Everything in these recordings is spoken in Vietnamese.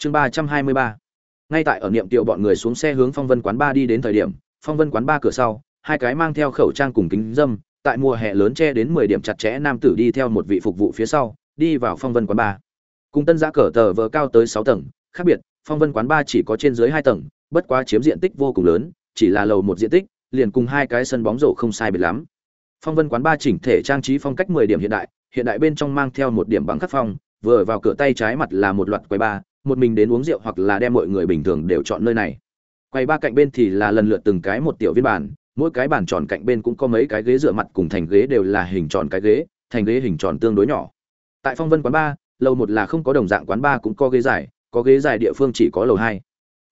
chương ba trăm hai mươi ba. Ngay tại ở niệm tiệu bọn người xuống xe hướng phong vân quán ba đi đến thời điểm, phong vân quán ba cửa sau, hai cái mang theo khẩu trang cùng kính dâm, tại mùa hè lớn che đến mười điểm chặt chẽ nam tử đi theo một vị phục vụ phía sau, đi vào phong vân quán ba. Cùng tân giã cờ tờ vờ cao tới sáu tầng, khác biệt, phong vân quán ba chỉ có trên dưới hai tầng, bất quá chiếm diện tích vô cùng lớn, chỉ là lầu một diện tích, liền cùng hai cái sân bóng rổ không sai biệt lắm. Phong vân quán ba chỉnh thể trang trí phong cách mười điểm hiện đại hiện đại bên trong mang theo một điểm bằng khắc phong, vừa vào cửa tay trái mặt là một loạt quầy ba một mình đến uống rượu hoặc là đem mọi người bình thường đều chọn nơi này. Quay ba cạnh bên thì là lần lượt từng cái một tiểu viên bàn, mỗi cái bàn tròn cạnh bên cũng có mấy cái ghế dựa mặt cùng thành ghế đều là hình tròn cái ghế, thành ghế hình tròn tương đối nhỏ. Tại phong vân quán ba, lầu một là không có đồng dạng quán ba cũng có ghế dài, có ghế dài địa phương chỉ có lầu hai.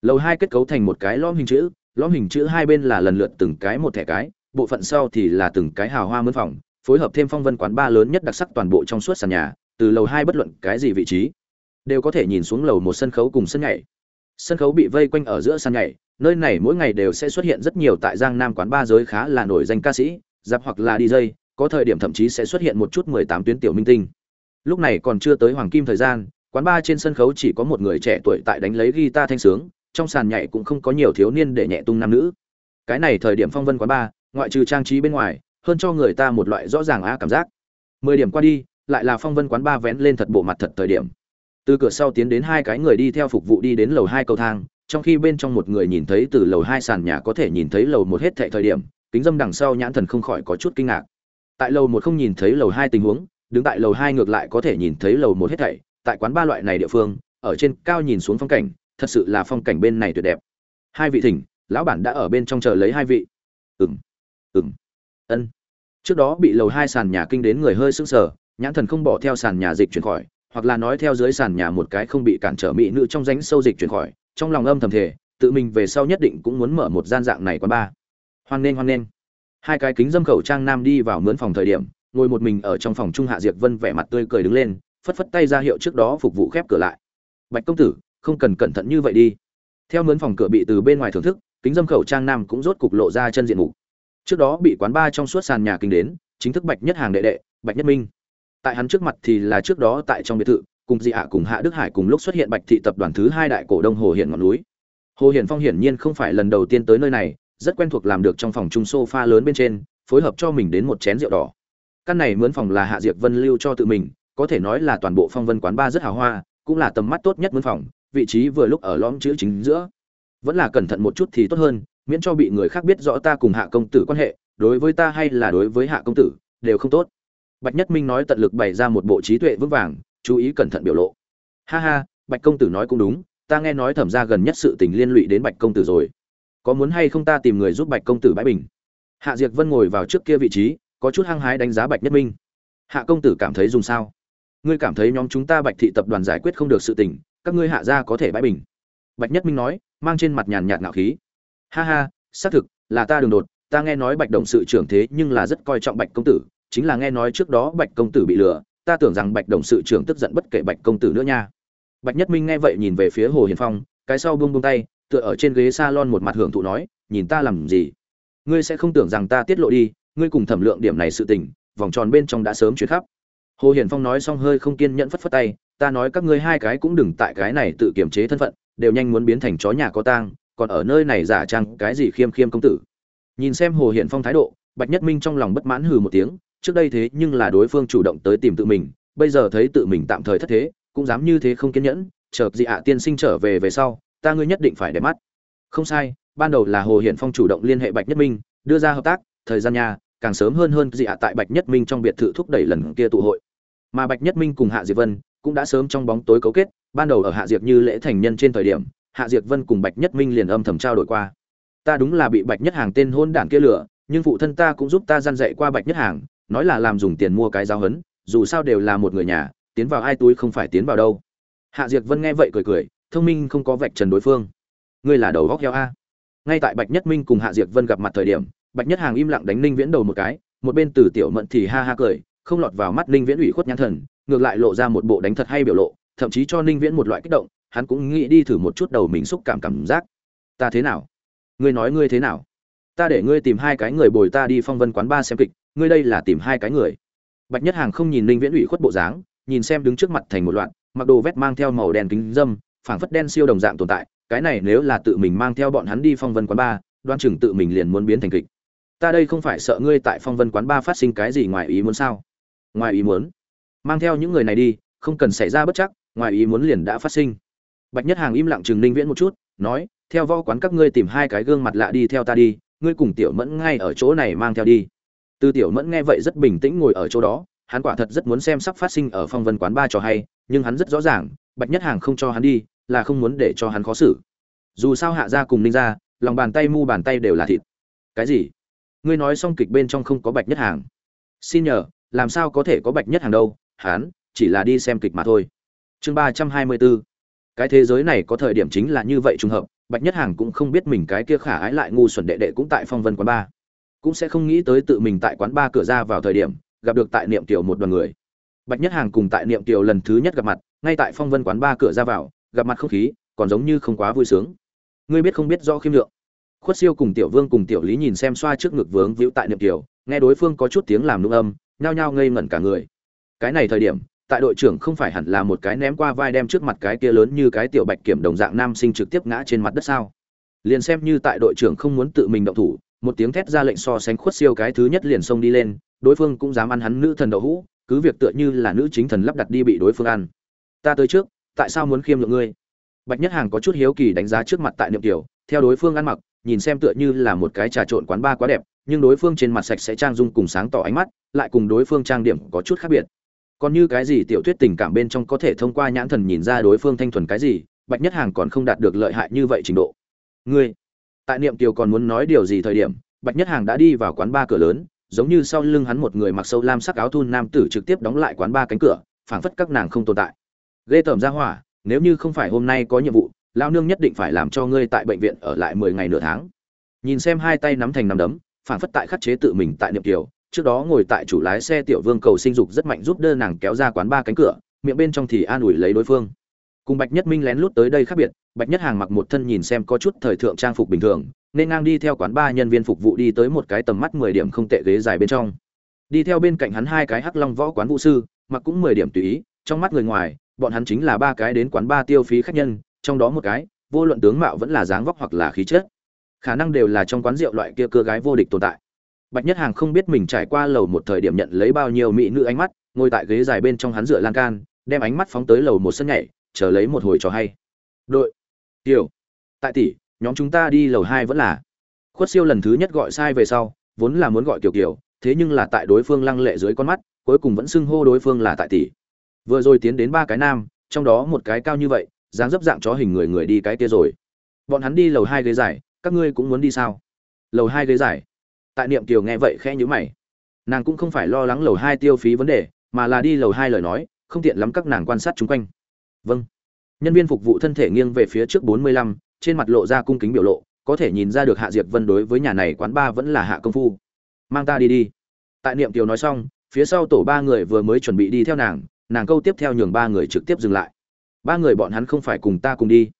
Lầu hai kết cấu thành một cái lõm hình chữ, lõm hình chữ hai bên là lần lượt từng cái một thẻ cái, bộ phận sau thì là từng cái hào hoa mướn phòng, phối hợp thêm phong vân quán ba lớn nhất đặc sắc toàn bộ trong suốt sàn nhà, từ lầu hai bất luận cái gì vị trí đều có thể nhìn xuống lầu một sân khấu cùng sân nhảy. Sân khấu bị vây quanh ở giữa sân nhảy, nơi này mỗi ngày đều sẽ xuất hiện rất nhiều tại giang nam quán ba giới khá là nổi danh ca sĩ giáp hoặc là dj có thời điểm thậm chí sẽ xuất hiện một chút mười tám tuyến tiểu minh tinh. Lúc này còn chưa tới hoàng kim thời gian, quán ba trên sân khấu chỉ có một người trẻ tuổi tại đánh lấy guitar thanh sướng, trong sàn nhảy cũng không có nhiều thiếu niên để nhẹ tung nam nữ. Cái này thời điểm phong vân quán ba, ngoại trừ trang trí bên ngoài, hơn cho người ta một loại rõ ràng a cảm giác. Mười điểm qua đi, lại là phong vân quán ba vén lên thật bộ mặt thật thời điểm từ cửa sau tiến đến hai cái người đi theo phục vụ đi đến lầu hai cầu thang, trong khi bên trong một người nhìn thấy từ lầu hai sàn nhà có thể nhìn thấy lầu một hết thệ thời điểm, kính dâm đằng sau nhãn thần không khỏi có chút kinh ngạc. Tại lầu một không nhìn thấy lầu hai tình huống, đứng tại lầu hai ngược lại có thể nhìn thấy lầu một hết thảy, tại quán ba loại này địa phương, ở trên cao nhìn xuống phong cảnh, thật sự là phong cảnh bên này tuyệt đẹp. Hai vị thỉnh, lão bản đã ở bên trong chờ lấy hai vị. Ừng ừng ân. Trước đó bị lầu hai sàn nhà kinh đến người hơi sững sờ, nhãn thần không bỏ theo sàn nhà dịch chuyển khỏi hoặc là nói theo dưới sàn nhà một cái không bị cản trở mỹ nữ trong ránh sâu dịch chuyển khỏi, trong lòng âm thầm thể tự mình về sau nhất định cũng muốn mở một gian dạng này quán ba hoan nghênh hoan nghênh. Hai cái kính dâm khẩu trang nam đi vào mướn phòng thời điểm, ngồi một mình ở trong phòng trung hạ Diệp vân vẻ mặt tươi cười đứng lên, phất phất tay ra hiệu trước đó phục vụ khép cửa lại. Bạch công tử, không cần cẩn thận như vậy đi. Theo mướn phòng cửa bị từ bên ngoài thưởng thức, kính dâm khẩu trang nam cũng rốt cục lộ ra chân diện mục. Trước đó bị quán ba trong suốt sàn nhà kinh đến, chính thức bạch nhất hàng đệ đệ, bạch nhất minh tại hắn trước mặt thì là trước đó tại trong biệt thự, cùng dị hạ, cùng hạ đức hải cùng lúc xuất hiện bạch thị tập đoàn thứ hai đại cổ đông hồ hiển ngọn núi. Hồ hiển phong hiển nhiên không phải lần đầu tiên tới nơi này, rất quen thuộc làm được trong phòng chung sofa lớn bên trên, phối hợp cho mình đến một chén rượu đỏ. Căn này mướn phòng là hạ diệp vân lưu cho tự mình, có thể nói là toàn bộ phong vân quán ba rất hào hoa, cũng là tầm mắt tốt nhất mướn phòng, vị trí vừa lúc ở lõm chữ chính giữa. Vẫn là cẩn thận một chút thì tốt hơn, miễn cho bị người khác biết rõ ta cùng hạ công tử quan hệ, đối với ta hay là đối với hạ công tử, đều không tốt bạch nhất minh nói tận lực bày ra một bộ trí tuệ vững vàng, chú ý cẩn thận biểu lộ. Ha ha, bạch công tử nói cũng đúng, ta nghe nói thẩm ra gần nhất sự tình liên lụy đến bạch công tử rồi. Có muốn hay không ta tìm người giúp bạch công tử bãi bình? Hạ diệc vân ngồi vào trước kia vị trí, có chút hăng hái đánh giá bạch nhất minh. Hạ công tử cảm thấy dùng sao? Ngươi cảm thấy nhóm chúng ta bạch thị tập đoàn giải quyết không được sự tình, các ngươi hạ gia có thể bãi bình? Bạch nhất minh nói, mang trên mặt nhàn nhạt ngạo khí. Ha ha, xác thực, là ta đường đột, ta nghe nói bạch đồng sự trưởng thế nhưng là rất coi trọng bạch công tử chính là nghe nói trước đó bạch công tử bị lừa, ta tưởng rằng bạch đồng sự trưởng tức giận bất kể bạch công tử nữa nha. Bạch nhất minh nghe vậy nhìn về phía hồ hiền phong, cái sau buông buông tay, tựa ở trên ghế salon một mặt hưởng thụ nói, nhìn ta làm gì? Ngươi sẽ không tưởng rằng ta tiết lộ đi, ngươi cùng thẩm lượng điểm này sự tình, vòng tròn bên trong đã sớm chuyển khắp. Hồ hiền phong nói xong hơi không kiên nhẫn phất phất tay, ta nói các ngươi hai cái cũng đừng tại cái này tự kiềm chế thân phận, đều nhanh muốn biến thành chó nhà có tang, còn ở nơi này giả trang cái gì khiêm khiêm công tử? Nhìn xem hồ hiền phong thái độ, bạch nhất minh trong lòng bất mãn hừ một tiếng trước đây thế nhưng là đối phương chủ động tới tìm tự mình, bây giờ thấy tự mình tạm thời thất thế, cũng dám như thế không kiên nhẫn, chợt dị ạ tiên sinh trở về về sau, ta ngươi nhất định phải để mắt. Không sai, ban đầu là hồ hiển phong chủ động liên hệ bạch nhất minh, đưa ra hợp tác, thời gian nhà, càng sớm hơn hơn dị ạ tại bạch nhất minh trong biệt thự thúc đẩy lần kia tụ hội. Mà bạch nhất minh cùng hạ diệp vân cũng đã sớm trong bóng tối cấu kết, ban đầu ở hạ diệp như lễ thành nhân trên thời điểm, hạ diệp vân cùng bạch nhất minh liền âm thầm trao đổi qua. Ta đúng là bị bạch nhất hàng tên hôn đảng kia lửa nhưng phụ thân ta cũng giúp ta gian dạy qua bạch nhất hàng nói là làm dùng tiền mua cái giáo hấn dù sao đều là một người nhà, tiến vào ai túi không phải tiến vào đâu. Hạ diệc vân nghe vậy cười cười, thông minh không có vạch trần đối phương. Ngươi là đầu góc heo a. Ngay tại bạch nhất minh cùng hạ diệc vân gặp mặt thời điểm, bạch nhất hàng im lặng đánh ninh viễn đầu một cái, một bên từ tiểu mận thì ha ha cười, không lọt vào mắt ninh viễn ủy khuất nhãn thần, ngược lại lộ ra một bộ đánh thật hay biểu lộ, thậm chí cho ninh viễn một loại kích động, hắn cũng nghĩ đi thử một chút đầu mình xúc cảm cảm giác. Ta thế nào? Ngươi nói ngươi thế nào? Ta để ngươi tìm hai cái người bồi ta đi phong vân quán ba xem kịch ngươi đây là tìm hai cái người. Bạch nhất hàng không nhìn ninh viễn ủy khuất bộ dáng, nhìn xem đứng trước mặt thành một loạt mặc đồ vét mang theo màu đen kính dâm, phảng phất đen siêu đồng dạng tồn tại, cái này nếu là tự mình mang theo bọn hắn đi phong vân quán ba, đoan chừng tự mình liền muốn biến thành kịch. Ta đây không phải sợ ngươi tại phong vân quán ba phát sinh cái gì ngoài ý muốn sao? Ngoài ý muốn? Mang theo những người này đi, không cần xảy ra bất chắc, ngoài ý muốn liền đã phát sinh. Bạch nhất hàng im lặng chừng ninh viễn một chút, nói, theo võ quán các ngươi tìm hai cái gương mặt lạ đi theo ta đi, ngươi cùng tiểu mẫn ngay ở chỗ này mang theo đi tư tiểu mẫn nghe vậy rất bình tĩnh ngồi ở chỗ đó hắn quả thật rất muốn xem sắp phát sinh ở phong vân quán ba trò hay nhưng hắn rất rõ ràng bạch nhất hàng không cho hắn đi là không muốn để cho hắn khó xử. Dù sao hạ gia cùng ninh gia, lòng bàn tay mu bàn tay đều là thịt. Cái gì? Ngươi nói xong kịch bên trong không có bạch nhất hàng. Xin nhờ làm sao có thể có bạch nhất hàng đâu hắn chỉ là đi xem kịch mà thôi. Chương ba trăm hai mươi bốn. Cái thế giới này có thời điểm chính là như vậy trùng hợp bạch nhất hàng cũng không biết mình cái kia khả ái lại ngu xuẩn đệ đệ cũng tại phong vân quán ba cũng sẽ không nghĩ tới tự mình tại quán ba cửa ra vào thời điểm, gặp được tại niệm tiểu một đoàn người. Bạch nhất hàng cùng tại niệm tiểu lần thứ nhất gặp mặt, ngay tại phong vân quán ba cửa ra vào, gặp mặt không khí, còn giống như không quá vui sướng. Ngươi biết không biết do khiêm lượng. Khuất siêu cùng tiểu vương cùng tiểu lý nhìn xem xoa trước ngực vướng víu tại niệm tiểu nghe đối phương có chút tiếng làm nung âm, nhao nhao ngây ngẩn cả người. Cái này thời điểm, tại đội trưởng không phải hẳn là một cái ném qua vai đem trước mặt cái kia lớn như cái tiểu bạch kiểm đồng dạng nam sinh trực tiếp ngã trên mặt đất sao? Liền xem như tại đội trưởng không muốn tự mình động thủ một tiếng thét ra lệnh so sánh khuất siêu cái thứ nhất liền xông đi lên, đối phương cũng dám ăn hắn nữ thần đậu hũ, cứ việc tựa như là nữ chính thần lắp đặt đi bị đối phương ăn. Ta tới trước, tại sao muốn khiêm lượng ngươi? Bạch nhất hàng có chút hiếu kỳ đánh giá trước mặt tại niệm tiểu, theo đối phương ăn mặc, nhìn xem tựa như là một cái trà trộn quán ba quá đẹp, nhưng đối phương trên mặt sạch sẽ trang dung cùng sáng tỏ ánh mắt, lại cùng đối phương trang điểm có chút khác biệt. Còn như cái gì tiểu thuyết tình cảm bên trong có thể thông qua nhãn thần nhìn ra đối phương thanh thuần cái gì, bạch nhất hàng còn không đạt được lợi hại như vậy trình độ. Ngươi tại niệm kiều còn muốn nói điều gì thời điểm, bạch nhất hàng đã đi vào quán ba cửa lớn, giống như sau lưng hắn một người mặc sâu lam sắc áo thun nam tử trực tiếp đóng lại quán ba cánh cửa, phảng phất các nàng không tồn tại. Ghê tởm ra hỏa, nếu như không phải hôm nay có nhiệm vụ lao nương nhất định phải làm cho ngươi tại bệnh viện ở lại mười ngày nửa tháng. Nhìn xem hai tay nắm thành nắm đấm, phảng phất tại khắc chế tự mình tại niệm kiều, trước đó ngồi tại chủ lái xe tiểu vương cầu sinh dục rất mạnh giúp đơ nàng kéo ra quán ba cánh cửa, miệng bên trong thì an ủi lấy đối phương cùng bạch nhất minh lén lút tới đây khác biệt, bạch nhất hàng mặc một thân nhìn xem có chút thời thượng trang phục bình thường, nên ngang đi theo quán ba nhân viên phục vụ đi tới một cái tầm mắt mười điểm không tệ ghế dài bên trong. Đi theo bên cạnh hắn hai cái hắc long võ quán vũ sư, mặc cũng mười điểm tùy ý, trong mắt người ngoài, bọn hắn chính là ba cái đến quán ba tiêu phí khách nhân, trong đó một cái, vô luận tướng mạo vẫn là dáng vóc hoặc là khí chất, khả năng đều là trong quán rượu loại kia cơ gái vô địch tồn tại. Bạch nhất hàng không biết mình trải qua lầu một thời điểm nhận lấy bao nhiêu mỹ nữ ánh mắt, ngồi tại ghế dài bên trong hắn dựa lan can, đem ánh mắt phóng tới lầu một sân nhảy chờ lấy một hồi trò hay. Đội, tiểu, tại tỷ, nhóm chúng ta đi lầu hai vẫn là. Khuất siêu lần thứ nhất gọi sai về sau, vốn là muốn gọi kiểu kiểu thế nhưng là tại đối phương lăng lệ dưới con mắt, cuối cùng vẫn xưng hô đối phương là tại tỷ. Vừa rồi tiến đến ba cái nam, trong đó một cái cao như vậy, dáng dấp dạng chó hình người người đi cái kia rồi. Bọn hắn đi lầu hai ghế dài, các ngươi cũng muốn đi sao? Lầu hai ghế dài. Tại niệm kiều nghe vậy khẽ nhíu mày. Nàng cũng không phải lo lắng lầu hai tiêu phí vấn đề, mà là đi lầu hai lời nói, không tiện lắm các nàng quan sát chung quanh vâng. Nhân viên phục vụ thân thể nghiêng về phía trước bốn mươi lăm, trên mặt lộ ra cung kính biểu lộ, có thể nhìn ra được hạ diệp vân đối với nhà này quán ba vẫn là hạ công phu. Mang ta đi đi. Tại niệm kiều nói xong, phía sau tổ ba người vừa mới chuẩn bị đi theo nàng nàng câu tiếp theo nhường ba người trực tiếp dừng lại. Ba người bọn hắn không phải cùng ta cùng đi.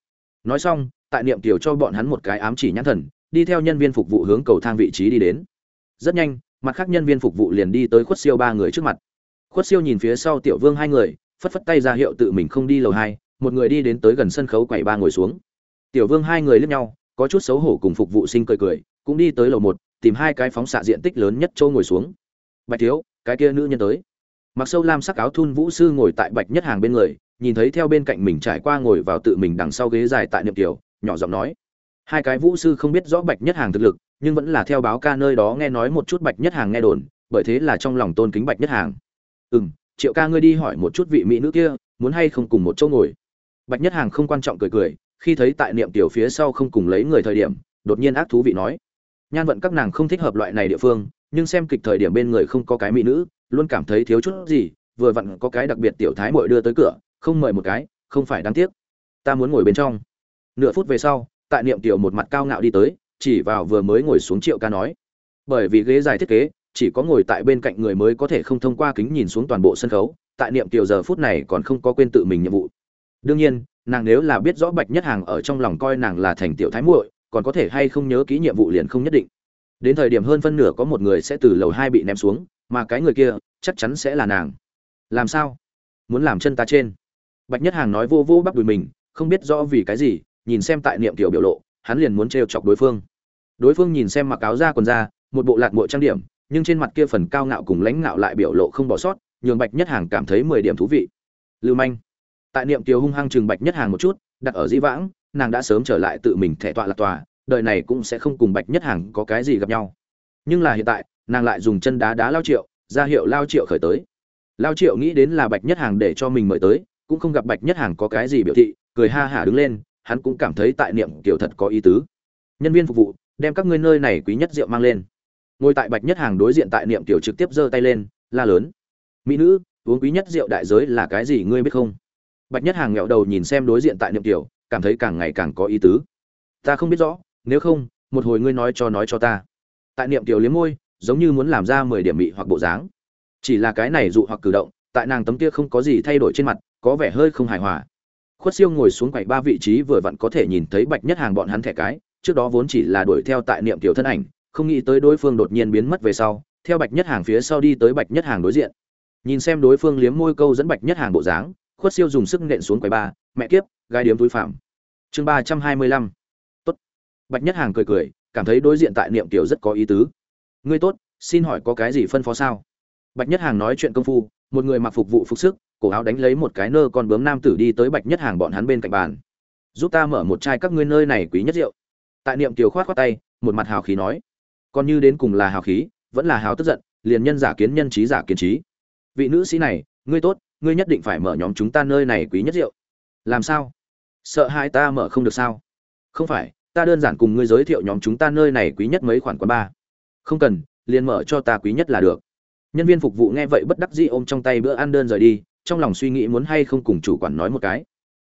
Nói xong, tại niệm kiều cho bọn hắn một cái ám chỉ nhãn thần, đi theo nhân viên phục vụ hướng cầu thang vị trí đi đến. Rất nhanh, mặt khác nhân viên phục vụ liền đi tới khuất siêu ba người trước mặt. Khuất siêu nhìn phía sau tiểu vương hai người phất phất tay ra hiệu tự mình không đi lầu hai, một người đi đến tới gần sân khấu quầy ba ngồi xuống. Tiểu vương hai người lướt nhau, có chút xấu hổ cùng phục vụ sinh cười cười, cũng đi tới lầu một, tìm hai cái phóng xạ diện tích lớn nhất châu ngồi xuống. Bạch thiếu, cái kia nữ nhân tới. Mặc sâu lam sắc áo thun vũ sư ngồi tại bạch nhất hàng bên người, nhìn thấy theo bên cạnh mình trải qua ngồi vào tự mình đằng sau ghế dài tại niệm tiểu nhỏ giọng nói. Hai cái vũ sư không biết rõ bạch nhất hàng thực lực, nhưng vẫn là theo báo ca nơi đó nghe nói một chút bạch nhất hàng nghe đồn, bởi thế là trong lòng tôn kính bạch nhất hàng. Ừ m triệu ca ngươi đi hỏi một chút vị mỹ nữ kia, muốn hay không cùng một chỗ ngồi? Bạch nhất hàng không quan trọng cười cười, khi thấy tại niệm tiểu phía sau không cùng lấy người thời điểm, đột nhiên ác thú vị nói, nhan vận các nàng không thích hợp loại này địa phương, nhưng xem kịch thời điểm bên người không có cái mỹ nữ, luôn cảm thấy thiếu chút gì, vừa vặn có cái đặc biệt tiểu thái mội đưa tới cửa, không mời một cái, không phải đáng tiếc. Ta muốn ngồi bên trong. Nửa phút về sau, tại niệm tiểu một mặt cao ngạo đi tới, chỉ vào vừa mới ngồi xuống triệu ca nói, bởi vì ghế dài thiết kế chỉ có ngồi tại bên cạnh người mới có thể không thông qua kính nhìn xuống toàn bộ sân khấu, tại niệm tiểu giờ phút này còn không có quên tự mình nhiệm vụ. Đương nhiên, nàng nếu là biết rõ bạch nhất hàng ở trong lòng coi nàng là thành tiểu thái muội, còn có thể hay không nhớ kỹ nhiệm vụ liền không nhất định. Đến thời điểm hơn phân nửa có một người sẽ từ lầu hai bị ném xuống, mà cái người kia chắc chắn sẽ là nàng. Làm sao? Muốn làm chân ta trên. Bạch nhất hàng nói vô vô bắp đùi mình, không biết rõ vì cái gì, nhìn xem tại niệm tiểu biểu lộ, hắn liền muốn trêu chọc đối phương. Đối phương nhìn xem mặc áo da quần da, một bộ lạc mội trang điểm nhưng trên mặt kia phần cao ngạo cùng lãnh ngạo lại biểu lộ không bỏ sót, nhường bạch nhất hàng cảm thấy mười điểm thú vị. Lưu manh. Tại niệm tiểu hung hăng chừng bạch nhất hàng một chút, đặt ở dĩ vãng, nàng đã sớm trở lại tự mình thẻ tọa lạc tòa, đời này cũng sẽ không cùng bạch nhất hàng có cái gì gặp nhau. Nhưng là hiện tại, nàng lại dùng chân đá đá lao triệu, ra hiệu lao triệu khởi tới. Lao triệu nghĩ đến là bạch nhất hàng để cho mình mời tới, cũng không gặp bạch nhất hàng có cái gì biểu thị, cười ha hả đứng lên, hắn cũng cảm thấy tại niệm kiểu thật có ý tứ. Nhân viên phục vụ, đem các ngươi nơi này quý nhất rượu mang lên ngồi tại bạch nhất hàng đối diện tại niệm tiểu trực tiếp giơ tay lên, la lớn. Mỹ nữ, uống quý nhất rượu đại giới là cái gì ngươi biết không? Bạch nhất hàng nghẹo đầu nhìn xem đối diện tại niệm tiểu cảm thấy càng ngày càng có ý tứ. Ta không biết rõ, nếu không, một hồi ngươi nói cho nói cho ta. Tại niệm tiểu liếm môi, giống như muốn làm ra mười điểm mị hoặc bộ dáng. Chỉ là cái này dụ hoặc cử động, tại nàng tấm kia không có gì thay đổi trên mặt, có vẻ hơi không hài hòa. Khuất siêu ngồi xuống quầy ba vị trí vừa vặn có thể nhìn thấy bạch nhất hàng bọn hắn thẻ cái, trước đó vốn chỉ là đuổi theo tại niệm tiểu thân ảnh không nghĩ tới đối phương đột nhiên biến mất về sau, theo bạch nhất hàng phía sau đi tới bạch nhất hàng đối diện. Nhìn xem đối phương liếm môi câu dẫn bạch nhất hàng bộ dáng, khuất siêu dùng sức nện xuống quầy ba, mẹ kiếp gai điếm túi phạm. Chương ba trăm hai mươi lăm. Tốt. Bạch nhất hàng cười cười, cảm thấy đối diện tại niệm tiểu rất có ý tứ. Ngươi tốt, xin hỏi có cái gì phân phó sao? Bạch nhất hàng nói chuyện công phu, một người mặc phục vụ phục sức, cổ áo đánh lấy một cái nơ con bướm nam tử đi tới bạch nhất hàng bọn hắn bên cạnh bàn. Giúp ta mở một chai các ngươi nơi này quý nhất rượu. Tại niệm kiều khoát khoát tay, một mặt hào khí nói còn như đến cùng là hào khí, vẫn là hào tức giận, liền nhân giả kiến nhân trí giả kiến trí. Vị nữ sĩ này, ngươi tốt, ngươi nhất định phải mở nhóm chúng ta nơi này quý nhất rượu. Làm sao? Sợ hai ta mở không được sao? Không phải, ta đơn giản cùng ngươi giới thiệu nhóm chúng ta nơi này quý nhất mấy khoản quán ba. Không cần, liền mở cho ta quý nhất là được. Nhân viên phục vụ nghe vậy bất đắc dĩ ôm trong tay bữa ăn đơn rời đi, trong lòng suy nghĩ muốn hay không cùng chủ quản nói một cái.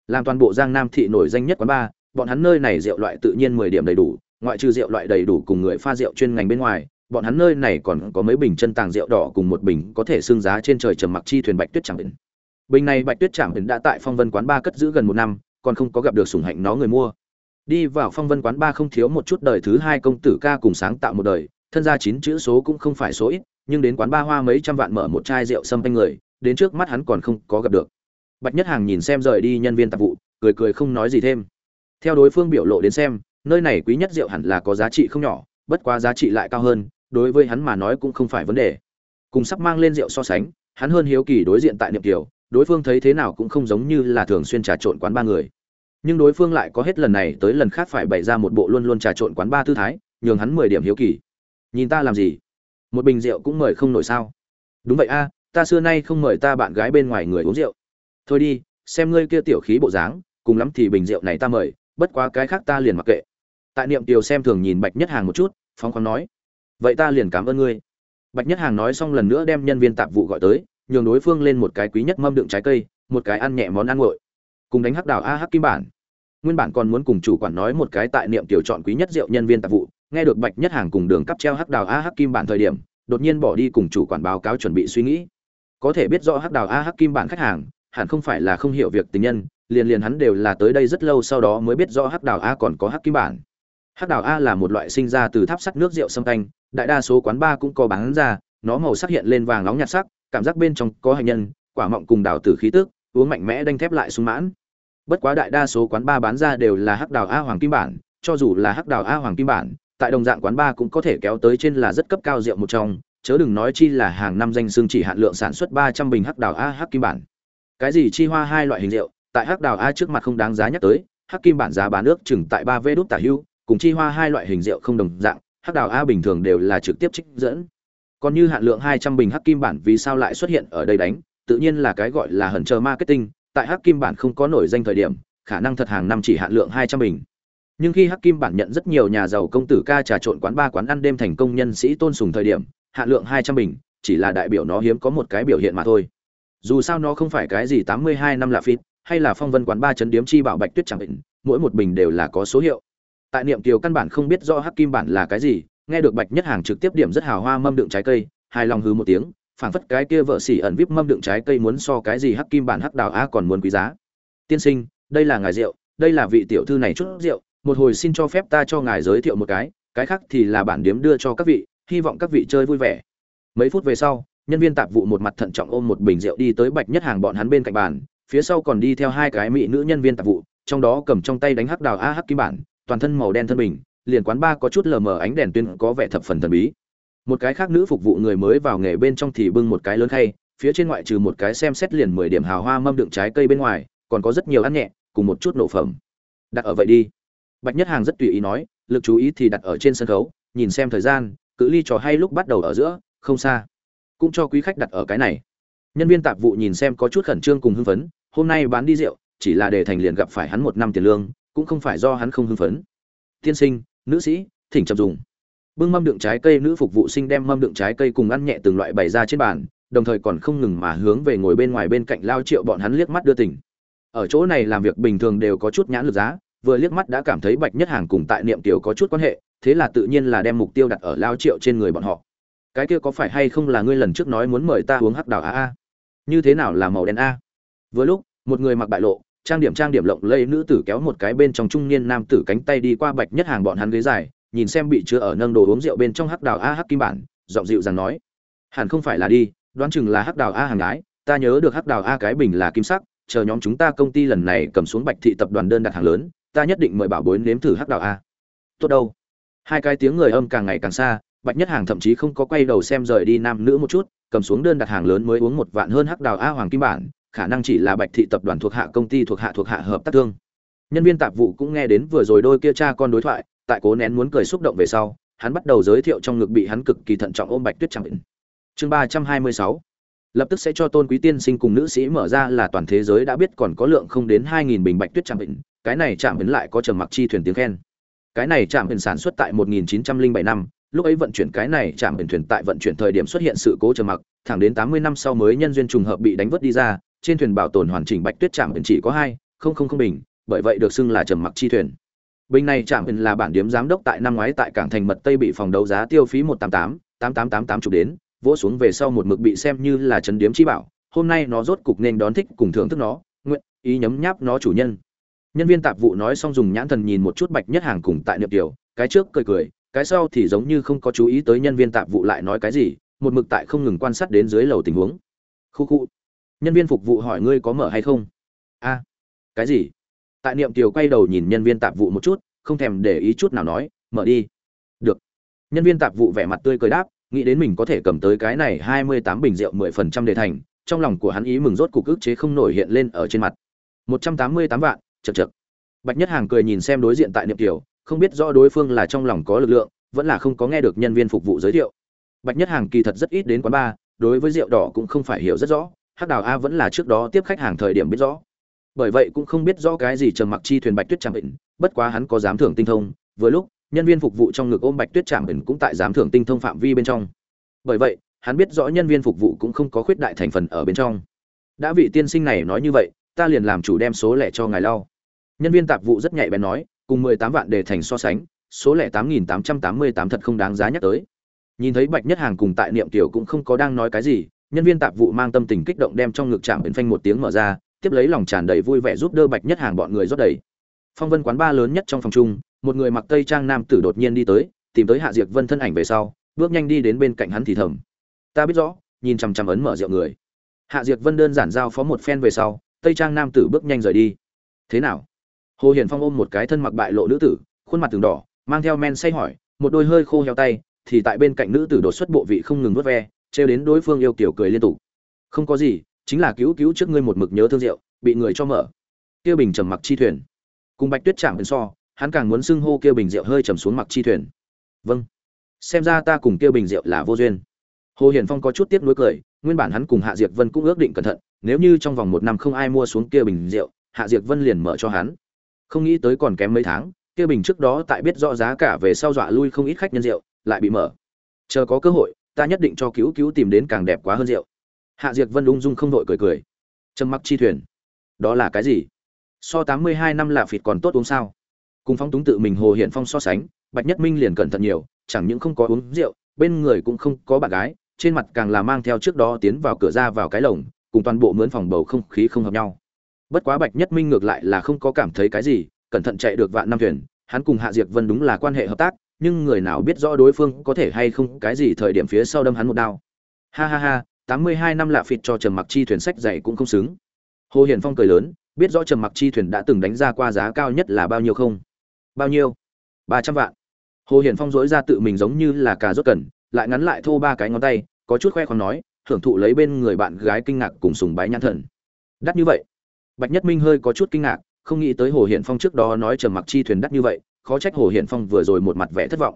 Làm toàn bộ giang nam thị nổi danh nhất quán ba, bọn hắn nơi này rượu loại tự nhiên mười điểm đầy đủ ngoại trừ rượu loại đầy đủ cùng người pha rượu chuyên ngành bên ngoài, bọn hắn nơi này còn có mấy bình chân tàng rượu đỏ cùng một bình có thể xương giá trên trời trầm mặc chi thuyền bạch tuyết chẳng bình. Bình này bạch tuyết chẳng bình đã tại phong vân quán ba cất giữ gần một năm, còn không có gặp được sủng hạnh nó người mua. Đi vào phong vân quán ba không thiếu một chút đời thứ hai công tử ca cùng sáng tạo một đời, thân gia chín chữ số cũng không phải số ít, nhưng đến quán ba hoa mấy trăm vạn mở một chai rượu xâm anh người, đến trước mắt hắn còn không có gặp được. Bạch nhất hàng nhìn xem rời đi nhân viên tạp vụ, cười cười không nói gì thêm. Theo đối phương biểu lộ đến xem nơi này quý nhất rượu hẳn là có giá trị không nhỏ, bất quá giá trị lại cao hơn, đối với hắn mà nói cũng không phải vấn đề. Cùng sắp mang lên rượu so sánh, hắn hơn hiếu kỳ đối diện tại niệm kiều, đối phương thấy thế nào cũng không giống như là thường xuyên trà trộn quán ba người. Nhưng đối phương lại có hết lần này tới lần khác phải bày ra một bộ luôn luôn trà trộn quán ba tư thái, nhường hắn mười điểm hiếu kỳ. Nhìn ta làm gì? Một bình rượu cũng mời không nổi sao? Đúng vậy a, ta xưa nay không mời ta bạn gái bên ngoài người uống rượu. Thôi đi, xem ngươi kia tiểu khí bộ dáng, cùng lắm thì bình rượu này ta mời, bất quá cái khác ta liền mặc kệ tại niệm tiều xem thường nhìn bạch nhất hàng một chút, phóng khoáng nói, vậy ta liền cảm ơn ngươi. Bạch nhất hàng nói xong lần nữa đem nhân viên tạp vụ gọi tới, nhường đối phương lên một cái quý nhất mâm đựng trái cây, một cái ăn nhẹ món ăn nguội. Cùng đánh hắc đào a hắc kim bản. Nguyên bản còn muốn cùng chủ quản nói một cái tại niệm tiểu chọn quý nhất rượu nhân viên tạp vụ, nghe được bạch nhất hàng cùng đường cắp treo hắc đào a hắc kim bản thời điểm, đột nhiên bỏ đi cùng chủ quản báo cáo chuẩn bị suy nghĩ. Có thể biết rõ hắc đào a hắc kim bản khách hàng, hẳn không phải là không hiểu việc tình nhân, liền liền hắn đều là tới đây rất lâu sau đó mới biết rõ hắc đào a còn có hắc kim bản hắc đào a là một loại sinh ra từ tháp sắt nước rượu sâm canh, đại đa số quán bar cũng có bán ra, nó màu sắc hiện lên vàng nóng nhạt sắc, cảm giác bên trong có hành nhân, quả mọng cùng đào tử khí tức, uống mạnh mẽ đanh thép lại sung mãn. Bất quá đại đa số quán bar bán ra đều là hắc đào a hoàng kim bản, cho dù là hắc đào a hoàng kim bản, tại đồng dạng quán bar cũng có thể kéo tới trên là rất cấp cao rượu một trong, chớ đừng nói chi là hàng năm danh xương chỉ hạn lượng sản xuất ba trăm bình hắc đào a hắc kim bản. Cái gì chi hoa hai loại hình rượu, tại hắc đào a trước mặt không đáng giá nhắc tới, hắc kim bản giá bán nước chừng tại ba vé đốt tả hưu cùng chi hoa hai loại hình rượu không đồng dạng hắc đào a bình thường đều là trực tiếp trích dẫn. Còn như hạn lượng hai trăm bình hắc kim bản vì sao lại xuất hiện ở đây đánh? Tự nhiên là cái gọi là hẩn chờ marketing tại hắc kim bản không có nổi danh thời điểm khả năng thật hàng năm chỉ hạn lượng hai trăm bình. Nhưng khi hắc kim bản nhận rất nhiều nhà giàu công tử ca trà trộn quán ba quán ăn đêm thành công nhân sĩ tôn sùng thời điểm hạn lượng hai trăm bình chỉ là đại biểu nó hiếm có một cái biểu hiện mà thôi. Dù sao nó không phải cái gì tám mươi hai năm lạ phít hay là phong vân quán ba chấn điếm chi bảo bạch tuyết chẳng bệnh, mỗi một bình đều là có số hiệu tại niệm kiều căn bản không biết rõ hắc kim bản là cái gì, nghe được bạch nhất hàng trực tiếp điểm rất hào hoa mâm đựng trái cây, hài lòng hư một tiếng, phảng phất cái kia vợ xỉ ẩn vip mâm đựng trái cây muốn so cái gì hắc kim bản hắc đào a còn muốn quý giá. Tiên sinh, đây là ngài rượu, đây là vị tiểu thư này chút rượu, một hồi xin cho phép ta cho ngài giới thiệu một cái cái khác thì là bản điếm đưa cho các vị, hy vọng các vị chơi vui vẻ. Mấy phút về sau, nhân viên tạp vụ một mặt thận trọng ôm một bình rượu đi tới bạch nhất hàng bọn hắn bên cạnh bàn, phía sau còn đi theo hai cái mỹ nữ nhân viên tạp vụ, trong đó cầm trong tay đánh hắc đào a hắc kim bản toàn thân màu đen thân bình, liền quán ba có chút lờ mờ ánh đèn tuyên có vẻ thập phần thần bí. Một cái khác nữ phục vụ người mới vào nghề bên trong thì bưng một cái lớn khay, phía trên ngoại trừ một cái xem xét liền mười điểm hào hoa mâm đựng trái cây bên ngoài, còn có rất nhiều ăn nhẹ, cùng một chút nổ phẩm. Đặt ở vậy đi. Bạch nhất hàng rất tùy ý nói, lực chú ý thì đặt ở trên sân khấu, nhìn xem thời gian, cự ly trò hay lúc bắt đầu ở giữa, không xa. Cũng cho quý khách đặt ở cái này. Nhân viên tạp vụ nhìn xem có chút khẩn trương cùng hưng phấn, hôm nay bán đi rượu, chỉ là để thành liền gặp phải hắn một năm tiền lương cũng không phải do hắn không hưng phấn. Tiên sinh, nữ sĩ, thỉnh chậm dùng. Bưng mâm đựng trái cây nữ phục vụ sinh đem mâm đựng trái cây cùng ăn nhẹ từng loại bày ra trên bàn, đồng thời còn không ngừng mà hướng về ngồi bên ngoài bên cạnh lao triệu bọn hắn liếc mắt đưa tỉnh ở chỗ này làm việc bình thường đều có chút nhãn lực giá, vừa liếc mắt đã cảm thấy bạch nhất hàng cùng tại niệm tiểu có chút quan hệ, thế là tự nhiên là đem mục tiêu đặt ở lao triệu trên người bọn họ. Cái kia có phải hay không là ngươi lần trước nói muốn mời ta uống hắc đào a a như thế nào là màu đen a vừa lúc, một người mặc bại lộ trang điểm trang điểm lộng lẫy nữ tử kéo một cái bên trong trung niên nam tử cánh tay đi qua bạch nhất hàng bọn hắn ghế dài, nhìn xem bị chứa ở nâng đồ uống rượu bên trong hắc đào a hắc kim bản, giọng dịu rằng nói, hẳn không phải là đi, đoán chừng là hắc đào a hàng gái, ta nhớ được hắc đào a cái bình là kim sắc, chờ nhóm chúng ta công ty lần này cầm xuống bạch thị tập đoàn đơn đặt hàng lớn, ta nhất định mời bảo bối nếm thử hắc đào a. Tốt đâu. Hai cái tiếng người âm càng ngày càng xa, bạch nhất hàng thậm chí không có quay đầu xem rời đi nam nữ một chút, cầm xuống đơn đặt hàng lớn mới uống một vạn hơn hắc đào a hoàng kim bản khả năng chỉ là bạch thị tập đoàn thuộc hạ, công ty thuộc hạ thuộc hạ hợp tác thương. Nhân viên tạp vụ cũng nghe đến vừa rồi đôi kia cha con đối thoại, tại cố nén muốn cười xúc động về sau, hắn bắt đầu giới thiệu trong ngực bị hắn cực kỳ thận trọng ôm bạch tuyết chẳng định. Chương ba trăm hai mươi sáu. Lập tức sẽ cho tôn quý tiên sinh cùng nữ sĩ mở ra là toàn thế giới đã biết còn có lượng không đến hai nghìn bình bạch tuyết chẳng định, cái này chạm đến lại có trầm mặc chi thuyền tiếng khen. Cái này chạm biển sản xuất tại một nghìn chín trăm linh bảy năm, lúc ấy vận chuyển cái này chạm biển thuyền tại vận chuyển thời điểm xuất hiện sự cố trầm mặc, thẳng đến tám mươi năm sau mới nhân duyên trùng hợp bị đánh vớt đi ra trên thuyền bảo tồn hoàn chỉnh bạch tuyết chạm biển chỉ có hai, không không không bình, bởi vậy được xưng là trầm mặc chi thuyền. Bình này chạm biển là bản điếm giám đốc tại năm ngoái tại cảng thành mật tây bị phòng đấu giá tiêu phí một trăm tám tám tám tám tám chục đến, vỗ xuống về sau một mực bị xem như là trấn điếm chi bảo. Hôm nay nó rốt cục nên đón thích cùng thưởng thức nó, nguyện ý nhấm nháp nó chủ nhân. Nhân viên tạp vụ nói xong dùng nhãn thần nhìn một chút bạch nhất hàng cùng tại niệm tiểu, cái trước cười cười, cái sau thì giống như không có chú ý tới nhân viên tạp vụ lại nói cái gì, một mực tại không ngừng quan sát đến dưới lầu tình huống. Khu khu nhân viên phục vụ hỏi ngươi có mở hay không? A, cái gì? Tại niệm tiều quay đầu nhìn nhân viên tạp vụ một chút, không thèm để ý chút nào nói, mở đi. Được. Nhân viên tạp vụ vẻ mặt tươi cười đáp, nghĩ đến mình có thể cầm tới cái này hai mươi tám bình rượu mười phần trăm đề thành, trong lòng của hắn ý mừng rốt cục ức chế không nổi hiện lên ở trên mặt. một trăm tám mươi tám vạn, chật chật. Bạch nhất hàng cười nhìn xem đối diện tại niệm tiều không biết rõ đối phương là trong lòng có lực lượng, vẫn là không có nghe được nhân viên phục vụ giới thiệu. Bạch nhất hàng kỳ thật rất ít đến quán bar, đối với rượu đỏ cũng không phải hiểu rất rõ hắc đào a vẫn là trước đó tiếp khách hàng thời điểm biết rõ. Bởi vậy cũng không biết rõ cái gì trầm mặc chi thuyền bạch tuyết trạm bệnh bất quá hắn có giám thưởng tinh thông. Vừa lúc, nhân viên phục vụ trong ngực ôm bạch tuyết trạm bệnh cũng tại giám thưởng tinh thông phạm vi bên trong. Bởi vậy, hắn biết rõ nhân viên phục vụ cũng không có khuyết đại thành phần ở bên trong. Đã vị tiên sinh này nói như vậy, ta liền làm chủ đem số lẻ cho ngài lau. Nhân viên tạp vụ rất nhạy bén nói, cùng mười tám vạn để thành so sánh, số lẻ tám nghìn tám trăm tám mươi tám thật không đáng giá nhắc tới. Nhìn thấy bạch nhất hàng cùng tại niệm tiểu cũng không có đang nói cái gì nhân viên tạp vụ mang tâm tình kích động đem trong ngực chạm biển phanh một tiếng mở ra, tiếp lấy lòng tràn đầy vui vẻ giúp đỡ bạch nhất hàng bọn người rót đầy. Phong vân quán ba lớn nhất trong phòng chung, một người mặc tây trang nam tử đột nhiên đi tới, tìm tới hạ diệt vân thân ảnh về sau, bước nhanh đi đến bên cạnh hắn thì thầm. Ta biết rõ. Nhìn chằm chằm ấn mở rượu người. Hạ diệt vân đơn giản giao phó một phen về sau, tây trang nam tử bước nhanh rời đi. Thế nào? Hồ hiền phong ôm một cái thân mặc bại lộ nữ tử, khuôn mặt từng đỏ, mang theo men say hỏi, một đôi hơi khô heo tay, thì tại bên cạnh nữ tử đột xuất bộ vị không ngừng vớt ve trêu đến đối phương yêu kiểu cười liên tục. Không có gì, chính là cứu cứu trước ngươi một mực nhớ thương rượu, bị người cho mở. Kia bình trầm mặc chi thuyền. Cùng bạch tuyết chạm so, hắn càng muốn xưng hô kia bình rượu hơi trầm xuống mặc chi thuyền. Vâng. Xem ra ta cùng kia bình rượu là vô duyên. Hồ hiển phong có chút tiếc nuối cười, nguyên bản hắn cùng hạ diệt vân cũng ước định cẩn thận, nếu như trong vòng một năm không ai mua xuống kia bình rượu, hạ diệt vân liền mở cho hắn. Không nghĩ tới còn kém mấy tháng, kia bình trước đó tại biết rõ giá cả về sau dọa lui không ít khách nhân rượu, lại bị mở. Chờ có cơ hội ta nhất định cho cứu cứu tìm đến càng đẹp quá hơn rượu. Hạ Diệc vân ung dung không đội cười cười. Trầm mặc chi thuyền. Đó là cái gì? So tám mươi hai năm là phịt còn tốt uống sao? Cùng phong túng tự mình hồ hiện phong so sánh, bạch nhất minh liền cẩn thận nhiều, chẳng những không có uống rượu, bên người cũng không có bạn gái, trên mặt càng là mang theo trước đó tiến vào cửa ra vào cái lồng, cùng toàn bộ mướn phòng bầu không khí không hợp nhau. Bất quá bạch nhất minh ngược lại là không có cảm thấy cái gì, cẩn thận chạy được vạn năm thuyền, hắn cùng hạ Diệc vân đúng là quan hệ hợp tác nhưng người nào biết rõ đối phương có thể hay không, cái gì thời điểm phía sau đâm hắn một đao. Ha ha ha, tám mươi hai năm lạ phịt cho trầm mặc chi thuyền sách dày cũng không xứng. Hồ hiển phong cười lớn, biết rõ trầm mặc chi thuyền đã từng đánh ra qua giá cao nhất là bao nhiêu không? Bao nhiêu? ba trăm vạn. Hồ hiển phong dối ra tự mình giống như là cà rốt cần, lại ngắn lại thô ba cái ngón tay, có chút khoe khoang nói hưởng thụ lấy bên người bạn gái kinh ngạc cùng sùng bái nhãn thần. Đắt như vậy. Bạch nhất minh hơi có chút kinh ngạc, không nghĩ tới hồ hiển phong trước đó nói trầm mặc chi thuyền đắt như vậy khó trách hồ hiển phong vừa rồi một mặt vẻ thất vọng.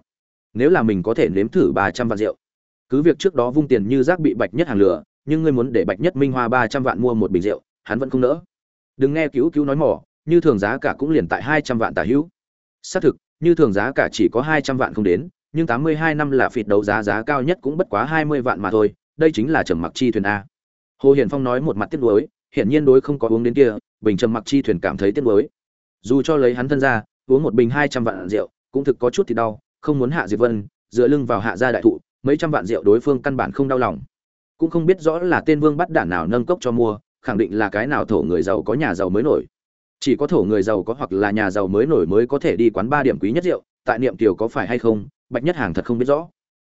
Nếu là mình có thể nếm thử ba trăm vạn rượu, cứ việc trước đó vung tiền như rác bị bạch nhất hàng lừa, nhưng ngươi muốn để bạch nhất minh hoa ba trăm vạn mua một bình rượu, hắn vẫn không nỡ. Đừng nghe cứu cứu nói mỏ, như thường giá cả cũng liền tại hai trăm vạn tả hữu. Xác thực, như thường giá cả chỉ có hai trăm vạn không đến, nhưng tám mươi hai năm là phịt đấu giá giá cao nhất cũng bất quá hai mươi vạn mà thôi, đây chính là trầm mặc chi thuyền a. Hồ hiển phong nói một mặt tiếc nuối, hiển nhiên đối không có uống đến kia, bình trầm mặc chi thuyền cảm thấy tiếc nuối. Dù cho lấy hắn thân ra uống một bình hai trăm vạn rượu, cũng thực có chút thì đau, không muốn hạ diệp vân, dựa lưng vào hạ gia đại thụ, mấy trăm vạn rượu đối phương căn bản không đau lòng. Cũng không biết rõ là tên vương bắt đản nào nâng cốc cho mua, khẳng định là cái nào thổ người giàu có nhà giàu mới nổi. Chỉ có thổ người giàu có hoặc là nhà giàu mới nổi mới có thể đi quán ba điểm quý nhất rượu, tại niệm tiểu có phải hay không, bạch nhất hàng thật không biết rõ.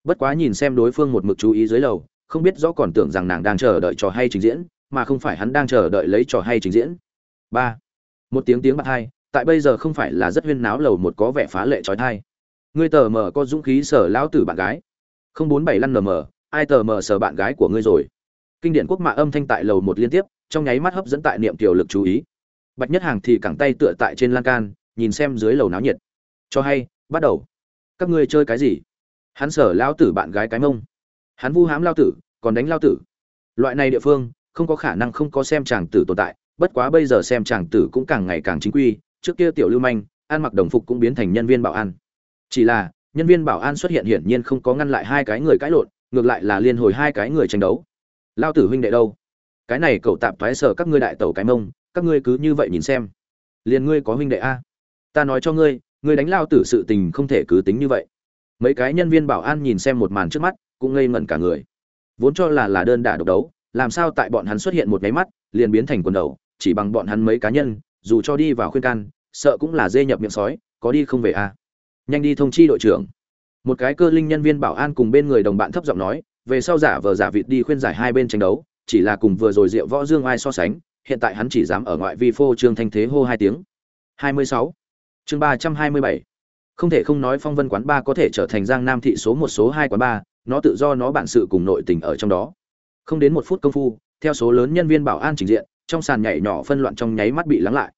Bất quá nhìn xem đối phương một mực chú ý dưới lầu, không biết rõ còn tưởng rằng nàng đang chờ đợi trò hay trình diễn, mà không phải hắn đang chờ đợi lấy trò hay trình diễn. Ba. Một tiếng tiếng bạc hai tại bây giờ không phải là rất huyên náo lầu một có vẻ phá lệ trói thai. Ngươi tờ mờ có dũng khí sở lão tử bạn gái. Không bốn bảy lăn nm ai tờ mờ sở bạn gái của ngươi rồi? Kinh điển quốc mạ âm thanh tại lầu một liên tiếp, trong nháy mắt hấp dẫn tại niệm tiểu lực chú ý. Bạch nhất hàng thì cẳng tay tựa tại trên lan can, nhìn xem dưới lầu náo nhiệt. Cho hay, bắt đầu. Các ngươi chơi cái gì? Hắn sở lao tử bạn gái cái mông. Hắn vu hãm lao tử, còn đánh lao tử. Loại này địa phương, không có khả năng không có xem chàng tử tồn tại, bất quá bây giờ xem chàng tử cũng càng ngày càng chính quy trước kia tiểu lưu manh, ăn mặc đồng phục cũng biến thành nhân viên bảo an. Chỉ là, nhân viên bảo an xuất hiện hiển nhiên không có ngăn lại hai cái người cãi lộn, ngược lại là liên hồi hai cái người tranh đấu. Lao tử huynh đệ đâu? Cái này cậu tạm thoái sở các ngươi đại tẩu cái mông, các ngươi cứ như vậy nhìn xem. Liền ngươi có huynh đệ a? Ta nói cho ngươi ngươi đánh lao tử sự tình không thể cứ tính như vậy. Mấy cái nhân viên bảo an nhìn xem một màn trước mắt, cũng ngây ngẩn cả người. Vốn cho là là đơn đả độc đấu, làm sao tại bọn hắn xuất hiện một máy mắt, liền biến thành quần đầu, chỉ bằng bọn hắn mấy cá nhân dù cho đi vào khuyên can, sợ cũng là dê nhập miệng sói, có đi không về à? nhanh đi thông chi đội trưởng một cái cơ linh nhân viên bảo an cùng bên người đồng bạn thấp giọng nói, về sau giả vờ giả vịt đi khuyên giải hai bên tranh đấu, chỉ là cùng vừa rồi rượu võ dương ai so sánh, hiện tại hắn chỉ dám ở ngoại vi phô trương thanh thế hô hai tiếng 26. chương 327. không thể không nói phong vân quán ba có thể trở thành giang nam thị số một số hai quán ba, nó tự do nó bạn sự cùng nội tình ở trong đó không đến một phút công phu, theo số lớn nhân viên bảo an trình diện trong sàn nhảy nhỏ phân loạn trong nháy mắt bị lắng lại.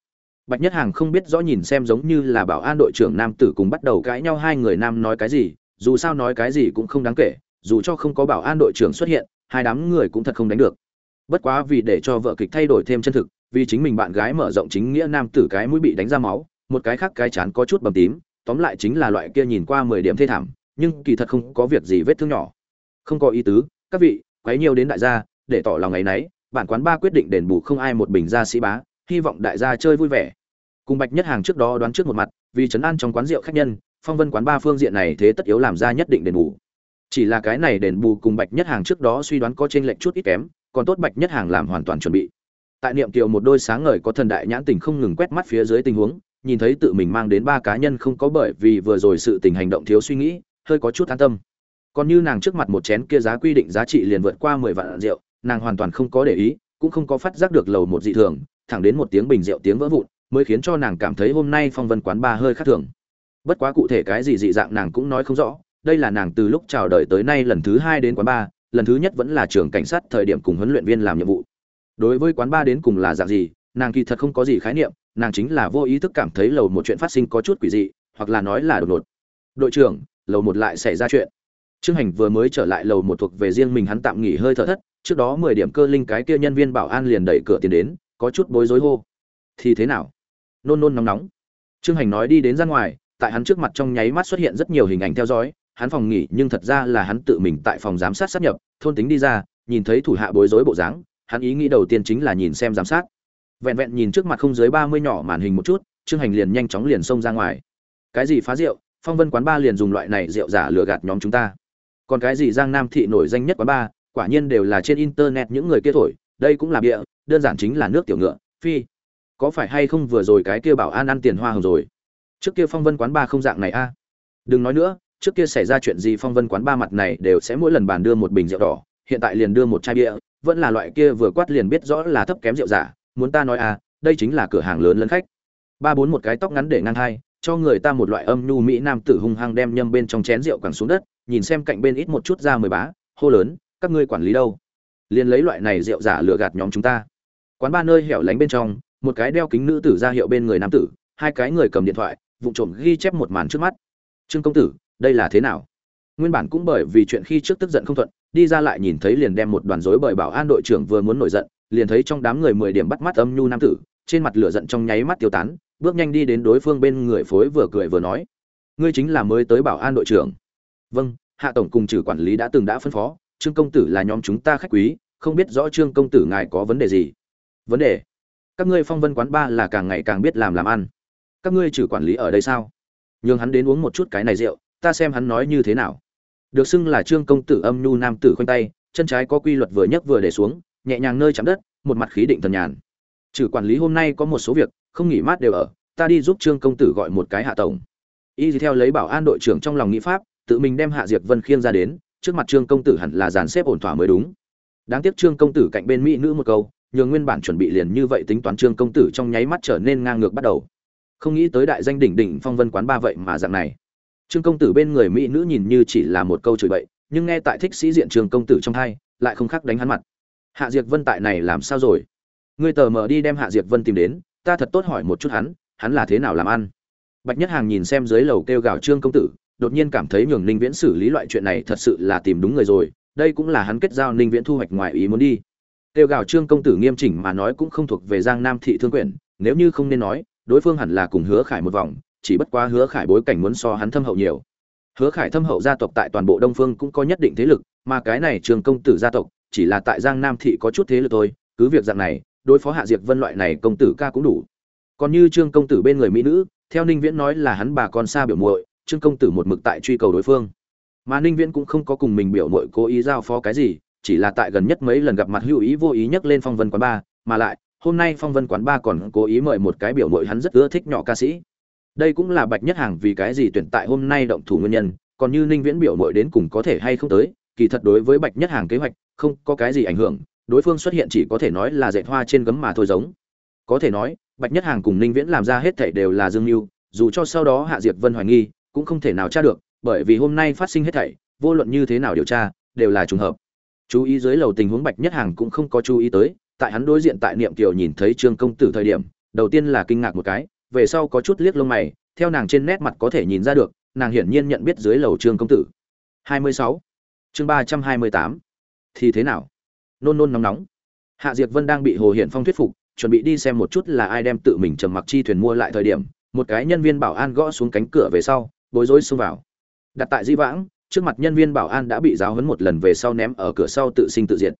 Bạch nhất hàng không biết rõ nhìn xem giống như là bảo an đội trưởng nam tử cùng bắt đầu cãi nhau hai người nam nói cái gì, dù sao nói cái gì cũng không đáng kể, dù cho không có bảo an đội trưởng xuất hiện, hai đám người cũng thật không đánh được. Bất quá vì để cho vợ kịch thay đổi thêm chân thực, vì chính mình bạn gái mở rộng chính nghĩa nam tử cái mũi bị đánh ra máu, một cái khác cái chán có chút bầm tím, tóm lại chính là loại kia nhìn qua mười điểm thê thảm, nhưng kỳ thật không có việc gì vết thương nhỏ. Không có ý tứ, các vị, quấy nhiều đến đại gia, để tỏ lòng ấy nấy bản quán ba quyết định đền bù không ai một bình gia sĩ bá, hy vọng đại gia chơi vui vẻ. Cùng bạch nhất hàng trước đó đoán trước một mặt, vì trấn an trong quán rượu khách nhân, phong vân quán ba phương diện này thế tất yếu làm ra nhất định đền bù. Chỉ là cái này đền bù cùng bạch nhất hàng trước đó suy đoán có trên lệnh chút ít kém, còn tốt bạch nhất hàng làm hoàn toàn chuẩn bị. Tại niệm tiểu một đôi sáng ngời có thần đại nhãn tình không ngừng quét mắt phía dưới tình huống, nhìn thấy tự mình mang đến ba cá nhân không có bởi vì vừa rồi sự tình hành động thiếu suy nghĩ, hơi có chút an tâm. Còn như nàng trước mặt một chén kia giá quy định giá trị liền vượt qua mười vạn rượu nàng hoàn toàn không có để ý, cũng không có phát giác được lầu một dị thường, thẳng đến một tiếng bình rượu tiếng vỡ vụn, mới khiến cho nàng cảm thấy hôm nay phong vân quán ba hơi khác thường. Bất quá cụ thể cái gì dị dạng nàng cũng nói không rõ, đây là nàng từ lúc chào đời tới nay lần thứ hai đến quán ba, lần thứ nhất vẫn là trường cảnh sát thời điểm cùng huấn luyện viên làm nhiệm vụ. Đối với quán ba đến cùng là dạng gì, nàng kỳ thật không có gì khái niệm, nàng chính là vô ý thức cảm thấy lầu một chuyện phát sinh có chút quỷ dị, hoặc là nói là đột ngột. Đội trưởng, lầu một lại xảy ra chuyện. Trương hành vừa mới trở lại lầu một thuộc về riêng mình hắn tạm nghỉ hơi thở thất trước đó mười điểm cơ linh cái kia nhân viên bảo an liền đẩy cửa tiền đến, có chút bối rối hô. Thì thế nào? Nôn nôn nóng nóng. Trương hành nói đi đến ra ngoài, tại hắn trước mặt trong nháy mắt xuất hiện rất nhiều hình ảnh theo dõi, hắn phòng nghỉ nhưng thật ra là hắn tự mình tại phòng giám sát sát nhập, thôn tính đi ra, nhìn thấy thủ hạ bối rối bộ dáng, hắn ý nghĩ đầu tiên chính là nhìn xem giám sát. Vẹn vẹn nhìn trước mặt không dưới ba mươi nhỏ màn hình một chút, trương hành liền nhanh chóng liền xông ra ngoài. Cái gì phá rượu? Phong vân quán ba liền dùng loại này rượu giả lừa gạt nhóm chúng ta. Còn cái gì giang nam thị nổi danh nhất quán ba? Quả nhiên đều là trên internet những người kia thổi, đây cũng là bịa, đơn giản chính là nước tiểu ngựa, phi. Có phải hay không vừa rồi cái kia bảo an ăn tiền hoa hồng rồi? Trước kia phong vân quán ba không dạng này a. Đừng nói nữa, trước kia xảy ra chuyện gì phong vân quán ba mặt này đều sẽ mỗi lần bàn đưa một bình rượu đỏ, hiện tại liền đưa một chai bia, vẫn là loại kia vừa quát liền biết rõ là thấp kém rượu giả, muốn ta nói à đây chính là cửa hàng lớn lẫn khách. Ba bốn một cái tóc ngắn để ngang hai, cho người ta một loại âm nhu mỹ nam tử hung hăng đem nhâm bên trong chén rượu quẳng xuống đất, nhìn xem cạnh bên ít một chút ra mười bá, hô lớn các ngươi quản lý đâu? Liền lấy loại này rượu giả lừa gạt nhóm chúng ta. Quán ba nơi hẻo lánh bên trong, một cái đeo kính nữ tử ra hiệu bên người nam tử, hai cái người cầm điện thoại, vụ trộm ghi chép một màn trước mắt. Trương công tử, đây là thế nào? Nguyên bản cũng bởi vì chuyện khi trước tức giận không thuận, đi ra lại nhìn thấy liền đem một đoàn rối bởi bảo an đội trưởng vừa muốn nổi giận, liền thấy trong đám người mười điểm bắt mắt âm nhu nam tử, trên mặt lửa giận trong nháy mắt tiêu tán, bước nhanh đi đến đối phương bên người phối vừa cười vừa nói, ngươi chính là mới tới bảo an đội trưởng. Vâng hạ tổng cùng trừ quản lý đã từng đã phân phó trương công tử là nhóm chúng ta khách quý, không biết rõ trương công tử ngài có vấn đề gì? Vấn đề? Các ngươi phong vân quán ba là càng ngày càng biết làm làm ăn. Các ngươi trừ quản lý ở đây sao? Nhường hắn đến uống một chút cái này rượu, ta xem hắn nói như thế nào. Được xưng là trương công tử âm nhu nam tử khoanh tay, chân trái có quy luật vừa nhấc vừa để xuống, nhẹ nhàng nơi chạm đất, một mặt khí định thần nhàn. Trừ quản lý hôm nay có một số việc, không nghỉ mát đều ở, ta đi giúp trương công tử gọi một cái hạ tổng. Y theo lấy bảo an đội trưởng trong lòng nghĩ pháp, tự mình đem hạ Diệp vân khiêng ra đến trước mặt trương công tử hẳn là dàn xếp ổn thỏa mới đúng. Đáng tiếc trương công tử cạnh bên mỹ nữ một câu, nhường nguyên bản chuẩn bị liền như vậy tính toán trương công tử trong nháy mắt trở nên ngang ngược bắt đầu. Không nghĩ tới đại danh đỉnh đỉnh phong vân quán ba vậy mà dạng này. Trương công tử bên người mỹ nữ nhìn như chỉ là một câu chửi bậy, nhưng nghe tại thích sĩ diện trương công tử trong hai, lại không khác đánh hắn mặt. Hạ diệt vân tại này làm sao rồi? Ngươi tờ mờ đi đem hạ diệt vân tìm đến, ta thật tốt hỏi một chút hắn hắn là thế nào làm ăn? Bạch nhất hàng nhìn xem dưới lầu kêu gào trương công tử đột nhiên cảm thấy nhường ninh viễn xử lý loại chuyện này thật sự là tìm đúng người rồi, đây cũng là hắn kết giao ninh viễn thu hoạch ngoài ý muốn đi. Kêu gào trương công tử nghiêm chỉnh mà nói cũng không thuộc về giang nam thị thương quyển nếu như không nên nói, đối phương hẳn là cùng hứa khải một vòng, chỉ bất quá hứa khải bối cảnh muốn so hắn thâm hậu nhiều. Hứa khải thâm hậu gia tộc tại toàn bộ đông phương cũng có nhất định thế lực, mà cái này Trương công tử gia tộc, chỉ là tại giang nam thị có chút thế lực thôi, cứ việc dạng này, đối phó hạ diệt vân loại này công tử ca cũng đủ. Còn như trương công tử bên người mỹ nữ, theo ninh viễn nói là hắn bà con xa biểu muội trương công tử một mực tại truy cầu đối phương. Mà ninh viễn cũng không có cùng mình biểu mội cố ý giao phó cái gì, chỉ là tại gần nhất mấy lần gặp mặt hữu ý vô ý nhắc lên phong vân quán ba, mà lại, hôm nay phong vân quán ba còn cố ý mời một cái biểu mội hắn rất ưa thích nhỏ ca sĩ. Đây cũng là bạch nhất hàng vì cái gì tuyển tại hôm nay động thủ nguyên nhân, còn như ninh viễn biểu mội đến cùng có thể hay không tới, kỳ thật đối với bạch nhất hàng kế hoạch, không có cái gì ảnh hưởng, đối phương xuất hiện chỉ có thể nói là dạy hoa trên gấm mà thôi giống. Có thể nói, bạch nhất hàng cùng ninh viễn làm ra hết thảy đều là dương mưu, dù cho sau đó hạ diệt vân hoài nghi cũng không thể nào tra được, bởi vì hôm nay phát sinh hết thảy, vô luận như thế nào điều tra, đều là trùng hợp chú ý dưới lầu tình huống bạch nhất hàng cũng không có chú ý tới, tại hắn đối diện tại niệm kiều nhìn thấy trương công tử thời điểm, đầu tiên là kinh ngạc một cái, về sau có chút liếc lông mày, theo nàng trên nét mặt có thể nhìn ra được, nàng hiển nhiên nhận biết dưới lầu trương công tử 26. chương 328. thì thế nào nôn nôn nóng nóng hạ Diệp vân đang bị hồ hiển phong thuyết phục, chuẩn bị đi xem một chút là ai đem tự mình trầm mặc chi thuyền mua lại thời điểm, một cái nhân viên bảo an gõ xuống cánh cửa về sau bối rối xông vào. Đặt tại di vãng, trước mặt nhân viên bảo an đã bị giáo huấn một lần về sau ném ở cửa sau tự sinh tự diệt.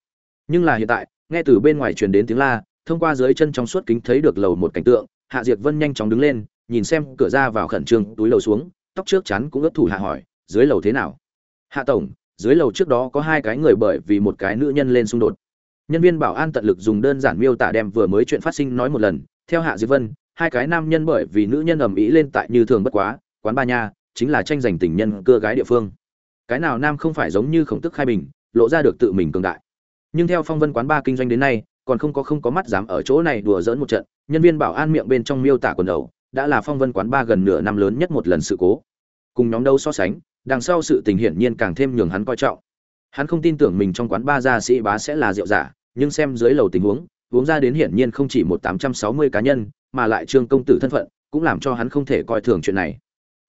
Nhưng là hiện tại, nghe từ bên ngoài truyền đến tiếng la, thông qua dưới chân trong suốt kính thấy được lầu một cảnh tượng, hạ diệt vân nhanh chóng đứng lên, nhìn xem cửa ra vào khẩn trương, túi lầu xuống, tóc trước chắn cũng ướt thủ hạ hỏi, dưới lầu thế nào? Hạ tổng, dưới lầu trước đó có hai cái người bởi vì một cái nữ nhân lên xung đột. Nhân viên bảo an tận lực dùng đơn giản miêu tả đem vừa mới chuyện phát sinh nói một lần. Theo hạ diệt vân, hai cái nam nhân bởi vì nữ nhân ầm ĩ lên tại như thường bất quá, quán ba nha chính là tranh giành tình nhân cưa gái địa phương. Cái nào nam không phải giống như khổng tức khai bình, lộ ra được tự mình cường đại. Nhưng theo phong vân quán ba kinh doanh đến nay, còn không có không có mắt dám ở chỗ này đùa dỡn một trận, nhân viên bảo an miệng bên trong miêu tả quần đầu, đã là phong vân quán ba gần nửa năm lớn nhất một lần sự cố. Cùng nhóm đâu so sánh, đằng sau sự tình hiển nhiên càng thêm nhường hắn coi trọng. Hắn không tin tưởng mình trong quán ba gia sĩ bá sẽ là rượu giả, nhưng xem dưới lầu tình huống, uống ra đến hiển nhiên không chỉ một tám trăm sáu mươi cá nhân, mà lại trương công tử thân phận, cũng làm cho hắn không thể coi thường chuyện này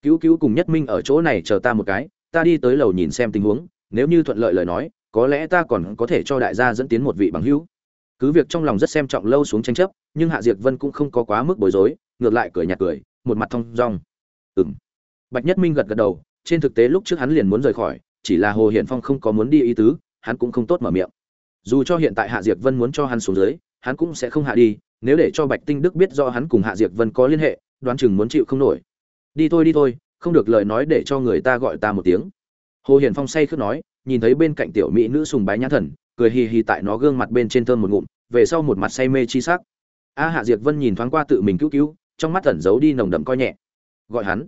cứu cứu cùng nhất minh ở chỗ này chờ ta một cái, ta đi tới lầu nhìn xem tình huống, nếu như thuận lợi lời nói, có lẽ ta còn có thể cho đại gia dẫn tiến một vị bằng hữu. Cứ việc trong lòng rất xem trọng lâu xuống tranh chấp, nhưng hạ diệt vân cũng không có quá mức bối rối, ngược lại cười nhạt cười, một mặt thong dong. Ừng bạch nhất minh gật gật đầu, trên thực tế lúc trước hắn liền muốn rời khỏi, chỉ là hồ hiển phong không có muốn đi ý tứ, hắn cũng không tốt mở miệng. Dù cho hiện tại hạ diệt vân muốn cho hắn xuống dưới, hắn cũng sẽ không hạ đi, nếu để cho bạch tinh đức biết do hắn cùng hạ diệt vân có liên hệ, đoán chừng muốn chịu không nổi đi thôi đi thôi, không được lời nói để cho người ta gọi ta một tiếng. Hồ hiển phong say khước nói, nhìn thấy bên cạnh tiểu mỹ nữ sùng bái nhã thần, cười hì hì tại nó gương mặt bên trên thơm một ngụm, về sau một mặt say mê chi sắc. A hạ diệt vân nhìn thoáng qua tự mình cứu cứu, trong mắt tẩn giấu đi nồng đậm coi nhẹ. Gọi hắn.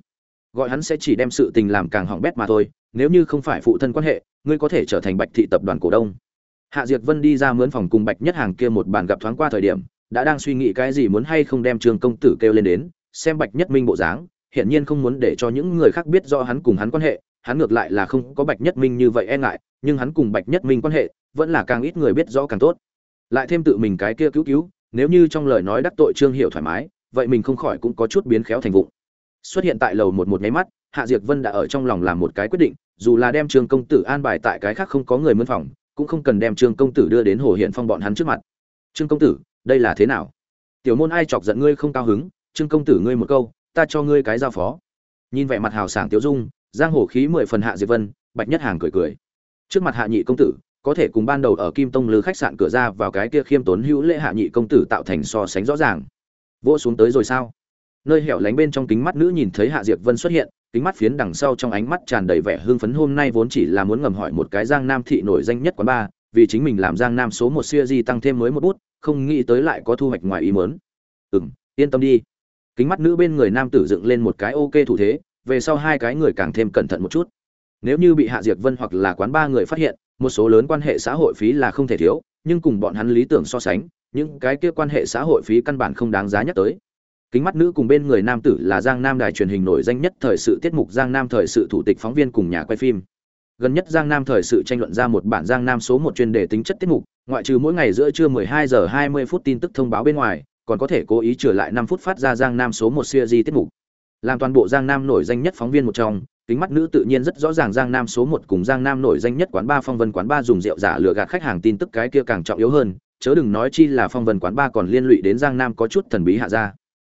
Gọi hắn sẽ chỉ đem sự tình làm càng hỏng bét mà thôi, nếu như không phải phụ thân quan hệ, ngươi có thể trở thành bạch thị tập đoàn cổ đông. Hạ diệt vân đi ra mướn phòng cùng bạch nhất hàng kia một bàn gặp thoáng qua thời điểm, đã đang suy nghĩ cái gì muốn hay không đem trương công tử kêu lên đến, xem bạch nhất minh bộ dáng hiển nhiên không muốn để cho những người khác biết do hắn cùng hắn quan hệ, hắn ngược lại là không có bạch nhất minh như vậy e ngại, nhưng hắn cùng bạch nhất minh quan hệ vẫn là càng ít người biết rõ càng tốt. Lại thêm tự mình cái kia cứu cứu, nếu như trong lời nói đắc tội trương hiểu thoải mái, vậy mình không khỏi cũng có chút biến khéo thành vụng. Xuất hiện tại lầu một một nháy mắt, hạ Diệc vân đã ở trong lòng làm một cái quyết định, dù là đem trương công tử an bài tại cái khác không có người mân phòng, cũng không cần đem trương công tử đưa đến hồ hiện phong bọn hắn trước mặt. Trương công tử, đây là thế nào? Tiểu môn ai chọc giận ngươi không cao hứng? Trương công tử ngươi một câu ta cho ngươi cái giao phó. Nhìn vẻ mặt hào sảng tiêu dung, giang hồ khí mười phần hạ diệp vân, bạch nhất hàng cười cười. Trước mặt hạ nhị công tử, có thể cùng ban đầu ở kim tông lư khách sạn cửa ra vào cái kia khiêm tốn hữu lễ hạ nhị công tử tạo thành so sánh rõ ràng. Vỗ xuống tới rồi sao? Nơi hẻo lánh bên trong kính mắt nữ nhìn thấy hạ diệp vân xuất hiện, kính mắt phiến đằng sau trong ánh mắt tràn đầy vẻ hưng phấn hôm nay vốn chỉ là muốn ngầm hỏi một cái giang nam thị nổi danh nhất quán ba, vì chính mình làm giang nam số một siêu di tăng thêm mới một bút, không nghĩ tới lại có thu hoạch ngoài ý mớn ừ yên tâm đi kính mắt nữ bên người nam tử dựng lên một cái ok thủ thế, về sau hai cái người càng thêm cẩn thận một chút. Nếu như bị hạ diệt vân hoặc là quán ba người phát hiện, một số lớn quan hệ xã hội phí là không thể thiếu, nhưng cùng bọn hắn lý tưởng so sánh, những cái kia quan hệ xã hội phí căn bản không đáng giá nhắc tới. Kính mắt nữ cùng bên người nam tử là giang nam đài truyền hình nổi danh nhất thời sự tiết mục giang nam thời sự thủ tịch phóng viên cùng nhà quay phim. Gần nhất giang nam thời sự tranh luận ra một bản giang nam số một chuyên đề tính chất tiết mục, ngoại trừ mỗi ngày giữa trưa 12 giờ 20 phút tin tức thông báo bên ngoài còn có thể cố ý trở lại 5 phút phát ra giang nam số một series tiết mục. Làm toàn bộ giang nam nổi danh nhất phóng viên một trong, kính mắt nữ tự nhiên rất rõ ràng giang nam số một cùng giang nam nổi danh nhất quán ba phong vân quán ba dùng rượu giả lừa gạt khách hàng tin tức cái kia càng trọng yếu hơn, chớ đừng nói chi là phong vân quán ba còn liên lụy đến giang nam có chút thần bí hạ gia.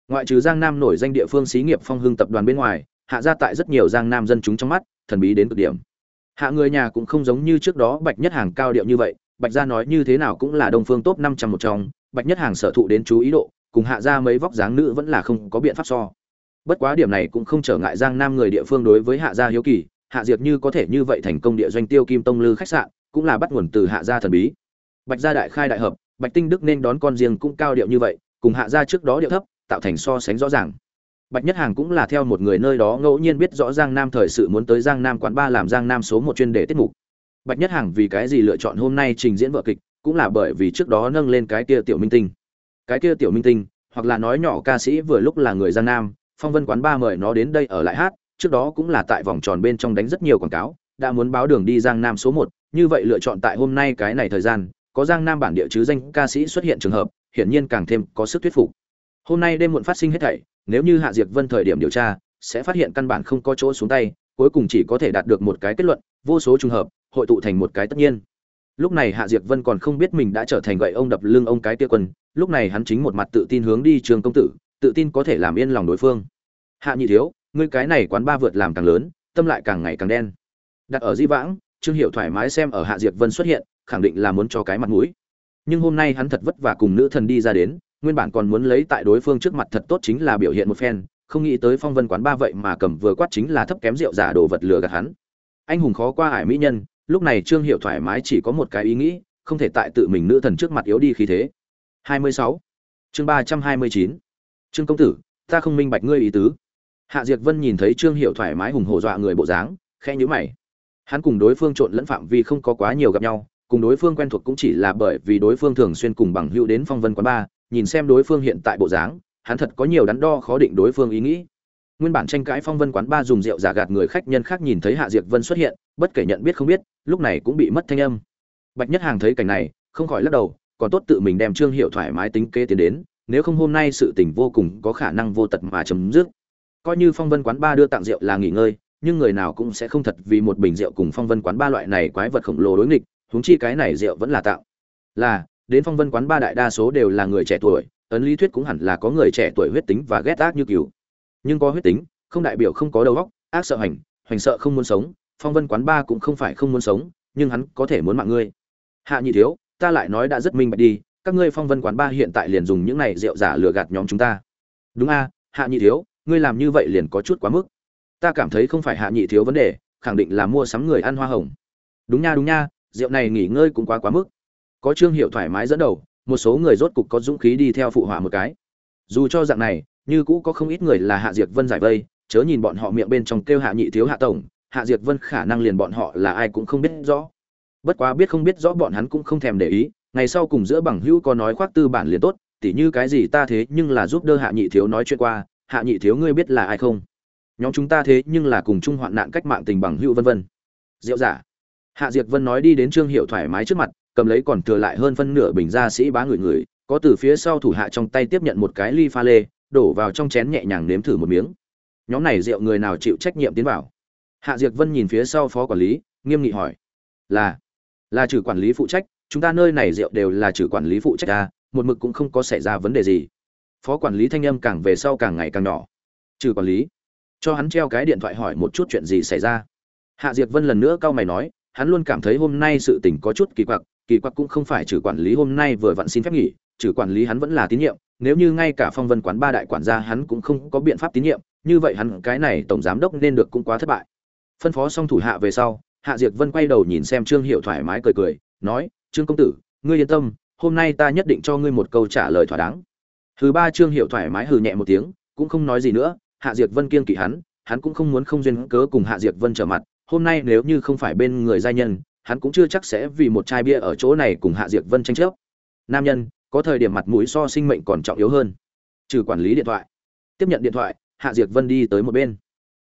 Ngoại trừ giang nam nổi danh địa phương xí nghiệp phong hưng tập đoàn bên ngoài, hạ gia tại rất nhiều giang nam dân chúng trong mắt, thần bí đến cực điểm. Hạ người nhà cũng không giống như trước đó bạch nhất hàng cao điệu như vậy, bạch gia nói như thế nào cũng là đông phương top năm trăm một trong bạch nhất hàng sở thụ đến chú ý độ, cùng hạ gia mấy vóc dáng nữ vẫn là không có biện pháp so. Bất quá điểm này cũng không trở ngại giang nam người địa phương đối với hạ gia hiếu kỳ, hạ diệt như có thể như vậy thành công địa doanh tiêu kim tông lư khách sạn, cũng là bắt nguồn từ hạ gia thần bí. Bạch gia đại khai đại hợp, bạch tinh đức nên đón con riêng cũng cao điệu như vậy, cùng hạ gia trước đó điệu thấp, tạo thành so sánh rõ ràng. Bạch nhất hàng cũng là theo một người nơi đó ngẫu nhiên biết rõ giang nam thời sự muốn tới giang nam quán ba làm giang nam số một chuyên đề tiết mục. Bạch nhất hàng vì cái gì lựa chọn hôm nay trình diễn vở kịch cũng là bởi vì trước đó nâng lên cái kia tiểu minh tinh. Cái kia tiểu minh tinh, hoặc là nói nhỏ ca sĩ vừa lúc là người giang nam, phong vân quán ba mời nó đến đây ở lại hát, trước đó cũng là tại vòng tròn bên trong đánh rất nhiều quảng cáo, đã muốn báo đường đi giang nam số một, như vậy lựa chọn tại hôm nay cái này thời gian, có giang nam bản địa chứ danh ca sĩ xuất hiện trường hợp, hiển nhiên càng thêm có sức thuyết phục. Hôm nay đêm muộn phát sinh hết thảy, nếu như hạ Diệp vân thời điểm điều tra, sẽ phát hiện căn bản không có chỗ xuống tay, cuối cùng chỉ có thể đạt được một cái kết luận, vô số trùng hợp, hội tụ thành một cái tất nhiên lúc này hạ diệp vân còn không biết mình đã trở thành gậy ông đập lưng ông cái kia quân, lúc này hắn chính một mặt tự tin hướng đi trường công tử, tự tin có thể làm yên lòng đối phương. Hạ nhị thiếu, ngươi cái này quán ba vượt làm càng lớn, tâm lại càng ngày càng đen. Đặt ở di vãng, trương hiệu thoải mái xem ở hạ diệp vân xuất hiện, khẳng định là muốn cho cái mặt mũi. Nhưng hôm nay hắn thật vất vả cùng nữ thần đi ra đến, nguyên bản còn muốn lấy tại đối phương trước mặt thật tốt chính là biểu hiện một phen, không nghĩ tới phong vân quán ba vậy mà cầm vừa quát chính là thấp kém rượu giả đồ vật lừa gạt hắn. Anh hùng khó qua ải mỹ nhân lúc này trương hiệu thoải mái chỉ có một cái ý nghĩ, không thể tại tự mình nữ thần trước mặt yếu đi khí thế 26. chương 329. trương công tử, ta không minh bạch ngươi ý tứ hạ diệt vân nhìn thấy trương hiệu thoải mái hùng hổ dọa người bộ dáng, khẽ nhíu mày hắn cùng đối phương trộn lẫn phạm vi không có quá nhiều gặp nhau, cùng đối phương quen thuộc cũng chỉ là bởi vì đối phương thường xuyên cùng bằng hữu đến phong vân quán ba, nhìn xem đối phương hiện tại bộ dáng, hắn thật có nhiều đắn đo khó định đối phương ý nghĩ nguyên bản tranh cãi phong vân quán ba dùng rượu giả gạt người khách nhân khác nhìn thấy hạ Diệc vân xuất hiện, bất kể nhận biết không biết, lúc này cũng bị mất thanh âm. Bạch nhất hàng thấy cảnh này, không khỏi lắc đầu, còn tốt tự mình đem trương hiệu thoải mái tính kế tiến đến, nếu không hôm nay sự tình vô cùng có khả năng vô tật mà chấm dứt. Coi như phong vân quán ba đưa tặng rượu là nghỉ ngơi, nhưng người nào cũng sẽ không thật vì một bình rượu cùng phong vân quán ba loại này quái vật khổng lồ đối nghịch, huống chi cái này rượu vẫn là tạo là, đến phong vân quán ba đại đa số đều là người trẻ tuổi, ấn lý thuyết cũng hẳn là có người trẻ tuổi huyết tính và ghét ác như cừu nhưng có huyết tính, không đại biểu không có đầu óc, ác sợ hành, hoành sợ không muốn sống, phong vân quán ba cũng không phải không muốn sống, nhưng hắn có thể muốn mạng ngươi. Hạ nhị thiếu, ta lại nói đã rất minh bạch đi, các ngươi phong vân quán ba hiện tại liền dùng những này rượu giả lừa gạt nhóm chúng ta. Đúng a, hạ nhị thiếu, ngươi làm như vậy liền có chút quá mức. Ta cảm thấy không phải hạ nhị thiếu vấn đề, khẳng định là mua sắm người ăn hoa hồng. Đúng nha đúng nha, rượu này nghỉ ngơi cũng quá quá mức. Có trương hiệu thoải mái dẫn đầu, một số người rốt cục có dũng khí đi theo phụ họa một cái. Dù cho dạng này như cũ có không ít người là hạ diệt vân giải vây, chớ nhìn bọn họ miệng bên trong kêu hạ nhị thiếu hạ tổng, hạ diệt vân khả năng liền bọn họ là ai cũng không biết rõ. Bất quá biết không biết rõ bọn hắn cũng không thèm để ý, ngày sau cùng giữa bằng hữu có nói khoác tư bản liền tốt, tỉ như cái gì ta thế nhưng là giúp đỡ hạ nhị thiếu nói chuyện qua, hạ nhị thiếu ngươi biết là ai không? Nhóm chúng ta thế nhưng là cùng chung hoạn nạn cách mạng tình bằng hữu vân vân. Diệu giả. Hạ diệt vân nói đi đến trương hiệu thoải mái trước mặt, cầm lấy còn thừa lại hơn phân nửa bình gia sĩ bá người người, có từ phía sau thủ hạ trong tay tiếp nhận một cái ly pha lê đổ vào trong chén nhẹ nhàng nếm thử một miếng. Nhóm này rượu người nào chịu trách nhiệm tiến vào? Hạ Diệc vân nhìn phía sau phó quản lý, nghiêm nghị hỏi. Là là trừ quản lý phụ trách, chúng ta nơi này rượu đều là trừ quản lý phụ trách ra một mực cũng không có xảy ra vấn đề gì. Phó quản lý thanh âm càng về sau càng ngày càng nhỏ. Trừ quản lý. Cho hắn treo cái điện thoại hỏi một chút chuyện gì xảy ra. Hạ Diệc vân lần nữa cau mày nói, hắn luôn cảm thấy hôm nay sự tình có chút kỳ quặc kỳ quặc cũng không phải trừ quản lý hôm nay vừa vặn xin phép nghỉ, trừ quản lý hắn vẫn là tín nhiệm, nếu như ngay cả phong vân quán ba đại quản gia hắn cũng không có biện pháp tín nhiệm, như vậy hắn cái này tổng giám đốc nên được cũng quá thất bại. Phân phó xong thủ hạ về sau, hạ diệt vân quay đầu nhìn xem trương hiệu thoải mái cười cười, nói, trương công tử, ngươi yên tâm, hôm nay ta nhất định cho ngươi một câu trả lời thỏa đáng. Thứ ba trương hiệu thoải mái hừ nhẹ một tiếng, cũng không nói gì nữa, hạ diệt vân kiên kỵ hắn hắn cũng không muốn không duyên cớ cùng hạ diệt vân trở mặt, hôm nay nếu như không phải bên người giai nhân hắn cũng chưa chắc sẽ vì một chai bia ở chỗ này cùng hạ diệt vân tranh chấp. Nam nhân, có thời điểm mặt mũi so sinh mệnh còn trọng yếu hơn. Trừ quản lý điện thoại. Tiếp nhận điện thoại, hạ diệt vân đi tới một bên.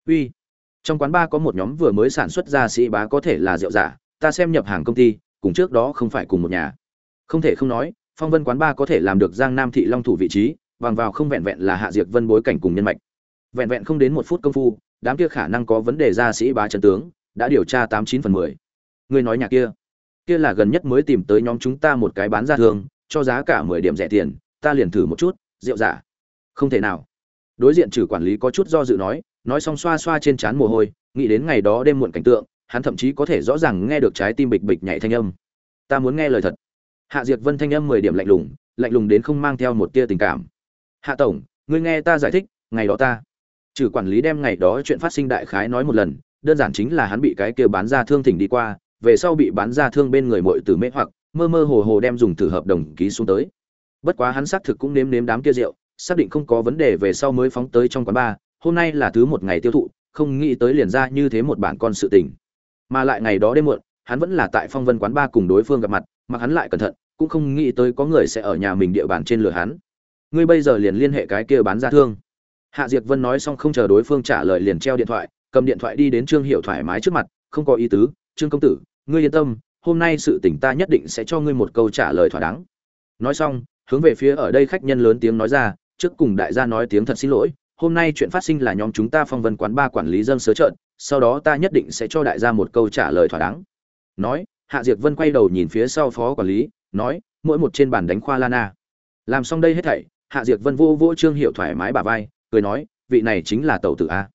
Uy, trong quán ba có một nhóm vừa mới sản xuất ra sĩ bá có thể là rượu giả, ta xem nhập hàng công ty, cùng trước đó không phải cùng một nhà. Không thể không nói, phong vân quán ba có thể làm được giang nam thị long thủ vị trí, bằng vào không vẹn vẹn là hạ diệt vân bối cảnh cùng nhân mạch. Vẹn vẹn không đến một phút công phu, đám kia khả năng có vấn đề ra sĩ bá trần tướng, đã điều tra tám chín phần mười ngươi nói nhà kia. Kia là gần nhất mới tìm tới nhóm chúng ta một cái bán ra thường, cho giá cả mười điểm rẻ tiền, ta liền thử một chút, rượu giả. Không thể nào. Đối diện trừ quản lý có chút do dự nói nói xong xoa xoa trên trán mồ hôi, nghĩ đến ngày đó đêm muộn cảnh tượng, hắn thậm chí có thể rõ ràng nghe được trái tim bịch bịch nhảy thanh âm. Ta muốn nghe lời thật. Hạ diệt vân thanh âm mười điểm lạnh lùng lạnh lùng đến không mang theo một tia tình cảm. Hạ tổng, ngươi nghe ta giải thích, ngày đó ta. Trừ quản lý đem ngày đó chuyện phát sinh đại khái nói một lần, đơn giản chính là hắn bị cái kia bán ra thương thỉnh đi qua về sau bị bán ra thương bên người mội từ mê hoặc, mơ mơ hồ hồ đem dùng thử hợp đồng ký xuống tới. Bất quá hắn xác thực cũng nếm nếm đám kia rượu, xác định không có vấn đề về sau mới phóng tới trong quán bar, hôm nay là thứ một ngày tiêu thụ, không nghĩ tới liền ra như thế một bản con sự tình. Mà lại ngày đó đêm muộn, hắn vẫn là tại phong vân quán bar cùng đối phương gặp mặt mà hắn lại cẩn thận, cũng không nghĩ tới có người sẽ ở nhà mình địa bàn trên lửa hắn. Ngươi bây giờ liền liên hệ cái kia bán ra thương. Hạ diệt vân nói xong không chờ đối phương trả lời liền treo điện thoại, cầm điện thoại đi đến trương hiệu thoải mái trước mặt, không có ý tứ, trương công tử ngươi yên tâm, hôm nay sự tỉnh ta nhất định sẽ cho ngươi một câu trả lời thỏa đáng. Nói xong, hướng về phía ở đây khách nhân lớn tiếng nói ra, trước cùng đại gia nói tiếng thật xin lỗi, hôm nay chuyện phát sinh là nhóm chúng ta phong vân quán ba quản lý dân sớ trợn, sau đó ta nhất định sẽ cho đại gia một câu trả lời thỏa đáng. Nói, hạ diệt vân quay đầu nhìn phía sau phó quản lý, nói, mỗi một trên bàn đánh khoa lana. Làm xong đây hết thảy, hạ diệt vân vô vô trương hiệu thoải mái bà vai, cười nói, vị này chính là tẩu tử a.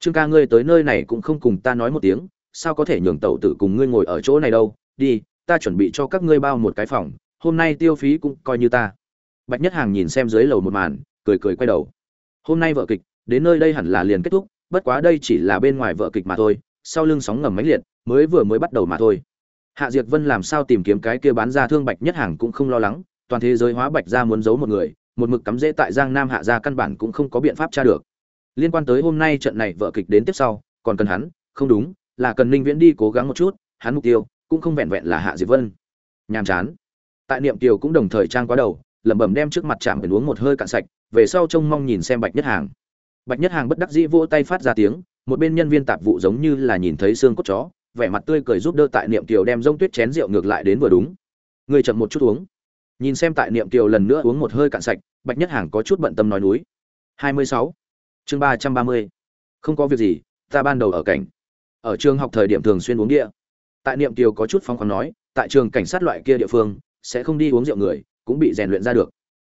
Trương ca ngươi tới nơi này cũng không cùng ta nói một tiếng sao có thể nhường tẩu tử cùng ngươi ngồi ở chỗ này đâu? Đi, ta chuẩn bị cho các ngươi bao một cái phòng, hôm nay tiêu phí cũng coi như ta. Bạch nhất hàng nhìn xem dưới lầu một màn, cười cười quay đầu. Hôm nay vợ kịch, đến nơi đây hẳn là liền kết thúc, bất quá đây chỉ là bên ngoài vợ kịch mà thôi, sau lưng sóng ngầm mãnh liệt, mới vừa mới bắt đầu mà thôi. Hạ diệt vân làm sao tìm kiếm cái kia bán ra thương bạch nhất hàng cũng không lo lắng, toàn thế giới hóa bạch ra muốn giấu một người, một mực cắm rễ tại giang nam hạ gia căn bản cũng không có biện pháp tra được. Liên quan tới hôm nay trận này vợ kịch đến tiếp sau, còn cần hắn? Không đúng là cần ninh viễn đi cố gắng một chút, hắn mục tiêu cũng không vẹn vẹn là hạ diệp vân. Nhàm chán. Tại niệm tiểu cũng đồng thời trang quá đầu, lẩm bẩm đem trước mặt chạm biển uống một hơi cạn sạch, về sau trông mong nhìn xem bạch nhất hàng. Bạch nhất hàng bất đắc dĩ vỗ tay phát ra tiếng, một bên nhân viên tạp vụ giống như là nhìn thấy xương cốt chó, vẻ mặt tươi cười giúp đỡ tại niệm tiểu đem rông tuyết chén rượu ngược lại đến vừa đúng. Người chậm một chút uống. Nhìn xem tại niệm tiểu lần nữa uống một hơi cạn sạch, bạch nhất hàng có chút bận tâm nói núi. 26. chương 330. không có việc gì, ta ban đầu ở cảnh ở trường học thời điểm thường xuyên uống địa. Tại niệm kiều có chút phong khoáng nói, tại trường cảnh sát loại kia địa phương, sẽ không đi uống rượu người, cũng bị rèn luyện ra được.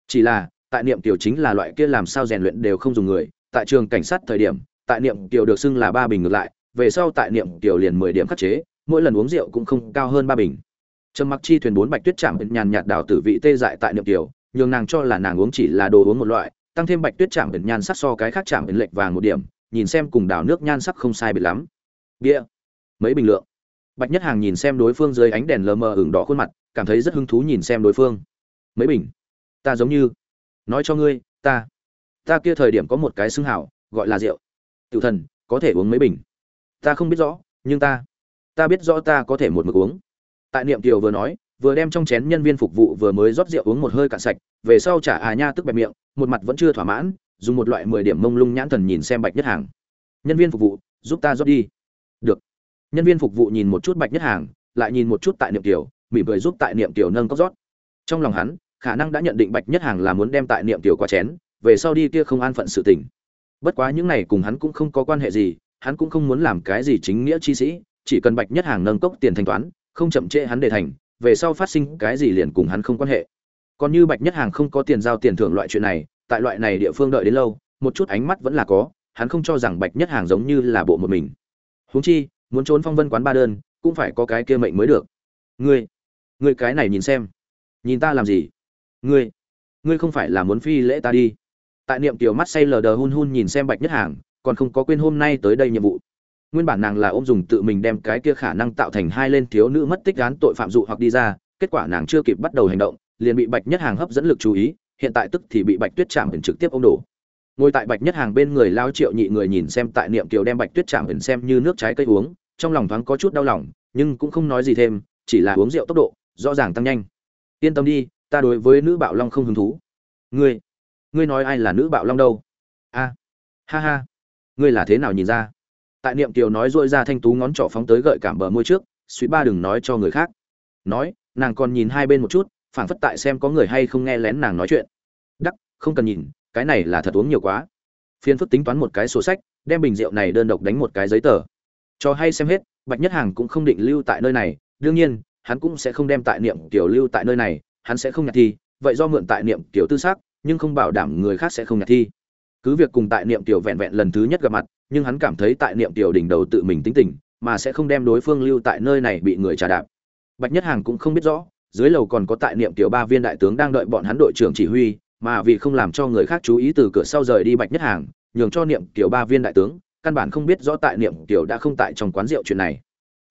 Chỉ là, tại niệm kiều chính là loại kia làm sao rèn luyện đều không dùng người, tại trường cảnh sát thời điểm, tại niệm kiều được xưng là ba bình ngược lại, về sau tại niệm kiều liền mười điểm khắc chế, mỗi lần uống rượu cũng không cao hơn ba bình. Trầm mặc chi thuyền bốn bạch tuyết chạm nhàn nhạt đào tử vị tê dại tại niệm kiều, nhường nàng cho là nàng uống chỉ là đồ uống một loại, tăng thêm bạch tuyết chạm nhan sắc so cái khác chạm lệch vàng một điểm, nhìn xem cùng đảo nước nhan sắc không sai biệt lắm bia. Mấy bình lượng. Bạch nhất hàng nhìn xem đối phương dưới ánh đèn lờ mờ ửng đỏ khuôn mặt, cảm thấy rất hứng thú nhìn xem đối phương. Mấy bình? Ta giống như. Nói cho ngươi, ta. Ta kia thời điểm có một cái xưng hảo, gọi là rượu. Tiểu thần, có thể uống mấy bình? Ta không biết rõ, nhưng ta. Ta biết rõ ta có thể một mực uống. Tại niệm kiều vừa nói, vừa đem trong chén nhân viên phục vụ vừa mới rót rượu uống một hơi cạn sạch, về sau trả à nha tức bẹp miệng, một mặt vẫn chưa thỏa mãn, dùng một loại mười điểm mông lung nhãn thần nhìn xem bạch nhất hàng. Nhân viên phục vụ, giúp ta rót đi nhân viên phục vụ nhìn một chút bạch nhất hàng, lại nhìn một chút tại niệm tiểu mỉm cười giúp tại niệm tiểu nâng cốc rót. Trong lòng hắn, khả năng đã nhận định bạch nhất hàng là muốn đem tại niệm tiểu qua chén, về sau đi kia không an phận sự tình. Bất quá những này cùng hắn cũng không có quan hệ gì, hắn cũng không muốn làm cái gì chính nghĩa chi sĩ, chỉ cần bạch nhất hàng nâng cốc tiền thanh toán, không chậm trễ hắn để thành, về sau phát sinh cái gì liền cùng hắn không quan hệ. Còn như bạch nhất hàng không có tiền giao tiền thưởng loại chuyện này, tại loại này địa phương đợi đến lâu, một chút ánh mắt vẫn là có, hắn không cho rằng bạch nhất hàng giống như là bộ một mình. Huống chi muốn trốn phong vân quán ba đơn, cũng phải có cái kia mệnh mới được. Ngươi ngươi cái này nhìn xem. Nhìn ta làm gì? Ngươi ngươi không phải là muốn phi lễ ta đi. Tại niệm tiểu mắt say lờ đờ hun hun nhìn xem bạch nhất hàng, còn không có quên hôm nay tới đây nhiệm vụ. Nguyên bản nàng là ôm dùng tự mình đem cái kia khả năng tạo thành hai lên thiếu nữ mất tích án tội phạm dụ hoặc đi ra, kết quả nàng chưa kịp bắt đầu hành động, liền bị bạch nhất hàng hấp dẫn lực chú ý, hiện tại tức thì bị bạch tuyết chạm hình trực tiếp ôm đổ. Ngồi tại bạch nhất hàng bên người lao triệu nhị người nhìn xem tại niệm kiều đem bạch tuyết chạm hình xem như nước trái cây uống trong lòng thoáng có chút đau lòng, nhưng cũng không nói gì thêm, chỉ là uống rượu tốc độ, rõ ràng tăng nhanh. Yên tâm đi, ta đối với nữ bạo long không hứng thú. Ngươi ngươi nói ai là nữ bạo long đâu? A, ha ha. Ngươi là thế nào nhìn ra? Tại niệm kiều nói dội ra thanh tú ngón trỏ phóng tới gợi cảm bờ môi trước, suýt ba đừng nói cho người khác. Nói, nàng còn nhìn hai bên một chút, phảng phất tại xem có người hay không nghe lén nàng nói chuyện. Đắc, không cần nhìn, cái này là thật uống nhiều quá. Phiên phức tính toán một cái sổ sách, đem bình rượu này đơn độc đánh một cái giấy tờ cho hay xem hết, bạch nhất hàng cũng không định lưu tại nơi này, đương nhiên, hắn cũng sẽ không đem tại niệm tiểu lưu tại nơi này, hắn sẽ không nhặt thi, vậy do mượn tại niệm tiểu tư xác, nhưng không bảo đảm người khác sẽ không nhặt thi. Cứ việc cùng tại niệm tiểu vẹn vẹn lần thứ nhất gặp mặt, nhưng hắn cảm thấy tại niệm tiểu đỉnh đầu tự mình tính tình, mà sẽ không đem đối phương lưu tại nơi này bị người trà đạp. Bạch nhất hàng cũng không biết rõ, dưới lầu còn có tại niệm tiểu ba viên đại tướng đang đợi bọn hắn đội trưởng chỉ huy, mà vì không làm cho người khác chú ý từ cửa sau rời đi bạch nhất hàng, nhường cho niệm tiểu ba viên đại tướng căn bản không biết rõ tại niệm tiểu đã không tại trong quán rượu chuyện này.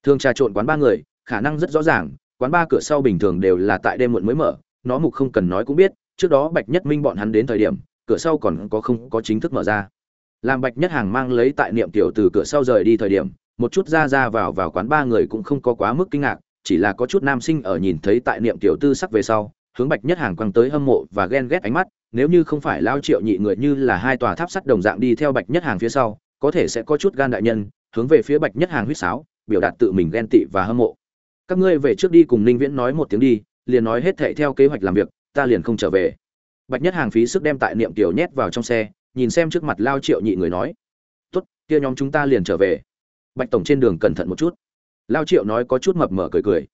Thường trà trộn quán ba người, khả năng rất rõ ràng, quán ba cửa sau bình thường đều là tại đêm muộn mới mở, nó mục không cần nói cũng biết, trước đó bạch nhất minh bọn hắn đến thời điểm, cửa sau còn có không có chính thức mở ra. Làm bạch nhất hàng mang lấy tại niệm tiểu từ cửa sau rời đi thời điểm, một chút ra ra vào vào quán ba người cũng không có quá mức kinh ngạc, chỉ là có chút nam sinh ở nhìn thấy tại niệm tiểu tư sắc về sau, hướng bạch nhất hàng quăng tới hâm mộ và ghen ghét ánh mắt, nếu như không phải lao triệu nhị người như là hai tòa tháp sắt đồng dạng đi theo bạch nhất hàng phía sau có thể sẽ có chút gan đại nhân, hướng về phía bạch nhất hàng huýt sáo, biểu đạt tự mình ghen tị và hâm mộ. Các ngươi về trước đi cùng ninh viễn nói một tiếng đi, liền nói hết thệ theo kế hoạch làm việc, ta liền không trở về. Bạch nhất hàng phí sức đem tại niệm tiểu nhét vào trong xe, nhìn xem trước mặt lao triệu nhị người nói, tốt, kia nhóm chúng ta liền trở về. Bạch tổng trên đường cẩn thận một chút. Lao triệu nói có chút mập mờ cười cười.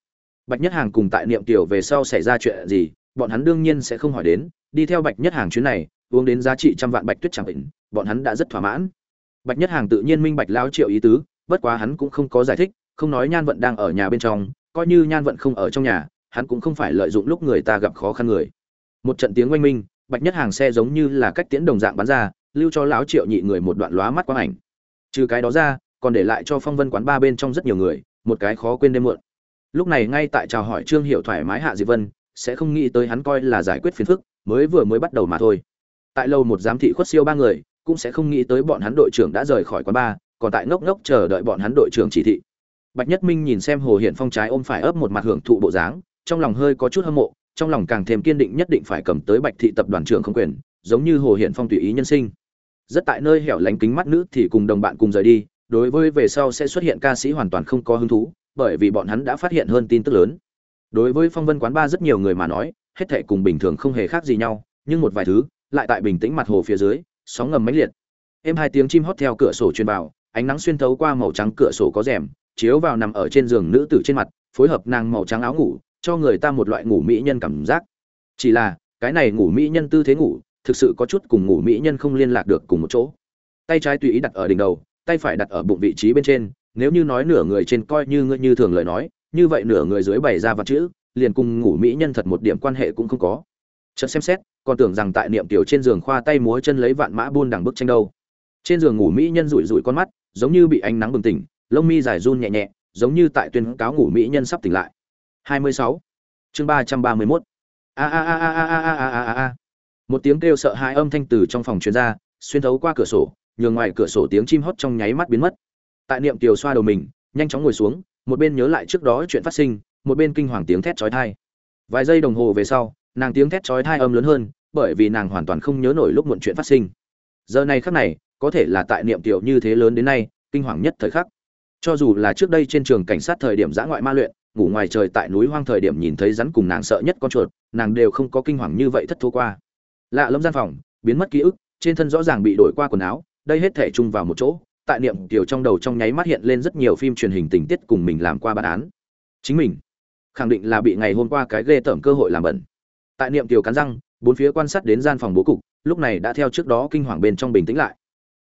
Bạch nhất hàng cùng tại niệm tiểu về sau xảy ra chuyện gì, bọn hắn đương nhiên sẽ không hỏi đến, đi theo bạch nhất hàng chuyến này, uống đến giá trị trăm vạn bạch tuyết chẳng định, bọn hắn đã rất thỏa mãn bạch nhất hàng tự nhiên minh bạch lao triệu ý tứ, bất quá hắn cũng không có giải thích, không nói nhan vận đang ở nhà bên trong, coi như nhan vận không ở trong nhà, hắn cũng không phải lợi dụng lúc người ta gặp khó khăn người. Một trận tiếng oanh minh, bạch nhất hàng xe giống như là cách tiễn đồng dạng bắn ra, lưu cho lão triệu nhị người một đoạn lóa mắt quang ảnh. Trừ cái đó ra, còn để lại cho phong vân quán ba bên trong rất nhiều người, một cái khó quên đêm muộn. Lúc này ngay tại chào hỏi trương hiệu thoải mái hạ diệp vân, sẽ không nghĩ tới hắn coi là giải quyết phiền phức, mới vừa mới bắt đầu mà thôi. Tại lâu một giám thị khuất siêu ba người cũng sẽ không nghĩ tới bọn hắn đội trưởng đã rời khỏi quán ba còn tại ngốc ngốc chờ đợi bọn hắn đội trưởng chỉ thị. Bạch nhất minh nhìn xem hồ Hiển phong trái ôm phải ấp một mặt hưởng thụ bộ dáng, trong lòng hơi có chút hâm mộ, trong lòng càng thêm kiên định nhất định phải cầm tới bạch thị tập đoàn trưởng không quyền, giống như hồ Hiển phong tùy ý nhân sinh. Rất tại nơi hẻo lánh kính mắt nữ thì cùng đồng bạn cùng rời đi, đối với về sau sẽ xuất hiện ca sĩ hoàn toàn không có hứng thú, bởi vì bọn hắn đã phát hiện hơn tin tức lớn. Đối với phong vân quán ba rất nhiều người mà nói, hết thệ cùng bình thường không hề khác gì nhau, nhưng một vài thứ, lại tại bình tĩnh mặt hồ phía dưới sóng ngầm mãnh liệt. Êm hai tiếng chim hót theo cửa sổ truyền vào, ánh nắng xuyên thấu qua màu trắng cửa sổ có rèm, chiếu vào nằm ở trên giường nữ tử trên mặt, phối hợp nàng màu trắng áo ngủ, cho người ta một loại ngủ mỹ nhân cảm giác. Chỉ là, cái này ngủ mỹ nhân tư thế ngủ, thực sự có chút cùng ngủ mỹ nhân không liên lạc được cùng một chỗ. Tay trái tùy ý đặt ở đỉnh đầu, tay phải đặt ở bụng vị trí bên trên, nếu như nói nửa người trên coi như ngươi như thường lời nói, như vậy nửa người dưới bày ra vật chữ, liền cùng ngủ mỹ nhân thật một điểm quan hệ cũng không có. Chợt xem xét còn tưởng rằng tại niệm tiểu trên giường khoa tay múa chân lấy vạn mã buôn đằng bức tranh đâu. Trên giường ngủ mỹ nhân rủi rủi con mắt, giống như bị ánh nắng bừng tỉnh, lông mi dài run nhẹ nhẹ, giống như tại tuyên cáo ngủ mỹ nhân sắp tỉnh lại. 26. chương 331. a a a a a a a a a a. Một tiếng kêu sợ hãi âm thanh từ trong phòng truyền ra, xuyên thấu qua cửa sổ, nhường ngoài cửa sổ tiếng chim hót trong nháy mắt biến mất. Tại niệm tiểu xoa đầu mình, nhanh chóng ngồi xuống, một bên nhớ lại trước đó chuyện phát sinh, một bên kinh hoàng tiếng thét chói tai. Vài giây đồng hồ về sau nàng tiếng thét chói thai âm lớn hơn, bởi vì nàng hoàn toàn không nhớ nổi lúc muộn chuyện phát sinh. Giờ này khắc này, có thể là tại niệm tiểu như thế lớn đến nay, kinh hoàng nhất thời khắc. Cho dù là trước đây trên trường cảnh sát thời điểm giã ngoại ma luyện, ngủ ngoài trời tại núi hoang thời điểm nhìn thấy rắn cùng nàng sợ nhất con chuột, nàng đều không có kinh hoàng như vậy thất thua qua. Lạ lâm gian phòng, biến mất ký ức, trên thân rõ ràng bị đổi qua quần áo, đây hết thể chung vào một chỗ, tại niệm tiểu trong đầu trong nháy mắt hiện lên rất nhiều phim truyền hình tình tiết cùng mình làm qua bản án. Chính mình, khẳng định là bị ngày hôm qua cái ghê tởm cơ hội làm bẩn tại niệm tiểu cắn răng, bốn phía quan sát đến gian phòng bố cục, lúc này đã theo trước đó kinh hoàng bên trong bình tĩnh lại.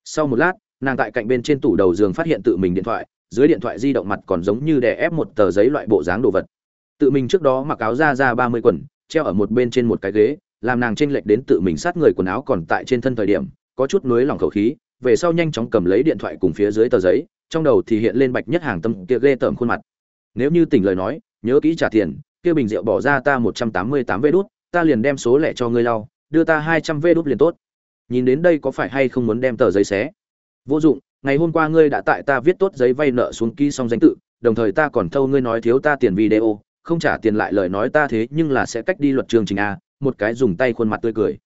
Sau một lát, nàng tại cạnh bên trên tủ đầu giường phát hiện tự mình điện thoại, dưới điện thoại di động mặt còn giống như đè ép một tờ giấy loại bộ dáng đồ vật. Tự mình trước đó mặc áo ra ra ba mươi quần, treo ở một bên trên một cái ghế, làm nàng chênh lệch đến tự mình sát người quần áo còn tại trên thân thời điểm, có chút nới lỏng khẩu khí, về sau nhanh chóng cầm lấy điện thoại cùng phía dưới tờ giấy, trong đầu thì hiện lên bạch nhất hàng tâm kia ghê tởm khuôn mặt. Nếu như tỉnh lời nói, nhớ kỹ trả tiền, kia bình rượu bỏ ra ta một trăm tám mươi tám vê đút ta liền đem số lẻ cho ngươi lau, đưa ta hai trăm vê đút liền tốt. Nhìn đến đây có phải hay không muốn đem tờ giấy xé? Vô dụng, ngày hôm qua ngươi đã tại ta viết tốt giấy vay nợ xuống ký xong danh tự, đồng thời ta còn thâu ngươi nói thiếu ta tiền video, không trả tiền lại lời nói ta thế nhưng là sẽ cách đi luật chương trình a, một cái dùng tay khuôn mặt tươi cười.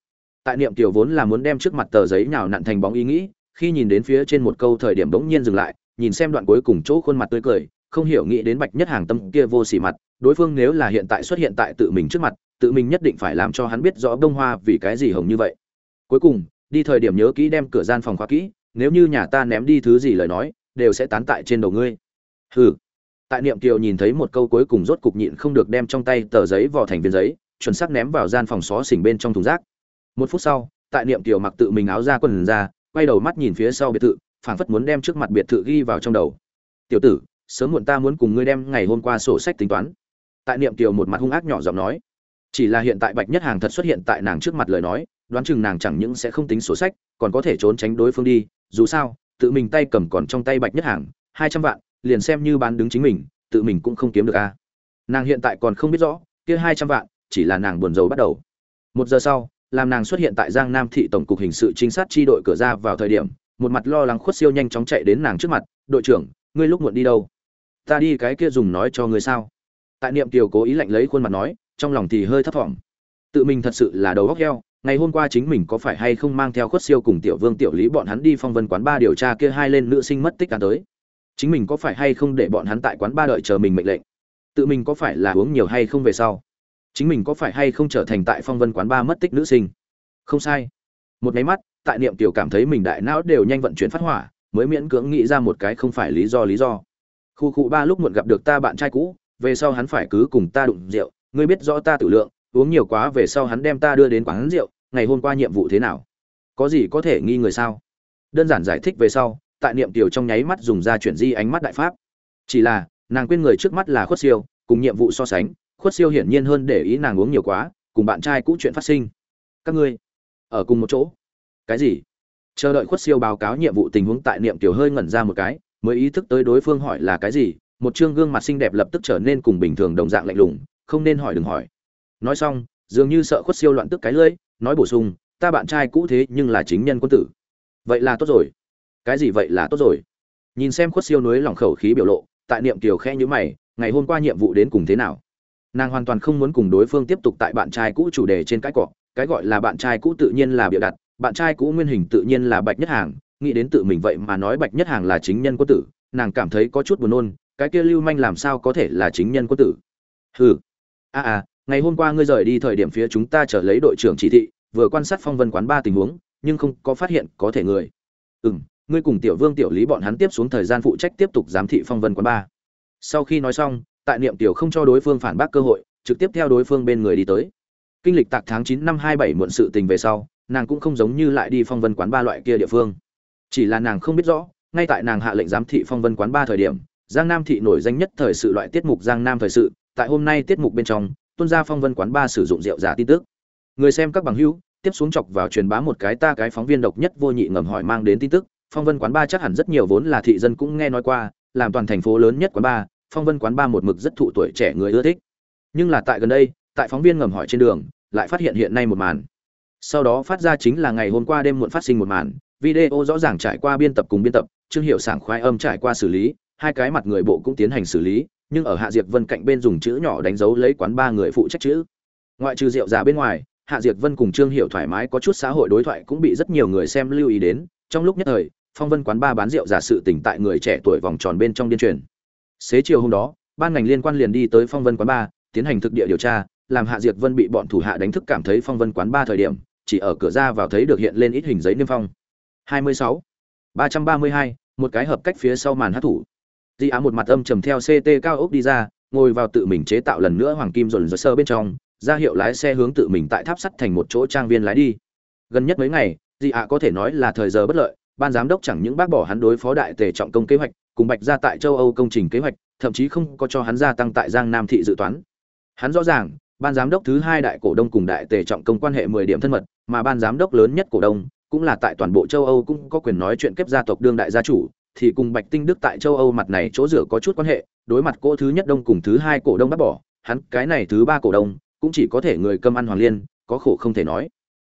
Tại niệm tiểu vốn là muốn đem trước mặt tờ giấy nhào nặn thành bóng ý nghĩ, khi nhìn đến phía trên một câu thời điểm bỗng nhiên dừng lại, nhìn xem đoạn cuối cùng chỗ khuôn mặt tươi cười, không hiểu nghĩ đến bạch nhất hàng tâm kia vô sỉ mặt, đối phương nếu là hiện tại xuất hiện tại tự mình trước mặt tự mình nhất định phải làm cho hắn biết rõ bông hoa vì cái gì hồng như vậy. Cuối cùng, đi thời điểm nhớ kỹ đem cửa gian phòng khóa kỹ, nếu như nhà ta ném đi thứ gì lời nói, đều sẽ tán tại trên đầu ngươi. Hừ. Tại niệm kiều nhìn thấy một câu cuối cùng rốt cục nhịn không được đem trong tay tờ giấy vò thành viên giấy, chuẩn xác ném vào gian phòng xó xỉnh bên trong thùng rác. Một phút sau, tại niệm kiều mặc tự mình áo ra quần ra, quay đầu mắt nhìn phía sau biệt thự, phảng phất muốn đem trước mặt biệt thự ghi vào trong đầu. Tiểu tử, sớm muộn ta muốn cùng ngươi đem ngày hôm qua sổ sách tính toán. Tại niệm kiều một mặt hung ác nhỏ giọng nói chỉ là hiện tại bạch nhất hàng thật xuất hiện tại nàng trước mặt lời nói, đoán chừng nàng chẳng những sẽ không tính sổ sách, còn có thể trốn tránh đối phương đi, dù sao, tự mình tay cầm còn trong tay bạch nhất hàng, hai trăm vạn, liền xem như bán đứng chính mình, tự mình cũng không kiếm được a nàng hiện tại còn không biết rõ, kia hai trăm vạn, chỉ là nàng buồn rầu bắt đầu. Một giờ sau, làm nàng xuất hiện tại giang nam thị tổng cục hình sự trinh sát tri đội cửa ra vào thời điểm, một mặt lo lắng khuất siêu nhanh chóng chạy đến nàng trước mặt, đội trưởng, ngươi lúc muộn đi đâu? Ta đi cái kia dùng nói cho ngươi sao? Tại niệm kiều cố ý lạnh lấy khuôn mặt nói trong lòng thì hơi thấp thỏm. Tự mình thật sự là đầu góc heo ngày hôm qua chính mình có phải hay không mang theo khuất siêu cùng tiểu vương tiểu lý bọn hắn đi phong vân quán ba điều tra kia hai lên nữ sinh mất tích cả tới. Chính mình có phải hay không để bọn hắn tại quán ba đợi chờ mình mệnh lệnh? Tự mình có phải là uống nhiều hay không về sau? Chính mình có phải hay không trở thành tại phong vân quán ba mất tích nữ sinh? Không sai. Một máy mắt, tại niệm tiểu cảm thấy mình đại não đều nhanh vận chuyển phát hỏa, mới miễn cưỡng nghĩ ra một cái không phải lý do lý do. Khu khu ba lúc muộn gặp được ta bạn trai cũ, về sau hắn phải cứ cùng ta đụng rượu ngươi biết rõ ta tự lượng, uống nhiều quá về sau hắn đem ta đưa đến quán rượu, ngày hôm qua nhiệm vụ thế nào? Có gì có thể nghi người sao? Đơn giản giải thích về sau, tại niệm tiểu trong nháy mắt dùng ra chuyển di ánh mắt đại pháp. Chỉ là, nàng quên người trước mắt là khuất siêu, cùng nhiệm vụ so sánh, khuất siêu hiển nhiên hơn để ý nàng uống nhiều quá, cùng bạn trai cũ chuyện phát sinh. Các ngươi, ở cùng một chỗ. Cái gì? Chờ đợi khuất siêu báo cáo nhiệm vụ tình huống tại niệm tiểu hơi ngẩn ra một cái, mới ý thức tới đối phương hỏi là cái gì, một chương gương mặt xinh đẹp lập tức trở nên cùng bình thường đồng dạng lạnh lùng không nên hỏi đừng hỏi. Nói xong, dường như sợ khuất siêu loạn tức cái lưỡi, nói bổ sung, ta bạn trai cũ thế nhưng là chính nhân quân tử. Vậy là tốt rồi. Cái gì vậy là tốt rồi? Nhìn xem khuất siêu núi lòng khẩu khí biểu lộ, tại niệm kiều khe nhữ mày, ngày hôm qua nhiệm vụ đến cùng thế nào? Nàng hoàn toàn không muốn cùng đối phương tiếp tục tại bạn trai cũ chủ đề trên cái cọ, cái gọi là bạn trai cũ tự nhiên là bịa đặt, bạn trai cũ nguyên hình tự nhiên là bạch nhất hàng, nghĩ đến tự mình vậy mà nói bạch nhất hàng là chính nhân quân tử, nàng cảm thấy có chút buồn nôn, cái kia lưu manh làm sao có thể là chính nhân quân tử? Hừ a à, à ngày hôm qua ngươi rời đi thời điểm phía chúng ta trở lấy đội trưởng chỉ thị vừa quan sát phong vân quán ba tình huống nhưng không có phát hiện có thể người. Ừ m ngươi cùng tiểu vương tiểu lý bọn hắn tiếp xuống thời gian phụ trách tiếp tục giám thị phong vân quán ba. Sau khi nói xong tại niệm tiểu không cho đối phương phản bác cơ hội trực tiếp theo đối phương bên người đi tới. Kinh lịch tạc tháng chín năm hai bảy muộn sự tình về sau nàng cũng không giống như lại đi phong vân quán ba loại kia địa phương. Chỉ là nàng không biết rõ ngay tại nàng hạ lệnh giám thị phong vân quán ba thời điểm giang nam thị nổi danh nhất thời sự loại tiết mục giang nam thời sự tại hôm nay tiết mục bên trong tuân Gia phong vân quán ba sử dụng rượu giả tin tức. Người xem các bằng hữu, tiếp xuống chọc vào truyền bá một cái ta cái phóng viên độc nhất vô nhị ngầm hỏi mang đến tin tức, phong vân quán ba chắc hẳn rất nhiều vốn là thị dân cũng nghe nói qua, làm toàn thành phố lớn nhất quán ba, phong vân quán ba một mực rất thụ tuổi trẻ người ưa thích. Nhưng là tại gần đây, tại phóng viên ngầm hỏi trên đường, lại phát hiện hiện nay một màn. Sau đó phát ra chính là ngày hôm qua đêm muộn phát sinh một màn, video rõ ràng trải qua biên tập cùng biên tập, trương hiệu sảng khoái âm trải qua xử lý, hai cái mặt người bộ cũng tiến hành xử lý nhưng ở hạ diệt vân cạnh bên dùng chữ nhỏ đánh dấu lấy quán ba người phụ trách chữ. Ngoại trừ rượu già bên ngoài hạ diệt vân cùng trương hiệu thoải mái có chút xã hội đối thoại cũng bị rất nhiều người xem lưu ý đến. Trong lúc nhất thời phong vân quán ba bán rượu giả sự tỉnh tại người trẻ tuổi vòng tròn bên trong điên truyền. Xế chiều hôm đó ban ngành liên quan liền đi tới phong vân quán ba tiến hành thực địa điều tra làm hạ diệt vân bị bọn thủ hạ đánh thức cảm thấy phong vân quán ba thời điểm chỉ ở cửa ra vào thấy được hiện lên ít hình giấy niêm phong. 26. 332, một cái hợp cách phía sau màn hát thủ di á một mặt âm trầm theo ct cao ốc đi ra, ngồi vào tự mình chế tạo lần nữa hoàng kim dồn dơ sơ bên trong, ra hiệu lái xe hướng tự mình tại tháp sắt thành một chỗ trang viên lái đi. Gần nhất mấy ngày, di Á có thể nói là thời giờ bất lợi, ban giám đốc chẳng những bác bỏ hắn đối phó đại tề trọng công kế hoạch, cùng bạch ra tại châu âu công trình kế hoạch, thậm chí không có cho hắn gia tăng tại giang nam thị dự toán. Hắn rõ ràng, ban giám đốc thứ hai đại cổ đông cùng đại tề trọng công quan hệ mười điểm thân mật, mà ban giám đốc lớn nhất cổ đông, cũng là tại toàn bộ châu âu cũng có quyền nói chuyện kép gia tộc đương đại gia chủ thì cùng bạch tinh đức tại châu âu mặt này chỗ rửa có chút quan hệ, đối mặt cô thứ nhất đông cùng thứ hai cổ đông bắt bỏ, hắn cái này thứ ba cổ đông cũng chỉ có thể người cơm ăn hoàng liên, có khổ không thể nói.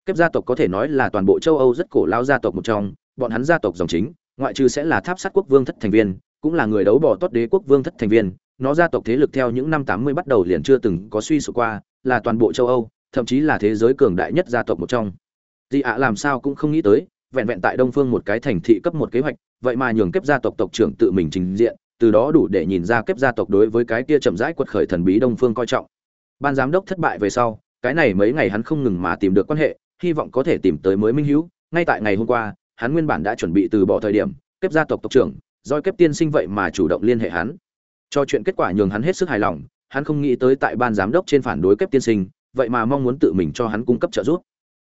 Kép gia tộc có thể nói là toàn bộ châu âu rất cổ lao gia tộc một trong, bọn hắn gia tộc dòng chính, ngoại trừ sẽ là tháp sắt quốc vương thất thành viên, cũng là người đấu bỏ tốt đế quốc vương thất thành viên, nó gia tộc thế lực theo những năm tám mươi bắt đầu liền chưa từng có suy sụp qua, là toàn bộ châu âu, thậm chí là thế giới cường đại nhất gia tộc một trong. Di ạ làm sao cũng không nghĩ tới, vẹn vẹn tại đông phương một cái thành thị cấp một kế hoạch vậy mà nhường kiếp gia tộc tộc trưởng tự mình trình diện, từ đó đủ để nhìn ra kiếp gia tộc đối với cái kia chậm rãi quật khởi thần bí đông phương coi trọng. Ban giám đốc thất bại về sau, cái này mấy ngày hắn không ngừng mà tìm được quan hệ, hy vọng có thể tìm tới mới minh hữu. Ngay tại ngày hôm qua, hắn nguyên bản đã chuẩn bị từ bỏ thời điểm, kiếp gia tộc tộc trưởng doi kiếp tiên sinh vậy mà chủ động liên hệ hắn. Cho chuyện kết quả nhường hắn hết sức hài lòng, hắn không nghĩ tới tại ban giám đốc trên phản đối kiếp tiên sinh, vậy mà mong muốn tự mình cho hắn cung cấp trợ giúp.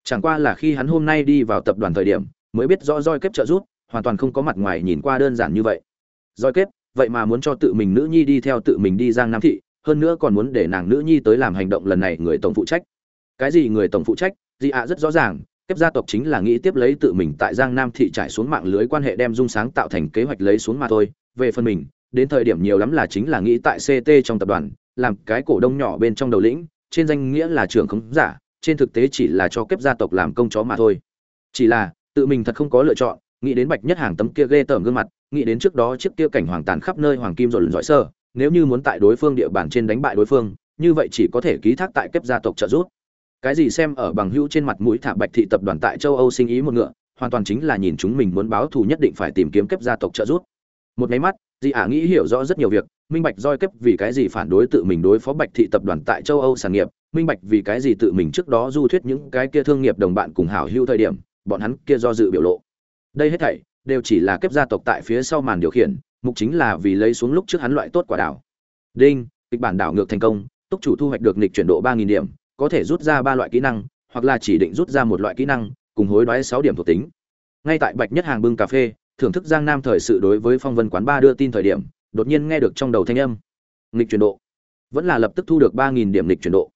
Chẳng qua là khi hắn hôm nay đi vào tập đoàn thời điểm, mới biết rõ roi kiếp trợ giúp hoàn toàn không có mặt ngoài nhìn qua đơn giản như vậy. Roi kết vậy mà muốn cho tự mình nữ nhi đi theo tự mình đi giang nam thị, hơn nữa còn muốn để nàng nữ nhi tới làm hành động lần này người tổng phụ trách. Cái gì người tổng phụ trách? Di ạ rất rõ ràng Kiếp gia tộc chính là nghĩ tiếp lấy tự mình tại giang nam thị trải xuống mạng lưới quan hệ đem dung sáng tạo thành kế hoạch lấy xuống mà thôi. Về phần mình, đến thời điểm nhiều lắm là chính là nghĩ tại ct trong tập đoàn, làm cái cổ đông nhỏ bên trong đầu lĩnh, trên danh nghĩa là trưởng khống giả, trên thực tế chỉ là cho Kiếp gia tộc làm công chó mà thôi. Chỉ là, tự mình thật không có lựa chọn nghĩ đến bạch nhất hàng tấm kia ghê tởm gương mặt, nghĩ đến trước đó chiếc kia cảnh hoàng tàn khắp nơi hoàng kim rồi lần giỏi sơ, nếu như muốn tại đối phương địa bàn trên đánh bại đối phương, như vậy chỉ có thể ký thác tại kép gia tộc trợ giúp. Cái gì xem ở bằng hữu trên mặt mũi thả bạch thị tập đoàn tại châu âu sinh ý một ngựa, hoàn toàn chính là nhìn chúng mình muốn báo thù nhất định phải tìm kiếm kép gia tộc trợ giúp. Một máy mắt dị ả nghĩ hiểu rõ rất nhiều việc, minh bạch roi kép vì cái gì phản đối tự mình đối phó bạch thị tập đoàn tại châu âu sản nghiệp, minh bạch vì cái gì tự mình trước đó du thuyết những cái kia thương nghiệp đồng bạn cùng hảo hữu thời điểm, bọn hắn kia do dự biểu lộ đây hết thảy đều chỉ là kiếp gia tộc tại phía sau màn điều khiển, mục chính là vì lấy xuống lúc trước hắn loại tốt quả đảo. Đinh, kịch bản đảo ngược thành công, túc chủ thu hoạch được nịch chuyển độ ba nghìn điểm, có thể rút ra ba loại kỹ năng, hoặc là chỉ định rút ra một loại kỹ năng, cùng hối đoái sáu điểm thuộc tính. Ngay tại bạch nhất hàng bưng cà phê, thưởng thức giang nam thời sự đối với phong vân quán ba đưa tin thời điểm, đột nhiên nghe được trong đầu thanh âm. Nghịch chuyển độ. Vẫn là lập tức thu được ba nghìn điểm nghịch chuyển độ.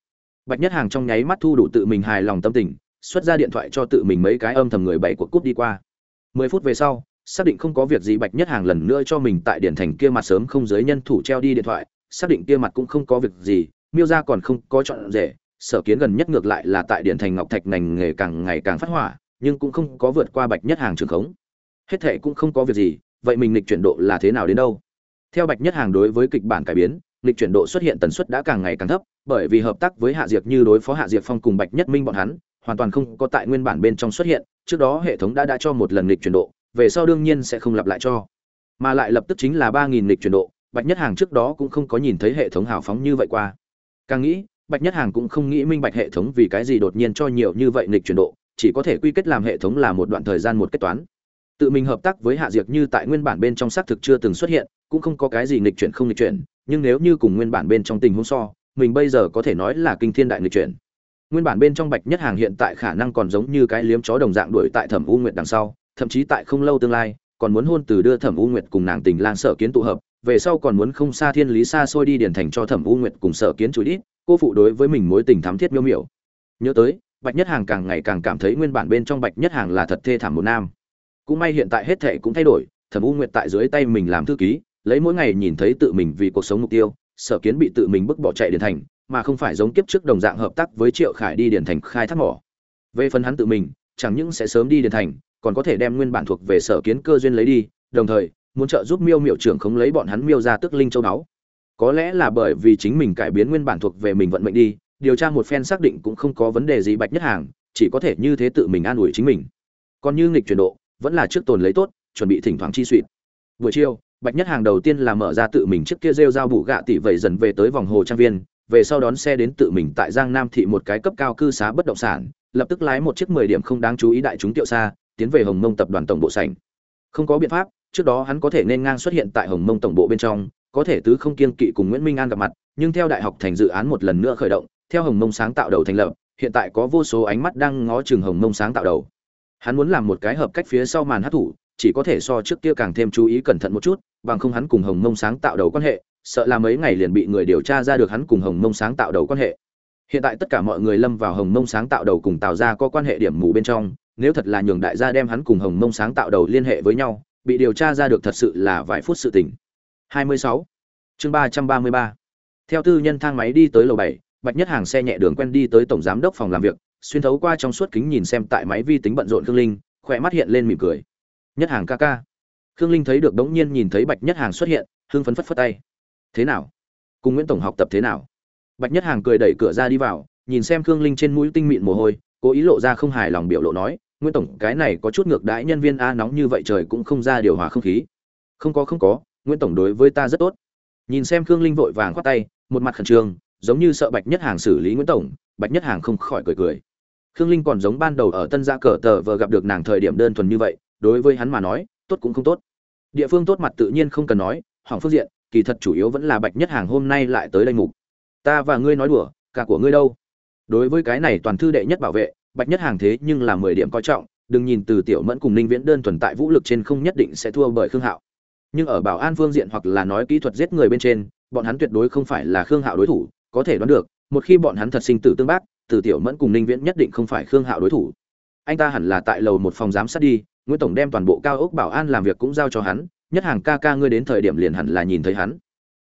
Bạch nhất hàng trong nháy mắt thu đủ tự mình hài lòng tâm tình, xuất ra điện thoại cho tự mình mấy cái âm thầm người bảy của cúp đi qua mười phút về sau, xác định không có việc gì bạch nhất hàng lần nữa cho mình tại điện thành kia mặt sớm không giới nhân thủ treo đi điện thoại, xác định kia mặt cũng không có việc gì, miêu ra còn không có chọn rể, sở kiến gần nhất ngược lại là tại điện thành ngọc thạch ngành nghề càng ngày càng phát hỏa, nhưng cũng không có vượt qua bạch nhất hàng trường khống. Hết thệ cũng không có việc gì, vậy mình lịch chuyển độ là thế nào đến đâu? Theo bạch nhất hàng đối với kịch bản cải biến lịch chuyển độ xuất hiện tần suất đã càng ngày càng thấp, bởi vì hợp tác với hạ diệp như đối phó hạ diệp phong cùng bạch nhất minh bọn hắn, hoàn toàn không có tại nguyên bản bên trong xuất hiện, trước đó hệ thống đã đã cho một lần lịch chuyển độ, về sau đương nhiên sẽ không lặp lại cho. Mà lại lập tức chính là ba nghìn lịch chuyển độ, bạch nhất hàng trước đó cũng không có nhìn thấy hệ thống hào phóng như vậy qua. Càng nghĩ, bạch nhất hàng cũng không nghĩ minh bạch hệ thống vì cái gì đột nhiên cho nhiều như vậy lịch chuyển độ, chỉ có thể quy kết làm hệ thống là một đoạn thời gian một kết toán. Tự mình hợp tác với hạ diệt như tại nguyên bản bên trong xác thực chưa từng xuất hiện, cũng không có cái gì nghịch chuyển không nghịch chuyển nhưng nếu như cùng nguyên bản bên trong tình huống so, mình bây giờ có thể nói là kinh thiên đại nghịch chuyển. Nguyên bản bên trong bạch nhất hàng hiện tại khả năng còn giống như cái liếm chó đồng dạng đuổi tại thẩm u nguyệt đằng sau, thậm chí tại không lâu tương lai, còn muốn hôn từ đưa thẩm u nguyệt cùng nàng tình lang sở kiến tụ hợp, về sau còn muốn không xa thiên lý xa xôi đi điển thành cho thẩm u nguyệt cùng sở kiến chú ít, cô phụ đối với mình mối tình thắm thiết miêu miểu. Nhớ tới, bạch nhất hàng càng ngày càng cảm thấy nguyên bản bên trong bạch nhất hàng là thật thê thảm một nam. Cũng may hiện tại hết thệ cũng thay đổi, thẩm u nguyệt tại dưới tay mình làm thư ký lấy mỗi ngày nhìn thấy tự mình vì cuộc sống mục tiêu, sở kiến bị tự mình bức bỏ chạy điền thành, mà không phải giống kiếp trước đồng dạng hợp tác với triệu khải đi điền thành khai thác mỏ. Về phần hắn tự mình, chẳng những sẽ sớm đi điền thành, còn có thể đem nguyên bản thuộc về sở kiến cơ duyên lấy đi, đồng thời, muốn trợ giúp miêu miệu trưởng không lấy bọn hắn miêu ra tức linh châu đáo có lẽ là bởi vì chính mình cải biến nguyên bản thuộc về mình vận mệnh đi, điều tra một phen xác định cũng không có vấn đề gì bạch nhất hàng, chỉ có thể như thế tự mình an ủi chính mình. Còn như nghịch chuyển độ, vẫn là trước tồn lấy tốt, chuẩn bị thỉnh thoảng chi suỵt buổi chiều bạch nhất hàng đầu tiên là mở ra tự mình trước kia rêu dao bụ gạ tỷ vậy dần về tới vòng hồ trang viên, về sau đón xe đến tự mình tại giang nam thị một cái cấp cao cư xá bất động sản, lập tức lái một chiếc mười điểm không đáng chú ý đại chúng tiệu xa, tiến về hồng mông tập đoàn tổng bộ sảnh. Không có biện pháp, trước đó hắn có thể nên ngang xuất hiện tại hồng mông tổng bộ bên trong, có thể tứ không kiên kỵ cùng nguyễn minh an gặp mặt, nhưng theo đại học thành dự án một lần nữa khởi động, theo hồng mông sáng tạo đầu thành lập, hiện tại có vô số ánh mắt đang ngó chừng hồng mông sáng tạo đầu. Hắn muốn làm một cái hợp cách phía sau màn hát thủ chỉ có thể so trước kia càng thêm chú ý cẩn thận một chút bằng không hắn cùng hồng mông sáng tạo đầu quan hệ sợ là mấy ngày liền bị người điều tra ra được hắn cùng hồng mông sáng tạo đầu quan hệ hiện tại tất cả mọi người lâm vào hồng mông sáng tạo đầu cùng tạo ra có quan hệ điểm mù bên trong nếu thật là nhường đại gia đem hắn cùng hồng mông sáng tạo đầu liên hệ với nhau bị điều tra ra được thật sự là vài phút sự tình 26. chương 333. theo tư nhân thang máy đi tới lầu 7, bạch nhất hàng xe nhẹ đường quen đi tới tổng giám đốc phòng làm việc xuyên thấu qua trong suốt kính nhìn xem tại máy vi tính bận rộn khương linh khỏe mắt hiện lên mỉm cười nhất hàng ca ca. Khương linh thấy được đống nhiên nhìn thấy bạch nhất hàng xuất hiện Hương phấn phất phất tay. Thế nào? Cùng nguyễn tổng học tập thế nào? Bạch nhất hàng cười đẩy cửa ra đi vào, nhìn xem khương linh trên mũi tinh mịn mồ hôi, cố ý lộ ra không hài lòng biểu lộ nói, nguyễn tổng, cái này có chút ngược đãi nhân viên a nóng như vậy trời cũng không ra điều hòa không khí. Không có không có, nguyễn tổng đối với ta rất tốt. Nhìn xem khương linh vội vàng khoát tay, một mặt khẩn trương, giống như sợ bạch nhất hàng xử lý nguyễn tổng, bạch nhất hàng không khỏi cười cười. Khương linh còn giống ban đầu ở tân gia cờ tờ vừa gặp được nàng thời điểm đơn thuần như vậy đối với hắn mà nói, tốt cũng không tốt. Địa phương tốt mặt tự nhiên không cần nói hỏng phương diện, kỳ thật chủ yếu vẫn là bạch nhất hàng hôm nay lại tới đây mục. Ta và ngươi nói đùa, cả của ngươi đâu? Đối với cái này toàn thư đệ nhất bảo vệ, bạch nhất hàng thế nhưng là mười điểm coi trọng, đừng nhìn từ tiểu mẫn cùng ninh viễn đơn thuần tại vũ lực trên không nhất định sẽ thua bởi khương hạo. Nhưng ở bảo an phương diện hoặc là nói kỹ thuật giết người bên trên, bọn hắn tuyệt đối không phải là khương hạo đối thủ, có thể đoán được, một khi bọn hắn thật sinh tử tương bác, từ tiểu mẫn cùng ninh viễn nhất định không phải khương hạo đối thủ. Anh ta hẳn là tại lầu một phòng giám sát đi nguyễn tổng đem toàn bộ cao ốc bảo an làm việc cũng giao cho hắn, nhất hàng ca ca ngươi đến thời điểm liền hẳn là nhìn thấy hắn.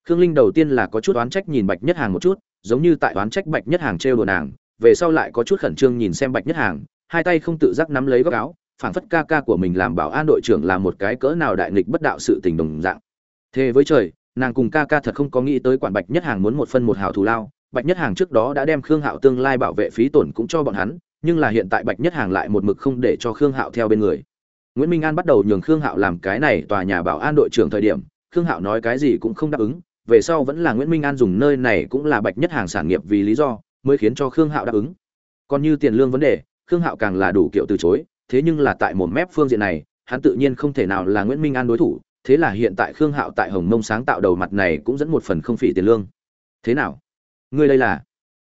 Khương linh đầu tiên là có chút oán trách nhìn bạch nhất hàng một chút, giống như tại oán trách bạch nhất hàng trêu đồ nàng, về sau lại có chút khẩn trương nhìn xem bạch nhất hàng, hai tay không tự giác nắm lấy góc áo, phảng phất ca ca của mình làm bảo an đội trưởng là một cái cỡ nào đại nghịch bất đạo sự tình đồng dạng. Thế với trời, nàng cùng ca ca thật không có nghĩ tới quản bạch nhất hàng muốn một phân một hào thù lao, bạch nhất hàng trước đó đã đem khương hạo tương lai bảo vệ phí tổn cũng cho bọn hắn, nhưng là hiện tại bạch nhất hàng lại một mực không để cho khương hạo theo bên người nguyễn minh an bắt đầu nhường khương hạo làm cái này tòa nhà bảo an đội trưởng thời điểm, khương hạo nói cái gì cũng không đáp ứng, về sau vẫn là nguyễn minh an dùng nơi này cũng là bạch nhất hàng sản nghiệp vì lý do, mới khiến cho khương hạo đáp ứng. Còn như tiền lương vấn đề, khương hạo càng là đủ kiểu từ chối, thế nhưng là tại một mép phương diện này, hắn tự nhiên không thể nào là nguyễn minh an đối thủ, thế là hiện tại khương hạo tại hồng mông sáng tạo đầu mặt này cũng dẫn một phần không phỉ tiền lương. Thế nào? Ngươi đây là?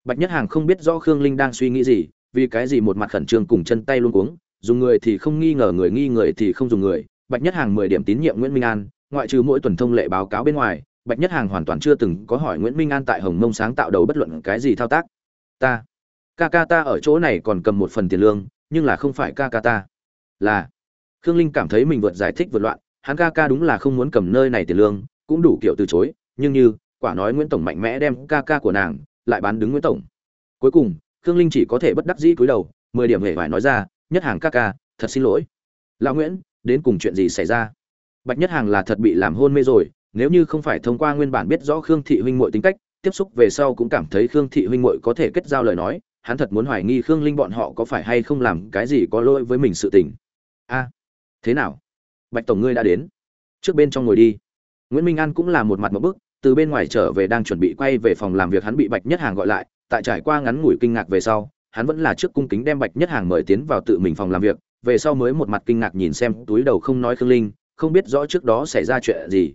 Bạch nhất hàng không biết rõ khương linh đang suy nghĩ gì, vì cái gì một mặt khẩn trương cùng chân tay luôn cuống dùng người thì không nghi ngờ người nghi người thì không dùng người, bạch nhất hàng mười điểm tín nhiệm nguyễn minh an, ngoại trừ mỗi tuần thông lệ báo cáo bên ngoài, bạch nhất hàng hoàn toàn chưa từng có hỏi nguyễn minh an tại hồng mông sáng tạo đầu bất luận cái gì thao tác. Ta, ca ca ta ở chỗ này còn cầm một phần tiền lương, nhưng là không phải ca ca ta. Là, khương linh cảm thấy mình vượt giải thích vượt loạn, hắn ca ca đúng là không muốn cầm nơi này tiền lương, cũng đủ kiểu từ chối, nhưng như, quả nói nguyễn tổng mạnh mẽ đem ca ca của nàng lại bán đứng nguyễn tổng. Cuối cùng, khương linh chỉ có thể bất đắc dĩ cúi đầu, mười điểm hề phải nói ra nhất hàng các ca, thật xin lỗi. Lão nguyễn, đến cùng chuyện gì xảy ra? Bạch nhất hàng là thật bị làm hôn mê rồi, nếu như không phải thông qua nguyên bản biết rõ khương thị huynh mội tính cách, tiếp xúc về sau cũng cảm thấy khương thị huynh mội có thể kết giao lời nói, hắn thật muốn hoài nghi khương linh bọn họ có phải hay không làm cái gì có lỗi với mình sự tình. A, thế nào? Bạch tổng ngươi đã đến. Trước bên trong ngồi đi. Nguyễn minh an cũng là một mặt một bức, từ bên ngoài trở về đang chuẩn bị quay về phòng làm việc hắn bị bạch nhất hàng gọi lại, tại trải qua ngắn ngủi kinh ngạc về sau hắn vẫn là trước cung kính đem bạch nhất hàng mời tiến vào tự mình phòng làm việc, về sau mới một mặt kinh ngạc nhìn xem, túi đầu không nói khương linh, không biết rõ trước đó xảy ra chuyện gì.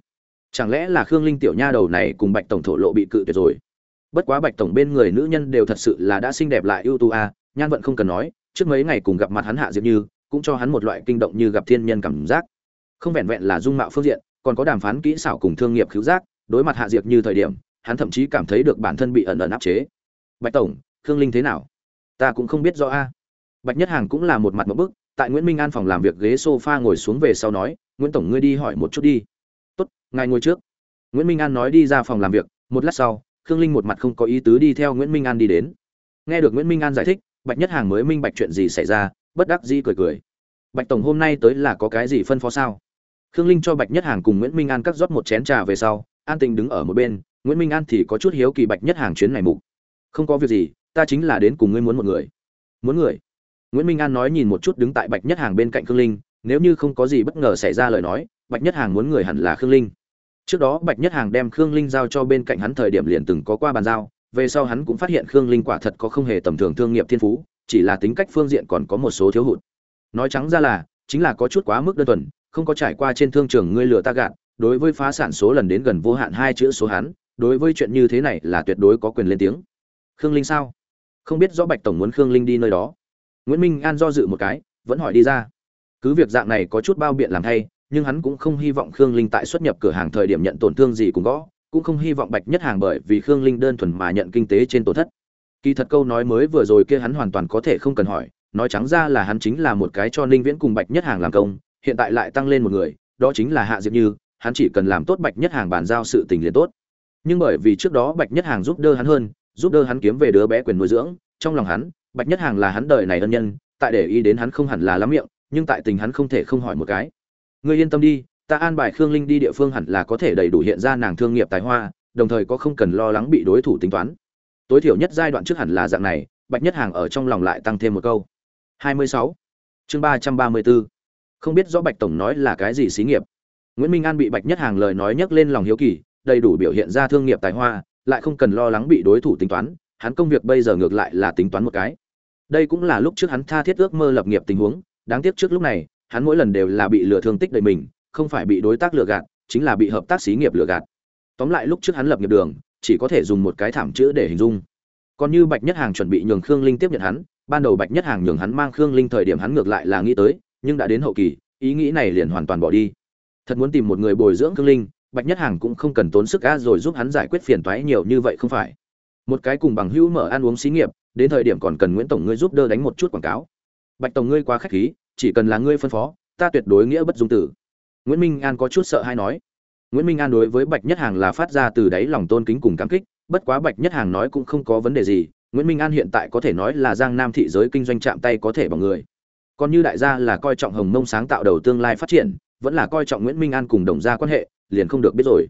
Chẳng lẽ là khương linh tiểu nha đầu này cùng bạch tổng thổ lộ bị cự tuyệt rồi? Bất quá bạch tổng bên người nữ nhân đều thật sự là đã xinh đẹp lại ưu tú a nhan vận không cần nói, trước mấy ngày cùng gặp mặt hắn hạ diệp như, cũng cho hắn một loại kinh động như gặp thiên nhân cảm giác. Không vẹn vẹn là dung mạo phương diện, còn có đàm phán kỹ xảo cùng thương nghiệp cứu giác, đối mặt hạ diệp như thời điểm, hắn thậm chí cảm thấy được bản thân bị ẩn ẩn áp chế. Bạch tổng, khương linh thế nào? Ta cũng không biết rõ a. Bạch nhất hàng cũng là một mặt một bức, tại nguyễn minh an phòng làm việc ghế sofa ngồi xuống về sau nói, nguyễn tổng ngươi đi hỏi một chút đi. Tốt, ngài ngồi trước. Nguyễn minh an nói đi ra phòng làm việc, một lát sau, khương linh một mặt không có ý tứ đi theo nguyễn minh an đi đến. Nghe được nguyễn minh an giải thích, bạch nhất hàng mới minh bạch chuyện gì xảy ra, bất đắc dĩ cười cười. Bạch tổng hôm nay tới là có cái gì phân phó sao? Khương linh cho bạch nhất hàng cùng nguyễn minh an cắt rót một chén trà về sau, an tình đứng ở một bên, nguyễn minh an thì có chút hiếu kỳ bạch nhất hàng chuyến này mục. Không có việc gì ta chính là đến cùng ngươi muốn một người. Muốn người? Nguyễn minh an nói nhìn một chút đứng tại bạch nhất hàng bên cạnh khương linh, nếu như không có gì bất ngờ xảy ra lời nói, bạch nhất hàng muốn người hẳn là khương linh. Trước đó bạch nhất hàng đem khương linh giao cho bên cạnh hắn thời điểm liền từng có qua bàn giao, về sau hắn cũng phát hiện khương linh quả thật có không hề tầm thường thương nghiệp thiên phú, chỉ là tính cách phương diện còn có một số thiếu hụt. Nói trắng ra là, chính là có chút quá mức đơn thuần, không có trải qua trên thương trường ngươi lừa ta gạt, đối với phá sản số lần đến gần vô hạn hai chữ số hắn, đối với chuyện như thế này là tuyệt đối có quyền lên tiếng. Khương linh sao? Không biết rõ bạch tổng muốn khương linh đi nơi đó. Nguyễn minh an do dự một cái, vẫn hỏi đi ra. Cứ việc dạng này có chút bao biện làm thay, nhưng hắn cũng không hy vọng khương linh tại xuất nhập cửa hàng thời điểm nhận tổn thương gì cũng gõ, cũng không hy vọng bạch nhất hàng bởi vì khương linh đơn thuần mà nhận kinh tế trên tổn thất. Kỳ thật câu nói mới vừa rồi kia hắn hoàn toàn có thể không cần hỏi, nói trắng ra là hắn chính là một cái cho ninh viễn cùng bạch nhất hàng làm công, hiện tại lại tăng lên một người, đó chính là hạ diệp như, hắn chỉ cần làm tốt bạch nhất hàng bàn giao sự tình liền tốt. Nhưng bởi vì trước đó bạch nhất hàng giúp đỡ hắn hơn giúp đỡ hắn kiếm về đứa bé quyền nuôi dưỡng. Trong lòng hắn, bạch nhất hàng là hắn đời này ân nhân, tại để ý đến hắn không hẳn là lắm miệng, nhưng tại tình hắn không thể không hỏi một cái. Ngươi yên tâm đi, ta an bài khương linh đi địa phương hẳn là có thể đầy đủ hiện ra nàng thương nghiệp tài hoa, đồng thời có không cần lo lắng bị đối thủ tính toán. Tối thiểu nhất giai đoạn trước hẳn là dạng này, bạch nhất hàng ở trong lòng lại tăng thêm một câu. 26. chương 334. không biết rõ bạch tổng nói là cái gì xí nghiệp. Nguyễn minh an bị bạch nhất hàng lời nói nhắc lên lòng hiếu kỳ, đầy đủ biểu hiện ra thương nghiệp tài hoa lại không cần lo lắng bị đối thủ tính toán, hắn công việc bây giờ ngược lại là tính toán một cái. Đây cũng là lúc trước hắn tha thiết ước mơ lập nghiệp tình huống, đáng tiếc trước lúc này, hắn mỗi lần đều là bị lừa thương tích đầy mình, không phải bị đối tác lừa gạt, chính là bị hợp tác xí nghiệp lừa gạt. Tóm lại lúc trước hắn lập nghiệp đường, chỉ có thể dùng một cái thảm chữ để hình dung. Còn như bạch nhất hàng chuẩn bị nhường khương linh tiếp nhận hắn, ban đầu bạch nhất hàng nhường hắn mang khương linh thời điểm hắn ngược lại là nghĩ tới, nhưng đã đến hậu kỳ, ý nghĩ này liền hoàn toàn bỏ đi. Thật muốn tìm một người bồi dưỡng khương linh bạch nhất hàng cũng không cần tốn sức ga rồi giúp hắn giải quyết phiền toái nhiều như vậy không phải. Một cái cùng bằng hữu mở ăn uống xí nghiệp, đến thời điểm còn cần nguyễn tổng ngươi giúp đỡ đánh một chút quảng cáo. Bạch tổng ngươi quá khách khí, chỉ cần là ngươi phân phó, ta tuyệt đối nghĩa bất dung tử. Nguyễn minh an có chút sợ hay nói. Nguyễn minh an đối với bạch nhất hàng là phát ra từ đáy lòng tôn kính cùng cảm kích, bất quá bạch nhất hàng nói cũng không có vấn đề gì, nguyễn minh an hiện tại có thể nói là giang nam thị giới kinh doanh chạm tay có thể bằng người. Còn như đại gia là coi trọng hồng mông sáng tạo đầu tương lai phát triển, vẫn là coi trọng nguyễn minh an cùng đồng gia quan hệ liền không được biết rồi.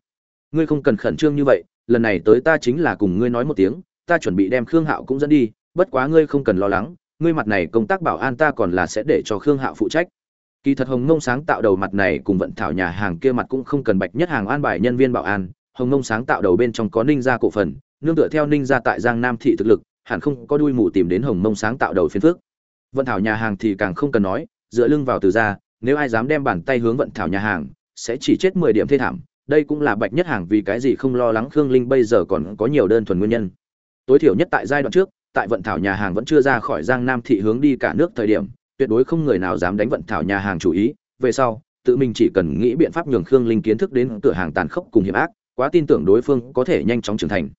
Ngươi không cần khẩn trương như vậy, lần này tới ta chính là cùng ngươi nói một tiếng, ta chuẩn bị đem khương hạo cũng dẫn đi, bất quá ngươi không cần lo lắng, ngươi mặt này công tác bảo an ta còn là sẽ để cho khương hạo phụ trách. Kỳ thật hồng mông sáng tạo đầu mặt này cùng vận thảo nhà hàng kia mặt cũng không cần bạch nhất hàng an bài nhân viên bảo an. Hồng mông sáng tạo đầu bên trong có ninh gia cổ phần, nương tựa theo ninh gia tại giang nam thị thực lực, hẳn không có đuôi mù tìm đến hồng mông sáng tạo đầu phiên phước. Vận thảo nhà hàng thì càng không cần nói, dựa lưng vào từ ra, nếu ai dám đem bàn tay hướng vận thảo nhà hàng sẽ chỉ chết mười điểm thê thảm, đây cũng là bạch nhất hàng vì cái gì không lo lắng khương linh bây giờ còn có nhiều đơn thuần nguyên nhân. Tối thiểu nhất tại giai đoạn trước, tại vận thảo nhà hàng vẫn chưa ra khỏi giang nam thị hướng đi cả nước thời điểm, tuyệt đối không người nào dám đánh vận thảo nhà hàng chủ ý. Về sau, tự mình chỉ cần nghĩ biện pháp nhường khương linh kiến thức đến cửa hàng tàn khốc cùng hiểm ác, quá tin tưởng đối phương có thể nhanh chóng trưởng thành.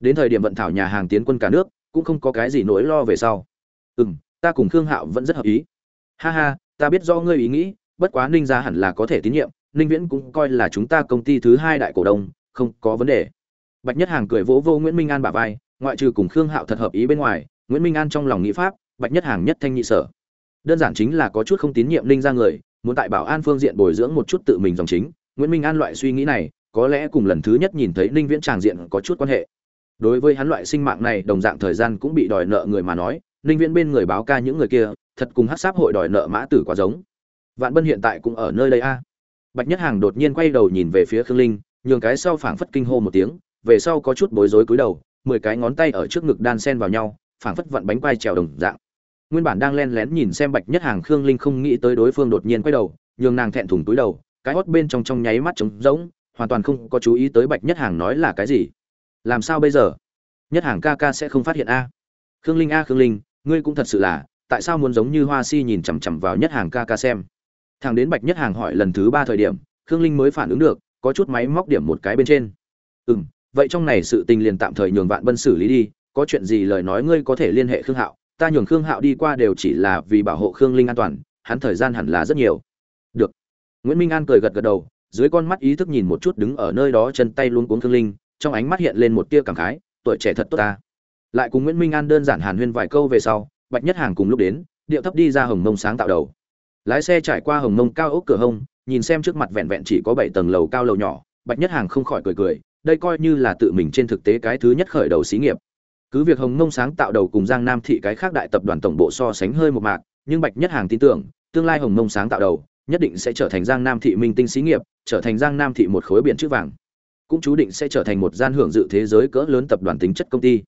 Đến thời điểm vận thảo nhà hàng tiến quân cả nước, cũng không có cái gì nỗi lo về sau. Ừ ta cùng khương hạo vẫn rất hợp ý. Ha ha, ta biết do ngươi ý nghĩ, bất quá ninh gia hẳn là có thể tín nhiệm ninh viễn cũng coi là chúng ta công ty thứ hai đại cổ đông, không có vấn đề. Bạch nhất hàng cười vỗ vô nguyễn minh an bả vai, ngoại trừ cùng khương hạo thật hợp ý bên ngoài, nguyễn minh an trong lòng nghĩ pháp, bạch nhất hàng nhất thanh nhị sở. Đơn giản chính là có chút không tín nhiệm ninh ra người, muốn tại bảo an phương diện bồi dưỡng một chút tự mình dòng chính. Nguyễn minh an loại suy nghĩ này, có lẽ cùng lần thứ nhất nhìn thấy ninh viễn tràng diện có chút quan hệ. Đối với hắn loại sinh mạng này, đồng dạng thời gian cũng bị đòi nợ người mà nói, ninh viễn bên người báo ca những người kia, thật cùng hát sáp hội đòi nợ mã tử quá giống. Vạn bân hiện tại cũng ở nơi đây a bạch nhất hàng đột nhiên quay đầu nhìn về phía khương linh, nhường cái sau phảng phất kinh hô một tiếng, về sau có chút bối rối cúi đầu, mười cái ngón tay ở trước ngực đan sen vào nhau, phảng phất vặn bánh quai trèo đồng dạng. Nguyên bản đang len lén nhìn xem bạch nhất hàng, khương linh không nghĩ tới đối phương đột nhiên quay đầu, nhường nàng thẹn thùng túi đầu, cái hót bên trong trong nháy mắt trống rỗng, hoàn toàn không có chú ý tới bạch nhất hàng nói là cái gì. Làm sao bây giờ? Nhất hàng ca ca sẽ không phát hiện a. Khương linh a khương linh, ngươi cũng thật sự là, tại sao muốn giống như hoa si nhìn chằm chằm vào nhất hàng ca ca xem? Thằng đến bạch nhất hàng hỏi lần thứ ba thời điểm, khương linh mới phản ứng được, có chút máy móc điểm một cái bên trên. Ừ m vậy trong này sự tình liền tạm thời nhường vạn bân xử lý đi, có chuyện gì lời nói ngươi có thể liên hệ khương hạo, ta nhường khương hạo đi qua đều chỉ là vì bảo hộ khương linh an toàn, hắn thời gian hẳn là rất nhiều. Được. Nguyễn minh an cười gật gật đầu, dưới con mắt ý thức nhìn một chút đứng ở nơi đó chân tay luôn cuốn khương linh, trong ánh mắt hiện lên một tia cảm khái, tuổi trẻ thật tốt ta. Lại cùng nguyễn minh an đơn giản hàn huyên vài câu về sau, bạch nhất hàng cùng lúc đến, điệu thấp đi ra hồng mông sáng tạo đầu lái xe trải qua hồng mông cao ốc cửa hông, nhìn xem trước mặt vẹn vẹn chỉ có bảy tầng lầu cao lầu nhỏ, bạch nhất hàng không khỏi cười cười, đây coi như là tự mình trên thực tế cái thứ nhất khởi đầu xí nghiệp. Cứ việc hồng mông sáng tạo đầu cùng giang nam thị cái khác đại tập đoàn tổng bộ so sánh hơi một mạc, nhưng bạch nhất hàng tin tưởng, tương lai hồng mông sáng tạo đầu, nhất định sẽ trở thành giang nam thị minh tinh xí nghiệp, trở thành giang nam thị một khối biển chữ vàng. Cũng chú định sẽ trở thành một gian hưởng dự thế giới cỡ lớn tập đoàn tính chất công ty.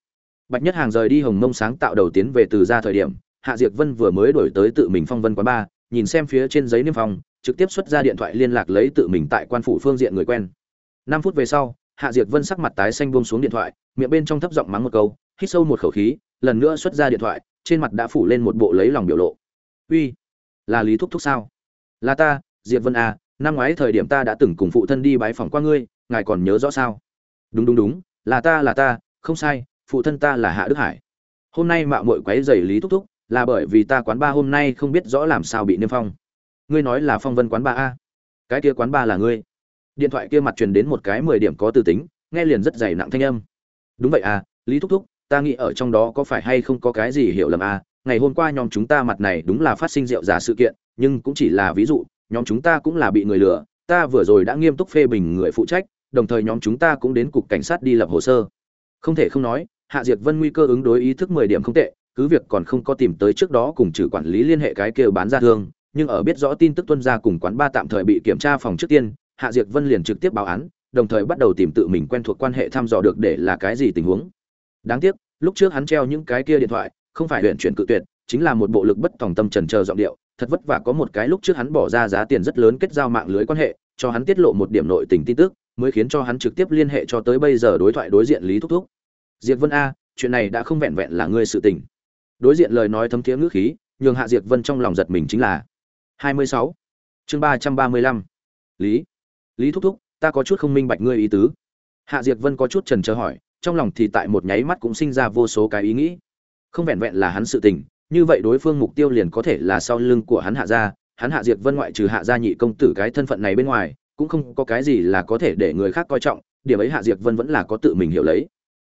Bạch nhất hàng rời đi hồng mông sáng tạo đầu tiến về từ ra thời điểm, hạ Diệc vân vừa mới đổi tới tự mình phong vân quán ba nhìn xem phía trên giấy niêm phong, trực tiếp xuất ra điện thoại liên lạc lấy tự mình tại quan phủ phương diện người quen. Năm phút về sau, hạ diệt vân sắc mặt tái xanh buông xuống điện thoại, miệng bên trong thấp giọng mắng một câu, hít sâu một khẩu khí, lần nữa xuất ra điện thoại, trên mặt đã phủ lên một bộ lấy lòng biểu lộ. Uy, là lý thúc thúc sao? Là ta diệt vân à năm ngoái thời điểm ta đã từng cùng phụ thân đi bái phòng qua ngươi, ngài còn nhớ rõ sao? Đúng đúng đúng, là ta là ta, không sai, phụ thân ta là hạ đức hải. Hôm nay mạo muội quấy rầy lý thúc thúc là bởi vì ta quán ba hôm nay không biết rõ làm sao bị niêm phong. Ngươi nói là phong vân quán ba a. Cái kia quán ba là ngươi. Điện thoại kia mặt truyền đến một cái mười điểm có tư tính, nghe liền rất dày nặng thanh âm. Đúng vậy à lý thúc thúc, ta nghĩ ở trong đó có phải hay không có cái gì hiểu lầm à ngày hôm qua nhóm chúng ta mặt này đúng là phát sinh rượu giả sự kiện, nhưng cũng chỉ là ví dụ, nhóm chúng ta cũng là bị người lừa, ta vừa rồi đã nghiêm túc phê bình người phụ trách, đồng thời nhóm chúng ta cũng đến cục cảnh sát đi lập hồ sơ. Không thể không nói, hạ diệt vân nguy cơ ứng đối ý thức mười điểm không tệ cứ việc còn không có tìm tới trước đó cùng trừ quản lý liên hệ cái kia bán ra thương, nhưng ở biết rõ tin tức tuân ra cùng quán ba tạm thời bị kiểm tra phòng trước tiên, hạ diệt vân liền trực tiếp báo án, đồng thời bắt đầu tìm tự mình quen thuộc quan hệ thăm dò được để là cái gì tình huống. Đáng tiếc, lúc trước hắn treo những cái kia điện thoại, không phải luyện chuyển cự tuyệt, chính là một bộ lực bất tòng tâm trần chờ giọng điệu, thật vất vả có một cái lúc trước hắn bỏ ra giá tiền rất lớn kết giao mạng lưới quan hệ, cho hắn tiết lộ một điểm nội tình tin tức, mới khiến cho hắn trực tiếp liên hệ cho tới bây giờ đối thoại đối diện lý thúc thúc. Diệp vân a, chuyện này đã không vẹn vẹn là ngươi sự tình đối diện lời nói thấm thiế ngữ khí, nhường hạ Diệt vân trong lòng giật mình chính là 26. chương 335. lý lý thúc thúc, ta có chút không minh bạch ngươi ý tứ hạ Diệt vân có chút trần trờ hỏi, trong lòng thì tại một nháy mắt cũng sinh ra vô số cái ý nghĩ không vẹn vẹn là hắn sự tình, như vậy đối phương mục tiêu liền có thể là sau lưng của hắn hạ gia, hắn hạ diệt vân ngoại trừ hạ gia nhị công tử cái thân phận này bên ngoài, cũng không có cái gì là có thể để người khác coi trọng, điểm ấy hạ diệt vân vẫn là có tự mình hiểu lấy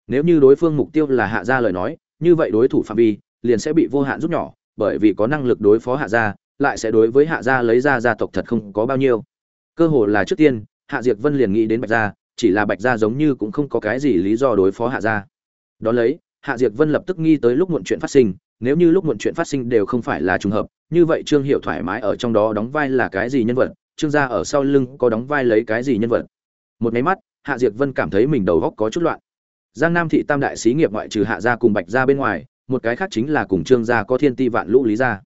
nếu như đối phương mục tiêu là hạ gia lời nói, như vậy đối thủ phạm vi liền sẽ bị vô hạn rút nhỏ, bởi vì có năng lực đối phó hạ gia, lại sẽ đối với hạ gia lấy ra gia tộc thật không có bao nhiêu. Cơ hồ là trước tiên, hạ diệt vân liền nghĩ đến bạch gia, chỉ là bạch gia giống như cũng không có cái gì lý do đối phó hạ gia. Đó lấy, hạ diệt vân lập tức nghi tới lúc muộn chuyện phát sinh, nếu như lúc muộn chuyện phát sinh đều không phải là trùng hợp, như vậy trương hiệu thoải mái ở trong đó đóng vai là cái gì nhân vật, trương gia ở sau lưng có đóng vai lấy cái gì nhân vật? Một máy mắt, hạ diệt vân cảm thấy mình đầu góc có chút loạn. Giang nam thị tam đại xí nghiệp ngoại trừ hạ gia cùng bạch gia bên ngoài một cái khác chính là cùng trương gia có thiên ti vạn lũ lý gia.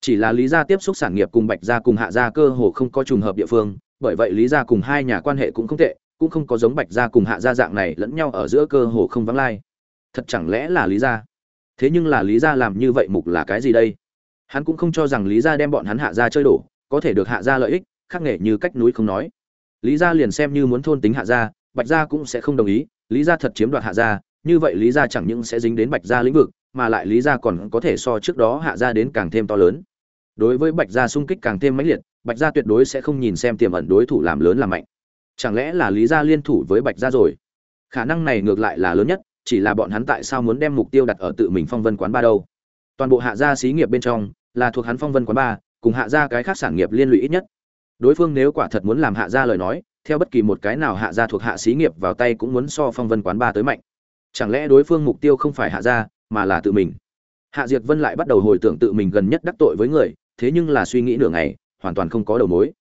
Chỉ là lý gia tiếp xúc sản nghiệp cùng bạch gia cùng hạ gia cơ hồ không có trùng hợp địa phương, bởi vậy lý gia cùng hai nhà quan hệ cũng không tệ, cũng không có giống bạch gia cùng hạ gia dạng này lẫn nhau ở giữa cơ hồ không vắng lai. Thật chẳng lẽ là lý gia? Thế nhưng là lý gia làm như vậy mục là cái gì đây? Hắn cũng không cho rằng lý gia đem bọn hắn hạ gia chơi đổ, có thể được hạ gia lợi ích, khác nghệ như cách núi không nói. Lý gia liền xem như muốn thôn tính hạ gia, bạch gia cũng sẽ không đồng ý, lý gia thật chiếm đoạt hạ gia, như vậy lý gia chẳng những sẽ dính đến bạch gia lĩnh vực mà lại lý gia còn có thể so trước đó hạ gia đến càng thêm to lớn. Đối với bạch gia xung kích càng thêm mãnh liệt, bạch gia tuyệt đối sẽ không nhìn xem tiềm ẩn đối thủ làm lớn làm mạnh. Chẳng lẽ là lý gia liên thủ với bạch gia rồi? Khả năng này ngược lại là lớn nhất, chỉ là bọn hắn tại sao muốn đem mục tiêu đặt ở tự mình phong vân quán ba đâu? Toàn bộ hạ gia xí nghiệp bên trong, là thuộc hắn phong vân quán ba, cùng hạ gia cái khác sản nghiệp liên lụy ít nhất. Đối phương nếu quả thật muốn làm hạ gia lời nói, theo bất kỳ một cái nào hạ gia thuộc hạ xí nghiệp vào tay cũng muốn so phong vân quán ba tới mạnh. Chẳng lẽ đối phương mục tiêu không phải hạ gia mà là tự mình. Hạ diệt vân lại bắt đầu hồi tưởng tự mình gần nhất đắc tội với người, thế nhưng là suy nghĩ nửa ngày, hoàn toàn không có đầu mối.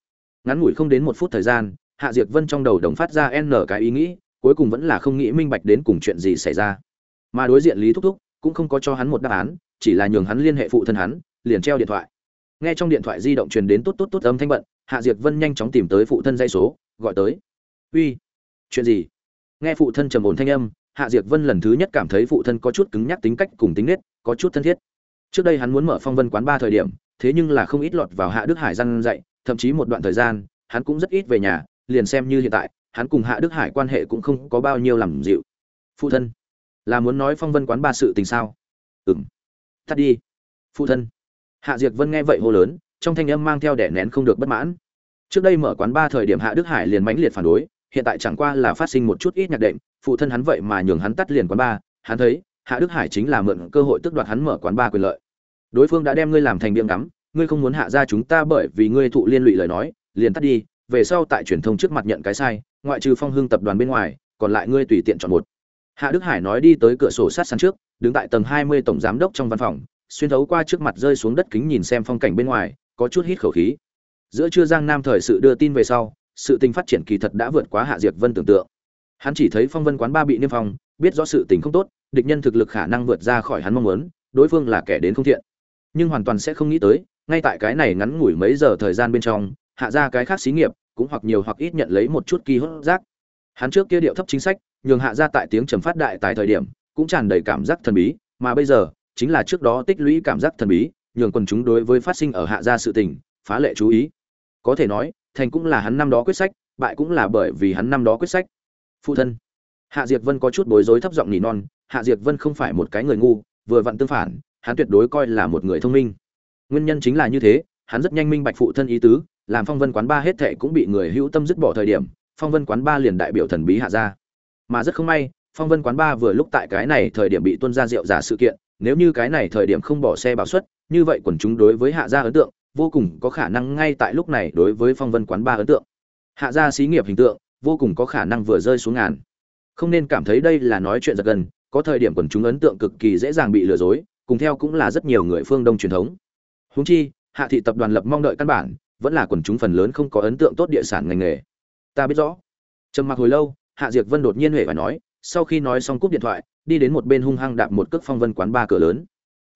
Ngắn ngủi không đến một phút thời gian, hạ diệt vân trong đầu đồng phát ra n cái ý nghĩ, cuối cùng vẫn là không nghĩ minh bạch đến cùng chuyện gì xảy ra. Mà đối diện lý thúc thúc, cũng không có cho hắn một đáp án, chỉ là nhường hắn liên hệ phụ thân hắn, liền treo điện thoại. Nghe trong điện thoại di động truyền đến tốt tốt tốt âm thanh bận, hạ diệt vân nhanh chóng tìm tới phụ thân dây số, gọi tới. Uy, chuyện gì? Nghe phụ thân trầm ổn thanh âm hạ diệt vân lần thứ nhất cảm thấy phụ thân có chút cứng nhắc tính cách cùng tính nết, có chút thân thiết. Trước đây hắn muốn mở phong vân quán ba thời điểm, thế nhưng là không ít lọt vào hạ đức hải răn dạy, thậm chí một đoạn thời gian, hắn cũng rất ít về nhà, liền xem như hiện tại, hắn cùng hạ đức hải quan hệ cũng không có bao nhiêu làm dịu. Phụ thân, là muốn nói phong vân quán ba sự tình sao? Ừ m tắt đi. Phụ thân. Hạ diệt vân nghe vậy hô lớn, trong thanh âm mang theo đẻ nén không được bất mãn. Trước đây mở quán ba thời điểm hạ đức hải liền mãnh liệt phản đối hiện tại chẳng qua là phát sinh một chút ít nhạc đệm, phụ thân hắn vậy mà nhường hắn tắt liền quán ba hắn thấy, hạ đức hải chính là mượn cơ hội tức đoạt hắn mở quán ba quyền lợi. Đối phương đã đem ngươi làm thành biếng ngắm, ngươi không muốn hạ ra chúng ta bởi vì ngươi thụ liên lụy lời nói, liền tắt đi, về sau tại truyền thông trước mặt nhận cái sai, ngoại trừ phong hưng tập đoàn bên ngoài, còn lại ngươi tùy tiện chọn một. Hạ đức hải nói đi tới cửa sổ sát sàn trước, đứng tại tầng hai mươi tổng giám đốc trong văn phòng, xuyên thấu qua trước mặt rơi xuống đất kính nhìn xem phong cảnh bên ngoài, có chút hít khẩu khí. Giữa trưa giang nam thời sự đưa tin về sau sự tình phát triển kỳ thật đã vượt quá hạ diệt vân tưởng tượng. Hắn chỉ thấy phong vân quán ba bị niêm phong, biết rõ sự tình không tốt, địch nhân thực lực khả năng vượt ra khỏi hắn mong muốn, đối phương là kẻ đến không thiện. Nhưng hoàn toàn sẽ không nghĩ tới, ngay tại cái này ngắn ngủi mấy giờ thời gian bên trong, hạ ra cái khác xí nghiệp cũng hoặc nhiều hoặc ít nhận lấy một chút kỳ hốt giác hắn trước kia điệu thấp chính sách, nhường hạ ra tại tiếng trầm phát đại tại thời điểm, cũng tràn đầy cảm giác thần bí, mà bây giờ, chính là trước đó tích lũy cảm giác thần bí, nhường quần chúng đối với phát sinh ở hạ gia sự tình, phá lệ chú ý. Có thể nói thành cũng là hắn năm đó quyết sách, bại cũng là bởi vì hắn năm đó quyết sách. Phụ thân, hạ diệt vân có chút bối rối thấp giọng nỉ non, hạ diệt vân không phải một cái người ngu, vừa vặn tương phản, hắn tuyệt đối coi là một người thông minh. Nguyên nhân chính là như thế, hắn rất nhanh minh bạch phụ thân ý tứ, làm phong vân quán ba hết thệ cũng bị người hữu tâm dứt bỏ thời điểm, phong vân quán ba liền đại biểu thần bí hạ gia. Mà rất không may, phong vân quán ba vừa lúc tại cái này thời điểm bị tuân ra rượu giả sự kiện, nếu như cái này thời điểm không bỏ xe bảo suất như vậy quần chúng đối với hạ gia ấn tượng vô cùng có khả năng ngay tại lúc này đối với phong vân quán ba ấn tượng. Hạ gia xí nghiệp hình tượng, vô cùng có khả năng vừa rơi xuống ngàn. Không nên cảm thấy đây là nói chuyện giật gần có thời điểm quần chúng ấn tượng cực kỳ dễ dàng bị lừa dối, cùng theo cũng là rất nhiều người phương đông truyền thống. Húng chi, hạ thị tập đoàn lập mong đợi căn bản, vẫn là quần chúng phần lớn không có ấn tượng tốt địa sản ngành nghề. Ta biết rõ. Trầm mặc hồi lâu, hạ diệc vân đột nhiên huệ phải nói, sau khi nói xong cúp điện thoại, đi đến một bên hung hăng đạp một cước phong vân quán ba cửa lớn.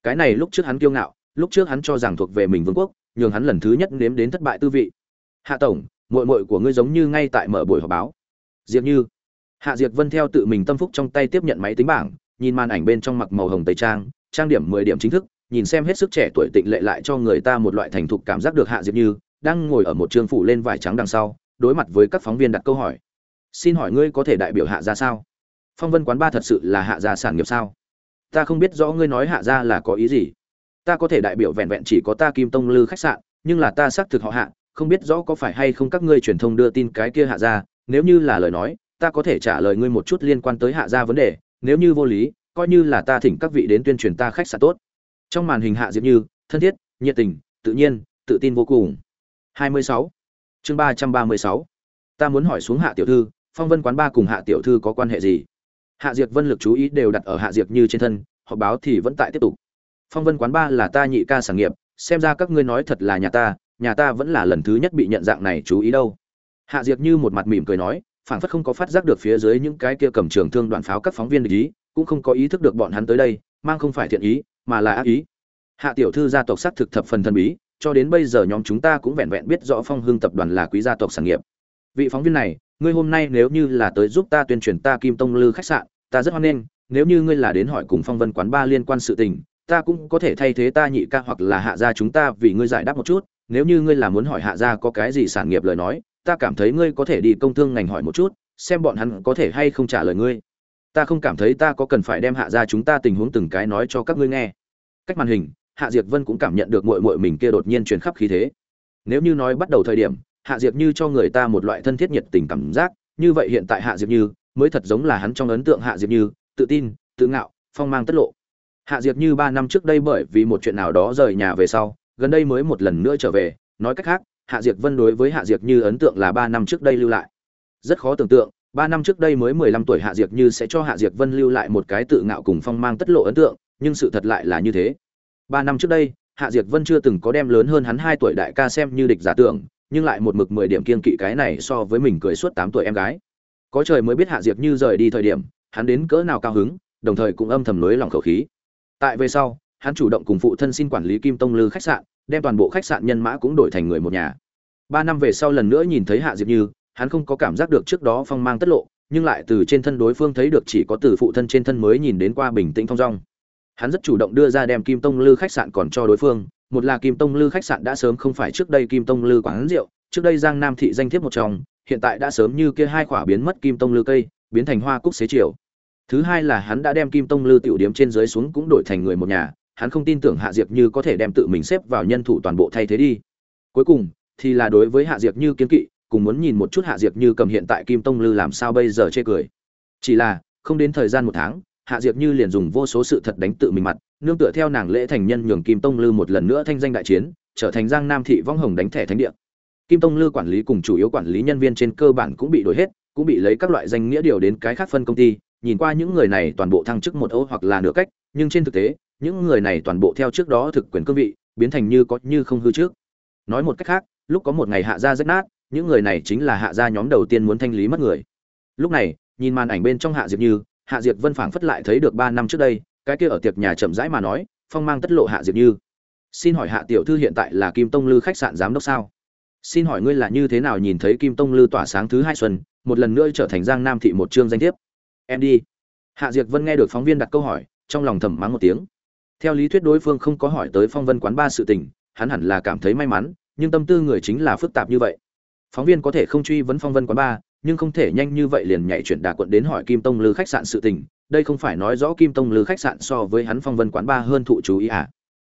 Cái này lúc trước hắn kiêu ngạo, lúc trước hắn cho rằng thuộc về mình vương quốc nhường hắn lần thứ nhất nếm đến thất bại tư vị. Hạ tổng, muội muội của ngươi giống như ngay tại mở buổi họp báo. Diệp như. Hạ diệp vân theo tự mình tâm phúc trong tay tiếp nhận máy tính bảng, nhìn màn ảnh bên trong mặc màu hồng tây trang trang điểm mười điểm chính thức, nhìn xem hết sức trẻ tuổi tịnh lệ lại cho người ta một loại thành thục cảm giác được hạ diệp như đang ngồi ở một trường phủ lên vải trắng đằng sau, đối mặt với các phóng viên đặt câu hỏi. Xin hỏi ngươi có thể đại biểu hạ ra sao? Phong vân quán ba thật sự là hạ gia sản nghiệp sao? Ta không biết rõ ngươi nói hạ gia là có ý gì ta có thể đại biểu vẹn vẹn chỉ có ta kim tông lư khách sạn, nhưng là ta xác thực họ hạ, không biết rõ có phải hay không các ngươi truyền thông đưa tin cái kia hạ gia nếu như là lời nói, ta có thể trả lời ngươi một chút liên quan tới hạ gia vấn đề, nếu như vô lý, coi như là ta thỉnh các vị đến tuyên truyền ta khách sạn tốt trong màn hình hạ diệp như, thân thiết, nhiệt tình, tự nhiên, tự tin vô cùng 26. chương 336. ta muốn hỏi xuống hạ tiểu thư, phong vân quán ba cùng hạ tiểu thư có quan hệ gì hạ diệp vân lực chú ý đều đặt ở hạ diệp như trên thân, họp báo thì vẫn tại tiếp tục phong vân quán ba là ta nhị ca sản nghiệp, xem ra các ngươi nói thật là nhà ta nhà ta vẫn là lần thứ nhất bị nhận dạng này chú ý đâu. Hạ diệp như một mặt mỉm cười nói, phảng phất không có phát giác được phía dưới những cái kia cầm trường thương đoàn pháo các phóng viên địch ý, cũng không có ý thức được bọn hắn tới đây, mang không phải thiện ý, mà là ác ý. Hạ tiểu thư gia tộc sắc thực thập phần thần bí, cho đến bây giờ nhóm chúng ta cũng vẹn vẹn biết rõ phong hương tập đoàn là quý gia tộc sản nghiệp. Vị phóng viên này, ngươi hôm nay nếu như là tới giúp ta tuyên truyền ta kim tông lư khách sạn, ta rất hoan nghênh, nếu như ngươi là đến hỏi cùng phong vân quán ba liên quan sự tình ta cũng có thể thay thế ta nhị ca hoặc là hạ gia chúng ta vì ngươi giải đáp một chút, nếu như ngươi là muốn hỏi hạ gia có cái gì sản nghiệp lời nói, ta cảm thấy ngươi có thể đi công thương ngành hỏi một chút, xem bọn hắn có thể hay không trả lời ngươi. Ta không cảm thấy ta có cần phải đem hạ gia chúng ta tình huống từng cái nói cho các ngươi nghe. Cách màn hình, hạ diệt vân cũng cảm nhận được mội mội mình kia đột nhiên truyền khắp khí thế. Nếu như nói bắt đầu thời điểm, hạ diệp như cho người ta một loại thân thiết nhiệt tình cảm giác, như vậy hiện tại hạ diệp như mới thật giống là hắn trong ấn tượng hạ diệp như, tự tin, tự ngạo, phong mang tất lộ hạ diệp như ba năm trước đây bởi vì một chuyện nào đó rời nhà về sau, gần đây mới một lần nữa trở về. Nói cách khác, hạ diệp vân đối với hạ diệp như ấn tượng là ba năm trước đây lưu lại. Rất khó tưởng tượng, ba năm trước đây mới mười lăm tuổi hạ diệp như sẽ cho hạ diệp vân lưu lại một cái tự ngạo cùng phong mang tất lộ ấn tượng, nhưng sự thật lại là như thế. Ba năm trước đây, hạ diệp vân chưa từng có đem lớn hơn hắn hai tuổi đại ca xem như địch giả tưởng, nhưng lại một mực mười điểm kiên kỵ cái này so với mình cười suốt tám tuổi em gái. Có trời mới biết hạ diệp như rời đi thời điểm, hắn đến cỡ nào cao hứng, đồng thời cũng âm thầm nuối lòng khẩu khí tại về sau, hắn chủ động cùng phụ thân xin quản lý kim tông lư khách sạn, đem toàn bộ khách sạn nhân mã cũng đổi thành người một nhà. Ba năm về sau lần nữa nhìn thấy hạ diệp như, hắn không có cảm giác được trước đó phong mang tất lộ, nhưng lại từ trên thân đối phương thấy được chỉ có từ phụ thân trên thân mới nhìn đến qua bình tĩnh thong dong. Hắn rất chủ động đưa ra đem kim tông lư khách sạn còn cho đối phương, một là kim tông lư khách sạn đã sớm không phải trước đây kim tông lư quán rượu, trước đây giang nam thị danh thiếp một trong, hiện tại đã sớm như kia hai khỏa biến mất kim tông lư cây, biến thành hoa cúc xế chiều thứ hai là hắn đã đem kim tông lư tiểu điếm trên dưới xuống cũng đổi thành người một nhà, hắn không tin tưởng hạ diệp như có thể đem tự mình xếp vào nhân thủ toàn bộ thay thế đi. Cuối cùng, thì là đối với hạ diệp như kiến kỵ, cùng muốn nhìn một chút hạ diệp như cầm hiện tại kim tông lư làm sao bây giờ chê cười. Chỉ là, không đến thời gian một tháng, hạ diệp như liền dùng vô số sự thật đánh tự mình mặt, nương tựa theo nàng lễ thành nhân nhường kim tông lư một lần nữa thanh danh đại chiến, trở thành giang nam thị vong hồng đánh thẻ thánh địa. Kim tông lư quản lý cùng chủ yếu quản lý nhân viên trên cơ bản cũng bị đổi hết, cũng bị lấy các loại danh nghĩa điều đến cái khác phân công ty nhìn qua những người này toàn bộ thăng chức một ô hoặc là nửa cách, nhưng trên thực tế, những người này toàn bộ theo trước đó thực quyền cương vị, biến thành như có như không hư trước. Nói một cách khác, lúc có một ngày hạ gia rách nát, những người này chính là hạ gia nhóm đầu tiên muốn thanh lý mất người. Lúc này, nhìn màn ảnh bên trong hạ diệp như, hạ diệp vân phảng phất lại thấy được ba năm trước đây, cái kia ở tiệc nhà chậm rãi mà nói, phong mang tất lộ hạ diệp như. Xin hỏi hạ tiểu thư hiện tại là kim tông lư khách sạn giám đốc sao? Xin hỏi ngươi là như thế nào nhìn thấy kim tông lư tỏa sáng thứ hai xuân, một lần nữa trở thành giang nam thị một chương danh thiếp? Em đi. Hạ diệc vân nghe được phóng viên đặt câu hỏi, trong lòng thầm mắng một tiếng. Theo lý thuyết đối phương không có hỏi tới phong vân quán ba sự tình, hắn hẳn là cảm thấy may mắn, nhưng tâm tư người chính là phức tạp như vậy. Phóng viên có thể không truy vấn phong vân quán ba, nhưng không thể nhanh như vậy liền nhảy chuyển đà quận đến hỏi kim tông lư khách sạn sự tình, đây không phải nói rõ kim tông lư khách sạn so với hắn phong vân quán ba hơn thụ chú ý à?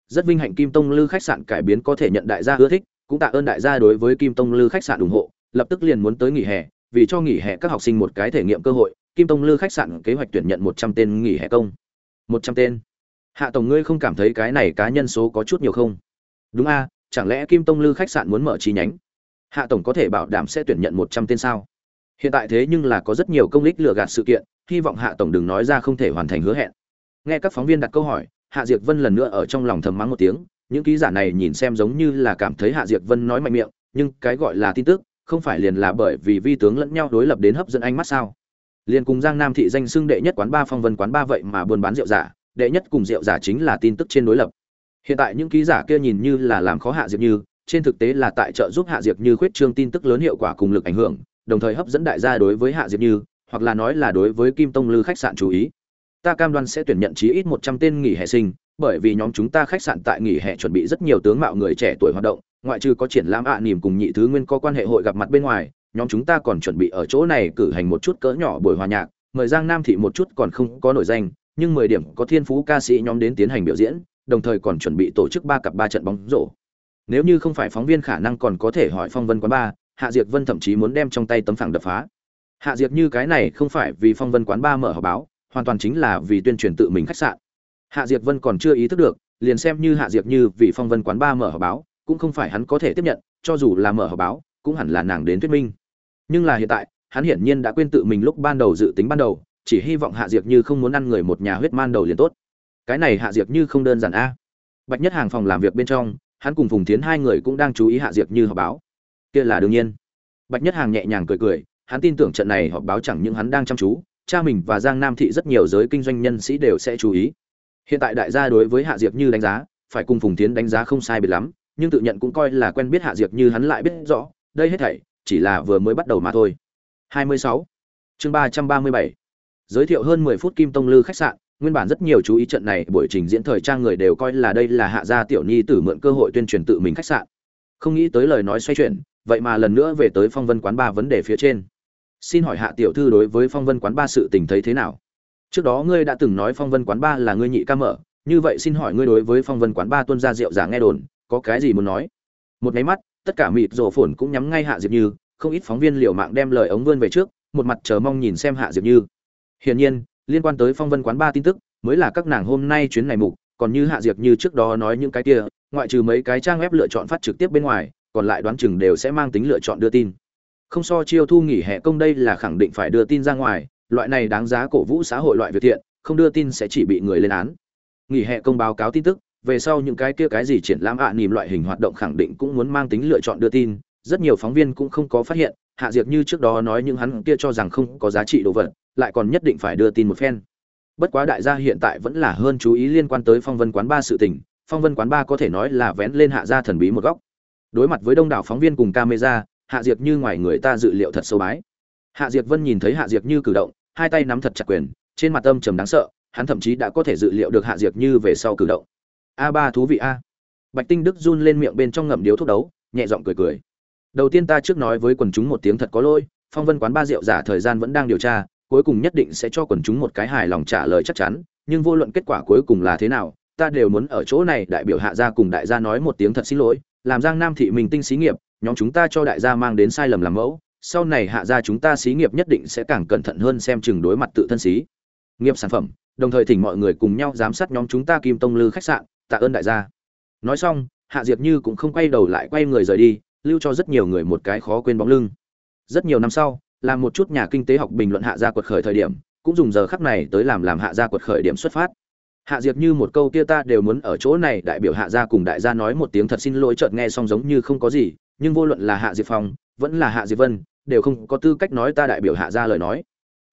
Rất vinh hạnh kim tông lư khách sạn cải biến có thể nhận đại gia ưa thích, cũng tạ ơn đại gia đối với kim tông lư khách sạn ủng hộ, lập tức liền muốn tới nghỉ hè, vì cho nghỉ hè các học sinh một cái thể nghiệm cơ hội kim tông lư khách sạn kế hoạch tuyển nhận một trăm tên nghỉ hè công. Một trăm tên. Hạ tổng ngươi không cảm thấy cái này cá nhân số có chút nhiều không? Đúng a, chẳng lẽ kim tông lư khách sạn muốn mở chi nhánh? Hạ tổng có thể bảo đảm sẽ tuyển nhận một trăm tên sao? Hiện tại thế nhưng là có rất nhiều công lích lừa gạt sự kiện, hy vọng hạ tổng đừng nói ra không thể hoàn thành hứa hẹn. Nghe các phóng viên đặt câu hỏi, hạ diệp vân lần nữa ở trong lòng thầm mắng một tiếng, những ký giả này nhìn xem giống như là cảm thấy hạ diệp vân nói mạnh miệng, nhưng cái gọi là tin tức, không phải liền là bởi vì vi tướng lẫn nhau đối lập đến hấp dẫn ánh mắt sao? Liền cùng giang nam thị danh xưng đệ nhất quán ba phong vân quán ba vậy mà buôn bán rượu giả đệ nhất cùng rượu giả chính là tin tức trên đối lập. Hiện tại những ký giả kia nhìn như là làm khó hạ diệp như trên thực tế là tại trợ giúp hạ diệp như khuyết trương tin tức lớn hiệu quả cùng lực ảnh hưởng đồng thời hấp dẫn đại gia đối với hạ diệp như hoặc là nói là đối với kim tông lư khách sạn chú ý. Ta cam đoan sẽ tuyển nhận chí ít một trăm tên nghỉ hè sinh bởi vì nhóm chúng ta khách sạn tại nghỉ hè chuẩn bị rất nhiều tướng mạo người trẻ tuổi hoạt động ngoại trừ có triển lãm ạ à, nỉm cùng nhị thứ nguyên có quan hệ hội gặp mặt bên ngoài nhóm chúng ta còn chuẩn bị ở chỗ này cử hành một chút cỡ nhỏ buổi hòa nhạc, mời giang nam thị một chút còn không có nổi danh, nhưng mười điểm có thiên phú ca sĩ nhóm đến tiến hành biểu diễn, đồng thời còn chuẩn bị tổ chức ba cặp ba trận bóng rổ. Nếu như không phải phóng viên khả năng còn có thể hỏi phong vân quán ba, hạ Diệc vân thậm chí muốn đem trong tay tấm phẳng đập phá. Hạ Diệc như cái này không phải vì phong vân quán ba mở họp báo, hoàn toàn chính là vì tuyên truyền tự mình khách sạn. Hạ Diệc vân còn chưa ý thức được, liền xem như hạ Diệc như vì phong vân quán ba mở họp báo, cũng không phải hắn có thể tiếp nhận, cho dù là mở họp báo, cũng hẳn là nàng đến thuyết minh nhưng là hiện tại, hắn hiển nhiên đã quên tự mình lúc ban đầu dự tính ban đầu, chỉ hy vọng hạ diệp như không muốn ăn người một nhà huyết man đầu liền tốt. Cái này hạ diệp như không đơn giản a. Bạch nhất hàng phòng làm việc bên trong, hắn cùng phùng tiến hai người cũng đang chú ý hạ diệp như họp báo. Kia là đương nhiên. Bạch nhất hàng nhẹ nhàng cười cười, hắn tin tưởng trận này họp báo chẳng những hắn đang chăm chú, cha mình và giang nam thị rất nhiều giới kinh doanh nhân sĩ đều sẽ chú ý. Hiện tại đại gia đối với hạ diệp như đánh giá, phải cùng phùng tiến đánh giá không sai biệt lắm, nhưng tự nhận cũng coi là quen biết hạ diệp như hắn lại biết rõ, đây hết thảy chỉ là vừa mới bắt đầu mà thôi. 26. chương 337. giới thiệu hơn 10 phút kim tông lư khách sạn, nguyên bản rất nhiều chú ý trận này buổi trình diễn thời trang người đều coi là đây là hạ gia tiểu nhi tử mượn cơ hội tuyên truyền tự mình khách sạn. Không nghĩ tới lời nói xoay chuyển, vậy mà lần nữa về tới phong vân quán ba vấn đề phía trên. Xin hỏi hạ tiểu thư đối với phong vân quán ba sự tình thấy thế nào? Trước đó ngươi đã từng nói phong vân quán ba là ngươi nhị ca mở, như vậy xin hỏi ngươi đối với phong vân quán ba tuân gia rượu giả nghe đồn, có cái gì muốn nói? Một cái mắt tất cả mịt rổ phồn cũng nhắm ngay hạ diệp như, không ít phóng viên liều mạng đem lời ống vươn về trước, một mặt chờ mong nhìn xem hạ diệp như. Hiển nhiên, liên quan tới phong vân quán ba tin tức, mới là các nàng hôm nay chuyến này mục, còn như hạ diệp như trước đó nói những cái kia, ngoại trừ mấy cái trang web lựa chọn phát trực tiếp bên ngoài, còn lại đoán chừng đều sẽ mang tính lựa chọn đưa tin. Không so chiêu thu nghỉ hè công đây là khẳng định phải đưa tin ra ngoài, loại này đáng giá cổ vũ xã hội loại việc thiện, không đưa tin sẽ chỉ bị người lên án. Nghỉ hè công báo cáo tin tức về sau những cái kia cái gì triển lãm ạ à, loại hình hoạt động khẳng định cũng muốn mang tính lựa chọn đưa tin. Rất nhiều phóng viên cũng không có phát hiện hạ diệt như trước đó nói những hắn kia cho rằng không có giá trị đồ vật lại còn nhất định phải đưa tin một phen. Bất quá đại gia hiện tại vẫn là hơn chú ý liên quan tới phong vân quán ba sự tình. Phong vân quán ba có thể nói là vén lên hạ gia thần bí một góc. Đối mặt với đông đảo phóng viên cùng camera hạ diệt như ngoài người ta dự liệu thật sâu bái. Hạ diệt vân nhìn thấy hạ diệt như cử động hai tay nắm thật chặt quyền trên mặt âm trầm đáng sợ hắn thậm chí đã có thể dự liệu được hạ diệt như về sau cử động a ba thú vị a. Bạch tinh đức run lên miệng bên trong ngậm điếu thuốc đấu, nhẹ giọng cười cười. Đầu tiên ta trước nói với quần chúng một tiếng thật có lỗi, phong vân quán ba rượu giả thời gian vẫn đang điều tra, cuối cùng nhất định sẽ cho quần chúng một cái hài lòng trả lời chắc chắn, nhưng vô luận kết quả cuối cùng là thế nào, ta đều muốn ở chỗ này đại biểu hạ gia cùng đại gia nói một tiếng thật xin lỗi, làm giang nam thị mình tinh xí nghiệp, nhóm chúng ta cho đại gia mang đến sai lầm làm mẫu, sau này hạ gia chúng ta xí nghiệp nhất định sẽ càng cẩn thận hơn xem chừng đối mặt tự thân xí nghiệp sản phẩm, đồng thời thỉnh mọi người cùng nhau giám sát nhóm chúng ta kim tông lư khách sạn tạ ơn đại gia. Nói xong, hạ diệp như cũng không quay đầu lại quay người rời đi, lưu cho rất nhiều người một cái khó quên bóng lưng. Rất nhiều năm sau, làm một chút nhà kinh tế học bình luận hạ gia quật khởi thời điểm, cũng dùng giờ khắc này tới làm làm hạ gia quật khởi điểm xuất phát. Hạ diệp như một câu kia ta đều muốn ở chỗ này đại biểu hạ gia cùng đại gia nói một tiếng thật xin lỗi chợt nghe xong giống như không có gì, nhưng vô luận là hạ diệp phong, vẫn là hạ diệp vân, đều không có tư cách nói ta đại biểu hạ gia lời nói.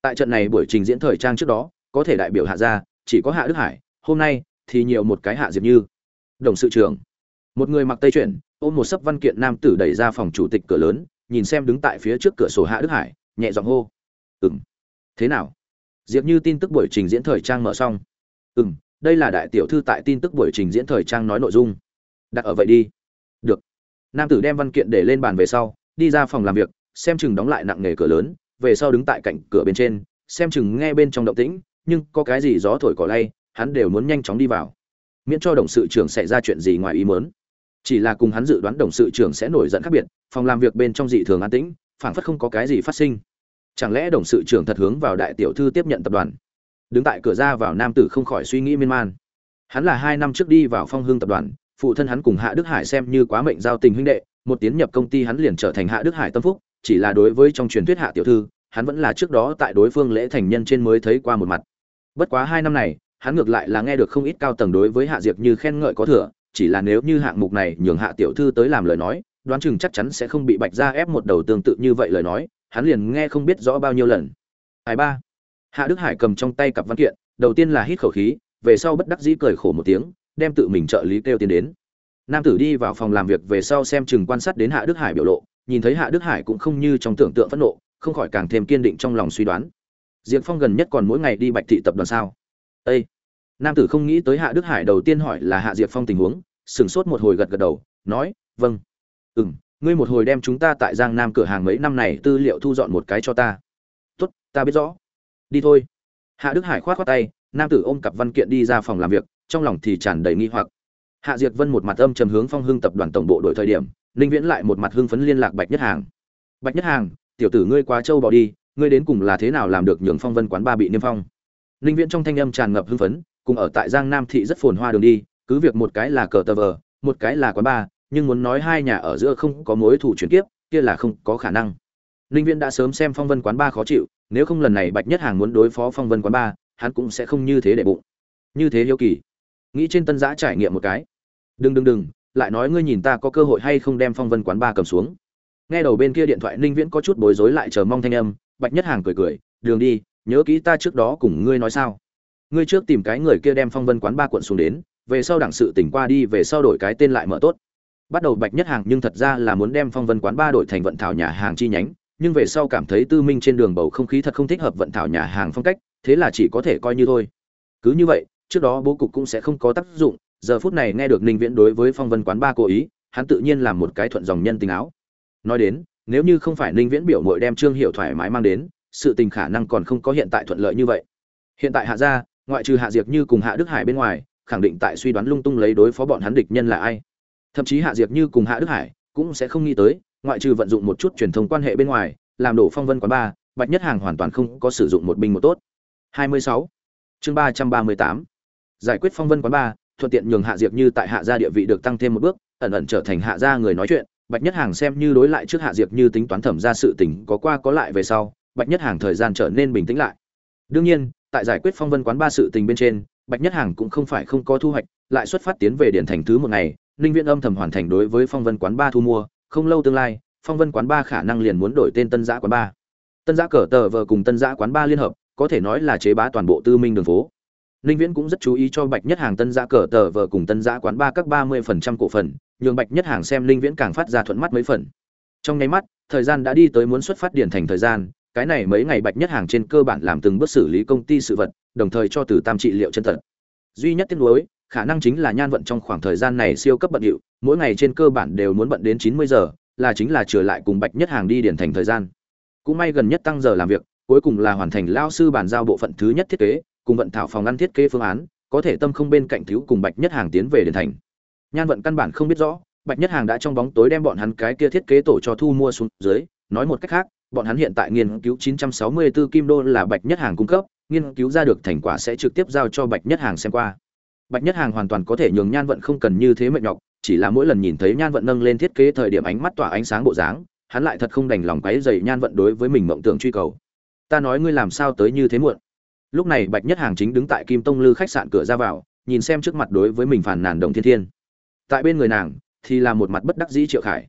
Tại trận này buổi trình diễn thời trang trước đó, có thể đại biểu hạ gia, chỉ có hạ đức hải, hôm nay thì nhiều một cái hạ diệp như. Đồng sự trưởng. Một người mặc tây chuyển, ôm một sấp văn kiện nam tử đẩy ra phòng chủ tịch cửa lớn, nhìn xem đứng tại phía trước cửa sổ hạ đức hải, nhẹ giọng hô. Ừng thế nào? Diệp như tin tức buổi trình diễn thời trang mở xong. Ừng đây là đại tiểu thư tại tin tức buổi trình diễn thời trang nói nội dung. Đặt ở vậy đi. Được. Nam tử đem văn kiện để lên bàn về sau, đi ra phòng làm việc, xem chừng đóng lại nặng nghề cửa lớn, về sau đứng tại cạnh cửa bên trên, xem chừng nghe bên trong động tĩnh, nhưng có cái gì gió thổi cỏ lay hắn đều muốn nhanh chóng đi vào. Miễn cho đồng sự trưởng xảy ra chuyện gì ngoài ý muốn. Chỉ là cùng hắn dự đoán đồng sự trưởng sẽ nổi giận khác biệt, phòng làm việc bên trong dị thường an tĩnh, phảng phất không có cái gì phát sinh. Chẳng lẽ đồng sự trưởng thật hướng vào đại tiểu thư tiếp nhận tập đoàn? Đứng tại cửa ra vào nam tử không khỏi suy nghĩ miên man. Hắn là hai năm trước đi vào phong hương tập đoàn, phụ thân hắn cùng hạ đức hải xem như quá mệnh giao tình huynh đệ, một tiến nhập công ty hắn liền trở thành hạ đức hải tâm phúc, chỉ là đối với trong truyền thuyết hạ tiểu thư, hắn vẫn là trước đó tại đối phương lễ thành nhân trên mới thấy qua một mặt. Bất quá hai năm này hắn ngược lại là nghe được không ít cao tầng đối với hạ diệp như khen ngợi có thừa, chỉ là nếu như hạng mục này nhường hạ tiểu thư tới làm lời nói, đoán chừng chắc chắn sẽ không bị bạch ra ép một đầu tương tự như vậy lời nói, hắn liền nghe không biết rõ bao nhiêu lần. Hải ba. Hạ đức hải cầm trong tay cặp văn kiện, đầu tiên là hít khẩu khí, về sau bất đắc dĩ cười khổ một tiếng, đem tự mình trợ lý kêu tiến đến. Nam tử đi vào phòng làm việc về sau xem chừng quan sát đến hạ đức hải biểu lộ, nhìn thấy hạ đức hải cũng không như trong tưởng tượng phẫn nộ, không khỏi càng thêm kiên định trong lòng suy đoán. Diệp phong gần nhất còn mỗi ngày đi bạch thị tập đoàn sao? Ê! nam tử không nghĩ tới hạ đức hải đầu tiên hỏi là hạ diệp phong tình huống sửng sốt một hồi gật gật đầu nói vâng. Ừm, ngươi một hồi đem chúng ta tại giang nam cửa hàng mấy năm này tư liệu thu dọn một cái cho ta. Tốt ta biết rõ. Đi thôi. Hạ đức hải khoát khoát tay nam tử ôm cặp văn kiện đi ra phòng làm việc trong lòng thì tràn đầy nghi hoặc. Hạ diệt vân một mặt âm trầm hướng phong hưng tập đoàn tổng bộ đổi thời điểm Linh viễn lại một mặt hưng phấn liên lạc bạch nhất hàng. Bạch nhất hàng tiểu tử ngươi quá trâu bỏ đi ngươi đến cùng là thế nào làm được nhường phong vân quán ba bị niêm phong? Ninh viễn trong thanh âm tràn ngập hưng phấn, cùng ở tại giang nam thị rất phồn hoa đường đi, cứ việc một cái là cờ tờ vờ, một cái là quán ba nhưng muốn nói hai nhà ở giữa không có mối thù chuyển kiếp, kia là không có khả năng. Ninh viễn đã sớm xem phong vân quán ba khó chịu, nếu không lần này bạch nhất hàng muốn đối phó phong vân quán ba hắn cũng sẽ không như thế để bụng. Như thế hiếu kỳ. Nghĩ trên tân giã trải nghiệm một cái. Đừng đừng đừng, lại nói ngươi nhìn ta có cơ hội hay không đem phong vân quán ba cầm xuống. Nghe đầu bên kia điện thoại, ninh viễn có chút bối rối lại chờ mong thanh âm, bạch nhất hàng cười cười, đường đi nhớ kỹ ta trước đó cùng ngươi nói sao. Ngươi trước tìm cái người kia đem phong vân quán ba quận xuống đến, về sau đảng sự tỉnh qua đi, về sau đổi cái tên lại mở tốt. Bắt đầu bạch nhất hàng nhưng thật ra là muốn đem phong vân quán ba đổi thành vận thảo nhà hàng chi nhánh, nhưng về sau cảm thấy tư minh trên đường bầu không khí thật không thích hợp vận thảo nhà hàng phong cách, thế là chỉ có thể coi như thôi. Cứ như vậy, trước đó bố cục cũng sẽ không có tác dụng, giờ phút này nghe được ninh viễn đối với phong vân quán ba cố ý, hắn tự nhiên làm một cái thuận dòng nhân tình áo. Nói đến, nếu như không phải ninh viễn biểu mội đem trương hiệu thoải mái mang đến sự tình khả năng còn không có hiện tại thuận lợi như vậy hiện tại hạ gia, ngoại trừ hạ diệp như cùng hạ đức hải bên ngoài, khẳng định tại suy đoán lung tung lấy đối phó bọn hắn địch nhân là ai thậm chí hạ diệp như cùng hạ đức hải cũng sẽ không nghĩ tới, ngoại trừ vận dụng một chút truyền thông quan hệ bên ngoài, làm đổ phong vân quán ba, bạch nhất hàng hoàn toàn không có sử dụng một binh một tốt 26. chương 338. giải quyết phong vân quán ba, thuận tiện nhường hạ diệp như tại hạ gia địa vị được tăng thêm một bước, ẩn ẩn trở thành hạ gia người nói chuyện bạch nhất hàng xem như đối lại trước hạ diệp như tính toán thẩm ra sự tình có qua có lại về sau bạch nhất hàng thời gian trở nên bình tĩnh lại. Đương nhiên, tại giải quyết phong vân quán ba sự tình bên trên, bạch nhất hàng cũng không phải không có thu hoạch, lại xuất phát tiến về điển thành thứ một ngày, ninh viễn âm thầm hoàn thành đối với phong vân quán ba thu mua, không lâu tương lai, phong vân quán ba khả năng liền muốn đổi tên tân giã quán ba. Tân giã cờ tờ vờ cùng tân giã quán ba liên hợp, có thể nói là chế bá toàn bộ tư minh đường phố. Ninh viễn cũng rất chú ý cho bạch nhất hàng tân giã cờ tờ vờ cùng tân giã quán ba các ba mươi phần trăm cổ phần, nhường bạch nhất hàng xem ninh viễn càng phát ra thuận mắt mấy phần. Trong nháy mắt, thời gian đã đi tới muốn xuất phát điển thành thời gian cái này mấy ngày bạch nhất hàng trên cơ bản làm từng bước xử lý công ty sự vật, đồng thời cho từ tam trị liệu chân thật. Duy nhất tiếc nuối, khả năng chính là nhan vận trong khoảng thời gian này siêu cấp bận điệu, mỗi ngày trên cơ bản đều muốn bận đến chín mươi giờ, là chính là trở lại cùng bạch nhất hàng đi điển thành thời gian. Cũng may gần nhất tăng giờ làm việc, cuối cùng là hoàn thành lao sư bàn giao bộ phận thứ nhất thiết kế, cùng vận thảo phòng ăn thiết kế phương án, có thể tâm không bên cạnh thiếu cùng bạch nhất hàng tiến về điển thành. Nhan vận căn bản không biết rõ, bạch nhất hàng đã trong bóng tối đem bọn hắn cái kia thiết kế tổ cho thu mua xuống dưới, nói một cách khác bọn hắn hiện tại nghiên cứu 964 kim đô là bạch nhất hàng cung cấp, nghiên cứu ra được thành quả sẽ trực tiếp giao cho bạch nhất hàng xem qua. Bạch nhất hàng hoàn toàn có thể nhường nhan vận không cần như thế mệt nhọc, chỉ là mỗi lần nhìn thấy nhan vận nâng lên thiết kế thời điểm ánh mắt tỏa ánh sáng bộ dáng, hắn lại thật không đành lòng quấy dày nhan vận đối với mình mộng tưởng truy cầu. Ta nói ngươi làm sao tới như thế muộn? Lúc này bạch nhất hàng chính đứng tại kim tông lư khách sạn cửa ra vào, nhìn xem trước mặt đối với mình phản nàn đồng thiên thiên. Tại bên người nàng thì là một mặt bất đắc dĩ triệu khải.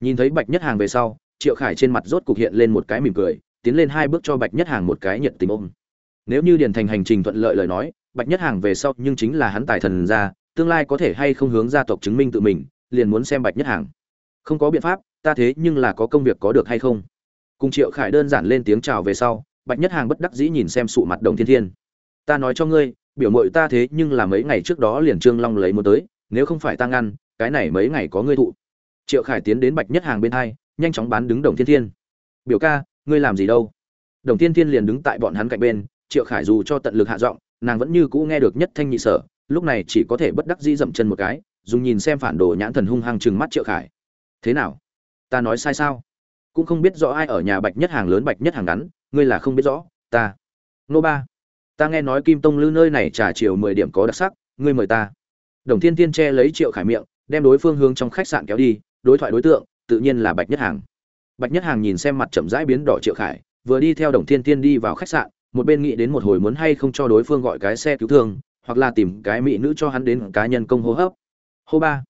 Nhìn thấy bạch nhất hàng về sau triệu khải trên mặt rốt cục hiện lên một cái mỉm cười, tiến lên hai bước cho bạch nhất hàng một cái nhiệt tình ôm. Nếu như điền thành hành trình thuận lợi lời nói, bạch nhất hàng về sau nhưng chính là hắn tài thần ra, tương lai có thể hay không hướng gia tộc chứng minh tự mình, liền muốn xem bạch nhất hàng. Không có biện pháp, ta thế nhưng là có công việc có được hay không? Cùng triệu khải đơn giản lên tiếng chào về sau, bạch nhất hàng bất đắc dĩ nhìn xem sụ mặt đồng thiên thiên. Ta nói cho ngươi, biểu mội ta thế nhưng là mấy ngày trước đó liền trương long lấy muốn tới, nếu không phải ta ngăn, cái này mấy ngày có ngươi thụ. Triệu khải tiến đến bạch nhất hàng bên hai nhanh chóng bán đứng đồng thiên thiên. Biểu ca, ngươi làm gì đâu? Đồng thiên thiên liền đứng tại bọn hắn cạnh bên, triệu khải dù cho tận lực hạ giọng, nàng vẫn như cũ nghe được nhất thanh nhị sở, lúc này chỉ có thể bất đắc dĩ dậm chân một cái, dùng nhìn xem phản đồ nhãn thần hung hăng chừng mắt triệu khải. Thế nào? Ta nói sai sao? Cũng không biết rõ ai ở nhà bạch nhất hàng lớn bạch nhất hàng ngắn, ngươi là không biết rõ, ta. Nô ba, ta nghe nói kim tông lư nơi này trả chiều mười điểm có đặc sắc, ngươi mời ta. Đồng thiên Thiên che lấy triệu khải miệng, đem đối phương hướng trong khách sạn kéo đi, đối thoại đối tượng tự nhiên là bạch nhất hàng. Bạch nhất hàng nhìn xem mặt chậm rãi biến đỏ triệu khải, vừa đi theo đồng thiên tiên đi vào khách sạn, một bên nghĩ đến một hồi muốn hay không cho đối phương gọi cái xe cứu thương, hoặc là tìm cái mỹ nữ cho hắn đến cá nhân công hô hấp. Hô ba.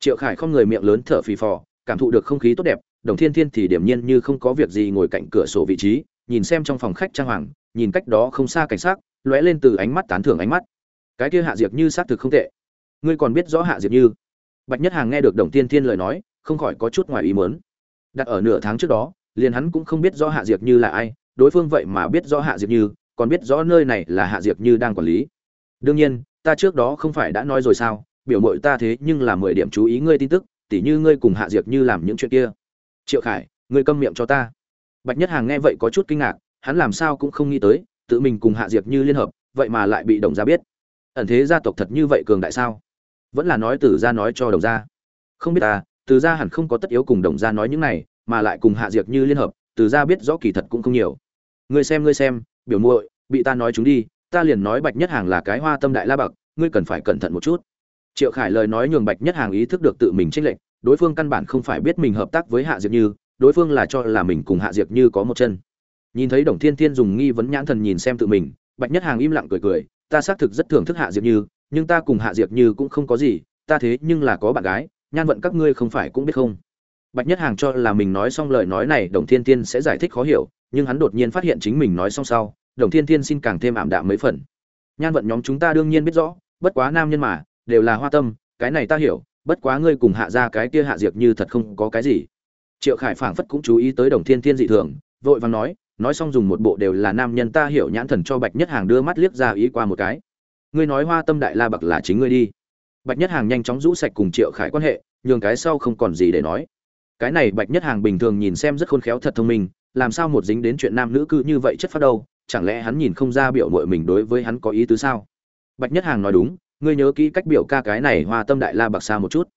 Triệu khải không người miệng lớn thở phì phò, cảm thụ được không khí tốt đẹp, đồng thiên thiên thì điểm nhiên như không có việc gì ngồi cạnh cửa sổ vị trí, nhìn xem trong phòng khách trang hoàng, nhìn cách đó không xa cảnh sát lóe lên từ ánh mắt tán thưởng ánh mắt. Cái kia hạ diệp như xác thực không tệ. Ngươi còn biết rõ hạ diệp như. Bạch nhất hàng nghe được đồng thiên thiên lời nói không khỏi có chút ngoài ý muốn. Đặt ở nửa tháng trước đó, liền hắn cũng không biết rõ hạ diệp như là ai, đối phương vậy mà biết rõ hạ diệp như, còn biết rõ nơi này là hạ diệp như đang quản lý. Đương nhiên, ta trước đó không phải đã nói rồi sao, biểu muội ta thế nhưng là mười điểm chú ý ngươi tin tức, tỉ như ngươi cùng hạ diệp như làm những chuyện kia. Triệu khải, ngươi câm miệng cho ta. Bạch nhất hàng nghe vậy có chút kinh ngạc, hắn làm sao cũng không nghĩ tới, tự mình cùng hạ diệp như liên hợp, vậy mà lại bị đồng gia biết. Ẩn thế gia tộc thật như vậy cường đại sao? Vẫn là nói tử gia nói cho đồng gia. Không biết ta từ gia hẳn không có tất yếu cùng đồng gia nói những này, mà lại cùng hạ Diệc như liên hợp, từ gia biết rõ kỳ thật cũng không nhiều. Ngươi xem ngươi xem, biểu muội, bị ta nói chúng đi, ta liền nói bạch nhất hàng là cái hoa tâm đại la bậc, ngươi cần phải cẩn thận một chút. Triệu khải lời nói nhường bạch nhất hàng ý thức được tự mình trách lệnh đối phương căn bản không phải biết mình hợp tác với hạ Diệc như, đối phương là cho là mình cùng hạ Diệc như có một chân. Nhìn thấy đồng thiên thiên dùng nghi vấn nhãn thần nhìn xem tự mình, bạch nhất hàng im lặng cười cười, ta xác thực rất thưởng thức hạ Diệc như, nhưng ta cùng hạ Diệc như cũng không có gì, ta thế nhưng là có bạn gái nhan vận các ngươi không phải cũng biết không? Bạch nhất hàng cho là mình nói xong lời nói này, đồng thiên thiên sẽ giải thích khó hiểu, nhưng hắn đột nhiên phát hiện chính mình nói xong sau, đồng thiên thiên xin càng thêm ảm đạm mấy phần. Nhan vận nhóm chúng ta đương nhiên biết rõ, bất quá nam nhân mà, đều là hoa tâm, cái này ta hiểu, bất quá ngươi cùng hạ ra cái kia hạ diệp như thật không có cái gì. Triệu khải phảng phất cũng chú ý tới đồng thiên thiên dị thường, vội vàng nói nói xong dùng một bộ đều là nam nhân ta hiểu nhãn thần cho bạch nhất hàng đưa mắt liếc ra ý qua một cái. Ngươi nói hoa tâm đại la bậc là chính ngươi đi bạch nhất hàng nhanh chóng rũ sạch cùng triệu khải quan hệ, nhường cái sau không còn gì để nói. Cái này bạch nhất hàng bình thường nhìn xem rất khôn khéo thật thông minh, làm sao một dính đến chuyện nam nữ cư như vậy chất phát đâu, chẳng lẽ hắn nhìn không ra biểu mội mình đối với hắn có ý tứ sao? Bạch nhất hàng nói đúng, ngươi nhớ kỹ cách biểu ca cái này hoa tâm đại la bạc xa một chút.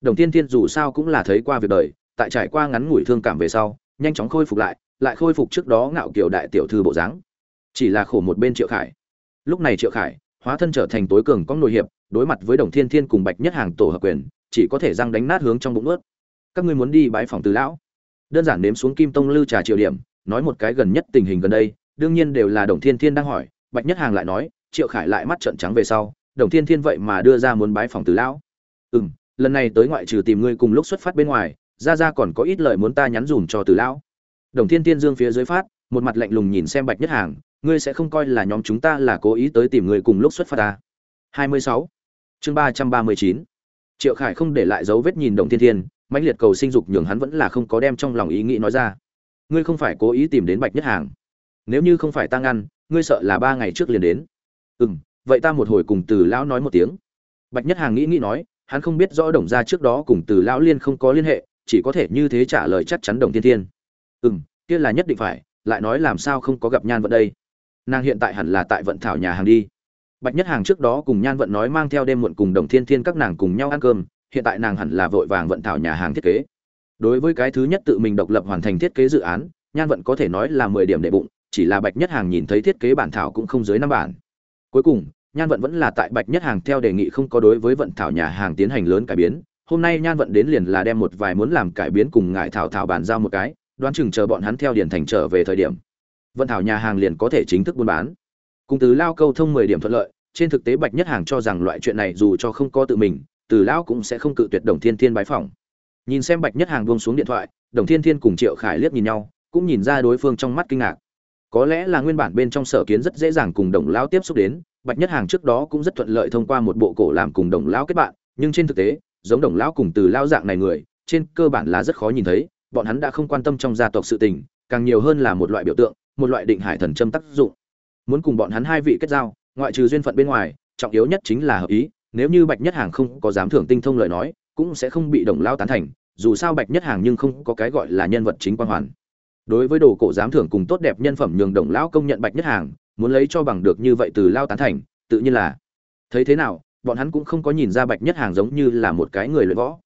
Đồng tiên thiên dù sao cũng là thấy qua việc đời, tại trải qua ngắn ngủi thương cảm về sau, nhanh chóng khôi phục lại lại khôi phục trước đó ngạo kiểu đại tiểu thư bộ dáng. Chỉ là khổ một bên triệu khải. Lúc này triệu khải, hóa thân trở thành tối cường có nội hiệp đối mặt với đồng thiên thiên cùng bạch nhất hàng tổ hợp quyền, chỉ có thể răng đánh nát hướng trong bụng ướt các ngươi muốn đi bãi phòng từ lão? Đơn giản nếm xuống kim tông lưu trà triều điểm, nói một cái gần nhất tình hình gần đây, đương nhiên đều là đồng thiên thiên đang hỏi, bạch nhất hàng lại nói, triệu khải lại mắt trợn trắng về sau, đồng thiên thiên vậy mà đưa ra muốn bái phòng từ lão. Ừ m lần này tới ngoại trừ tìm ngươi cùng lúc xuất phát bên ngoài, ra ra còn có ít lời muốn ta nhắn dùm cho từ lão. Đồng thiên thiên dương phía dưới phát, một mặt lạnh lùng nhìn xem bạch nhất hàng, ngươi sẽ không coi là nhóm chúng ta là cố ý tới tìm ngươi cùng lúc xuất phát ta. Hai mươi sáu chương ba trăm ba mươi chín. Triệu khải không để lại dấu vết nhìn đồng thiên thiên, mãnh liệt cầu sinh dục nhường hắn vẫn là không có đem trong lòng ý nghĩ nói ra. Ngươi không phải cố ý tìm đến bạch nhất hàng. Nếu như không phải ta ngăn, ngươi sợ là ba ngày trước liền đến. Ừ m vậy ta một hồi cùng từ lão nói một tiếng. Bạch nhất hàng nghĩ nghĩ nói, hắn không biết rõ đồng gia trước đó cùng từ lão liên không có liên hệ, chỉ có thể như thế trả lời chắc chắn đồng thiên thiên. Ừ m kia là nhất định phải, lại nói làm sao không có gặp nhan vận đây? Nàng hiện tại hẳn là tại vận thảo nhà hàng đi bạch nhất hàng trước đó cùng nhan vận nói mang theo đêm muộn cùng đồng thiên thiên các nàng cùng nhau ăn cơm, hiện tại nàng hẳn là vội vàng vận thảo nhà hàng thiết kế. Đối với cái thứ nhất tự mình độc lập hoàn thành thiết kế dự án, nhan vận có thể nói là mười điểm đệ bụng, chỉ là bạch nhất hàng nhìn thấy thiết kế bản thảo cũng không dưới năm bản. Cuối cùng, nhan vận vẫn là tại bạch nhất hàng theo đề nghị không có đối với vận thảo nhà hàng tiến hành lớn cải biến. Hôm nay nhan vận đến liền là đem một vài muốn làm cải biến cùng ngải thảo thảo bàn giao một cái, đoán chừng chờ bọn hắn theo điển thành trở về thời điểm, vận thảo nhà hàng liền có thể chính thức buôn bán cùng từ lao câu thông mười điểm thuận lợi, trên thực tế bạch nhất hàng cho rằng loại chuyện này dù cho không có tự mình, từ lão cũng sẽ không cự tuyệt đồng thiên thiên bái phỏng. Nhìn xem bạch nhất hàng buông xuống điện thoại, đồng thiên thiên cùng triệu khải liếc nhìn nhau, cũng nhìn ra đối phương trong mắt kinh ngạc. Có lẽ là nguyên bản bên trong sở kiến rất dễ dàng cùng đồng lão tiếp xúc đến, bạch nhất hàng trước đó cũng rất thuận lợi thông qua một bộ cổ làm cùng đồng lão kết bạn, nhưng trên thực tế, giống đồng lão cùng từ lão dạng này người, trên cơ bản là rất khó nhìn thấy, bọn hắn đã không quan tâm trong gia tộc sự tình, càng nhiều hơn là một loại biểu tượng, một loại định hải thần châm tác dụng muốn cùng bọn hắn hai vị kết giao, ngoại trừ duyên phận bên ngoài, trọng yếu nhất chính là hợp ý, nếu như bạch nhất hàng không có dám thưởng tinh thông lời nói, cũng sẽ không bị đồng lao tán thành, dù sao bạch nhất hàng nhưng không có cái gọi là nhân vật chính quan hoàn. Đối với đồ cổ giám thưởng cùng tốt đẹp nhân phẩm nhường đồng lão công nhận bạch nhất hàng, muốn lấy cho bằng được như vậy từ lao tán thành, tự nhiên là. Thấy thế nào, bọn hắn cũng không có nhìn ra bạch nhất hàng giống như là một cái người luyện võ.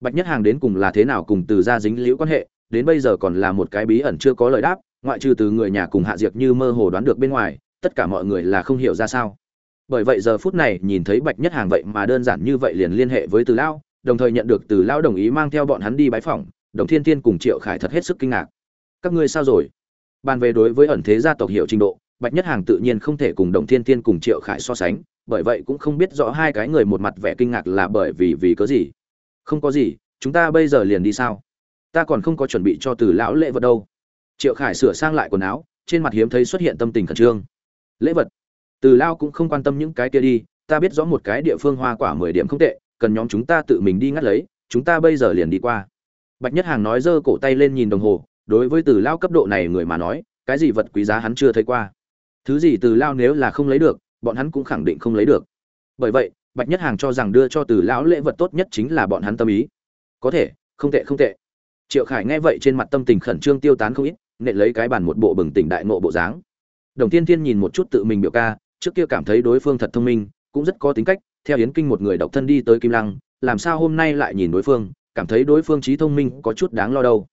Bạch nhất hàng đến cùng là thế nào cùng từ gia dính liễu quan hệ, đến bây giờ còn là một cái bí ẩn chưa có lời đáp ngoại trừ từ người nhà cùng hạ diệt như mơ hồ đoán được bên ngoài, tất cả mọi người là không hiểu ra sao. Bởi vậy giờ phút này nhìn thấy bạch nhất hàng vậy mà đơn giản như vậy liền liên hệ với từ lão đồng thời nhận được từ lão đồng ý mang theo bọn hắn đi bái phỏng, đồng thiên tiên cùng triệu khải thật hết sức kinh ngạc. Các ngươi sao rồi? Bàn về đối với ẩn thế gia tộc hiệu trình độ, bạch nhất hàng tự nhiên không thể cùng đồng thiên tiên cùng triệu khải so sánh, bởi vậy cũng không biết rõ hai cái người một mặt vẻ kinh ngạc là bởi vì vì cớ gì. Không có gì, chúng ta bây giờ liền đi sao? Ta còn không có chuẩn bị cho từ lão lễ vật đâu triệu khải sửa sang lại quần áo, trên mặt hiếm thấy xuất hiện tâm tình khẩn trương. Lễ vật. Từ lao cũng không quan tâm những cái kia đi, ta biết rõ một cái địa phương hoa quả mười điểm không tệ, cần nhóm chúng ta tự mình đi ngắt lấy, chúng ta bây giờ liền đi qua. Bạch nhất hàng nói giơ cổ tay lên nhìn đồng hồ, đối với từ lao cấp độ này người mà nói, cái gì vật quý giá hắn chưa thấy qua. Thứ gì từ lao nếu là không lấy được, bọn hắn cũng khẳng định không lấy được. Bởi vậy, bạch nhất hàng cho rằng đưa cho từ lão lễ vật tốt nhất chính là bọn hắn tâm ý. Có thể, không tệ không tệ. Triệu khải nghe vậy trên mặt tâm tình khẩn trương tiêu tán không ít nệ lấy cái bàn một bộ bừng tỉnh đại ngộ bộ dáng. Đồng tiên thiên nhìn một chút tự mình biểu ca, trước kia cảm thấy đối phương thật thông minh, cũng rất có tính cách, theo yến kinh một người độc thân đi tới kim lăng, làm sao hôm nay lại nhìn đối phương, cảm thấy đối phương trí thông minh có chút đáng lo đâu.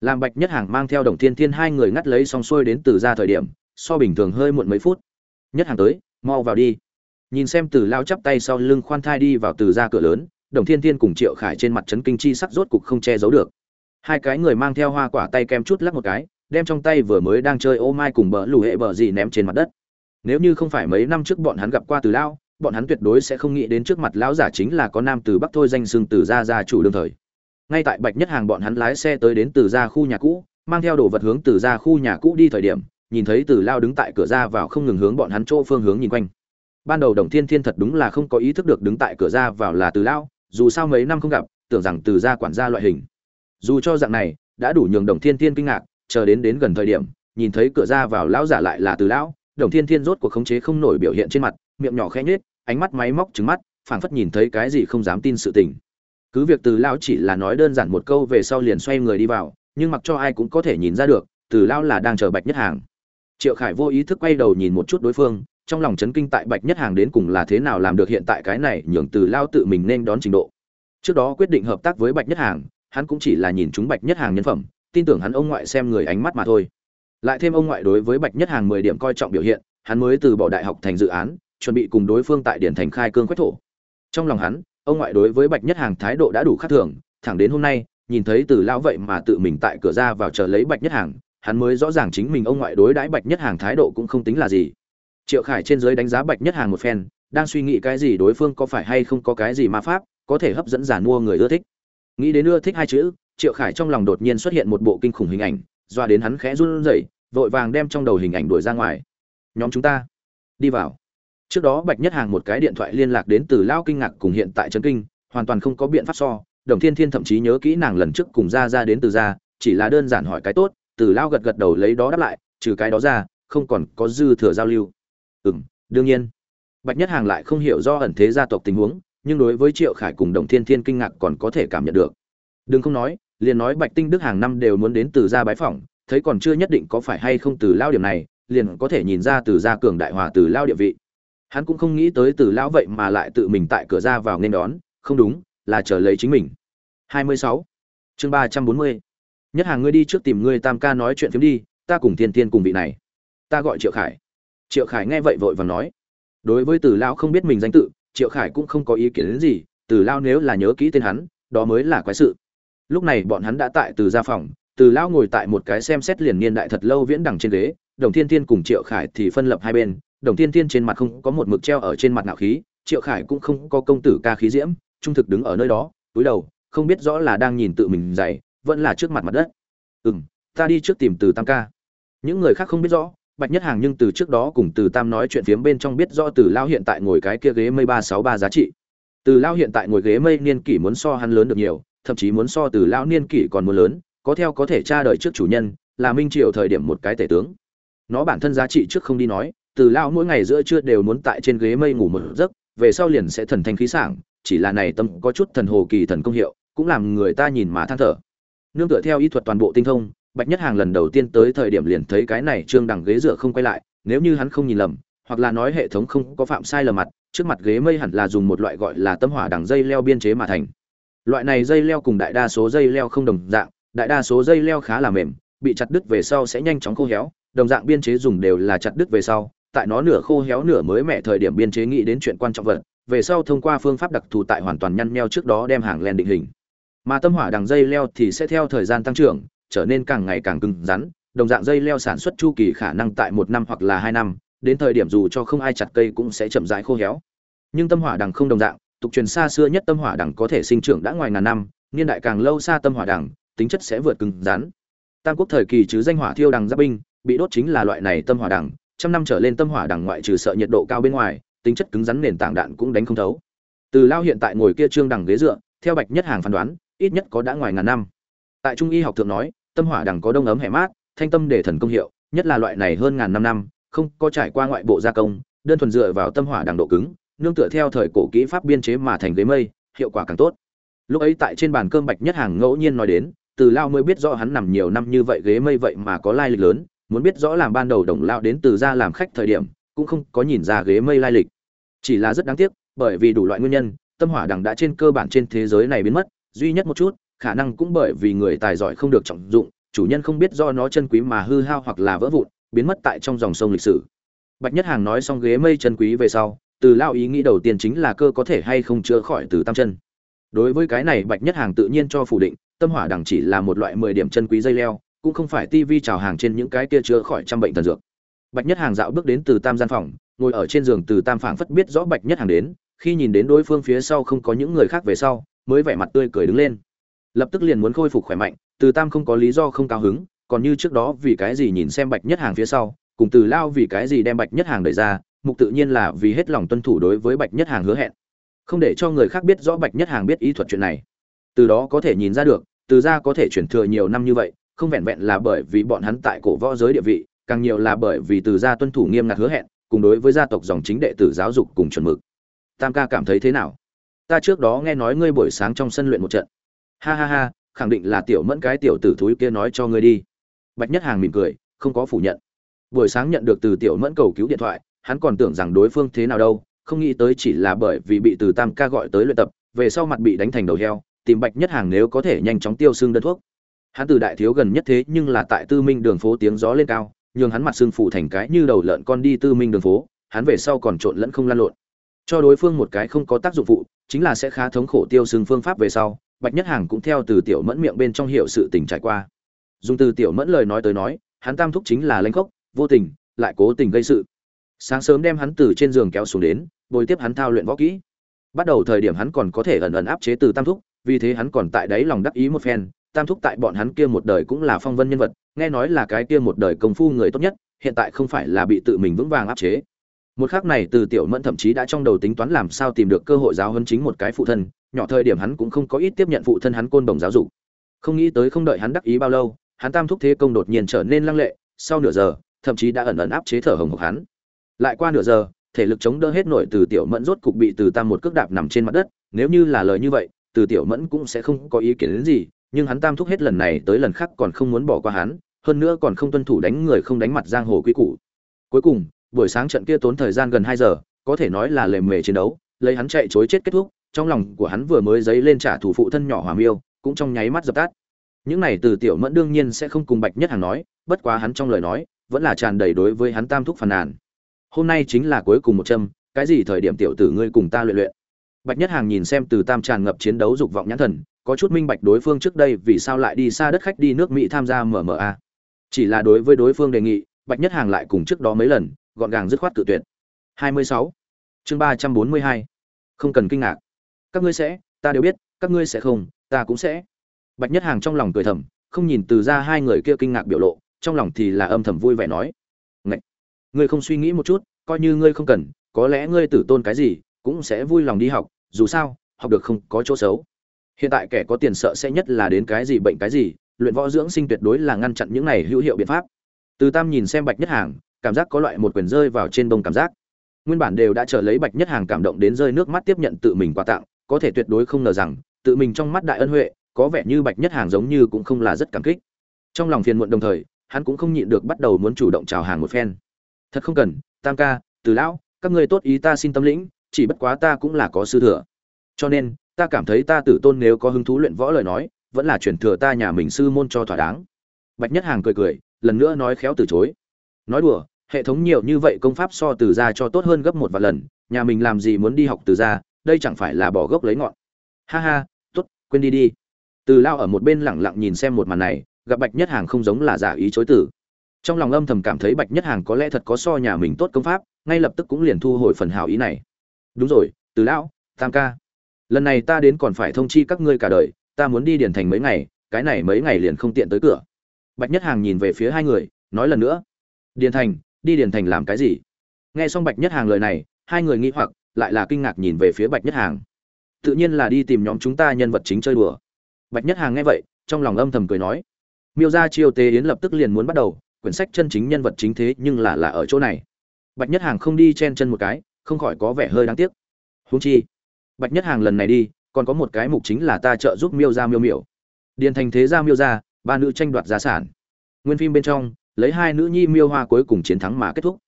Làm bạch nhất hàng mang theo đồng thiên thiên hai người ngắt lấy xong xuôi đến từ ra thời điểm, so bình thường hơi muộn mấy phút. Nhất hàng tới, mau vào đi. Nhìn xem từ lao chắp tay sau lưng khoan thai đi vào từ ra cửa lớn, đồng thiên thiên cùng triệu khải trên mặt trấn kinh chi sắc rốt cục không che giấu được. Hai cái người mang theo hoa quả tay kem chút lắc một cái đem trong tay vừa mới đang chơi ô mai cùng bờ lù hệ bờ gì ném trên mặt đất. Nếu như không phải mấy năm trước bọn hắn gặp qua từ lao bọn hắn tuyệt đối sẽ không nghĩ đến trước mặt lão giả chính là có nam từ bắc thôi danh xương từ gia gia chủ đương thời. Ngay tại bạch nhất hàng bọn hắn lái xe tới đến từ gia khu nhà cũ, mang theo đồ vật hướng từ gia khu nhà cũ đi thời điểm, nhìn thấy từ lao đứng tại cửa ra vào không ngừng hướng bọn hắn chỗ phương hướng nhìn quanh. Ban đầu đồng thiên thiên thật đúng là không có ý thức được đứng tại cửa ra vào là từ lao dù sao mấy năm không gặp, tưởng rằng từ gia quản gia loại hình. Dù cho dạng này, đã đủ nhường đồng thiên thiên kinh ngạc chờ đến đến gần thời điểm, nhìn thấy cửa ra vào lão giả lại là từ lão, đồng thiên thiên rốt cuộc khống chế không nổi biểu hiện trên mặt, miệng nhỏ khẽ nhếch, ánh mắt máy móc trứng mắt, phảng phất nhìn thấy cái gì không dám tin sự tình. Cứ việc từ lão chỉ là nói đơn giản một câu về sau liền xoay người đi vào, nhưng mặc cho ai cũng có thể nhìn ra được, từ lão là đang chờ bạch nhất hàng. Triệu khải vô ý thức quay đầu nhìn một chút đối phương, trong lòng chấn kinh tại bạch nhất hàng đến cùng là thế nào làm được hiện tại cái này nhường từ lao tự mình nên đón trình độ. Trước đó quyết định hợp tác với bạch nhất hàng, hắn cũng chỉ là nhìn chúng bạch nhất hàng nhân phẩm tin tưởng hắn ông ngoại xem người ánh mắt mà thôi. Lại thêm ông ngoại đối với bạch nhất hàng mười điểm coi trọng biểu hiện, hắn mới từ bỏ đại học thành dự án, chuẩn bị cùng đối phương tại điển thành khai cương quách thổ. Trong lòng hắn, ông ngoại đối với bạch nhất hàng thái độ đã đủ khác thường, thẳng đến hôm nay, nhìn thấy từ lão vậy mà tự mình tại cửa ra vào chờ lấy bạch nhất hàng, hắn mới rõ ràng chính mình ông ngoại đối đãi bạch nhất hàng thái độ cũng không tính là gì. Triệu khải trên dưới đánh giá bạch nhất hàng một phen, đang suy nghĩ cái gì đối phương có phải hay không có cái gì ma pháp, có thể hấp dẫn giản mua người ưa thích. Nghĩ đến ưa thích hai chữ triệu khải trong lòng đột nhiên xuất hiện một bộ kinh khủng hình ảnh, doa đến hắn khẽ run rẩy, vội vàng đem trong đầu hình ảnh đuổi ra ngoài. Nhóm chúng ta, đi vào. Trước đó bạch nhất hàng một cái điện thoại liên lạc đến từ lao kinh ngạc cùng hiện tại trấn kinh, hoàn toàn không có biện pháp so. Đồng thiên thiên thậm chí nhớ kỹ nàng lần trước cùng ra ra đến từ ra chỉ là đơn giản hỏi cái tốt, từ lao gật gật đầu lấy đó đáp lại, trừ cái đó ra, không còn có dư thừa giao lưu. Ừ m đương nhiên. Bạch nhất hàng lại không hiểu do ẩn thế gia tộc tình huống, nhưng đối với triệu khải cùng đồng thiên thiên kinh ngạc còn có thể cảm nhận được đừng không nói, liền nói bạch tinh đức hàng năm đều muốn đến từ gia bái phỏng, thấy còn chưa nhất định có phải hay không từ lao điểm này, liền có thể nhìn ra từ gia cường đại hòa từ lao địa vị. Hắn cũng không nghĩ tới từ lão vậy mà lại tự mình tại cửa ra vào nên đón, không đúng, là chờ lấy chính mình. 26. chương 340. nhất hàng ngươi đi trước tìm ngươi tam ca nói chuyện phiếm đi, ta cùng thiên thiên cùng vị này. Ta gọi triệu khải. Triệu khải nghe vậy vội vàng nói. Đối với từ lão không biết mình danh tự, triệu khải cũng không có ý kiến đến gì, từ lao nếu là nhớ kỹ tên hắn, đó mới là quái sự lúc này bọn hắn đã tại từ gia phòng, từ lão ngồi tại một cái xem xét liền niên đại thật lâu viễn đằng trên ghế, đồng thiên thiên cùng triệu khải thì phân lập hai bên, đồng thiên thiên trên mặt không có một mực treo ở trên mặt nạo khí, triệu khải cũng không có công tử ca khí diễm, trung thực đứng ở nơi đó, túi đầu, không biết rõ là đang nhìn tự mình dày vẫn là trước mặt mặt đất. Ừ m ta đi trước tìm từ tam ca. Những người khác không biết rõ, bạch nhất hàng nhưng từ trước đó cùng từ tam nói chuyện phiếm bên trong biết rõ từ lao hiện tại ngồi cái kia ghế mây ba sáu ba giá trị. Từ lao hiện tại ngồi ghế mây niên kỷ muốn so hắn lớn được nhiều thậm chí muốn so từ lão niên kỷ còn muốn lớn, có theo có thể tra đợi trước chủ nhân, là minh triều thời điểm một cái tể tướng. Nó bản thân giá trị trước không đi nói, từ lão mỗi ngày giữa trưa đều muốn tại trên ghế mây ngủ một giấc, về sau liền sẽ thần thanh khí sảng, chỉ là này tâm có chút thần hồ kỳ thần công hiệu, cũng làm người ta nhìn mà than thở. Nương tựa theo y thuật toàn bộ tinh thông, bạch nhất hàng lần đầu tiên tới thời điểm liền thấy cái này trương đằng ghế dựa không quay lại, nếu như hắn không nhìn lầm, hoặc là nói hệ thống không có phạm sai lầm mặt, trước mặt ghế mây hẳn là dùng một loại gọi là tâm hỏa đằng dây leo biên chế mà thành loại này dây leo cùng đại đa số dây leo không đồng dạng, đại đa số dây leo khá là mềm, bị chặt đứt về sau sẽ nhanh chóng khô héo, đồng dạng biên chế dùng đều là chặt đứt về sau, tại nó nửa khô héo nửa mới mẹ thời điểm biên chế nghĩ đến chuyện quan trọng vật, về sau thông qua phương pháp đặc thù tại hoàn toàn nhăn nheo trước đó đem hàng len định hình. Mà tâm hỏa đằng dây leo thì sẽ theo thời gian tăng trưởng, trở nên càng ngày càng cứng rắn, đồng dạng dây leo sản xuất chu kỳ khả năng tại một năm hoặc là hai năm, đến thời điểm dù cho không ai chặt cây cũng sẽ chậm rãi khô héo. Nhưng tâm hỏa đằng không đồng dạng tục truyền xa xưa nhất tâm hỏa đằng có thể sinh trưởng đã ngoài ngàn năm, niên đại càng lâu xa tâm hỏa đằng tính chất sẽ vượt cứng rắn. Tam quốc thời kỳ chứ danh hỏa thiêu đằng giáp binh, bị đốt chính là loại này tâm hỏa đằng trăm năm trở lên tâm hỏa đằng ngoại trừ sợ nhiệt độ cao bên ngoài, tính chất cứng rắn nền tảng đạn cũng đánh không thấu. Từ lao hiện tại ngồi kia trương đằng ghế dựa, theo bạch nhất hàng phán đoán, ít nhất có đã ngoài ngàn năm. Tại trung y học thượng nói, tâm hỏa đằng có đông ấm hẻ mát, thanh tâm để thần công hiệu, nhất là loại này hơn ngàn năm năm, không có trải qua ngoại bộ gia công, đơn thuần dựa vào tâm hỏa đằng độ cứng nương tựa theo thời cổ kỹ pháp biên chế mà thành ghế mây, hiệu quả càng tốt. Lúc ấy tại trên bàn cơm bạch nhất hàng ngẫu nhiên nói đến, từ lao mới biết rõ hắn nằm nhiều năm như vậy ghế mây vậy mà có lai lịch lớn, muốn biết rõ làm ban đầu đồng lao đến từ ra làm khách thời điểm, cũng không có nhìn ra ghế mây lai lịch. Chỉ là rất đáng tiếc, bởi vì đủ loại nguyên nhân, tâm hỏa đằng đã trên cơ bản trên thế giới này biến mất, duy nhất một chút, khả năng cũng bởi vì người tài giỏi không được trọng dụng, chủ nhân không biết do nó chân quý mà hư hao hoặc là vỡ vụn, biến mất tại trong dòng sông lịch sử. Bạch nhất hàng nói xong ghế mây chân quý về sau từ lao ý nghĩ đầu tiên chính là cơ có thể hay không chữa khỏi từ tam chân. Đối với cái này, bạch nhất hàng tự nhiên cho phủ định, tâm hỏa đằng chỉ là một loại mười điểm chân quý dây leo, cũng không phải tivi trào hàng trên những cái kia chữa khỏi trăm bệnh thần dược. Bạch nhất hàng dạo bước đến từ tam gian phòng, ngồi ở trên giường từ tam phảng phất biết rõ bạch nhất hàng đến, khi nhìn đến đối phương phía sau không có những người khác về sau, mới vẻ mặt tươi cười đứng lên. Lập tức liền muốn khôi phục khỏe mạnh, từ tam không có lý do không cao hứng, còn như trước đó vì cái gì nhìn xem bạch nhất hàng phía sau, cùng từ lao vì cái gì đem bạch nhất hàng đẩy ra mục tự nhiên là vì hết lòng tuân thủ đối với bạch nhất hàng hứa hẹn. Không để cho người khác biết rõ bạch nhất hàng biết ý thuật chuyện này. Từ đó có thể nhìn ra được, từ ra có thể chuyển thừa nhiều năm như vậy, không vẹn vẹn là bởi vì bọn hắn tại cổ võ giới địa vị, càng nhiều là bởi vì từ gia tuân thủ nghiêm ngặt hứa hẹn, cùng đối với gia tộc dòng chính đệ tử giáo dục cùng chuẩn mực. Tam ca cảm thấy thế nào? Ta trước đó nghe nói ngươi buổi sáng trong sân luyện một trận. Ha ha ha, khẳng định là tiểu mẫn cái tiểu tử thúi kia nói cho ngươi đi. Bạch nhất hàng mỉm cười, không có phủ nhận. Buổi sáng nhận được từ tiểu mẫn cầu cứu điện thoại hắn còn tưởng rằng đối phương thế nào đâu, không nghĩ tới chỉ là bởi vì bị từ tam ca gọi tới luyện tập, về sau mặt bị đánh thành đầu heo, tìm bạch nhất hàng nếu có thể nhanh chóng tiêu xương đơn thuốc. Hắn từ đại thiếu gần nhất thế nhưng là tại tư minh đường phố tiếng gió lên cao, nhường hắn mặt xương phủ thành cái như đầu lợn con đi tư minh đường phố, hắn về sau còn trộn lẫn không lan lộn. Cho đối phương một cái không có tác dụng phụ, chính là sẽ khá thống khổ tiêu xương phương pháp về sau, bạch nhất hàng cũng theo từ tiểu mẫn miệng bên trong hiểu sự tình trải qua. Dùng từ tiểu mẫn lời nói tới nói, hắn tam thúc chính là lãnh khốc, vô tình, lại cố tình gây sự sáng sớm đem hắn từ trên giường kéo xuống đến, bồi tiếp hắn thao luyện võ kỹ. Bắt đầu thời điểm hắn còn có thể ẩn ẩn áp chế từ tam thúc, vì thế hắn còn tại đấy lòng đắc ý một phen. Tam thúc tại bọn hắn kia một đời cũng là phong vân nhân vật, nghe nói là cái kia một đời công phu người tốt nhất, hiện tại không phải là bị tự mình vững vàng áp chế. Một khác này từ tiểu mẫn thậm chí đã trong đầu tính toán làm sao tìm được cơ hội giáo huấn chính một cái phụ thân, nhỏ thời điểm hắn cũng không có ít tiếp nhận phụ thân hắn côn đồng giáo dục. Không nghĩ tới không đợi hắn đắc ý bao lâu, hắn tam thúc thế công đột nhiên trở nên lăng lệ, sau nửa giờ, thậm chí đã ẩn ẩn áp chế thở hồng hộc hắn lại qua nửa giờ, thể lực chống đỡ hết nổi từ tiểu mẫn rốt cục bị từ tam một cước đạp nằm trên mặt đất. Nếu như là lời như vậy, từ tiểu mẫn cũng sẽ không có ý kiến đến gì, nhưng hắn tam thúc hết lần này tới lần khác còn không muốn bỏ qua hắn, hơn nữa còn không tuân thủ đánh người không đánh mặt giang hồ quy củ. Cuối cùng, buổi sáng trận kia tốn thời gian gần hai giờ, có thể nói là lề mề chiến đấu, lấy hắn chạy chối chết kết thúc, trong lòng của hắn vừa mới dấy lên trả thù phụ thân nhỏ hòa miêu, cũng trong nháy mắt dập tắt. Những này từ tiểu mẫn đương nhiên sẽ không cùng bạch nhất hàng nói, bất quá hắn trong lời nói, vẫn là tràn đầy đối với hắn tam thúc phàn nàn hôm nay chính là cuối cùng một châm, cái gì thời điểm tiểu tử ngươi cùng ta luyện luyện? Bạch nhất hàng nhìn xem từ tam tràn ngập chiến đấu dục vọng nhãn thần, có chút minh bạch đối phương trước đây vì sao lại đi xa đất khách đi nước mỹ tham gia mma chỉ là đối với đối phương đề nghị, bạch nhất hàng lại cùng trước đó mấy lần, gọn gàng dứt khoát tự tuyệt. 26. chương 342. không cần kinh ngạc. Các ngươi sẽ, ta đều biết, các ngươi sẽ không, ta cũng sẽ. Bạch nhất hàng trong lòng cười thầm, không nhìn từ ra hai người kia kinh ngạc biểu lộ, trong lòng thì là âm thầm vui vẻ nói ngươi không suy nghĩ một chút, coi như ngươi không cần, có lẽ ngươi tử tôn cái gì cũng sẽ vui lòng đi học, dù sao, học được không có chỗ xấu. Hiện tại kẻ có tiền sợ sẽ nhất là đến cái gì bệnh cái gì, luyện võ dưỡng sinh tuyệt đối là ngăn chặn những này hữu hiệu biện pháp. Từ tam nhìn xem bạch nhất hàng, cảm giác có loại một quyền rơi vào trên bông cảm giác. Nguyên bản đều đã chờ lấy bạch nhất hàng cảm động đến rơi nước mắt tiếp nhận tự mình quà tặng, có thể tuyệt đối không ngờ rằng, tự mình trong mắt đại ân huệ, có vẻ như bạch nhất hàng giống như cũng không là rất cảm kích. Trong lòng phiền muộn đồng thời, hắn cũng không nhịn được bắt đầu muốn chủ động chào hàng một phen thật không cần, tam ca, từ lão, các ngươi tốt ý ta xin tâm lĩnh, chỉ bất quá ta cũng là có sư thừa. Cho nên, ta cảm thấy ta tử tôn nếu có hứng thú luyện võ lời nói, vẫn là chuyển thừa ta nhà mình sư môn cho thỏa đáng. Bạch nhất hàng cười cười, lần nữa nói khéo từ chối. Nói đùa, hệ thống nhiều như vậy công pháp so từ ra cho tốt hơn gấp một vài lần, nhà mình làm gì muốn đi học từ ra, đây chẳng phải là bỏ gốc lấy ngọn. Ha ha t ố t quên đi đi. Từ lao ở một bên lẳng lặng nhìn xem một màn này, gặp bạch nhất hàng không giống là giả ý chối tử trong lòng âm thầm cảm thấy bạch nhất hàng có lẽ thật có so nhà mình tốt công pháp, ngay lập tức cũng liền thu hồi phần hảo ý này. Đúng rồi, từ lão, tam ca. Lần này ta đến còn phải thông chi các ngươi cả đời, ta muốn đi điền thành mấy ngày, cái này mấy ngày liền không tiện tới cửa. Bạch nhất hàng nhìn về phía hai người, nói lần nữa. Điền thành, đi điền thành làm cái gì? Nghe xong bạch nhất hàng lời này, hai người nghĩ hoặc, lại là kinh ngạc nhìn về phía bạch nhất hàng. Tự nhiên là đi tìm nhóm chúng ta nhân vật chính chơi đùa. Bạch nhất hàng nghe vậy, trong lòng âm thầm cười nói. Miêu ra chiêu tế yến lập tức liền muốn bắt đầu quyển sách chân chính nhân vật chính thế nhưng là là ở chỗ này. Bạch nhất hàng không đi chen chân một cái, không khỏi có vẻ hơi đáng tiếc. Huống chi, bạch nhất hàng lần này đi, còn có một cái mục chính là ta trợ giúp miêu ra miêu miểu điền thành thế gia miêu ra ba nữ tranh đoạt gia sản. Nguyên phim bên trong, lấy hai nữ nhi miêu hoa cuối cùng chiến thắng mà kết thúc.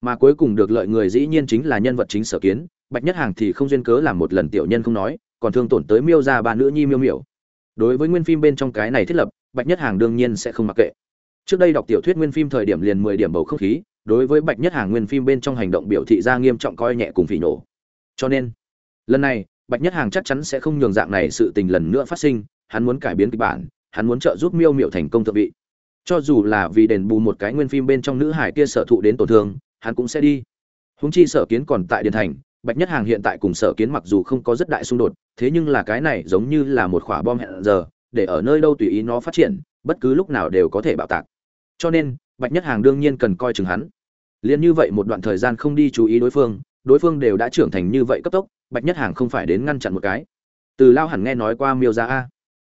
Mà cuối cùng được lợi người dĩ nhiên chính là nhân vật chính sở kiến. Bạch nhất hàng thì không duyên cớ làm một lần tiểu nhân không nói, còn thương tổn tới miêu ra ba nữ nhi miêu miểu đối với nguyên phim bên trong cái này thiết lập, bạch nhất hàng đương nhiên sẽ không mặc kệ trước đây đọc tiểu thuyết nguyên phim thời điểm liền mười điểm bầu không khí, đối với bạch nhất hàng nguyên phim bên trong hành động biểu thị ra nghiêm trọng coi nhẹ cùng phỉ nổ. Cho nên, lần này, bạch nhất hàng chắc chắn sẽ không nhường dạng này sự tình lần nữa phát sinh, hắn muốn cải biến kịch bản, hắn muốn trợ giúp miêu miệu thành công thượng vị. Cho dù là vì đền bù một cái nguyên phim bên trong nữ hải kia sở thụ đến tổn thương, hắn cũng sẽ đi. Húng chi sở kiến còn tại điện thành, bạch nhất hàng hiện tại cùng sở kiến mặc dù không có rất đại xung đột, thế nhưng là cái này giống như là một quả bom hẹn giờ, để ở nơi đâu tùy ý nó phát triển, bất cứ lúc nào đều có thể bạo tạc cho nên, bạch nhất hàng đương nhiên cần coi chừng hắn. Liền như vậy một đoạn thời gian không đi chú ý đối phương đối phương đều đã trưởng thành như vậy cấp tốc, bạch nhất hàng không phải đến ngăn chặn một cái. Từ lao hẳn nghe nói qua miêu gia a.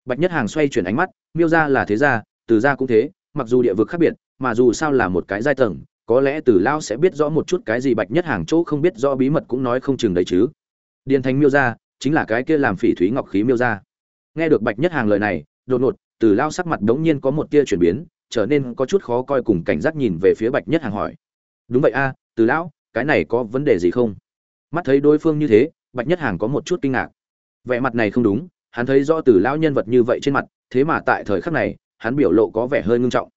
Bạch nhất hàng xoay chuyển ánh mắt, miêu gia là thế gia, từ gia cũng thế, mặc dù địa vực khác biệt, mà dù sao là một cái giai tầng, có lẽ từ lao sẽ biết rõ một chút cái gì bạch nhất hàng chỗ không biết rõ bí mật cũng nói không chừng đấy chứ. Điền thành miêu gia, chính là cái kia làm phỉ thúy ngọc khí miêu gia. Nghe được bạch nhất hàng lời này, đột ngột, từ lao sắc mặt đống nhiên có một tia chuyển biến trở nên có chút khó coi cùng cảnh giác nhìn về phía bạch nhất hàng hỏi. Đúng vậy a, từ lão, cái này có vấn đề gì không? Mắt thấy đối phương như thế, bạch nhất hàng có một chút kinh ngạc. Vẻ mặt này không đúng, hắn thấy rõ từ lão nhân vật như vậy trên mặt, thế mà tại thời khắc này, hắn biểu lộ có vẻ hơi ngưng trọng.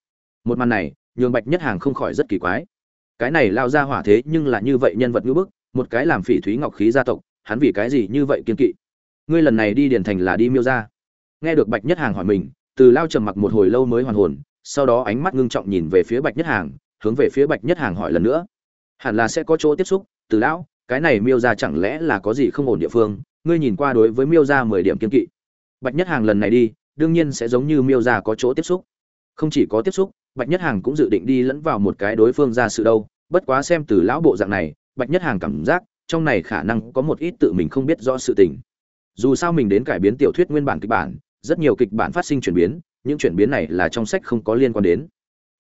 Một màn này, nhường bạch nhất hàng không khỏi rất kỳ quái. Cái này lao ra hỏa thế nhưng là như vậy nhân vật ngữ bức, một cái làm phỉ thúy ngọc khí gia tộc, hắn vì cái gì như vậy kiên kỵ? Ngươi lần này đi điền thành là đi miêu ra. Nghe được bạch nhất hàng hỏi mình, từ lao trầm mặc một hồi lâu mới hoàn hồn sau đó ánh mắt ngưng trọng nhìn về phía bạch nhất hàng, hướng về phía bạch nhất hàng hỏi lần nữa. Hẳn là sẽ có chỗ tiếp xúc, từ lão, cái này miêu ra chẳng lẽ là có gì không ổn địa phương? Ngươi nhìn qua đối với miêu ra mười điểm kiên kỵ. Bạch nhất hàng lần này đi, đương nhiên sẽ giống như miêu ra có chỗ tiếp xúc. Không chỉ có tiếp xúc, bạch nhất hàng cũng dự định đi lẫn vào một cái đối phương ra sự đâu. Bất quá xem từ lão bộ dạng này, bạch nhất hàng cảm giác trong này khả năng có một ít tự mình không biết rõ sự tình. Dù sao mình đến cải biến tiểu thuyết nguyên bản kịch bản, rất nhiều kịch bản phát sinh chuyển biến những chuyển biến này là trong sách không có liên quan đến.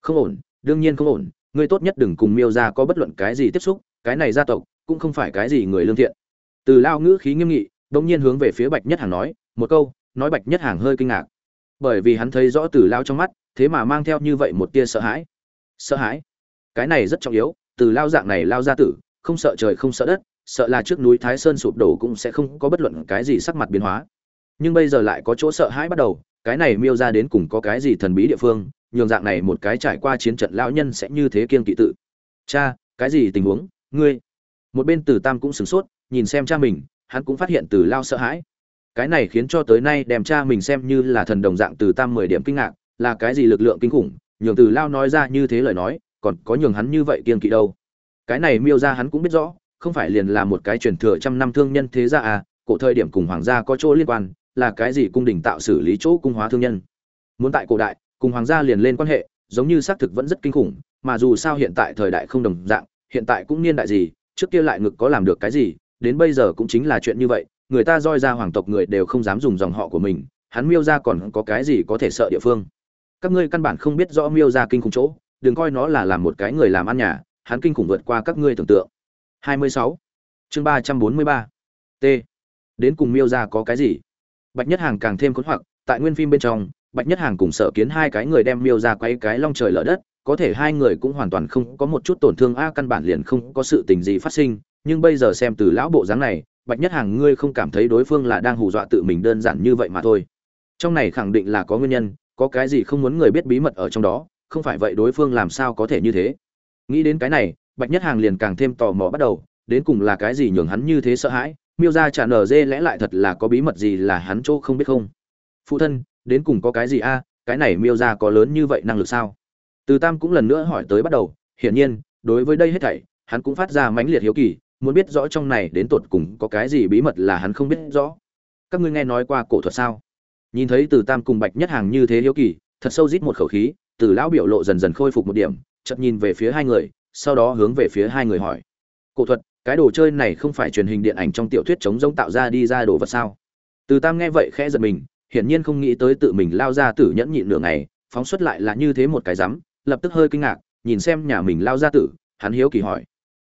Không ổn, đương nhiên không ổn, ngươi tốt nhất đừng cùng miêu ra có bất luận cái gì tiếp xúc, cái này gia tộc cũng không phải cái gì người lương thiện. Từ lao ngữ khí nghiêm nghị đông nhiên hướng về phía bạch nhất hàng nói, một câu, nói bạch nhất hàng hơi kinh ngạc. Bởi vì hắn thấy rõ từ lao trong mắt, thế mà mang theo như vậy một tia sợ hãi. Sợ hãi? Cái này rất trọng yếu, từ lao dạng này lao ra tử, không sợ trời không sợ đất, sợ là trước núi thái sơn sụp đổ cũng sẽ không có bất luận cái gì sắc mặt biến hóa. Nhưng bây giờ lại có chỗ sợ hãi bắt đầu cái này miêu ra đến cùng có cái gì thần bí địa phương, nhường dạng này một cái trải qua chiến trận lão nhân sẽ như thế kiên kỵ tự. Cha, cái gì tình huống, ngươi? Một bên từ tam cũng sửng sốt, nhìn xem cha mình, hắn cũng phát hiện từ lao sợ hãi. Cái này khiến cho tới nay đem cha mình xem như là thần đồng dạng từ tam mười điểm kinh ngạc, là cái gì lực lượng kinh khủng, nhường từ lao nói ra như thế lời nói, còn có nhường hắn như vậy kiên kỵ đâu. Cái này miêu ra hắn cũng biết rõ, không phải liền là một cái truyền thừa trăm năm thương nhân thế gia à cổ thời điểm cùng hoàng gia có chỗ liên quan là cái gì cung đình tạo xử lý chỗ cung hóa thương nhân muốn tại cổ đại, cùng hoàng gia liền lên quan hệ, giống như xác thực vẫn rất kinh khủng, mà dù sao hiện tại thời đại không đồng dạng, hiện tại cũng niên đại gì, trước kia lại ngực có làm được cái gì, đến bây giờ cũng chính là chuyện như vậy, người ta roi ra hoàng tộc người đều không dám dùng dòng họ của mình, hắn miêu ra còn có cái gì có thể sợ địa phương các ngươi căn bản không biết rõ miêu ra kinh khủng chỗ, đừng coi nó là làm một cái người làm ăn nhà, hắn kinh khủng vượt qua các ngươi tưởng tượng 26. chương 343. t đến cùng miêu ra có cái gì bạch nhất hàng càng thêm khốn hoặc, tại nguyên phim bên trong, bạch nhất hàng cùng sở kiến hai cái người đem miêu ra quay cái long trời lở đất, có thể hai người cũng hoàn toàn không có một chút tổn thương, a, căn bản liền không có sự tình gì phát sinh. Nhưng bây giờ xem từ lão bộ dáng này, bạch nhất hàng ngươi không cảm thấy đối phương là đang hù dọa tự mình đơn giản như vậy mà thôi. Trong này khẳng định là có nguyên nhân, có cái gì không muốn người biết bí mật ở trong đó, không phải vậy đối phương làm sao có thể như thế. Nghĩ đến cái này, bạch nhất hàng liền càng thêm tò mò bắt đầu, đến cùng là cái gì nhường hắn như thế sợ hãi miêu ra trả nở dê lẽ lại thật là có bí mật gì là hắn chỗ không biết không? Phụ thân, đến cùng có cái gì a? Cái này miêu ra có lớn như vậy năng lực sao? Từ tam cũng lần nữa hỏi tới bắt đầu, hiển nhiên, đối với đây hết thảy, hắn cũng phát ra mãnh liệt hiếu kỳ, muốn biết rõ trong này đến tột cùng có cái gì bí mật là hắn không biết rõ. Các ngươi nghe nói qua cổ thuật sao? Nhìn thấy từ tam cùng bạch nhất hàng như thế hiếu kỳ, thật sâu rít một khẩu khí, từ lão biểu lộ dần dần khôi phục một điểm, chợt nhìn về phía hai người, sau đó hướng về phía hai người hỏi. Cổ thuật cái đồ chơi này không phải truyền hình điện ảnh trong tiểu thuyết chống giống tạo ra đi ra đồ vật sao? Từ tam nghe vậy khẽ giật mình, hiển nhiên không nghĩ tới tự mình lao ra tử nhẫn nhịn nửa ngày, phóng xuất lại là như thế một cái rắm, lập tức hơi kinh ngạc, nhìn xem nhà mình lao ra tử, hắn hiếu kỳ hỏi.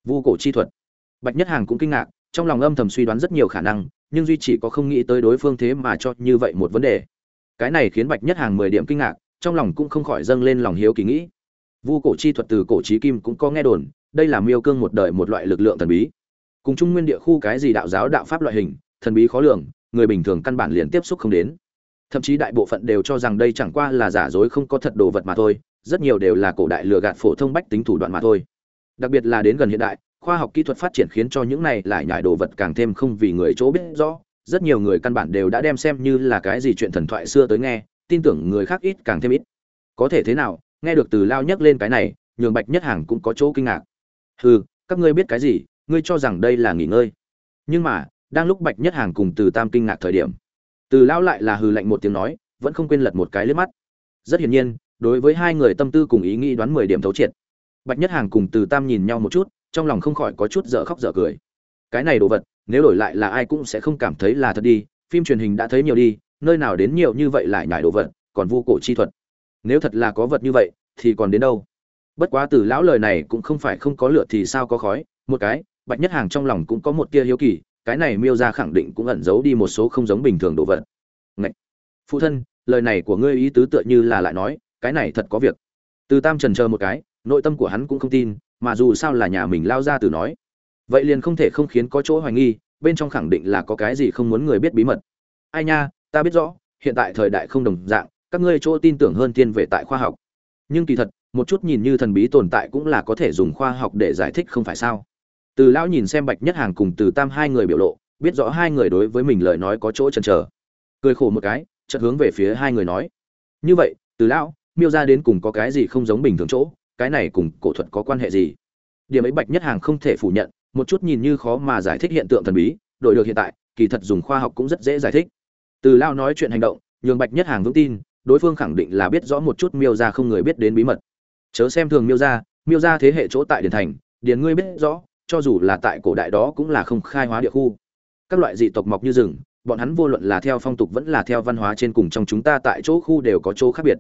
Vu cổ chi thuật. Bạch nhất hàng cũng kinh ngạc, trong lòng âm thầm suy đoán rất nhiều khả năng, nhưng duy chỉ có không nghĩ tới đối phương thế mà cho như vậy một vấn đề. Cái này khiến bạch nhất hàng mười điểm kinh ngạc, trong lòng cũng không khỏi dâng lên lòng hiếu kỳ nghĩ. Vu cổ chi thuật từ cổ trí kim cũng có nghe đồn đây là miêu cương một đời một loại lực lượng thần bí. Cùng trung nguyên địa khu cái gì đạo giáo đạo pháp loại hình, thần bí khó lường, người bình thường căn bản liền tiếp xúc không đến. Thậm chí đại bộ phận đều cho rằng đây chẳng qua là giả dối không có thật đồ vật mà thôi, rất nhiều đều là cổ đại lừa gạt phổ thông bách tính thủ đoạn mà thôi. Đặc biệt là đến gần hiện đại, khoa học kỹ thuật phát triển khiến cho những này lại nhải đồ vật càng thêm không vì người chỗ biết rõ. Rất nhiều người căn bản đều đã đem xem như là cái gì chuyện thần thoại xưa tới nghe, tin tưởng người khác ít càng thêm ít. Có thể thế nào, nghe được từ lao nhắc lên cái này, nhường bạch nhất hàng cũng có chỗ kinh ngạc hừ, các ngươi biết cái gì, ngươi cho rằng đây là nghỉ ngơi. Nhưng mà, đang lúc bạch nhất hàng cùng từ tam kinh ngạc thời điểm, từ lão lại là hừ lạnh một tiếng nói, vẫn không quên lật một cái liếc mắt. Rất hiển nhiên, đối với hai người tâm tư cùng ý nghĩ đoán mười điểm thấu triệt. Bạch nhất hàng cùng từ tam nhìn nhau một chút, trong lòng không khỏi có chút dở khóc dở cười. Cái này đồ vật, nếu đổi lại là ai cũng sẽ không cảm thấy là thật đi, phim truyền hình đã thấy nhiều đi, nơi nào đến nhiều như vậy lại nhải đồ vật, còn vô cổ chi thuật. Nếu thật là có vật như vậy, thì còn đến đâu? Bất quá từ lão lời này cũng không phải không có lửa thì sao có khói, một cái, bạch nhất hàng trong lòng cũng có một tia hiếu kỳ, cái này miêu ra khẳng định cũng ẩn giấu đi một số không giống bình thường đồ vật. Ngậy! phụ thân, lời này của ngươi ý tứ tựa như là lại nói, cái này thật có việc. Từ tam trần chờ một cái, nội tâm của hắn cũng không tin, mà dù sao là nhà mình lao ra từ nói. Vậy liền không thể không khiến có chỗ hoài nghi, bên trong khẳng định là có cái gì không muốn người biết bí mật. Ai nha, ta biết rõ, hiện tại thời đại không đồng dạng, các ngươi chỗ tin tưởng hơn thiên về tại khoa học. Nhưng kỳ thật một chút nhìn như thần bí tồn tại cũng là có thể dùng khoa học để giải thích không phải sao. Từ lão nhìn xem bạch nhất hàng cùng từ tam hai người biểu lộ, biết rõ hai người đối với mình lời nói có chỗ chần chờ. Cười khổ một cái, chợt hướng về phía hai người nói. Như vậy, từ lão, miêu ra đến cùng có cái gì không giống bình thường chỗ, cái này cùng cổ thuật có quan hệ gì? Điểm ấy bạch nhất hàng không thể phủ nhận, một chút nhìn như khó mà giải thích hiện tượng thần bí, đổi được hiện tại, kỳ thật dùng khoa học cũng rất dễ giải thích. Từ lao nói chuyện hành động, nhường bạch nhất hàng vững tin, đối phương khẳng định là biết rõ một chút miêu ra không người biết đến bí mật chớ xem thường miêu gia, miêu gia thế hệ chỗ tại điển thành điền ngươi biết rõ cho dù là tại cổ đại đó cũng là không khai hóa địa khu. Các loại dị tộc mọc như rừng bọn hắn vô luận là theo phong tục vẫn là theo văn hóa trên cùng trong chúng ta tại chỗ khu đều có chỗ khác biệt.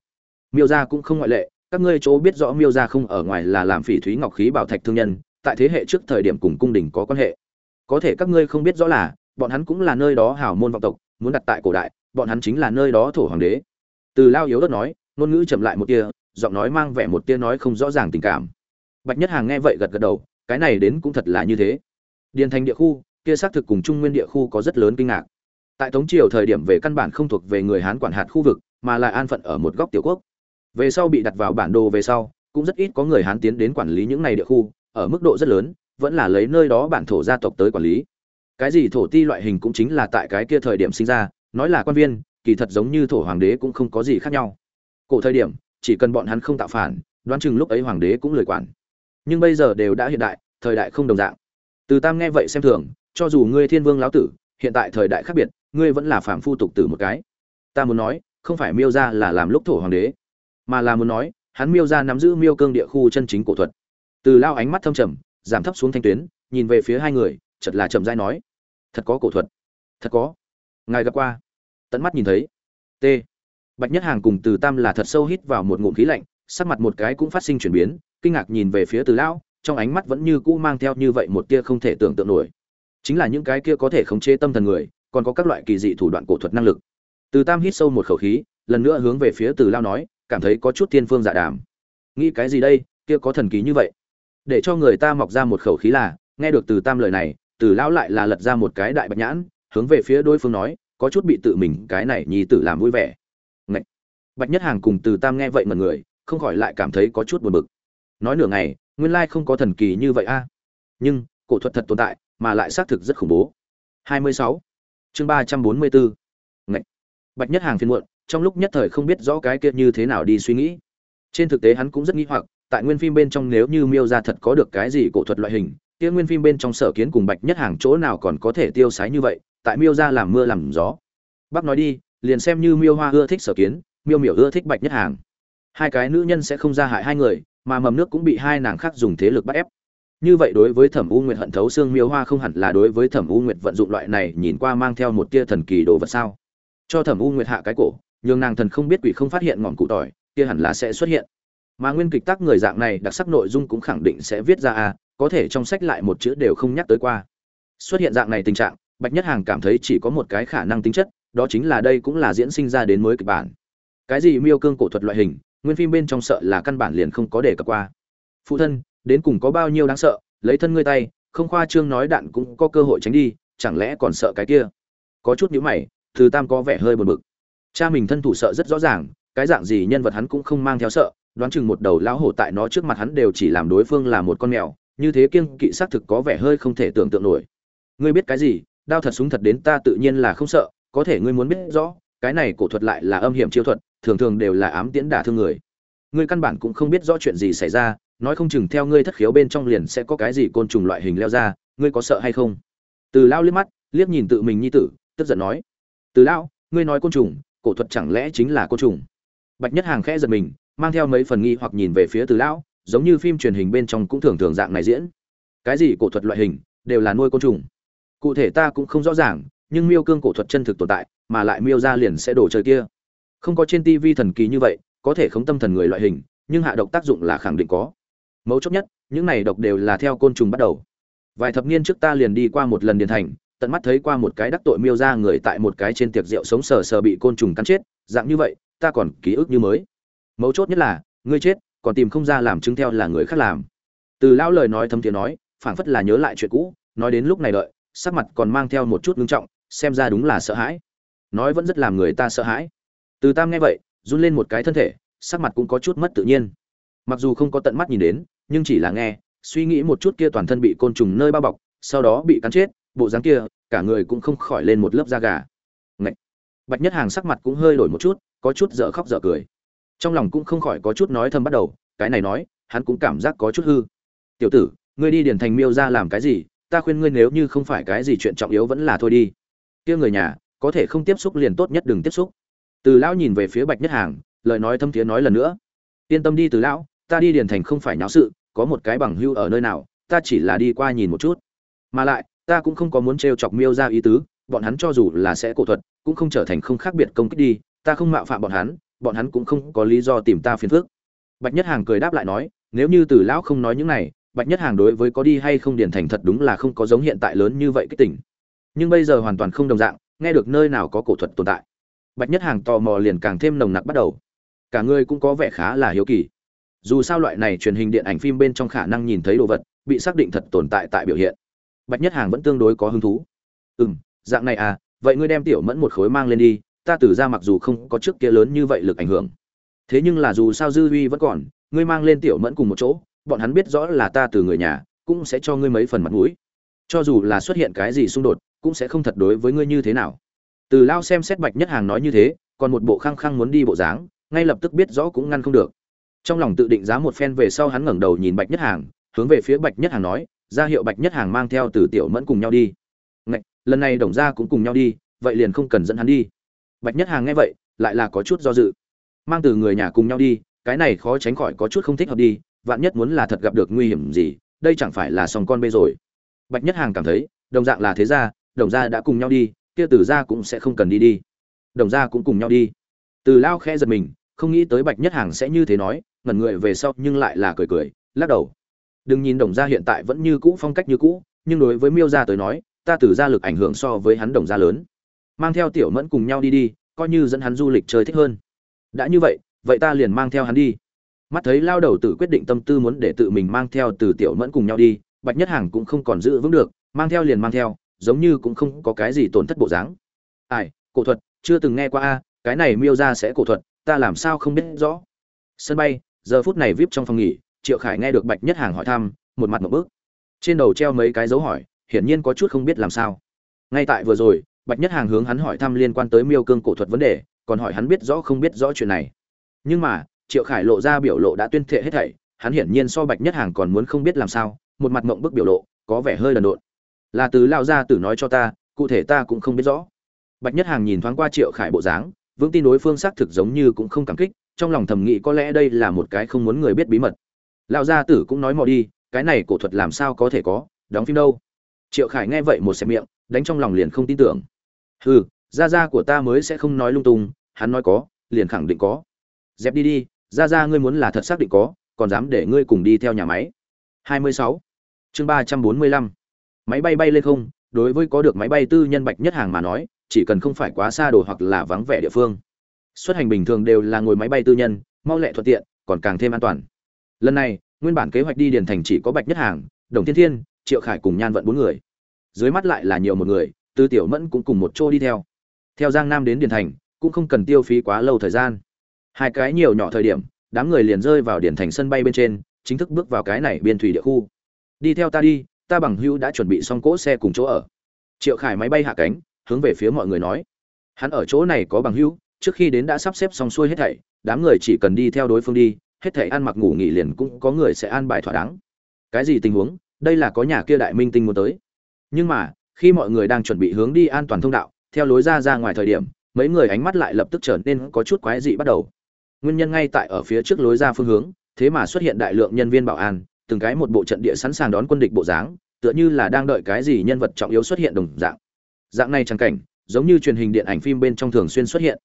Miêu gia cũng không ngoại lệ các ngươi chỗ biết rõ miêu gia không ở ngoài là làm phỉ thúy ngọc khí bảo thạch thương nhân tại thế hệ trước thời điểm cùng cung đình có quan hệ. Có thể các ngươi không biết rõ là bọn hắn cũng là nơi đó Hảo môn vọng tộc muốn đặt tại cổ đại bọn hắn chính là nơi đó thổ hoàng đế. Từ lao yếu đất nói ngôn ngữ chậm lại một tia giọng nói mang vẻ một tia nói không rõ ràng tình cảm. Bạch nhất hàng nghe vậy gật gật đầu, cái này đến cũng thật là như thế. Điền thành địa khu, kia xác thực cùng trung nguyên địa khu có rất lớn kinh ngạc. Tại tống triều thời điểm về căn bản không thuộc về người hán quản hạt khu vực, mà là an phận ở một góc tiểu quốc. Về sau bị đặt vào bản đồ về sau, cũng rất ít có người hán tiến đến quản lý những này địa khu, ở mức độ rất lớn, vẫn là lấy nơi đó bản thổ gia tộc tới quản lý. Cái gì thổ ti loại hình cũng chính là tại cái kia thời điểm sinh ra, nói là quan viên, kỳ thật giống như thổ hoàng đế cũng không có gì khác nhau. Cổ thời điểm chỉ cần bọn hắn không tạo phản, đoán chừng lúc ấy hoàng đế cũng lười quản. Nhưng bây giờ đều đã hiện đại, thời đại không đồng dạng. Từ tam nghe vậy xem thường, cho dù ngươi thiên vương lão tử, hiện tại thời đại khác biệt, ngươi vẫn là phàm phu tục tử một cái. Ta muốn nói, không phải miêu ra là làm lúc thổ hoàng đế, mà là muốn nói, hắn miêu ra nắm giữ miêu cương địa khu chân chính cổ thuật. Từ lao ánh mắt thâm trầm, giảm thấp xuống thanh tuyến, nhìn về phía hai người chật là chậm dai nói, thật có cổ thuật, thật có. Ngài gặp qua? Tận mắt nhìn thấy. T bạch nhất hàng cùng từ tam là thật sâu hít vào một ngụm khí lạnh, sắc mặt một cái cũng phát sinh chuyển biến, kinh ngạc nhìn về phía từ lão, trong ánh mắt vẫn như cũ mang theo như vậy một tia không thể tưởng tượng nổi. Chính là những cái kia có thể khống chế tâm thần người, còn có các loại kỳ dị thủ đoạn cổ thuật năng lực. Từ tam hít sâu một khẩu khí, lần nữa hướng về phía từ Lão nói, cảm thấy có chút thiên phương giả đàm. Nghĩ cái gì đây, kia có thần kỳ như vậy? Để cho người ta mọc ra một khẩu khí là, nghe được từ tam lời này, từ lão lại là lật ra một cái đại bạch nhãn, hướng về phía đối phương nói, có chút bị tự mình cái này nhi tử làm vui vẻ bạch nhất hàng cùng từ tam nghe vậy mật người, không khỏi lại cảm thấy có chút buồn bực nói nửa ngày, nguyên lai không có thần kỳ như vậy a à. nhưng, cổ thuật thật tồn tại, mà lại xác thực rất khủng bố 26. chương 344. Ngậy! bạch nhất hàng phiên muộn, trong lúc nhất thời không biết rõ cái kia như thế nào đi suy nghĩ trên thực tế hắn cũng rất nghi hoặc, tại nguyên phim bên trong nếu như miêu ra thật có được cái gì cổ thuật loại hình, kia nguyên phim bên trong sở kiến cùng bạch nhất hàng chỗ nào còn có thể tiêu sái như vậy, tại miêu ra làm mưa làm gió bác nói đi, liền xem như miêu hoa ưa thích sở kiến miêu miểu ưa thích bạch nhất hàng. Hai cái nữ nhân sẽ không ra hại hai người, mà mầm nước cũng bị hai nàng khác dùng thế lực bắt ép. Như vậy đối với thẩm u nguyệt hận thấu xương miêu hoa không hẳn là đối với thẩm u nguyệt vận dụng loại này nhìn qua mang theo một tia thần kỳ đồ vật sao? Cho thẩm u nguyệt hạ cái cổ, nhường nàng thần không biết quỷ không phát hiện ngọn cụ tỏi, kia hẳn là sẽ xuất hiện. Mà nguyên kịch tác người dạng này, đặc sắc nội dung cũng khẳng định sẽ viết ra a có thể trong sách lại một chữ đều không nhắc tới qua. Xuất hiện dạng này tình trạng, bạch nhất hàng cảm thấy chỉ có một cái khả năng tính chất, đó chính là đây cũng là diễn sinh ra đến mới kịch bản cái gì miêu cương cổ thuật loại hình, nguyên phim bên trong sợ là căn bản liền không có để cập qua. Phụ thân, đến cùng có bao nhiêu đáng sợ, lấy thân ngươi tay, không khoa trương nói đạn cũng có cơ hội tránh đi, chẳng lẽ còn sợ cái kia? Có chút nhíu mày, từ tam có vẻ hơi buồn bực. Cha mình thân thủ sợ rất rõ ràng, cái dạng gì nhân vật hắn cũng không mang theo sợ, đoán chừng một đầu lão hổ tại nó trước mặt hắn đều chỉ làm đối phương là một con mèo, như thế kiêng kỵ xác thực có vẻ hơi không thể tưởng tượng nổi. Ngươi biết cái gì, đao thật súng thật đến ta tự nhiên là không sợ, có thể ngươi muốn biết rõ, cái này cổ thuật lại là âm hiểm chiêu thuật thường thường đều là ám tiễn đả thương người. Ngươi căn bản cũng không biết rõ chuyện gì xảy ra, nói không chừng theo ngươi thất khiếu bên trong liền sẽ có cái gì côn trùng loại hình leo ra, ngươi có sợ hay không? Từ lao liếc mắt, liếc nhìn tự mình nhi tử, tức giận nói, từ lão, ngươi nói côn trùng, cổ thuật chẳng lẽ chính là côn trùng? Bạch nhất hàng khẽ giật mình, mang theo mấy phần nghi hoặc nhìn về phía từ lão, giống như phim truyền hình bên trong cũng thường thường dạng này diễn. Cái gì cổ thuật loại hình, đều là nuôi côn trùng. Cụ thể ta cũng không rõ ràng, nhưng miêu cương cổ thuật chân thực tồn tại, mà lại miêu ra liền sẽ đổ trời kia không có trên TV thần kỳ như vậy, có thể không tâm thần người loại hình, nhưng hạ độc tác dụng là khẳng định có. Mấu chốt nhất, những này độc đều là theo côn trùng bắt đầu. Vài thập niên trước ta liền đi qua một lần điền thành, tận mắt thấy qua một cái đắc tội miêu ra người tại một cái trên tiệc rượu sống sờ sờ bị côn trùng cắn chết, dạng như vậy, ta còn ký ức như mới. Mấu chốt nhất là, ngươi chết, còn tìm không ra làm chứng theo là người khác làm. Từ lão lời nói thâm tiếng nói, phảng phất là nhớ lại chuyện cũ, nói đến lúc này đợi, sắc mặt còn mang theo một chút ngưng trọng, xem ra đúng là sợ hãi. Nói vẫn rất làm người ta sợ hãi từ tam nghe vậy, run lên một cái thân thể, sắc mặt cũng có chút mất tự nhiên. Mặc dù không có tận mắt nhìn đến, nhưng chỉ là nghe, suy nghĩ một chút kia toàn thân bị côn trùng nơi bao bọc, sau đó bị cắn chết, bộ dáng kia, cả người cũng không khỏi lên một lớp da gà. Ngậy! bạch nhất hàng sắc mặt cũng hơi đổi một chút, có chút dở khóc dở cười. Trong lòng cũng không khỏi có chút nói thầm bắt đầu, cái này nói, hắn cũng cảm giác có chút hư. Tiểu tử, ngươi đi điền thành miêu ra làm cái gì? Ta khuyên ngươi nếu như không phải cái gì chuyện trọng yếu vẫn là thôi đi. Kia người nhà, có thể không tiếp xúc liền tốt nhất đừng tiếp xúc từ lão nhìn về phía bạch nhất hàng, lời nói thâm thiế nói lần nữa. Yên tâm đi từ lão, ta đi điền thành không phải nháo sự, có một cái bằng hưu ở nơi nào, ta chỉ là đi qua nhìn một chút. Mà lại, ta cũng không có muốn t chọc miêu ra ý tứ, bọn hắn cho dù là sẽ cổ thuật, cũng không trở thành không khác biệt công kích đi, ta không mạo phạm bọn hắn bọn hắn cũng không có lý do tìm ta phiền phức. Bạch nhất hàng cười đáp lại nói, nếu như từ lão không nói những này, bạch nhất hàng đối với có đi hay không điền thành thật đúng là không có giống hiện tại lớn như vậy cái tỉnh nhưng bây giờ hoàn toàn không đồng dạng, nghe được nơi nào có cổ thuật tồn tại bạch nhất hàng tò mò liền càng thêm nồng nặc bắt đầu. Cả người cũng có vẻ khá là hiếu kỳ. Dù sao loại này truyền hình điện ảnh phim bên trong khả năng nhìn thấy đồ vật, bị xác định thật tồn tại tại biểu hiện. Bạch nhất hàng vẫn tương đối có hứng thú. Ừ m dạng này à vậy ngươi đem tiểu mẫn một khối mang lên đi, ta tử ra mặc dù không có trước kia lớn như vậy lực ảnh hưởng. Thế nhưng là dù sao dư huy vẫn còn, ngươi mang lên tiểu mẫn cùng một chỗ, bọn hắn biết rõ là ta từ người nhà, cũng sẽ cho ngươi mấy phần mặt mũi. Cho dù là xuất hiện cái gì xung đột, cũng sẽ không thật đối với ngươi như thế nào từ lao xem xét bạch nhất hàng nói như thế còn một bộ khăng khăng muốn đi bộ dáng ngay lập tức biết rõ cũng ngăn không được. Trong lòng tự định giá một phen về sau hắn ngẩng đầu nhìn bạch nhất hàng hướng về phía bạch nhất hàng nói ra hiệu bạch nhất hàng mang theo từ tiểu mẫn cùng nhau đi. Ngậy, lần này đồng gia cũng cùng nhau đi vậy liền không cần dẫn hắn đi. Bạch nhất hàng nghe vậy lại là có chút do dự. Mang từ người nhà cùng nhau đi cái này khó tránh khỏi có chút không thích hợp đi vạn nhất muốn là thật gặp được nguy hiểm gì đây chẳng phải là sòng con bê rồi. Bạch nhất hàng cảm thấy đồng dạng là thế gia đồng gia đã cùng nhau đi kia từ gia cũng sẽ không cần đi đi. Đồng gia cũng cùng nhau đi. Từ lao khẽ giật mình, không nghĩ tới bạch nhất hàng sẽ như thế nói, ngẩn người về sau nhưng lại là cười cười, lắc đầu. Đừng nhìn đồng gia hiện tại vẫn như cũ phong cách như cũ, nhưng đối với miêu gia tới nói, ta từ gia lực ảnh hưởng so với hắn đồng gia lớn. Mang theo tiểu mẫn cùng nhau đi đi, coi như dẫn hắn du lịch chơi thích hơn. Đã như vậy vậy ta liền mang theo hắn đi. Mắt thấy lao đầu tử quyết định tâm tư muốn để tự mình mang theo từ tiểu mẫn cùng nhau đi, bạch nhất hàng cũng không còn giữ vững được, mang theo liền mang theo giống như cũng không có cái gì tổn thất bộ dáng. Ai, cổ thuật, chưa từng nghe qua a, cái này miêu ra sẽ cổ thuật, ta làm sao không biết rõ. Sân bay, giờ phút này vip trong phòng nghỉ, triệu khải nghe được bạch nhất hàng hỏi thăm, một mặt một bước trên đầu treo mấy cái dấu hỏi, hiển nhiên có chút không biết làm sao. Ngay tại vừa rồi, bạch nhất hàng hướng hắn hỏi thăm liên quan tới miêu cương cổ thuật vấn đề, còn hỏi hắn biết rõ không biết rõ chuyện này. Nhưng mà, triệu khải lộ ra biểu lộ đã tuyên thệ hết thảy, hắn hiển nhiên so bạch nhất hàng còn muốn không biết làm sao, một mặt mộng bức biểu lộ, có vẻ hơi lần độn là từ lao ra tử nói cho ta, cụ thể ta cũng không biết rõ. Bạch nhất hàng nhìn thoáng qua triệu khải bộ dáng, vững tin đối phương xác thực giống như cũng không cảm kích, trong lòng thầm nghĩ có lẽ đây là một cái không muốn người biết bí mật. Lao gia tử cũng nói mò đi, cái này cổ thuật làm sao có thể có, đóng phim đâu? Triệu khải nghe vậy một xem miệng, đánh trong lòng liền không tin tưởng. Hừ, gia gia của ta mới sẽ không nói lung tung, hắn nói có, liền khẳng định có. Dẹp đi đi, gia gia ngươi muốn là thật xác định có, còn dám để ngươi cùng đi theo nhà máy. 26. chương 345 máy bay bay lên không, đối với có được máy bay tư nhân bạch nhất hàng mà nói, chỉ cần không phải quá xa đồ hoặc là vắng vẻ địa phương. Xuất hành bình thường đều là ngồi máy bay tư nhân, mau lẹ thuận tiện, còn càng thêm an toàn. Lần này, nguyên bản kế hoạch đi điền thành chỉ có bạch nhất hàng, đồng thiên thiên, triệu khải cùng nhan vận bốn người. Dưới mắt lại là nhiều một người, tư tiểu mẫn cũng cùng một chỗ đi theo. Theo giang nam đến điền thành, cũng không cần tiêu phí quá lâu thời gian. Hai cái nhiều nhỏ thời điểm, đám người liền rơi vào điền thành sân bay bên trên, chính thức bước vào cái này biên thủy địa khu. Đi theo ta đi ta bằng hữu đã chuẩn bị xong cỗ xe cùng chỗ ở. Triệu khải máy bay hạ cánh, hướng về phía mọi người nói. Hắn ở chỗ này có bằng hữu, trước khi đến đã sắp xếp xong xuôi hết thảy, đám người chỉ cần đi theo đối phương đi, hết thảy ăn mặc ngủ nghỉ liền cũng có người sẽ an bài thỏa đáng. Cái gì tình huống? Đây là có nhà kia đại minh tinh muốn tới. Nhưng mà, khi mọi người đang chuẩn bị hướng đi an toàn thông đạo, theo lối ra ra ngoài thời điểm, mấy người ánh mắt lại lập tức trở nên có chút quái dị bắt đầu. Nguyên nhân ngay tại ở phía trước lối ra phương hướng, thế mà xuất hiện đại lượng nhân viên bảo an từng cái một bộ trận địa sẵn sàng đón quân địch bộ dáng, tựa như là đang đợi cái gì nhân vật trọng yếu xuất hiện đồng dạng. Dạng này chẳng cảnh, giống như truyền hình điện ảnh phim bên trong thường xuyên xuất hiện.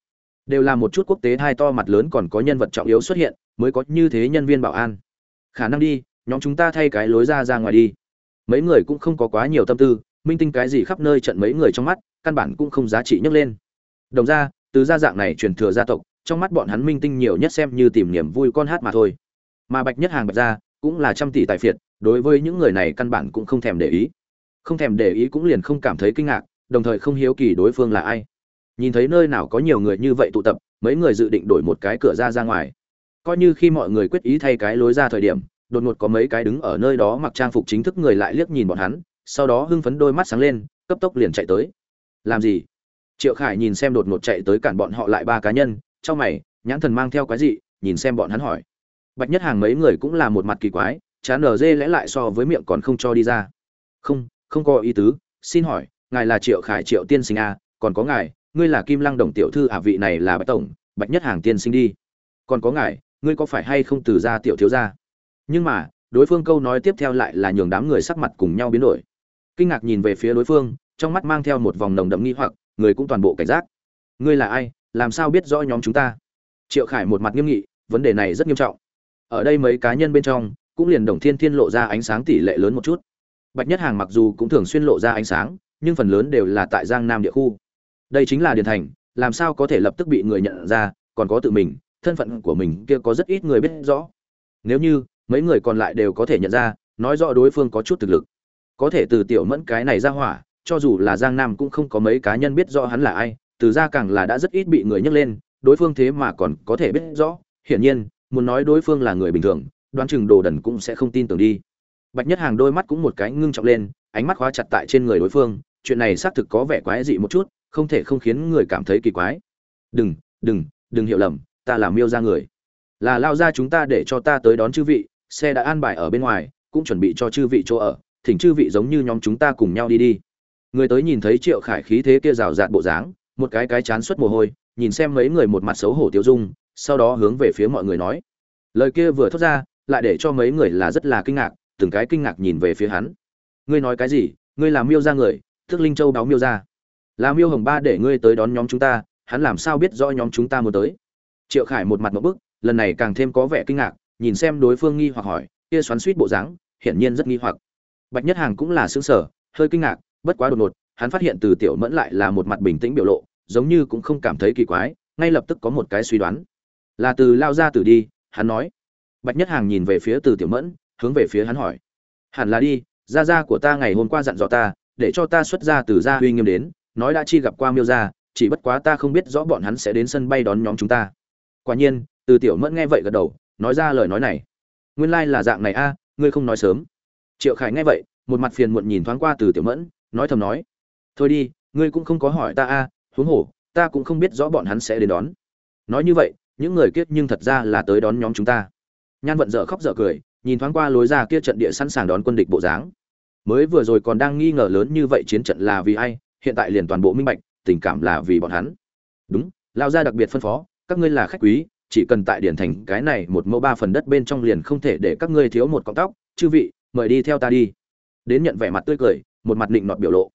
Đều là một chút quốc tế hai to mặt lớn còn có nhân vật trọng yếu xuất hiện, mới có như thế nhân viên bảo an. Khả năng đi, nhóm chúng ta thay cái lối ra ra ngoài đi. Mấy người cũng không có quá nhiều tâm tư, minh tinh cái gì khắp nơi trận mấy người trong mắt, căn bản cũng không giá trị nhấc lên. Đồng ra, từ gia dạng này truyền thừa gia tộc, trong mắt bọn hắn minh tinh nhiều nhất xem như tìm niềm vui con hát mà thôi. Mà bạch nhất hàng bạch ra cũng là trăm tỷ tài phiệt, đối với những người này căn bản cũng không thèm để ý. Không thèm để ý cũng liền không cảm thấy kinh ngạc, đồng thời không hiếu kỳ đối phương là ai. Nhìn thấy nơi nào có nhiều người như vậy tụ tập, mấy người dự định đổi một cái cửa ra ra ngoài. Coi như khi mọi người quyết ý thay cái lối ra thời điểm, đột ngột có mấy cái đứng ở nơi đó mặc trang phục chính thức người lại liếc nhìn bọn hắn, sau đó hưng phấn đôi mắt sáng lên, cấp tốc liền chạy tới. Làm gì? Triệu khải nhìn xem đột ngột chạy tới cản bọn họ lại ba cá nhân, trong mày, nhãn thần mang theo cái gì nhìn xem bọn hắn hỏi bạch nhất hàng mấy người cũng là một mặt kỳ quái chán nở dê lẽ lại so với miệng còn không cho đi ra. Không không có ý tứ xin hỏi ngài là triệu khải triệu tiên sinh à, còn có ngài ngươi là kim lăng đồng tiểu thư à vị này là bạch tổng bạch nhất hàng tiên sinh đi. Còn có ngài ngươi có phải hay không từ gia tiểu thiếu gia? Nhưng mà đối phương câu nói tiếp theo lại là nhường đám người sắc mặt cùng nhau biến đổi. Kinh ngạc nhìn về phía đối phương trong mắt mang theo một vòng nồng đậm nghi hoặc người cũng toàn bộ cảnh giác. Ngươi là ai làm sao biết rõ nhóm chúng ta? Triệu khải một mặt nghiêm nghị vấn đề này rất nghiêm trọng ở đây mấy cá nhân bên trong, cũng liền đồng thiên thiên lộ ra ánh sáng tỷ lệ lớn một chút. Bạch nhất hàng mặc dù cũng thường xuyên lộ ra ánh sáng, nhưng phần lớn đều là tại giang nam địa khu. Đây chính là điền thành, làm sao có thể lập tức bị người nhận ra, còn có tự mình, thân phận của mình kia có rất ít người biết rõ. Nếu như, mấy người còn lại đều có thể nhận ra, nói rõ đối phương có chút thực lực. Có thể từ tiểu mẫn cái này ra hỏa, cho dù là giang nam cũng không có mấy cá nhân biết rõ hắn là ai, từ ra càng là đã rất ít bị người nhắc lên, đối phương thế mà còn có thể biết rõ. Hiển nhiên muốn nói đối phương là người bình thường, đoán chừng đồ đần cũng sẽ không tin tưởng đi. Bạch nhất hàng đôi mắt cũng một cái ngưng trọng lên, ánh mắt khóa chặt tại trên người đối phương, chuyện này xác thực có vẻ quái dị một chút, không thể không khiến người cảm thấy kỳ quái. Đừng đừng đừng hiểu lầm, ta là miêu ra người. Là lao ra chúng ta để cho ta tới đón chư vị, xe đã an bài ở bên ngoài, cũng chuẩn bị cho chư vị chỗ ở, thỉnh chư vị giống như nhóm chúng ta cùng nhau đi đi. Người tới nhìn thấy triệu khải khí thế kia rào rạt bộ dáng, một cái cái chán suất mồ hôi, nhìn xem mấy người một mặt xấu hổ tiêu dung sau đó hướng về phía mọi người nói. Lời kia vừa thốt ra, lại để cho mấy người là rất là kinh ngạc, từng cái kinh ngạc nhìn về phía hắn. Ngươi nói cái gì? Ngươi làm miêu ra người thức linh châu báo miêu ra làm miêu hồng ba để ngươi tới đón nhóm chúng ta, hắn làm sao biết rõ nhóm chúng ta muốn tới? Triệu khải một mặt một bức, lần này càng thêm có vẻ kinh ngạc, nhìn xem đối phương nghi hoặc hỏi, kia xoắn suýt bộ dáng, hiển nhiên rất nghi hoặc. Bạch nhất hàng cũng là xứng sở hơi kinh ngạc, bất quá đột ngột, hắn phát hiện từ tiểu mẫn lại là một mặt bình tĩnh biểu lộ, giống như cũng không cảm thấy kỳ quái, ngay lập tức có một cái suy đoán là từ lao ra từ đi, hắn nói. Bạch nhất hàng nhìn về phía từ tiểu mẫn, hướng về phía hắn hỏi. Hẳn là đi, gia gia của ta ngày hôm qua dặn dò ta, để cho ta xuất ra từ gia uy nghiêm đến, nói đã chi gặp qua miêu gia, chỉ bất quá ta không biết rõ bọn hắn sẽ đến sân bay đón nhóm chúng ta. Quả nhiên, từ tiểu mẫn nghe vậy gật đầu, nói ra lời nói này. Nguyên lai là dạng này a, ngươi không nói sớm. Triệu khải nghe vậy, một mặt phiền muộn nhìn thoáng qua từ tiểu mẫn, nói thầm nói. Thôi đi, ngươi cũng không có hỏi ta a, huống hồ, ta cũng không biết rõ bọn hắn sẽ đến đón. Nói như vậy những người kiết nhưng thật ra là tới đón nhóm chúng ta. Nhan vận dở khóc dở cười, nhìn thoáng qua lối ra kia trận địa sẵn sàng đón quân địch bộ dáng. Mới vừa rồi còn đang nghi ngờ lớn như vậy chiến trận là vì ai, hiện tại liền toàn bộ minh bạch, tình cảm là vì bọn hắn. Đúng lao ra đặc biệt phân phó, các ngươi là khách quý, chỉ cần tại điển thành, cái này một mẫu ba phần đất bên trong liền không thể để các ngươi thiếu một cọng tóc, chư vị, mời đi theo ta đi. Đến nhận vẻ mặt tươi cười, một mặt định nọt biểu lộ.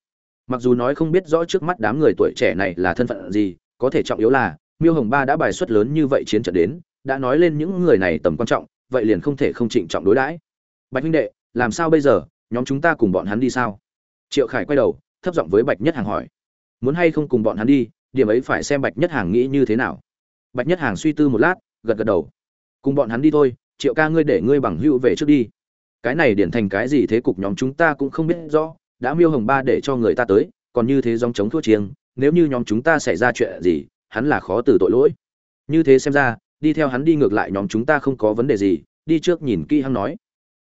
Mặc dù nói không biết rõ trước mắt đám người tuổi trẻ này là thân phận gì, có thể trọng yếu là miêu hồng ba đã bài xuất lớn như vậy chiến trận đến, đã nói lên những người này tầm quan trọng, vậy liền không thể không trịnh trọng đối đãi. Bạch huynh đệ, làm sao bây giờ? Nhóm chúng ta cùng bọn hắn đi sao? Triệu khải quay đầu, thấp giọng với bạch nhất hàng hỏi. Muốn hay không cùng bọn hắn đi, điểm ấy phải xem bạch nhất hàng nghĩ như thế nào. Bạch nhất hàng suy tư một lát, gật gật đầu. Cùng bọn hắn đi thôi, triệu ca ngươi để ngươi bằng hữu về trước đi. Cái này điển thành cái gì thế cục nhóm chúng ta cũng không biết rõ, đã miêu hồng ba để cho người ta tới, còn như thế dòng chống thua chiêng, nếu như nhóm chúng ta xảy ra chuyện gì hắn là khó từ tội lỗi. Như thế xem ra, đi theo hắn đi ngược lại nhóm chúng ta không có vấn đề gì, đi trước nhìn kỹ hắn nói.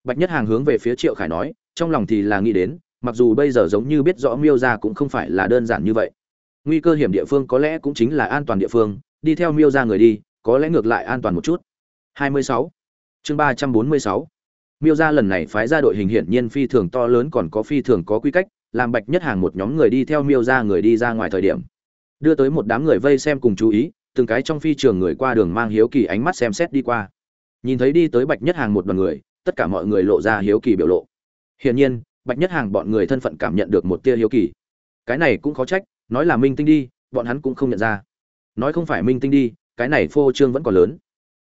Bạch nhất hàng hướng về phía triệu khải nói, trong lòng thì là nghĩ đến, mặc dù bây giờ giống như biết rõ miêu ra cũng không phải là đơn giản như vậy. Nguy cơ hiểm địa phương có lẽ cũng chính là an toàn địa phương, đi theo miêu ra người đi, có lẽ ngược lại an toàn một chút. 26. chương 346. miêu ra lần này phái ra đội hình hiển nhiên phi thường to lớn còn có phi thường có quy cách, làm bạch nhất hàng một nhóm người đi theo miêu ra người đi ra ngoài thời điểm đưa tới một đám người vây xem cùng chú ý, từng cái trong phi trường người qua đường mang hiếu kỳ ánh mắt xem xét đi qua. Nhìn thấy đi tới bạch nhất hàng một đoàn người, tất cả mọi người lộ ra hiếu kỳ biểu lộ. Hiển nhiên, bạch nhất hàng bọn người thân phận cảm nhận được một tia hiếu kỳ. Cái này cũng khó trách, nói là minh tinh đi, bọn hắn cũng không nhận ra. Nói không phải minh tinh đi, cái này phô trương vẫn còn lớn.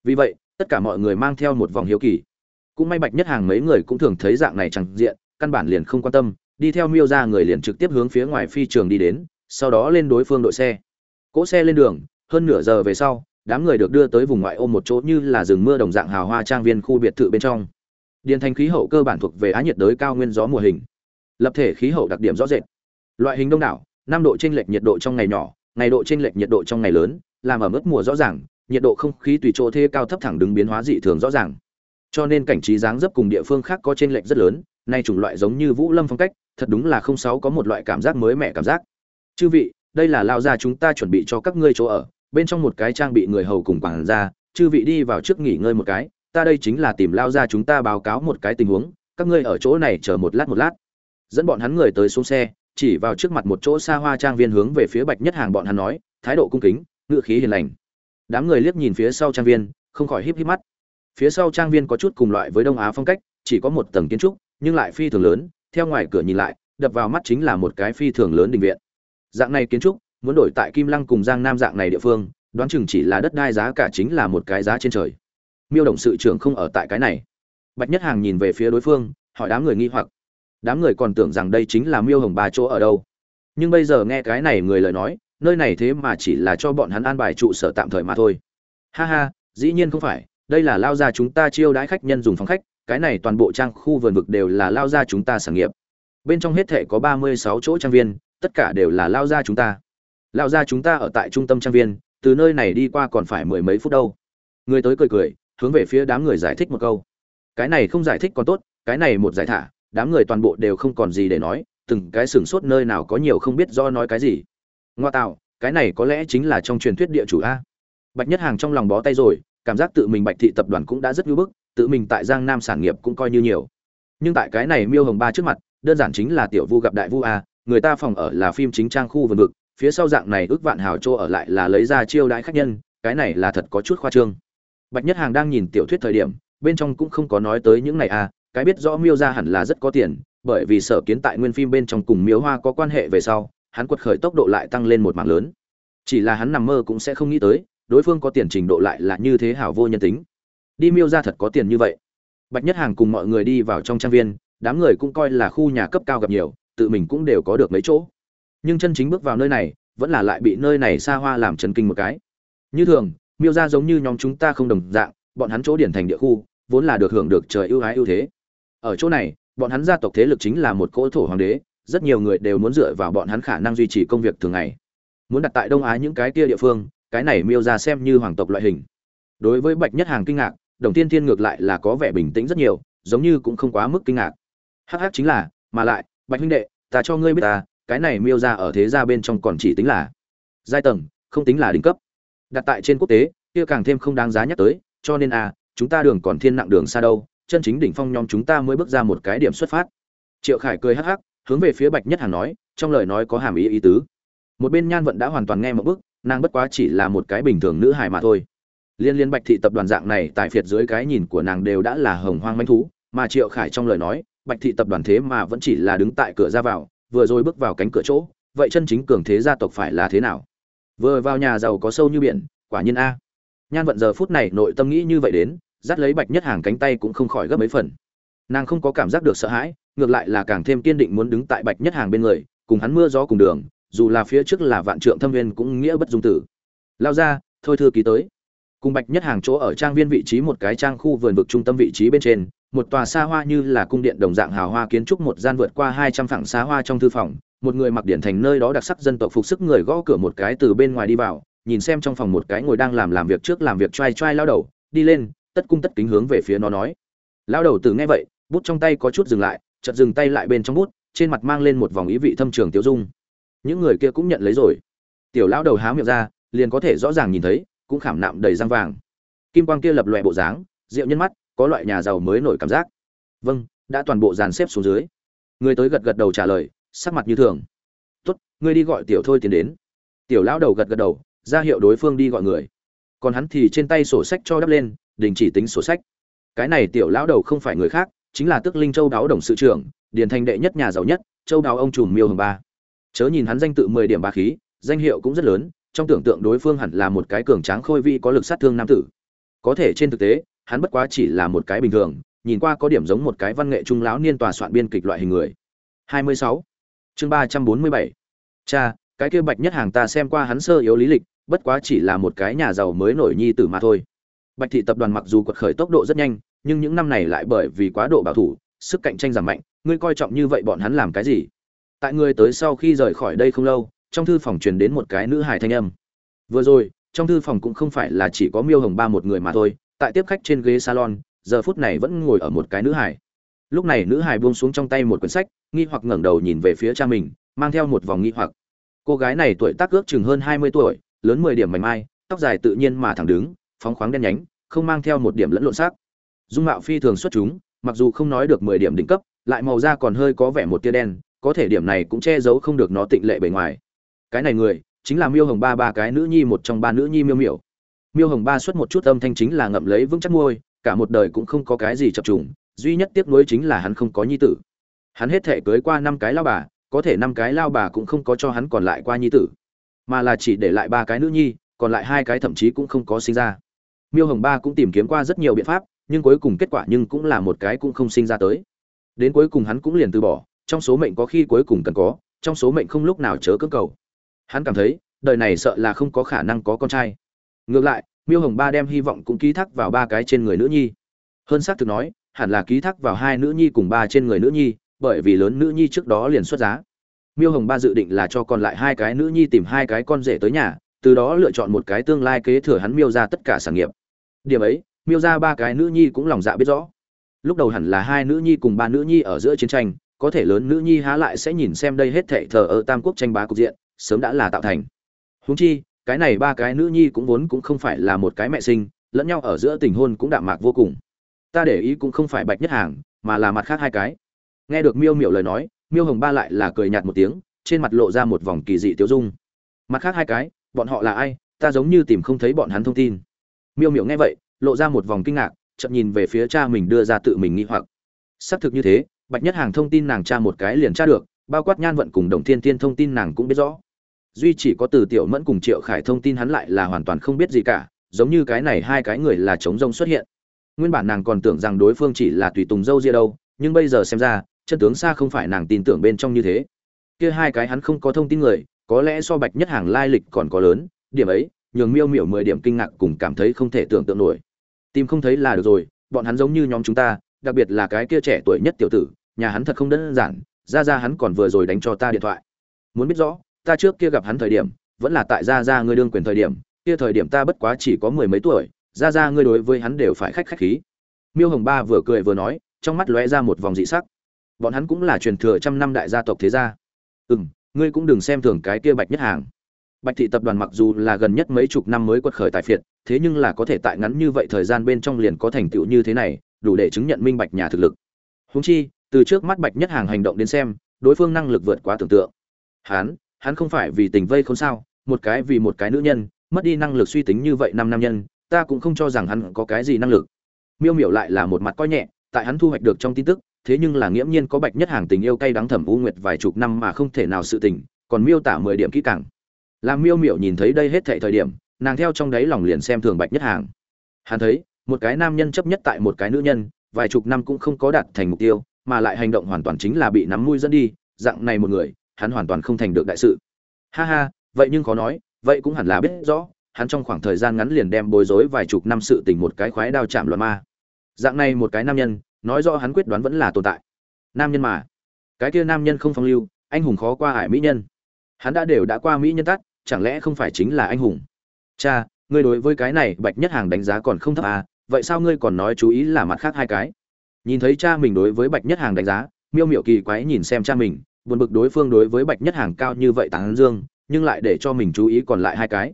Vì vậy, tất cả mọi người mang theo một vòng hiếu kỳ. Cũng may bạch nhất hàng mấy người cũng thường thấy dạng này chẳng diện, căn bản liền không quan tâm, đi theo miêu ra người liền trực tiếp hướng phía ngoài phi trường đi đến sau đó lên đối phương đội xe. Cỗ xe lên đường, hơn nửa giờ về sau, đám người được đưa tới vùng ngoại ô một chỗ như là rừng mưa đồng dạng hào hoa trang viên khu biệt thự bên trong. Điền thành khí hậu cơ bản thuộc về á nhiệt đới cao nguyên gió mùa hình. Lập thể khí hậu đặc điểm rõ rệt. Loại hình đông đảo, năm độ chênh lệch nhiệt độ trong ngày nhỏ, ngày độ chênh lệch nhiệt độ trong ngày lớn, làm ở mức mùa rõ ràng, nhiệt độ không khí tùy chỗ thê cao thấp thẳng đứng biến hóa dị thường rõ ràng. Cho nên cảnh trí dáng dấp cùng địa phương khác có chênh lệch rất lớn, nay chủng loại giống như vũ lâm phong cách, thật đúng là không sáu có một loại cảm giác mới mẻ cảm giác chư vị, đây là lao gia chúng ta chuẩn bị cho các ngươi chỗ ở, bên trong một cái trang bị người hầu cùng quản gia, chư vị đi vào trước nghỉ ngơi một cái, ta đây chính là tìm lao gia chúng ta báo cáo một cái tình huống, các ngươi ở chỗ này chờ một lát một lát. Dẫn bọn hắn người tới xuống xe, chỉ vào trước mặt một chỗ xa hoa trang viên hướng về phía bạch nhất hàng bọn hắn nói, thái độ cung kính ngựa khí hiền lành. Đám người liếc nhìn phía sau trang viên, không khỏi híp híp mắt. Phía sau trang viên có chút cùng loại với đông á phong cách, chỉ có một tầng kiến trúc, nhưng lại phi thường lớn, theo ngoài cửa nhìn lại, đập vào mắt chính là một cái phi thường lớn đình viện dạng này kiến trúc, muốn đổi tại kim lăng cùng giang nam dạng này địa phương, đoán chừng chỉ là đất đai giá cả chính là một cái giá trên trời. Miêu động sự trưởng không ở tại cái này. Bạch nhất hàng nhìn về phía đối phương, hỏi đám người nghi hoặc. Đám người còn tưởng rằng đây chính là miêu hồng ba chỗ ở đâu. Nhưng bây giờ nghe cái này người lời nói, nơi này thế mà chỉ là cho bọn hắn an bài trụ sở tạm thời mà thôi. Ha ha, dĩ nhiên không phải, đây là lao ra chúng ta chiêu đãi khách nhân dùng phòng khách, cái này toàn bộ trang khu vườn vực đều là lao ra chúng ta sản nghiệp. Bên trong hết thể có ba mươi sáu chỗ trang viên tất cả đều là lao ra chúng ta. Lao ra chúng ta ở tại trung tâm trang viên, từ nơi này đi qua còn phải mười mấy phút đâu. Người tới cười cười, hướng về phía đám người giải thích một câu. Cái này không giải thích còn tốt, cái này một giải thả, đám người toàn bộ đều không còn gì để nói, từng cái sửng sốt nơi nào có nhiều không biết do nói cái gì. Ngoa tạo, cái này có lẽ chính là trong truyền thuyết địa chủ a. Bạch nhất hàng trong lòng bó tay rồi, cảm giác tự mình bạch thị tập đoàn cũng đã rất ngưỡng bức, tự mình tại giang nam sản nghiệp cũng coi như nhiều. Nhưng tại cái này miêu hồng ba trước mặt, đơn giản chính là tiểu vu gặp đại vu a người ta phòng ở là phim chính trang khu vườn vực, phía sau dạng này ước vạn hào chỗ ở lại là lấy ra chiêu đãi khách nhân, cái này là thật có chút khoa trương. Bạch nhất hàng đang nhìn tiểu thuyết thời điểm, bên trong cũng không có nói tới những này a cái biết rõ miêu ra hẳn là rất có tiền, bởi vì sở kiến tại nguyên phim bên trong cùng miếu hoa có quan hệ về sau, hắn quật khởi tốc độ lại tăng lên một mảng lớn. Chỉ là hắn nằm mơ cũng sẽ không nghĩ tới, đối phương có tiền trình độ lại là như thế hảo vô nhân tính. Đi miêu ra thật có tiền như vậy. Bạch nhất hàng cùng mọi người đi vào trong trang viên, đám người cũng coi là khu nhà cấp cao gặp nhiều tự mình cũng đều có được mấy chỗ. Nhưng chân chính bước vào nơi này, vẫn là lại bị nơi này xa hoa làm chấn kinh một cái. Như thường, miêu ra giống như nhóm chúng ta không đồng dạng, bọn hắn chỗ điển thành địa khu, vốn là được hưởng được trời ưu ái ưu thế. Ở chỗ này, bọn hắn gia tộc thế lực chính là một cỗ thổ hoàng đế, rất nhiều người đều muốn dựa vào bọn hắn khả năng duy trì công việc thường ngày. Muốn đặt tại đông á những cái kia địa phương, cái này miêu ra xem như hoàng tộc loại hình. Đối với bạch nhất hàng kinh ngạc, đồng tiên thiên ngược lại là có vẻ bình tĩnh rất nhiều, giống như cũng không quá mức kinh ngạc. Hh chính là, mà lại bạch huynh đệ ta cho ngươi biết ta cái này miêu ra ở thế gia bên trong còn chỉ tính là giai tầng không tính là đỉnh cấp. Đặt tại trên quốc tế kia càng thêm không đáng giá nhắc tới cho nên à, chúng ta đường còn thiên nặng đường xa đâu chân chính đỉnh phong nhóm chúng ta mới bước ra một cái điểm xuất phát. Triệu khải cười hắc hắc hướng về phía bạch nhất hàng nói trong lời nói có hàm ý ý tứ. Một bên nhan vận đã hoàn toàn nghe một bức nàng bất quá chỉ là một cái bình thường nữ hài mà thôi. Liên liên bạch thị tập đoàn dạng này tại phiệt dưới cái nhìn của nàng đều đã là hồng hoang manh thú mà triệu khải trong lời nói bạch thị tập đoàn thế mà vẫn chỉ là đứng tại cửa ra vào, vừa rồi bước vào cánh cửa chỗ, vậy chân chính cường thế gia tộc phải là thế nào? Vừa vào nhà giàu có sâu như biển, quả nhiên a. Nhan vận giờ phút này nội tâm nghĩ như vậy đến, dắt lấy bạch nhất hàng cánh tay cũng không khỏi gấp mấy phần. Nàng không có cảm giác được sợ hãi, ngược lại là càng thêm kiên định muốn đứng tại bạch nhất hàng bên người, cùng hắn mưa gió cùng đường, dù là phía trước là vạn trượng thâm viên cũng nghĩa bất dung tử. Lao ra, thôi thư ký tới. Cùng bạch nhất hàng chỗ ở trang viên vị trí một cái trang khu vườn vực trung tâm vị trí bên trên một tòa xa hoa như là cung điện đồng dạng hào hoa kiến trúc một gian vượt qua hai trăm phẳng xa hoa trong thư phòng, một người mặc điển thành nơi đó đặc sắc dân tộc phục sức người gõ cửa một cái từ bên ngoài đi vào, nhìn xem trong phòng một cái ngồi đang làm làm việc trước làm việc trai trai lao đầu, đi lên, tất cung tất kính hướng về phía nó nói. Lao đầu từ nghe vậy, bút trong tay có chút dừng lại, chợt dừng tay lại bên trong bút, trên mặt mang lên một vòng ý vị thâm trường tiêu dung. Những người kia cũng nhận lấy rồi. Tiểu lão đầu há miệng ra, liền có thể rõ ràng nhìn thấy, cũng khảm nạm đầy răng vàng. Kim quang kia lập lòe bộ dáng, rượu nhân mắt có loại nhà giàu mới nổi cảm giác. Vâng đã toàn bộ dàn xếp xuống dưới. Người tới gật gật đầu trả lời, sắc mặt như thường. Tốt ngươi đi gọi tiểu thôi tiến đến. Tiểu lão đầu gật gật đầu, ra hiệu đối phương đi gọi người. Còn hắn thì trên tay sổ sách cho đắp lên, đình chỉ tính sổ sách. Cái này tiểu lão đầu không phải người khác, chính là tức linh châu đáo đồng sự trưởng, điền thành đệ nhất nhà giàu nhất, châu đáo ông trùm miêu hồng ba. Chớ nhìn hắn danh tự mười điểm ba khí, danh hiệu cũng rất lớn, trong tưởng tượng đối phương hẳn là một cái cường tráng khôi vi có lực sát thương nam tử. Có thể trên thực tế hắn bất quá chỉ là một cái bình thường, nhìn qua có điểm giống một cái văn nghệ trung lão niên tòa soạn biên kịch loại hình người 26. chương 347. cha, cái kia bạch nhất hàng ta xem qua hắn sơ yếu lý lịch, bất quá chỉ là một cái nhà giàu mới nổi nhi tử mà thôi bạch thị tập đoàn mặc dù quật khởi tốc độ rất nhanh, nhưng những năm này lại bởi vì quá độ bảo thủ, sức cạnh tranh giảm mạnh, ngươi coi trọng như vậy bọn hắn làm cái gì tại ngươi tới sau khi rời khỏi đây không lâu, trong thư phòng truyền đến một cái nữ hài thanh âm vừa rồi, trong thư phòng cũng không phải là chỉ có miêu hồng ba một người mà thôi tại tiếp khách trên ghế salon, giờ phút này vẫn ngồi ở một cái nữ hài. Lúc này nữ hài buông xuống trong tay một quyển sách, nghi hoặc ngẩng đầu nhìn về phía cha mình, mang theo một vòng nghi hoặc. Cô gái này tuổi tác ước chừng hơn hai mươi tuổi, lớn mười điểm mảnh mai, tóc dài tự nhiên mà thẳng đứng, phóng khoáng đen nhánh, không mang theo một điểm lẫn lộn sắc dung mạo phi thường xuất chúng, mặc dù không nói được mười điểm đỉnh cấp, lại màu da còn hơi có vẻ một tia đen, có thể điểm này cũng che giấu không được nó tịnh lệ bề ngoài. Cái này người, chính là miêu hồng ba ba cái nữ nhi, một trong ba nữ nhi miêu miểu miêu hồng ba xuất một chút âm thanh chính là ngậm lấy vững chắc môi, cả một đời cũng không có cái gì chập trùng, duy nhất tiếc nuối chính là hắn không có nhi tử. Hắn hết thể cưới qua năm cái lao bà, có thể năm cái lao bà cũng không có cho hắn còn lại qua nhi tử, mà là chỉ để lại ba cái nữ nhi, còn lại hai cái thậm chí cũng không có sinh ra. Miêu hồng ba cũng tìm kiếm qua rất nhiều biện pháp, nhưng cuối cùng kết quả nhưng cũng là một cái cũng không sinh ra tới. Đến cuối cùng hắn cũng liền từ bỏ, trong số mệnh có khi cuối cùng cần có, trong số mệnh không lúc nào chớ cưỡng cầu. Hắn cảm thấy, đời này sợ là không có khả năng có con trai ngược lại, miêu hồng ba đem hy vọng cũng ký thác vào ba cái trên người nữ nhi. Hơn xác thực nói, hẳn là ký thác vào hai nữ nhi cùng ba trên người nữ nhi, bởi vì lớn nữ nhi trước đó liền xuất giá. Miêu hồng ba dự định là cho còn lại hai cái nữ nhi tìm hai cái con rể tới nhà, từ đó lựa chọn một cái tương lai kế thừa hắn miêu ra tất cả sản nghiệp. Điểm ấy, miêu ra ba cái nữ nhi cũng lòng dạ biết rõ. Lúc đầu hẳn là hai nữ nhi cùng ba nữ nhi ở giữa chiến tranh, có thể lớn nữ nhi há lại sẽ nhìn xem đây hết thệ thờ ở tam quốc tranh bá cục diện, sớm đã là tạo thành. Huống chi cái này ba cái nữ nhi cũng vốn cũng không phải là một cái mẹ sinh, lẫn nhau ở giữa tình hôn cũng đạm mạc vô cùng. Ta để ý cũng không phải bạch nhất hàng, mà là mặt khác hai cái. Nghe được miêu miểu lời nói, miêu hồng ba lại là cười nhạt một tiếng, trên mặt lộ ra một vòng kỳ dị tiêu dung. Mặt khác hai cái, bọn họ là ai, ta giống như tìm không thấy bọn hắn thông tin. Miêu miểu nghe vậy, lộ ra một vòng kinh ngạc chậm nhìn về phía cha mình đưa ra tự mình nghi hoặc. Xác thực như thế, bạch nhất hàng thông tin nàng cha một cái liền tra được, bao quát nhan vận cùng đồng thiên thiên thông tin nàng cũng biết rõ duy chỉ có từ tiểu mẫn cùng triệu khải thông tin hắn lại là hoàn toàn không biết gì cả, giống như cái này hai cái người là chống rông xuất hiện. Nguyên bản nàng còn tưởng rằng đối phương chỉ là tùy tùng dâu ria đâu, nhưng bây giờ xem ra, chân tướng xa không phải nàng tin tưởng bên trong như thế. Kia hai cái hắn không có thông tin người, có lẽ so bạch nhất hàng lai lịch còn có lớn, điểm ấy, nhường miêu miểu mười điểm kinh ngạc cùng cảm thấy không thể tưởng tượng nổi. Tìm không thấy là được rồi, bọn hắn giống như nhóm chúng ta, đặc biệt là cái kia trẻ tuổi nhất tiểu tử, nhà hắn thật không đơn giản, ra ra hắn còn vừa rồi đánh cho ta điện thoại. Muốn biết rõ ta trước kia gặp hắn thời điểm, vẫn là tại gia gia ngươi đương quyền thời điểm, kia thời điểm ta bất quá chỉ có mười mấy tuổi, gia gia ngươi đối với hắn đều phải khách khách khí. Miêu hồng ba vừa cười vừa nói, trong mắt lóe ra một vòng dị sắc. Bọn hắn cũng là truyền thừa trăm năm đại gia tộc thế gia. Ừ ngươi cũng đừng xem thường cái kia bạch nhất hàng. Bạch thị tập đoàn mặc dù là gần nhất mấy chục năm mới quật khởi tài phiệt, thế nhưng là có thể tại ngắn như vậy thời gian bên trong liền có thành tựu như thế này, đủ để chứng nhận minh bạch nhà thực lực. Huống chi, từ trước mắt bạch nhất hàng hành động đến xem, đối phương năng lực vượt quá tưởng tượng. Hắn hắn không phải vì tình vây không sao, một cái vì một cái nữ nhân, mất đi năng lực suy tính như vậy năm nam nhân, ta cũng không cho rằng hắn có cái gì năng lực. Miêu miểu lại là một mặt coi nhẹ, tại hắn thu hoạch được trong tin tức, thế nhưng là nghiễm nhiên có bạch nhất hàng tình yêu cay đắng thẩm u nguyệt vài chục năm mà không thể nào sự tình, còn miêu tả mười điểm kỹ càng. Làm miêu miểu nhìn thấy đây hết thệ thời điểm, nàng theo trong đáy lòng liền xem thường bạch nhất hàng. Hắn thấy, một cái nam nhân chấp nhất tại một cái nữ nhân, vài chục năm cũng không có đạt thành mục tiêu, mà lại hành động hoàn toàn chính là bị nắm mũi dẫn đi, dạng này một người hắn hoàn toàn không thành được đại sự. Ha ha, vậy nhưng khó nói, vậy cũng hẳn là biết rõ, hắn trong khoảng thời gian ngắn liền đem bối rối vài chục năm sự tình một cái khoái đao chạm loạn ma. Dạng này một cái nam nhân, nói rõ hắn quyết đoán vẫn là tồn tại. Nam nhân mà. Cái kia nam nhân không phong lưu, anh hùng khó qua hải mỹ nhân. Hắn đã đều đã qua mỹ nhân tắt, chẳng lẽ không phải chính là anh hùng? Cha, ngươi đối với cái này bạch nhất hàng đánh giá còn không thấp à vậy sao ngươi còn nói chú ý là mặt khác hai cái? Nhìn thấy cha mình đối với bạch nhất hàng đánh giá, miêu miệu kỳ quái nhìn xem cha mình buồn bực đối phương đối với bạch nhất hàng cao như vậy tán dương, nhưng lại để cho mình chú ý còn lại hai cái.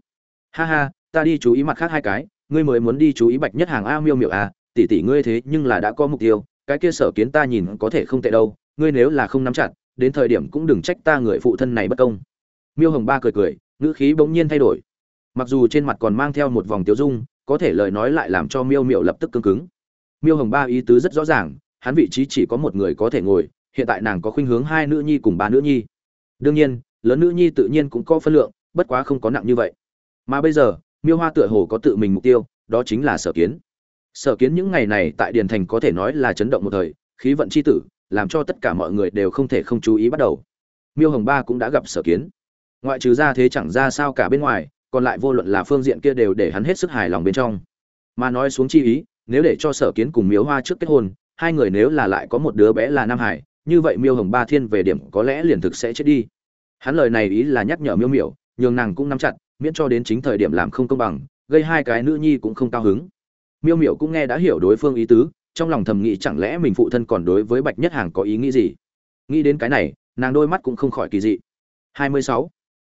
Ha ha, ta đi chú ý mặt khác hai cái, ngươi mới muốn đi chú ý bạch nhất hàng a miêu miệu a à, tỷ tỷ ngươi thế nhưng là đã có mục tiêu, cái kia sở kiến ta nhìn có thể không tệ đâu, ngươi nếu là không nắm chặt, đến thời điểm cũng đừng trách ta người phụ thân này bất công. Miêu hồng ba cười cười, ngữ khí bỗng nhiên thay đổi. Mặc dù trên mặt còn mang theo một vòng tiêu dung, có thể lời nói lại làm cho miêu miệu lập tức cứng cứng. Miêu hồng ba ý tứ rất rõ ràng, hắn vị trí chỉ có một người có thể ngồi hiện tại nàng có khuynh hướng hai nữ nhi cùng ba nữ nhi. Đương nhiên, lớn nữ nhi tự nhiên cũng có phân lượng, bất quá không có nặng như vậy. Mà bây giờ, miêu hoa tựa hồ có tự mình mục tiêu, đó chính là sở kiến. Sở kiến những ngày này tại điền thành có thể nói là chấn động một thời, khí vận c h i tử, làm cho tất cả mọi người đều không thể không chú ý bắt đầu. Miêu hồng ba cũng đã gặp sở kiến. Ngoại trừ ra thế chẳng ra sao cả bên ngoài, còn lại vô luận là phương diện kia đều để hắn hết sức hài lòng bên trong. Mà nói xuống chi ý, nếu để cho sở kiến cùng miếu hoa trước kết hôn, hai người nếu là lại có một đứa bé là nam hải như vậy miêu hồng ba thiên về điểm có lẽ liền thực sẽ chết đi. Hắn lời này ý là nhắc nhở miêu miểu, nhường nàng cũng nắm chặt, miễn cho đến chính thời điểm làm không công bằng, gây hai cái nữ nhi cũng không cao hứng. Miêu miểu cũng nghe đã hiểu đối phương ý tứ, trong lòng thầm nghĩ chẳng lẽ mình phụ thân còn đối với bạch nhất hàng có ý nghĩ gì? Nghĩ đến cái này, nàng đôi mắt cũng không khỏi kỳ dị. 26.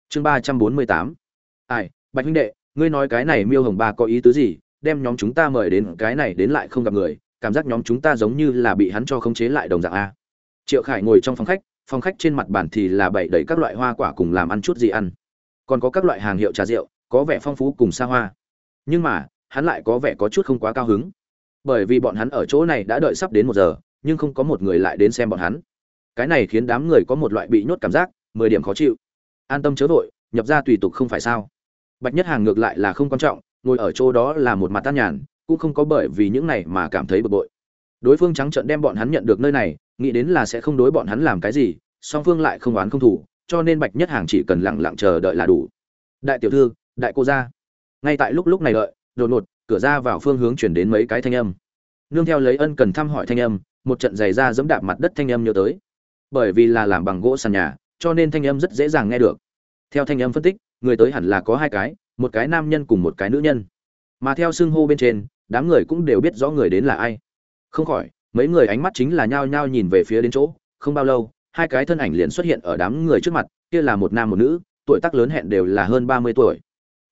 chương 348. ai, bạch huynh đệ, ngươi nói cái này miêu hồng ba có ý tứ gì? Đem nhóm chúng ta mời đến, cái này đến lại không gặp người, cảm giác nhóm chúng ta giống như là bị hắn cho khống chế lại đồng dạng a triệu khải ngồi trong phòng khách phòng khách trên mặt bàn thì là bày đầy các loại hoa quả cùng làm ăn chút gì ăn. Còn có các loại hàng hiệu trà rượu, có vẻ phong phú cùng xa hoa. Nhưng mà, hắn lại có vẻ có chút không quá cao hứng. Bởi vì bọn hắn ở chỗ này đã đợi sắp đến một giờ, nhưng không có một người lại đến xem bọn hắn. Cái này khiến đám người có một loại bị nhốt cảm giác, mười điểm khó chịu. An tâm chớ vội, nhập ra tùy tục không phải sao. Bạch nhất hàng ngược lại là không quan trọng, ngồi ở chỗ đó là một mặt tan nhàn, cũng không có bởi vì những này mà cảm thấy bực bội. Đối phương trắng trợn đem bọn hắn nhận được nơi này nghĩ đến là sẽ không đối bọn hắn làm cái gì, song phương lại không oán không thủ cho nên bạch nhất hàng chỉ cần lặng lặng chờ đợi là đủ. Đại tiểu thư, đại cô gia. Ngay tại lúc lúc này đợi, đột ngột, cửa ra vào phương hướng chuyển đến mấy cái thanh âm. Nương theo lấy ân cần thăm hỏi thanh âm, một trận giày ra dẫm đạp mặt đất thanh âm nhớ tới. Bởi vì là làm bằng gỗ sàn nhà, cho nên thanh âm rất dễ dàng nghe được. Theo thanh âm phân tích, người tới hẳn là có hai cái, một cái nam nhân cùng một cái nữ nhân. Mà theo xưng hô bên trên, đám người cũng đều biết rõ người đến là ai. Không khỏi mấy người ánh mắt chính là nhao nhao nhìn về phía đến chỗ, không bao lâu, hai cái thân ảnh liền xuất hiện ở đám người trước mặt, kia là một nam một nữ, tuổi tác lớn hẹn đều là hơn ba mươi tuổi.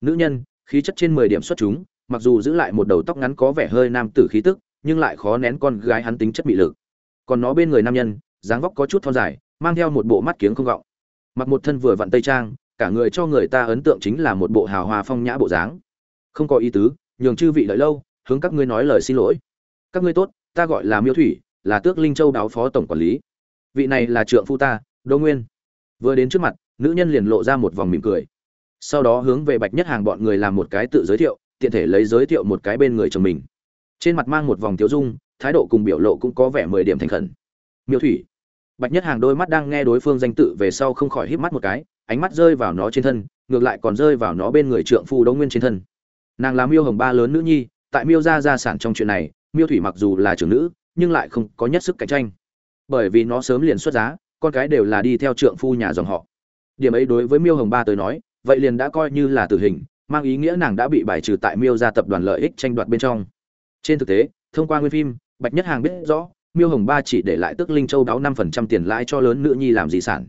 Nữ nhân, khí chất trên mười điểm xuất chúng, mặc dù giữ lại một đầu tóc ngắn có vẻ hơi nam tử khí tức, nhưng lại khó nén con gái hắn tính chất bị lực. Còn nó bên người nam nhân, dáng vóc có chút thon dài, mang theo một bộ mắt kiếng không gọng. Mặc một thân vừa vặn tây trang, cả người cho người ta ấn tượng chính là một bộ hào hoa phong nhã bộ dáng. Không có ý tứ, nhường chư vị đợi lâu, hướng các ngươi nói lời xin lỗi. Các ngươi tốt ta gọi là miêu thủy, là tước linh châu đáo phó tổng quản lý. Vị này là trượng phu ta đỗ nguyên. Vừa đến trước mặt, nữ nhân liền lộ ra một vòng mỉm cười. Sau đó hướng về bạch nhất hàng bọn người làm một cái tự giới thiệu, tiện thể lấy giới thiệu một cái bên người chồng mình. Trên mặt mang một vòng tiếu dung, thái độ cùng biểu lộ cũng có vẻ mười điểm thành khẩn. Miêu thủy. Bạch nhất hàng đôi mắt đang nghe đối phương danh tự về sau không khỏi híp mắt một cái, ánh mắt rơi vào nó trên thân, ngược lại còn rơi vào nó bên người trượng phu đỗ nguyên trên thân. Nàng làm miêu hồng ba lớn nữ nhi, tại miêu gia gia sản trong chuyện này miêu thủy mặc dù là trưởng nữ, nhưng lại không có nhất sức cạnh tranh. Bởi vì nó sớm liền xuất giá, con cái đều là đi theo trượng phu nhà dòng họ. Điểm ấy đối với miêu hồng ba tới nói, vậy liền đã coi như là tử hình, mang ý nghĩa nàng đã bị bài trừ tại miêu gia tập đoàn lợi ích tranh đoạt bên trong. Trên thực tế, thông qua nguyên phim, bạch nhất hàng biết rõ, miêu hồng ba chỉ để lại tức linh châu đáo năm phần trăm tiền lãi cho lớn nữ nhi làm di sản.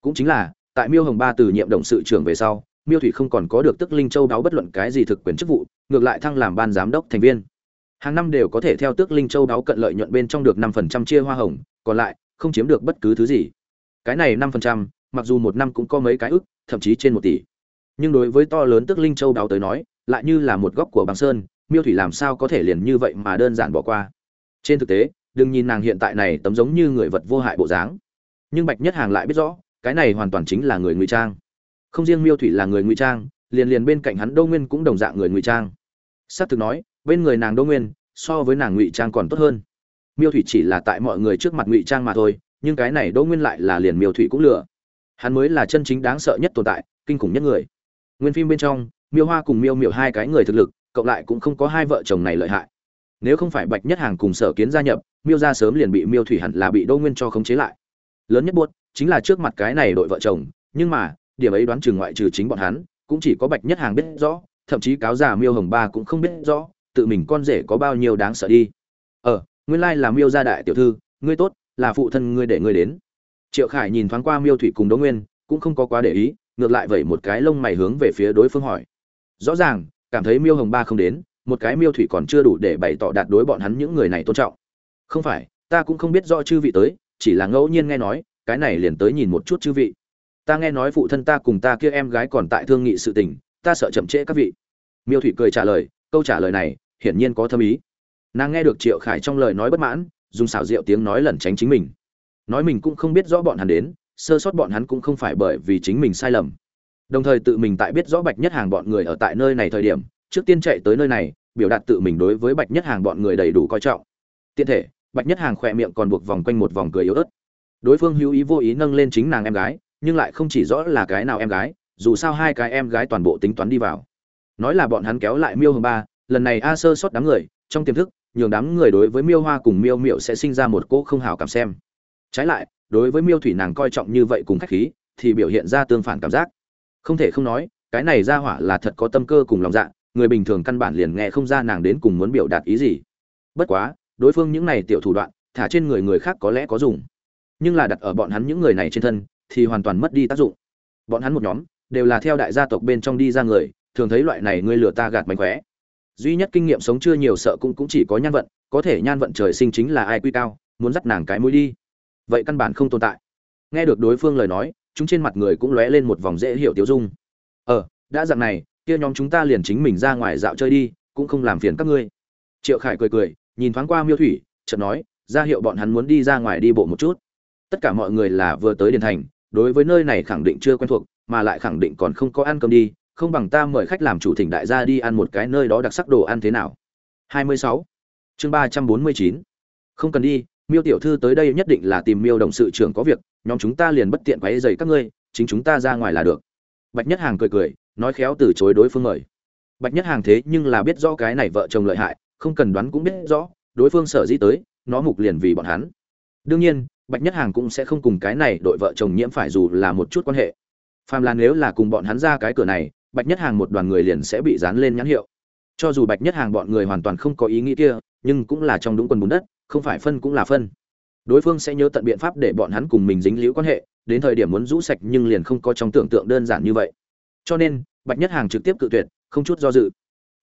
Cũng chính là, tại miêu hồng ba từ nhiệm động sự trưởng về sau, miêu thủy không còn có được tức linh châu đáo bất luận cái gì thực quyền chức vụ, ngược lại thăng làm ban giám đốc thành viên hàng năm đều có thể theo tước linh châu đáo cận lợi nhuận bên trong được năm phần trăm chia hoa hồng, còn lại, không chiếm được bất cứ thứ gì. Cái này năm phần trăm, mặc dù một năm cũng có mấy cái ức, thậm chí trên một tỷ. Nhưng đối với to lớn tước linh châu đáo tới nói, lại như là một góc của bằng sơn, miêu thủy làm sao có thể liền như vậy mà đơn giản bỏ qua. Trên thực tế, đừng nhìn nàng hiện tại này tấm giống như người vật vô hại bộ dáng. Nhưng bạch nhất hàng lại biết rõ, cái này hoàn toàn chính là người ngụy trang. Không riêng miêu thủy là người ngụy trang, liền liền bên cạnh hắn đô nguyên cũng đồng dạng người ngụy trang. S á c thực nói bên người nàng Đỗ nguyên, so với nàng ngụy trang còn tốt hơn. Miêu thủy chỉ là tại mọi người trước mặt ngụy trang mà thôi, nhưng cái này Đỗ nguyên lại là liền miêu thủy cũng lừa. Hắn mới là chân chính đáng sợ nhất tồn tại, kinh khủng nhất người. Nguyên phim bên trong, miêu hoa cùng miêu miểu hai cái người thực lực, cộng lại cũng không có hai vợ chồng này lợi hại. Nếu không phải bạch nhất hàng cùng sở kiến gia nhập, miêu ra sớm liền bị miêu thủy hẳn là bị Đỗ nguyên cho khống chế lại. Lớn nhất buốt, chính là trước mặt cái này đội vợ chồng, nhưng mà, điểm ấy đoán chừng ngoại trừ chính bọn hắn, cũng chỉ có bạch nhất hàng biết rõ, thậm chí cáo già miêu hồng ba cũng không biết rõ tự mình con rể có bao nhiêu đáng sợ đi. Ờ nguyên lai là miêu gia đại tiểu thư, ngươi tốt, là phụ thân ngươi để ngươi đến. Triệu khải nhìn thoáng qua miêu thủy cùng đỗ nguyên, cũng không có quá để ý, ngược lại vẩy một cái lông mày hướng về phía đối phương hỏi. Rõ ràng, cảm thấy miêu hồng ba không đến, một cái miêu thủy còn chưa đủ để bày tỏ đạt đối bọn hắn những người này tôn trọng. Không phải, ta cũng không biết rõ chư vị tới, chỉ là ngẫu nhiên nghe nói, cái này liền tới nhìn một chút chư vị. Ta nghe nói phụ thân ta cùng ta kia em gái còn tại thương nghị sự tình, ta sợ chậm trễ các vị. Miêu thủy cười trả lời, câu trả lời này hiển nhiên có thâm ý. Nàng nghe được triệu khải trong lời nói bất mãn, dùng xảo diệu tiếng nói lẩn tránh chính mình. Nói mình cũng không biết rõ bọn hắn đến, sơ sót bọn hắn cũng không phải bởi vì chính mình sai lầm. Đồng thời tự mình tại biết rõ bạch nhất hàng bọn người ở tại nơi này thời điểm, trước tiên chạy tới nơi này, biểu đạt tự mình đối với bạch nhất hàng bọn người đầy đủ coi trọng. Tiện thể, bạch nhất hàng khỏe miệng còn buộc vòng quanh một vòng cười yếu ớt. Đối phương hữu ý vô ý nâng lên chính nàng em gái, nhưng lại không chỉ rõ là cái nào em gái, dù sao hai cái em gái toàn bộ tính toán đi vào. Nói là bọn hắn kéo lại miêu hồng ba lần này a sơ sót đám người, trong tiềm thức, nhường đám người đối với miêu hoa cùng miêu miệu sẽ sinh ra một cỗ không hào cảm xem. Trái lại, đối với miêu thủy nàng coi trọng như vậy cùng khách khí, thì biểu hiện ra tương phản cảm giác. Không thể không nói, cái này ra hỏa là thật có tâm cơ cùng lòng dạ người bình thường căn bản liền nghe không ra nàng đến cùng muốn biểu đạt ý gì. Bất quá, đối phương những này tiểu thủ đoạn, thả trên người người khác có lẽ có dùng. Nhưng là đặt ở bọn hắn những người này trên thân, thì hoàn toàn mất đi tác dụng. Bọn hắn một nhóm, đều là theo đại gia tộc bên trong đi ra người, thường thấy loại này ngươi lừa ta gạt mánh khóe duy nhất kinh nghiệm sống chưa nhiều sợ cũng cũng chỉ có nhan vận, có thể nhan vận trời sinh chính là ai quy cao, muốn dắt nàng cái mũi đi. Vậy căn bản không tồn tại. Nghe được đối phương lời nói, chúng trên mặt người cũng lóe lên một vòng dễ hiểu tiêu dung. Ờ đã dặn này, kia nhóm chúng ta liền chính mình ra ngoài dạo chơi đi, cũng không làm phiền các ngươi. Triệu khải cười cười, nhìn thoáng qua miêu thủy, chợt nói, ra hiệu bọn hắn muốn đi ra ngoài đi bộ một chút. Tất cả mọi người là vừa tới điền thành, đối với nơi này khẳng định chưa quen thuộc, mà lại khẳng định còn không có ăn cơm đi không bằng ta mời khách làm chủ thỉnh đại gia đi ăn một cái nơi đó đặc sắc đồ ăn thế nào? 26. chương 349. không cần đi, miêu tiểu thư tới đây nhất định là tìm miêu đồng sự trưởng có việc, nhóm chúng ta liền bất tiện quấy rầy các ngươi, chính chúng ta ra ngoài là được. Bạch nhất hàng cười cười, nói khéo từ chối đối phương mời. Bạch nhất hàng thế nhưng là biết rõ cái này vợ chồng lợi hại, không cần đoán cũng biết rõ, đối phương sở dĩ tới, nó mục liền vì bọn hắn. Đương nhiên, bạch nhất hàng cũng sẽ không cùng cái này đội vợ chồng nhiễm phải dù là một chút quan hệ. Phàm là nếu là cùng bọn hắn ra cái cửa này bạch nhất hàng một đoàn người liền sẽ bị dán lên nhãn hiệu. Cho dù bạch nhất hàng bọn người hoàn toàn không có ý nghĩ kia, nhưng cũng là trong đúng quần bùn đất, không phải phân cũng là phân. Đối phương sẽ nhớ tận biện pháp để bọn hắn cùng mình dính liễu quan hệ, đến thời điểm muốn rũ sạch nhưng liền không có trong tưởng tượng đơn giản như vậy. Cho nên, bạch nhất hàng trực tiếp cự tuyệt, không chút do dự.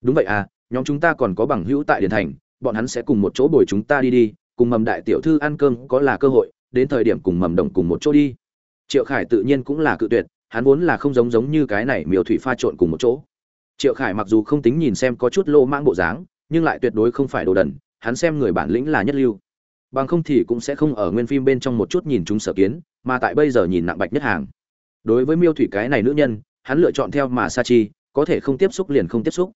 Đúng vậy à nhóm chúng ta còn có bằng hữu tại điển thành, bọn hắn sẽ cùng một chỗ bồi chúng ta đi đi, cùng mầm đại tiểu thư ăn cơm có là cơ hội, đến thời điểm cùng mầm đồng cùng một chỗ đi. Triệu khải tự nhiên cũng là cự tuyệt hắn vốn là không giống giống như cái này miêu thủy pha trộn cùng một chỗ. Triệu khải mặc dù không tính nhìn xem có chút lô mang bộ dáng, nhưng lại tuyệt đối không phải đồ đần, hắn xem người bản lĩnh là nhất lưu. Bằng không thì cũng sẽ không ở nguyên phim bên trong một chút nhìn chúng sở kiến, mà tại bây giờ nhìn nặng bạch nhất hàng. Đối với miêu thủy cái này nữ nhân, hắn lựa chọn theo mà sa chi, có thể không tiếp xúc liền không tiếp xúc.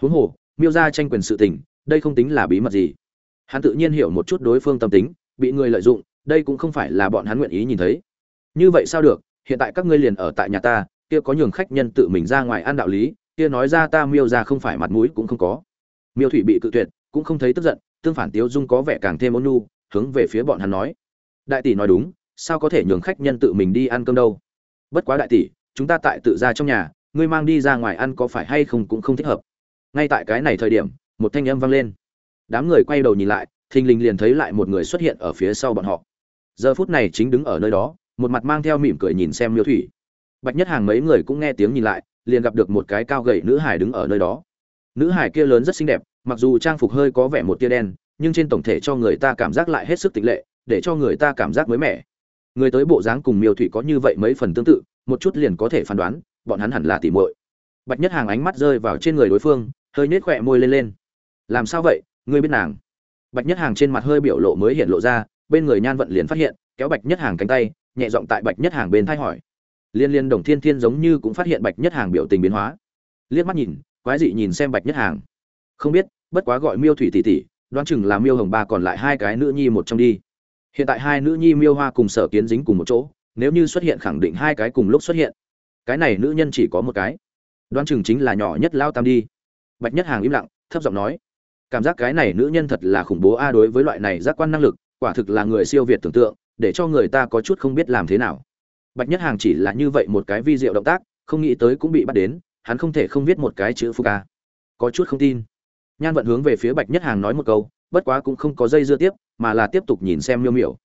Huống hồ, miêu ra tranh quyền sự tình, đây không tính là bí mật gì. Hắn tự nhiên hiểu một chút đối phương tâm tính, bị người lợi dụng, đây cũng không phải là bọn hắn nguyện ý nhìn thấy. Như vậy sao được hiện tại các ngươi liền ở tại nhà ta, kia có nhường khách nhân tự mình ra ngoài ăn đạo lý, kia nói ra ta miêu ra không phải mặt mũi cũng không có. Miêu thủy bị cự tuyệt, cũng không thấy tức giận, tương phản tiếu dung có vẻ càng thêm ôn nhu, hướng về phía bọn hắn nói. Đại tỷ nói đúng, sao có thể nhường khách nhân tự mình đi ăn cơm đâu? Bất quá đại tỷ, chúng ta tại tự ra trong nhà, ngươi mang đi ra ngoài ăn có phải hay không cũng không thích hợp. Ngay tại cái này thời điểm, một thanh âm vang lên. Đám người quay đầu nhìn lại, thình lình liền thấy lại một người xuất hiện ở phía sau bọn họ. Giờ phút này chính đứng ở nơi đó một mặt mang theo mỉm cười nhìn xem miêu thủy. Bạch nhất hàng mấy người cũng nghe tiếng nhìn lại, liền gặp được một cái cao gầy nữ hải đứng ở nơi đó. Nữ hải kia lớn rất xinh đẹp, mặc dù trang phục hơi có vẻ một tia đen, nhưng trên tổng thể cho người ta cảm giác lại hết sức tịch lệ, để cho người ta cảm giác mới mẻ. Người tới bộ dáng cùng miêu thủy có như vậy mấy phần tương tự, một chút liền có thể phán đoán, bọn hắn hẳn là tỉ muội. Bạch nhất hàng ánh mắt rơi vào trên người đối phương, hơi nết khỏe môi lên lên. Làm sao vậy? Ngươi biết nàng? Bạch nhất hàng trên mặt hơi biểu lộ mới hiện lộ ra, bên người nhan vận liền phát hiện, kéo bạch nhất hàng cánh tay nhẹ giọng tại bạch nhất hàng bên thay hỏi. Liên liên đồng thiên thiên giống như cũng phát hiện bạch nhất hàng biểu tình biến hóa. Liếc mắt nhìn, quái dị nhìn xem bạch nhất hàng. Không biết, bất quá gọi miêu thủy tỷ tỷ, đoán chừng là miêu hồng ba còn lại hai cái nữ nhi một trong đi. Hiện tại hai nữ nhi miêu hoa cùng sở kiến dính cùng một chỗ, nếu như xuất hiện khẳng định hai cái cùng lúc xuất hiện. Cái này nữ nhân chỉ có một cái. Đoán chừng chính là nhỏ nhất lao tam đi. Bạch nhất hàng im lặng, thấp giọng nói. Cảm giác cái này nữ nhân thật là khủng bố a, đối với loại này giác quan năng lực, quả thực là người siêu việt tưởng tượng để cho người ta có chút không biết làm thế nào. Bạch nhất hàng chỉ là như vậy một cái vi diệu động tác, không nghĩ tới cũng bị bắt đến, hắn không thể không viết một cái chữ phu ca có chút không tin. Nhan vận hướng về phía bạch nhất hàng nói một câu, bất quá cũng không có dây dưa tiếp, mà là tiếp tục nhìn xem miêu miểu.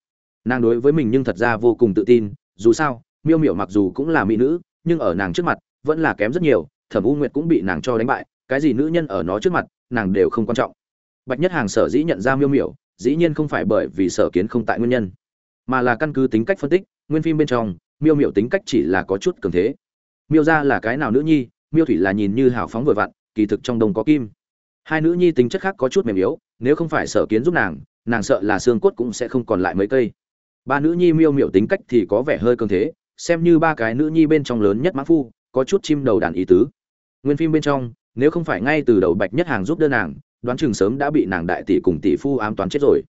Nàng đối với mình nhưng thật ra vô cùng tự tin, dù sao, miêu miểu mặc dù cũng là mỹ nữ, nhưng ở nàng trước mặt, vẫn là kém rất nhiều, thẩm u nguyệt cũng bị nàng cho đánh bại, cái gì nữ nhân ở nó trước mặt, nàng đều không quan trọng. Bạch nhất hàng sở dĩ nhận ra miêu miểu, dĩ nhiên không phải bởi vì sở kiến không tại nguyên nhân mà là căn cứ tính cách phân tích, nguyên phim bên trong, miêu miểu tính cách chỉ là có chút cường thế. Miêu ra là cái nào nữ nhi, miêu thủy là nhìn như hào phóng vội vặn, kỳ thực trong đồng có kim. Hai nữ nhi tính chất khác có chút mềm yếu, nếu không phải sở kiến giúp nàng nàng sợ là xương cốt cũng sẽ không còn lại mấy cây. Ba nữ nhi miêu miểu tính cách thì có vẻ hơi cường thế, xem như ba cái nữ nhi bên trong lớn nhất mã phu, có chút chim đầu đàn ý tứ. Nguyên phim bên trong, nếu không phải ngay từ đầu bạch nhất hàng giúp đỡ nàng, đoán chừng sớm đã bị nàng đại tỷ cùng tỷ phu ám toán chết rồi.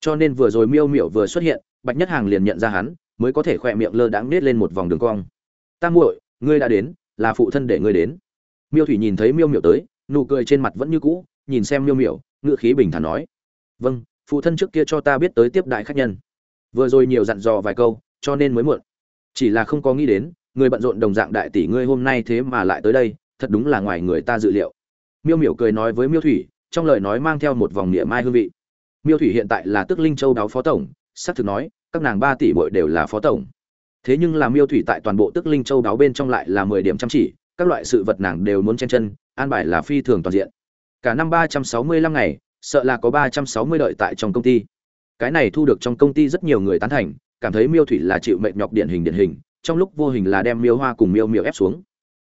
Cho nên vừa rồi miêu miểu vừa xuất hiện bạch nhất hàng liền nhận ra hắn, mới có thể khỏe miệng lơ đãng nết lên một vòng đường cong. Ta muội, ngươi đã đến, là phụ thân để ngươi đến. Miêu thủy nhìn thấy miêu miểu tới, nụ cười trên mặt vẫn như cũ, nhìn xem miêu miểu ngựa khí bình thản nói vâng phụ thân trước kia cho ta biết tới tiếp đại khách nhân. Vừa rồi nhiều dặn dò vài câu, cho nên mới muộn. Chỉ là không có nghĩ đến, người bận rộn đồng dạng đại tỷ ngươi hôm nay thế mà lại tới đây, thật đúng là ngoài người ta dự liệu. Miêu miểu cười nói với miêu thủy, trong lời nói mang theo một vòng niệm mai hương vị. Miêu thủy hiện tại là tức linh châu đáo phó tổng xác thực nói, các nàng ba tỷ bội đều là phó tổng. Thế nhưng làm miêu thủy tại toàn bộ tức linh châu đáo bên trong lại là mười điểm chăm chỉ, các loại sự vật nàng đều muốn chen chân, an bài là phi thường toàn diện. Cả năm ba trăm sáu mươi lăm ngày, sợ là có ba trăm sáu mươi đợi tại trong công ty. Cái này thu được trong công ty rất nhiều người tán thành, cảm thấy miêu thủy là chịu mệnh nhọc điển hình điển hình, trong lúc vô hình là đem miêu hoa cùng miêu miêu ép xuống.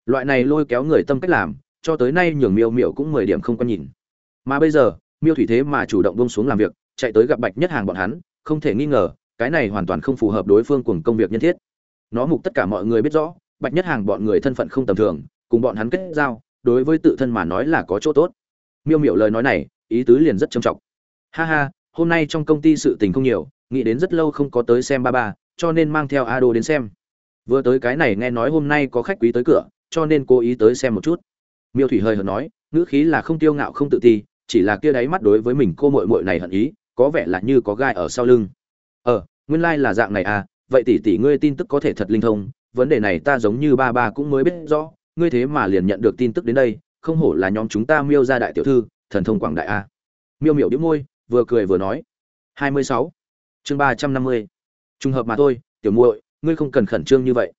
Loại này lôi kéo người tâm cách làm, cho tới nay nhường miêu miêu cũng mười điểm không có nhìn. Mà bây giờ, miêu thủy thế mà chủ động bông xuống làm việc, chạy tới gặp bạch nhất hàng bọn hắn không thể nghi ngờ, cái này hoàn toàn không phù hợp đối phương cùng công việc nhân thiết. Nó mục tất cả mọi người biết rõ, bạch nhất hàng bọn người thân phận không tầm thường, cùng bọn hắn kết giao, đối với tự thân mà nói là có chỗ tốt. Miêu miểu lời nói này, ý tứ liền rất trầm trọng. Ha ha, hôm nay trong công ty sự tình không nhiều, nghĩ đến rất lâu không có tới xem ba ba, cho nên mang theo ado đến xem. Vừa tới cái này nghe nói hôm nay có khách quý tới cửa, cho nên cố ý tới xem một chút. Miêu thủy hơi hợt nói, ngữ khí là không tiêu ngạo không tự ti, chỉ là kia đáy mắt đối với mình cô muội muội này hận ý có vẻ là như có gai ở sau lưng ờ nguyên lai là dạng này à vậy tỷ tỷ ngươi tin tức có thể thật linh thông vấn đề này ta giống như ba ba cũng mới biết rõ ngươi thế mà liền nhận được tin tức đến đây không hổ là nhóm chúng ta miêu ra đại tiểu thư thần thông quảng đại a miêu miểu đĩu môi vừa cười vừa nói 26. chương 350. Trùng hợp mà thôi, tiểu muội, ngươi không cần khẩn trương như vậy.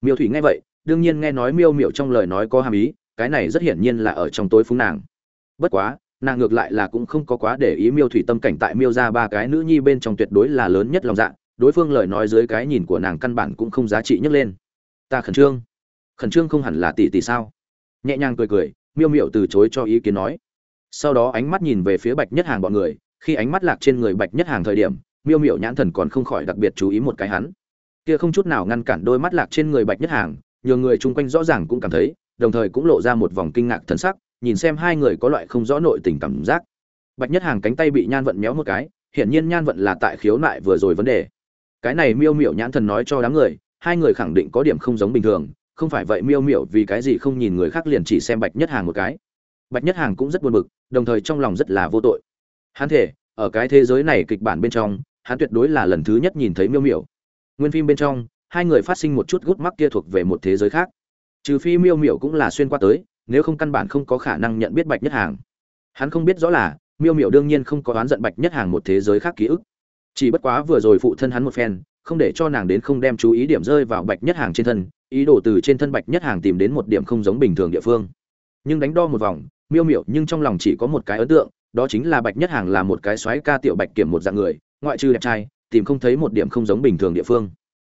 Miêu Thủy nghe vậy, đương nhiên nghe nói Miêu Miểu trong lời nói có hàm ý, cái này rất hiển nhiên là ở trong tối phúng nàng. Bất quá, nàng ngược lại là cũng không có quá để ý Miêu Thủy tâm cảnh tại Miêu ra ba cái nữ nhi bên trong tuyệt đối là lớn nhất lòng dạ, đối phương lời nói dưới cái nhìn của nàng căn bản cũng không giá trị nhất lên. Ta khẩn trương. Khẩn trương không hẳn là tỷ tỷ sao? Nhẹ nhàng cười cười, Miêu Miểu từ chối cho ý kiến nói. Sau đó ánh mắt nhìn về phía Bạch Nhất Hàng bọn người, khi ánh mắt lạc trên người Bạch Nhất Hàng thời điểm, Miêu Miểu nhãn thần còn không khỏi đặc biệt chú ý một cái hắn. Kia không chút nào ngăn cản đôi mắt lạc trên người Bạch Nhất Hàng, nhiều người chung quanh rõ ràng cũng cảm thấy, đồng thời cũng lộ ra một vòng kinh ngạc thần sắc, nhìn xem hai người có loại không rõ nội tình cảm giác. Bạch Nhất Hàng cánh tay bị Nhan Vận méo một cái, hiển nhiên Nhan Vận là tại khiếu nại vừa rồi vấn đề. Cái này Miêu Miểu nhãn thần nói cho đám người, hai người khẳng định có điểm không giống bình thường, không phải vậy Miêu Miểu vì cái gì không nhìn người khác liền chỉ xem Bạch Nhất Hàng một cái. Bạch Nhất Hàng cũng rất buồn bực, đồng thời trong lòng rất là vô tội. Hắn thể, ở cái thế giới này kịch bản bên trong, hắn tuyệt đối là lần thứ nhất nhìn thấy Miêu Miểu. Nguyên phim bên trong, hai người phát sinh một chút gút mắc kia thuộc về một thế giới khác. Trừ phi Miêu Miểu cũng là xuyên qua tới, nếu không căn bản không có khả năng nhận biết Bạch Nhất Hàng. Hắn không biết rõ là, Miêu Miểu đương nhiên không có oán giận Bạch Nhất Hàng một thế giới khác ký ức. Chỉ bất quá vừa rồi phụ thân hắn một phen, không để cho nàng đến không đem chú ý điểm rơi vào Bạch Nhất Hàng trên thân, ý đồ từ trên thân Bạch Nhất Hàng tìm đến một điểm không giống bình thường địa phương. Nhưng đánh đo một vòng, Miêu Miểu nhưng trong lòng chỉ có một cái ấn tượng, đó chính là Bạch Nhất Hàng là một cái xoáy ca tiểu bạch kiểm một dạng người, ngoại trừ đẹp trai, tìm không thấy một điểm không giống bình thường địa phương.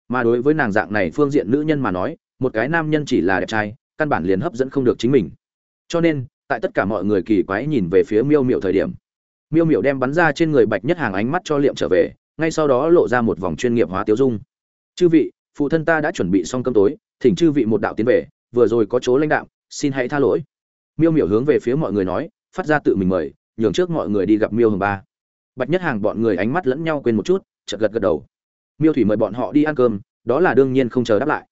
Mà đối với nàng dạng này phương diện nữ nhân mà nói, một cái nam nhân chỉ là đẹp trai, căn bản liền hấp dẫn không được chính mình. Cho nên, tại tất cả mọi người kỳ quái nhìn về phía Miêu Miểu thời điểm, Miêu Miểu đem bắn ra trên người Bạch Nhất Hàng ánh mắt cho liệm trở về, ngay sau đó lộ ra một vòng chuyên nghiệp hóa tiêu dung. "Chư vị, phụ thân ta đã chuẩn bị xong cơm tối, thỉnh chư vị một đạo tiến về, vừa rồi có chỗ lãnh đạo, xin hãy tha lỗi." Miêu Miểu hướng về phía mọi người nói, phát ra tự mình mời, nhường trước mọi người đi gặp Miêu Hồng Ba. Bạch Nhất Hàng bọn người ánh mắt lẫn nhau quên một chút, chợt gật gật đầu. Miêu Thủy mời bọn họ đi ăn cơm, đó là đương nhiên không chờ đáp lại.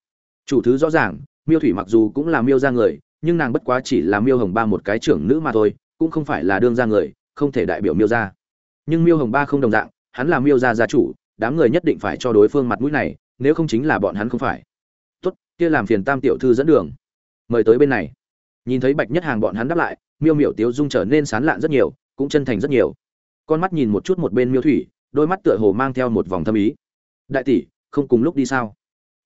Chủ thứ rõ ràng, Miêu Thủy mặc dù cũng là Miêu gia người, nhưng nàng bất quá chỉ là Miêu Hồng Ba một cái trưởng nữ mà thôi, cũng không phải là đương gia người, không thể đại biểu Miêu gia. Nhưng Miêu Hồng Ba không đồng dạng, hắn là Miêu gia gia chủ, đám người nhất định phải cho đối phương mặt mũi này, nếu không chính là bọn hắn không phải. Tốt, kia làm phiền Tam tiểu thư dẫn đường. Mời tới bên này. Nhìn thấy Bạch Nhất Hàng bọn hắn đáp lại, Miêu Miểu Tiếu dung trở nên sán lạn rất nhiều, cũng chân thành rất nhiều. Con mắt nhìn một chút một bên Miêu Thủy, đôi mắt tựa hồ mang theo một vòng thâm ý. Đại tỷ, không cùng lúc đi sao?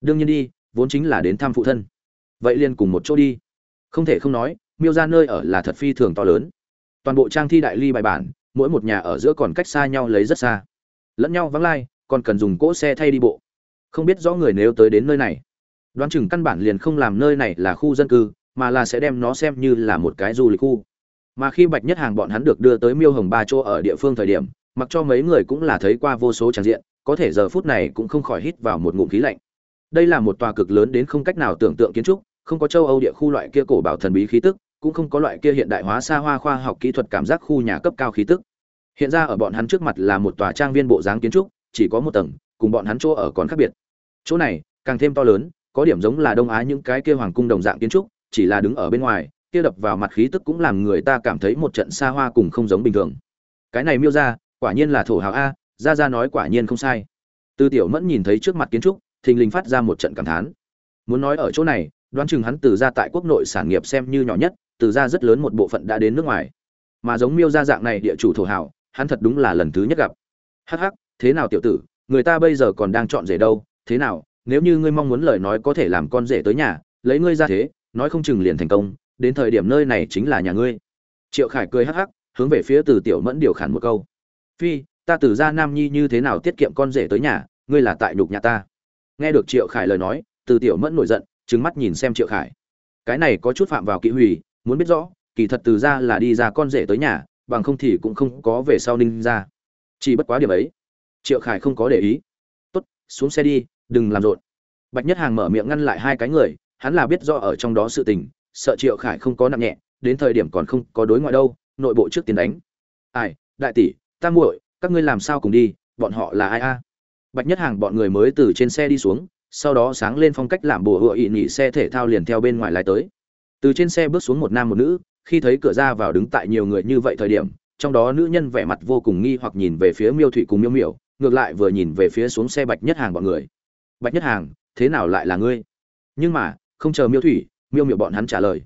Đương nhiên đi, vốn chính là đến thăm phụ thân. Vậy liền cùng một chỗ đi. Không thể không nói, Miêu gia nơi ở là thật phi thường to lớn. Toàn bộ trang thi đại ly bài bản, mỗi một nhà ở giữa còn cách xa nhau lấy rất xa. Lẫn nhau vắng lai, còn cần dùng cỗ xe thay đi bộ. Không biết rõ người nếu tới đến nơi này, đoán chừng căn bản liền không làm nơi này là khu dân cư, mà là sẽ đem nó xem như là một cái du lịch khu mà khi bạch nhất hàng bọn hắn được đưa tới miêu hồng ba chỗ ở địa phương thời điểm mặc cho mấy người cũng là thấy qua vô số tràng diện có thể giờ phút này cũng không khỏi hít vào một ngụm khí lạnh đây là một tòa cực lớn đến không cách nào tưởng tượng kiến trúc không có châu âu địa khu loại kia cổ bảo thần bí khí tức, cũng không có loại kia hiện đại hóa xa hoa khoa học kỹ thuật cảm giác khu nhà cấp cao khí tức. Hiện ra ở bọn hắn trước mặt là một tòa trang viên bộ dáng kiến trúc, chỉ có một tầng, cùng bọn hắn chỗ ở còn khác biệt. Chỗ này, càng thêm to lớn, có điểm giống là đông á những cái kia hoàng cung đồng dạng kiến trúc, chỉ là đứng ở bên ngoài, kia đập vào mặt khí tức cũng làm người ta cảm thấy một trận xa hoa cùng không giống bình thường. Cái này miêu ra, quả nhiên là thổ hào a, ra ra nói quả nhiên không sai. Tư tiểu mẫn nhìn thấy trước mặt kiến trúc, thình lình phát ra một trận cảm thán. Muốn nói ở chỗ này đoán chừng hắn từ ra tại quốc nội sản nghiệp xem như nhỏ nhất, từ ra rất lớn một bộ phận đã đến nước ngoài. Mà giống miêu gia dạng này địa chủ thổ hào hắn thật đúng là lần thứ nhất gặp. Hắc hắc, thế nào tiểu tử, người ta bây giờ còn đang chọn rể đâu, thế nào, nếu như ngươi mong muốn lời nói có thể làm con rể tới nhà, lấy ngươi ra thế, nói không chừng liền thành công, đến thời điểm nơi này chính là nhà ngươi. Triệu khải cười hắc hắc, hướng về phía từ tiểu mẫn điều khản một câu. Phi, ta từ ra nam nhi như thế nào tiết kiệm con rể tới nhà, ngươi là tại nhục nhà ta. Nghe được triệu khải lời nói, từ tiểu mẫn nổi giận trừng mắt nhìn xem triệu khải cái này có chút phạm vào kỹ hủy muốn biết rõ kỳ thật từ ra là đi ra con rể tới nhà bằng không thì cũng không có về sau ninh ra chỉ bất quá điểm ấy triệu khải không có để ý tốt xuống xe đi đừng làm rộn bạch nhất hàng mở miệng ngăn lại hai cái người hắn là biết rõ ở trong đó sự tình, sợ Triệu Khải không có nặng nhẹ, đến thời điểm còn không có đối ngoại đâu, nội bộ trước tiền đánh. Ai, đại tỷ, ta muội, các ngươi làm sao cùng đi, bọn họ là ai a? Bạch Nhất Hàng bọn người mới từ trên xe đi xuống, sau đó sáng lên phong cách làm bùa hựa ị nhị xe thể thao liền theo bên ngoài lái tới. Từ trên xe bước xuống một nam một nữ, khi thấy cửa ra vào đứng tại nhiều người như vậy thời điểm, trong đó nữ nhân vẻ mặt vô cùng nghi hoặc nhìn về phía Miêu Thụy cùng Miêu Miểu, ngược lại vừa nhìn về phía xuống xe Bạch Nhất Hàng bọn người. Bạch Nhất Hàng, thế nào lại là ngươi? Nhưng mà, không chờ miêu thủy miêu Miểu bọn hắn trả lời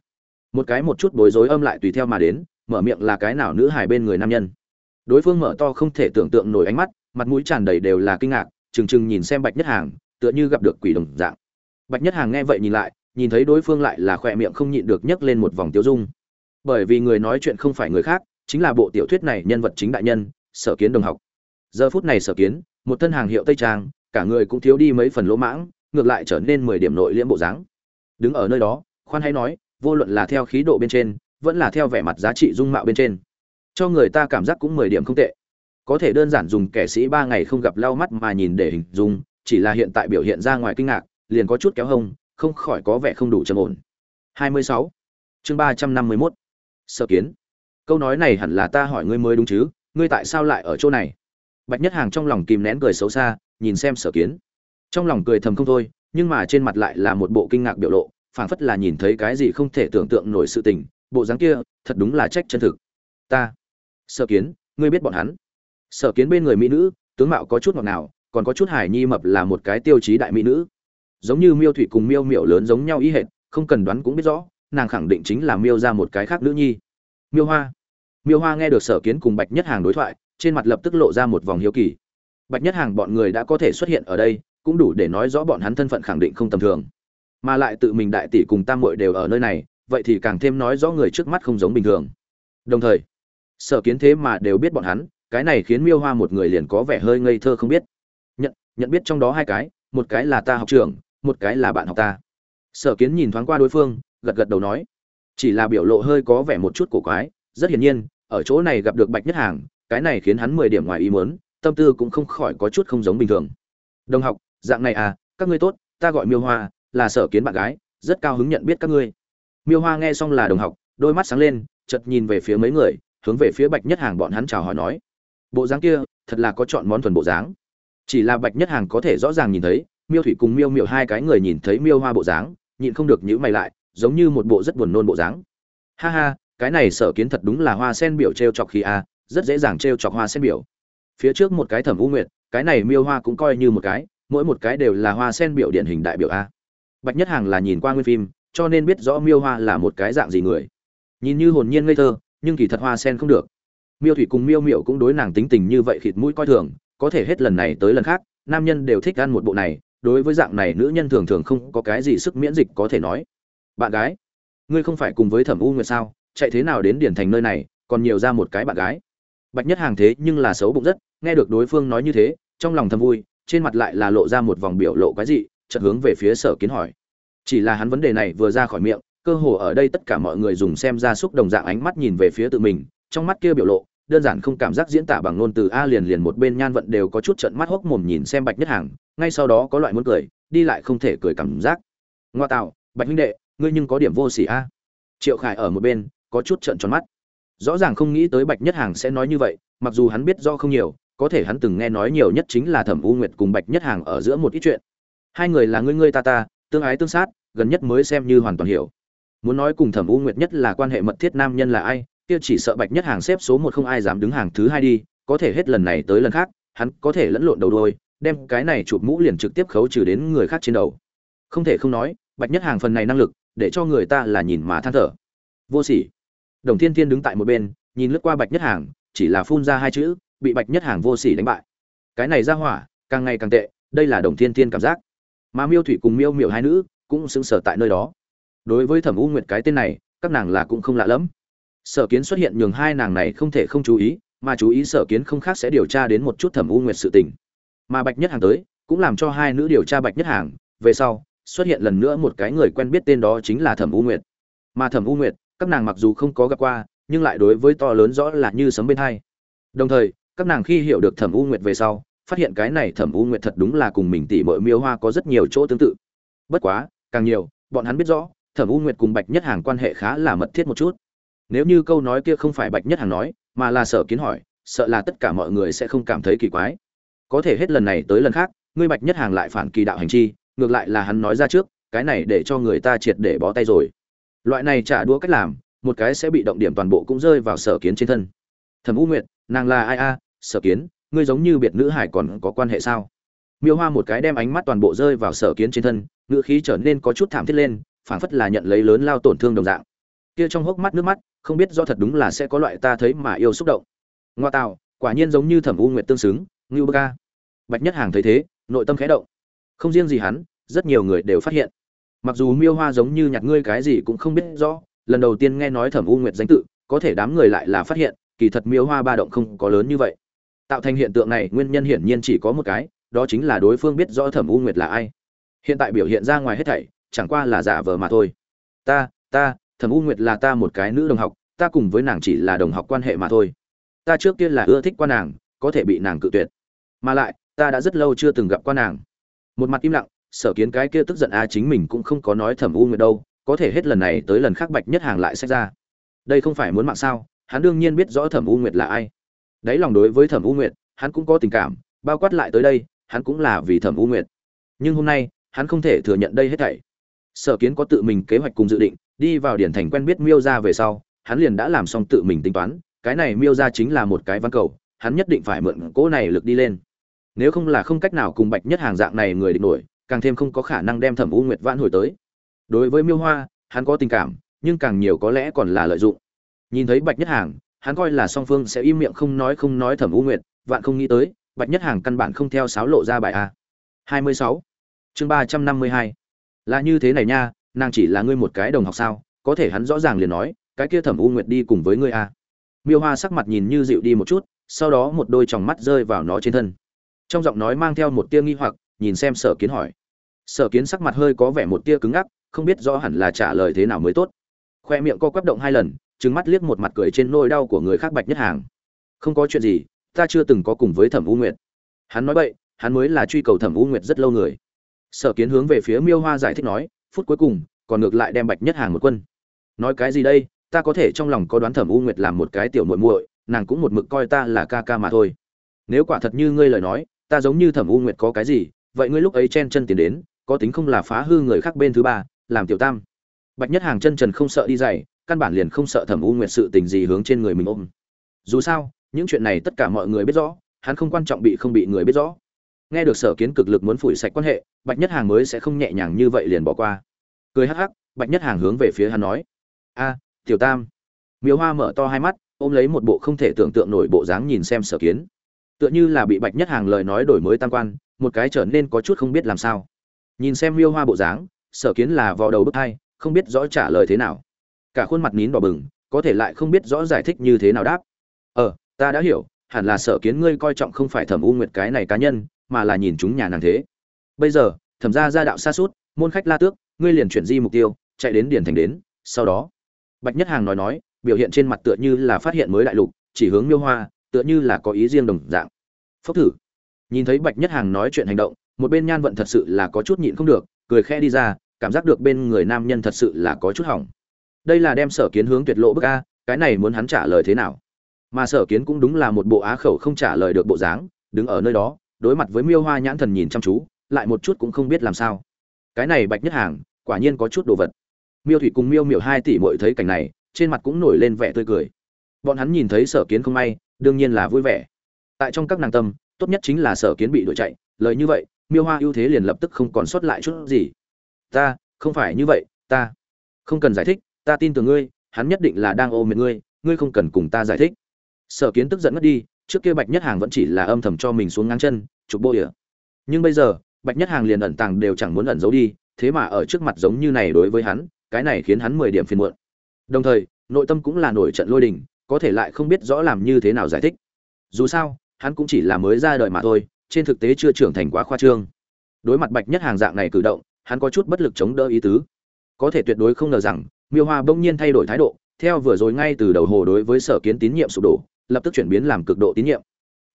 một cái một chút bối rối âm lại tùy theo mà đến mở miệng là cái nào nữ hài bên người nam nhân đối phương mở to không thể tưởng tượng nổi ánh mắt mặt mũi tràn đầy đều là kinh ngạc trừng trừng nhìn xem bạch nhất hàng tựa như gặp được quỷ đồng dạng. Bạch nhất hàng nghe vậy nhìn lại, nhìn thấy đối phương lại là khỏe miệng không nhịn được nhấc lên một vòng tiêu dung. Bởi vì người nói chuyện không phải người khác, chính là bộ tiểu thuyết này nhân vật chính đại nhân, sở kiến đồng học. Giờ phút này sở kiến, một thân hàng hiệu tây trang, cả người cũng thiếu đi mấy phần lỗ mãng, ngược lại trở nên mười điểm nội liễm bộ dáng. Đứng ở nơi đó, khoan hay nói, vô luận là theo khí độ bên trên, vẫn là theo vẻ mặt giá trị dung mạo bên trên, cho người ta cảm giác cũng mười điểm không tệ. Có thể đơn giản dùng kẻ sĩ ba ngày không gặp lau mắt mà nhìn để hình dung chỉ là hiện tại biểu hiện ra ngoài kinh ngạc, liền có chút kéo hông, không khỏi có vẻ không đủ trầm ổn. 26. chương 351. sở kiến. Câu nói này hẳn là ta hỏi ngươi mới đúng chứ, ngươi tại sao lại ở chỗ này? Bạch nhất hàng trong lòng kìm nén cười xấu xa, nhìn xem sở kiến. Trong lòng cười thầm không thôi, nhưng mà trên mặt lại là một bộ kinh ngạc biểu lộ, phảng phất là nhìn thấy cái gì không thể tưởng tượng nổi sự tình, bộ dáng kia, thật đúng là trách chân thực. Ta. Sở kiến, ngươi biết bọn hắn. Sở kiến bên người mỹ nữ, tướng mạo có chút ngọt ngào còn có chút hải nhi mập là một cái tiêu chí đại mỹ nữ. Giống như miêu thủy cùng miêu miểu lớn giống nhau ý hệt, không cần đoán cũng biết rõ, nàng khẳng định chính là miêu ra một cái khác nữ nhi. Miêu hoa. Miêu hoa nghe được sở kiến cùng bạch nhất hàng đối thoại, trên mặt lập tức lộ ra một vòng hiếu kỳ. Bạch nhất hàng bọn người đã có thể xuất hiện ở đây, cũng đủ để nói rõ bọn hắn thân phận khẳng định không tầm thường. Mà lại tự mình đại tỷ cùng tam muội đều ở nơi này, vậy thì càng thêm nói rõ người trước mắt không giống bình thường. Đồng thời, sở kiến thế mà đều biết bọn hắn, cái này khiến miêu hoa một người liền có vẻ hơi ngây thơ không biết nhận biết trong đó hai cái, một cái là ta học trường một cái là bạn học ta. Sở kiến nhìn thoáng qua đối phương, gật gật đầu nói, chỉ là biểu lộ hơi có vẻ một chút cổ quái, rất hiển nhiên, ở chỗ này gặp được bạch nhất hàng, cái này khiến hắn mười điểm ngoài ý muốn, tâm tư cũng không khỏi có chút không giống bình thường. Đồng học, dạng này à các ngươi tốt, ta gọi miêu hoa, là sở kiến bạn gái, rất cao hứng nhận biết các ngươi. Miêu hoa nghe xong là đồng học, đôi mắt sáng lên, chợt nhìn về phía mấy người, hướng về phía bạch nhất hàng bọn hắn chào hỏi nói, bộ dáng kia, thật là có chọn món thuần bộ dáng chỉ là bạch nhất hàng có thể rõ ràng nhìn thấy, miêu thủy cùng miêu miệu hai cái người nhìn thấy miêu hoa bộ dáng, nhịn không được nhữ mày lại, giống như một bộ rất buồn nôn bộ dáng. Ha ha, cái này sở kiến thật đúng là hoa sen biểu t r e o chọc khi a, rất dễ dàng t r e o chọc hoa sen biểu. Phía trước một cái thẩm u nguyệt, cái này miêu hoa cũng coi như một cái, mỗi một cái đều là hoa sen biểu điển hình đại biểu a. Bạch nhất hàng là nhìn qua nguyên phim, cho nên biết rõ miêu hoa là một cái dạng gì người. Nhìn như hồn nhiên ngây thơ, nhưng kỳ thật hoa sen không được. Miêu thủy cùng miêu miệu cũng đối nàng tính tình như vậy khịt mũi coi thường có thể hết lần này tới lần khác, nam nhân đều thích ăn một bộ này, đối với dạng này nữ nhân thường thường không có cái gì sức miễn dịch có thể nói. Bạn gái, ngươi không phải cùng với thẩm u nguyệt sao? Chạy thế nào đến điển thành nơi này, còn nhiều ra một cái bạn gái. Bạch nhất hàng thế nhưng là xấu bụng rất, nghe được đối phương nói như thế, trong lòng thầm vui, trên mặt lại là lộ ra một vòng biểu lộ cái gì chợt hướng về phía sở kiến hỏi. Chỉ là hắn vấn đề này vừa ra khỏi miệng, cơ hồ ở đây tất cả mọi người dùng xem ra xúc đồng dạng ánh mắt nhìn về phía tự mình, trong mắt kia biểu lộ đơn giản không cảm giác diễn tả bằng ngôn từ a liền liền một bên nhan vận đều có chút trận mắt hốc mồm nhìn xem bạch nhất hàng, ngay sau đó có loại muốn cười, đi lại không thể cười cảm giác. Ngoa tạo, bạch huynh đệ, ngươi nhưng có điểm vô sỉ a. Triệu khải ở một bên, có chút trận tròn mắt. Rõ ràng không nghĩ tới bạch nhất hàng sẽ nói như vậy, mặc dù hắn biết do không nhiều, có thể hắn từng nghe nói nhiều nhất chính là thẩm u nguyệt cùng bạch nhất hàng ở giữa một ít chuyện. Hai người là ngươi ngươi ta ta, tương ái tương sát, gần nhất mới xem như hoàn toàn hiểu. Muốn nói cùng thẩm u nguyệt nhất là quan hệ mật thiết nam nhân là ai kia chỉ sợ bạch nhất hàng xếp số một không ai dám đứng hàng thứ hai đi, có thể hết lần này tới lần khác, hắn có thể lẫn lộn đầu đôi, đem cái này chụp mũ liền trực tiếp khấu trừ đến người khác trên đầu. Không thể không nói, bạch nhất hàng phần này năng lực, để cho người ta là nhìn mà than thở. Vô sỉ. Đồng thiên thiên đứng tại một bên, nhìn lướt qua bạch nhất hàng, chỉ là phun ra hai chữ, bị bạch nhất hàng vô sỉ đánh bại. Cái này ra hỏa, càng ngày càng tệ, đây là đồng thiên thiên cảm giác. Mà miêu thủy cùng miêu miểu hai nữ, cũng xứng sở tại nơi đó. Đối với thẩm u nguyệt cái tên này, các nàng là cũng không lạ lẫm sở kiến xuất hiện nhường hai nàng này không thể không chú ý, mà chú ý sở kiến không khác sẽ điều tra đến một chút thẩm u nguyệt sự tình. Mà bạch nhất hàng tới, cũng làm cho hai nữ điều tra bạch nhất hàng, về sau, xuất hiện lần nữa một cái người quen biết tên đó chính là thẩm u nguyệt. Mà thẩm u nguyệt, các nàng mặc dù không có gặp qua, nhưng lại đối với to lớn rõ là như sấm bên hai. Đồng thời, các nàng khi hiểu được thẩm u nguyệt về sau, phát hiện cái này thẩm u nguyệt thật đúng là cùng mình tỷ mọi miêu hoa có rất nhiều chỗ tương tự. Bất quá, càng nhiều, bọn hắn biết rõ, thẩm u nguyệt cùng bạch nhất hàng quan hệ khá là mật thiết một chút nếu như câu nói kia không phải bạch nhất hàng nói, mà là sở kiến hỏi, sợ là tất cả mọi người sẽ không cảm thấy kỳ quái. Có thể hết lần này tới lần khác, ngươi bạch nhất hàng lại phản kỳ đạo hành chi, ngược lại là hắn nói ra trước, cái này để cho người ta triệt để bó tay rồi. Loại này trả đũa cách làm, một cái sẽ bị động điểm toàn bộ cũng rơi vào sở kiến trên thân. Thẩm u nguyệt, nàng là ai a? Sở kiến, ngươi giống như biệt nữ hải còn có quan hệ sao? Miêu hoa một cái đem ánh mắt toàn bộ rơi vào sở kiến trên thân, ngữ khí trở nên có chút thảm thiết lên, phảng phất là nhận lấy lớn lao tổn thương đồng dạng kia trong hốc mắt nước mắt, không biết do thật đúng là sẽ có loại ta thấy mà yêu xúc động. Ngoa tạo, quả nhiên giống như thẩm u nguyệt tương xứng, ngưu bơ ca. Bạch nhất hàng thấy thế, nội tâm khẽ động. Không riêng gì hắn, rất nhiều người đều phát hiện. Mặc dù miêu hoa giống như nhặt ngươi cái gì cũng không biết rõ, lần đầu tiên nghe nói thẩm u nguyệt danh tự, có thể đám người lại là phát hiện, kỳ thật miêu hoa ba động không có lớn như vậy. Tạo thành hiện tượng này, nguyên nhân hiển nhiên chỉ có một cái, đó chính là đối phương biết rõ thẩm u nguyệt là ai. Hiện tại biểu hiện ra ngoài hết thảy, chẳng qua là giả vờ mà thôi. Ta ta thẩm u nguyệt là ta một cái nữ đồng học, ta cùng với nàng chỉ là đồng học quan hệ mà thôi. Ta trước kia là ưa thích qua nàng, có thể bị nàng cự tuyệt. Mà lại, ta đã rất lâu chưa từng gặp qua nàng. Một mặt im lặng, sở kiến cái kia tức giận a chính mình cũng không có nói thẩm u nguyệt đâu, có thể hết lần này tới lần khác bạch nhất hàng lại sách ra. Đây không phải muốn mạng sao, hắn đương nhiên biết rõ thẩm u nguyệt là ai. Đấy lòng đối với thẩm u nguyệt, hắn cũng có tình cảm, bao quát lại tới đây, hắn cũng là vì thẩm u nguyệt. Nhưng hôm nay, hắn không thể thừa nhận đây hết thảy. Sở kiến có tự mình kế hoạch cùng dự định đi vào điển thành quen biết miêu ra về sau, hắn liền đã làm xong tự mình tính toán, cái này miêu ra chính là một cái văn cầu, hắn nhất định phải mượn cỗ này lực đi lên nếu không là không cách nào cùng bạch nhất hàng dạng này người địch nổi, càng thêm không có khả năng đem thẩm u nguyệt vãn hồi tới đối với miêu hoa, hắn có tình cảm, nhưng càng nhiều có lẽ còn là lợi dụng nhìn thấy bạch nhất hàng, hắn coi là song phương sẽ im miệng không nói không nói thẩm u nguyệt, vạn không nghĩ tới, bạch nhất hàng căn bản không theo sáo lộ ra bài a 26. chương 352. là như thế này nha nàng chỉ là ngươi một cái đồng học sao, có thể hắn rõ ràng liền nói, cái kia thẩm u nguyệt đi cùng với ngươi a miêu hoa sắc mặt nhìn như dịu đi một chút, sau đó một đôi tròng mắt rơi vào nó trên thân. Trong giọng nói mang theo một tia nghi hoặc, nhìn xem sở kiến hỏi. Sở kiến sắc mặt hơi có vẻ một tia cứng ngắc, không biết rõ hẳn là trả lời thế nào mới tốt. Khoe miệng co quắp động hai lần, trừng mắt liếc một mặt cười trên nôi đau của người khác bạch nhất hàng. Không có chuyện gì, ta chưa từng có cùng với thẩm u nguyệt. Hắn nói vậy hắn mới là truy cầu thẩm u nguyệt rất lâu người. Sở kiến hướng về phía miêu hoa giải thích nói phút cuối cùng, còn ngược lại đem bạch nhất hàng một quân. Nói cái gì đây, ta có thể trong lòng có đoán thẩm u nguyệt làm một cái tiểu muội muội, nàng cũng một mực coi ta là ca ca mà thôi. Nếu quả thật như ngươi lời nói, ta giống như thẩm u nguyệt có cái gì, vậy ngươi lúc ấy chen chân tiến đến, có tính không là phá hư người khác bên thứ ba, làm tiểu tam. Bạch nhất hàng chân trần không sợ đi dày căn bản liền không sợ thẩm u nguyệt sự tình gì hướng trên người mình ôm. Dù sao, những chuyện này tất cả mọi người biết rõ, hắn không quan trọng bị không bị người biết rõ nghe được sở kiến cực lực muốn phủi sạch quan hệ, bạch nhất hàng mới sẽ không nhẹ nhàng như vậy liền bỏ qua. Cười hắc hắc, bạch nhất hàng hướng về phía hắn nói, a, tiểu tam. Miêu hoa mở to hai mắt, ôm lấy một bộ không thể tưởng tượng nổi bộ dáng nhìn xem sở kiến. Tựa như là bị bạch nhất hàng lời nói đổi mới tam quan, một cái trở nên có chút không biết làm sao. Nhìn xem miêu hoa bộ dáng, sở kiến là vò đầu bức hai, không biết rõ trả lời thế nào. Cả khuôn mặt nín đỏ bừng, có thể lại không biết rõ giải thích như thế nào đáp. Ờ ta đã hiểu, hẳn là sở kiến ngươi coi trọng không phải thẩm u nguyệt cái này cá nhân mà là nhìn chúng nhà nàng thế. Bây giờ, thẩm ra gia đạo xa suốt, môn khách la tước, ngươi liền chuyển di mục tiêu, chạy đến điển thành đến, sau đó. Bạch nhất hàng nói nói, biểu hiện trên mặt tựa như là phát hiện mới đại lục, chỉ hướng miêu hoa, tựa như là có ý riêng đồng dạng. Phốc thử. Nhìn thấy bạch nhất hàng nói chuyện hành động, một bên nhan vận thật sự là có chút nhịn không được, cười khẽ đi ra, cảm giác được bên người nam nhân thật sự là có chút hỏng. Đây là đem sở kiến hướng tuyệt lộ bức a, cái này muốn hắn trả lời thế nào? Mà sở kiến cũng đúng là một bộ á khẩu không trả lời được bộ dáng, đứng ở nơi đó đối mặt với miêu hoa nhãn thần nhìn chăm chú, lại một chút cũng không biết làm sao. Cái này bạch nhất hàng, quả nhiên có chút đồ vật. Miêu thủy cùng miêu miểu hai tỷ muội thấy cảnh này, trên mặt cũng nổi lên vẻ tươi cười. Bọn hắn nhìn thấy sở kiến không may, đương nhiên là vui vẻ. Tại trong các nàng tâm, tốt nhất chính là sở kiến bị đuổi chạy, lời như vậy, miêu hoa ưu thế liền lập tức không còn sót lại chút gì. Ta, không phải như vậy, ta không cần giải thích, ta tin tưởng ngươi, hắn nhất định là đang ôm miệng ngươi ngươi không cần cùng ta giải thích. Sở kiến tức giận mất đi, trước kia bạch nhất hàng vẫn chỉ là âm thầm cho mình xuống ngang chân chụp bô ỉa. Nhưng bây giờ, bạch nhất hàng liền ẩn tàng đều chẳng muốn ẩn giấu đi, thế mà ở trước mặt giống như này đối với hắn, cái này khiến hắn mười điểm phiền muộn. Đồng thời, nội tâm cũng là nổi trận lôi đình, có thể lại không biết rõ làm như thế nào giải thích. Dù sao, hắn cũng chỉ là mới ra đời mà thôi, trên thực tế chưa trưởng thành quá khoa trương. Đối mặt bạch nhất hàng dạng này cử động, hắn có chút bất lực chống đỡ ý tứ. Có thể tuyệt đối không ngờ rằng, miêu hoa bỗng nhiên thay đổi thái độ, theo vừa rồi ngay từ đầu hồ đối với sở kiến tín nhiệm sụp đổ, lập tức chuyển biến làm cực độ tín nhiệm.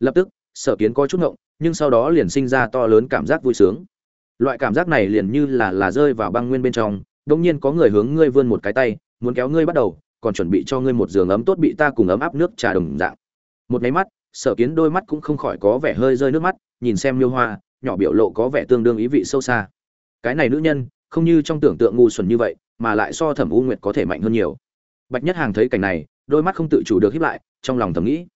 Lập tức, sở kiến có chút ngộng nhưng sau đó liền sinh ra to lớn cảm giác vui sướng. Loại cảm giác này liền như là là rơi vào băng nguyên bên trong bỗng nhiên có người hướng ngươi vươn một cái tay, muốn kéo ngươi bắt đầu, còn chuẩn bị cho ngươi một giường ấm tốt bị ta cùng ấm áp nước trà đồng dạng. Một máy mắt, sở kiến đôi mắt cũng không khỏi có vẻ hơi rơi nước mắt, nhìn xem miêu hoa, nhỏ biểu lộ có vẻ tương đương ý vị sâu xa. Cái này nữ nhân, không như trong tưởng tượng ngu xuẩn như vậy, mà lại so thẩm u nguyệt có thể mạnh hơn nhiều. Bạch nhất hàng thấy cảnh này, đôi mắt không tự chủ được hiếp lại, trong lòng thầm nghĩ.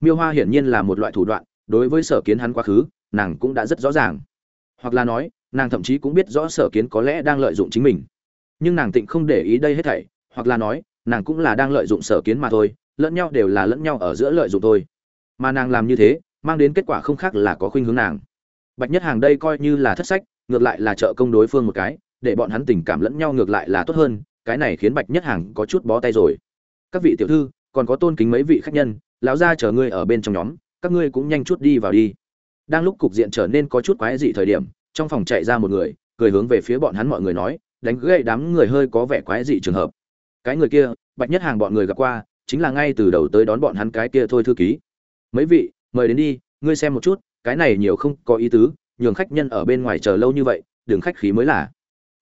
Miêu hoa hiển nhiên là một loại thủ đoạn đối với sở kiến hắn quá khứ, nàng cũng đã rất rõ ràng. Hoặc là nói, nàng thậm chí cũng biết rõ sở kiến có lẽ đang lợi dụng chính mình. Nhưng nàng tịnh không để ý đây hết thảy, hoặc là nói, nàng cũng là đang lợi dụng sở kiến mà thôi, lẫn nhau đều là lẫn nhau ở giữa lợi dụng thôi. Mà nàng làm như thế, mang đến kết quả không khác là có khuynh hướng nàng. Bạch nhất hàng đây coi như là thất sách, ngược lại là trợ công đối phương một cái, để bọn hắn tình cảm lẫn nhau ngược lại là tốt hơn, cái này khiến bạch nhất hàng có chút bó tay rồi. Các vị tiểu thư, còn có tôn kính mấy vị khách nhân, lão gia chờ ngươi ở bên trong nhóm các ngươi cũng nhanh chút đi vào đi. Đang lúc cục diện trở nên có chút quái dị thời điểm, trong phòng chạy ra một người, cười hướng về phía bọn hắn mọi người nói, đánh gậy đám người hơi có vẻ quái dị trường hợp. Cái người kia, bạch nhất hàng bọn người gặp qua, chính là ngay từ đầu tới đón bọn hắn cái kia thôi thư ký. Mấy vị, mời đến đi, ngươi xem một chút, cái này nhiều không có ý tứ, nhường khách nhân ở bên ngoài chờ lâu như vậy đường khách khí mới là.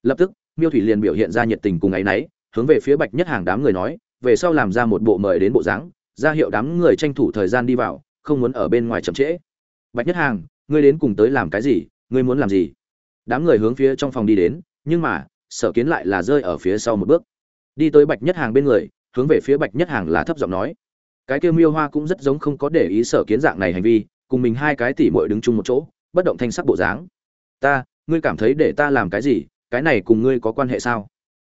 Lập tức, miêu thủy liền biểu hiện ra nhiệt tình cùng áy náy, hướng về phía bạch nhất hàng đám người nói, về sau làm ra một bộ mời đến bộ dáng, ra hiệu đám người tranh thủ thời gian đi vào không muốn ở bên ngoài chậm trễ. Bạch nhất hàng, ngươi đến cùng tới làm cái gì? Ngươi muốn làm gì? Đám người hướng phía trong phòng đi đến, nhưng mà, sở kiến lại là rơi ở phía sau một bước. Đi tới bạch nhất hàng bên người, hướng về phía bạch nhất hàng là thấp giọng nói. Cái kêu miêu hoa cũng rất giống không có để ý sở kiến dạng này hành vi, cùng mình hai cái tỉ mội đứng chung một chỗ, bất động thanh sắc bộ dáng. Ta, ngươi cảm thấy để ta làm cái gì? Cái này cùng ngươi có quan hệ sao?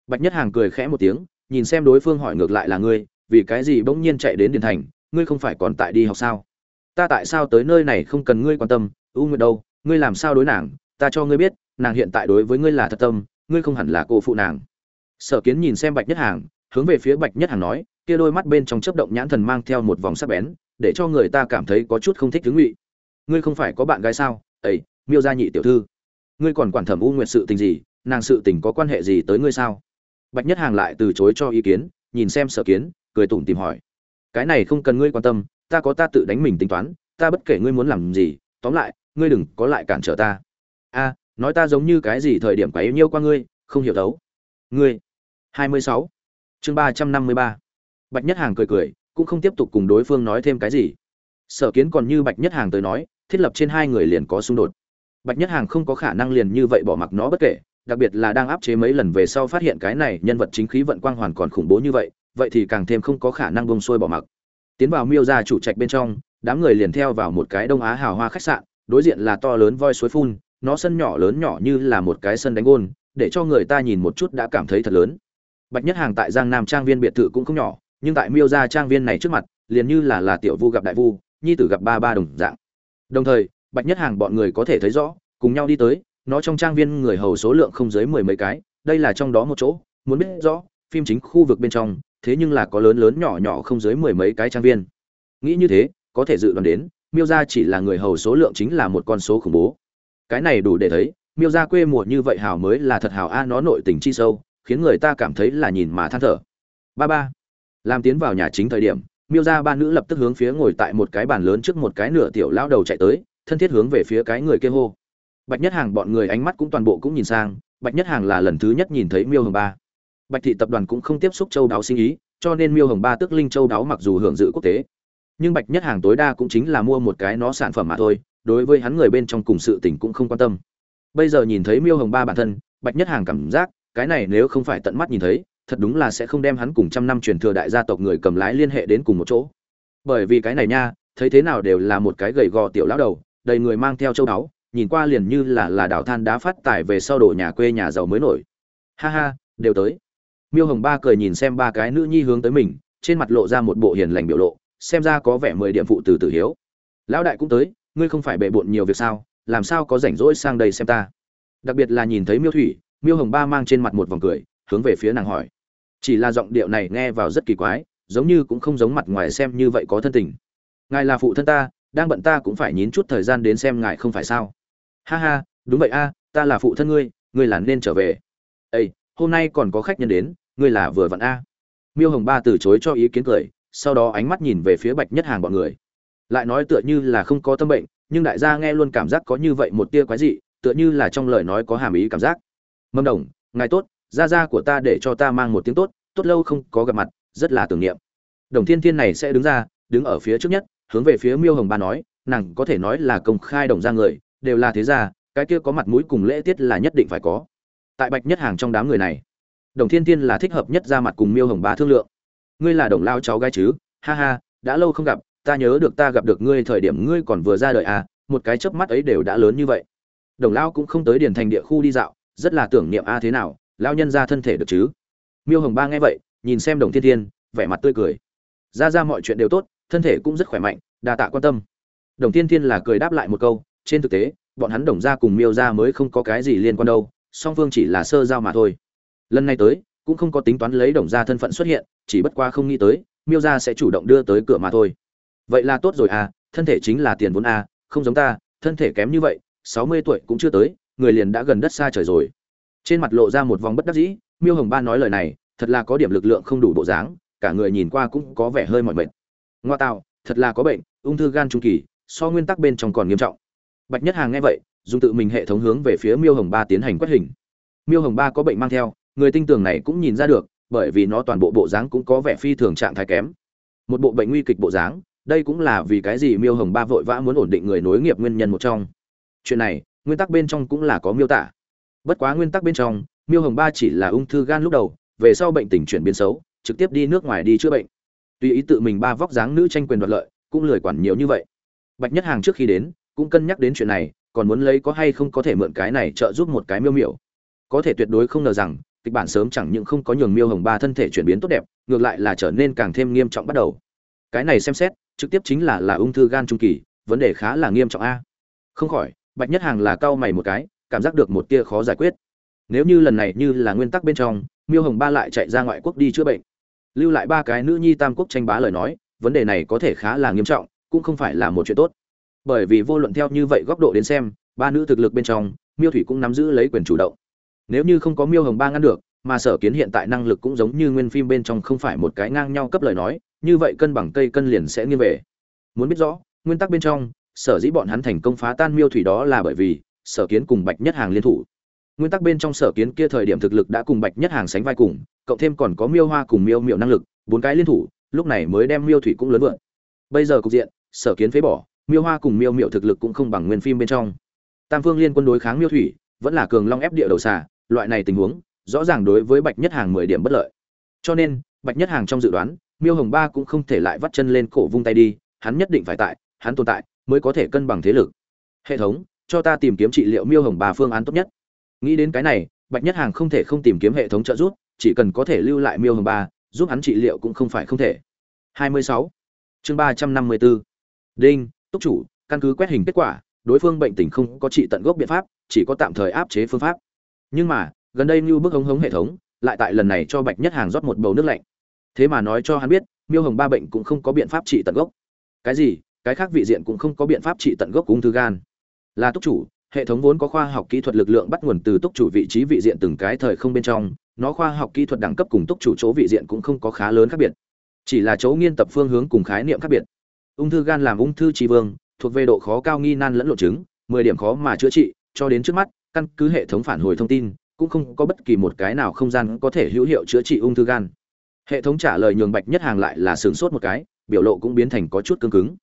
Bạch nhất hàng cười khẽ một tiếng, nhìn xem đối phương hỏi ngược lại là ngươi, vì cái gì bỗng nhiên chạy đến điền thành, ngươi không phải còn tại đi học sao? Ta tại sao tới nơi này không cần ngươi quan tâm, u nguyệt đâu, ngươi làm sao đối nàng, ta cho ngươi biết, nàng hiện tại đối với ngươi là thật tâm, ngươi không hẳn là cô phụ nàng. Sở kiến nhìn xem bạch nhất hàng, hướng về phía bạch nhất hàng nói, kia đôi mắt bên trong chớp động nhãn thần mang theo một vòng sắc bén, để cho người ta cảm thấy có chút không thích thú ngụy. Ngươi không phải có bạn gái sao? Ấy miêu gia nhị tiểu thư, ngươi còn quản thẩm u nguyệt sự tình gì, nàng sự tình có quan hệ gì tới ngươi sao? Bạch nhất hàng lại từ chối cho ý kiến, nhìn xem sở kiến, cười tủm tìm hỏi. Cái này không cần ngươi quan tâm ta có ta tự đánh mình tính toán, ta bất kể ngươi muốn làm gì, tóm lại, ngươi đừng có lại cản trở ta. A, nói ta giống như cái gì thời điểm quấy yêu nhiêu qua ngươi, không hiểu đấu ngươi, hai mươi sáu, chương ba trăm năm mươi ba. Bạch nhất hàng cười cười, cũng không tiếp tục cùng đối phương nói thêm cái gì. Sở kiến còn như bạch nhất hàng tới nói, thiết lập trên hai người liền có xung đột. Bạch nhất hàng không có khả năng liền như vậy bỏ mặc nó bất kể, đặc biệt là đang áp chế mấy lần về sau phát hiện cái này nhân vật chính khí vận quang hoàn còn khủng bố như vậy vậy thì càng thêm không có khả năng bông xuôi bỏ mặc tiến vào miêu ra chủ trạch bên trong, đám người liền theo vào một cái đông á hào hoa khách sạn, đối diện là to lớn voi suối phun, nó sân nhỏ lớn nhỏ như là một cái sân đánh gôn, để cho người ta nhìn một chút đã cảm thấy thật lớn. Bạch nhất hàng tại giang nam trang viên biệt thự cũng không nhỏ, nhưng tại miêu ra trang viên này trước mặt, liền như là là tiểu vu gặp đại vu, nhi tử gặp ba ba đồng dạng. Đồng thời, bạch nhất hàng bọn người có thể thấy rõ, cùng nhau đi tới, nó trong trang viên người hầu số lượng không dưới mười mấy cái, đây là trong đó một chỗ, muốn biết rõ, phim chính khu vực bên trong thế nhưng là có lớn lớn nhỏ nhỏ không dưới mười mấy cái trang viên. Nghĩ như thế, có thể dự đoán đến, miêu gia chỉ là người hầu số lượng chính là một con số khủng bố. Cái này đủ để thấy, miêu gia quê mùa như vậy hào mới là thật hào a, nó nội tình chi sâu, khiến người ta cảm thấy là nhìn mà than thở. Ba ba. Làm tiến vào nhà chính thời điểm, miêu gia ba nữ lập tức hướng phía ngồi tại một cái bàn lớn trước một cái nửa tiểu lão đầu chạy tới, thân thiết hướng về phía cái người kia hô. Bạch nhất hàng bọn người ánh mắt cũng toàn bộ cũng nhìn sang, bạch nhất hàng là lần thứ nhất nhìn thấy miêu hồng ba bạch thị tập đoàn cũng không tiếp xúc châu đáo sinh ý, cho nên miêu hồng ba tức linh châu đáo mặc dù hưởng dự quốc tế. Nhưng bạch nhất hàng tối đa cũng chính là mua một cái nó sản phẩm mà thôi, đối với hắn người bên trong cùng sự tình cũng không quan tâm. Bây giờ nhìn thấy miêu hồng ba bản thân, bạch nhất hàng cảm giác, cái này nếu không phải tận mắt nhìn thấy, thật đúng là sẽ không đem hắn cùng trăm năm truyền thừa đại gia tộc người cầm lái liên hệ đến cùng một chỗ. Bởi vì cái này nha, thấy thế nào đều là một cái gầy gò tiểu lão đầu, đầy người mang theo châu đáo, nhìn qua liền như là là đảo than đá phát tải về sau đổ nhà quê nhà giàu mới nổi. Ha ha, đều tới miêu hồng ba cười nhìn xem ba cái nữ nhi hướng tới mình, trên mặt lộ ra một bộ hiền lành biểu lộ, xem ra có vẻ mười điểm phụ từ tử hiếu. Lão đại cũng tới, ngươi không phải bệ bộn nhiều việc sao, làm sao có rảnh rỗi sang đây xem ta? Đặc biệt là nhìn thấy miêu thủy, miêu hồng ba mang trên mặt một vòng cười, hướng về phía nàng hỏi. Chỉ là giọng điệu này nghe vào rất kỳ quái, giống như cũng không giống mặt ngoài xem như vậy có thân tình. Ngài là phụ thân ta, đang bận ta cũng phải nhín chút thời gian đến xem ngài không phải sao. Ha ha, đúng vậy a, ta là phụ thân ngươi ngươi là nên trở về. Ây hôm nay còn có khách nhân đến ngươi là vừa vặn a. Miêu hồng ba từ chối cho ý kiến cười, sau đó ánh mắt nhìn về phía bạch nhất hàng bọn người. Lại nói tựa như là không có tâm bệnh, nhưng đại gia nghe luôn cảm giác có như vậy một tia quái dị, tựa như là trong lời nói có hàm ý cảm giác. Mâm đồng, ngài tốt, gia gia của ta để cho ta mang một tiếng tốt tốt lâu không có gặp mặt, rất là tưởng niệm. Đồng thiên thiên này sẽ đứng ra, đứng ở phía trước nhất, hướng về phía miêu hồng ba nói, nàng có thể nói là công khai đồng ra người, đều là thế gia, cái kia có mặt mũi cùng lễ tiết là nhất định phải có. Tại bạch nhất hàng trong đám người này đồng thiên thiên là thích hợp nhất ra mặt cùng miêu hồng ba thương lượng. Ngươi là đồng lao cháu gái chứ? Ha ha, đã lâu không gặp, ta nhớ được ta gặp được ngươi thời điểm ngươi còn vừa ra đời à một cái chớp mắt ấy đều đã lớn như vậy. Đồng lao cũng không tới điền thành địa khu đi dạo, rất là tưởng niệm a à thế nào, lao nhân ra thân thể được chứ? Miêu hồng ba nghe vậy, nhìn xem đồng thiên thiên, vẻ mặt tươi cười. Ra ra mọi chuyện đều tốt, thân thể cũng rất khỏe mạnh, đa tạ quan tâm. Đồng Thiên thiên là cười đáp lại một câu, trên thực tế, bọn hắn đồng gia cùng miêu gia mới không có cái gì liên quan đâu, song phương chỉ là sơ giao mà thôi lần này tới, cũng không có tính toán lấy đồng gia thân phận xuất hiện, chỉ bất qua không nghĩ tới, miêu gia sẽ chủ động đưa tới cửa mà thôi. Vậy là tốt rồi à thân thể chính là tiền vốn à không giống ta, thân thể kém như vậy, sáu mươi tuổi cũng chưa tới, người liền đã gần đất xa trời rồi. Trên mặt lộ ra một vòng bất đắc dĩ, miêu hồng ba nói lời này, thật là có điểm lực lượng không đủ bộ dáng, cả người nhìn qua cũng có vẻ hơi mỏi mệt. Ngoa tạo, thật là có bệnh, ung thư gan trung kỳ, so nguyên tắc bên trong còn nghiêm trọng. Bạch nhất hàng nghe vậy, dùng tự mình hệ thống hướng về phía miêu hồng ba tiến hành quét hình. Miêu hồng ba có bệnh mang theo người tinh tường này cũng nhìn ra được, bởi vì nó toàn bộ bộ dáng cũng có vẻ phi thường trạng thái kém. Một bộ bệnh nguy kịch bộ dáng, đây cũng là vì cái gì miêu hồng ba vội vã muốn ổn định người nối nghiệp nguyên nhân một trong. Chuyện này, nguyên tắc bên trong cũng là có miêu tả. Bất quá nguyên tắc bên trong, miêu hồng ba chỉ là ung thư gan lúc đầu, về sau bệnh tình chuyển biến xấu, trực tiếp đi nước ngoài đi chữa bệnh. Tuy ý tự mình ba vóc dáng nữ tranh quyền đoạt lợi, cũng lười quản nhiều như vậy. Bạch nhất hàng trước khi đến, cũng cân nhắc đến chuyện này, còn muốn lấy có hay không có thể mượn cái này trợ giúp một cái miêu miểu. Có thể tuyệt đối không ngờ rằng kịch bản sớm chẳng những không có nhường miêu hồng ba thân thể chuyển biến tốt đẹp, ngược lại là trở nên càng thêm nghiêm trọng bắt đầu. Cái này xem xét, trực tiếp chính là là ung thư gan trung kỳ, vấn đề khá là nghiêm trọng a. Không khỏi, bạch nhất hàng là cau mày một cái, cảm giác được một tia khó giải quyết. Nếu như lần này như là nguyên tắc bên trong, miêu hồng ba lại chạy ra ngoại quốc đi chữa bệnh. Lưu lại ba cái nữ nhi tam quốc tranh bá lời nói, vấn đề này có thể khá là nghiêm trọng, cũng không phải là một chuyện tốt. Bởi vì vô luận theo như vậy góc độ đến xem, ba nữ thực lực bên trong, miêu thủy cũng nắm giữ lấy quyền chủ động nếu như không có miêu hồng ba ngăn được, mà sở kiến hiện tại năng lực cũng giống như nguyên phim bên trong không phải một cái ngang nhau cấp lời nói, như vậy cân bằng cây cân liền sẽ nghiêng về. Muốn biết rõ, nguyên tắc bên trong, sở dĩ bọn hắn thành công phá tan miêu thủy đó là bởi vì sở kiến cùng bạch nhất hàng liên thủ. Nguyên tắc bên trong sở kiến kia thời điểm thực lực đã cùng bạch nhất hàng sánh vai cùng, cộng thêm còn có miêu hoa cùng miêu miệu năng lực, bốn cái liên thủ, lúc này mới đem miêu thủy cũng lớn vượn. Bây giờ cục diện, sở kiến phế bỏ, miêu hoa cùng miêu miệu thực lực cũng không bằng nguyên phim bên trong. Tam phương liên quân đối kháng miêu thủy, vẫn là cường long ép địa đầu xà loại này tình huống, rõ ràng đối với bạch nhất hàng mười điểm bất lợi. Cho nên, bạch nhất hàng trong dự đoán, miêu hồng ba cũng không thể lại vắt chân lên cổ vung tay đi, hắn nhất định phải tại, hắn tồn tại, mới có thể cân bằng thế lực. Hệ thống, cho ta tìm kiếm trị liệu miêu hồng ba phương án tốt nhất. Nghĩ đến cái này, bạch nhất hàng không thể không tìm kiếm hệ thống trợ giúp, chỉ cần có thể lưu lại miêu hồng ba, giúp hắn trị liệu cũng không phải không thể. 26. chương 354. đinh, túc chủ, căn cứ quét hình kết quả, đối phương bệnh tình không có trị tận gốc biện pháp, chỉ có tạm thời áp chế phương pháp nhưng mà, gần đây như bức hống hống hệ thống, lại tại lần này cho bạch nhất hàng rót một bầu nước lạnh. Thế mà nói cho hắn biết, miêu hồng ba bệnh cũng không có biện pháp trị tận gốc. Cái gì? Cái khác vị diện cũng không có biện pháp trị tận gốc ung thư gan. Là túc chủ, hệ thống vốn có khoa học kỹ thuật lực lượng bắt nguồn từ túc chủ vị trí vị diện từng cái thời không bên trong, nó khoa học kỹ thuật đẳng cấp cùng túc chủ chỗ vị diện cũng không có khá lớn khác biệt. Chỉ là chỗ nghiên tập phương hướng cùng khái niệm khác biệt. Ung thư gan làm ung thư tri vương, thuộc về độ khó cao nghi nan lẫn lộ chứng, mười điểm khó mà chữa trị, cho đến trước mắt căn cứ hệ thống phản hồi thông tin, cũng không có bất kỳ một cái nào không gian có thể hữu hiệu chữa trị ung thư gan. Hệ thống trả lời nhường bạch nhất hàng lại là sướng sốt một cái, biểu lộ cũng biến thành có chút cứng cứng.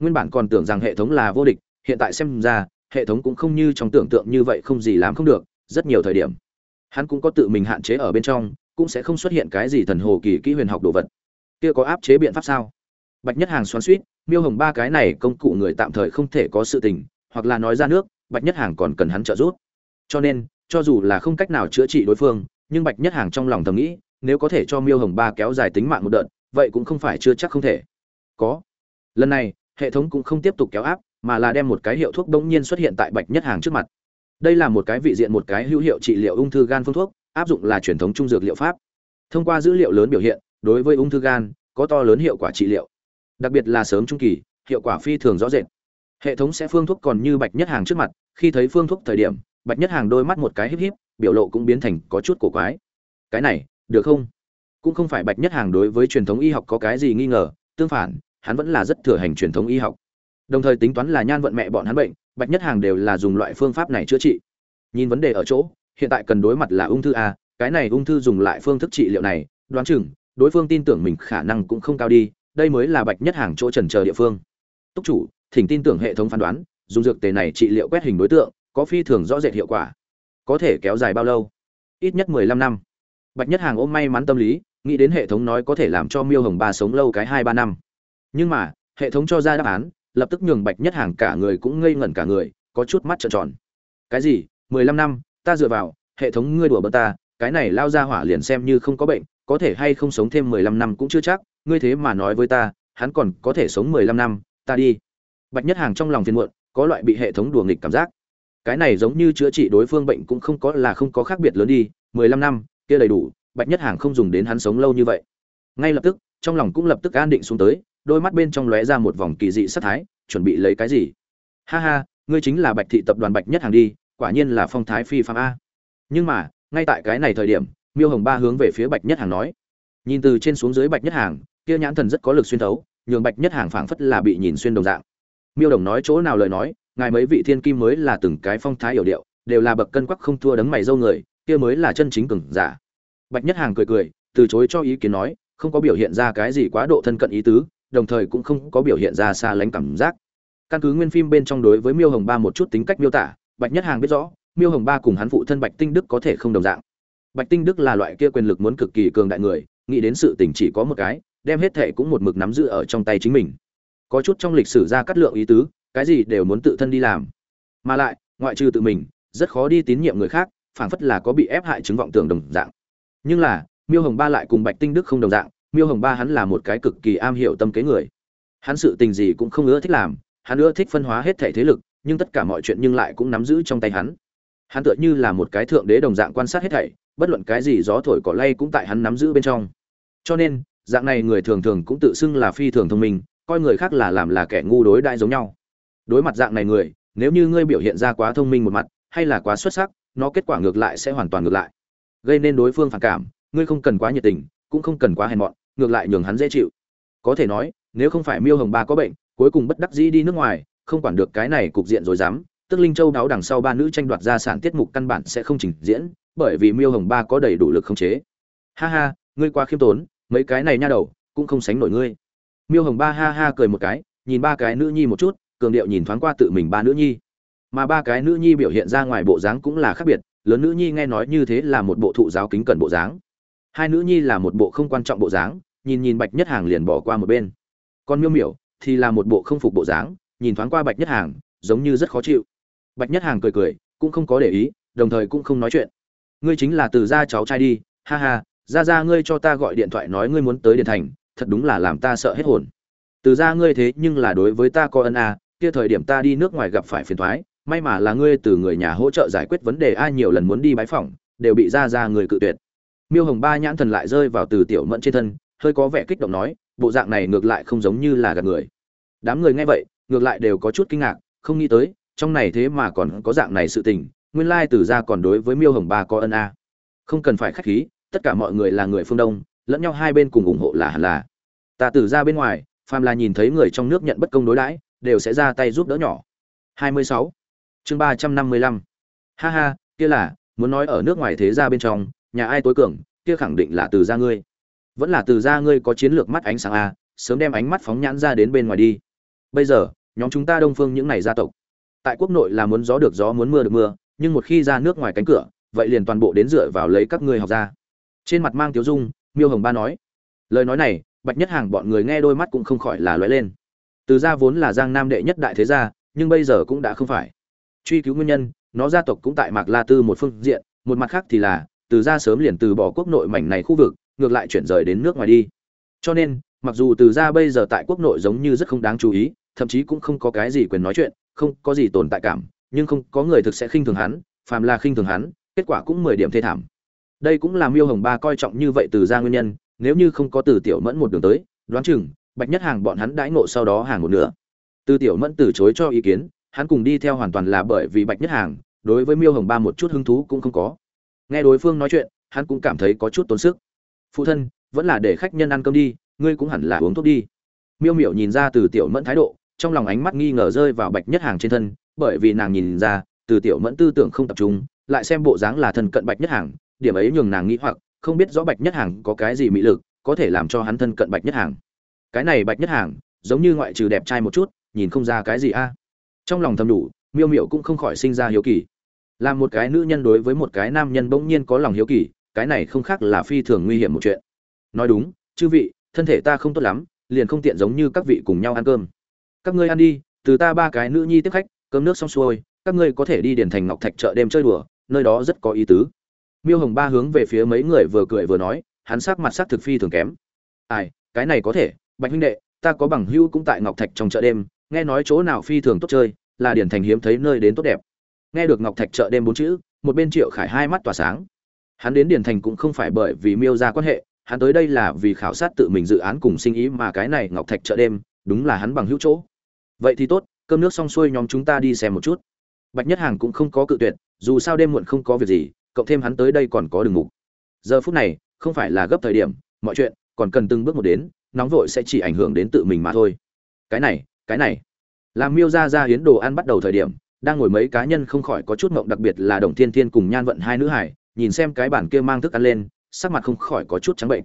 Nguyên bản còn tưởng rằng hệ thống là vô địch, hiện tại xem ra, hệ thống cũng không như trong tưởng tượng như vậy không gì làm không được, rất nhiều thời điểm, hắn cũng có tự mình hạn chế ở bên trong, cũng sẽ không xuất hiện cái gì thần hồ kỳ kỹ huyền học đồ vật. Kia có áp chế biện pháp sao? Bạch nhất hàng xoắn suýt miêu hồng ba cái này công cụ người tạm thời không thể có sự tình, hoặc là nói ra nước, bạch nhất hàng còn cần hắn trợ giúp cho nên, cho dù là không cách nào chữa trị đối phương, nhưng bạch nhất hàng trong lòng thầm nghĩ, nếu có thể cho miêu hồng ba kéo dài tính mạng một đợt, vậy cũng không phải chưa chắc không thể. Có. Lần này, hệ thống cũng không tiếp tục kéo áp, mà là đem một cái hiệu thuốc đống nhiên xuất hiện tại bạch nhất hàng trước mặt. Đây là một cái vị diện một cái hữu hiệu trị liệu ung thư gan phương thuốc, áp dụng là truyền thống trung dược liệu pháp. Thông qua dữ liệu lớn biểu hiện, đối với ung thư gan, có to lớn hiệu quả trị liệu. Đặc biệt là sớm trung kỳ, hiệu quả phi thường rõ rệt. Hệ thống sẽ phương thuốc còn như bạch nhất hàng trước mặt, khi thấy phương thuốc thời điểm bạch nhất hàng đôi mắt một cái híp híp, biểu lộ cũng biến thành có chút cổ quái. Cái này, được không? Cũng không phải bạch nhất hàng đối với truyền thống y học có cái gì nghi ngờ, tương phản, hắn vẫn là rất thừa hành truyền thống y học. Đồng thời tính toán là nhan vận mẹ bọn hắn bệnh, bạch nhất hàng đều là dùng loại phương pháp này chữa trị. Nhìn vấn đề ở chỗ, hiện tại cần đối mặt là ung thư a, cái này ung thư dùng lại phương thức trị liệu này, đoán chừng, đối phương tin tưởng mình khả năng cũng không cao đi, đây mới là bạch nhất hàng chỗ trần chờ địa phương. Túc chủ, thỉnh tin tưởng hệ thống phán đoán, dùng dược tề này trị liệu quét hình đối tượng có phi thường rõ rệt hiệu quả, có thể kéo dài bao lâu? Ít nhất mười lăm năm. Bạch nhất hàng ôm may mắn tâm lý, nghĩ đến hệ thống nói có thể làm cho miêu hồng ba sống lâu cái hai ba năm. Nhưng mà, hệ thống cho ra đáp án, lập tức nhường bạch nhất hàng cả người cũng ngây ngẩn cả người, có chút mắt trợn tròn. Cái gì? mười lăm năm? Ta dựa vào, hệ thống ngươi đùa bỡ ta, cái này lao ra hỏa liền xem như không có bệnh, có thể hay không sống thêm mười lăm năm cũng chưa chắc, ngươi thế mà nói với ta, hắn còn có thể sống mười lăm năm, ta đi. Bạch nhất hàng trong lòng phiền muộn, có loại bị hệ thống đùa nghịch cảm giác cái này giống như chữa trị đối phương bệnh cũng không có là không có khác biệt lớn đi, mười lăm năm, kia đầy đủ, bạch nhất hàng không dùng đến hắn sống lâu như vậy. Ngay lập tức, trong lòng cũng lập tức an định xuống tới, đôi mắt bên trong lóe ra một vòng kỳ dị sắc thái, chuẩn bị lấy cái gì? Ha ha, ngươi chính là bạch thị tập đoàn bạch nhất hàng đi, quả nhiên là phong thái phi phạm a. Nhưng mà, ngay tại cái này thời điểm, miêu hồng ba hướng về phía bạch nhất hàng nói. Nhìn từ trên xuống dưới bạch nhất hàng, kia nhãn thần rất có lực xuyên thấu, nhường bạch nhất hàng phảng phất là bị nhìn xuyên đồng dạng. Miêu đồng nói chỗ nào lời nói ngài mấy vị thiên kim mới là từng cái phong thái hiểu điệu, đều là bậc cân quắc không thua đấng mày dâu người, kia mới là chân chính cường giả. Bạch nhất hàng cười cười, từ chối cho ý kiến nói, không có biểu hiện ra cái gì quá độ thân cận ý tứ, đồng thời cũng không có biểu hiện ra xa lánh cảm giác. Căn cứ nguyên phim bên trong đối với miêu hồng ba một chút tính cách miêu tả, bạch nhất hàng biết rõ, miêu hồng ba cùng hắn phụ thân bạch tinh đức có thể không đồng dạng. Bạch tinh đức là loại kia quyền lực muốn cực kỳ cường đại người, nghĩ đến sự tình chỉ có một cái, đem hết thệ cũng một mực nắm giữ ở trong tay chính mình. Có chút trong lịch sử ra cắt lượng ý tứ cái gì đều muốn tự thân đi làm. Mà lại, ngoại trừ tự mình, rất khó đi tín nhiệm người khác, phảng phất là có bị ép hại chứng vọng tưởng đồng dạng. Nhưng là, miêu hồng ba lại cùng bạch tinh đức không đồng dạng, miêu hồng ba hắn là một cái cực kỳ am hiểu tâm kế người. Hắn sự tình gì cũng không ưa thích làm, hắn ưa thích phân hóa hết thể thế lực, nhưng tất cả mọi chuyện nhưng lại cũng nắm giữ trong tay hắn. Hắn tựa như là một cái thượng đế đồng dạng quan sát hết thảy, bất luận cái gì gió thổi cỏ lay cũng tại hắn nắm giữ bên trong. Cho nên, dạng này người thường thường cũng tự xưng là phi thường thông minh, coi người khác là làm là kẻ ngu đối đại giống nhau đối mặt dạng này người, nếu như ngươi biểu hiện ra quá thông minh một mặt, hay là quá xuất sắc, nó kết quả ngược lại sẽ hoàn toàn ngược lại. Gây nên đối phương phản cảm, ngươi không cần quá nhiệt tình, cũng không cần quá hèn mọn, ngược lại nhường hắn dễ chịu. Có thể nói, nếu không phải miêu hồng ba có bệnh, cuối cùng bất đắc dĩ đi nước ngoài, không quản được cái này cục diện rồi dám, tức linh châu đáo đằng sau ba nữ tranh đoạt gia sản tiết mục căn bản sẽ không trình diễn, bởi vì miêu hồng ba có đầy đủ lực khống chế. Ha ha, ngươi quá khiêm tốn, mấy cái này nha đầu, cũng không sánh nổi ngươi. Miêu hồng ba ha ha cười một cái, nhìn ba cái nữ nhi một chút cường điệu nhìn thoáng qua tự mình ba nữ nhi. Mà ba cái nữ nhi biểu hiện ra ngoài bộ dáng cũng là khác biệt, lớn nữ nhi nghe nói như thế là một bộ thụ giáo kính cẩn bộ dáng. Hai nữ nhi là một bộ không quan trọng bộ dáng, nhìn nhìn bạch nhất hàng liền bỏ qua một bên. Còn miêu miểu thì là một bộ không phục bộ dáng, nhìn thoáng qua bạch nhất hàng, giống như rất khó chịu. Bạch nhất hàng cười cười, cũng không có để ý, đồng thời cũng không nói chuyện. Ngươi chính là từ gia cháu trai đi, ha ha ra ra ngươi cho ta gọi điện thoại nói ngươi muốn tới điện thành, thật đúng là làm ta sợ hết hồn. Từ gia ngươi thế nhưng là đối với ta có ân a kia thời điểm ta đi nước ngoài gặp phải phiền toái, may mà là ngươi từ người nhà hỗ trợ giải quyết vấn đề ai nhiều lần muốn đi bái phỏng đều bị ra ra người cự tuyệt. Miêu hồng ba nhãn thần lại rơi vào từ tiểu mẫn trên thân hơi có vẻ kích động nói bộ dạng này ngược lại không giống như là gạt người. Đám người nghe vậy ngược lại đều có chút kinh ngạc không nghĩ tới trong này thế mà còn có dạng này sự tình nguyên lai từ gia còn đối với miêu hồng ba có ân a. Không cần phải khách khí tất cả mọi người là người phương đông lẫn nhau hai bên cùng ủng hộ là hẳn là. Ta từ Gia bên ngoài phàm là nhìn thấy người trong nước nhận bất công đối đãi đều sẽ ra tay giúp đỡ nhỏ. 26. chương 355. ha ha, kia là, muốn nói ở nước ngoài thế gia bên trong, nhà ai tối cường, kia khẳng định là từ gia ngươi. Vẫn là từ gia ngươi có chiến lược mắt ánh sáng a, sớm đem ánh mắt phóng nhãn ra đến bên ngoài đi. Bây giờ, nhóm chúng ta đông phương những này gia tộc, tại quốc nội là muốn gió được gió muốn mưa được mưa, nhưng một khi ra nước ngoài cánh cửa, vậy liền toàn bộ đến dựa vào lấy các ngươi học ra. Trên mặt mang tiếu dung, miêu hồng ba nói, lời nói này, bạch nhất hàng bọn người nghe đôi mắt cũng không khỏi là lóe lên từ gia vốn là giang nam đệ nhất đại thế gia, nhưng bây giờ cũng đã không phải. Truy cứu nguyên nhân, nó gia tộc cũng tại mạc la tư một phương diện, một mặt khác thì là, từ gia sớm liền từ bỏ quốc nội mảnh này khu vực, ngược lại chuyển rời đến nước ngoài đi. Cho nên, mặc dù từ gia bây giờ tại quốc nội giống như rất không đáng chú ý, thậm chí cũng không có cái gì quyền nói chuyện, không có gì tồn tại cảm, nhưng không có người thực sẽ khinh thường hắn, phàm là khinh thường hắn, kết quả cũng mười điểm thê thảm. Đây cũng là miêu hồng ba coi trọng như vậy từ gia nguyên nhân, nếu như không có từ tiểu mẫn một đường tới, đoán chừng bạch nhất hàng bọn hắn đãi ngộ sau đó hàng một nửa. Từ tiểu mẫn từ chối cho ý kiến, hắn cùng đi theo hoàn toàn là bởi vì bạch nhất hàng, đối với miêu hồng ba một chút hứng thú cũng không có. Nghe đối phương nói chuyện, hắn cũng cảm thấy có chút tốn sức. Phụ thân, vẫn là để khách nhân ăn cơm đi, ngươi cũng hẳn là uống thuốc đi. Miêu miểu nhìn ra từ tiểu mẫn thái độ, trong lòng ánh mắt nghi ngờ rơi vào bạch nhất hàng trên thân, bởi vì nàng nhìn ra, từ tiểu mẫn tư tưởng không tập trung, lại xem bộ dáng là thân cận bạch nhất hàng, điểm ấy nhường nàng nghĩ hoặc, không biết rõ bạch nhất hàng có cái gì mỹ lực, có thể làm cho hắn thân cận bạch nhất hàng cái này bạch nhất hàng, giống như ngoại trừ đẹp trai một chút, nhìn không ra cái gì a. Trong lòng thầm đủ, miêu miệu cũng không khỏi sinh ra hiếu kỳ. Là một cái nữ nhân đối với một cái nam nhân bỗng nhiên có lòng hiếu kỳ, cái này không khác là phi thường nguy hiểm một chuyện. Nói đúng, chư vị, thân thể ta không tốt lắm, liền không tiện giống như các vị cùng nhau ăn cơm. Các ngươi ăn đi, từ ta ba cái nữ nhi tiếp khách, cơm nước xong xuôi, các ngươi có thể đi điền thành ngọc thạch chợ đêm chơi đùa, nơi đó rất có ý tứ. Miêu hồng ba hướng về phía mấy người vừa cười vừa nói, hắn sắc mặt sắc thực phi thường kém. Ai, cái này có thể bạch huynh đệ, ta có bằng hữu cũng tại ngọc thạch trong chợ đêm, nghe nói chỗ nào phi thường tốt chơi, là điển thành hiếm thấy nơi đến tốt đẹp. Nghe được ngọc thạch chợ đêm bốn chữ, một bên triệu khải hai mắt tỏa sáng. Hắn đến điển thành cũng không phải bởi vì miêu ra quan hệ, hắn tới đây là vì khảo sát tự mình dự án cùng sinh ý mà cái này ngọc thạch chợ đêm, đúng là hắn bằng hữu chỗ. Vậy thì tốt, cơm nước xong xuôi nhóm chúng ta đi xem một chút. Bạch nhất hàng cũng không có cự tuyệt, dù sao đêm muộn không có việc gì, cộng thêm hắn tới đây còn có đường mục. Giờ phút này, không phải là gấp thời điểm, mọi chuyện còn cần từng bước một đến nóng vội sẽ chỉ ảnh hưởng đến tự mình mà thôi. Cái này cái này. Làm miêu ra ra hiến đồ ăn bắt đầu thời điểm, đang ngồi mấy cá nhân không khỏi có chút mộng đặc biệt là đồng thiên thiên cùng nhan vận hai nữ hải, nhìn xem cái bản kia mang thức ăn lên, sắc mặt không khỏi có chút trắng bệnh.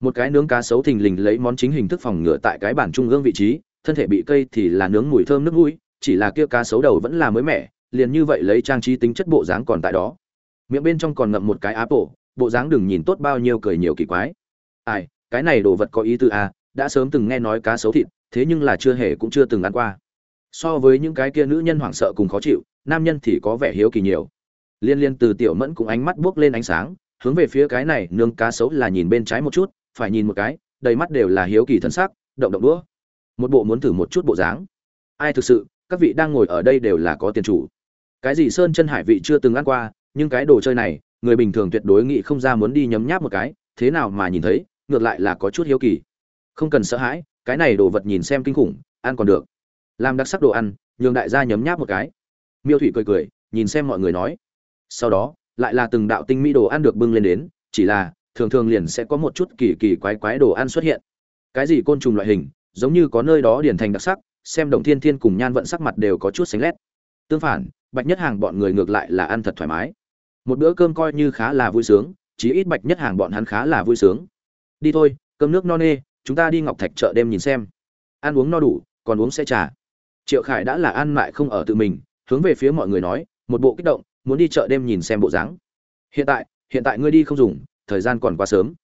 Một cái nướng cá sấu thình lình lấy món chính hình thức phòng ngựa tại cái bản trung ương vị trí, thân thể bị cây thì là nướng mùi thơm nước mũi, chỉ là kia cá sấu đầu vẫn là mới mẻ, liền như vậy lấy trang trí tính chất bộ dáng còn tại đó. Miệng bên trong còn ngậm một cái áp bộ bộ dáng đừng nhìn tốt bao nhiêu cười nhiều kỳ quái. Ai? Cái này đồ vật có ý tứ à, đã sớm từng nghe nói cá sấu thịt thế nhưng là chưa hề cũng chưa từng ăn qua. So với những cái kia nữ nhân hoảng sợ cùng khó chịu nam nhân thì có vẻ hiếu kỳ nhiều. Liên liên từ tiểu mẫn cũng ánh mắt buốc lên ánh sáng hướng về phía cái này nương cá sấu là nhìn bên trái một chút phải nhìn một cái đầy mắt đều là hiếu kỳ thân sắc, động động đũa. Một bộ muốn thử một chút bộ dáng. Ai thực sự các vị đang ngồi ở đây đều là có tiền chủ. Cái gì sơn chân hải vị chưa từng ăn qua nhưng cái đồ chơi này người bình thường tuyệt đối nghĩ không ra muốn đi nhấm nháp một cái thế nào mà nhìn thấy ngược lại là có chút hiếu kỳ. Không cần sợ hãi, cái này đồ vật nhìn xem kinh khủng, ăn còn được. Làm đặc sắc đồ ăn, nhường đại gia nhấm nháp một cái. Miêu thủy cười cười, nhìn xem mọi người nói. Sau đó, lại là từng đạo tinh mỹ đồ ăn được bưng lên đến, chỉ là, thường thường liền sẽ có một chút kỳ kỳ quái quái đồ ăn xuất hiện. Cái gì côn trùng loại hình, giống như có nơi đó điển thành đặc sắc, xem đồng thiên thiên cùng nhan vận sắc mặt đều có chút xánh lét. Tương phản, bạch nhất hàng bọn người ngược lại là ăn thật thoải mái. Một bữa cơm coi như khá là vui sướng, chí ít bạch nhất hàng bọn hắn khá là vui sướng đi thôi, cơm nước no nê, chúng ta đi ngọc thạch chợ đêm nhìn xem. Ăn uống no đủ, còn uống sẽ trà. Triệu khải đã là ăn mại không ở tự mình, hướng về phía mọi người nói, một bộ kích động, muốn đi chợ đêm nhìn xem bộ dáng. Hiện tại hiện tại ngươi đi không dùng, thời gian còn quá sớm.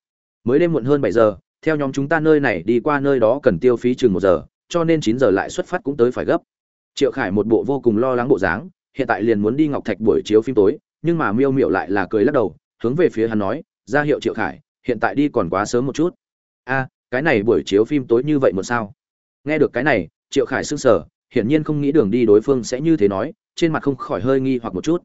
Mới đêm muộn hơn bảy giờ, theo nhóm chúng ta nơi này đi qua nơi đó cần tiêu phí chừng một giờ, cho nên chín giờ lại xuất phát cũng tới phải gấp. Triệu khải một bộ vô cùng lo lắng bộ dáng, hiện tại liền muốn đi ngọc thạch buổi chiếu phim tối, nhưng mà miêu Miểu lại là cười lắc đầu, hướng về phía hắn nói, ra hiệu triệu khải hiện tại đi còn quá sớm một chút. A, cái này buổi chiếu phim tối như vậy một sao? Nghe được cái này, triệu khải sững sờ, hiển nhiên không nghĩ đường đi đối phương sẽ như thế nói, trên mặt không khỏi hơi nghi hoặc một chút.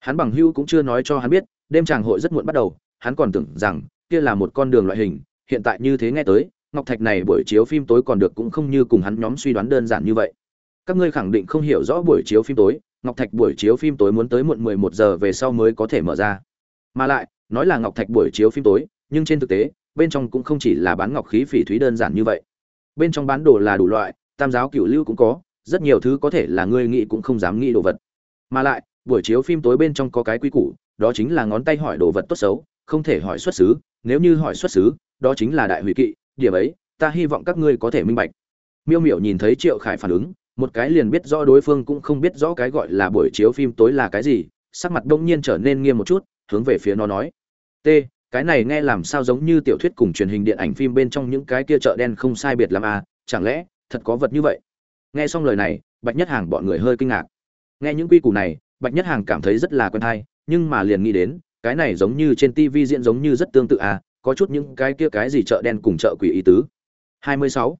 Hắn bằng hưu cũng chưa nói cho hắn biết, đêm tràng hội rất muộn bắt đầu, hắn còn tưởng rằng, kia là một con đường loại hình, hiện tại như thế nghe tới, ngọc thạch này buổi chiếu phim tối còn được cũng không như cùng hắn nhóm suy đoán đơn giản như vậy. Các ngươi khẳng định không hiểu rõ buổi chiếu phim tối, ngọc thạch buổi chiếu phim tối muốn tới muộn 11 giờ về sau mới có thể mở ra. Mà lại, nói là ngọc thạch buổi chiếu phim tối nhưng trên thực tế, bên trong cũng không chỉ là bán ngọc khí phỉ thúy đơn giản như vậy. Bên trong bán đồ là đủ loại, tam giáo cửu lưu cũng có, rất nhiều thứ có thể là ngươi nghĩ cũng không dám nghĩ đồ vật. Mà lại, buổi chiếu phim tối bên trong có cái quy củ, đó chính là ngón tay hỏi đồ vật tốt xấu, không thể hỏi xuất xứ, nếu như hỏi xuất xứ, đó chính là đại hủy kỵ, điểm ấy, ta hy vọng các ngươi có thể minh bạch. Miêu miểu nhìn thấy triệu khải phản ứng, một cái liền biết rõ đối phương cũng không biết rõ cái gọi là buổi chiếu phim tối là cái gì, sắc mặt đông nhiên trở nên nghiêm một chút, hướng về phía nó nói. T cái này nghe làm sao giống như tiểu thuyết cùng truyền hình điện ảnh phim bên trong những cái kia chợ đen không sai biệt làm à chẳng lẽ, thật có vật như vậy? Nghe xong lời này, bạch nhất hàng bọn người hơi kinh ngạc. Nghe những quy củ này, bạch nhất hàng cảm thấy rất là quen thai nhưng mà liền nghĩ đến, cái này giống như trên tv diễn giống như rất tương tự à có chút những cái kia cái gì chợ đen cùng chợ quỷ ý tứ. 26.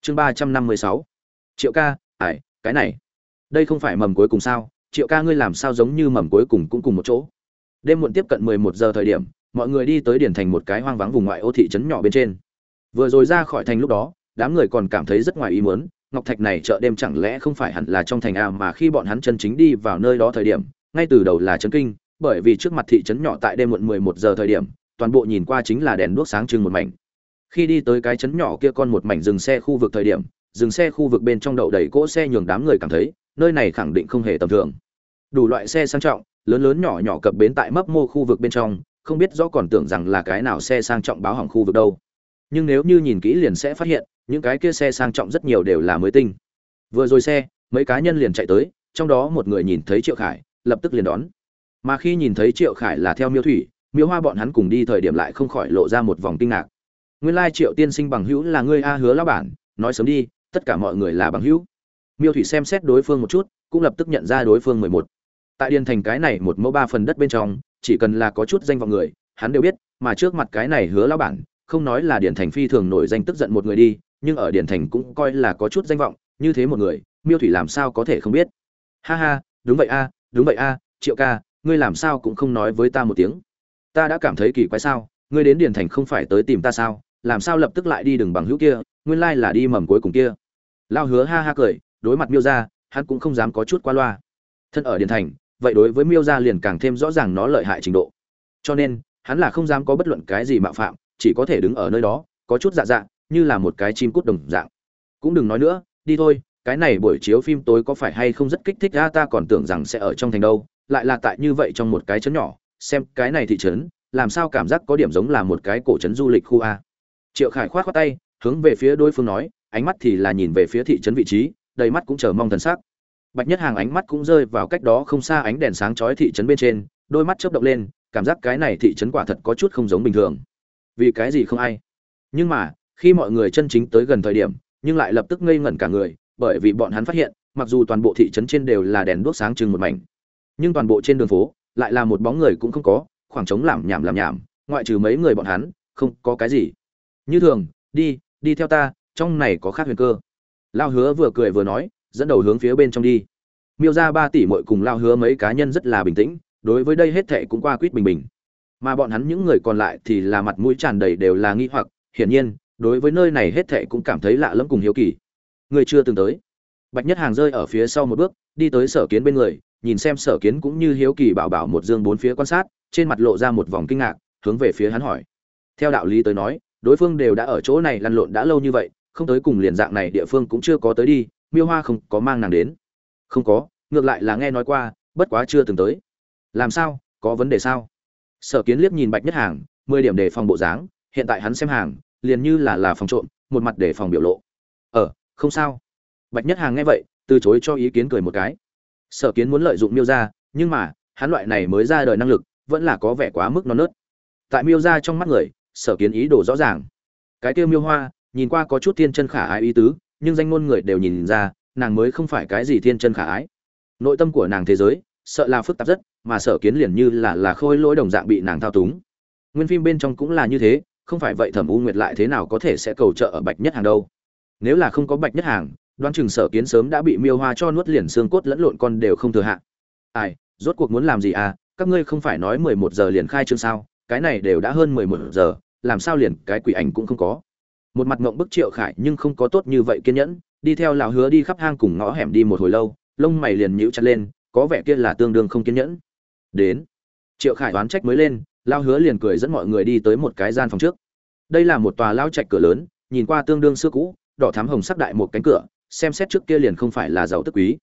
chương 356. triệu ca ải cái này. Đây không phải mầm cuối cùng sao? Triệu ca ngươi làm sao giống như mầm cuối cùng cũng cùng một chỗ? Đêm muộn tiếp cận 11 giờ thời điểm mọi người đi tới điển thành một cái hoang vắng vùng ngoại ô thị trấn nhỏ bên trên. Vừa rồi ra khỏi thành lúc đó, đám người còn cảm thấy rất ngoài ý muốn, ngọc thạch này chợ đêm chẳng lẽ không phải hẳn là trong thành a mà khi bọn hắn chân chính đi vào nơi đó thời điểm, ngay từ đầu là chấn kinh, bởi vì trước mặt thị trấn nhỏ tại đêm muộn 11 giờ thời điểm, toàn bộ nhìn qua chính là đèn đuốc sáng trưng một mảnh. Khi đi tới cái trấn nhỏ kia con một mảnh dừng xe khu vực thời điểm, dừng xe khu vực bên trong đậu đầy cỗ xe nhường đám người cảm thấy, nơi này khẳng định không hề tầm thường. Đủ loại xe sang trọng, lớn lớn nhỏ nhỏ cập bến tại mấp mô khu vực bên trong không biết rõ còn tưởng rằng là cái nào xe sang trọng báo hỏng khu vực đâu. Nhưng nếu như nhìn kỹ liền sẽ phát hiện, những cái kia xe sang trọng rất nhiều đều là mới tinh. Vừa rồi xe, mấy cá nhân liền chạy tới, trong đó một người nhìn thấy triệu khải, lập tức liền đón. Mà khi nhìn thấy triệu khải là theo miêu thủy, miêu hoa bọn hắn cùng đi thời điểm lại không khỏi lộ ra một vòng kinh ngạc. Nguyên lai triệu tiên sinh bằng hữu là ngươi a hứa lão bản, nói sớm đi, tất cả mọi người là bằng hữu. Miêu thủy xem xét đối phương một chút, cũng lập tức nhận ra đối phương mười một. Tại điền thành cái này một mẫu ba phần đất bên trong chỉ cần là có chút danh vọng người, hắn đều biết, mà trước mặt cái này hứa lão bản, không nói là điển thành phi thường nổi danh tức giận một người đi, nhưng ở điển thành cũng coi là có chút danh vọng, như thế một người, miêu thủy làm sao có thể không biết? Ha ha, đúng vậy a, đúng vậy a, triệu ca, ngươi làm sao cũng không nói với ta một tiếng. Ta đã cảm thấy kỳ quái sao, ngươi đến điển thành không phải tới tìm ta sao, làm sao lập tức lại đi đừng bằng hữu kia, nguyên lai là đi mầm cuối cùng kia. Lao hứa ha ha cười, đối mặt miêu gia hắn cũng không dám có chút qua loa. Thân ở điển thành vậy đối với miêu ra liền càng thêm rõ ràng nó lợi hại trình độ. Cho nên, hắn là không dám có bất luận cái gì mạo phạm, chỉ có thể đứng ở nơi đó, có chút dạ dạ như là một cái chim cút đồng dạng. Cũng đừng nói nữa, đi thôi, cái này buổi chiếu phim tối có phải hay không rất kích thích ra ta còn tưởng rằng sẽ ở trong thành đâu, lại là tại như vậy trong một cái chấn nhỏ, xem cái này thị trấn, làm sao cảm giác có điểm giống là một cái cổ trấn du lịch khu a? Triệu khải khoát khoát tay, hướng về phía đối phương nói, ánh mắt thì là nhìn về phía thị trấn vị trí, đầy mắt cũng chờ mong thần sắc bạch nhất hàng ánh mắt cũng rơi vào cách đó không xa ánh đèn sáng chói thị trấn bên trên, đôi mắt chớp động lên, cảm giác cái này thị trấn quả thật có chút không giống bình thường. Vì cái gì không ai? Nhưng mà, khi mọi người chân chính tới gần thời điểm, nhưng lại lập tức ngây ngẩn cả người, bởi vì bọn hắn phát hiện, mặc dù toàn bộ thị trấn trên đều là đèn đuốc sáng trưng một mảnh, nhưng toàn bộ trên đường phố, lại là một bóng người cũng không có, khoảng trống làm nhảm làm nhảm, ngoại trừ mấy người bọn hắn, không có cái gì. Như thường, đi đi theo ta, trong này có khác huyền cơ. Lao hứa vừa cười vừa nói dẫn đầu hướng phía bên trong đi. Miêu ra ba tỷ mội cùng lao hứa mấy cá nhân rất là bình tĩnh, đối với đây hết thệ cũng qua quýt bình bình. Mà bọn hắn những người còn lại thì là mặt mũi tràn đầy đều là nghi hoặc, hiển nhiên, đối với nơi này hết thệ cũng cảm thấy lạ lẫm cùng hiếu kỳ. Người chưa từng tới. Bạch nhất hàng rơi ở phía sau một bước, đi tới sở kiến bên người, nhìn xem sở kiến cũng như hiếu kỳ bảo bảo một dương bốn phía quan sát, trên mặt lộ ra một vòng kinh ngạc, hướng về phía hắn hỏi. Theo đạo lý tới nói, đối phương đều đã ở chỗ này lăn lộn đã lâu như vậy, không tới cùng liền dạng này địa phương cũng chưa có tới đi miêu hoa không có mang nàng đến. Không có, ngược lại là nghe nói qua, bất quá chưa từng tới. Làm sao, có vấn đề sao? Sở kiến liếc nhìn bạch nhất hàng, mười điểm để phòng bộ dáng, hiện tại hắn xem hàng, liền như là là phòng trộm, một mặt để phòng biểu lộ. Ờ không sao. Bạch nhất hàng nghe vậy, từ chối cho ý kiến cười một cái. Sở kiến muốn lợi dụng miêu ra nhưng mà, hắn loại này mới ra đời năng lực, vẫn là có vẻ quá mức non nớt. Tại miêu ra trong mắt người, sở kiến ý đồ rõ ràng. Cái kêu miêu hoa, nhìn qua có chút thiên chân khả ai ý tứ nhưng danh ngôn người đều nhìn ra, nàng mới không phải cái gì thiên chân khả ái. Nội tâm của nàng thế giới, sợ là phức tạp rất, mà sở kiến liền như là là khôi lỗi đồng dạng bị nàng thao túng. Nguyên phim bên trong cũng là như thế, không phải vậy thẩm u nguyệt lại thế nào có thể sẽ cầu trợ ở bạch nhất hàng đâu. Nếu là không có bạch nhất hàng, đoán chừng sở kiến sớm đã bị miêu hoa cho nuốt liền xương cốt lẫn lộn con đều không thừa hạ. Ai, rốt cuộc muốn làm gì à? Các ngươi không phải nói mười một giờ liền khai trương sao? Cái này đều đã hơn mười một giờ, làm sao liền cái quỷ ảnh cũng không có? Một mặt ngộng bức triệu khải nhưng không có tốt như vậy kiên nhẫn, đi theo lão hứa đi khắp hang cùng ngõ hẻm đi một hồi lâu, lông mày liền nhíu chặt lên, có vẻ kia là tương đương không kiên nhẫn. Đến, triệu khải đoán trách mới lên, lão hứa liền cười dẫn mọi người đi tới một cái gian phòng trước. Đây là một tòa lao trạch cửa lớn, nhìn qua tương đương xưa cũ, đỏ thắm hồng sắc đại một cánh cửa, xem xét trước kia liền không phải là giàu tức quý.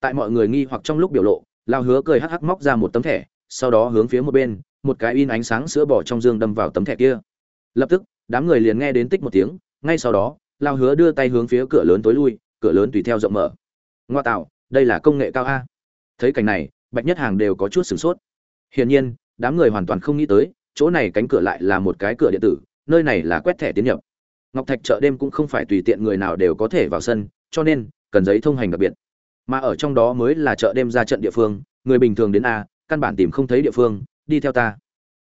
Tại mọi người nghi hoặc trong lúc biểu lộ lao hứa cười hắc hắc móc ra một tấm thẻ, sau đó hướng phía một bên, một cái in ánh sáng sữa bỏ trong dương đâm vào tấm thẻ kia. Lập tức đám người liền nghe đến tích một tiếng, ngay sau đó, lao hứa đưa tay hướng phía cửa lớn tối lui, cửa lớn tùy theo rộng mở. Ngoa tạo, đây là công nghệ cao a. Thấy cảnh này, bạch nhất hàng đều có chút sửng sốt. Hiển nhiên, đám người hoàn toàn không nghĩ tới, chỗ này cánh cửa lại là một cái cửa điện tử, nơi này là quét thẻ tiến nhập. Ngọc thạch chợ đêm cũng không phải tùy tiện người nào đều có thể vào sân, cho nên, cần giấy thông hành đặc biệt. Mà ở trong đó mới là chợ đêm ra trận địa phương, người bình thường đến a, căn bản tìm không thấy địa phương, đi theo ta.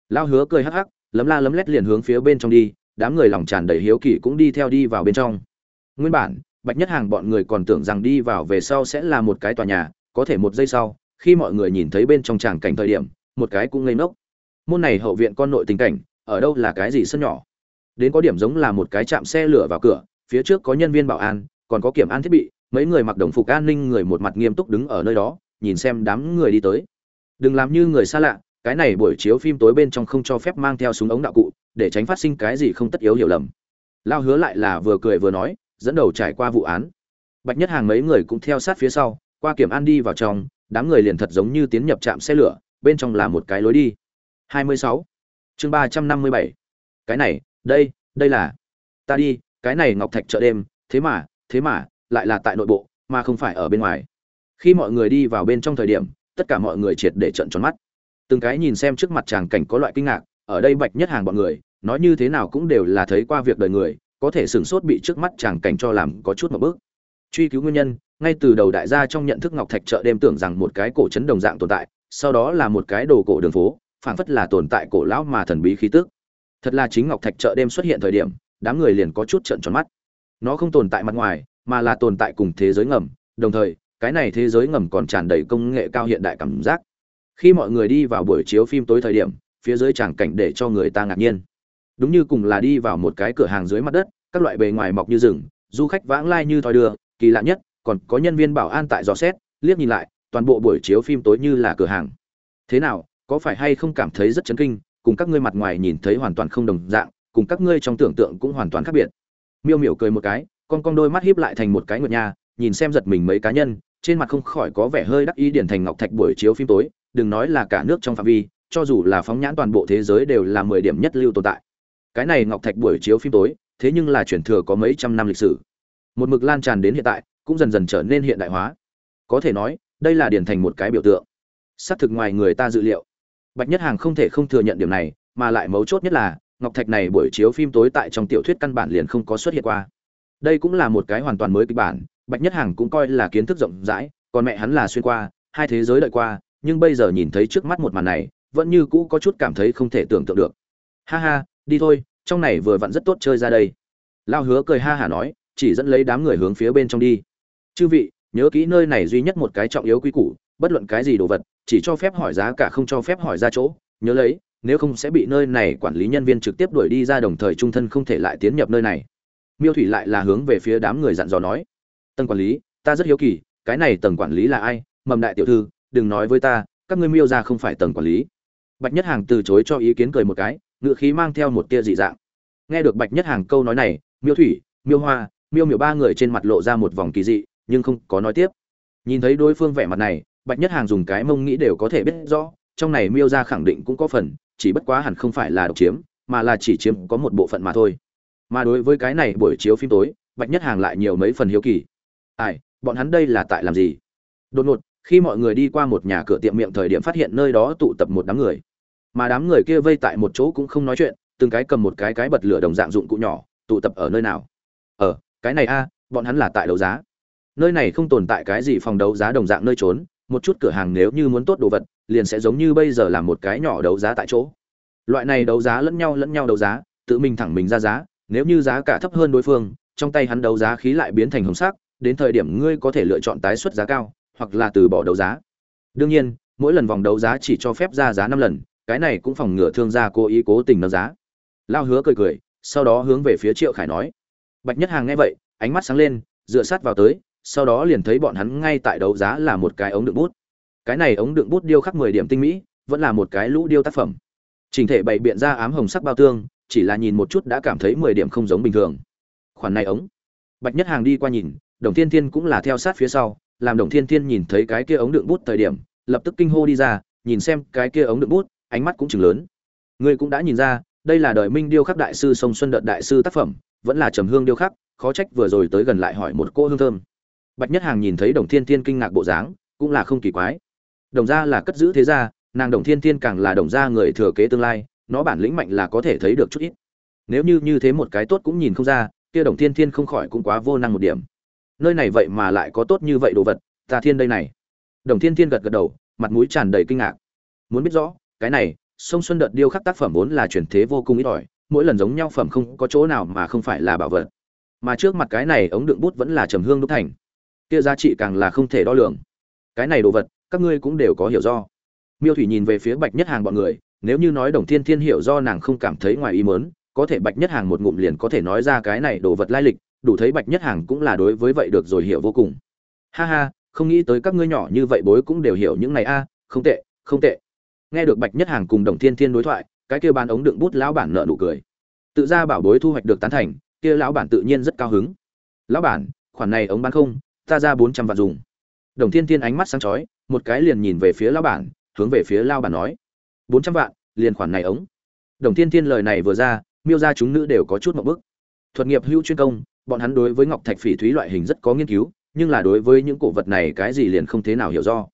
Lao hứa cười hắc hắc, lấm la lấm lét liền hướng phía bên trong đi đám người lòng tràn đầy hiếu kỳ cũng đi theo đi vào bên trong. Nguyên bản, bạch nhất hàng bọn người còn tưởng rằng đi vào về sau sẽ là một cái tòa nhà, có thể một giây sau, khi mọi người nhìn thấy bên trong tràng cảnh thời điểm, một cái cũng ngây ngốc. Môn này hậu viện con nội tình cảnh, ở đâu là cái gì sân nhỏ? Đến có điểm giống là một cái chạm xe lửa vào cửa, phía trước có nhân viên bảo an, còn có kiểm an thiết bị, mấy người mặc đồng phục an ninh người một mặt nghiêm túc đứng ở nơi đó, nhìn xem đám người đi tới. Đừng làm như người xa lạ, cái này buổi chiếu phim tối bên trong không cho phép mang theo súng ống đạo cụ để tránh phát sinh cái gì không tất yếu hiểu lầm. Lao hứa lại là vừa cười vừa nói, dẫn đầu trải qua vụ án. Bạch nhất hàng mấy người cũng theo sát phía sau, qua kiểm an đi vào trong, đám người liền thật giống như tiến nhập trạm xe lửa, bên trong là một cái lối đi. 26. chương 357. cái này, đây đây là. Ta đi, cái này ngọc thạch chợ đêm, thế mà thế mà, lại là tại nội bộ, mà không phải ở bên ngoài. Khi mọi người đi vào bên trong thời điểm, tất cả mọi người triệt để trận tròn mắt. Từng cái nhìn xem trước mặt chàng cảnh có loại kinh ngạc, ở đây bạch nhất hàng bọn người nói như thế nào cũng đều là thấy qua việc đời người, có thể sửng sốt bị trước mắt chàng cảnh cho làm có chút một bước. Truy cứu nguyên nhân, ngay từ đầu đại gia trong nhận thức ngọc thạch chợ đêm tưởng rằng một cái cổ trấn đồng dạng tồn tại, sau đó là một cái đồ cổ đường phố, phảng phất là tồn tại cổ lão mà thần bí khí tức. Thật là chính ngọc thạch chợ đêm xuất hiện thời điểm, đám người liền có chút trợn tròn mắt. Nó không tồn tại mặt ngoài, mà là tồn tại cùng thế giới ngầm, đồng thời, cái này thế giới ngầm còn tràn đầy công nghệ cao hiện đại cảm giác. Khi mọi người đi vào buổi chiếu phim tối thời điểm, phía dưới tràng cảnh để cho người ta ngạc nhiên đúng như cùng là đi vào một cái cửa hàng dưới mặt đất, các loại bề ngoài mọc như rừng, du khách vãng lai như thòi đưa, kỳ lạ nhất, còn có nhân viên bảo an tại dò xét, liếc nhìn lại, toàn bộ buổi chiếu phim tối như là cửa hàng. Thế nào, có phải hay không cảm thấy rất chấn kinh, cùng các ngươi mặt ngoài nhìn thấy hoàn toàn không đồng dạng, cùng các ngươi trong tưởng tượng cũng hoàn toàn khác biệt. Miêu miểu cười một cái, con con đôi mắt híp lại thành một cái nguyệt nhà nhìn xem giật mình mấy cá nhân, trên mặt không khỏi có vẻ hơi đắc ý điển thành ngọc thạch buổi chiếu phim tối, đừng nói là cả nước trong phạm vi, cho dù là phóng nhãn toàn bộ thế giới đều là mười điểm nhất lưu tồn tại cái này ngọc thạch buổi chiếu phim tối, thế nhưng là truyền thừa có mấy trăm năm lịch sử. Một mực lan tràn đến hiện tại, cũng dần dần trở nên hiện đại hóa. Có thể nói, đây là điển thành một cái biểu tượng. Xác thực ngoài người ta dự liệu. Bạch nhất hàng không thể không thừa nhận điểm này, mà lại mấu chốt nhất là, ngọc thạch này buổi chiếu phim tối tại trong tiểu thuyết căn bản liền không có xuất hiện qua. Đây cũng là một cái hoàn toàn mới kịch bản, bạch nhất hàng cũng coi là kiến thức rộng rãi, còn mẹ hắn là xuyên qua, hai thế giới đợi qua, nhưng bây giờ nhìn thấy trước mắt một màn này, vẫn như cũ có chút cảm thấy không thể tưởng tượng được. Ha ha, đi thôi trong này vừa vặn rất tốt chơi ra đây. Lao hứa cười ha hả nói, chỉ dẫn lấy đám người hướng phía bên trong đi. Chư vị, nhớ kỹ nơi này duy nhất một cái trọng yếu quý củ, bất luận cái gì đồ vật, chỉ cho phép hỏi giá cả không cho phép hỏi ra chỗ. Nhớ lấy, nếu không sẽ bị nơi này quản lý nhân viên trực tiếp đuổi đi ra đồng thời trung thân không thể lại tiến nhập nơi này. Miêu thủy lại là hướng về phía đám người dặn dò nói, tầng quản lý, ta rất hiếu kỳ, cái này tầng quản lý là ai? Mầm đại tiểu thư, đừng nói với ta, các ngươi miêu ra không phải tầng quản lý. Bạch nhất hàng từ chối cho ý kiến cười một cái ngựa khí mang theo một tia dị dạng. Nghe được bạch nhất hàng câu nói này, miêu thủy, miêu hoa, miêu Miểu ba người trên mặt lộ ra một vòng kỳ dị, nhưng không có nói tiếp. Nhìn thấy đối phương vẻ mặt này, bạch nhất hàng dùng cái mông nghĩ đều có thể biết rõ, trong này miêu ra khẳng định cũng có phần, chỉ bất quá hẳn không phải là độc chiếm, mà là chỉ chiếm có một bộ phận mà thôi. Mà đối với cái này buổi chiếu phim tối, bạch nhất hàng lại nhiều mấy phần hiếu kỳ. Ai, bọn hắn đây là tại làm gì? Đột ngột, khi mọi người đi qua một nhà cửa tiệm miệng thời điểm phát hiện nơi đó tụ tập một đám người mà đám người kia vây tại một chỗ cũng không nói chuyện từng cái cầm một cái cái bật lửa đồng dạng dụng cụ nhỏ tụ tập ở nơi nào? Ở ờ, cái này a bọn hắn là tại đấu giá. Nơi này không tồn tại cái gì phòng đấu giá đồng dạng nơi trốn một chút cửa hàng nếu như muốn tốt đồ vật liền sẽ giống như bây giờ là một cái nhỏ đấu giá tại chỗ. Loại này đấu giá lẫn nhau lẫn nhau đấu giá tự mình thẳng mình ra giá nếu như giá cả thấp hơn đối phương trong tay hắn đấu giá khí lại biến thành hồng sắc đến thời điểm ngươi có thể lựa chọn tái xuất giá cao hoặc là từ bỏ đấu giá. Đương nhiên mỗi lần vòng đấu giá chỉ cho phép ra giá năm lần cái này cũng phòng ngừa thương gia cố ý cố tình nâng giá. Lao hứa cười cười, sau đó hướng về phía triệu khải nói. Bạch nhất hàng nghe vậy, ánh mắt sáng lên, dựa sát vào tới, sau đó liền thấy bọn hắn ngay tại đấu giá là một cái ống đựng bút. Cái này ống đựng bút điêu khắc mười điểm tinh mỹ, vẫn là một cái lũ điêu tác phẩm. Chỉnh thể bày biện ra ám hồng sắc bao tương, chỉ là nhìn một chút đã cảm thấy mười điểm không giống bình thường. Khoản này ống. Bạch nhất hàng đi qua nhìn, đồng thiên thiên cũng là theo sát phía sau, làm đồng thiên thiên nhìn thấy cái kia ống đựng bút thời điểm, lập tức kinh hô đi ra, nhìn xem cái kia ống đựng bút ánh mắt cũng chừng lớn. Ngươi cũng đã nhìn ra, đây là đời minh điêu khắc đại sư sông xuân đợt đại sư tác phẩm, vẫn là trầm hương điêu khắc, khó trách vừa rồi tới gần lại hỏi một cô hương thơm. Bạch nhất hàng nhìn thấy đồng thiên thiên kinh ngạc bộ dáng, cũng là không kỳ quái. Đồng gia là cất giữ thế gia, nàng đồng thiên thiên càng là đồng gia người thừa kế tương lai, nó bản lĩnh mạnh là có thể thấy được chút ít. Nếu như như thế một cái tốt cũng nhìn không ra, kia đồng thiên thiên không khỏi cũng quá vô năng một điểm. Nơi này vậy mà lại có tốt như vậy đồ vật, ta thiên đây này. Đồng thiên thiên gật gật đầu, mặt mũi tràn đầy kinh ngạc. Muốn biết rõ cái này, sông xuân đợt điêu khắc tác phẩm vốn là chuyển thế vô cùng ít ỏi, mỗi lần giống nhau phẩm không có chỗ nào mà không phải là bảo vật. Mà trước mặt cái này ống đựng bút vẫn là trầm hương đúc thành. Kia giá trị càng là không thể đo lường. Cái này đồ vật, các ngươi cũng đều có hiểu do. Miêu thủy nhìn về phía bạch nhất hàng bọn người, nếu như nói đồng thiên thiên hiểu do nàng không cảm thấy ngoài ý mớn có thể bạch nhất hàng một ngụm liền có thể nói ra cái này đồ vật lai lịch, đủ thấy bạch nhất hàng cũng là đối với vậy được rồi hiểu vô cùng. Ha ha, không nghĩ tới các ngươi nhỏ như vậy bối cũng đều hiểu những này a, không tệ không tệ nghe được bạch nhất hàng cùng đồng thiên thiên đối thoại, cái kia bán ống đựng bút lão bản nợ nụ cười. Tự ra bảo bối thu hoạch được tán thành, kia lão bản tự nhiên rất cao hứng. Lão bản, khoản này ống bán không, ta ra bốn trăm vạn dùng. Đồng thiên thiên ánh mắt sáng chói, một cái liền nhìn về phía lão bản, hướng về phía lão bản nói, bốn trăm vạn, liền khoản này ống. Đồng thiên thiên lời này vừa ra, miêu ra chúng nữ đều có chút một bức. Thuật nghiệp hữu chuyên công, bọn hắn đối với ngọc thạch phỉ thúy loại hình rất có nghiên cứu, nhưng là đối với những cổ vật này cái gì liền không thế nào hiểu do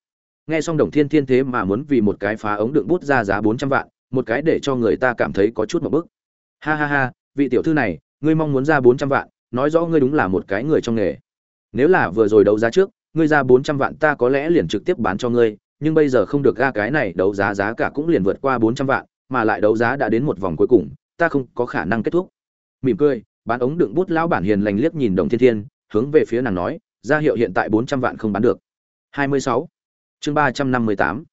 nghe xong đồng thiên thiên thế mà muốn vì một cái phá ống đựng bút ra giá bốn trăm vạn, một cái để cho người ta cảm thấy có chút một bức. Ha ha ha, vị tiểu thư này, ngươi mong muốn ra bốn trăm vạn, nói rõ ngươi đúng là một cái người trong nghề. Nếu là vừa rồi đấu giá trước, ngươi ra bốn trăm vạn ta có lẽ liền trực tiếp bán cho ngươi, nhưng bây giờ không được ga cái này đấu giá giá cả cũng liền vượt qua bốn trăm vạn, mà lại đấu giá đã đến một vòng cuối cùng, ta không có khả năng kết thúc. Mỉm cười, bán ống đựng bút lão bản hiền lành liếc nhìn đồng thiên thiên, hướng về phía nàng nói, ra hiệu hiện tại bốn trăm vạn không bán được. Hai mươi sáu chương ba trăm năm mươi tám.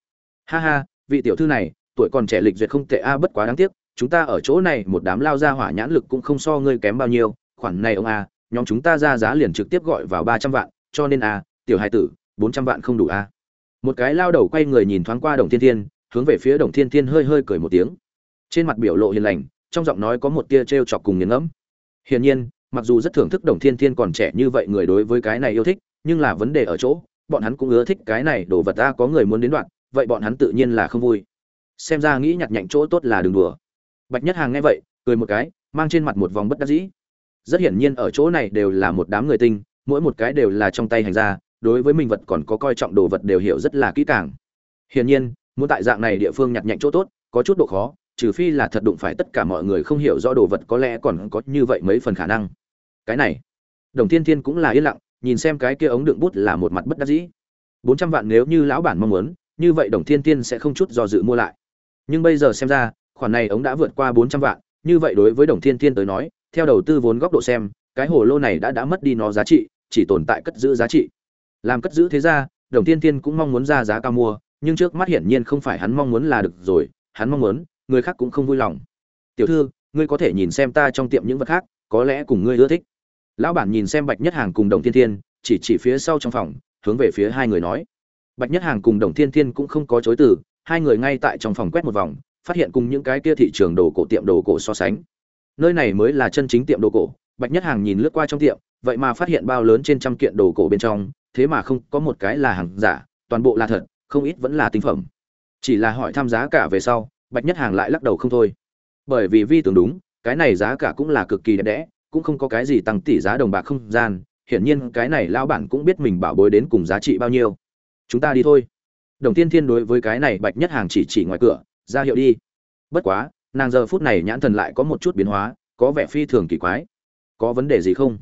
Ha ha, vị tiểu thư này, tuổi còn trẻ lịch duyệt không tệ a à, bất quá đáng tiếc, chúng ta ở chỗ này một đám lao ra hỏa nhãn lực cũng không so ngươi kém bao nhiêu, khoản này ông a, nhóm chúng ta ra giá liền trực tiếp gọi vào ba trăm vạn, cho nên a, tiểu hai tử, bốn trăm vạn không đủ a. Một cái lao đầu quay người nhìn thoáng qua đồng thiên thiên, hướng về phía đồng thiên thiên hơi hơi cười một tiếng. Trên mặt biểu lộ hiền lành, trong giọng nói có một tia t r e o chọc cùng nghiền ngẫm. Hiển nhiên, mặc dù rất thưởng thức đồng thiên thiên còn trẻ như vậy người đối với cái này yêu thích, nhưng là vấn đề ở chỗ bọn hắn cũng ưa thích cái này, đồ vật ta có người muốn đến đoạn, vậy bọn hắn tự nhiên là không vui. Xem ra nghĩ nhặt nhạnh chỗ tốt là đừng đùa. Bạch nhất hàng nghe vậy, cười một cái, mang trên mặt một vòng bất đắc dĩ. Rất hiển nhiên ở chỗ này đều là một đám người tinh, mỗi một cái đều là trong tay hành ra đối với mình vật còn có coi trọng đồ vật đều hiểu rất là kỹ càng. Hiển nhiên, muốn tại dạng này địa phương nhặt nhạnh chỗ tốt, có chút độ khó, trừ phi là thật đụng phải tất cả mọi người không hiểu rõ đồ vật có lẽ còn có như vậy mấy phần khả năng. Cái này, đồng thiên thiên cũng là yên lặng nhìn xem cái kia ống đựng bút là một mặt bất đắc dĩ. Bốn trăm vạn nếu như lão bản mong muốn, như vậy đồng thiên thiên sẽ không chút do dự mua lại. Nhưng bây giờ xem ra, khoản này ống đã vượt qua bốn trăm vạn, như vậy đối với đồng thiên thiên tới nói, theo đầu tư vốn góc độ xem, cái hồ lô này đã đã mất đi nó giá trị, chỉ tồn tại cất giữ giá trị. Làm cất giữ thế ra, đồng thiên thiên cũng mong muốn ra giá cao mua, nhưng trước mắt hiển nhiên không phải hắn mong muốn là được rồi, hắn mong muốn, người khác cũng không vui lòng. Tiểu thư, ngươi có thể nhìn xem ta trong tiệm những vật khác, có lẽ cùng ngươi ưa thích lão bản nhìn xem bạch nhất hàng cùng đồng thiên thiên, chỉ chỉ phía sau trong phòng, hướng về phía hai người nói. Bạch nhất hàng cùng đồng thiên thiên cũng không có chối từ, hai người ngay tại trong phòng quét một vòng, phát hiện cùng những cái kia thị trường đồ cổ tiệm đồ cổ so sánh. Nơi này mới là chân chính tiệm đồ cổ, bạch nhất hàng nhìn lướt qua trong tiệm, vậy mà phát hiện bao lớn trên trăm kiện đồ cổ bên trong, thế mà không có một cái là hàng giả, toàn bộ là thật, không ít vẫn là tinh phẩm. Chỉ là hỏi tham giá cả về sau, bạch nhất hàng lại lắc đầu không thôi. Bởi vì vi tưởng đúng, cái này giá cả cũng là cực kỳ đẹp đẽ cũng không có cái gì tăng tỷ giá đồng bạc không gian, hiển nhiên cái này lão bản cũng biết mình bảo bối đến cùng giá trị bao nhiêu. Chúng ta đi thôi. Đồng tiên thiên đối với cái này bạch nhất hàng chỉ chỉ ngoài cửa, ra hiệu đi. Bất quá, nàng giờ phút này nhãn thần lại có một chút biến hóa, có vẻ phi thường kỳ quái. Có vấn đề gì không?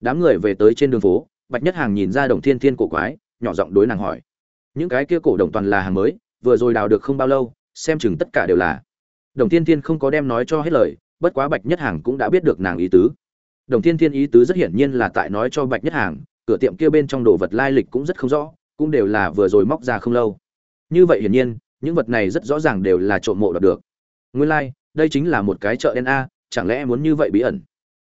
Đám người về tới trên đường phố, bạch nhất hàng nhìn ra đồng thiên thiên cổ quái, nhỏ giọng đối nàng hỏi. Những cái kia cổ đồng toàn là hàng mới, vừa rồi đào được không bao lâu, xem chừng tất cả đều là. Đồng thiên thiên không có đem nói cho hết lời, bất quá bạch nhất hàng cũng đã biết được nàng ý tứ đồng thiên thiên ý tứ rất hiển nhiên là tại nói cho bạch nhất hàng cửa tiệm kia bên trong đồ vật lai lịch cũng rất không rõ cũng đều là vừa rồi móc ra không lâu. Như vậy hiển nhiên những vật này rất rõ ràng đều là trộm mộ đoạt được. Nguyên lai、like, đây chính là một cái chợ đen a chẳng lẽ muốn như vậy bí ẩn?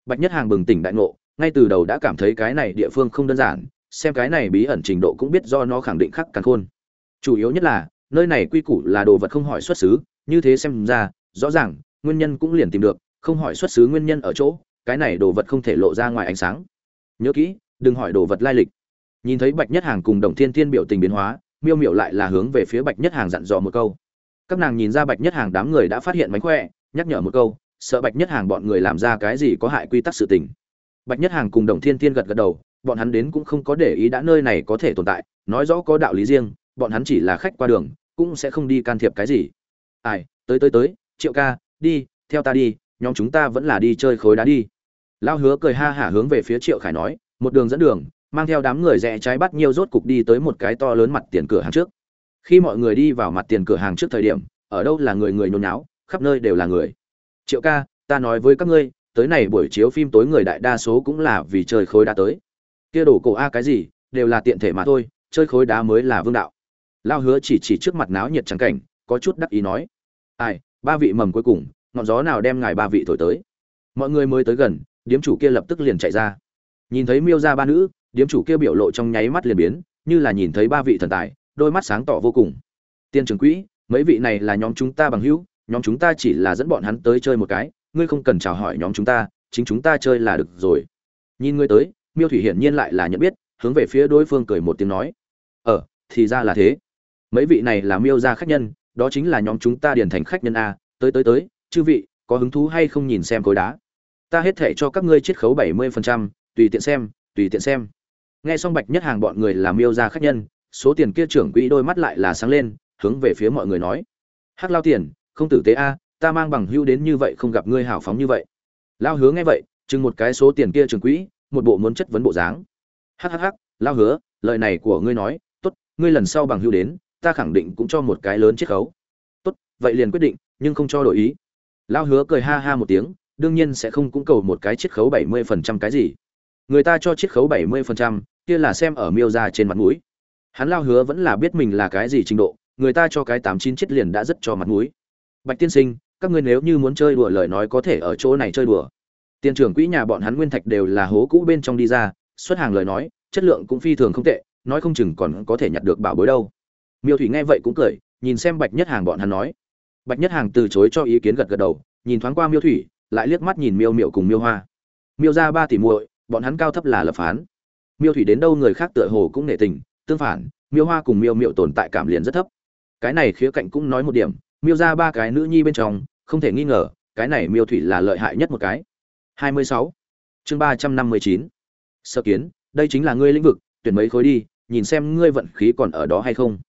Bạch nhất hàng bừng tỉnh đại ngộ ngay từ đầu đã cảm thấy cái này địa phương không đơn giản xem cái này bí ẩn trình độ cũng biết do nó khẳng định khắc càng khôn. Chủ yếu nhất là nơi này quy củ là đồ vật không hỏi xuất xứ như thế xem ra rõ ràng nguyên nhân cũng liền tìm được không hỏi xuất xứ nguyên nhân ở chỗ cái này đồ vật không thể lộ ra ngoài ánh sáng. Nhớ kỹ, đừng hỏi đồ vật lai lịch. Nhìn thấy bạch nhất hàng cùng đồng thiên thiên biểu tình biến hóa, miêu miểu lại là hướng về phía bạch nhất hàng dặn dò một câu. Các nàng nhìn ra bạch nhất hàng đám người đã phát hiện mánh khỏe, nhắc nhở một câu, sợ bạch nhất hàng bọn người làm ra cái gì có hại quy tắc sự tình. Bạch nhất hàng cùng đồng thiên thiên gật gật đầu, bọn hắn đến cũng không có để ý đã nơi này có thể tồn tại, nói rõ có đạo lý riêng, bọn hắn chỉ là khách qua đường, cũng sẽ không đi can thiệp cái gì. Ai, tới tới tới, triệu ca, đi, theo ta đi, nhóm chúng ta vẫn là đi chơi khối đá đi lao hứa cười ha hả hướng về phía triệu khải nói, một đường dẫn đường, mang theo đám người rẽ trái bắt nhiều rốt cục đi tới một cái to lớn mặt tiền cửa hàng trước. Khi mọi người đi vào mặt tiền cửa hàng trước thời điểm, ở đâu là người người nhôn nháo, khắp nơi đều là người. Triệu ca, ta nói với các ngươi, tới này buổi chiếu phim tối người đại đa số cũng là vì chơi khối đá tới. Kia đổ cổ a cái gì, đều là tiện thể mà thôi, chơi khối đá mới là vương đạo. Lao hứa chỉ chỉ trước mặt náo nhiệt trắng cảnh, có chút đắc ý nói, ai, ba vị mầm cuối cùng, ngọn gió nào đem ngài ba vị thổi tới? Mọi người mới tới gần điếm chủ kia lập tức liền chạy ra. Nhìn thấy miêu ra ba nữ, điếm chủ kia biểu lộ trong nháy mắt liền biến, như là nhìn thấy ba vị thần tài, đôi mắt sáng tỏ vô cùng. Tiên trưởng quỹ, mấy vị này là nhóm chúng ta bằng hữu, nhóm chúng ta chỉ là dẫn bọn hắn tới chơi một cái, ngươi không cần chào hỏi nhóm chúng ta, chính chúng ta chơi là được rồi. Nhìn ngươi tới, miêu thủy hiển nhiên lại là nhận biết, hướng về phía đối phương cười một tiếng nói. Ờ thì ra là thế. Mấy vị này là miêu gia khách nhân, đó chính là nhóm chúng ta điền thành khách nhân a, tới tới tới, chư vị, có hứng thú hay không nhìn xem khối đá? Ta hết thể cho các ngươi chiết khấu bảy mươi phần trăm, tùy tiện xem, tùy tiện xem. Nghe xong bạch nhất hàng bọn người làm miêu ra khách nhân, số tiền kia trưởng quỹ đôi mắt lại là sáng lên, hướng về phía mọi người nói. Hắc lao tiền, không tử tế a, ta mang bằng hưu đến như vậy không gặp ngươi hào phóng như vậy. Lao hứa nghe vậy, chừng một cái số tiền kia trưởng quỹ, một bộ muốn chất vấn bộ dáng. Hắc hắc hắc, lao hứa, lời này của ngươi nói, tốt, ngươi lần sau bằng hưu đến, ta khẳng định cũng cho một cái lớn chiết khấu. Tốt, vậy liền quyết định, nhưng không cho đổi ý. Lao hứa cười ha ha một tiếng đương nhiên sẽ không cũng cầu một cái chiết khấu bảy mươi phần trăm cái gì. Người ta cho chiết khấu bảy mươi phần trăm, kia là xem ở miêu ra trên mặt mũi. Hắn lao hứa vẫn là biết mình là cái gì trình độ, người ta cho cái tám chín liền đã rất cho mặt mũi. Bạch tiên sinh, các ngươi nếu như muốn chơi đùa lời nói có thể ở chỗ này chơi đùa. Tiền trưởng quỹ nhà bọn hắn nguyên thạch đều là hố cũ bên trong đi ra, xuất hàng lời nói, chất lượng cũng phi thường không tệ, nói không chừng còn có thể nhặt được bảo bối đâu. Miêu thủy nghe vậy cũng cười, nhìn xem bạch nhất hàng bọn hắn nói. Bạch nhất hàng từ chối cho ý kiến gật gật đầu, nhìn thoáng qua miêu thủy lại liếc mắt nhìn miêu miệu cùng miêu hoa. Miêu ra ba tỷ muội, bọn hắn cao thấp là lập phán. Miêu thủy đến đâu người khác tựa hồ cũng nể tình, tương phản, miêu hoa cùng miêu miệu tồn tại cảm liền rất thấp. Cái này khía cạnh cũng nói một điểm, miêu ra ba cái nữ nhi bên trong, không thể nghi ngờ, cái này miêu thủy là lợi hại nhất một cái. 26. chương 359. sơ kiến, đây chính là ngươi lĩnh vực, tuyển mấy khối đi, nhìn xem ngươi vận khí còn ở đó hay không.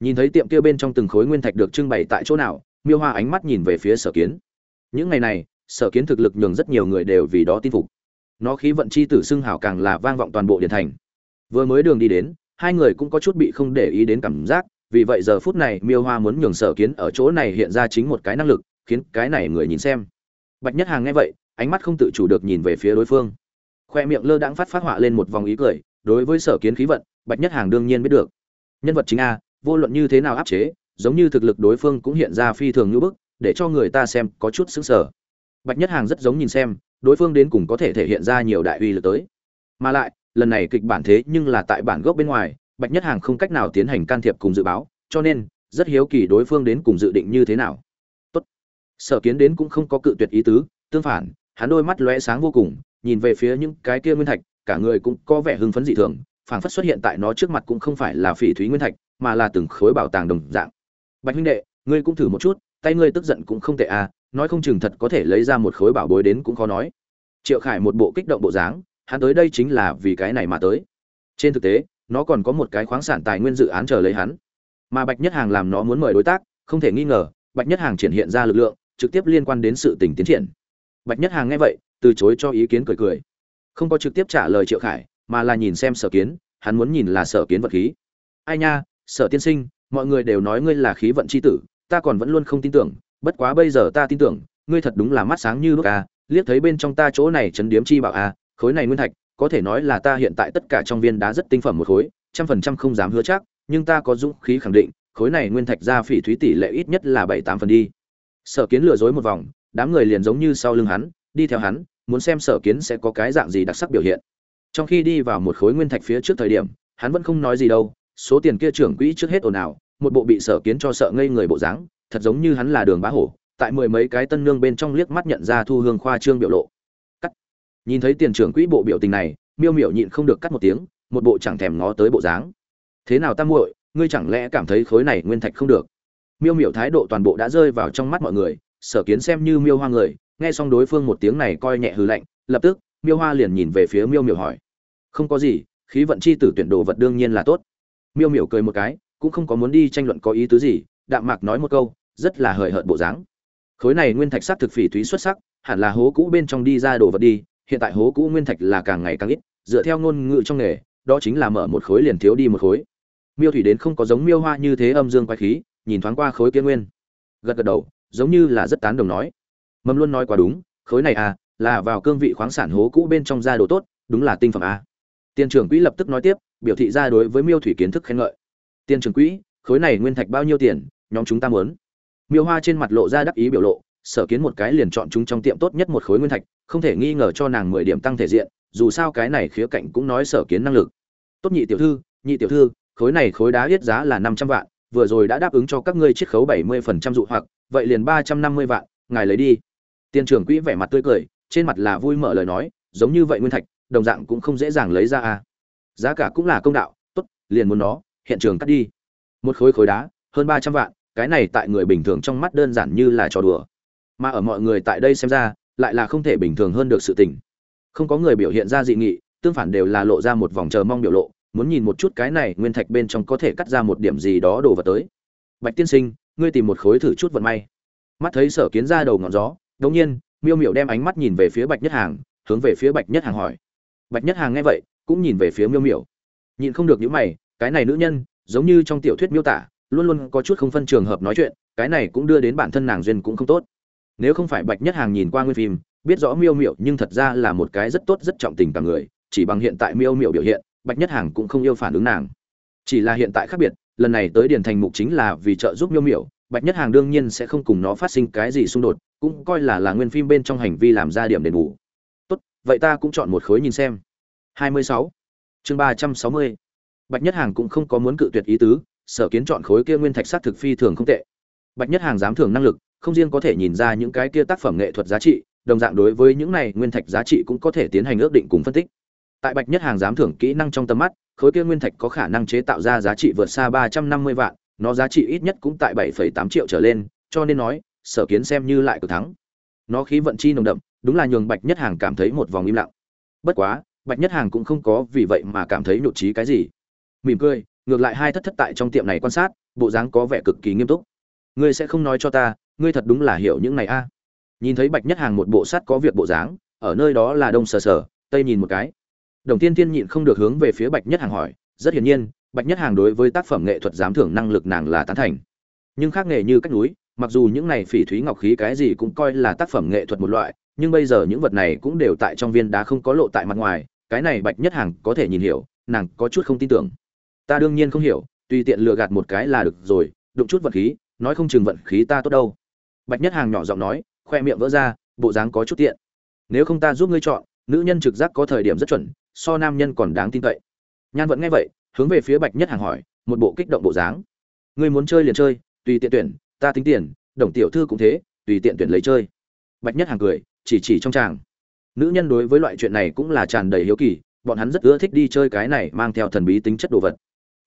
Nhìn thấy tiệm kia bên trong từng khối nguyên thạch được trưng bày tại chỗ nào, miêu hoa ánh mắt nhìn về phía sở kiến. Những ngày này sở kiến thực lực nhường rất nhiều người đều vì đó tin phục. Nó khí vận chi tử xưng hào càng là vang vọng toàn bộ điện thành. Vừa mới đường đi đến, hai người cũng có chút bị không để ý đến cảm giác, vì vậy giờ phút này miêu hoa muốn nhường sở kiến ở chỗ này hiện ra chính một cái năng lực, khiến cái này người nhìn xem. Bạch nhất hàng nghe vậy, ánh mắt không tự chủ được nhìn về phía đối phương. Khoe miệng lơ đãng phát phát họa lên một vòng ý cười, đối với sở kiến khí vận, bạch nhất hàng đương nhiên biết được. Nhân vật chính a, vô luận như thế nào áp chế, giống như thực lực đối phương cũng hiện ra phi thường như bức, để cho người ta xem có chút xứng sở bạch nhất hàng rất giống nhìn xem, đối phương đến cùng có thể thể hiện ra nhiều đại uy lực tới. Mà lại, lần này kịch bản thế nhưng là tại bản gốc bên ngoài, bạch nhất hàng không cách nào tiến hành can thiệp cùng dự báo, cho nên, rất hiếu kỳ đối phương đến cùng dự định như thế nào. Tốt. sở kiến đến cũng không có cự tuyệt ý tứ, tương phản, hắn đôi mắt lóe sáng vô cùng, nhìn về phía những cái kia nguyên thạch, cả người cũng có vẻ hưng phấn dị thường, phảng phất xuất hiện tại nó trước mặt cũng không phải là phỉ thúy nguyên thạch, mà là từng khối bảo tàng đồng dạng. Bạch huynh đệ, ngươi cũng thử một chút, tay ngươi tức giận cũng không tệ à nói không chừng thật có thể lấy ra một khối bảo bối đến cũng khó nói. Triệu khải một bộ kích động bộ dáng, hắn tới đây chính là vì cái này mà tới. Trên thực tế, nó còn có một cái khoáng sản tài nguyên dự án chờ lấy hắn. Mà bạch nhất hàng làm nó muốn mời đối tác, không thể nghi ngờ, bạch nhất hàng triển hiện ra lực lượng, trực tiếp liên quan đến sự tình tiến triển. Bạch nhất hàng nghe vậy, từ chối cho ý kiến cười cười. Không có trực tiếp trả lời triệu khải, mà là nhìn xem sở kiến, hắn muốn nhìn là sở kiến vật khí. Ai nha, sở tiên sinh, mọi người đều nói ngươi là khí vận c h i tử, ta còn vẫn luôn không tin tưởng bất quá bây giờ ta tin tưởng, ngươi thật đúng là mắt sáng như đuốc a à, liếc thấy bên trong ta chỗ này chấn điếm chi bảo a khối này nguyên thạch, có thể nói là ta hiện tại tất cả trong viên đá rất tinh phẩm một khối, trăm phần trăm không dám hứa chắc, nhưng ta có dũng khí khẳng định, khối này nguyên thạch ra phỉ thúy tỷ lệ ít nhất là bảy tám phần đi. Sở kiến lừa dối một vòng, đám người liền giống như sau lưng hắn, đi theo hắn, muốn xem sở kiến sẽ có cái dạng gì đặc sắc biểu hiện. Trong khi đi vào một khối nguyên thạch phía trước thời điểm, hắn vẫn không nói gì đâu, số tiền kia trưởng quỹ trước hết ồn ào, một bộ bị sở kiến cho sợ ngây người bộ dáng thật giống như hắn là đường bá hổ, tại mười mấy cái tân nương bên trong liếc mắt nhận ra thu hương khoa trương biểu lộ. Cắt. Nhìn thấy tiền trưởng quỹ bộ biểu tình này, miêu miểu nhịn không được cắt một tiếng, một bộ chẳng thèm ngó tới bộ dáng. Thế nào tam muội, ngươi chẳng lẽ cảm thấy khối này nguyên thạch không được? Miêu miểu thái độ toàn bộ đã rơi vào trong mắt mọi người, sở kiến xem như miêu hoa người, nghe xong đối phương một tiếng này coi nhẹ hư lạnh, lập tức, miêu hoa liền nhìn về phía miêu miểu hỏi. Không có gì, khí vận chi tử tuyển đồ vật đương nhiên là tốt. Miêu miểu cười một cái, cũng không có muốn đi tranh luận có ý tứ gì, đạm mạc nói một câu rất là hời hợt bộ dáng. Khối này nguyên thạch sắc thực phỉ thúy xuất sắc, hẳn là hố cũ bên trong đi ra đồ vật đi, hiện tại hố cũ nguyên thạch là càng ngày càng ít, dựa theo ngôn ngữ trong nghề, đó chính là mở một khối liền thiếu đi một khối. Miêu thủy đến không có giống miêu hoa như thế âm dương quái khí, nhìn thoáng qua khối kia nguyên. Gật gật đầu, giống như là rất tán đồng nói. Mầm luôn nói quá đúng, khối này à là vào cương vị khoáng sản hố cũ bên trong ra đồ tốt, đúng là tinh phẩm a tiền trưởng quỹ lập tức nói tiếp, biểu thị ra đối với miêu thủy kiến thức khen ngợi. Tiền trưởng quỹ, khối này nguyên thạch bao nhiêu tiền, nhóm chúng ta muốn miêu hoa trên mặt lộ ra đắc ý biểu lộ, sở kiến một cái liền chọn chúng trong tiệm tốt nhất một khối nguyên thạch, không thể nghi ngờ cho nàng mười điểm tăng thể diện, dù sao cái này khía cạnh cũng nói sở kiến năng lực. Tốt nhị tiểu thư, nhị tiểu thư, khối này khối đá yết giá là năm trăm vạn, vừa rồi đã đáp ứng cho các ngươi chiết khấu bảy mươi phần trăm dụ hoặc, vậy liền ba trăm năm mươi vạn, ngài lấy đi. Tiền trưởng quỹ vẻ mặt tươi cười, trên mặt là vui mở lời nói, giống như vậy nguyên thạch, đồng dạng cũng không dễ dàng lấy ra à. Giá cả cũng là công đạo, tốt, liền muốn nó, hiện trường cắt đi. Một khối khối đá, hơn ba trăm vạn cái này tại người bình thường trong mắt đơn giản như là trò đùa. Mà ở mọi người tại đây xem ra, lại là không thể bình thường hơn được sự tình. Không có người biểu hiện ra dị nghị, tương phản đều là lộ ra một vòng chờ mong biểu lộ, muốn nhìn một chút cái này nguyên thạch bên trong có thể cắt ra một điểm gì đó đổ vào tới. Bạch tiên sinh, ngươi tìm một khối thử chút vận may. Mắt thấy sở kiến ra đầu ngọn gió, đống nhiên, miêu miểu đem ánh mắt nhìn về phía bạch nhất hàng, hướng về phía bạch nhất hàng hỏi. Bạch nhất hàng nghe vậy, cũng nhìn về phía miêu miểu. Nhìn không được những mày, cái này nữ nhân, giống như trong tiểu thuyết miêu tả luôn luôn có chút không phân trường hợp nói chuyện, cái này cũng đưa đến bản thân nàng duyên cũng không tốt nếu không phải bạch nhất hàng nhìn qua nguyên phim, biết rõ miêu miểu nhưng thật ra là một cái rất tốt, rất trọng tình cả người, chỉ bằng hiện tại miêu miểu biểu hiện, bạch nhất hàng cũng không yêu phản ứng nàng chỉ là hiện tại khác biệt, lần này tới điền thành mục chính là vì trợ giúp miêu miểu, bạch nhất hàng đương nhiên sẽ không cùng nó phát sinh cái gì xung đột, cũng coi là là nguyên phim bên trong hành vi làm ra điểm đền bù tốt, vậy ta cũng chọn một khối nhìn xem 26. chương 360. bạch nhất hàng cũng không có muốn cự tuyệt ý tứ sở kiến chọn khối kia nguyên thạch sát thực phi thường không tệ. Bạch nhất hàng dám thưởng năng lực không riêng có thể nhìn ra những cái kia tác phẩm nghệ thuật giá trị đồng dạng đối với những này nguyên thạch giá trị cũng có thể tiến hành ước định cùng phân tích. Tại bạch nhất hàng dám thưởng kỹ năng trong tầm mắt khối kia nguyên thạch có khả năng chế tạo ra giá trị vượt xa 350 vạn nó giá trị ít nhất cũng tại 7,8 triệu trở lên cho nên nói sở kiến xem như lại cực thắng. Nó khí vận chi nồng đậm đúng là nhường bạch nhất hàng cảm thấy một vòng im lặng. Bất quá bạch nhất hàng cũng không có vì vậy mà cảm thấy nhột trí cái gì. Mỉm cười ngược lại hai thất thất tại trong tiệm này quan sát, bộ dáng có vẻ cực kỳ nghiêm túc. Ngươi sẽ không nói cho ta, ngươi thật đúng là hiểu những này a. Nhìn thấy bạch nhất hàng một bộ sắt có việc bộ dáng, ở nơi đó là đông sờ sờ, tây nhìn một cái. Đồng tiên tiên nhịn không được hướng về phía bạch nhất hàng hỏi, rất hiển nhiên, bạch nhất hàng đối với tác phẩm nghệ thuật giám thưởng năng lực nàng là tán thành. Nhưng khác nghề như cách núi, mặc dù những này phỉ thúy ngọc khí cái gì cũng coi là tác phẩm nghệ thuật một loại, nhưng bây giờ những vật này cũng đều tại trong viên đá không có lộ tại mặt ngoài, cái này bạch nhất hàng có thể nhìn hiểu, nàng có chút không tin tưởng ta đương nhiên không hiểu, tùy tiện lừa gạt một cái là được rồi, đụng chút vật khí, nói không chừng vận khí ta tốt đâu. Bạch nhất hàng nhỏ giọng nói, khoe miệng vỡ ra, bộ dáng có chút tiện. Nếu không ta giúp ngươi chọn, nữ nhân trực giác có thời điểm rất chuẩn, so nam nhân còn đáng tin cậy. Nhan vẫn nghe vậy, hướng về phía bạch nhất hàng hỏi, một bộ kích động bộ dáng. Ngươi muốn chơi liền chơi, tùy tiện tuyển, ta tính tiền, đồng tiểu thư cũng thế, tùy tiện tuyển lấy chơi. Bạch nhất hàng cười, chỉ chỉ trong tràng. Nữ nhân đối với loại chuyện này cũng là tràn đầy hiếu kỳ, bọn hắn rất ưa thích đi chơi cái này mang theo thần bí tính chất đồ vật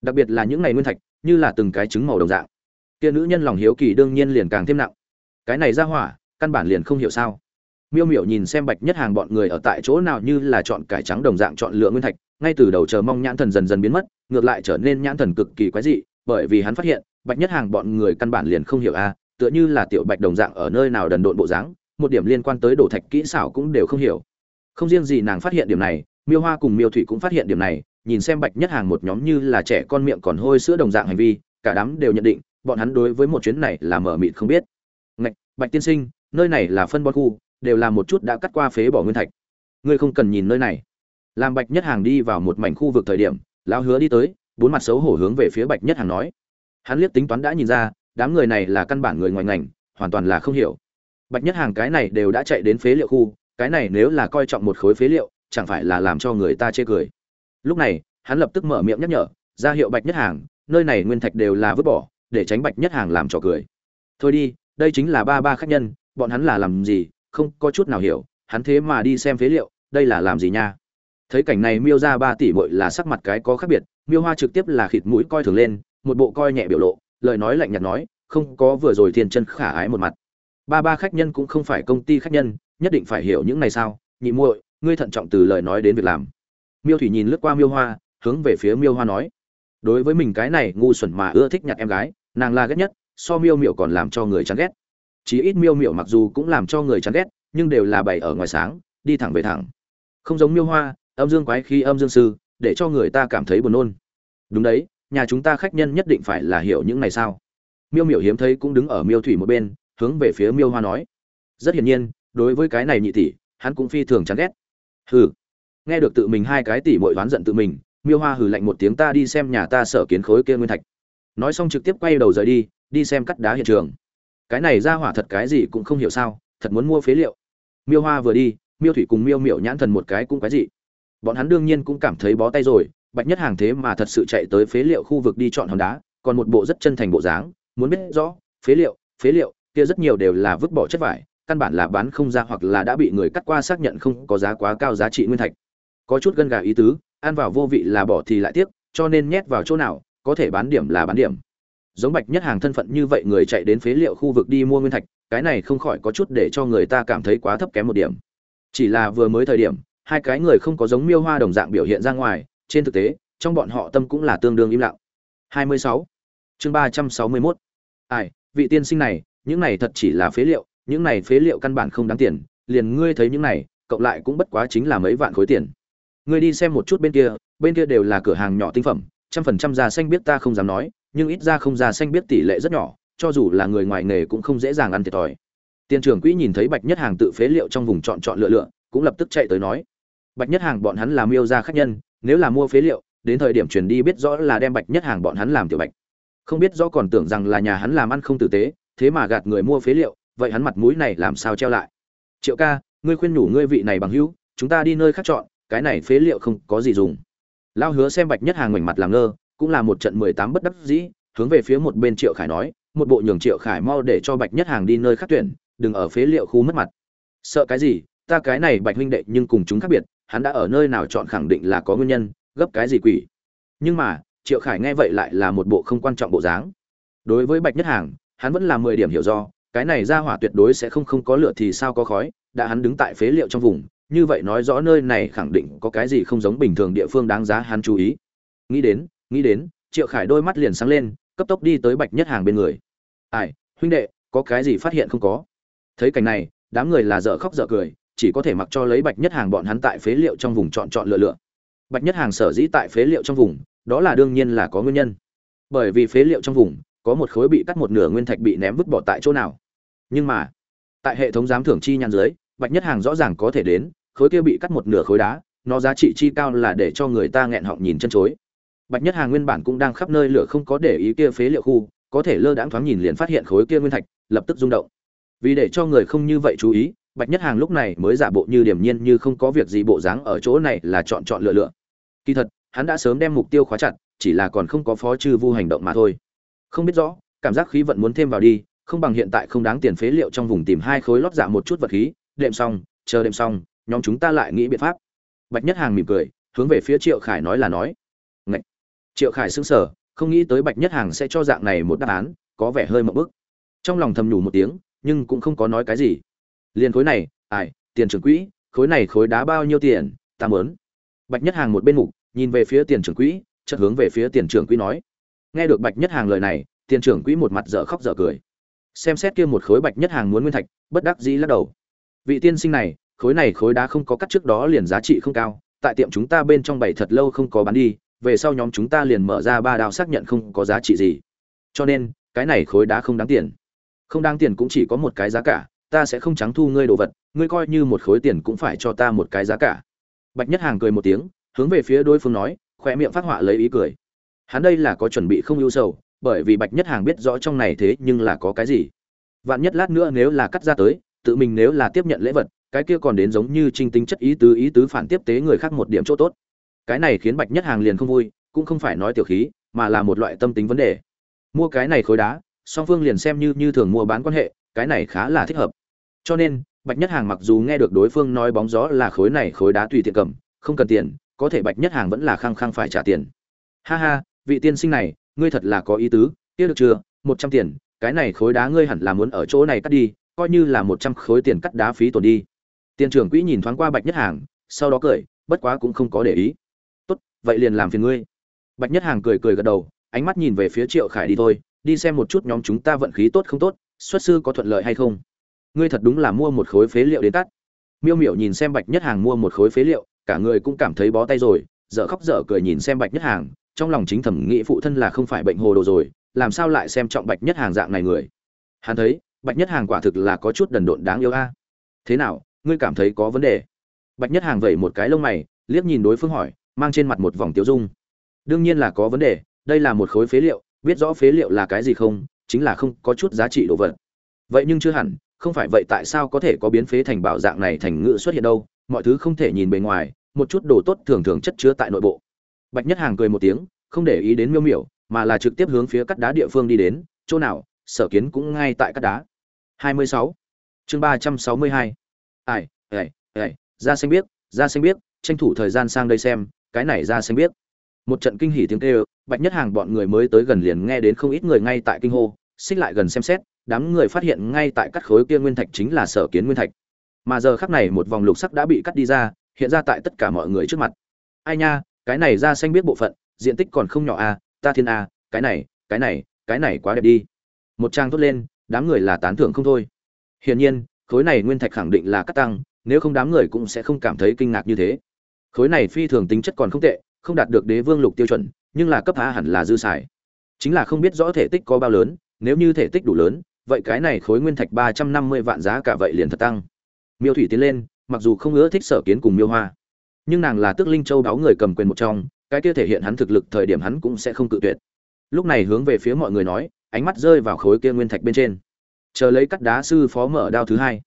đặc biệt là những ngày nguyên thạch, như là từng cái trứng màu đồng dạng. Kia nữ nhân lòng hiếu kỳ đương nhiên liền càng thêm nặng. Cái này ra hỏa, căn bản liền không hiểu sao. Miêu miểu nhìn xem bạch nhất hàng bọn người ở tại chỗ nào như là chọn cải trắng đồng dạng chọn lựa nguyên thạch, ngay từ đầu chờ mong nhãn thần dần dần biến mất, ngược lại trở nên nhãn thần cực kỳ quái dị, bởi vì hắn phát hiện, bạch nhất hàng bọn người căn bản liền không hiểu a, tựa như là tiểu bạch đồng dạng ở nơi nào đần độn bộ dáng, một điểm liên quan tới đổ thạch kỹ xảo cũng đều không hiểu. Không riêng gì nàng phát hiện điểm này, miêu hoa cùng miêu thủy cũng phát hiện điểm này nhìn xem bạch nhất hàng một nhóm như là trẻ con miệng còn hôi sữa đồng dạng hành vi, cả đám đều nhận định, bọn hắn đối với một chuyến này là mở mịt không biết. Ngạch, bạch tiên sinh, nơi này là phân bón khu, đều là một chút đã cắt qua phế bỏ nguyên thạch. Ngươi không cần nhìn nơi này. Làm bạch nhất hàng đi vào một mảnh khu vực thời điểm, lão hứa đi tới, bốn mặt xấu hổ hướng về phía bạch nhất hàng nói. Hắn liếc tính toán đã nhìn ra, đám người này là căn bản người ngoài ngành, hoàn toàn là không hiểu. Bạch nhất hàng cái này đều đã chạy đến phế liệu khu, cái này nếu là coi trọng một khối phế liệu, chẳng phải là làm cho người ta chê cười lúc này, hắn lập tức mở miệng nhắc nhở, ra hiệu bạch nhất hàng, nơi này nguyên thạch đều là vứt bỏ, để tránh bạch nhất hàng làm trò cười. Thôi đi, đây chính là ba ba khách nhân, bọn hắn là làm gì, không có chút nào hiểu, hắn thế mà đi xem phế liệu, đây là làm gì nha? Thấy cảnh này miêu ra ba tỷ bội là sắc mặt cái có khác biệt, miêu hoa trực tiếp là khịt mũi coi thường lên, một bộ coi nhẹ biểu lộ, lời nói lạnh nhạt nói, không có vừa rồi thiên chân khả ái một mặt. Ba ba khách nhân cũng không phải công ty khách nhân, nhất định phải hiểu những này sao? Nhị muội, ngươi thận trọng từ lời nói đến việc làm miêu thủy nhìn lướt qua miêu hoa, hướng về phía miêu hoa nói, đối với mình cái này ngu xuẩn mà ưa thích nhặt em gái, nàng là ghét nhất, so miêu miệu còn làm cho người chán ghét. Chí ít miêu miệu mặc dù cũng làm cho người chán ghét, nhưng đều là bày ở ngoài sáng, đi thẳng về thẳng. Không giống miêu hoa, âm dương quái khi âm dương sư, để cho người ta cảm thấy buồn nôn. Đúng đấy, nhà chúng ta khách nhân nhất định phải là hiểu những này sao? Miêu miểu hiếm thấy cũng đứng ở miêu thủy một bên, hướng về phía miêu hoa nói, rất hiển nhiên, đối với cái này nhị tỷ, hắn cũng phi thường chán ghét. Hừ nghe được tự mình hai cái tỷ bội đoán giận tự mình, miêu hoa hừ lạnh một tiếng, ta đi xem nhà ta sở kiến khối kia nguyên thạch. Nói xong trực tiếp quay đầu rời đi đi xem cắt đá hiện trường. Cái này ra hỏa thật cái gì cũng không hiểu sao, thật muốn mua phế liệu. Miêu hoa vừa đi, miêu thủy cùng miêu miệu nhãn thần một cái cũng cái gì bọn hắn đương nhiên cũng cảm thấy bó tay rồi, bạch nhất hàng thế mà thật sự chạy tới phế liệu khu vực đi chọn hòn đá, còn một bộ rất chân thành bộ dáng, muốn biết rõ, phế liệu phế liệu, kia rất nhiều đều là vứt bỏ chất vải, căn bản là bán không ra hoặc là đã bị người cắt qua xác nhận không có giá quá cao giá trị nguyên thạch có chút gân gà ý tứ, ăn vào vô vị là bỏ thì lại tiếc, cho nên nhét vào chỗ nào, có thể bán điểm là bán điểm giống bạch nhất hàng thân phận như vậy người chạy đến phế liệu khu vực đi mua nguyên thạch, cái này không khỏi có chút để cho người ta cảm thấy quá thấp kém một điểm chỉ là vừa mới thời điểm, hai cái người không có giống miêu hoa đồng dạng biểu hiện ra ngoài, trên thực tế, trong bọn họ tâm cũng là tương đương im lặng 26. chương 361. ai, vị tiên sinh này, những này thật chỉ là phế liệu, những này phế liệu căn bản không đáng tiền, liền ngươi thấy những này cộng lại cũng bất quá chính là mấy vạn khối tiền ngươi đi xem một chút bên kia bên kia đều là cửa hàng nhỏ tinh phẩm, trăm phần trăm da xanh biết ta không dám nói, nhưng ít ra không da xanh biết tỷ lệ rất nhỏ, cho dù là người ngoài nghề cũng không dễ dàng ăn thiệt thòi. Tiền trưởng quỹ nhìn thấy bạch nhất hàng tự phế liệu trong vùng chọn chọn lựa lựa, cũng lập tức chạy tới nói. Bạch nhất hàng bọn hắn làm miêu ra khách nhân, nếu là mua phế liệu, đến thời điểm truyền đi biết rõ là đem bạch nhất hàng bọn hắn làm tiểu bạch. Không biết rõ còn tưởng rằng là nhà hắn làm ăn không tử tế, thế mà gạt người mua phế liệu, vậy hắn mặt mũi này làm sao treo lại? Triệu ca, ngươi khuyên nhủ ngươi vị này bằng hữu, chúng ta đi nơi khác chọn cái này phế liệu không có gì dùng. Lao hứa xem bạch nhất hàng ngoảnh mặt làm ngơ, cũng là một trận mười tám bất đắc dĩ, hướng về phía một bên triệu khải nói, một bộ nhường triệu khải mau để cho bạch nhất hàng đi nơi khác tuyển, đừng ở phế liệu khu mất mặt. Sợ cái gì? Ta cái này bạch huynh đệ nhưng cùng chúng khác biệt, hắn đã ở nơi nào chọn khẳng định là có nguyên nhân, gấp cái gì quỷ? Nhưng mà, triệu khải nghe vậy lại là một bộ không quan trọng bộ dáng. Đối với bạch nhất hàng, hắn vẫn là mười điểm hiểu do, cái này ra hỏa tuyệt đối sẽ không không có lửa thì sao có khói, đã hắn đứng tại phế liệu trong vùng như vậy nói rõ nơi này khẳng định có cái gì không giống bình thường địa phương đáng giá hắn chú ý. Nghĩ đến nghĩ đến, triệu khải đôi mắt liền sáng lên, cấp tốc đi tới bạch nhất hàng bên người. Ai, huynh đệ, có cái gì phát hiện không có? Thấy cảnh này, đám người là dở khóc dở cười, chỉ có thể mặc cho lấy bạch nhất hàng bọn hắn tại phế liệu trong vùng chọn chọn lựa lựa. Bạch nhất hàng sở dĩ tại phế liệu trong vùng, đó là đương nhiên là có nguyên nhân. Bởi vì phế liệu trong vùng, có một khối bị cắt một nửa nguyên thạch bị ném vứt bỏ tại chỗ nào. Nhưng mà, tại hệ thống giám thưởng chi nhàn dưới bạch nhất hàng rõ ràng có thể đến, khối kia bị cắt một nửa khối đá, nó giá trị chi cao là để cho người ta nghẹn họng nhìn chân chối. Bạch nhất hàng nguyên bản cũng đang khắp nơi lửa không có để ý kia phế liệu khu, có thể lơ đãng thoáng nhìn liền phát hiện khối kia nguyên thạch, lập tức rung động. Vì để cho người không như vậy chú ý, bạch nhất hàng lúc này mới giả bộ như điểm nhiên như không có việc gì bộ dáng ở chỗ này là chọn chọn lựa lựa. Kỳ thật, hắn đã sớm đem mục tiêu khóa chặt, chỉ là còn không có phó chư vu hành động mà thôi. Không biết rõ, cảm giác khí vận muốn thêm vào đi, không bằng hiện tại không đáng tiền phế liệu trong vùng tìm hai khối lót dạ một chút vật khí đệm xong, chờ đệm xong, nhóm chúng ta lại nghĩ biện pháp. Bạch nhất hàng mỉm cười, hướng về phía triệu khải nói là nói. Ngậy! triệu khải sững sờ, không nghĩ tới bạch nhất hàng sẽ cho dạng này một đáp án, có vẻ hơi mậu bức. Trong lòng thầm nhủ một tiếng, nhưng cũng không có nói cái gì. Liền khối này, ai, tiền trưởng quỹ, khối này khối đá bao nhiêu tiền, ta mớn bạch nhất hàng một bên mục, nhìn về phía tiền trưởng quỹ, chợt hướng về phía tiền trưởng quỹ nói. Nghe được bạch nhất hàng lời này, tiền trưởng quỹ một mặt dở khóc dở cười. Xem xét kia một khối bạch nhất hàng muốn nguyên thạch, bất đắc dĩ lắc đầu vị tiên sinh này, khối này khối đá không có cắt trước đó liền giá trị không cao, tại tiệm chúng ta bên trong bảy thật lâu không có bán đi, về sau nhóm chúng ta liền mở ra ba đao xác nhận không có giá trị gì. Cho nên, cái này khối đá không đáng tiền. Không đáng tiền cũng chỉ có một cái giá cả, ta sẽ không trắng thu ngươi đồ vật, ngươi coi như một khối tiền cũng phải cho ta một cái giá cả. Bạch nhất hàng cười một tiếng, hướng về phía đối phương nói khoe miệng phát họa lấy ý cười. Hắn đây là có chuẩn bị không ưu sầu, bởi vì bạch nhất hàng biết rõ trong này thế nhưng là có cái gì. Vạn nhất lát nữa nếu là cắt ra tới tự mình nếu là tiếp nhận lễ vật, cái kia còn đến giống như trinh tính chất ý tứ ý tứ phản tiếp tế người khác một điểm chỗ tốt. Cái này khiến bạch nhất hàng liền không vui, cũng không phải nói tiểu khí, mà là một loại tâm tính vấn đề. Mua cái này khối đá, song phương liền xem như như thường mua bán quan hệ, cái này khá là thích hợp. Cho nên, bạch nhất hàng mặc dù nghe được đối phương nói bóng gió là khối này khối đá tùy tiện cầm, không cần tiền, có thể bạch nhất hàng vẫn là khăng khăng phải trả tiền. Ha ha, vị tiên sinh này, ngươi thật là có ý tứ, kia được chưa? Một trăm tiền, cái này khối đá ngươi hẳn là muốn ở chỗ này cắt đi coi như là một trăm khối tiền cắt đá phí tổn đi. Tiền trưởng quỹ nhìn thoáng qua bạch nhất hàng, sau đó cười, bất quá cũng không có để ý. Tốt, vậy liền làm phiền ngươi. Bạch nhất hàng cười cười gật đầu, ánh mắt nhìn về phía triệu khải đi thôi, đi xem một chút nhóm chúng ta vận khí tốt không tốt, xuất sư có thuận lợi hay không? Ngươi thật đúng là mua một khối phế liệu đến cắt. Miêu miểu nhìn xem bạch nhất hàng mua một khối phế liệu, cả người cũng cảm thấy bó tay rồi, dở khóc dở cười nhìn xem bạch nhất hàng, trong lòng chính thẩm nghĩ phụ thân là không phải bệnh hồ đồ rồi, làm sao lại xem trọng bạch nhất hàng dạng này người. Hắn thấy bạch nhất hàng quả thực là có chút đần độn đáng yêu a. Thế nào, ngươi cảm thấy có vấn đề? Bạch nhất hàng vẩy một cái lông mày, liếc nhìn đối phương hỏi, mang trên mặt một vòng tiêu dung. Đương nhiên là có vấn đề, đây là một khối phế liệu, biết rõ phế liệu là cái gì không, chính là không có chút giá trị đồ vật. Vậy nhưng chưa hẳn, không phải vậy tại sao có thể có biến phế thành bảo dạng này thành ngữ xuất hiện đâu, mọi thứ không thể nhìn bề ngoài, một chút đồ tốt thường thường chất chứa tại nội bộ. Bạch nhất hàng cười một tiếng, không để ý đến miêu miểu, mà là trực tiếp hướng phía cắt đá địa phương đi đến, chỗ nào, sở kiến cũng ngay tại cắt đá. 26. chương 362. ai ai ai ra xanh biết ra xanh biết tranh thủ thời gian sang đây xem cái này ra xanh biết một trận kinh hỉ tiếng kêu bạch nhất hàng bọn người mới tới gần liền nghe đến không ít người ngay tại kinh hô xích lại gần xem xét đám người phát hiện ngay tại cắt khối kia nguyên thạch chính là sở kiến nguyên thạch mà giờ khắc này một vòng lục sắc đã bị cắt đi ra hiện ra tại tất cả mọi người trước mặt ai nha cái này ra xanh biết bộ phận diện tích còn không nhỏ a à, ta thiên a à, cái này cái này cái này quá đẹp đi một trang tốt lên đám người là tán thưởng không thôi. Hiển nhiên, khối này nguyên thạch khẳng định là cắt tăng, nếu không đám người cũng sẽ không cảm thấy kinh ngạc như thế. Khối này phi thường tính chất còn không tệ, không đạt được đế vương lục tiêu chuẩn, nhưng là cấp a hẳn là dư xài. Chính là không biết rõ thể tích có bao lớn, nếu như thể tích đủ lớn, vậy cái này khối nguyên thạch ba trăm năm mươi vạn giá cả vậy liền thật tăng. Miêu thủy tiến lên, mặc dù không ưa thích sở kiến cùng miêu hoa, nhưng nàng là tước linh châu đáo người cầm quyền một trong, cái kia thể hiện hắn thực lực thời điểm hắn cũng sẽ không cự tuyệt. Lúc này hướng về phía mọi người nói ánh mắt rơi vào khối kia nguyên thạch bên trên. Chờ lấy cắt đá sư phó mở đao thứ hai.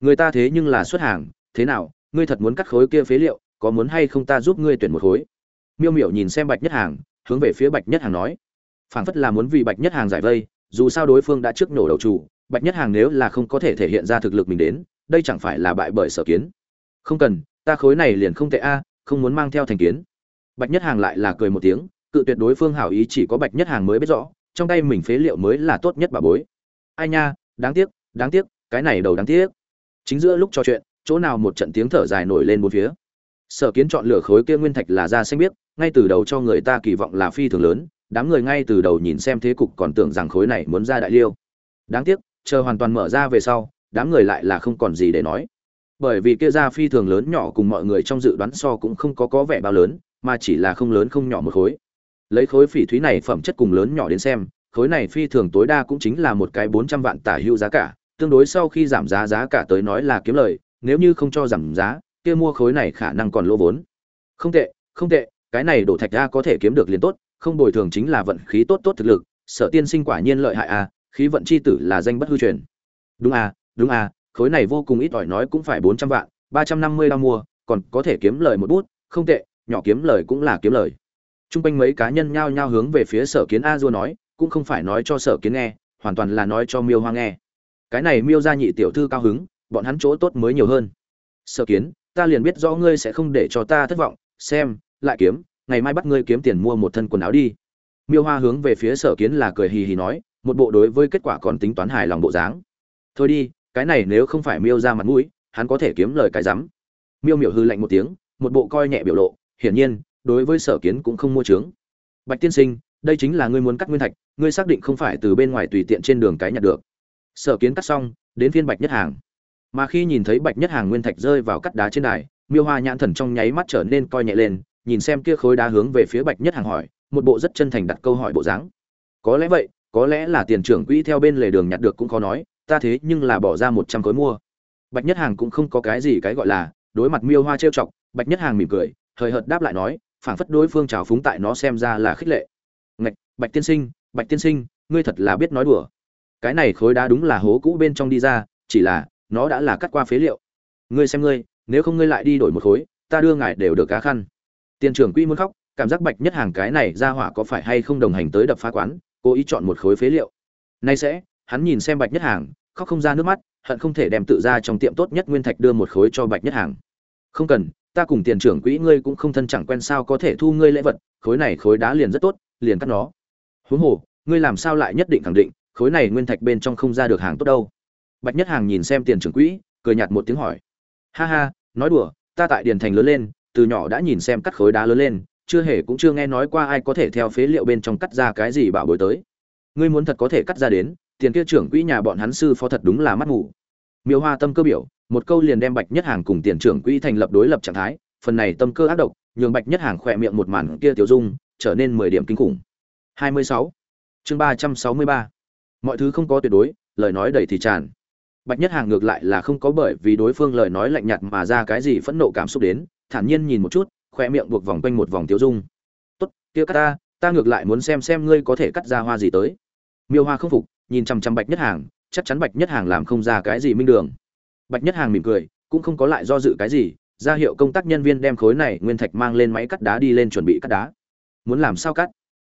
Người ta thế nhưng là xuất hàng, thế nào, ngươi thật muốn cắt khối kia phế liệu, có muốn hay không ta giúp ngươi tuyển một khối? Miêu miểu nhìn xem bạch nhất hàng, hướng về phía bạch nhất hàng nói. Phảng phất là muốn vì bạch nhất hàng giải vây, dù sao đối phương đã trước nổ đầu chủ, bạch nhất hàng nếu là không có thể thể hiện ra thực lực mình đến, đây chẳng phải là bại bởi sở kiến. Không cần, ta khối này liền không tệ a, không muốn mang theo thành kiến. Bạch nhất hàng lại là cười một tiếng, cự tuyệt đối phương hảo ý chỉ có bạch nhất hàng mới biết rõ trong tay mình phế liệu mới là tốt nhất bà bối. Ai nha, đáng tiếc đáng tiếc, cái này đầu đáng tiếc. Chính giữa lúc trò chuyện, chỗ nào một trận tiếng thở dài nổi lên bốn phía. Sở kiến chọn lựa khối kia nguyên thạch là ra xanh biết ngay từ đầu cho người ta kỳ vọng là phi thường lớn, đám người ngay từ đầu nhìn xem thế cục còn tưởng rằng khối này muốn ra đại liêu. Đáng tiếc, chờ hoàn toàn mở ra về sau, đám người lại là không còn gì để nói. Bởi vì kia ra phi thường lớn nhỏ cùng mọi người trong dự đoán so cũng không có có vẻ bao lớn, mà chỉ là không lớn không nhỏ một khối lấy khối phỉ thúy này phẩm chất cùng lớn nhỏ đến xem, khối này phi thường tối đa cũng chính là một cái bốn trăm vạn tả hữu giá cả, tương đối sau khi giảm giá giá cả tới nói là kiếm lời, nếu như không cho giảm giá, kia mua khối này khả năng còn lỗ vốn. Không tệ không tệ, cái này đổ thạch ra có thể kiếm được liền tốt, không bồi thường chính là vận khí tốt tốt thực lực, sở tiên sinh quả nhiên lợi hại a khí vận chi tử là danh bất hư truyền. Đúng à đúng à khối này vô cùng ít ỏi nói cũng phải bốn trăm vạn, ba trăm năm mươi đao mua, còn có thể kiếm lời một bút, không tệ, nhỏ kiếm lời cũng là kiếm lời. Trung quanh mấy cá nhân nhao nhao hướng về phía Sở Kiến A Dua nói, cũng không phải nói cho Sở Kiến nghe, hoàn toàn là nói cho Miêu Hoa nghe. Cái này Miêu gia nhị tiểu thư cao hứng, bọn hắn chỗ tốt mới nhiều hơn. Sở Kiến, ta liền biết rõ ngươi sẽ không để cho ta thất vọng, xem, lại kiếm, ngày mai bắt ngươi kiếm tiền mua một thân quần áo đi. Miêu Hoa hướng về phía Sở Kiến là cười hì hì nói, một bộ đối với kết quả còn tính toán hài lòng bộ dáng. Thôi đi, cái này nếu không phải Miêu gia mặt mũi, hắn có thể kiếm lời cái rắm. Miêu Miểu hư lạnh một tiếng, một bộ coi nhẹ biểu lộ, hiển nhiên, đối với sở kiến cũng không mua trướng. Bạch tiên sinh, đây chính là ngươi muốn cắt nguyên thạch, ngươi xác định không phải từ bên ngoài tùy tiện trên đường cái nhặt được. Sở kiến cắt xong, đến phiên bạch nhất hàng. Mà khi nhìn thấy bạch nhất hàng nguyên thạch rơi vào cắt đá trên đài, miêu hoa nhãn thần trong nháy mắt trở nên coi nhẹ lên, nhìn xem kia khối đá hướng về phía bạch nhất hàng hỏi, một bộ rất chân thành đặt câu hỏi bộ dáng. Có lẽ vậy, có lẽ là tiền trưởng quỹ theo bên lề đường nhặt được cũng khó nói, ta thế nhưng là bỏ ra một trăm khối mua. Bạch nhất hàng cũng không có cái gì cái gọi là, đối mặt miêu hoa trêu chọc, bạch nhất hàng mỉm cười, hời hợt đáp lại nói phảng phất đối phương trào phúng tại nó xem ra là khích lệ. Ngạch, bạch tiên sinh, bạch tiên sinh, ngươi thật là biết nói đùa. Cái này khối đá đúng là hố cũ bên trong đi ra, chỉ là, nó đã là cắt qua phế liệu. Ngươi xem ngươi, nếu không ngươi lại đi đổi một khối, ta đưa ngài đều được cá khăn. Tiền trưởng quỹ muốn khóc, cảm giác bạch nhất hàng cái này ra hỏa có phải hay không đồng hành tới đập phá quán, cố ý chọn một khối phế liệu. Nay sẽ, hắn nhìn xem bạch nhất hàng, khóc không ra nước mắt, hận không thể đem tự ra trong tiệm tốt nhất nguyên thạch đưa một khối cho bạch nhất hàng. Không cần ta cùng tiền trưởng quỹ ngươi cũng không thân chẳng quen sao có thể thu ngươi lễ vật, khối này khối đá liền rất tốt, liền cắt nó. Huống hồ, ngươi làm sao lại nhất định khẳng định, khối này nguyên thạch bên trong không ra được hàng tốt đâu? Bạch nhất hàng nhìn xem tiền trưởng quỹ, cười nhạt một tiếng hỏi. Ha ha, nói đùa, ta tại điền thành lớn lên, từ nhỏ đã nhìn xem cắt khối đá lớn lên, chưa hề cũng chưa nghe nói qua ai có thể theo phế liệu bên trong cắt ra cái gì bảo bối tới. Ngươi muốn thật có thể cắt ra đến, tiền kia trưởng quỹ nhà bọn hắn sư phó thật đúng là mắt ngủ miêu hoa tâm cơ biểu một câu liền đem bạch nhất hàng cùng tiền trưởng quỹ thành lập đối lập trạng thái, phần này tâm cơ ác độc, nhường bạch nhất hàng khỏe miệng một màn kia tiểu dung, trở nên mười điểm kinh khủng. 26. chương 363. mọi thứ không có tuyệt đối, lời nói đầy thì tràn. Bạch nhất hàng ngược lại là không có bởi vì đối phương lời nói lạnh nhạt mà ra cái gì phẫn nộ cảm xúc đến, thản nhiên nhìn một chút, khỏe miệng buộc vòng quanh một vòng tiểu dung. Tốt, kia cắt ta ta ngược lại muốn xem xem ngươi có thể cắt ra hoa gì tới. Miêu hoa không phục, nhìn chằm chằm bạch nhất hàng, chắc chắn bạch nhất hàng làm không ra cái gì minh đường bạch nhất hàng mỉm cười, cũng không có lại do dự cái gì, ra hiệu công tác nhân viên đem khối này nguyên thạch mang lên máy cắt đá đi lên chuẩn bị cắt đá. Muốn làm sao cắt?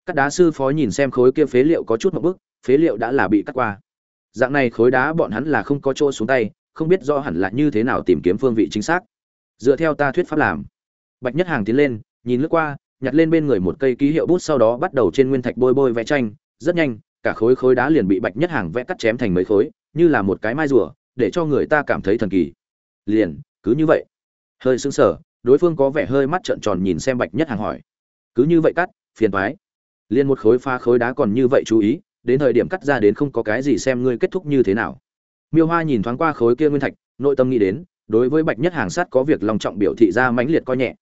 Cắt đá sư phó nhìn xem khối kia phế liệu có chút một bức phế liệu đã là bị cắt qua. Dạng này khối đá bọn hắn là không có chỗ xuống tay, không biết do hẳn là như thế nào tìm kiếm phương vị chính xác. Dựa theo ta thuyết pháp làm. Bạch nhất hàng tiến lên, nhìn lướt qua, nhặt lên bên người một cây ký hiệu bút sau đó bắt đầu trên nguyên thạch bôi bôi vẽ tranh. Rất nhanh, cả khối khối đá liền bị bạch nhất hàng vẽ cắt chém thành mấy khối, như là một cái mai rùa để cho người ta cảm thấy thần kỳ. Liền, cứ như vậy. Hơi sững sờ, đối phương có vẻ hơi mắt trợn tròn nhìn xem bạch nhất hàng hỏi. Cứ như vậy cắt, phiền thoái liền một khối pha khối đá còn như vậy chú ý, đến thời điểm cắt ra đến không có cái gì xem ngươi kết thúc như thế nào. Miêu hoa nhìn thoáng qua khối kia nguyên thạch, nội tâm nghĩ đến, đối với bạch nhất hàng sát có việc lòng trọng biểu thị ra mãnh liệt coi nhẹ.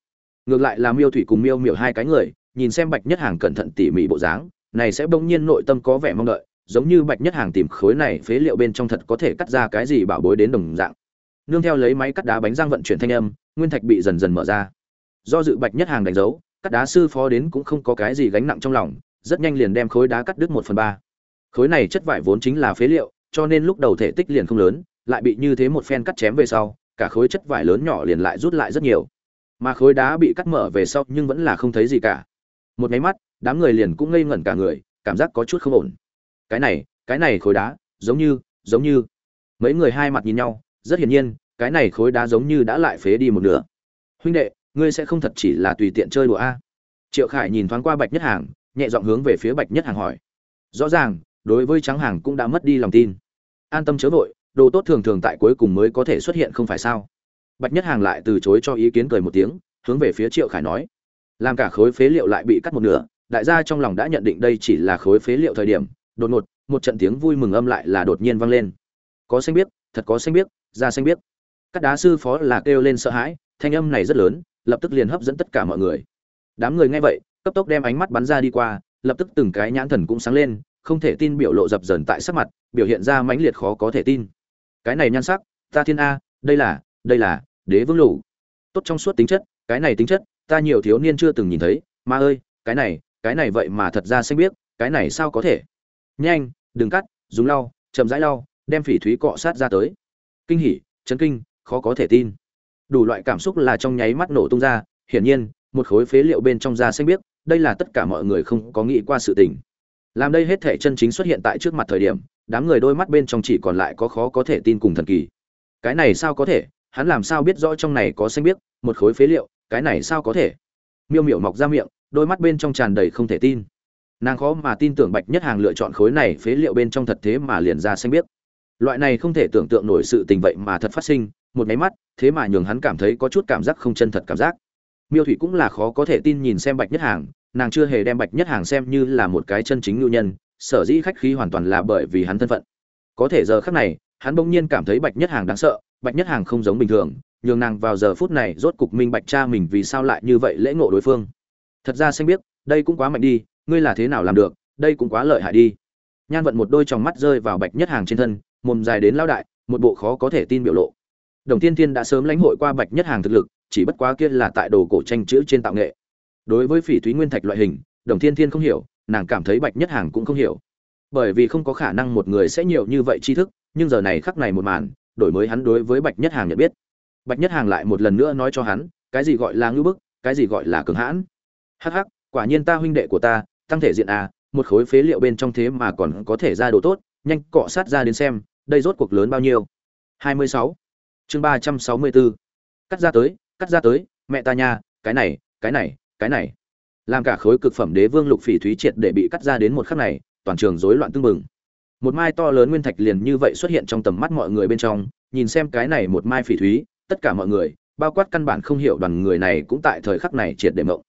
Ngược lại là miêu thủy cùng miêu miểu hai cái người, nhìn xem bạch nhất hàng cẩn thận tỉ mỉ bộ dáng, này sẽ bỗng nhiên nội tâm có vẻ mong đợi giống như bạch nhất hàng tìm khối này phế liệu bên trong thật có thể cắt ra cái gì bảo bối đến đồng dạng. Nương theo lấy máy cắt đá bánh răng vận chuyển thanh âm, nguyên thạch bị dần dần mở ra. Do dự bạch nhất hàng đánh dấu, cắt đá sư phó đến cũng không có cái gì gánh nặng trong lòng, rất nhanh liền đem khối đá cắt đứt một phần ba. Khối này chất vải vốn chính là phế liệu, cho nên lúc đầu thể tích liền không lớn, lại bị như thế một phen cắt chém về sau, cả khối chất vải lớn nhỏ liền lại rút lại rất nhiều. Mà khối đá bị cắt mở về sau nhưng vẫn là không thấy gì cả. Một nháy mắt, đám người liền cũng ngây ngẩn cả người, cảm giác có chút không ổn cái này cái này khối đá, giống như giống như. Mấy người hai mặt nhìn nhau, rất hiển nhiên, cái này khối đá giống như đã lại phế đi một nửa. Huynh đệ, ngươi sẽ không thật chỉ là tùy tiện chơi đùa a? Triệu khải nhìn thoáng qua bạch nhất hàng, nhẹ giọng hướng về phía bạch nhất hàng hỏi. Rõ ràng, đối với trắng hàng cũng đã mất đi lòng tin. An tâm chớ vội, đồ tốt thường thường tại cuối cùng mới có thể xuất hiện không phải sao? Bạch nhất hàng lại từ chối cho ý kiến cười một tiếng, hướng về phía triệu khải nói. Làm cả khối phế liệu lại bị cắt một nửa, đại gia trong lòng đã nhận định đây chỉ là khối phế liệu thời điểm đột ngột, một trận tiếng vui mừng âm lại là đột nhiên vang lên. Có xanh biết thật có xanh biết ra xanh biết các đá sư phó là kêu lên sợ hãi, thanh âm này rất lớn, lập tức liền hấp dẫn tất cả mọi người. Đám người nghe vậy, cấp tốc đem ánh mắt bắn ra đi qua, lập tức từng cái nhãn thần cũng sáng lên, không thể tin biểu lộ dập dần tại sắc mặt, biểu hiện ra mãnh liệt khó có thể tin. Cái này nhan sắc, ta thiên a, đây là đây là, đế vương lũ. Tốt trong suốt tính chất, cái này tính chất, ta nhiều thiếu niên chưa từng nhìn thấy, ma ơi, cái này cái này vậy mà thật ra xanh biết cái này sao có thể? Nhanh, đừng cắt, dùng lau, chậm rãi lau, đem phỉ thúy cọ sát ra tới. Kinh hỉ, chấn kinh, khó có thể tin. Đủ loại cảm xúc là trong nháy mắt nổ tung ra, hiển nhiên, một khối phế liệu bên trong da xanh biếc, đây là tất cả mọi người không có nghĩ qua sự tình. Làm đây hết thể chân chính xuất hiện tại trước mặt thời điểm, đám người đôi mắt bên trong chỉ còn lại có khó có thể tin cùng thần kỳ. Cái này sao có thể? Hắn làm sao biết rõ trong này có xanh biếc, một khối phế liệu, cái này sao có thể? Miêu miểu mọc ra miệng, đôi mắt bên trong tràn đầy không thể tin nàng khó mà tin tưởng bạch nhất hàng lựa chọn khối này phế liệu bên trong thật thế mà liền ra xanh biết. loại này không thể tưởng tượng nổi sự tình vậy mà thật phát sinh, một máy mắt, thế mà nhường hắn cảm thấy có chút cảm giác không chân thật cảm giác. Miêu thủy cũng là khó có thể tin nhìn xem bạch nhất hàng, nàng chưa hề đem bạch nhất hàng xem như là một cái chân chính ngưu nhân, sở dĩ khách khí hoàn toàn là bởi vì hắn thân phận. Có thể giờ khác này, hắn bỗng nhiên cảm thấy bạch nhất hàng đáng sợ, bạch nhất hàng không giống bình thường, nhường nàng vào giờ phút này rốt cục minh bạch cha mình vì sao lại như vậy lễ ngộ đối phương. Thật ra xanh biết đây cũng quá mạnh đi ngươi là thế nào làm được, đây cũng quá lợi hại đi. Nhan vận một đôi tròng mắt rơi vào bạch nhất hàng trên thân, mồm dài đến lao đại, một bộ khó có thể tin biểu lộ. Đồng tiên thiên đã sớm lãnh hội qua bạch nhất hàng thực lực, chỉ bất quá kia là tại đồ cổ tranh chữ trên tạo nghệ. Đối với phỉ thúy nguyên thạch loại hình, đồng thiên thiên không hiểu, nàng cảm thấy bạch nhất hàng cũng không hiểu. Bởi vì không có khả năng một người sẽ nhiều như vậy tri thức, nhưng giờ này khắc này một màn, đổi mới hắn đối với bạch nhất hàng nhận biết. Bạch nhất hàng lại một lần nữa nói cho hắn, cái gì gọi là ngưỡng bức, cái gì gọi là cường hãn. Hắc hắc, quả nhiên ta huynh đệ của ta tăng thể diện à một khối phế liệu bên trong thế mà còn có thể ra đồ tốt, nhanh cọ sát ra đến xem, đây rốt cuộc lớn bao nhiêu 26. chương 364. cắt ra tới, cắt ra tới, mẹ ta nha, cái này cái này cái này làm cả khối cực phẩm đế vương lục phỉ thúy triệt để bị cắt ra đến một khắc này, toàn trường rối loạn tương mừng một mai to lớn nguyên thạch liền như vậy xuất hiện trong tầm mắt mọi người bên trong, nhìn xem cái này một mai phỉ thúy, tất cả mọi người, bao quát căn bản không hiểu đoàn người này cũng tại thời khắc này triệt để mộng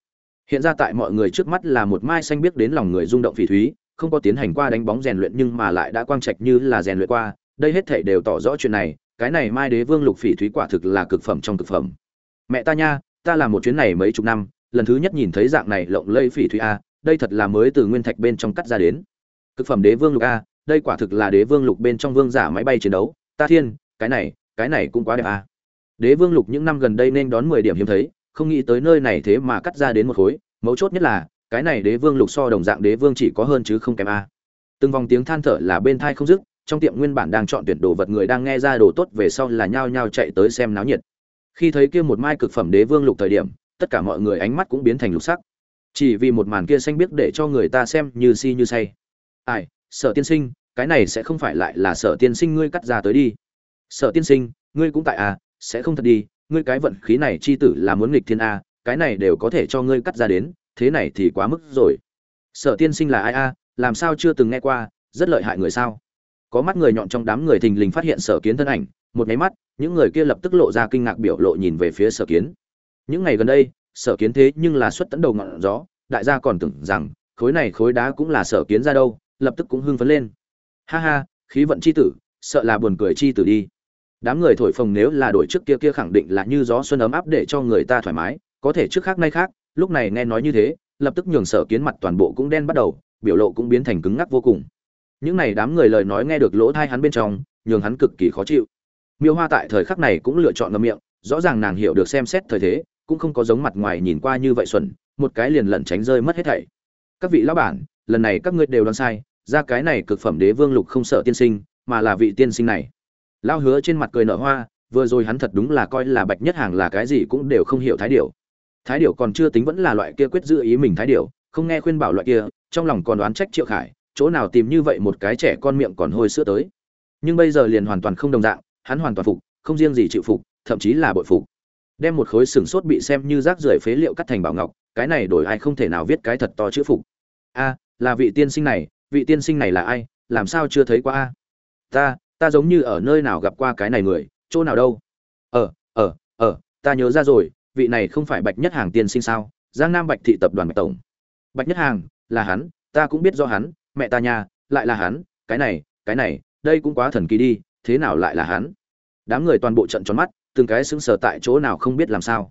hiện ra tại mọi người trước mắt là một mai xanh biết đến lòng người rung động phỉ thúy, không có tiến hành qua đánh bóng rèn luyện nhưng mà lại đã quang trạch như là rèn luyện qua. Đây hết thảy đều tỏ rõ chuyện này, cái này mai đế vương lục phỉ thúy quả thực là cực phẩm trong cực phẩm. Mẹ ta nha, ta làm một chuyến này mấy chục năm, lần thứ nhất nhìn thấy dạng này lộng lây phỉ thúy a, đây thật là mới từ nguyên thạch bên trong cắt ra đến. Cực phẩm đế vương lục a, đây quả thực là đế vương lục bên trong vương giả máy bay chiến đấu. Ta thiên, cái này cái này cũng quá đẹp a. Đế vương lục những năm gần đây nên đón mười điểm hiếm thấy không nghĩ tới nơi này thế mà cắt ra đến một khối, mấu chốt nhất là, cái này đế vương lục so đồng dạng đế vương chỉ có hơn chứ không kém a. Từng vòng tiếng than thở là bên thai không dứt, trong tiệm nguyên bản đang chọn tuyển đồ vật người đang nghe ra đồ tốt về sau là nhao nhao chạy tới xem náo nhiệt. Khi thấy kia một mai cực phẩm đế vương lục thời điểm, tất cả mọi người ánh mắt cũng biến thành lục sắc. Chỉ vì một màn kia xanh biết để cho người ta xem như si như say. Ai, sở tiên sinh, cái này sẽ không phải lại là sở tiên sinh ngươi cắt ra tới đi. Sở tiên sinh, ngươi cũng tại à sẽ không thật đi ngươi cái vận khí này chi tử là muốn nghịch thiên a, cái này đều có thể cho ngươi cắt ra đến, thế này thì quá mức rồi. Sở tiên sinh là ai a, làm sao chưa từng nghe qua, rất lợi hại người sao? Có mắt người nhọn trong đám người thình lình phát hiện sở kiến thân ảnh, một cái mắt, những người kia lập tức lộ ra kinh ngạc biểu lộ nhìn về phía sở kiến. Những ngày gần đây, sở kiến thế nhưng là xuất tấn đầu ngọn gió, đại gia còn tưởng rằng, khối này khối đá cũng là sở kiến ra đâu, lập tức cũng hưng phấn lên. Ha ha, khí vận chi tử, sợ là buồn cười chi tử đi đám người thổi phồng nếu là đổi trước kia kia khẳng định là như gió xuân ấm áp để cho người ta thoải mái, có thể trước khác nay khác, lúc này nghe nói như thế, lập tức nhường sở kiến mặt toàn bộ cũng đen bắt đầu, biểu lộ cũng biến thành cứng ngắc vô cùng. Những này đám người lời nói nghe được lỗ thai hắn bên trong, nhường hắn cực kỳ khó chịu. Miêu hoa tại thời khắc này cũng lựa chọn ngâm miệng, rõ ràng nàng hiểu được xem xét thời thế, cũng không có giống mặt ngoài nhìn qua như vậy xuẩn, một cái liền lẩn tránh rơi mất hết thảy. Các vị lão bản, lần này các ngươi đều đoán sai, ra cái này cực phẩm đế vương lục không sợ tiên sinh, mà là vị tiên sinh này lao hứa trên mặt cười nở hoa, vừa rồi hắn thật đúng là coi là bạch nhất hàng là cái gì cũng đều không hiểu thái điểu. Thái điểu còn chưa tính vẫn là loại kia quyết giữ ý mình thái điểu, không nghe khuyên bảo loại kia, trong lòng còn đoán trách triệu khải, chỗ nào tìm như vậy một cái trẻ con miệng còn hôi sữa tới. Nhưng bây giờ liền hoàn toàn không đồng dạng, hắn hoàn toàn phục, không riêng gì chịu phục, thậm chí là bội phục. Đem một khối sừng sốt bị xem như rác rưởi phế liệu cắt thành bảo ngọc, cái này đổi ai không thể nào viết cái thật to chữ phục. A, là vị tiên sinh này, vị tiên sinh này là ai, làm sao chưa thấy qua a? Ta ta giống như ở nơi nào gặp qua cái này người, chỗ nào đâu. Ờ ờ ờ ta nhớ ra rồi, vị này không phải bạch nhất hàng tiên sinh sao? Giang nam bạch thị tập đoàn bạch tổng. Bạch nhất hàng, là hắn, ta cũng biết do hắn, mẹ ta nhà lại là hắn, cái này cái này, đây cũng quá thần kỳ đi, thế nào lại là hắn? Đám người toàn bộ trận tròn mắt, từng cái sững sờ tại chỗ nào không biết làm sao.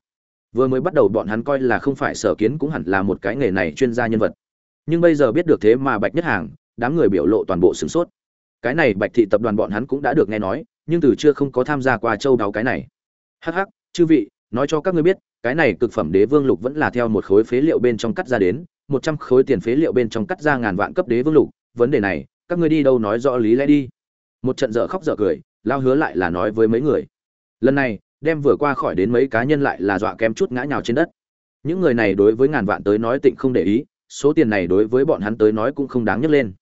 Vừa mới bắt đầu bọn hắn coi là không phải sở kiến cũng hẳn là một cái nghề này chuyên gia nhân vật. Nhưng bây giờ biết được thế mà bạch nhất hàng, đám người biểu lộ toàn bộ sửng sốt cái này bạch thị tập đoàn bọn hắn cũng đã được nghe nói, nhưng từ chưa không có tham gia qua châu đáo cái này. Hắc hắc, chư vị, nói cho các ngươi biết, cái này cực phẩm đế vương lục vẫn là theo một khối phế liệu bên trong cắt ra đến, một trăm khối tiền phế liệu bên trong cắt ra ngàn vạn cấp đế vương lục, vấn đề này, các ngươi đi đâu nói rõ lý lẽ đi. Một trận dở khóc dở cười, lao hứa lại là nói với mấy người. Lần này, đem vừa qua khỏi đến mấy cá nhân lại là dọa kém chút ngã nhào trên đất. Những người này đối với ngàn vạn tới nói tịnh không để ý, số tiền này đối với bọn hắn tới nói cũng không đáng nhắc lên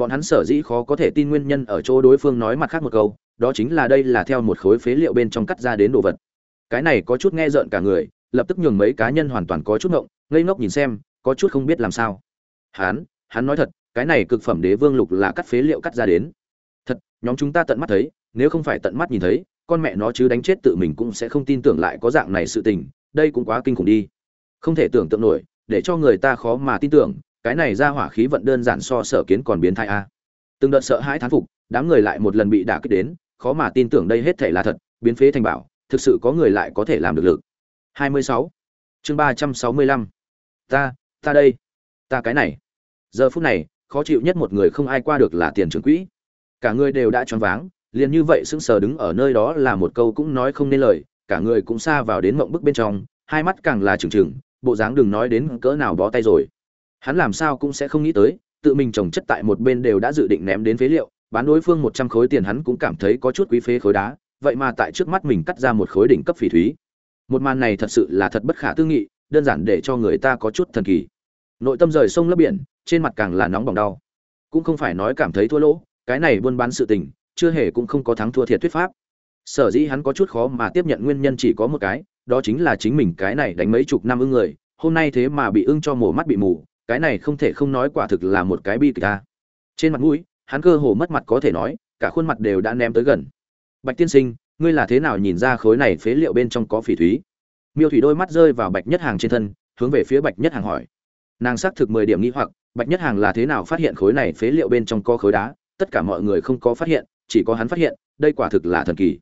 bọn hắn sở dĩ khó có thể tin nguyên nhân ở chỗ đối phương nói mặt khác một câu, đó chính là đây là theo một khối phế liệu bên trong cắt ra đến đồ vật. Cái này có chút nghe rợn cả người, lập tức nhường mấy cá nhân hoàn toàn có chút ngộng, ngây ngốc nhìn xem, có chút không biết làm sao. Hắn hắn nói thật, cái này cực phẩm đế vương lục là cắt phế liệu cắt ra đến. Thật, nhóm chúng ta tận mắt thấy, nếu không phải tận mắt nhìn thấy, con mẹ nó chứ đánh chết tự mình cũng sẽ không tin tưởng lại có dạng này sự tình, đây cũng quá kinh khủng đi. Không thể tưởng tượng nổi, để cho người ta khó mà tin tưởng cái này ra hỏa khí vận đơn giản so sở kiến còn biến thái a. Từng đợt sợ hãi thán phục, đám người lại một lần bị đả kích đến, khó mà tin tưởng đây hết thể là thật, biến phế thành bảo, thực sự có người lại có thể làm được lực. 26. chương 365. ta ta đây. Ta cái này. Giờ phút này, khó chịu nhất một người không ai qua được là tiền trưởng quỹ. Cả người đều đã choáng váng, liền như vậy sững sờ đứng ở nơi đó là một câu cũng nói không nên lời, cả người cũng xa vào đến mộng bức bên trong, hai mắt càng là trừng trừng, bộ dáng đừng nói đến cỡ nào bó tay rồi hắn làm sao cũng sẽ không nghĩ tới, tự mình trồng chất tại một bên đều đã dự định ném đến phế liệu, bán đối phương một trăm khối tiền hắn cũng cảm thấy có chút quý phế khối đá, vậy mà tại trước mắt mình cắt ra một khối đỉnh cấp phỉ thúy. Một màn này thật sự là thật bất khả tư nghị, đơn giản để cho người ta có chút thần kỳ. Nội tâm rời sông lấp biển, trên mặt càng là nóng bỏng đau. Cũng không phải nói cảm thấy thua lỗ, cái này buôn bán sự tình, chưa hề cũng không có thắng thua thiệt thuyết pháp. Sở dĩ hắn có chút khó mà tiếp nhận nguyên nhân chỉ có một cái, đó chính là chính mình cái này đánh mấy chục năm ưng người, hôm nay thế mà bị ưng cho mổ mắt bị mù cái này không thể không nói quả thực là một cái bi kịch ta. Trên mặt mũi, hắn cơ hồ mất mặt có thể nói, cả khuôn mặt đều đã ném tới gần. Bạch tiên sinh, ngươi là thế nào nhìn ra khối này phế liệu bên trong có phỉ thúy? Miêu thủy đôi mắt rơi vào bạch nhất hàng trên thân, hướng về phía bạch nhất hàng hỏi. Nàng xác thực mười điểm nghi hoặc, bạch nhất hàng là thế nào phát hiện khối này phế liệu bên trong có khối đá? Tất cả mọi người không có phát hiện, chỉ có hắn phát hiện, đây quả thực là thần kỳ.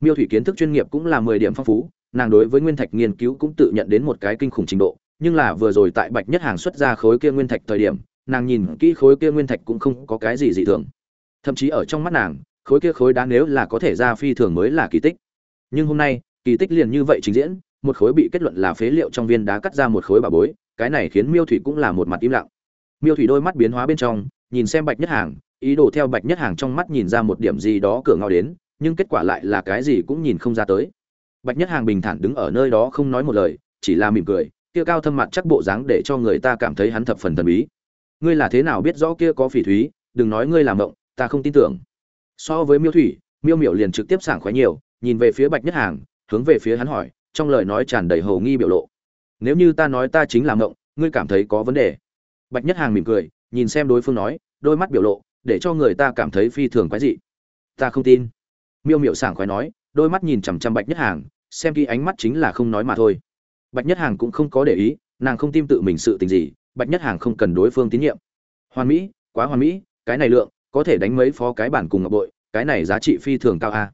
Miêu thủy kiến thức chuyên nghiệp cũng là mười điểm phong phú, nàng đối với nguyên thạch nghiên cứu cũng tự nhận đến một cái kinh khủng trình độ nhưng là vừa rồi tại bạch nhất hàng xuất ra khối kia nguyên thạch thời điểm, nàng nhìn kỹ khối kia nguyên thạch cũng không có cái gì dị thường. Thậm chí ở trong mắt nàng, khối kia khối đá nếu là có thể ra phi thường mới là kỳ tích. Nhưng hôm nay, kỳ tích liền như vậy trình diễn, một khối bị kết luận là phế liệu trong viên đá cắt ra một khối bà bối, cái này khiến miêu thủy cũng là một mặt im lặng. Miêu thủy đôi mắt biến hóa bên trong, nhìn xem bạch nhất hàng, ý đồ theo bạch nhất hàng trong mắt nhìn ra một điểm gì đó cửa ngao đến, nhưng kết quả lại là cái gì cũng nhìn không ra tới. Bạch nhất hàng bình thản đứng ở nơi đó không nói một lời, chỉ là mỉm cười kia cao thâm mặt chắc bộ dáng để cho người ta cảm thấy hắn thập phần thần bí. Ngươi là thế nào biết rõ kia có phỉ thúy? Đừng nói ngươi làm mộng, ta không tin tưởng. So với miêu thủy, miêu miểu liền trực tiếp sảng khoái nhiều, nhìn về phía bạch nhất hàng, hướng về phía hắn hỏi, trong lời nói tràn đầy hầu nghi biểu lộ. Nếu như ta nói ta chính là mộng, ngươi cảm thấy có vấn đề? Bạch nhất hàng mỉm cười, nhìn xem đối phương nói, đôi mắt biểu lộ, để cho người ta cảm thấy phi thường quái dị. Ta không tin. Miêu miểu sảng khoái nói, đôi mắt nhìn chằm chằm bạch nhất hàng, xem khi ánh mắt chính là không nói mà thôi bạch nhất hàng cũng không có để ý, nàng không tin tự mình sự tình gì, bạch nhất hàng không cần đối phương tín nhiệm. Hoàn mỹ, quá hoàn mỹ, cái này lượng, có thể đánh mấy phó cái bản cùng ngọc bội, cái này giá trị phi thường cao a.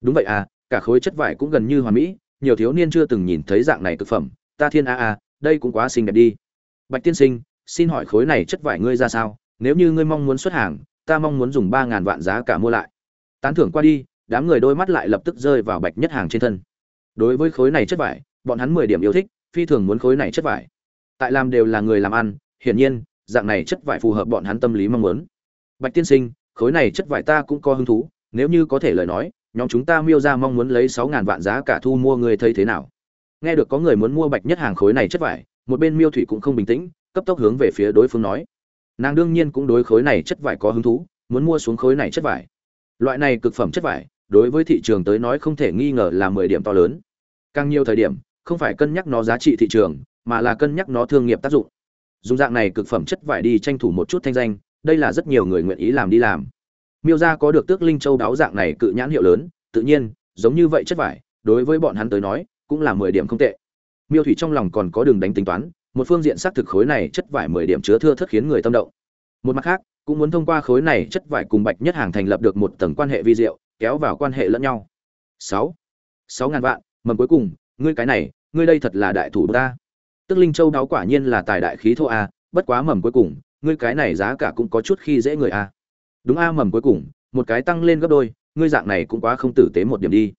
Đúng vậy à cả khối chất vải cũng gần như hoàn mỹ, nhiều thiếu niên chưa từng nhìn thấy dạng này thực phẩm, ta thiên a a, đây cũng quá xinh đẹp đi. Bạch tiên sinh, xin hỏi khối này chất vải ngươi ra sao, nếu như ngươi mong muốn xuất hàng, ta mong muốn dùng ba ngàn vạn giá cả mua lại. Tán thưởng qua đi, đám người đôi mắt lại lập tức rơi vào bạch nhất hàng trên thân. Đối với khối này chất vải bọn hắn mười điểm yêu thích, phi thường muốn khối này chất vải. Tại làm đều là người làm ăn, hiển nhiên, dạng này chất vải phù hợp bọn hắn tâm lý mong muốn. Bạch tiên sinh, khối này chất vải ta cũng có hứng thú, nếu như có thể lời nói, nhóm chúng ta miêu ra mong muốn lấy sáu ngàn vạn giá cả thu mua người thấy thế nào? Nghe được có người muốn mua bạch nhất hàng khối này chất vải, một bên miêu thủy cũng không bình tĩnh, cấp tốc hướng về phía đối phương nói. Nàng đương nhiên cũng đối khối này chất vải có hứng thú, muốn mua xuống khối này chất vải. Loại này cực phẩm chất vải, đối với thị trường tới nói không thể nghi ngờ là mười điểm to lớn. Càng nhiều thời điểm không phải cân nhắc nó giá trị thị trường, mà là cân nhắc nó thương nghiệp tác dụng. Dùng dạng này cực phẩm chất vải đi tranh thủ một chút thanh danh, đây là rất nhiều người nguyện ý làm đi làm. Miêu gia có được tước linh châu đáo dạng này cự nhãn hiệu lớn, tự nhiên, giống như vậy chất vải, đối với bọn hắn tới nói, cũng là mười điểm không tệ. Miêu thủy trong lòng còn có đường đánh tính toán, một phương diện xác thực khối này chất vải mười điểm chứa thưa thất khiến người tâm động. Một mặt khác, cũng muốn thông qua khối này chất vải cùng bạch nhất hàng thành lập được một tầng quan hệ vi diệu, kéo vào quan hệ lẫn nhau. Sáu sáu ngàn vạn, mầm cuối cùng ngươi cái này, ngươi đây thật là đại thủ ta. Tức linh châu đáo quả nhiên là tài đại khí thô a, bất quá mầm cuối cùng, ngươi cái này giá cả cũng có chút khi dễ người a. Đúng a, mầm cuối cùng, một cái tăng lên gấp đôi, ngươi dạng này cũng quá không tử tế một điểm đi.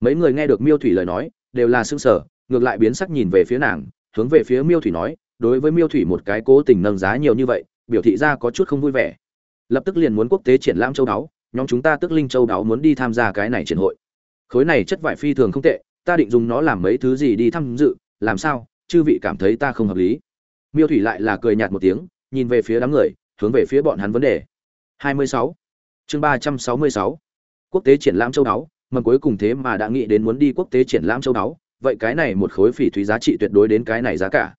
Mấy người nghe được miêu thủy lời nói, đều là xương sở ngược lại biến sắc nhìn về phía nàng, hướng về phía miêu thủy nói, đối với miêu thủy một cái cố tình nâng giá nhiều như vậy, biểu thị ra có chút không vui vẻ. Lập tức liền muốn quốc tế triển lãm châu đáo, nhóm chúng ta tức linh châu đáo muốn đi tham gia cái này triển hội. Khối này chất vải phi thường không tệ ta định dùng nó làm mấy thứ gì đi tham dự, làm sao, chư vị cảm thấy ta không hợp lý miêu thủy lại là cười nhạt một tiếng, nhìn về phía đám người, hướng về phía bọn hắn vấn đề 26. chương 366. quốc tế triển lãm châu đáo mà cuối cùng thế mà đã nghĩ đến muốn đi quốc tế triển lãm châu đáo, vậy cái này một khối phỉ thúy giá trị tuyệt đối đến cái này giá cả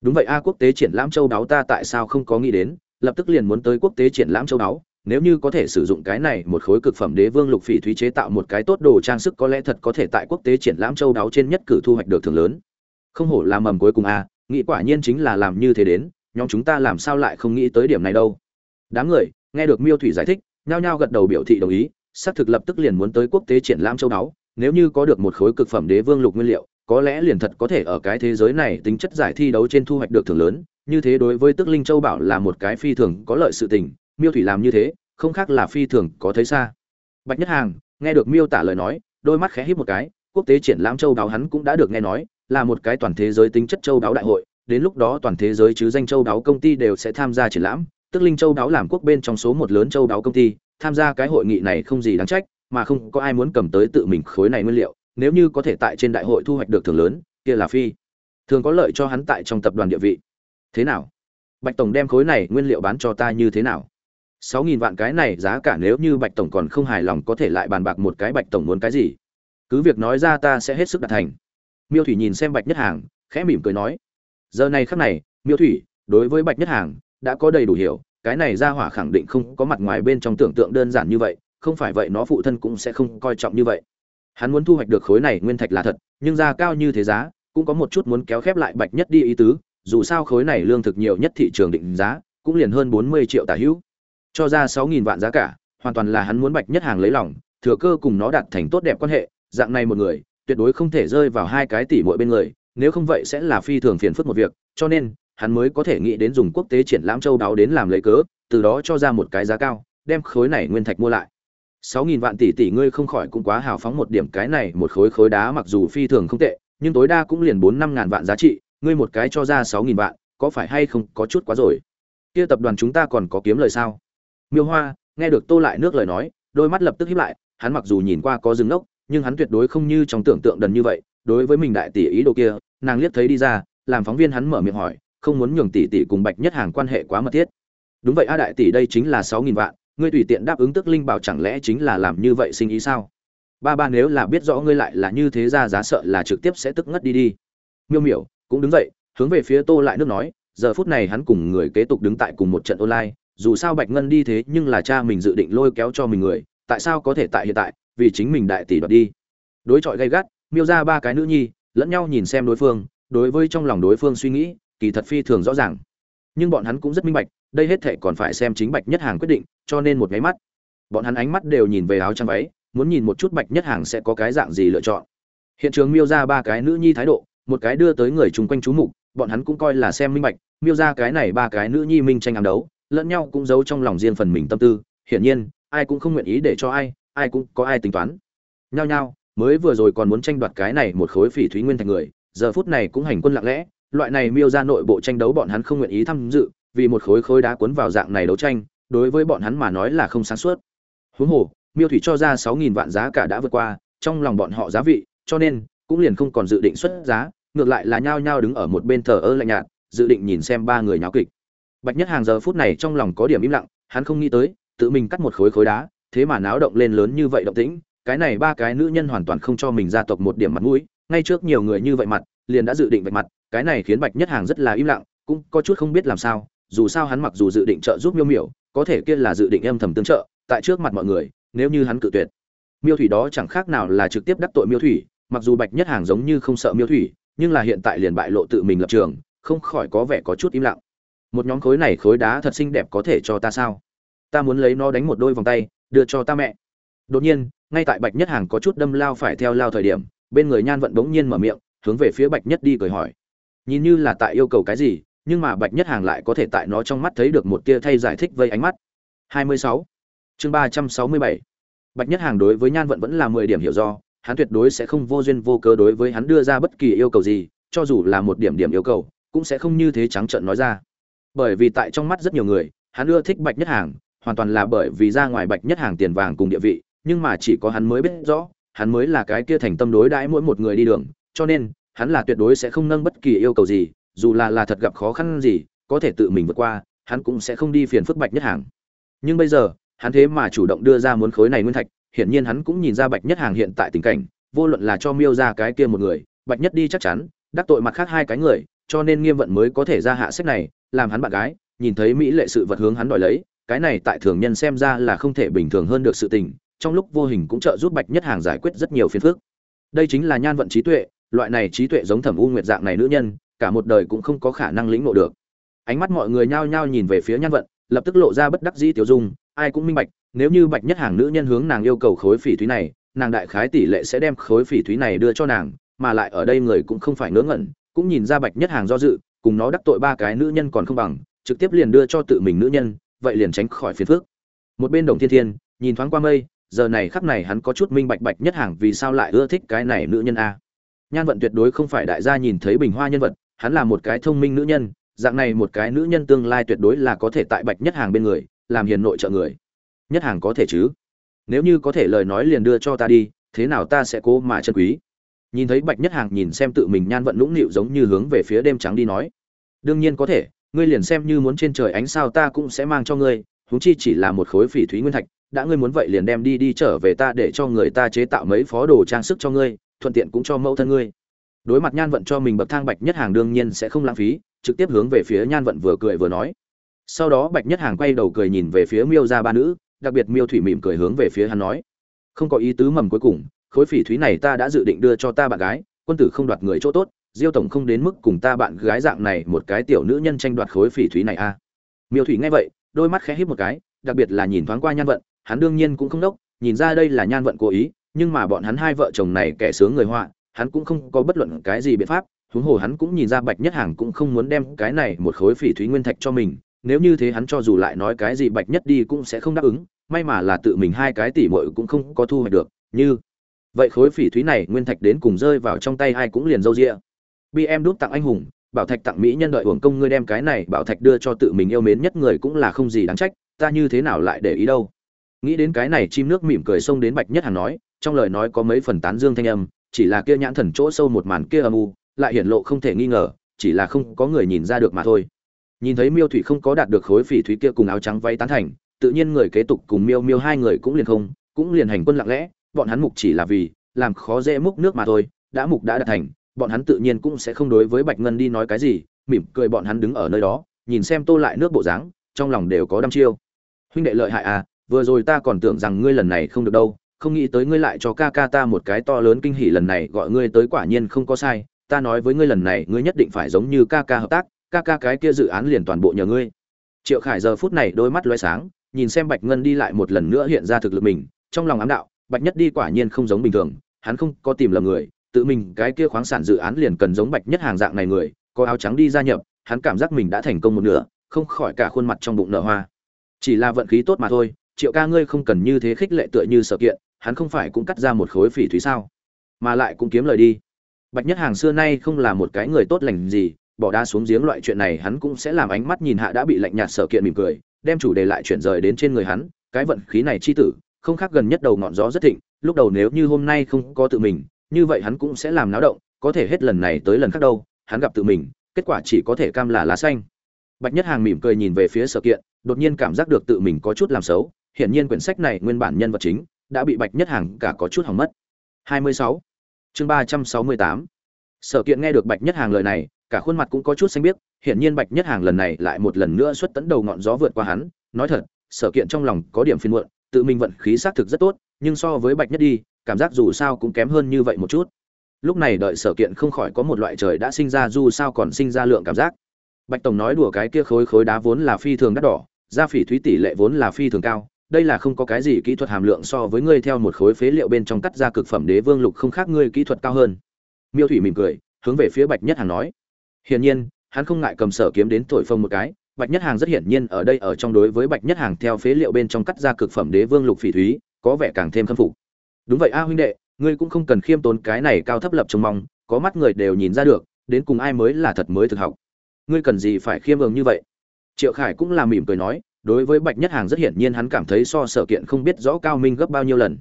đúng vậy a, quốc tế triển lãm châu đáo ta tại sao không có nghĩ đến, lập tức liền muốn tới quốc tế triển lãm châu đáo nếu như có thể sử dụng cái này một khối cực phẩm đế vương lục phỉ thúy chế tạo một cái tốt đồ trang sức có lẽ thật có thể tại quốc tế triển lãm châu đáo trên nhất cử thu hoạch được thưởng lớn. Không hổ là mầm cuối cùng a nghĩ quả nhiên chính là làm như thế đến, nhóm chúng ta làm sao lại không nghĩ tới điểm này đâu. Đám người, nghe được miêu thủy giải thích, nhao nhao gật đầu biểu thị đồng ý, xác thực lập tức liền muốn tới quốc tế triển lãm châu đáo, nếu như có được một khối cực phẩm đế vương lục nguyên liệu, có lẽ liền thật có thể ở cái thế giới này tính chất giải thi đấu trên thu hoạch được thưởng lớn, như thế đối với tức linh châu bảo là một cái phi thường có lợi sự tình miêu thủy làm như thế, không khác là phi thường có thấy xa. Bạch nhất hàng, nghe được miêu tả lời nói, đôi mắt khẽ híp một cái, quốc tế triển lãm châu đáo hắn cũng đã được nghe nói, là một cái toàn thế giới tính chất châu đáo đại hội, đến lúc đó toàn thế giới chứ danh châu đáo công ty đều sẽ tham gia triển lãm, tức linh châu đáo làm quốc bên trong số một lớn châu đáo công ty, tham gia cái hội nghị này không gì đáng trách, mà không có ai muốn cầm tới tự mình khối này nguyên liệu, nếu như có thể tại trên đại hội thu hoạch được thưởng lớn, kia là phi. Thường có lợi cho hắn tại trong tập đoàn địa vị. Thế nào? Bạch tổng đem khối này nguyên liệu bán cho ta như thế nào? Sáu nghìn vạn cái này giá cả nếu như bạch tổng còn không hài lòng có thể lại bàn bạc một cái bạch tổng muốn cái gì. Cứ việc nói ra ta sẽ hết sức đạt thành. Miêu thủy nhìn xem bạch nhất hàng, khẽ mỉm cười nói, giờ này khắc này, miêu thủy, đối với bạch nhất hàng, đã có đầy đủ hiểu, cái này ra hỏa khẳng định không có mặt ngoài bên trong tưởng tượng đơn giản như vậy, không phải vậy nó phụ thân cũng sẽ không coi trọng như vậy. Hắn muốn thu hoạch được khối này nguyên thạch là thật, nhưng giá cao như thế giá, cũng có một chút muốn kéo khép lại bạch nhất đi ý tứ, dù sao khối này lương thực nhiều nhất thị trường định giá, cũng liền hơn bốn mươi triệu tả hữu cho ra sáu nghìn vạn giá cả, hoàn toàn là hắn muốn bạch nhất hàng lấy lòng, thừa cơ cùng nó đạt thành tốt đẹp quan hệ, dạng này một người, tuyệt đối không thể rơi vào hai cái tỷ muội bên người, nếu không vậy sẽ là phi thường phiền phức một việc, cho nên, hắn mới có thể nghĩ đến dùng quốc tế triển lãm châu đáo đến làm lấy cớ, từ đó cho ra một cái giá cao, đem khối này nguyên thạch mua lại. sáu nghìn vạn tỷ tỷ ngươi không khỏi cũng quá hào phóng một điểm, cái này một khối khối đá mặc dù phi thường không tệ, nhưng tối đa cũng liền bốn năm ngàn vạn giá trị, ngươi một cái cho ra sáu nghìn vạn, có phải hay không có chút quá rồi? Kia tập đoàn chúng ta còn có kiếm lời sao? Miêu hoa nghe được tô lại nước lời nói đôi mắt lập tức hiếp lại hắn mặc dù nhìn qua có rừng nốc, nhưng hắn tuyệt đối không như trong tưởng tượng đần như vậy. Đối với mình đại tỷ ý đồ kia nàng liếc thấy đi ra làm phóng viên hắn mở miệng hỏi không muốn nhường tỷ tỷ cùng bạch nhất hàng quan hệ quá mật thiết. Đúng vậy a đại tỷ đây chính là sáu nghìn vạn ngươi tùy tiện đáp ứng tức linh bảo chẳng lẽ chính là làm như vậy sinh ý sao? Ba ba nếu là biết rõ ngươi lại là như thế ra giá sợ là trực tiếp sẽ tức ngất đi đi. Miêu miểu cũng đứng dậy hướng về phía tô lại nước nói giờ phút này hắn cùng người kế tục đứng tại cùng một trận online dù sao bạch ngân đi thế nhưng là cha mình dự định lôi kéo cho mình người, tại sao có thể tại hiện tại, vì chính mình đại tỷ đoạt đi? Đối chọi gay gắt, miêu ra ba cái nữ nhi, lẫn nhau nhìn xem đối phương, đối với trong lòng đối phương suy nghĩ, kỳ thật phi thường rõ ràng. Nhưng bọn hắn cũng rất minh bạch, đây hết thệ còn phải xem chính bạch nhất hàng quyết định, cho nên một nháy mắt, bọn hắn ánh mắt đều nhìn về áo trang váy, muốn nhìn một chút bạch nhất hàng sẽ có cái dạng gì lựa chọn. Hiện trường miêu ra ba cái nữ nhi thái độ, một cái đưa tới người chung quanh chú mục, bọn hắn cũng coi là xem minh bạch, miêu ra cái này ba cái nữ nhi minh tranh ám đấu lẫn nhau cũng giấu trong lòng riêng phần mình tâm tư. Hiển nhiên, ai cũng không nguyện ý để cho ai ai cũng có ai tính toán. Nhao nhao, mới vừa rồi còn muốn tranh đoạt cái này một khối phỉ thúy nguyên thành người, giờ phút này cũng hành quân lặng lẽ, loại này miêu ra nội bộ tranh đấu bọn hắn không nguyện ý tham dự, vì một khối khối đá cuốn vào dạng này đấu tranh, đối với bọn hắn mà nói là không sáng suốt. Huống hồ, miêu thủy cho ra sáu nghìn vạn giá cả đã vượt qua, trong lòng bọn họ giá vị, cho nên, cũng liền không còn dự định xuất giá, ngược lại là nhao nhao đứng ở một bên thờ ơ lạnh nhạt, dự định nhìn xem ba người nháo kịch bạch nhất hàng giờ phút này trong lòng có điểm im lặng, hắn không nghĩ tới, tự mình cắt một khối khối đá, thế mà náo động lên lớn như vậy động tĩnh, cái này ba cái nữ nhân hoàn toàn không cho mình gia tộc một điểm mặt mũi, ngay trước nhiều người như vậy mặt, liền đã dự định vạch mặt, cái này khiến bạch nhất hàng rất là im lặng, cũng có chút không biết làm sao, dù sao hắn mặc dù dự định trợ giúp miêu miểu, có thể kia là dự định âm thầm tương trợ, tại trước mặt mọi người, nếu như hắn cự tuyệt. Miêu thủy đó chẳng khác nào là trực tiếp đắc tội miêu thủy, mặc dù bạch nhất hàng giống như không sợ miêu thủy, nhưng là hiện tại liền bại lộ tự mình lập trường, không khỏi có vẻ có chút im lặng một nhóm khối này khối đá thật xinh đẹp có thể cho ta sao? Ta muốn lấy nó đánh một đôi vòng tay, đưa cho ta mẹ. Đột nhiên, ngay tại bạch nhất hàng có chút đâm lao phải theo lao thời điểm, bên người nhan vận bỗng nhiên mở miệng, hướng về phía bạch nhất đi cười hỏi. Nhìn như là tại yêu cầu cái gì, nhưng mà bạch nhất hàng lại có thể tại nó trong mắt thấy được một tia thay giải thích vây ánh mắt. 26. chương 367. bạch nhất hàng đối với nhan vận vẫn là 10 điểm hiểu do, hắn tuyệt đối sẽ không vô duyên vô cớ đối với hắn đưa ra bất kỳ yêu cầu gì, cho dù là một điểm điểm yêu cầu, cũng sẽ không như thế trắng trợn nói ra bởi vì tại trong mắt rất nhiều người, hắn ưa thích bạch nhất hàng, hoàn toàn là bởi vì ra ngoài bạch nhất hàng tiền vàng cùng địa vị, nhưng mà chỉ có hắn mới biết rõ, hắn mới là cái kia thành tâm đối đãi mỗi một người đi đường, cho nên, hắn là tuyệt đối sẽ không nâng bất kỳ yêu cầu gì, dù là là thật gặp khó khăn gì, có thể tự mình vượt qua, hắn cũng sẽ không đi phiền phức bạch nhất hàng. Nhưng bây giờ, hắn thế mà chủ động đưa ra muốn khối này nguyên thạch, hiển nhiên hắn cũng nhìn ra bạch nhất hàng hiện tại tình cảnh, vô luận là cho miêu ra cái kia một người, bạch nhất đi chắc chắn, đắc tội mặt khác hai cái người, cho nên nghiêm vận mới có thể ra hạ sách này làm hắn bạn gái, nhìn thấy mỹ lệ sự vật hướng hắn đòi lấy, cái này tại thường nhân xem ra là không thể bình thường hơn được sự tình, trong lúc vô hình cũng trợ giúp bạch nhất hàng giải quyết rất nhiều phiền phức. Đây chính là nhan vận trí tuệ, loại này trí tuệ giống thẩm u nguyệt dạng này nữ nhân, cả một đời cũng không có khả năng lĩnh ngộ được. Ánh mắt mọi người nhao nhao nhìn về phía nhan vận, lập tức lộ ra bất đắc dĩ tiểu dung, ai cũng minh bạch, nếu như bạch nhất hàng nữ nhân hướng nàng yêu cầu khối phỉ thúy này, nàng đại khái tỷ lệ sẽ đem khối phỉ thúy này đưa cho nàng, mà lại ở đây người cũng không phải ngớ ngẩn, cũng nhìn ra bạch nhất hàng do dự cùng nó đắc tội ba cái nữ nhân còn không bằng, trực tiếp liền đưa cho tự mình nữ nhân, vậy liền tránh khỏi phiền phức. Một bên đồng thiên thiên, nhìn thoáng qua mây, giờ này khắc này hắn có chút minh bạch bạch nhất hàng vì sao lại ưa thích cái này nữ nhân a. Nhan vận tuyệt đối không phải đại gia nhìn thấy bình hoa nhân vật, hắn là một cái thông minh nữ nhân, dạng này một cái nữ nhân tương lai tuyệt đối là có thể tại bạch nhất hàng bên người, làm hiền nội trợ người. Nhất hàng có thể chứ? Nếu như có thể lời nói liền đưa cho ta đi, thế nào ta sẽ cố mà chân quý? Nhìn thấy bạch nhất hàng nhìn xem tự mình nhan vận lũng nịu giống như hướng về phía đêm trắng đi nói. Đương nhiên có thể, ngươi liền xem như muốn trên trời ánh sao ta cũng sẽ mang cho ngươi, huống chi chỉ là một khối phỉ thúy nguyên thạch, đã ngươi muốn vậy liền đem đi đi trở về ta để cho người ta chế tạo mấy phó đồ trang sức cho ngươi, thuận tiện cũng cho mẫu thân ngươi. Đối mặt nhan vận cho mình bậc thang bạch nhất hàng đương nhiên sẽ không lãng phí, trực tiếp hướng về phía nhan vận vừa cười vừa nói. Sau đó bạch nhất hàng quay đầu cười nhìn về phía miêu ra ba nữ, đặc biệt miêu thủy mỉm cười hướng về phía hắn nói. Không có ý tứ mầm cuối cùng khối phỉ thúy này ta đã dự định đưa cho ta bạn gái, quân tử không đoạt người chỗ tốt, diêu tổng không đến mức cùng ta bạn gái dạng này một cái tiểu nữ nhân tranh đoạt khối phỉ thúy này a à. miêu thủy nghe vậy, đôi mắt khẽ híp một cái, đặc biệt là nhìn thoáng qua nhan vận, hắn đương nhiên cũng không đốc, nhìn ra đây là nhan vận cố ý, nhưng mà bọn hắn hai vợ chồng này kẻ sướng người họa, hắn cũng không có bất luận cái gì biện pháp, huống hồ hắn cũng nhìn ra bạch nhất hàng cũng không muốn đem cái này một khối phỉ thúy nguyên thạch cho mình, nếu như thế hắn cho dù lại nói cái gì bạch nhất đi cũng sẽ không đáp ứng, may mà là tự mình hai cái tỉ mội cũng không có thu hoạch được, như vậy khối phỉ thúy này nguyên thạch đến cùng rơi vào trong tay ai cũng liền râu rịa bm đút tặng anh hùng, bảo thạch tặng mỹ nhân đợi hưởng công ngươi đem cái này bảo thạch đưa cho tự mình yêu mến nhất người cũng là không gì đáng trách, ta như thế nào lại để ý đâu? Nghĩ đến cái này chim nước mỉm cười xông đến bạch nhất hàng nói, trong lời nói có mấy phần tán dương thanh âm, chỉ là kia nhãn thần chỗ sâu một màn kia âm u, lại hiển lộ không thể nghi ngờ, chỉ là không có người nhìn ra được mà thôi. Nhìn thấy miêu thủy không có đạt được khối phỉ thúy kia cùng áo trắng váy tán thành, tự nhiên người kế tục cùng miêu miêu hai người cũng liền không, cũng liền hành quân lặng lẽ bọn hắn mục chỉ là vì, làm khó dễ múc nước mà thôi, đã mục đã đạt thành, bọn hắn tự nhiên cũng sẽ không đối với bạch ngân đi nói cái gì, mỉm cười bọn hắn đứng ở nơi đó, nhìn xem tô lại nước bộ dáng, trong lòng đều có đăm chiêu. Huynh đệ lợi hại à vừa rồi ta còn tưởng rằng ngươi lần này không được đâu, không nghĩ tới ngươi lại cho ca ca ta một cái to lớn kinh hỉ lần này gọi ngươi tới quả nhiên không có sai, ta nói với ngươi lần này ngươi nhất định phải giống như ca ca hợp tác, ca ca cái kia dự án liền toàn bộ nhờ ngươi. Triệu khải giờ phút này đôi mắt loay sáng, nhìn xem bạch ngân đi lại một lần nữa hiện ra thực lực mình, trong lòng ám đạo bạch nhất đi quả nhiên không giống bình thường, hắn không có tìm lầm người, tự mình cái kia khoáng sản dự án liền cần giống bạch nhất hàng dạng này người, có áo trắng đi gia nhập, hắn cảm giác mình đã thành công một nửa, không khỏi cả khuôn mặt trong bụng nở hoa. Chỉ là vận khí tốt mà thôi, triệu ca ngươi không cần như thế khích lệ tựa như sở kiện, hắn không phải cũng cắt ra một khối phỉ thúy sao? Mà lại cũng kiếm lời đi. Bạch nhất hàng xưa nay không là một cái người tốt lành gì, bỏ đa xuống giếng loại chuyện này hắn cũng sẽ làm ánh mắt nhìn hạ đã bị lạnh nhạt sở kiện mỉm cười, đem chủ đề lại chuyển rời đến trên người hắn, cái vận khí này chi tử không khác gần nhất đầu ngọn gió rất thịnh, lúc đầu nếu như hôm nay không có tự mình, như vậy hắn cũng sẽ làm náo động, có thể hết lần này tới lần khác đâu, hắn gặp tự mình, kết quả chỉ có thể cam là lá xanh bạch nhất hàng mỉm cười nhìn về phía sở kiện, đột nhiên cảm giác được tự mình có chút làm xấu, hiển nhiên quyển sách này nguyên bản nhân vật chính, đã bị bạch nhất hàng cả có chút hỏng mất 26. chương 368. sở kiện nghe được bạch nhất hàng lời này, cả khuôn mặt cũng có chút xanh biếc, hiển nhiên bạch nhất hàng lần này lại một lần nữa xuất tấn đầu ngọn gió vượt qua hắn, nói thật, sở kiện trong lòng có điểm phiền muộn tự mình vận khí xác thực rất tốt, nhưng so với bạch nhất đi, cảm giác dù sao cũng kém hơn như vậy một chút. Lúc này đợi sở kiện không khỏi có một loại trời đã sinh ra dù sao còn sinh ra lượng cảm giác. Bạch tổng nói đùa cái kia khối khối đá vốn là phi thường đắt đỏ, gia phỉ thúy tỷ lệ vốn là phi thường cao, đây là không có cái gì kỹ thuật hàm lượng so với ngươi theo một khối phế liệu bên trong cắt ra cực phẩm đế vương lục không khác ngươi kỹ thuật cao hơn. Miêu thủy mỉm cười, hướng về phía bạch nhất hàng nói. Hiển nhiên, hắn không ngại cầm sở kiếm đến thổi phông một cái bạch nhất hàng rất hiển nhiên ở đây, ở trong đối với bạch nhất hàng theo phế liệu bên trong cắt ra cực phẩm đế vương lục phỉ thúy, có vẻ càng thêm khâm phục. Đúng vậy a huynh đệ, ngươi cũng không cần khiêm tốn, cái này cao thấp lập trông mong, có mắt người đều nhìn ra được, đến cùng ai mới là thật mới thực học. Ngươi cần gì phải khiêm ường như vậy? Triệu khải cũng là mỉm cười nói, đối với bạch nhất hàng rất hiển nhiên hắn cảm thấy so sở kiện không biết rõ cao minh gấp bao nhiêu lần.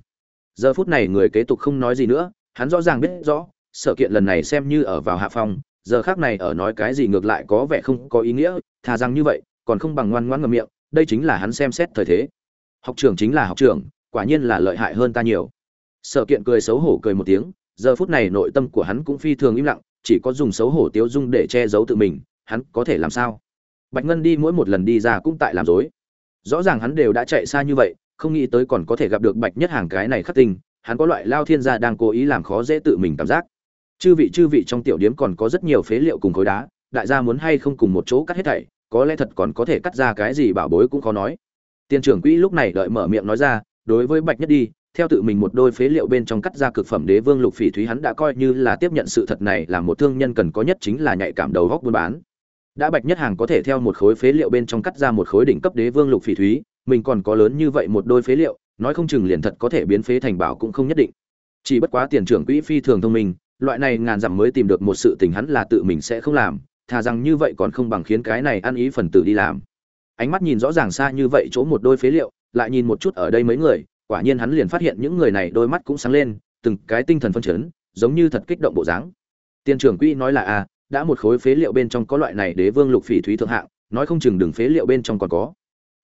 Giờ phút này người kế tục không nói gì nữa, hắn rõ ràng biết rõ, sở kiện lần này xem như ở vào hạ phong giờ khác này ở nói cái gì ngược lại có vẻ không có ý nghĩa, thà rằng như vậy, còn không bằng ngoan ngoãn ngậm miệng, đây chính là hắn xem xét thời thế. Học trưởng chính là học trưởng, quả nhiên là lợi hại hơn ta nhiều. Sở kiện cười xấu hổ cười một tiếng, giờ phút này nội tâm của hắn cũng phi thường im lặng, chỉ có dùng xấu hổ tiếu dung để che giấu tự mình, hắn có thể làm sao? Bạch ngân đi mỗi một lần đi ra cũng tại làm dối. Rõ ràng hắn đều đã chạy xa như vậy, không nghĩ tới còn có thể gặp được bạch nhất hàng cái này khắc tinh, hắn có loại lao thiên gia đang cố ý làm khó dễ tự mình cảm giác chư vị chư vị trong tiểu điếm còn có rất nhiều phế liệu cùng khối đá, đại gia muốn hay không cùng một chỗ cắt hết thảy, có lẽ thật còn có thể cắt ra cái gì bảo bối cũng khó nói. Tiền trưởng quỹ lúc này đợi mở miệng nói ra, đối với bạch nhất đi, theo tự mình một đôi phế liệu bên trong cắt ra cực phẩm đế vương lục phỉ thúy hắn đã coi như là tiếp nhận sự thật này là một thương nhân cần có nhất chính là nhạy cảm đầu góc buôn bán. Đã bạch nhất hàng có thể theo một khối phế liệu bên trong cắt ra một khối đỉnh cấp đế vương lục phỉ thúy, mình còn có lớn như vậy một đôi phế liệu, nói không chừng liền thật có thể biến phế thành bảo cũng không nhất định. Chỉ bất quá tiền trưởng quỹ phi thường thông minh loại này ngàn dặm mới tìm được một sự tình hắn là tự mình sẽ không làm, thà rằng như vậy còn không bằng khiến cái này ăn ý phần tử đi làm. Ánh mắt nhìn rõ ràng xa như vậy chỗ một đôi phế liệu, lại nhìn một chút ở đây mấy người, quả nhiên hắn liền phát hiện những người này đôi mắt cũng sáng lên, từng cái tinh thần phân chấn, giống như thật kích động bộ dáng. Tiền trưởng quỹ nói là à đã một khối phế liệu bên trong có loại này đế vương lục phỉ thúy thượng hạng, nói không chừng đường phế liệu bên trong còn có.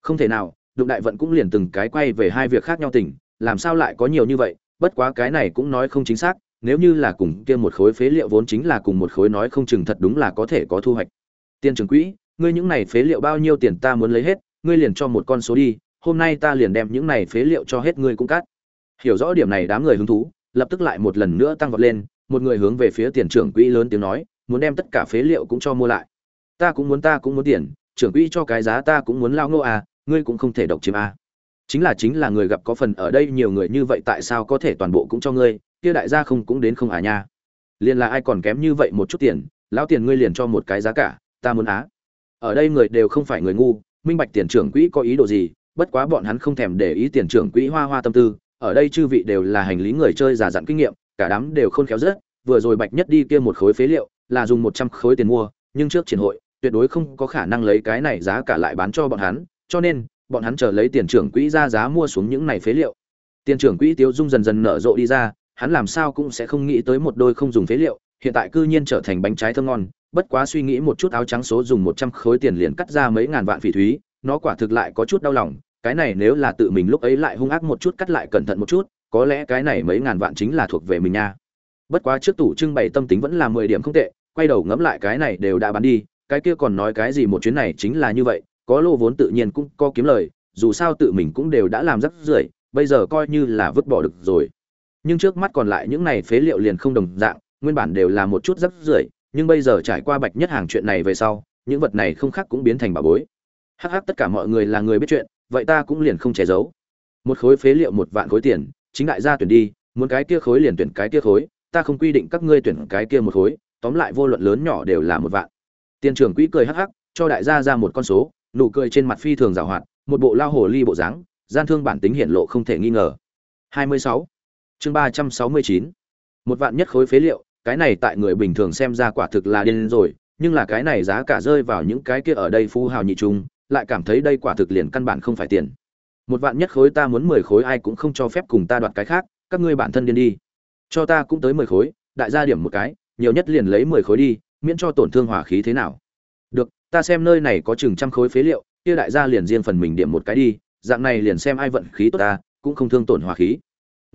Không thể nào, đụng đại vận cũng liền từng cái quay về hai việc khác nhau tỉnh, làm sao lại có nhiều như vậy, bất quá cái này cũng nói không chính xác nếu như là cùng kia một khối phế liệu vốn chính là cùng một khối nói không chừng thật đúng là có thể có thu hoạch. Tiên trưởng quỹ, ngươi những này phế liệu bao nhiêu tiền ta muốn lấy hết, ngươi liền cho một con số đi, hôm nay ta liền đem những này phế liệu cho hết ngươi cũng cắt. Hiểu rõ điểm này đám người hứng thú, lập tức lại một lần nữa tăng vọt lên, một người hướng về phía tiền trưởng quỹ lớn tiếng nói, muốn đem tất cả phế liệu cũng cho mua lại. Ta cũng muốn, ta cũng muốn tiền, trưởng quỹ cho cái giá ta cũng muốn lao ngô à ngươi cũng không thể độc chiếm à. Chính là chính là người gặp có phần ở đây nhiều người như vậy tại sao có thể toàn bộ cũng cho ngươi kia đại gia không cũng đến không à nha. Liền là ai còn kém như vậy một chút tiền, lão tiền ngươi liền cho một cái giá cả, ta muốn á. Ở đây người đều không phải người ngu, minh bạch tiền trưởng quỹ có ý đồ gì, bất quá bọn hắn không thèm để ý tiền trưởng quỹ hoa hoa tâm tư, ở đây chư vị đều là hành lý người chơi giả dặn kinh nghiệm, cả đám đều khôn khéo rất, vừa rồi bạch nhất đi kia một khối phế liệu, là dùng một trăm khối tiền mua, nhưng trước triển hội, tuyệt đối không có khả năng lấy cái này giá cả lại bán cho bọn hắn, cho nên, bọn hắn chờ lấy tiền trưởng quỹ ra giá mua xuống những này phế liệu. Tiền trưởng quỹ tiêu dung dần dần nở rộ đi ra hắn làm sao cũng sẽ không nghĩ tới một đôi không dùng phế liệu, hiện tại cư nhiên trở thành bánh trái thơm ngon, bất quá suy nghĩ một chút áo trắng số dùng một trăm khối tiền liền cắt ra mấy ngàn vạn phỉ thúy, nó quả thực lại có chút đau lòng, cái này nếu là tự mình lúc ấy lại hung ác một chút cắt lại cẩn thận một chút, có lẽ cái này mấy ngàn vạn chính là thuộc về mình nha. Bất quá trước tủ trưng bày tâm tính vẫn là mười điểm không tệ, quay đầu ngẫm lại cái này đều đã bán đi, cái kia còn nói cái gì một chuyến này chính là như vậy, có lô vốn tự nhiên cũng có kiếm lời, dù sao tự mình cũng đều đã làm rất rưởi, bây giờ coi như là vứt bỏ được rồi nhưng trước mắt còn lại những này phế liệu liền không đồng dạng, nguyên bản đều là một chút rất rưởi, nhưng bây giờ trải qua bạch nhất hàng chuyện này về sau, những vật này không khác cũng biến thành bà bối. Hắc hắc, tất cả mọi người là người biết chuyện, vậy ta cũng liền không che giấu. Một khối phế liệu một vạn khối tiền, chính đại gia tuyển đi, muốn cái kia khối liền tuyển cái kia khối, ta không quy định các ngươi tuyển cái kia một khối, tóm lại vô luận lớn nhỏ đều là một vạn. Tiền trưởng quỹ cười hắc hắc, cho đại gia ra một con số, nụ cười trên mặt phi thường giảo hoạt, một bộ lao hồ ly bộ dáng, gian thương bản tính hiện lộ không thể nghi ngờ. 26 chương 369. một vạn nhất khối phế liệu, cái này tại người bình thường xem ra quả thực là điên rồi, nhưng là cái này giá cả rơi vào những cái kia ở đây phú hào nhị trung, lại cảm thấy đây quả thực liền căn bản không phải tiền. Một vạn nhất khối ta muốn mười khối, ai cũng không cho phép cùng ta đoạt cái khác, các ngươi bản thân điên đi. Cho ta cũng tới mười khối, đại gia điểm một cái, nhiều nhất liền lấy mười khối đi, miễn cho tổn thương hỏa khí thế nào. Được, ta xem nơi này có chừng trăm khối phế liệu, kia đại gia liền riêng phần mình điểm một cái đi, dạng này liền xem ai vận khí tốt ta, cũng không thương tổn hỏa khí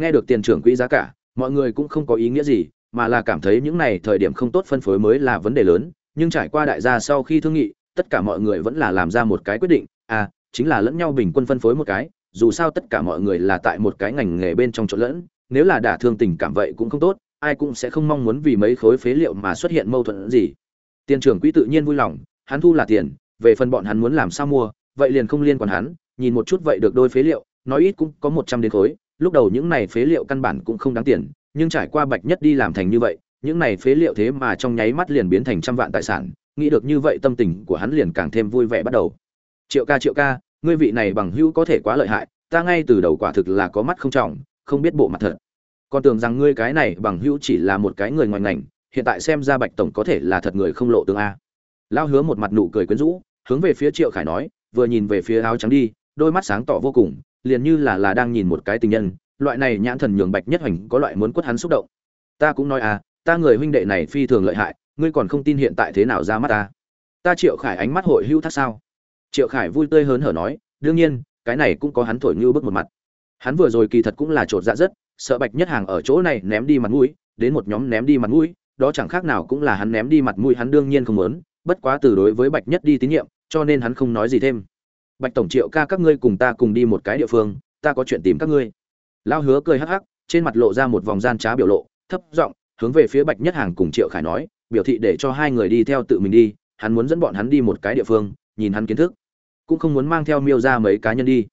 nghe được tiền trưởng quỹ giá cả, mọi người cũng không có ý nghĩa gì, mà là cảm thấy những này thời điểm không tốt phân phối mới là vấn đề lớn, nhưng trải qua đại gia sau khi thương nghị, tất cả mọi người vẫn là làm ra một cái quyết định à chính là lẫn nhau bình quân phân phối một cái, dù sao tất cả mọi người là tại một cái ngành nghề bên trong chỗ lẫn, nếu là đả thương tình cảm vậy cũng không tốt, ai cũng sẽ không mong muốn vì mấy khối phế liệu mà xuất hiện mâu thuẫn gì. Tiền trưởng quỹ tự nhiên vui lòng, hắn thu là tiền, về phần bọn hắn muốn làm sao mua, vậy liền không liên quan hắn, nhìn một chút vậy được đôi phế liệu, nói ít cũng có một trăm đến khối lúc đầu những này phế liệu căn bản cũng không đáng tiền, nhưng trải qua bạch nhất đi làm thành như vậy, những này phế liệu thế mà trong nháy mắt liền biến thành trăm vạn tài sản, nghĩ được như vậy tâm tình của hắn liền càng thêm vui vẻ bắt đầu. Triệu ca triệu ca, ngươi vị này bằng hữu có thể quá lợi hại, ta ngay từ đầu quả thực là có mắt không trọng, không biết bộ mặt thật. Còn tưởng rằng ngươi cái này bằng hữu chỉ là một cái người ngoài ngành, hiện tại xem ra bạch tổng có thể là thật người không lộ tương a. Lao hứa một mặt nụ cười quyến rũ, hướng về phía triệu khải nói, vừa nhìn về phía áo trắng đi, đôi mắt sáng tỏ vô cùng liền như là là đang nhìn một cái tình nhân, loại này nhãn thần nhường bạch nhất hoành có loại muốn quất hắn xúc động. Ta cũng nói à ta người huynh đệ này phi thường lợi hại, ngươi còn không tin hiện tại thế nào ra mắt ta. Ta triệu khải ánh mắt hội hữu thác sao? Triệu khải vui tươi hớn hở nói, đương nhiên, cái này cũng có hắn thổi như bước một mặt. Hắn vừa rồi kỳ thật cũng là trột dạ rất, sợ bạch nhất hàng ở chỗ này ném đi mặt mũi, đến một nhóm ném đi mặt mũi, đó chẳng khác nào cũng là hắn ném đi mặt mũi hắn đương nhiên không muốn, bất quá từ đối với bạch nhất đi tín nhiệm, cho nên hắn không nói gì thêm bạch tổng triệu ca các ngươi cùng ta cùng đi một cái địa phương, ta có chuyện tìm các ngươi. Lao hứa cười hắc hắc, trên mặt lộ ra một vòng gian trá biểu lộ, thấp giọng, hướng về phía bạch nhất hàng cùng triệu khải nói, biểu thị để cho hai người đi theo tự mình đi, hắn muốn dẫn bọn hắn đi một cái địa phương, nhìn hắn kiến thức. Cũng không muốn mang theo miêu ra mấy cá nhân đi.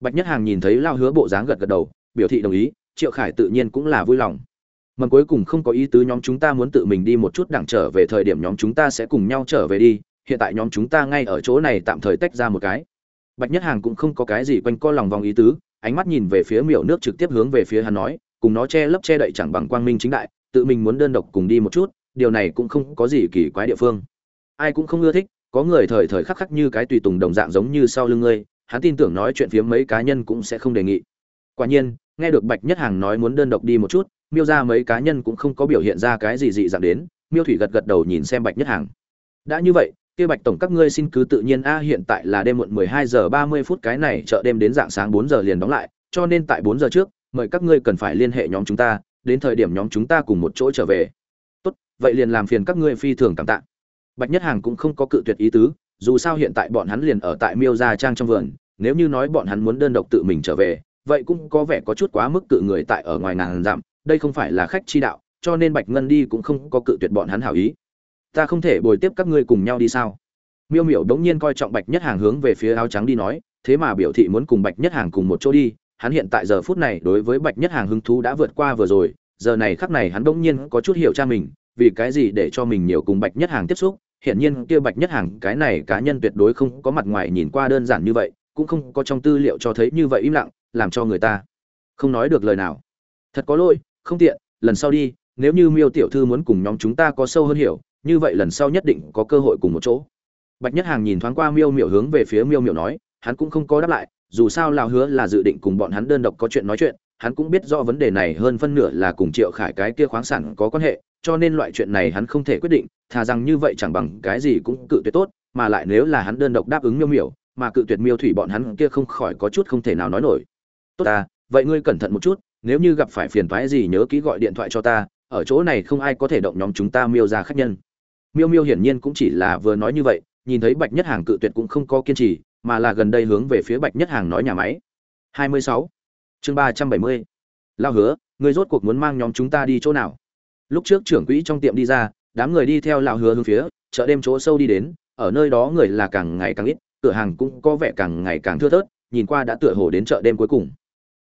Bạch nhất hàng nhìn thấy lao hứa bộ dáng gật gật đầu, biểu thị đồng ý, triệu khải tự nhiên cũng là vui lòng. Mầm cuối cùng không có ý tứ nhóm chúng ta muốn tự mình đi một chút đẳng trở về thời điểm nhóm chúng ta sẽ cùng nhau trở về đi, hiện tại nhóm chúng ta ngay ở chỗ này tạm thời tách ra một cái bạch nhất hàng cũng không có cái gì quanh co lòng vòng ý tứ, ánh mắt nhìn về phía miểu nước trực tiếp hướng về phía hắn nói, cùng nó che lấp che đậy chẳng bằng quang minh chính đại, tự mình muốn đơn độc cùng đi một chút, điều này cũng không có gì kỳ quái địa phương. Ai cũng không ưa thích, có người thời thời khắc khắc như cái tùy tùng đồng dạng giống như sau lưng ngươi, hắn tin tưởng nói chuyện phía mấy cá nhân cũng sẽ không đề nghị. Quả nhiên, nghe được bạch nhất hàng nói muốn đơn độc đi một chút, miêu ra mấy cá nhân cũng không có biểu hiện ra cái gì dị dạng đến, miêu thủy gật gật đầu nhìn xem bạch nhất hàng. Đã như vậy kia bạch tổng các ngươi xin cứ tự nhiên, a, hiện tại là đêm muộn 12 giờ 30 phút, cái này chợ đêm đến dạng sáng 4 giờ liền đóng lại, cho nên tại 4 giờ trước, mời các ngươi cần phải liên hệ nhóm chúng ta, đến thời điểm nhóm chúng ta cùng một chỗ trở về. Tốt, vậy liền làm phiền các ngươi phi thường cảm tạ. Bạch nhất hàng cũng không có cự tuyệt ý tứ, dù sao hiện tại bọn hắn liền ở tại miêu gia trang trong vườn, nếu như nói bọn hắn muốn đơn độc tự mình trở về, vậy cũng có vẻ có chút quá mức cự người tại ở ngoài ngàn dặm, đây không phải là khách chi đạo, cho nên bạch ngân đi cũng không có cự tuyệt bọn hắn hảo ý ta không thể bồi tiếp các ngươi cùng nhau đi sao? Miêu miểu đống nhiên coi trọng bạch nhất hàng hướng về phía áo trắng đi nói, thế mà biểu thị muốn cùng bạch nhất hàng cùng một chỗ đi, hắn hiện tại giờ phút này đối với bạch nhất hàng hứng thú đã vượt qua vừa rồi, giờ này khắc này hắn đống nhiên có chút hiểu cha mình, vì cái gì để cho mình nhiều cùng bạch nhất hàng tiếp xúc, hiển nhiên kia bạch nhất hàng, cái này cá nhân tuyệt đối không có mặt ngoài nhìn qua đơn giản như vậy, cũng không có trong tư liệu cho thấy như vậy im lặng, làm cho người ta không nói được lời nào. Thật có lỗi, không tiện, lần sau đi, nếu như miêu tiểu thư muốn cùng nhóm chúng ta có sâu hơn hiểu như vậy lần sau nhất định có cơ hội cùng một chỗ. Bạch nhất hàng nhìn thoáng qua miêu miểu hướng về phía miêu miểu nói, hắn cũng không có đáp lại, dù sao lao hứa là dự định cùng bọn hắn đơn độc có chuyện nói chuyện, hắn cũng biết rõ vấn đề này hơn phân nửa là cùng triệu khải cái kia khoáng sản có quan hệ, cho nên loại chuyện này hắn không thể quyết định, thà rằng như vậy chẳng bằng cái gì cũng cự tuyệt tốt, mà lại nếu là hắn đơn độc đáp ứng miêu miểu, mà cự tuyệt miêu thủy bọn hắn kia không khỏi có chút không thể nào nói nổi. Tốt ta, vậy ngươi cẩn thận một chút, nếu như gặp phải phiền toái gì nhớ kỹ gọi điện thoại cho ta, ở chỗ này không ai có thể động nhóm chúng ta miêu ra khách nhân miêu miêu hiển nhiên cũng chỉ là vừa nói như vậy, nhìn thấy bạch nhất hàng cự tuyệt cũng không có kiên trì, mà là gần đây hướng về phía bạch nhất hàng nói nhà máy 26. chương 370. lao hứa, người rốt cuộc muốn mang nhóm chúng ta đi chỗ nào lúc trước trưởng quỹ trong tiệm đi ra, đám người đi theo lão hứa hướng phía, chợ đêm chỗ sâu đi đến, ở nơi đó người là càng ngày càng ít, cửa hàng cũng có vẻ càng ngày càng thưa thớt, nhìn qua đã tựa hồ đến chợ đêm cuối cùng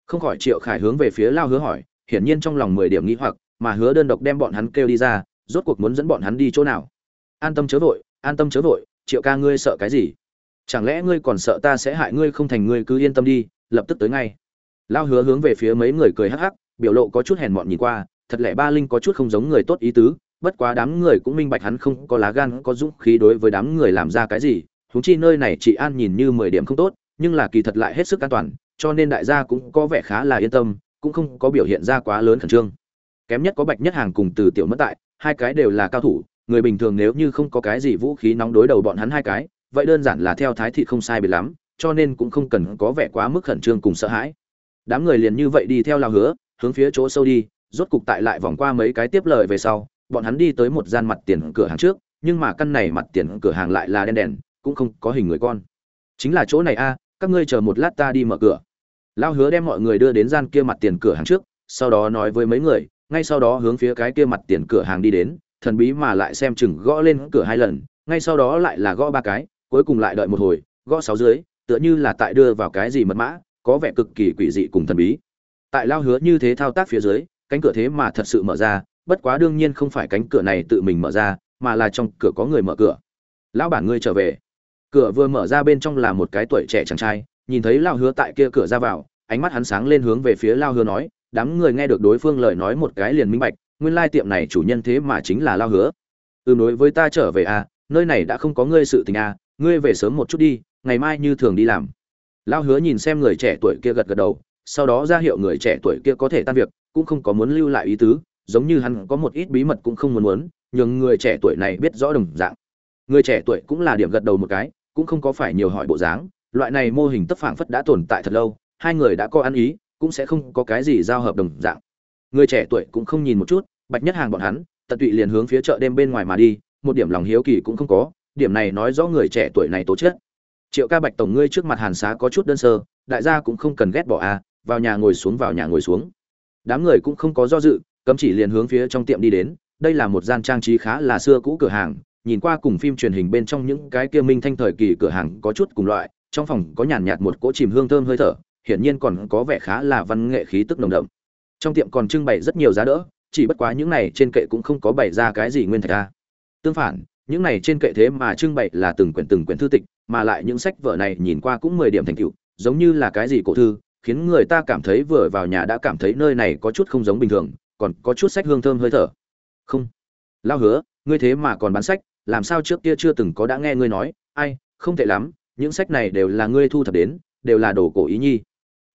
không khỏi triệu khải hướng về phía lao hứa hỏi, hiển nhiên trong lòng mười điểm nghĩ hoặc, mà hứa đơn độc đem bọn hắn kêu đi ra, rốt cuộc muốn dẫn bọn hắn đi chỗ nào an tâm chớ vội, an tâm chớ vội, triệu ca ngươi sợ cái gì? Chẳng lẽ ngươi còn sợ ta sẽ hại ngươi không thành ngươi cứ yên tâm đi, lập tức tới ngay. Lao hứa hướng về phía mấy người cười hắc hắc, biểu lộ có chút hèn mọn nhìn qua, thật lẽ ba linh có chút không giống người tốt ý tứ, bất quá đám người cũng minh bạch hắn không có lá gan, có dũng khí đối với đám người làm ra cái gì, huống chi nơi này chị an nhìn như mười điểm không tốt, nhưng là kỳ thật lại hết sức an toàn, cho nên đại gia cũng có vẻ khá là yên tâm, cũng không có biểu hiện ra quá lớn khẩn trương. Kém nhất có bạch nhất hàng cùng từ tiểu mất tại, hai cái đều là cao thủ người bình thường nếu như không có cái gì vũ khí nóng đối đầu bọn hắn hai cái, vậy đơn giản là theo thái thị không sai biệt lắm, cho nên cũng không cần có vẻ quá mức khẩn trương cùng sợ hãi. Đám người liền như vậy đi theo lao hứa, hướng phía chỗ sâu đi, rốt cục tại lại vòng qua mấy cái tiếp lời về sau, bọn hắn đi tới một gian mặt tiền cửa hàng trước, nhưng mà căn này mặt tiền cửa hàng lại là đen đèn, cũng không có hình người con. Chính là chỗ này a, các ngươi chờ một lát ta đi mở cửa. Lao hứa đem mọi người đưa đến gian kia mặt tiền cửa hàng trước, sau đó nói với mấy người, ngay sau đó hướng phía cái kia mặt tiền cửa hàng đi đến thần bí mà lại xem chừng gõ lên cửa hai lần, ngay sau đó lại là gõ ba cái, cuối cùng lại đợi một hồi, gõ sáu dưới, tựa như là tại đưa vào cái gì mật mã, có vẻ cực kỳ quỷ dị cùng thần bí. Tại lao hứa như thế thao tác phía dưới, cánh cửa thế mà thật sự mở ra, bất quá đương nhiên không phải cánh cửa này tự mình mở ra, mà là trong cửa có người mở cửa. Lão bản ngươi trở về. Cửa vừa mở ra bên trong là một cái tuổi trẻ chàng trai, nhìn thấy lao hứa tại kia cửa ra vào, ánh mắt hắn sáng lên hướng về phía lao hứa nói, đám người nghe được đối phương lời nói một cái liền minh bạch nguyên lai tiệm này chủ nhân thế mà chính là lao hứa. Ừ đối với ta trở về à nơi này đã không có ngươi sự tình à ngươi về sớm một chút đi, ngày mai như thường đi làm. Lao hứa nhìn xem người trẻ tuổi kia gật gật đầu, sau đó ra hiệu người trẻ tuổi kia có thể tan việc, cũng không có muốn lưu lại ý tứ, giống như hắn có một ít bí mật cũng không muốn muốn nhưng người trẻ tuổi này biết rõ đồng dạng. Người trẻ tuổi cũng là điểm gật đầu một cái, cũng không có phải nhiều hỏi bộ dáng, loại này mô hình tất phảng phất đã tồn tại thật lâu, hai người đã có ăn ý, cũng sẽ không có cái gì giao hợp đồng dạng người trẻ tuổi cũng không nhìn một chút bạch nhất hàng bọn hắn tận tụy liền hướng phía chợ đêm bên ngoài mà đi một điểm lòng hiếu kỳ cũng không có điểm này nói rõ người trẻ tuổi này tố chất. Triệu ca bạch tổng ngươi trước mặt hàn xá có chút đơn sơ đại gia cũng không cần ghét bỏ a à, vào nhà ngồi xuống vào nhà ngồi xuống. Đám người cũng không có do dự cấm chỉ liền hướng phía trong tiệm đi đến đây là một gian trang trí khá là xưa cũ cửa hàng nhìn qua cùng phim truyền hình bên trong những cái kia minh thanh thời kỳ cửa hàng có chút cùng loại trong phòng có nhàn nhạt một cỗ chìm hương thơm hơi thở hiển nhiên còn có vẻ khá là văn nghệ khí tức nồng đậm trong tiệm còn trưng bày rất nhiều giá đỡ, chỉ bất quá những này trên kệ cũng không có bày ra cái gì nguyên thạch a. Tương phản, những này trên kệ thế mà trưng bày là từng quyển từng quyển thư tịch, mà lại những sách vở này nhìn qua cũng mười điểm thành tựu, giống như là cái gì cổ thư, khiến người ta cảm thấy vừa vào nhà đã cảm thấy nơi này có chút không giống bình thường, còn có chút sách hương thơm hơi thở. Không. Lao hứa, ngươi thế mà còn bán sách, làm sao trước kia chưa từng có đã nghe ngươi nói, ai, không tệ lắm, những sách này đều là ngươi thu thập đến, đều là đồ cổ ý nhi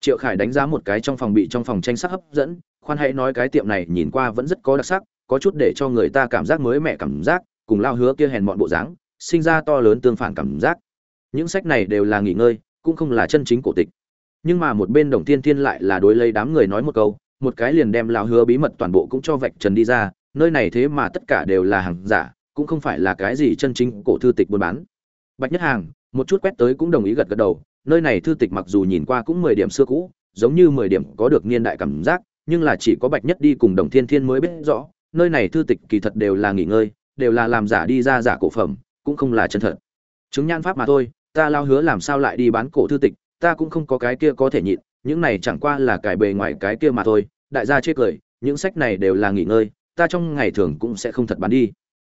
triệu khải đánh giá một cái trong phòng bị trong phòng tranh sắc hấp dẫn, khoan hãy nói cái tiệm này nhìn qua vẫn rất có đặc sắc, có chút để cho người ta cảm giác mới mẻ cảm giác, cùng lao hứa kia hèn mọn bộ dáng, sinh ra to lớn tương phản cảm giác. Những sách này đều là nghỉ ngơi, cũng không là chân chính cổ tịch. Nhưng mà một bên đồng tiên thiên lại là đối lấy đám người nói một câu, một cái liền đem lao hứa bí mật toàn bộ cũng cho vạch trần đi ra, nơi này thế mà tất cả đều là hàng giả, cũng không phải là cái gì chân chính cổ thư tịch buôn bán. Bạch nhất hàng, một chút quét tới cũng đồng ý gật gật đầu nơi này thư tịch mặc dù nhìn qua cũng mười điểm xưa cũ, giống như mười điểm có được niên đại cảm giác, nhưng là chỉ có bạch nhất đi cùng đồng thiên thiên mới biết rõ, nơi này thư tịch kỳ thật đều là nghỉ ngơi, đều là làm giả đi ra giả cổ phẩm, cũng không là chân thật. Chứng nhan pháp mà thôi, ta lao hứa làm sao lại đi bán cổ thư tịch, ta cũng không có cái kia có thể nhịn, những này chẳng qua là cải bề ngoài cái kia mà thôi. Đại gia chết cười, những sách này đều là nghỉ ngơi, ta trong ngày thường cũng sẽ không thật bán đi.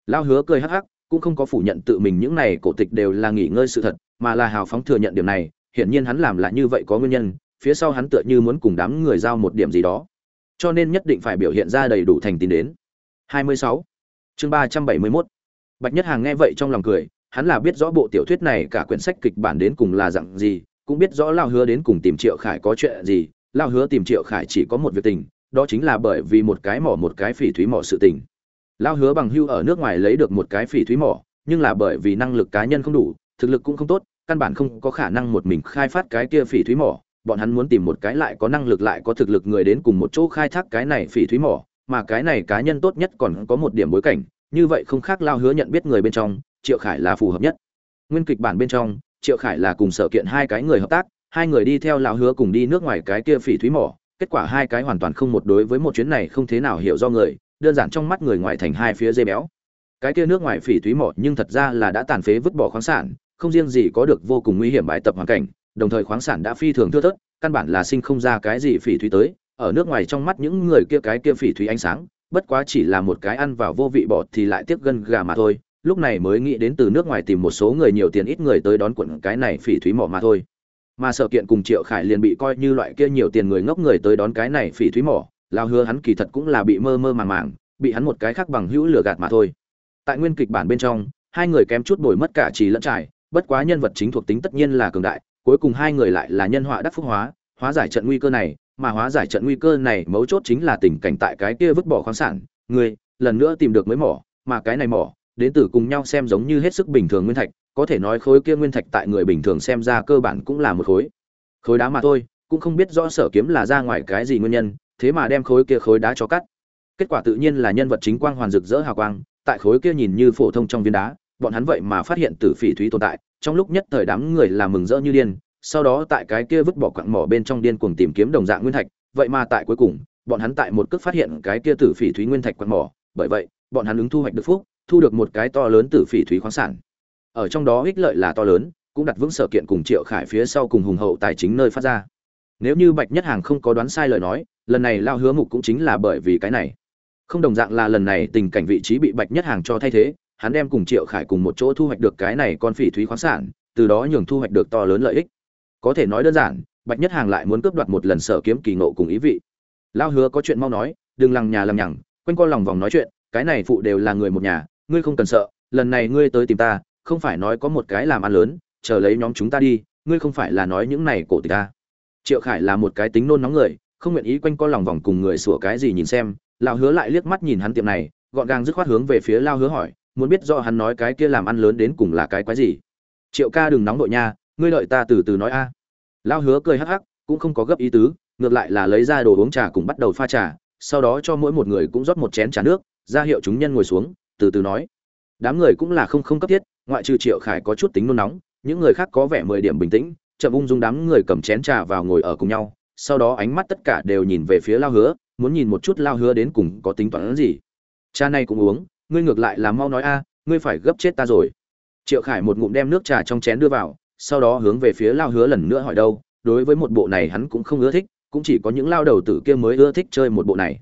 Lao hứa cười hắc hắc, cũng không có phủ nhận tự mình những này cổ tịch đều là nghỉ ngơi sự thật, mà là hào phóng thừa nhận điểm này hiển nhiên hắn làm là như vậy có nguyên nhân, phía sau hắn tựa như muốn cùng đám người giao một điểm gì đó cho nên nhất định phải biểu hiện ra đầy đủ thành tín đến 26. chương 371. bạch nhất hàng nghe vậy trong lòng cười, hắn là biết rõ bộ tiểu thuyết này cả quyển sách kịch bản đến cùng là dạng gì, cũng biết rõ lao hứa đến cùng tìm triệu khải có chuyện gì lao hứa tìm triệu khải chỉ có một việc tình, đó chính là bởi vì một cái mỏ một cái phỉ thúy mỏ sự tình lao hứa bằng hưu ở nước ngoài lấy được một cái phỉ thúy mỏ, nhưng là bởi vì năng lực cá nhân không đủ, thực lực cũng không tốt căn bản không có khả năng một mình khai phát cái kia phỉ thúy mỏ, bọn hắn muốn tìm một cái lại có năng lực lại có thực lực người đến cùng một chỗ khai thác cái này phỉ thúy mỏ, mà cái này cá nhân tốt nhất còn có một điểm bối cảnh, như vậy không khác lao hứa nhận biết người bên trong, triệu khải là phù hợp nhất. Nguyên kịch bản bên trong, triệu khải là cùng sở kiện hai cái người hợp tác, hai người đi theo lao hứa cùng đi nước ngoài cái kia phỉ thúy mỏ, kết quả hai cái hoàn toàn không một đối với một chuyến này không thế nào hiểu do người, đơn giản trong mắt người ngoài thành hai phía dây béo. Cái kia nước ngoài phỉ thúy mỏ nhưng thật ra là đã tàn phế vứt bỏ khoáng sản không riêng gì có được vô cùng nguy hiểm bãi tập hoàn cảnh, đồng thời khoáng sản đã phi thường thưa thớt, căn bản là sinh không ra cái gì phỉ thúy tới. Ở nước ngoài trong mắt những người kia cái kia phỉ thúy ánh sáng, bất quá chỉ là một cái ăn vào vô vị bọt thì lại tiếp gân gà mà thôi. Lúc này mới nghĩ đến từ nước ngoài tìm một số người nhiều tiền ít người tới đón quận cái này phỉ thúy mỏ mà thôi. Mà sở kiện cùng triệu khải liền bị coi như loại kia nhiều tiền người ngốc người tới đón cái này phỉ thúy mỏ lao hứa hắn kỳ thật cũng là bị mơ mơ màng màng, bị hắn một cái khác bằng hữu lừa gạt mà thôi. Tại nguyên kịch bản bên trong, hai người kém chút bồi mất cả trì lẫn trải bất quá nhân vật chính thuộc tính tất nhiên là cường đại, cuối cùng hai người lại là nhân họa đắc phúc hóa hóa giải trận nguy cơ này, mà hóa giải trận nguy cơ này mấu chốt chính là tình cảnh tại cái kia vứt bỏ khoáng sản. Người lần nữa tìm được mới mỏ, mà cái này mỏ, đến từ cùng nhau xem giống như hết sức bình thường nguyên thạch, có thể nói khối kia nguyên thạch tại người bình thường xem ra cơ bản cũng là một khối. Khối đá mà thôi, cũng không biết rõ sở kiếm là ra ngoài cái gì nguyên nhân, thế mà đem khối kia khối đá cho cắt. Kết quả tự nhiên là nhân vật chính quang hoàn rực rỡ hào quang, tại khối kia nhìn như phổ thông trong viên đá bọn hắn vậy mà phát hiện tử phỉ thúy tồn tại, trong lúc nhất thời đám người làm mừng rỡ như điên, sau đó tại cái kia vứt bỏ quặng mỏ bên trong điên cuồng tìm kiếm đồng dạng nguyên thạch, vậy mà tại cuối cùng, bọn hắn tại một cước phát hiện cái kia tử phỉ thúy nguyên thạch quặng mỏ, bởi vậy, bọn hắn ứng thu hoạch được phúc, thu được một cái to lớn tử phỉ thúy khoáng sản. Ở trong đó ích lợi là to lớn, cũng đặt vững sở kiện cùng triệu khải phía sau cùng hùng hậu tài chính nơi phát ra. Nếu như bạch nhất hàng không có đoán sai lời nói, lần này lao hứa mục cũng chính là bởi vì cái này. Không đồng dạng là lần này tình cảnh vị trí bị bạch nhất hàng cho thay thế hắn đem cùng triệu khải cùng một chỗ thu hoạch được cái này con phỉ thúy khoáng sản, từ đó nhường thu hoạch được to lớn lợi ích. Có thể nói đơn giản, bạch nhất hàng lại muốn cướp đoạt một lần sở kiếm kỳ nộ cùng ý vị. Lao hứa có chuyện mau nói, đừng lằng nhà lằng nhằng, quanh co lòng vòng nói chuyện, cái này phụ đều là người một nhà, ngươi không cần sợ, lần này ngươi tới tìm ta, không phải nói có một cái làm ăn lớn, chờ lấy nhóm chúng ta đi, ngươi không phải là nói những này cổ tịch ta. Triệu khải là một cái tính nôn nóng người, không nguyện ý quanh co lòng vòng cùng người sủa cái gì nhìn xem. Lao hứa lại liếc mắt nhìn hắn tiệm này, gọn gàng dứt khoát hướng về phía lao hứa hỏi muốn biết rõ hắn nói cái kia làm ăn lớn đến cùng là cái quái gì. Triệu ca đừng nóng đội nha, ngươi đợi ta từ từ nói a. Lao hứa cười hắc hắc, cũng không có gấp ý tứ, ngược lại là lấy ra đồ uống trà cùng bắt đầu pha trà, sau đó cho mỗi một người cũng rót một chén trà nước, ra hiệu chúng nhân ngồi xuống, từ từ nói. Đám người cũng là không không cấp thiết, ngoại trừ triệu khải có chút tính nôn nóng, những người khác có vẻ mười điểm bình tĩnh, chậm ung dung đám người cầm chén trà vào ngồi ở cùng nhau, sau đó ánh mắt tất cả đều nhìn về phía lao hứa, muốn nhìn một chút lao hứa đến cùng có tính toán gì. Cha này cũng uống ngươi ngược lại là mau nói a, ngươi phải gấp chết ta rồi. Triệu khải một ngụm đem nước trà trong chén đưa vào, sau đó hướng về phía lao hứa lần nữa hỏi đâu, đối với một bộ này hắn cũng không ưa thích, cũng chỉ có những lao đầu tử kia mới ưa thích chơi một bộ này.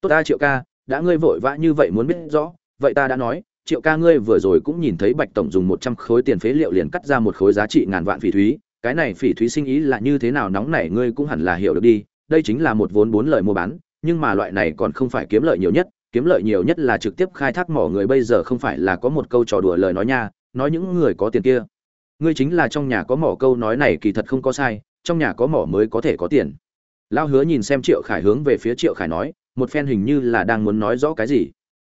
Tốt ta triệu ca, đã ngươi vội vã như vậy muốn biết rõ, vậy ta đã nói, triệu ca ngươi vừa rồi cũng nhìn thấy bạch tổng dùng một trăm khối tiền phế liệu liền cắt ra một khối giá trị ngàn vạn phỉ thúy, cái này phỉ thúy sinh ý là như thế nào nóng này ngươi cũng hẳn là hiểu được đi, đây chính là một vốn bốn lời mua bán, nhưng mà loại này còn không phải kiếm lợi nhiều nhất kiếm lợi nhiều nhất là trực tiếp khai thác mỏ người bây giờ không phải là có một câu trò đùa lời nói nha, nói những người có tiền kia. Ngươi chính là trong nhà có mỏ câu nói này kỳ thật không có sai, trong nhà có mỏ mới có thể có tiền. Lao hứa nhìn xem triệu khải hướng về phía triệu khải nói, một phen hình như là đang muốn nói rõ cái gì.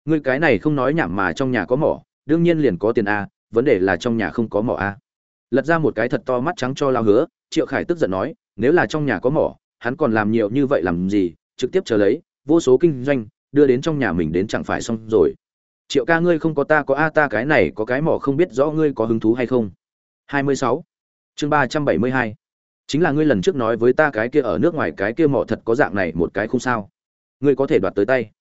Ngươi cái này không nói nhảm mà trong nhà có mỏ, đương nhiên liền có tiền a, vấn đề là trong nhà không có mỏ a. Lật ra một cái thật to mắt trắng cho lao hứa, triệu khải tức giận nói, nếu là trong nhà có mỏ, hắn còn làm nhiều như vậy làm gì, trực tiếp chờ lấy, vô số kinh doanh đưa đến trong nhà mình đến chẳng phải xong rồi triệu ca ngươi không có ta có a, ta cái này có cái mỏ không biết rõ ngươi có hứng thú hay không 26. chương 372. chính là ngươi lần trước nói với ta cái kia ở nước ngoài cái kia mỏ thật có dạng này một cái không sao ngươi có thể đoạt tới tay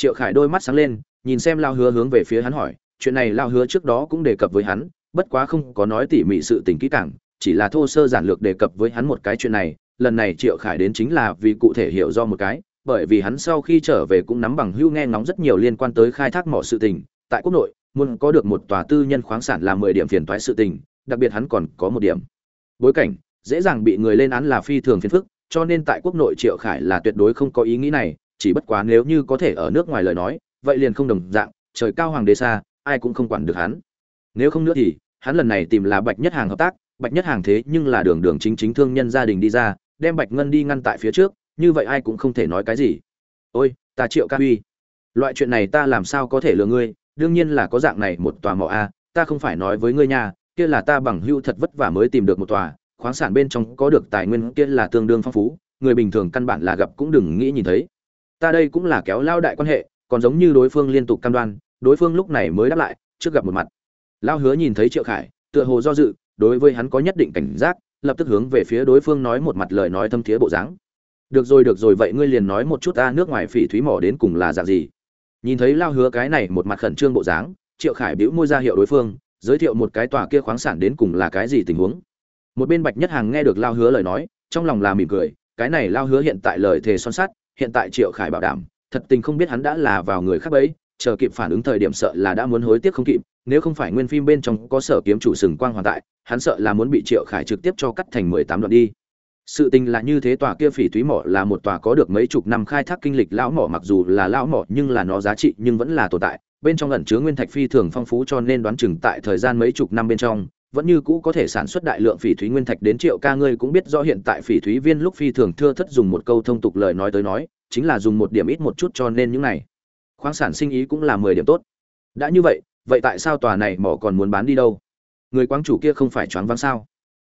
triệu khải đôi mắt sáng lên, nhìn xem lao hứa hướng về phía hắn hỏi, chuyện này lao hứa trước đó cũng đề cập với hắn, bất quá không có nói tỉ mỉ sự tình kỹ càng, chỉ là thô sơ giản lược đề cập với hắn một cái chuyện này, lần này triệu khải đến chính là vì cụ thể hiểu do một cái bởi vì hắn sau khi trở về cũng nắm bằng hưu nghe ngóng rất nhiều liên quan tới khai thác mỏ sự tình. Tại quốc nội, muốn có được một tòa tư nhân khoáng sản là mười điểm phiền toái sự tình, đặc biệt hắn còn có một điểm. Bối cảnh, dễ dàng bị người lên án là phi thường phiền phức, cho nên tại quốc nội triệu khải là tuyệt đối không có ý nghĩ này, chỉ bất quá nếu như có thể ở nước ngoài lời nói, vậy liền không đồng dạng, trời cao hoàng đế xa, ai cũng không quản được hắn. Nếu không nữa thì, hắn lần này tìm là bạch nhất hàng hợp tác, bạch nhất hàng thế nhưng là đường đường chính chính thương nhân gia đình đi ra, đem bạch ngân đi ngăn tại phía trước như vậy ai cũng không thể nói cái gì. Ôi, ta triệu ca uy loại chuyện này ta làm sao có thể lừa ngươi? Đương nhiên là có dạng này một tòa mỏ a, ta không phải nói với ngươi nha, kia là ta bằng hưu thật vất vả mới tìm được một tòa, khoáng sản bên trong có được tài nguyên kia là tương đương phong phú, người bình thường căn bản là gặp cũng đừng nghĩ nhìn thấy. Ta đây cũng là kéo lao đại quan hệ, còn giống như đối phương liên tục cam đoan, đối phương lúc này mới đáp lại, trước gặp một mặt. Lao hứa nhìn thấy triệu khải, tựa hồ do dự, đối với hắn có nhất định cảnh giác, lập tức hướng về phía đối phương nói một mặt lời nói thâm thiế bộ dáng được rồi được rồi, vậy ngươi liền nói một chút ta nước ngoài phỉ thúy mỏ đến cùng là dạng gì? Nhìn thấy lao hứa cái này một mặt khẩn trương bộ dáng, triệu khải bĩu môi ra hiệu đối phương, giới thiệu một cái tòa kia khoáng sản đến cùng là cái gì tình huống. Một bên bạch nhất hàng nghe được lao hứa lời nói, trong lòng là mỉm cười, cái này lao hứa hiện tại lời thề son sắt, hiện tại triệu khải bảo đảm, thật tình không biết hắn đã là vào người khác ấy chờ kịp phản ứng thời điểm sợ là đã muốn hối tiếc không kịp, nếu không phải nguyên phim bên trong có sở kiếm chủ sừng quang hoàn tại, hắn sợ là muốn bị triệu khải trực tiếp cho cắt thành mười tám đoạn đi sự tình là như thế, tòa kia phỉ thúy mỏ là một tòa có được mấy chục năm khai thác kinh lịch lão mỏ, mặc dù là lão mỏ nhưng là nó giá trị nhưng vẫn là tồn tại. Bên trong ẩn chứa nguyên thạch phi thường phong phú cho nên đoán chừng tại thời gian mấy chục năm bên trong, vẫn như cũ có thể sản xuất đại lượng phỉ thúy nguyên thạch đến triệu ca ngươi cũng biết rõ hiện tại phỉ thúy viên lúc phi thường thưa thất dùng một câu thông tục lời nói tới nói, chính là dùng một điểm ít một chút cho nên những này. Khoáng sản sinh ý cũng là mười điểm tốt. Đã như vậy vậy tại sao tòa này mỏ còn muốn bán đi đâu? Người quang chủ kia không phải choáng váng sao?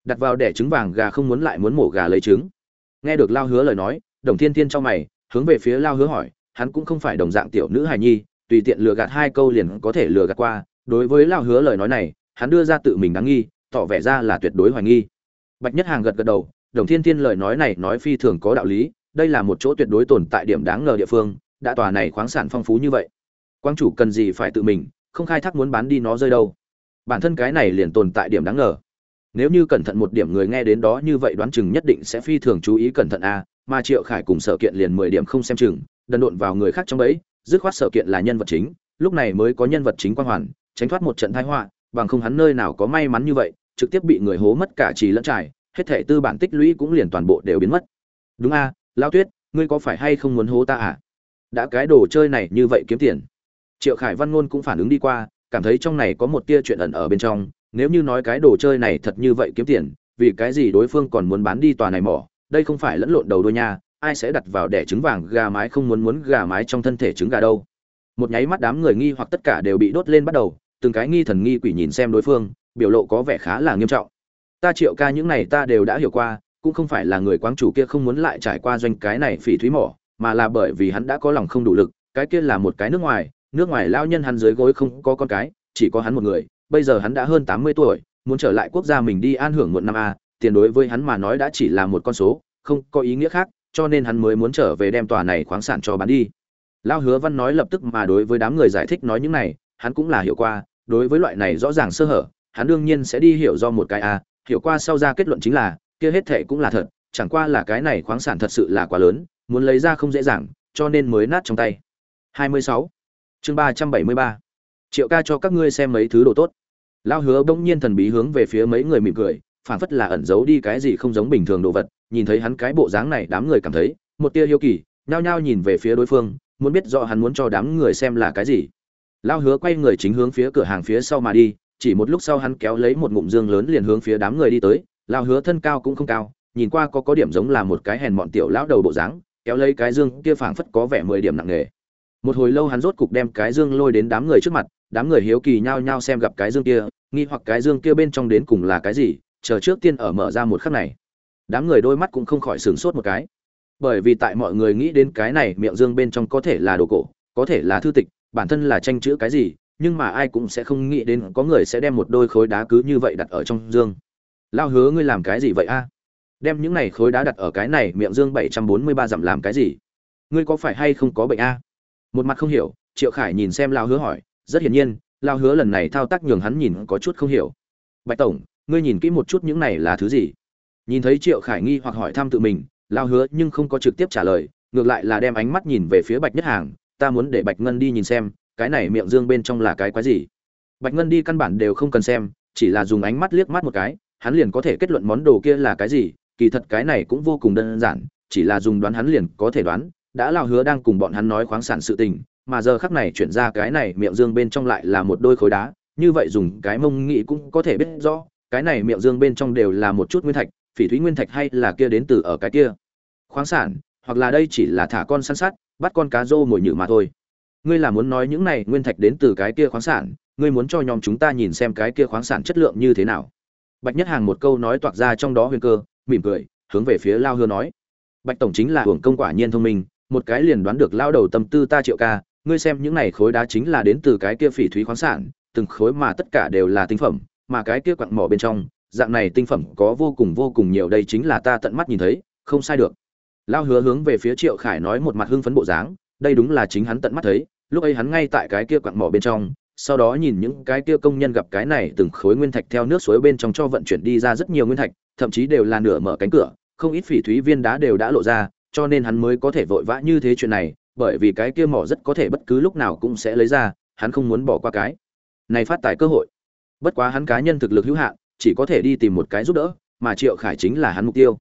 Đặt vào đẻ trứng vàng gà không muốn lại muốn mổ gà lấy trứng. Nghe được lao hứa lời nói, đồng thiên thiên cho mày, hướng về phía lao hứa hỏi, hắn cũng không phải đồng dạng tiểu nữ hài nhi, tùy tiện lừa gạt hai câu liền có thể lừa gạt qua. Đối với lao hứa lời nói này, hắn đưa ra tự mình đáng nghi, tỏ vẻ ra là tuyệt đối hoài nghi. Bạch nhất hàng gật gật đầu, đồng thiên thiên lời nói này nói phi thường có đạo lý, đây là một chỗ tuyệt đối tồn tại điểm đáng ngờ địa phương, đã tòa này khoáng sản phong phú như vậy. Quang chủ cần gì phải tự mình, không khai thác muốn bán đi nó rơi đâu. Bản thân cái này liền tồn tại điểm đáng ngờ nếu như cẩn thận một điểm người nghe đến đó như vậy đoán chừng nhất định sẽ phi thường chú ý cẩn thận a, mà triệu khải cùng sở kiện liền mười điểm không xem chừng, đần độn vào người khác trong ấy dứt khoát sở kiện là nhân vật chính, lúc này mới có nhân vật chính quan hoàn, tránh thoát một trận thái họa, bằng không hắn nơi nào có may mắn như vậy, trực tiếp bị người hố mất cả trì lẫn trải, hết thể tư bản tích lũy cũng liền toàn bộ đều biến mất. Đúng a lao tuyết, ngươi có phải hay không muốn hố ta à? Đã cái đồ chơi này như vậy kiếm tiền. Triệu khải văn ngôn cũng phản ứng đi qua, cảm thấy trong này có một tia chuyện ẩn ở bên trong nếu như nói cái đồ chơi này thật như vậy kiếm tiền, vì cái gì đối phương còn muốn bán đi tòa này mỏ? Đây không phải lẫn lộn đầu đôi nha, ai sẽ đặt vào đẻ trứng vàng gà mái không muốn muốn gà mái trong thân thể trứng gà đâu? Một nháy mắt đám người nghi hoặc tất cả đều bị đốt lên bắt đầu, từng cái nghi thần nghi quỷ nhìn xem đối phương, biểu lộ có vẻ khá là nghiêm trọng. Ta triệu ca những này ta đều đã hiểu qua, cũng không phải là người quáng chủ kia không muốn lại trải qua doanh cái này phỉ thúy mỏ, mà là bởi vì hắn đã có lòng không đủ lực, cái kia là một cái nước ngoài nước ngoài lao nhân hắn dưới gối không có con cái, chỉ có hắn một người bây giờ hắn đã hơn tám mươi tuổi, muốn trở lại quốc gia mình đi an hưởng một năm a, tiền đối với hắn mà nói đã chỉ là một con số, không có ý nghĩa khác, cho nên hắn mới muốn trở về đem tòa này khoáng sản cho bán đi Lão hứa văn nói lập tức mà đối với đám người giải thích nói những này, hắn cũng là hiểu qua, đối với loại này rõ ràng sơ hở, hắn đương nhiên sẽ đi hiểu do một cái a, hiểu qua sau ra kết luận chính là, kia hết thệ cũng là thật, chẳng qua là cái này khoáng sản thật sự là quá lớn, muốn lấy ra không dễ dàng, cho nên mới nát trong tay 26. chương 373 triệu ca cho các ngươi xem mấy thứ đồ tốt. Lao hứa bỗng nhiên thần bí hướng về phía mấy người mỉm cười phản phất là ẩn giấu đi cái gì không giống bình thường đồ vật, nhìn thấy hắn cái bộ dáng này đám người cảm thấy, một tia hiếu kỳ, nhao nhao nhìn về phía đối phương, muốn biết rõ hắn muốn cho đám người xem là cái gì. Lao hứa quay người chính hướng phía cửa hàng phía sau mà đi, chỉ một lúc sau hắn kéo lấy một ngụm dương lớn liền hướng phía đám người đi tới lao hứa thân cao cũng không cao, nhìn qua có có điểm giống là một cái hèn mọn tiểu lão đầu bộ dáng, kéo lấy cái dương kia phảng phất có vẻ mười điểm nặng nề một hồi lâu hắn rốt cục đem cái dương lôi đến đám người trước mặt, đám người hiếu kỳ nhao nhao xem gặp cái dương kia, nghi hoặc cái dương kia bên trong đến cùng là cái gì, chờ trước tiên ở mở ra một khắc này. Đám người đôi mắt cũng không khỏi sửng sốt một cái. Bởi vì tại mọi người nghĩ đến cái này, miệng dương bên trong có thể là đồ cổ, có thể là thư tịch, bản thân là tranh chữ cái gì, nhưng mà ai cũng sẽ không nghĩ đến có người sẽ đem một đôi khối đá cứ như vậy đặt ở trong dương. Lao hứa ngươi làm cái gì vậy a? Đem những này khối đá đặt ở cái này, miệng dương bảy trăm bốn mươi ba dặm làm cái gì? Ngươi có phải hay không có bệnh a? Một mặt không hiểu, triệu khải nhìn xem lao hứa hỏi, rất hiển nhiên, lao hứa lần này thao tác nhường hắn nhìn có chút không hiểu. Bạch tổng, ngươi nhìn kỹ một chút những này là thứ gì? Nhìn thấy triệu khải nghi hoặc hỏi thăm tự mình, lao hứa nhưng không có trực tiếp trả lời, ngược lại là đem ánh mắt nhìn về phía bạch nhất hàng, ta muốn để bạch ngân đi nhìn xem, cái này miệng dương bên trong là cái quái gì? Bạch ngân đi căn bản đều không cần xem, chỉ là dùng ánh mắt liếc mắt một cái, hắn liền có thể kết luận món đồ kia là cái gì, kỳ thật cái này cũng vô cùng đơn giản, chỉ là dùng đoán hắn liền có thể đoán đã lao hứa đang cùng bọn hắn nói khoáng sản sự tình, mà giờ khắc này chuyển ra cái này miệng dương bên trong lại là một đôi khối đá, như vậy dùng cái mông nghĩ cũng có thể biết rõ, cái này miệng dương bên trong đều là một chút nguyên thạch, phỉ thúy nguyên thạch hay là kia đến từ ở cái kia. Khoáng sản, hoặc là đây chỉ là thả con săn sát bắt con cá rô mồi nhử mà thôi. Ngươi là muốn nói những này nguyên thạch đến từ cái kia khoáng sản, ngươi muốn cho nhóm chúng ta nhìn xem cái kia khoáng sản chất lượng như thế nào. Bạch nhất hàng một câu nói toạc ra trong đó huyền cơ, mỉm cười, hướng về phía lao hứa nói. Bạch tổng chính là hưởng công quả nhiên thông minh một cái liền đoán được lao đầu tâm tư ta triệu ca, ngươi xem những này khối đá chính là đến từ cái kia phỉ thúy khoáng sản, từng khối mà tất cả đều là tinh phẩm, mà cái kia quặng mỏ bên trong, dạng này tinh phẩm có vô cùng vô cùng nhiều, đây chính là ta tận mắt nhìn thấy, không sai được. Lao hứa hướng về phía triệu khải nói một mặt hưng phấn bộ dáng, đây đúng là chính hắn tận mắt thấy, lúc ấy hắn ngay tại cái kia quặng mỏ bên trong, sau đó nhìn những cái kia công nhân gặp cái này từng khối nguyên thạch theo nước suối bên trong cho vận chuyển đi ra rất nhiều nguyên thạch, thậm chí đều là nửa mở cánh cửa, không ít phỉ thúy viên đá đều đã lộ ra cho nên hắn mới có thể vội vã như thế chuyện này, bởi vì cái kia mỏ rất có thể bất cứ lúc nào cũng sẽ lấy ra, hắn không muốn bỏ qua cái này phát tài cơ hội. Bất quá hắn cá nhân thực lực hữu hạn, chỉ có thể đi tìm một cái giúp đỡ, mà triệu khải chính là hắn mục tiêu.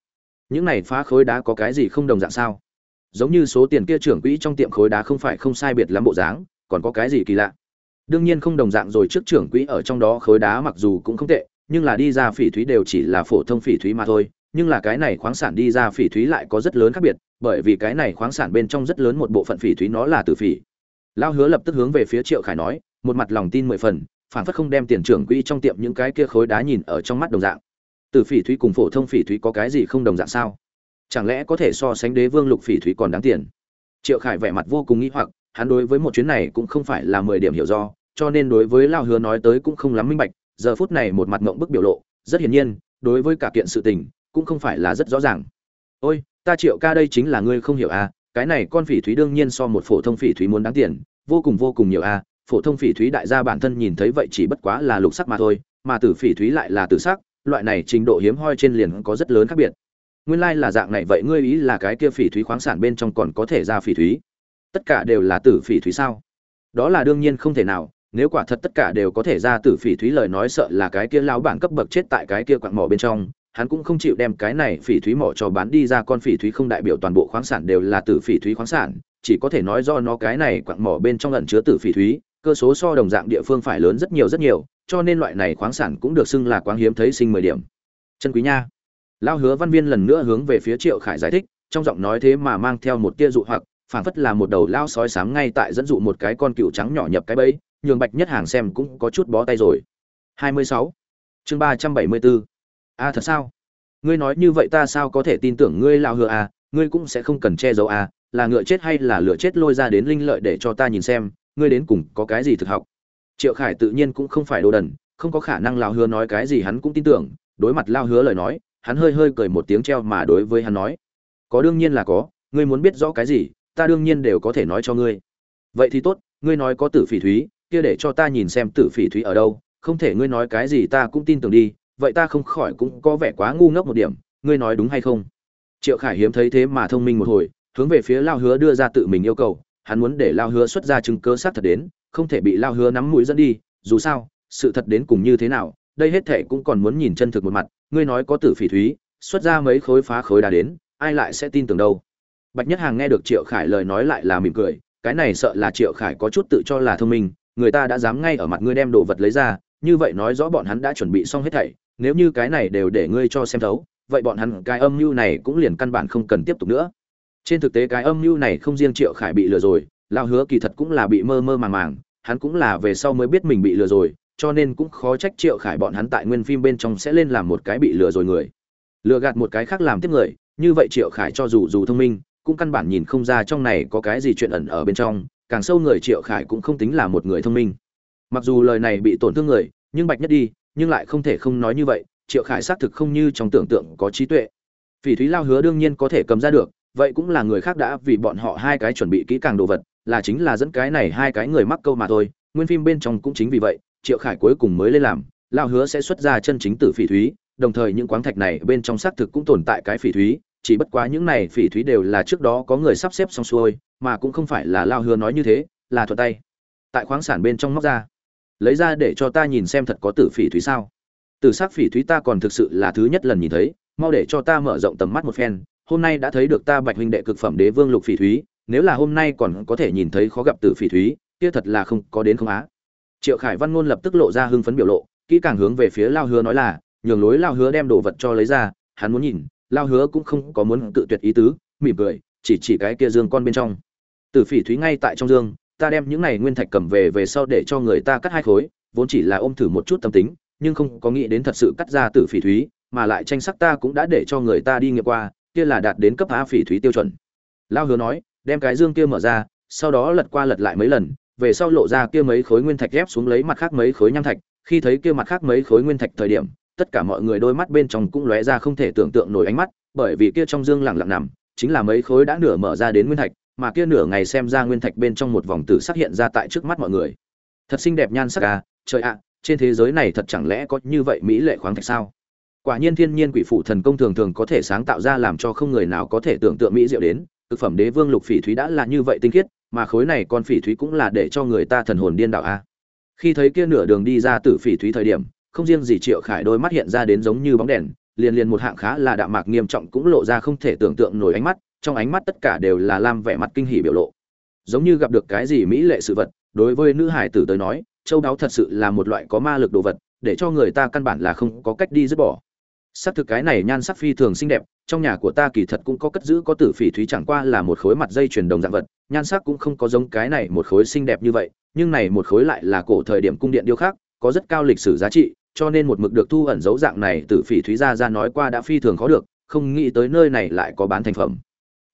Những này phá khối đá có cái gì không đồng dạng sao? Giống như số tiền kia trưởng quỹ trong tiệm khối đá không phải không sai biệt lắm bộ dáng, còn có cái gì kỳ lạ? Đương nhiên không đồng dạng rồi trước trưởng quỹ ở trong đó khối đá mặc dù cũng không tệ, nhưng là đi ra phỉ thúy đều chỉ là phổ thông phỉ thúy mà thôi nhưng là cái này khoáng sản đi ra phỉ thúy lại có rất lớn khác biệt, bởi vì cái này khoáng sản bên trong rất lớn một bộ phận phỉ thúy nó là từ phỉ. Lao hứa lập tức hướng về phía triệu khải nói, một mặt lòng tin mười phần phản phất không đem tiền trưởng quỹ trong tiệm những cái kia khối đá nhìn ở trong mắt đồng dạng. Từ phỉ thúy cùng phổ thông phỉ thúy có cái gì không đồng dạng sao? Chẳng lẽ có thể so sánh đế vương lục phỉ thúy còn đáng tiền? Triệu khải vẻ mặt vô cùng nghĩ hoặc, hắn đối với một chuyến này cũng không phải là mười điểm hiểu do, cho nên đối với lao hứa nói tới cũng không lắm minh bạch, giờ phút này một mặt ngộng bức biểu lộ, rất hiển nhiên, đối với cả kiện sự tình cũng không phải là rất rõ ràng. Ôi, ta triệu ca đây chính là ngươi không hiểu à cái này con phỉ thúy đương nhiên so một phổ thông phỉ thúy muốn đáng tiền, vô cùng vô cùng nhiều à phổ thông phỉ thúy đại gia bản thân nhìn thấy vậy chỉ bất quá là lục sắc mà thôi, mà tử phỉ thúy lại là tử sắc, loại này trình độ hiếm hoi trên liền có rất lớn khác biệt. Nguyên lai là dạng này vậy ngươi ý là cái kia phỉ thúy khoáng sản bên trong còn có thể ra phỉ thúy? Tất cả đều là tử phỉ thúy sao? Đó là đương nhiên không thể nào, nếu quả thật tất cả đều có thể ra tử phỉ thúy lời nói sợ là cái kia lão bản cấp bậc chết tại cái kia quặng mỏ bên trong hắn cũng không chịu đem cái này phỉ thúy mỏ cho bán đi ra con phỉ thúy không đại biểu toàn bộ khoáng sản đều là tử phỉ thúy khoáng sản, chỉ có thể nói do nó cái này quặng mỏ bên trong ẩn chứa tử phỉ thúy, cơ số so đồng dạng địa phương phải lớn rất nhiều rất nhiều, cho nên loại này khoáng sản cũng được xưng là quáng hiếm thấy sinh mười điểm chân quý nha lao hứa văn viên lần nữa hướng về phía triệu khải giải thích, trong giọng nói thế mà mang theo một tia dụ hoặc, phảng phất là một đầu lao sói sáng ngay tại dẫn dụ một cái con cựu trắng nhỏ nhập cái bẫy, nhường bạch nhất hàng xem cũng có chút bó tay rồi 26. chương 374 a thật sao? Ngươi nói như vậy ta sao có thể tin tưởng ngươi lao hứa à? Ngươi cũng sẽ không cần che giấu à? Là ngựa chết hay là lửa chết lôi ra đến linh lợi để cho ta nhìn xem, ngươi đến cùng có cái gì thực học? Triệu khải tự nhiên cũng không phải đồ đần, không có khả năng lao hứa nói cái gì hắn cũng tin tưởng. Đối mặt lao hứa lời nói, hắn hơi hơi cười một tiếng treo mà đối với hắn nói, có đương nhiên là có, ngươi muốn biết rõ cái gì, ta đương nhiên đều có thể nói cho ngươi. Vậy thì tốt, ngươi nói có tử phỉ thúy, kia để cho ta nhìn xem tử phỉ thúy ở đâu, không thể ngươi nói cái gì ta cũng tin tưởng đi vậy ta không khỏi cũng có vẻ quá ngu ngốc một điểm, ngươi nói đúng hay không? Triệu khải hiếm thấy thế mà thông minh một hồi, hướng về phía lao hứa đưa ra tự mình yêu cầu, hắn muốn để lao hứa xuất ra chứng cơ xác thật đến, không thể bị lao hứa nắm mũi dẫn đi, dù sao, sự thật đến cùng như thế nào, đây hết thệ cũng còn muốn nhìn chân thực một mặt, ngươi nói có tử phỉ thúy, xuất ra mấy khối phá khối đá đến, ai lại sẽ tin tưởng đâu? Bạch nhất hàng nghe được triệu khải lời nói lại là mỉm cười, cái này sợ là triệu khải có chút tự cho là thông minh, người ta đã dám ngay ở mặt ngươi đem đồ vật lấy ra, như vậy nói rõ bọn hắn đã chuẩn bị xong hết thảy nếu như cái này đều để ngươi cho xem thấu, vậy bọn hắn cái âm mưu này cũng liền căn bản không cần tiếp tục nữa. Trên thực tế cái âm mưu này không riêng triệu khải bị lừa rồi lao hứa kỳ thật cũng là bị mơ mơ màng màng, hắn cũng là về sau mới biết mình bị lừa rồi, cho nên cũng khó trách triệu khải bọn hắn tại nguyên phim bên trong sẽ lên làm một cái bị lừa rồi người. Lừa gạt một cái khác làm tiếp người, như vậy triệu khải cho dù dù thông minh, cũng căn bản nhìn không ra trong này có cái gì chuyện ẩn ở bên trong, càng sâu người triệu khải cũng không tính là một người thông minh. Mặc dù lời này bị tổn thương người, nhưng bạch nhất đi nhưng lại không thể không nói như vậy, triệu khải xác thực không như trong tưởng tượng có trí tuệ. Phỉ thúy lao hứa đương nhiên có thể cầm ra được, vậy cũng là người khác đã vì bọn họ hai cái chuẩn bị kỹ càng đồ vật, là chính là dẫn cái này hai cái người mắc câu mà thôi. Nguyên phim bên trong cũng chính vì vậy, triệu khải cuối cùng mới lên làm, lao hứa sẽ xuất ra chân chính tử phỉ thúy, đồng thời những quáng thạch này bên trong xác thực cũng tồn tại cái phỉ thúy, chỉ bất quá những này phỉ thúy đều là trước đó có người sắp xếp xong xuôi, mà cũng không phải là lao hứa nói như thế, là thuật tay. Tại khoáng sản bên trong móc ra lấy ra để cho ta nhìn xem thật có tử phỉ thúy sao. Tử sắc phỉ thúy ta còn thực sự là thứ nhất lần nhìn thấy, mau để cho ta mở rộng tầm mắt một phen. Hôm nay đã thấy được ta bạch huynh đệ cực phẩm đế vương lục phỉ thúy, nếu là hôm nay còn có thể nhìn thấy khó gặp tử phỉ thúy, kia thật là không có đến không á. Triệu khải văn ngôn lập tức lộ ra hưng phấn biểu lộ, kỹ càng hướng về phía lao hứa nói là, nhường lối lao hứa đem đồ vật cho lấy ra, hắn muốn nhìn, lao hứa cũng không có muốn tự tuyệt ý tứ, mỉm cười, chỉ chỉ cái kia dương con bên trong. Tử phỉ thúy ngay tại trong dương ta đem những này nguyên thạch cầm về về sau để cho người ta cắt hai khối, vốn chỉ là ôm thử một chút tâm tính, nhưng không có nghĩ đến thật sự cắt ra tử phỉ thúy, mà lại tranh sắc ta cũng đã để cho người ta đi nghiệm qua, kia là đạt đến cấp a phỉ thúy tiêu chuẩn. Lao hứa nói, đem cái dương kia mở ra, sau đó lật qua lật lại mấy lần, về sau lộ ra kia mấy khối nguyên thạch ghép xuống lấy mặt khác mấy khối nham thạch, khi thấy kia mặt khác mấy khối nguyên thạch thời điểm, tất cả mọi người đôi mắt bên trong cũng lóe ra không thể tưởng tượng nổi ánh mắt, bởi vì kia trong dương lặng lặng nằm, chính là mấy khối đã nửa mở ra đến nguyên thạch mà kia nửa ngày xem ra nguyên thạch bên trong một vòng tử sắc hiện ra tại trước mắt mọi người. Thật xinh đẹp nhan sắc à trời ạ, trên thế giới này thật chẳng lẽ có như vậy mỹ lệ khoáng thạch sao? Quả nhiên thiên nhiên quỷ phụ thần công thường thường có thể sáng tạo ra làm cho không người nào có thể tưởng tượng mỹ diệu đến. Thực phẩm đế vương lục phỉ thúy đã là như vậy tinh khiết, mà khối này con phỉ thúy cũng là để cho người ta thần hồn điên đảo a khi thấy kia nửa đường đi ra tử phỉ thúy thời điểm, không riêng gì triệu khải đôi mắt hiện ra đến giống như bóng đèn, liền liền một hạng khá là đạm mạc nghiêm trọng cũng lộ ra không thể tưởng tượng nổi ánh mắt trong ánh mắt tất cả đều là lam vẻ mặt kinh hỉ biểu lộ. Giống như gặp được cái gì mỹ lệ sự vật, đối với nữ hải tử tới nói, châu đáo thật sự là một loại có ma lực đồ vật, để cho người ta căn bản là không có cách đi dứt bỏ. Xác thực cái này nhan sắc phi thường xinh đẹp, trong nhà của ta kỳ thật cũng có cất giữ có tử phỉ thúy chẳng qua là một khối mặt dây chuyền đồng dạng vật, nhan sắc cũng không có giống cái này một khối xinh đẹp như vậy, nhưng này một khối lại là cổ thời điểm cung điện điêu khắc, có rất cao lịch sử giá trị, cho nên một mực được thu ẩn dấu dạng này tử phỉ thúy ra ra nói qua đã phi thường khó được, không nghĩ tới nơi này lại có bán thành phẩm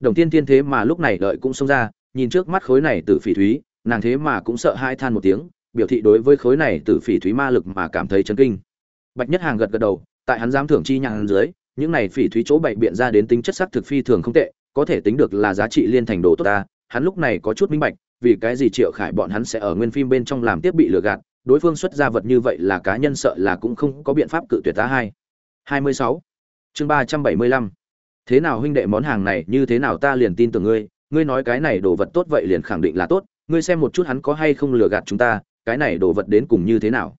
đồng tiên tiên thế mà lúc này đợi cũng xông ra, nhìn trước mắt khối này tử phỉ thúy, nàng thế mà cũng sợ hai than một tiếng, biểu thị đối với khối này tử phỉ thúy ma lực mà cảm thấy chấn kinh. Bạch nhất hàng gật gật đầu, tại hắn giám thưởng chi nhang dưới, những này phỉ thúy chỗ bày biện ra đến tính chất sắc thực phi thường không tệ, có thể tính được là giá trị liên thành đồ tốt ta, hắn lúc này có chút minh bạch, vì cái gì triệu khải bọn hắn sẽ ở nguyên phim bên trong làm tiếp bị lừa gạt, đối phương xuất ra vật như vậy là cá nhân sợ là cũng không có biện pháp cự tuyệt ta hai. Hai mươi sáu. Chương ba trăm bảy mươi lăm thế nào huynh đệ món hàng này như thế nào ta liền tin tưởng ngươi ngươi nói cái này đồ vật tốt vậy liền khẳng định là tốt, ngươi xem một chút hắn có hay không lừa gạt chúng ta, cái này đồ vật đến cùng như thế nào.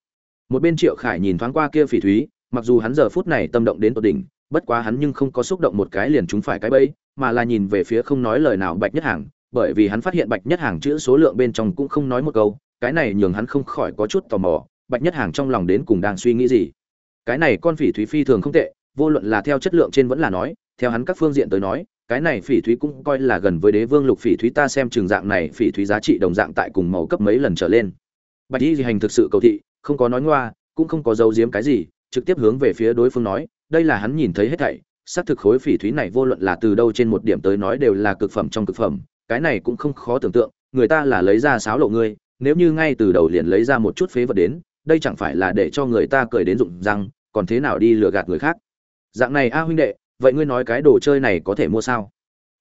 Một bên triệu khải nhìn thoáng qua kia phỉ thúy, mặc dù hắn giờ phút này tâm động đến tột đỉnh, bất quá hắn nhưng không có xúc động một cái liền chúng phải cái bẫy, mà là nhìn về phía không nói lời nào bạch nhất hàng, bởi vì hắn phát hiện bạch nhất hàng chữ số lượng bên trong cũng không nói một câu, cái này nhường hắn không khỏi có chút tò mò, bạch nhất hàng trong lòng đến cùng đang suy nghĩ gì. Cái này con phỉ thúy phi thường không tệ, vô luận là theo chất lượng trên vẫn là nói theo hắn các phương diện tới nói, cái này phỉ thúy cũng coi là gần với đế vương lục phỉ thúy ta xem trường dạng này phỉ thúy giá trị đồng dạng tại cùng màu cấp mấy lần trở lên. Bạch y di hành thực sự cầu thị, không có nói ngoa, cũng không có giấu giếm cái gì, trực tiếp hướng về phía đối phương nói, đây là hắn nhìn thấy hết thảy, xác thực khối phỉ thúy này vô luận là từ đâu trên một điểm tới nói đều là cực phẩm trong cực phẩm, cái này cũng không khó tưởng tượng, người ta là lấy ra sáo lộ ngươi, nếu như ngay từ đầu liền lấy ra một chút phế vật đến, đây chẳng phải là để cho người ta cười đến rụng răng, còn thế nào đi lừa gạt người khác. Dạng này a huynh đệ vậy ngươi nói cái đồ chơi này có thể mua sao?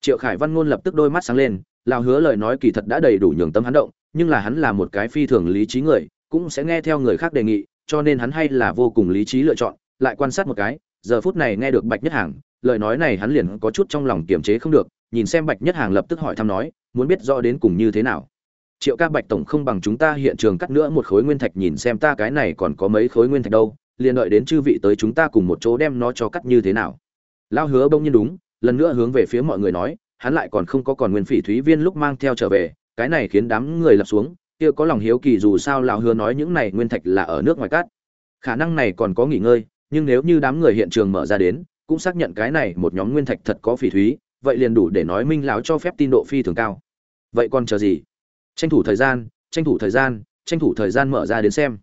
Triệu khải văn ngôn lập tức đôi mắt sáng lên lao hứa lời nói kỳ thật đã đầy đủ nhường tâm hắn động, nhưng là hắn là một cái phi thường lý trí người, cũng sẽ nghe theo người khác đề nghị, cho nên hắn hay là vô cùng lý trí lựa chọn, lại quan sát một cái, giờ phút này nghe được bạch nhất hàng, lời nói này hắn liền có chút trong lòng kiềm chế không được, nhìn xem bạch nhất hàng lập tức hỏi thăm nói, muốn biết rõ đến cùng như thế nào? Triệu ca bạch tổng không bằng chúng ta hiện trường cắt nữa một khối nguyên thạch nhìn xem ta cái này còn có mấy khối nguyên thạch đâu, liền đợi đến chư vị tới chúng ta cùng một chỗ đem nó cho cắt như thế nào lao hứa bỗng nhiên đúng, lần nữa hướng về phía mọi người nói, hắn lại còn không có còn nguyên phỉ thúy viên lúc mang theo trở về, cái này khiến đám người lập xuống, kia có lòng hiếu kỳ dù sao lão hứa nói những này nguyên thạch là ở nước ngoài cát. Khả năng này còn có nghỉ ngơi, nhưng nếu như đám người hiện trường mở ra đến, cũng xác nhận cái này một nhóm nguyên thạch thật có phỉ thúy, vậy liền đủ để nói minh lão cho phép tin độ phi thường cao. Vậy còn chờ gì? Tranh thủ thời gian, tranh thủ thời gian, tranh thủ thời gian mở ra đến xem.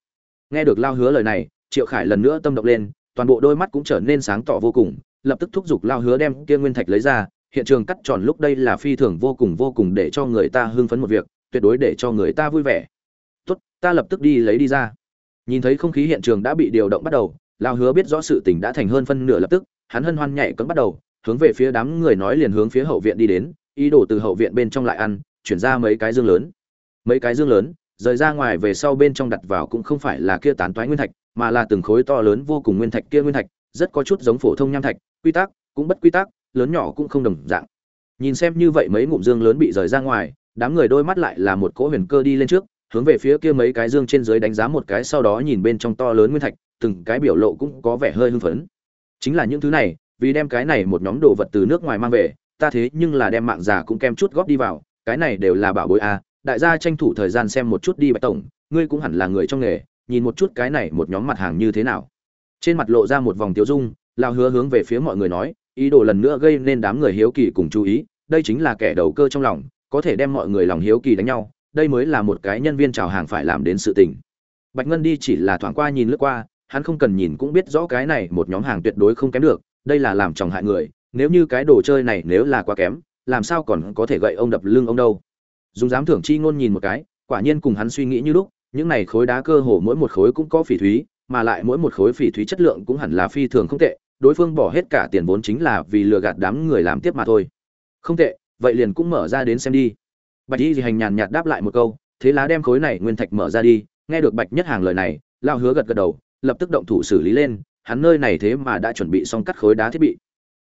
Nghe được lao hứa lời này, triệu khải lần nữa tâm động lên, toàn bộ đôi mắt cũng trở nên sáng tỏ vô cùng lập tức thúc giục lao hứa đem kia nguyên thạch lấy ra, hiện trường cắt tròn lúc đây là phi thường vô cùng vô cùng để cho người ta hưng phấn một việc, tuyệt đối để cho người ta vui vẻ. Tốt, ta lập tức đi lấy đi ra. Nhìn thấy không khí hiện trường đã bị điều động bắt đầu, lao hứa biết rõ sự tình đã thành hơn phân nửa lập tức, hắn hân hoan nhảy cấm bắt đầu, hướng về phía đám người nói liền hướng phía hậu viện đi đến, ý đồ từ hậu viện bên trong lại ăn, chuyển ra mấy cái dương lớn. Mấy cái dương lớn, rời ra ngoài về sau bên trong đặt vào cũng không phải là kia tán toái nguyên thạch, mà là từng khối to lớn vô cùng nguyên thạch kia nguyên thạch, rất có chút giống phổ thông nham thạch quy tắc cũng bất quy tắc, lớn nhỏ cũng không đồng dạng nhìn xem như vậy mấy ngụm dương lớn bị rời ra ngoài, đám người đôi mắt lại là một cỗ huyền cơ đi lên trước, hướng về phía kia mấy cái dương trên dưới đánh giá một cái sau đó nhìn bên trong to lớn nguyên thạch, từng cái biểu lộ cũng có vẻ hơi hưng phấn chính là những thứ này, vì đem cái này một nhóm đồ vật từ nước ngoài mang về, ta thế nhưng là đem mạng già cũng kem chút góp đi vào, cái này đều là bảo bối a à. đại gia tranh thủ thời gian xem một chút đi bạch tổng, ngươi cũng hẳn là người trong nghề, nhìn một chút cái này một nhóm mặt hàng như thế nào trên mặt lộ ra một vòng tiêu dung lao hứa hướng về phía mọi người nói, ý đồ lần nữa gây nên đám người hiếu kỳ cùng chú ý, đây chính là kẻ đầu cơ trong lòng, có thể đem mọi người lòng hiếu kỳ đánh nhau, đây mới là một cái nhân viên chào hàng phải làm đến sự tình. Bạch ngân đi chỉ là thoáng qua nhìn lướt qua, hắn không cần nhìn cũng biết rõ cái này một nhóm hàng tuyệt đối không kém được, đây là làm chồng hại người, nếu như cái đồ chơi này nếu là quá kém, làm sao còn có thể gậy ông đập lưng ông đâu. Dùng dám thưởng chi ngôn nhìn một cái, quả nhiên cùng hắn suy nghĩ như lúc, những này khối đá cơ hồ mỗi một khối cũng có phỉ thúy mà lại mỗi một khối phỉ thúy chất lượng cũng hẳn là phi thường không tệ, đối phương bỏ hết cả tiền vốn chính là vì lừa gạt đám người làm tiếp mà thôi. Không tệ, vậy liền cũng mở ra đến xem đi. Bạch y dị hành nhàn nhạt đáp lại một câu, thế lá đem khối này nguyên thạch mở ra đi, nghe được bạch nhất hàng lời này lao hứa gật gật đầu, lập tức động thủ xử lý lên, hắn nơi này thế mà đã chuẩn bị xong cắt khối đá thiết bị.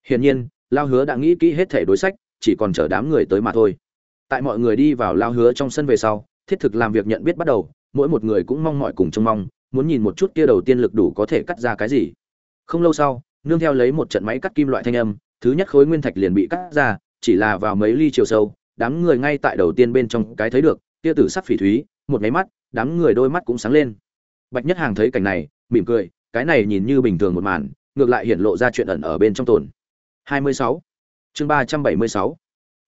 Hiển nhiên lao hứa đã nghĩ kỹ hết thể đối sách, chỉ còn chờ đám người tới mà thôi. Tại mọi người đi vào lao hứa trong sân về sau, thiết thực làm việc nhận biết bắt đầu, mỗi một người cũng mong mọi cùng trông mong muốn nhìn một chút kia đầu tiên lực đủ có thể cắt ra cái gì không lâu sau, nương theo lấy một trận máy cắt kim loại thanh âm, thứ nhất khối nguyên thạch liền bị cắt ra, chỉ là vào mấy ly chiều sâu, đám người ngay tại đầu tiên bên trong cái thấy được, kia tử sắc phỉ thúy, một máy mắt, đám người đôi mắt cũng sáng lên bạch nhất hàng thấy cảnh này, mỉm cười, cái này nhìn như bình thường một màn, ngược lại hiện lộ ra chuyện ẩn ở bên trong tồn 26. chương 376.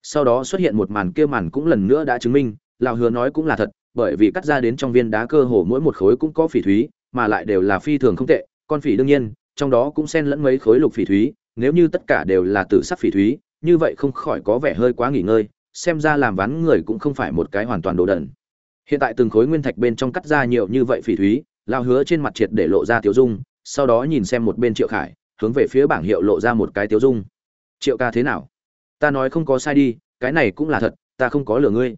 sau đó xuất hiện một màn kia màn cũng lần nữa đã chứng minh, lão hứa nói cũng là thật bởi vì cắt ra đến trong viên đá cơ hồ mỗi một khối cũng có phỉ thúy, mà lại đều là phi thường không tệ, con phỉ đương nhiên, trong đó cũng xen lẫn mấy khối lục phỉ thúy, nếu như tất cả đều là tử sắc phỉ thúy, như vậy không khỏi có vẻ hơi quá nghỉ ngơi, xem ra làm ván người cũng không phải một cái hoàn toàn đồ đần. Hiện tại từng khối nguyên thạch bên trong cắt ra nhiều như vậy phỉ thúy lao hứa trên mặt triệt để lộ ra tiểu dung, sau đó nhìn xem một bên triệu khải, hướng về phía bảng hiệu lộ ra một cái tiểu dung. Triệu ca thế nào? Ta nói không có sai đi, cái này cũng là thật, ta không có lừa ngươi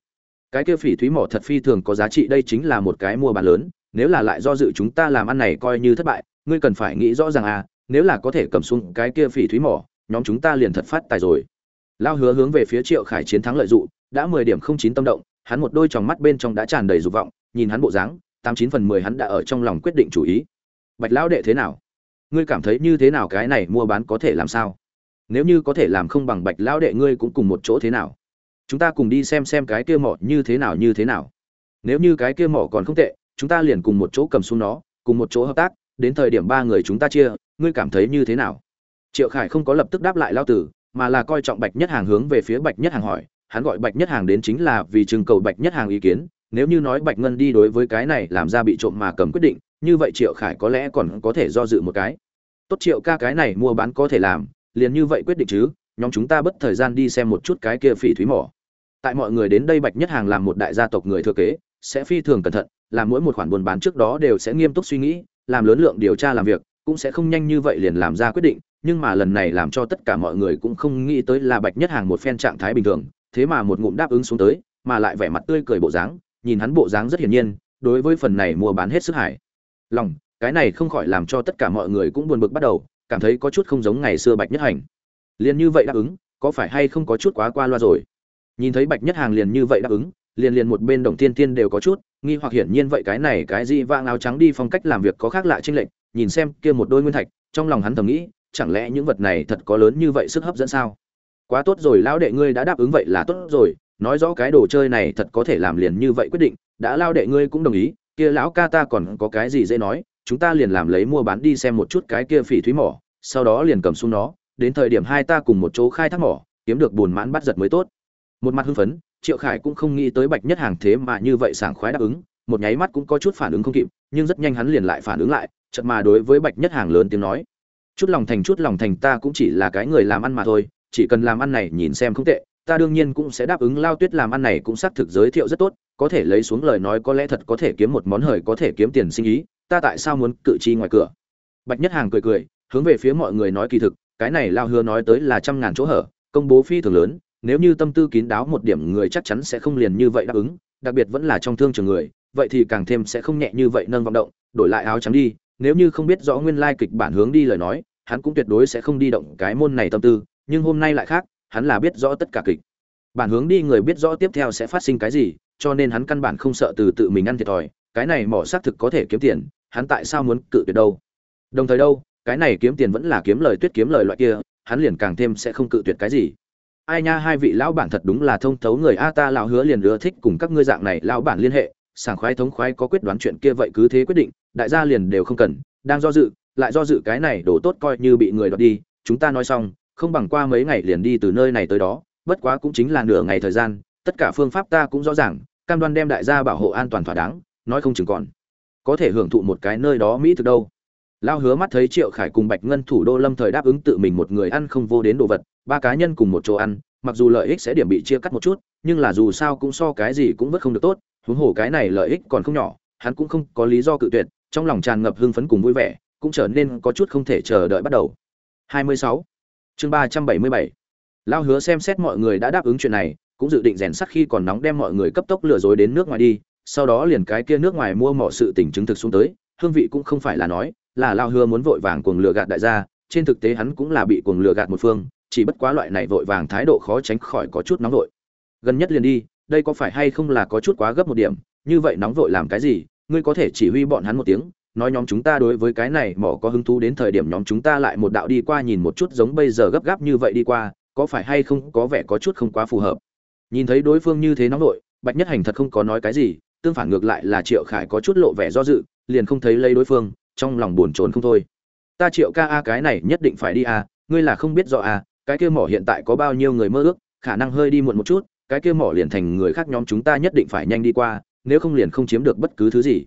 cái kia phỉ thúy mỏ thật phi thường có giá trị, đây chính là một cái mua bán lớn. Nếu là lại do dự chúng ta làm ăn này coi như thất bại, ngươi cần phải nghĩ rõ ràng à nếu là có thể cầm xuống cái kia phỉ thúy mỏ, nhóm chúng ta liền thật phát tài rồi. Lao hứa hướng về phía triệu khải chiến thắng lợi dụ, đã mười điểm không chín tâm động, hắn một đôi tròng mắt bên trong đã tràn đầy dục vọng, nhìn hắn bộ dáng, tám chín phần mười hắn đã ở trong lòng quyết định chủ ý. Bạch lão đệ thế nào? Ngươi cảm thấy như thế nào cái này mua bán có thể làm sao? Nếu như có thể làm không bằng bạch lão đệ, ngươi cũng cùng một chỗ thế nào? Chúng ta cùng đi xem xem cái kia mỏ như thế nào, như thế nào. Nếu như cái kia mỏ còn không tệ, chúng ta liền cùng một chỗ cầm xuống nó, cùng một chỗ hợp tác, đến thời điểm ba người chúng ta chia, ngươi cảm thấy như thế nào? Triệu khải không có lập tức đáp lại lao tử, mà là coi trọng bạch nhất hàng hướng về phía bạch nhất hàng hỏi, hắn gọi bạch nhất hàng đến chính là vì trưng cầu bạch nhất hàng ý kiến, nếu như nói bạch ngân đi đối với cái này làm ra bị trộm mà cầm quyết định, như vậy triệu khải có lẽ còn có thể do dự một cái. Tốt triệu ca, cái này mua bán có thể làm, liền như vậy quyết định chứ nhóm chúng ta bất thời gian đi xem một chút cái kia phỉ thúy mỏ. Tại mọi người đến đây bạch nhất hàng làm một đại gia tộc người thừa kế, sẽ phi thường cẩn thận làm mỗi một khoản buôn bán trước đó đều sẽ nghiêm túc suy nghĩ, làm lớn lượng điều tra làm việc, cũng sẽ không nhanh như vậy liền làm ra quyết định, nhưng mà lần này làm cho tất cả mọi người cũng không nghĩ tới là bạch nhất hàng một phen trạng thái bình thường, thế mà một ngụm đáp ứng xuống tới, mà lại vẻ mặt tươi cười bộ dáng, nhìn hắn bộ dáng rất hiển nhiên, đối với phần này mua bán hết sức hải lòng, cái này không khỏi làm cho tất cả mọi người cũng buồn bực bắt đầu, cảm thấy có chút không giống ngày xưa bạch nhất hành liền như vậy đáp ứng, có phải hay không có chút quá qua loa rồi? Nhìn thấy bạch nhất hàng liền như vậy đáp ứng, liền liền một bên đồng tiên tiên đều có chút nghi hoặc hiển nhiên vậy cái này cái gì vang áo trắng đi phong cách làm việc có khác lạ chênh lệch, nhìn xem kia một đôi nguyên thạch, trong lòng hắn thầm nghĩ, chẳng lẽ những vật này thật có lớn như vậy sức hấp dẫn sao? Quá tốt rồi, lão đệ ngươi đã đáp ứng vậy là tốt rồi, nói rõ cái đồ chơi này thật có thể làm liền như vậy quyết định, đã lao đệ ngươi cũng đồng ý, kia lão ca ta còn có cái gì dễ nói, chúng ta liền làm lấy mua bán đi xem một chút cái kia phỉ thúy mỏ, sau đó liền cầm xuống nó đến thời điểm hai ta cùng một chỗ khai thác mỏ, kiếm được buồn mãn bắt giật mới tốt. Một mặt hưng phấn, triệu khải cũng không nghĩ tới bạch nhất hàng thế mà như vậy sảng khoái đáp ứng, một nháy mắt cũng có chút phản ứng không kịp, nhưng rất nhanh hắn liền lại phản ứng lại, chợt mà đối với bạch nhất hàng lớn tiếng nói, chút lòng thành, chút lòng thành, ta cũng chỉ là cái người làm ăn mà thôi, chỉ cần làm ăn này nhìn xem không tệ, ta đương nhiên cũng sẽ đáp ứng lao tuyết làm ăn này cũng xác thực giới thiệu rất tốt, có thể lấy xuống lời nói có lẽ thật có thể kiếm một món hời, có thể kiếm tiền sinh ý, ta tại sao muốn cự chi ngoài cửa? Bạch nhất hàng cười cười, hướng về phía mọi người nói kỳ thực cái này lao hứa nói tới là trăm ngàn chỗ hở, công bố phi thường lớn, nếu như tâm tư kín đáo một điểm người chắc chắn sẽ không liền như vậy đáp ứng, đặc biệt vẫn là trong thương trường người, vậy thì càng thêm sẽ không nhẹ như vậy nâng vọng động, đổi lại áo trắng đi, nếu như không biết rõ nguyên lai kịch bản hướng đi lời nói, hắn cũng tuyệt đối sẽ không đi động cái môn này tâm tư, nhưng hôm nay lại khác, hắn là biết rõ tất cả kịch. Bản hướng đi người biết rõ tiếp theo sẽ phát sinh cái gì, cho nên hắn căn bản không sợ từ tự mình ăn thiệt thòi, cái này mỏ xác thực có thể kiếm tiền, hắn tại sao muốn cự tuyệt đâu? Đồng thời đâu cái này kiếm tiền vẫn là kiếm lời tuyết kiếm lời loại kia, hắn liền càng thêm sẽ không cự tuyệt cái gì. Ai nha, hai vị lão bản thật đúng là thông thấu người a ta lão hứa liền ưa thích cùng các ngươi dạng này lão bản liên hệ, sảng khoái thống khoái có quyết đoán chuyện kia vậy cứ thế quyết định, đại gia liền đều không cần, đang do dự, lại do dự cái này đổ tốt coi như bị người đoạt đi, chúng ta nói xong, không bằng qua mấy ngày liền đi từ nơi này tới đó, bất quá cũng chính là nửa ngày thời gian, tất cả phương pháp ta cũng rõ ràng, cam đoan đem đại gia bảo hộ an toàn thỏa đáng, nói không chừng còn có thể hưởng thụ một cái nơi đó mỹ thực đâu lao hứa mắt thấy triệu khải cùng bạch ngân thủ đô lâm thời đáp ứng tự mình một người ăn không vô đến đồ vật, ba cá nhân cùng một chỗ ăn, mặc dù lợi ích sẽ điểm bị chia cắt một chút, nhưng là dù sao cũng so cái gì cũng vất không được tốt, huống hồ cái này lợi ích còn không nhỏ, hắn cũng không có lý do cự tuyệt, trong lòng tràn ngập hưng phấn cùng vui vẻ, cũng trở nên có chút không thể chờ đợi bắt đầu 26. chương 377. Lao hứa xem xét mọi người đã đáp ứng chuyện này, cũng dự định rèn sắt khi còn nóng đem mọi người cấp tốc lừa dối đến nước ngoài đi, sau đó liền cái kia nước ngoài mua mỏ sự tình chứng thực xuống tới, hương vị cũng không phải là nói là lao hứa muốn vội vàng cuồng lừa gạt đại gia trên thực tế hắn cũng là bị cuồng lừa gạt một phương chỉ bất quá loại này vội vàng thái độ khó tránh khỏi có chút nóng vội. Gần nhất liền đi đây có phải hay không là có chút quá gấp một điểm như vậy nóng vội làm cái gì ngươi có thể chỉ huy bọn hắn một tiếng nói nhóm chúng ta đối với cái này mỏ có hứng thú đến thời điểm nhóm chúng ta lại một đạo đi qua nhìn một chút giống bây giờ gấp gáp như vậy đi qua có phải hay không có vẻ có chút không quá phù hợp. Nhìn thấy đối phương như thế nóng vội, bạch nhất hành thật không có nói cái gì tương phản ngược lại là triệu khải có chút lộ vẻ do dự liền không thấy lấy đối phương trong lòng buồn trốn không thôi. Ta triệu ca a, cái này nhất định phải đi a, ngươi là không biết rõ a, cái kia mỏ hiện tại có bao nhiêu người mơ ước, khả năng hơi đi muộn một chút, cái kia mỏ liền thành người khác nhóm chúng ta nhất định phải nhanh đi qua, nếu không liền không chiếm được bất cứ thứ gì.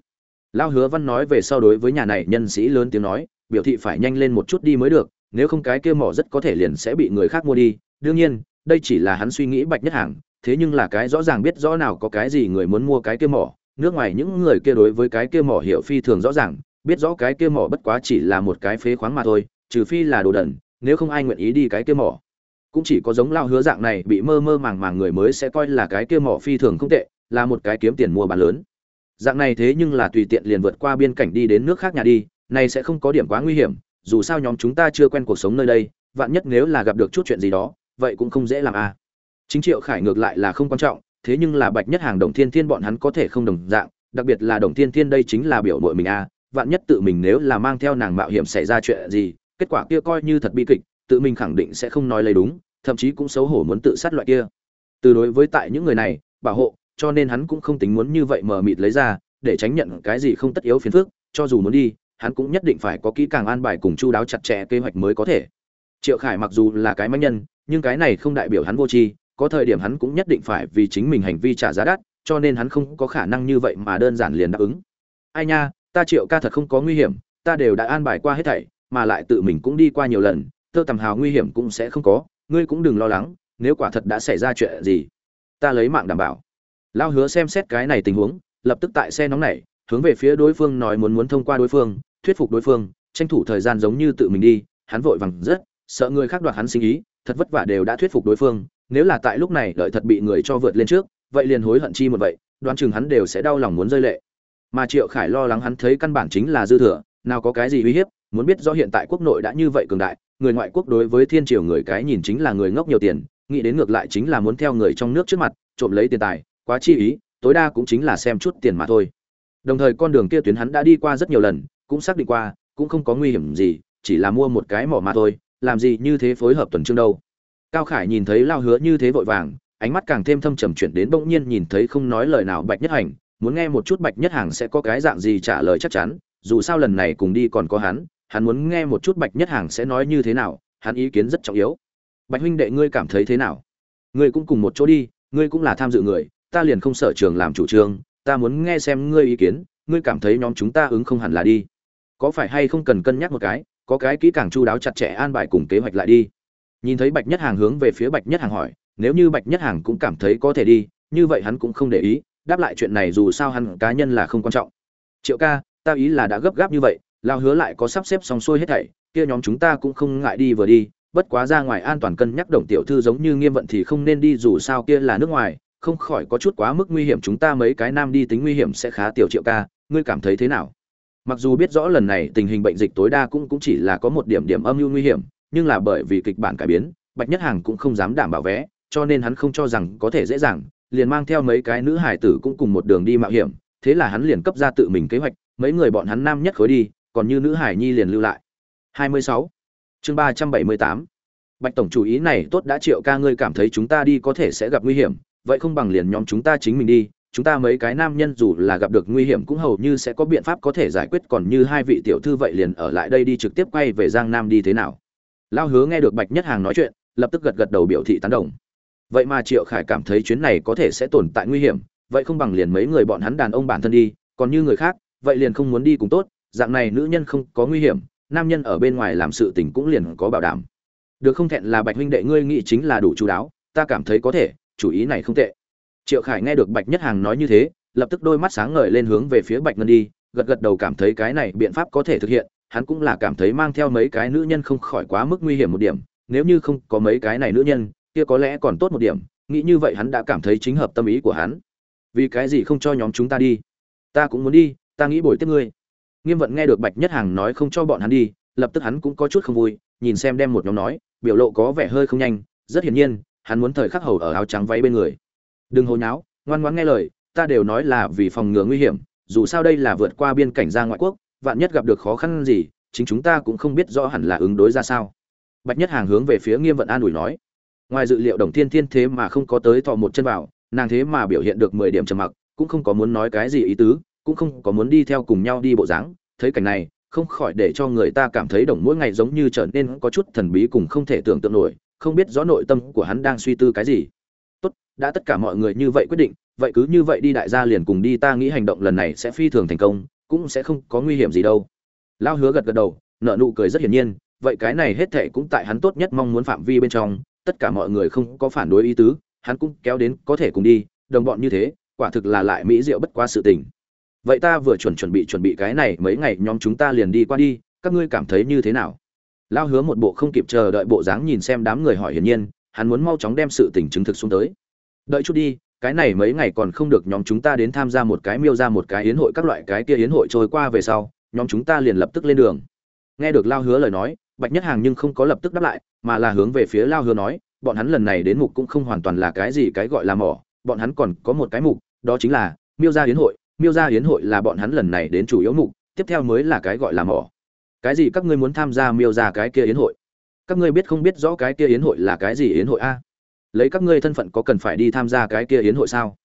Lao hứa văn nói về sau đối với nhà này nhân sĩ lớn tiếng nói, biểu thị phải nhanh lên một chút đi mới được, nếu không cái kia mỏ rất có thể liền sẽ bị người khác mua đi. Đương nhiên, đây chỉ là hắn suy nghĩ bạch nhất hàng, thế nhưng là cái rõ ràng biết rõ nào có cái gì người muốn mua cái kia mỏ, nước ngoài những người kia đối với cái kia mỏ hiểu phi thường rõ ràng biết rõ cái kia mỏ bất quá chỉ là một cái phế khoáng mà thôi, trừ phi là đồ đần, nếu không ai nguyện ý đi cái kia mỏ cũng chỉ có giống lao hứa dạng này bị mơ mơ màng màng người mới sẽ coi là cái kia mỏ phi thường không tệ, là một cái kiếm tiền mua bán lớn dạng này thế nhưng là tùy tiện liền vượt qua biên cảnh đi đến nước khác nhà đi, này sẽ không có điểm quá nguy hiểm, dù sao nhóm chúng ta chưa quen cuộc sống nơi đây, vạn nhất nếu là gặp được chút chuyện gì đó, vậy cũng không dễ làm a à. chính triệu khải ngược lại là không quan trọng, thế nhưng là bạch nhất hàng, đồng thiên thiên bọn hắn có thể không đồng dạng, đặc biệt là đồng thiên thiên đây chính là biểu muội mình a à vạn nhất tự mình nếu là mang theo nàng mạo hiểm xảy ra chuyện gì, kết quả kia coi như thật bi kịch, tự mình khẳng định sẽ không nói lấy đúng, thậm chí cũng xấu hổ muốn tự sát loại kia. Từ đối với tại những người này, bảo hộ, cho nên hắn cũng không tính muốn như vậy mờ mịt lấy ra, để tránh nhận cái gì không tất yếu phiền phức, cho dù muốn đi, hắn cũng nhất định phải có kỹ càng an bài cùng chu đáo chặt chẽ kế hoạch mới có thể. Triệu khải mặc dù là cái manh nhân, nhưng cái này không đại biểu hắn vô tri, có thời điểm hắn cũng nhất định phải vì chính mình hành vi trả giá đắt, cho nên hắn không có khả năng như vậy mà đơn giản liền đáp ứng. Ai nha ta triệu ca thật không có nguy hiểm, ta đều đã an bài qua hết thảy, mà lại tự mình cũng đi qua nhiều lần, tơ tầm hào nguy hiểm cũng sẽ không có, ngươi cũng đừng lo lắng, nếu quả thật đã xảy ra chuyện gì, ta lấy mạng đảm bảo. Lao hứa xem xét cái này tình huống, lập tức tại xe nóng này, hướng về phía đối phương nói muốn muốn thông qua đối phương, thuyết phục đối phương, tranh thủ thời gian giống như tự mình đi, hắn vội vàng rất, sợ người khác đoạt hắn sinh ý, thật vất vả đều đã thuyết phục đối phương, nếu là tại lúc này đợi thật bị người cho vượt lên trước, vậy liền hối hận chi một vậy, đoán chừng hắn đều sẽ đau lòng muốn rơi lệ mà triệu khải lo lắng hắn thấy căn bản chính là dư thừa, nào có cái gì uy hiếp, muốn biết do hiện tại quốc nội đã như vậy cường đại, người ngoại quốc đối với thiên triều người cái nhìn chính là người ngốc nhiều tiền, nghĩ đến ngược lại chính là muốn theo người trong nước trước mặt, trộm lấy tiền tài, quá chi ý, tối đa cũng chính là xem chút tiền mà thôi. Đồng thời con đường kia tuyến hắn đã đi qua rất nhiều lần, cũng xác định qua, cũng không có nguy hiểm gì, chỉ là mua một cái mỏ mà thôi, làm gì như thế phối hợp tuần trương đâu. Cao khải nhìn thấy lao hứa như thế vội vàng, ánh mắt càng thêm thâm trầm chuyển đến bỗng nhiên nhìn thấy không nói lời nào bạch nhất hành muốn nghe một chút bạch nhất hàng sẽ có cái dạng gì trả lời chắc chắn, dù sao lần này cùng đi còn có hắn hắn muốn nghe một chút bạch nhất hàng sẽ nói như thế nào, hắn ý kiến rất trọng yếu. Bạch huynh đệ ngươi cảm thấy thế nào? Ngươi cũng cùng một chỗ đi, ngươi cũng là tham dự người, ta liền không sở trường làm chủ trương, ta muốn nghe xem ngươi ý kiến, ngươi cảm thấy nhóm chúng ta ứng không hẳn là đi. Có phải hay không cần cân nhắc một cái, có cái kỹ càng chu đáo chặt chẽ an bài cùng kế hoạch lại đi. Nhìn thấy bạch nhất hàng hướng về phía bạch nhất hàng hỏi, nếu như bạch nhất hàng cũng cảm thấy có thể đi, như vậy hắn cũng không để ý đáp lại chuyện này dù sao hắn cá nhân là không quan trọng. Triệu ca, ta ý là đã gấp gáp như vậy lao hứa lại có sắp xếp xong xuôi hết thảy, kia nhóm chúng ta cũng không ngại đi vừa đi, bất quá ra ngoài an toàn cân nhắc đồng tiểu thư giống như nghiêm vận thì không nên đi dù sao kia là nước ngoài, không khỏi có chút quá mức nguy hiểm chúng ta mấy cái nam đi tính nguy hiểm sẽ khá tiểu triệu ca, ngươi cảm thấy thế nào? Mặc dù biết rõ lần này tình hình bệnh dịch tối đa cũng cũng chỉ là có một điểm điểm âm mưu nguy hiểm, nhưng là bởi vì kịch bản cải biến, bạch nhất hàng cũng không dám đảm bảo vé, cho nên hắn không cho rằng có thể dễ dàng liền mang theo mấy cái nữ hải tử cũng cùng một đường đi mạo hiểm, thế là hắn liền cấp ra tự mình kế hoạch, mấy người bọn hắn nam nhất khối đi, còn như nữ hải nhi liền lưu lại 26. chương 378. bạch tổng chủ ý này tốt đã triệu ca ngươi cảm thấy chúng ta đi có thể sẽ gặp nguy hiểm, vậy không bằng liền nhóm chúng ta chính mình đi, chúng ta mấy cái nam nhân dù là gặp được nguy hiểm cũng hầu như sẽ có biện pháp có thể giải quyết, còn như hai vị tiểu thư vậy liền ở lại đây đi trực tiếp quay về giang nam đi thế nào lao hứa nghe được bạch nhất hàng nói chuyện, lập tức gật gật đầu biểu thị tán đồng vậy mà triệu khải cảm thấy chuyến này có thể sẽ tồn tại nguy hiểm, vậy không bằng liền mấy người bọn hắn đàn ông bản thân đi, còn như người khác, vậy liền không muốn đi cùng tốt, dạng này nữ nhân không có nguy hiểm, nam nhân ở bên ngoài làm sự tình cũng liền có bảo đảm. Được không thẹn là bạch huynh đệ ngươi nghĩ chính là đủ chú đáo, ta cảm thấy có thể, chủ ý này không tệ. Triệu khải nghe được bạch nhất hàng nói như thế, lập tức đôi mắt sáng ngời lên hướng về phía bạch ngân đi, gật gật đầu cảm thấy cái này biện pháp có thể thực hiện, hắn cũng là cảm thấy mang theo mấy cái nữ nhân không khỏi quá mức nguy hiểm một điểm, nếu như không có mấy cái này nữ nhân kia có lẽ còn tốt một điểm, nghĩ như vậy hắn đã cảm thấy chính hợp tâm ý của hắn. Vì cái gì không cho nhóm chúng ta đi? Ta cũng muốn đi, ta nghĩ bồi tiếp ngươi. Nghiêm vận nghe được bạch nhất hàng nói không cho bọn hắn đi, lập tức hắn cũng có chút không vui, nhìn xem đem một nhóm nói, biểu lộ có vẻ hơi không nhanh, rất hiển nhiên, hắn muốn thời khắc hầu ở áo trắng váy bên người. Đừng hồ nháo, ngoan ngoãn nghe lời, ta đều nói là vì phòng ngừa nguy hiểm, dù sao đây là vượt qua biên cảnh ra ngoại quốc, vạn nhất gặp được khó khăn gì, chính chúng ta cũng không biết rõ hẳn là ứng đối ra sao. Bạch nhất hàng hướng về phía nghiêm vận an ủi nói ngoài dự liệu đồng thiên thiên thế mà không có tới thọ một chân vào, nàng thế mà biểu hiện được mười điểm trầm mặc, cũng không có muốn nói cái gì ý tứ, cũng không có muốn đi theo cùng nhau đi bộ dáng. Thấy cảnh này, không khỏi để cho người ta cảm thấy đồng mỗi ngày giống như trở nên có chút thần bí cùng không thể tưởng tượng nổi, không biết rõ nội tâm của hắn đang suy tư cái gì. Tốt, đã tất cả mọi người như vậy quyết định, vậy cứ như vậy đi đại gia liền cùng đi, ta nghĩ hành động lần này sẽ phi thường thành công, cũng sẽ không có nguy hiểm gì đâu. Lao hứa gật gật đầu nợ nụ cười rất hiển nhiên, vậy cái này hết thệ cũng tại hắn tốt nhất mong muốn phạm vi bên trong tất cả mọi người không có phản đối ý tứ, hắn cũng kéo đến có thể cùng đi, đồng bọn như thế, quả thực là lại mỹ diệu bất quá sự tình. Vậy ta vừa chuẩn chuẩn bị chuẩn bị cái này, mấy ngày nhóm chúng ta liền đi qua đi, các ngươi cảm thấy như thế nào? Lao hứa một bộ không kịp chờ đợi bộ dáng nhìn xem đám người hỏi hiển nhiên, hắn muốn mau chóng đem sự tình chứng thực xuống tới. Đợi chút đi, cái này mấy ngày còn không được nhóm chúng ta đến tham gia một cái miêu ra một cái hiến hội các loại cái kia hiến hội trôi qua về sau, nhóm chúng ta liền lập tức lên đường. Nghe được lao hứa lời nói, bạch nhất hàng nhưng không có lập tức đáp lại mà là hướng về phía lao hứa nói, bọn hắn lần này đến mục cũng không hoàn toàn là cái gì cái gọi là mỏ, bọn hắn còn có một cái mục, đó chính là miêu gia hiến hội. Miêu gia hiến hội là bọn hắn lần này đến chủ yếu mục, tiếp theo mới là cái gọi là mỏ. Cái gì các ngươi muốn tham gia miêu gia cái kia hiến hội? Các ngươi biết không biết rõ cái kia hiến hội là cái gì hiến hội a? Lấy các ngươi thân phận có cần phải đi tham gia cái kia hiến hội sao?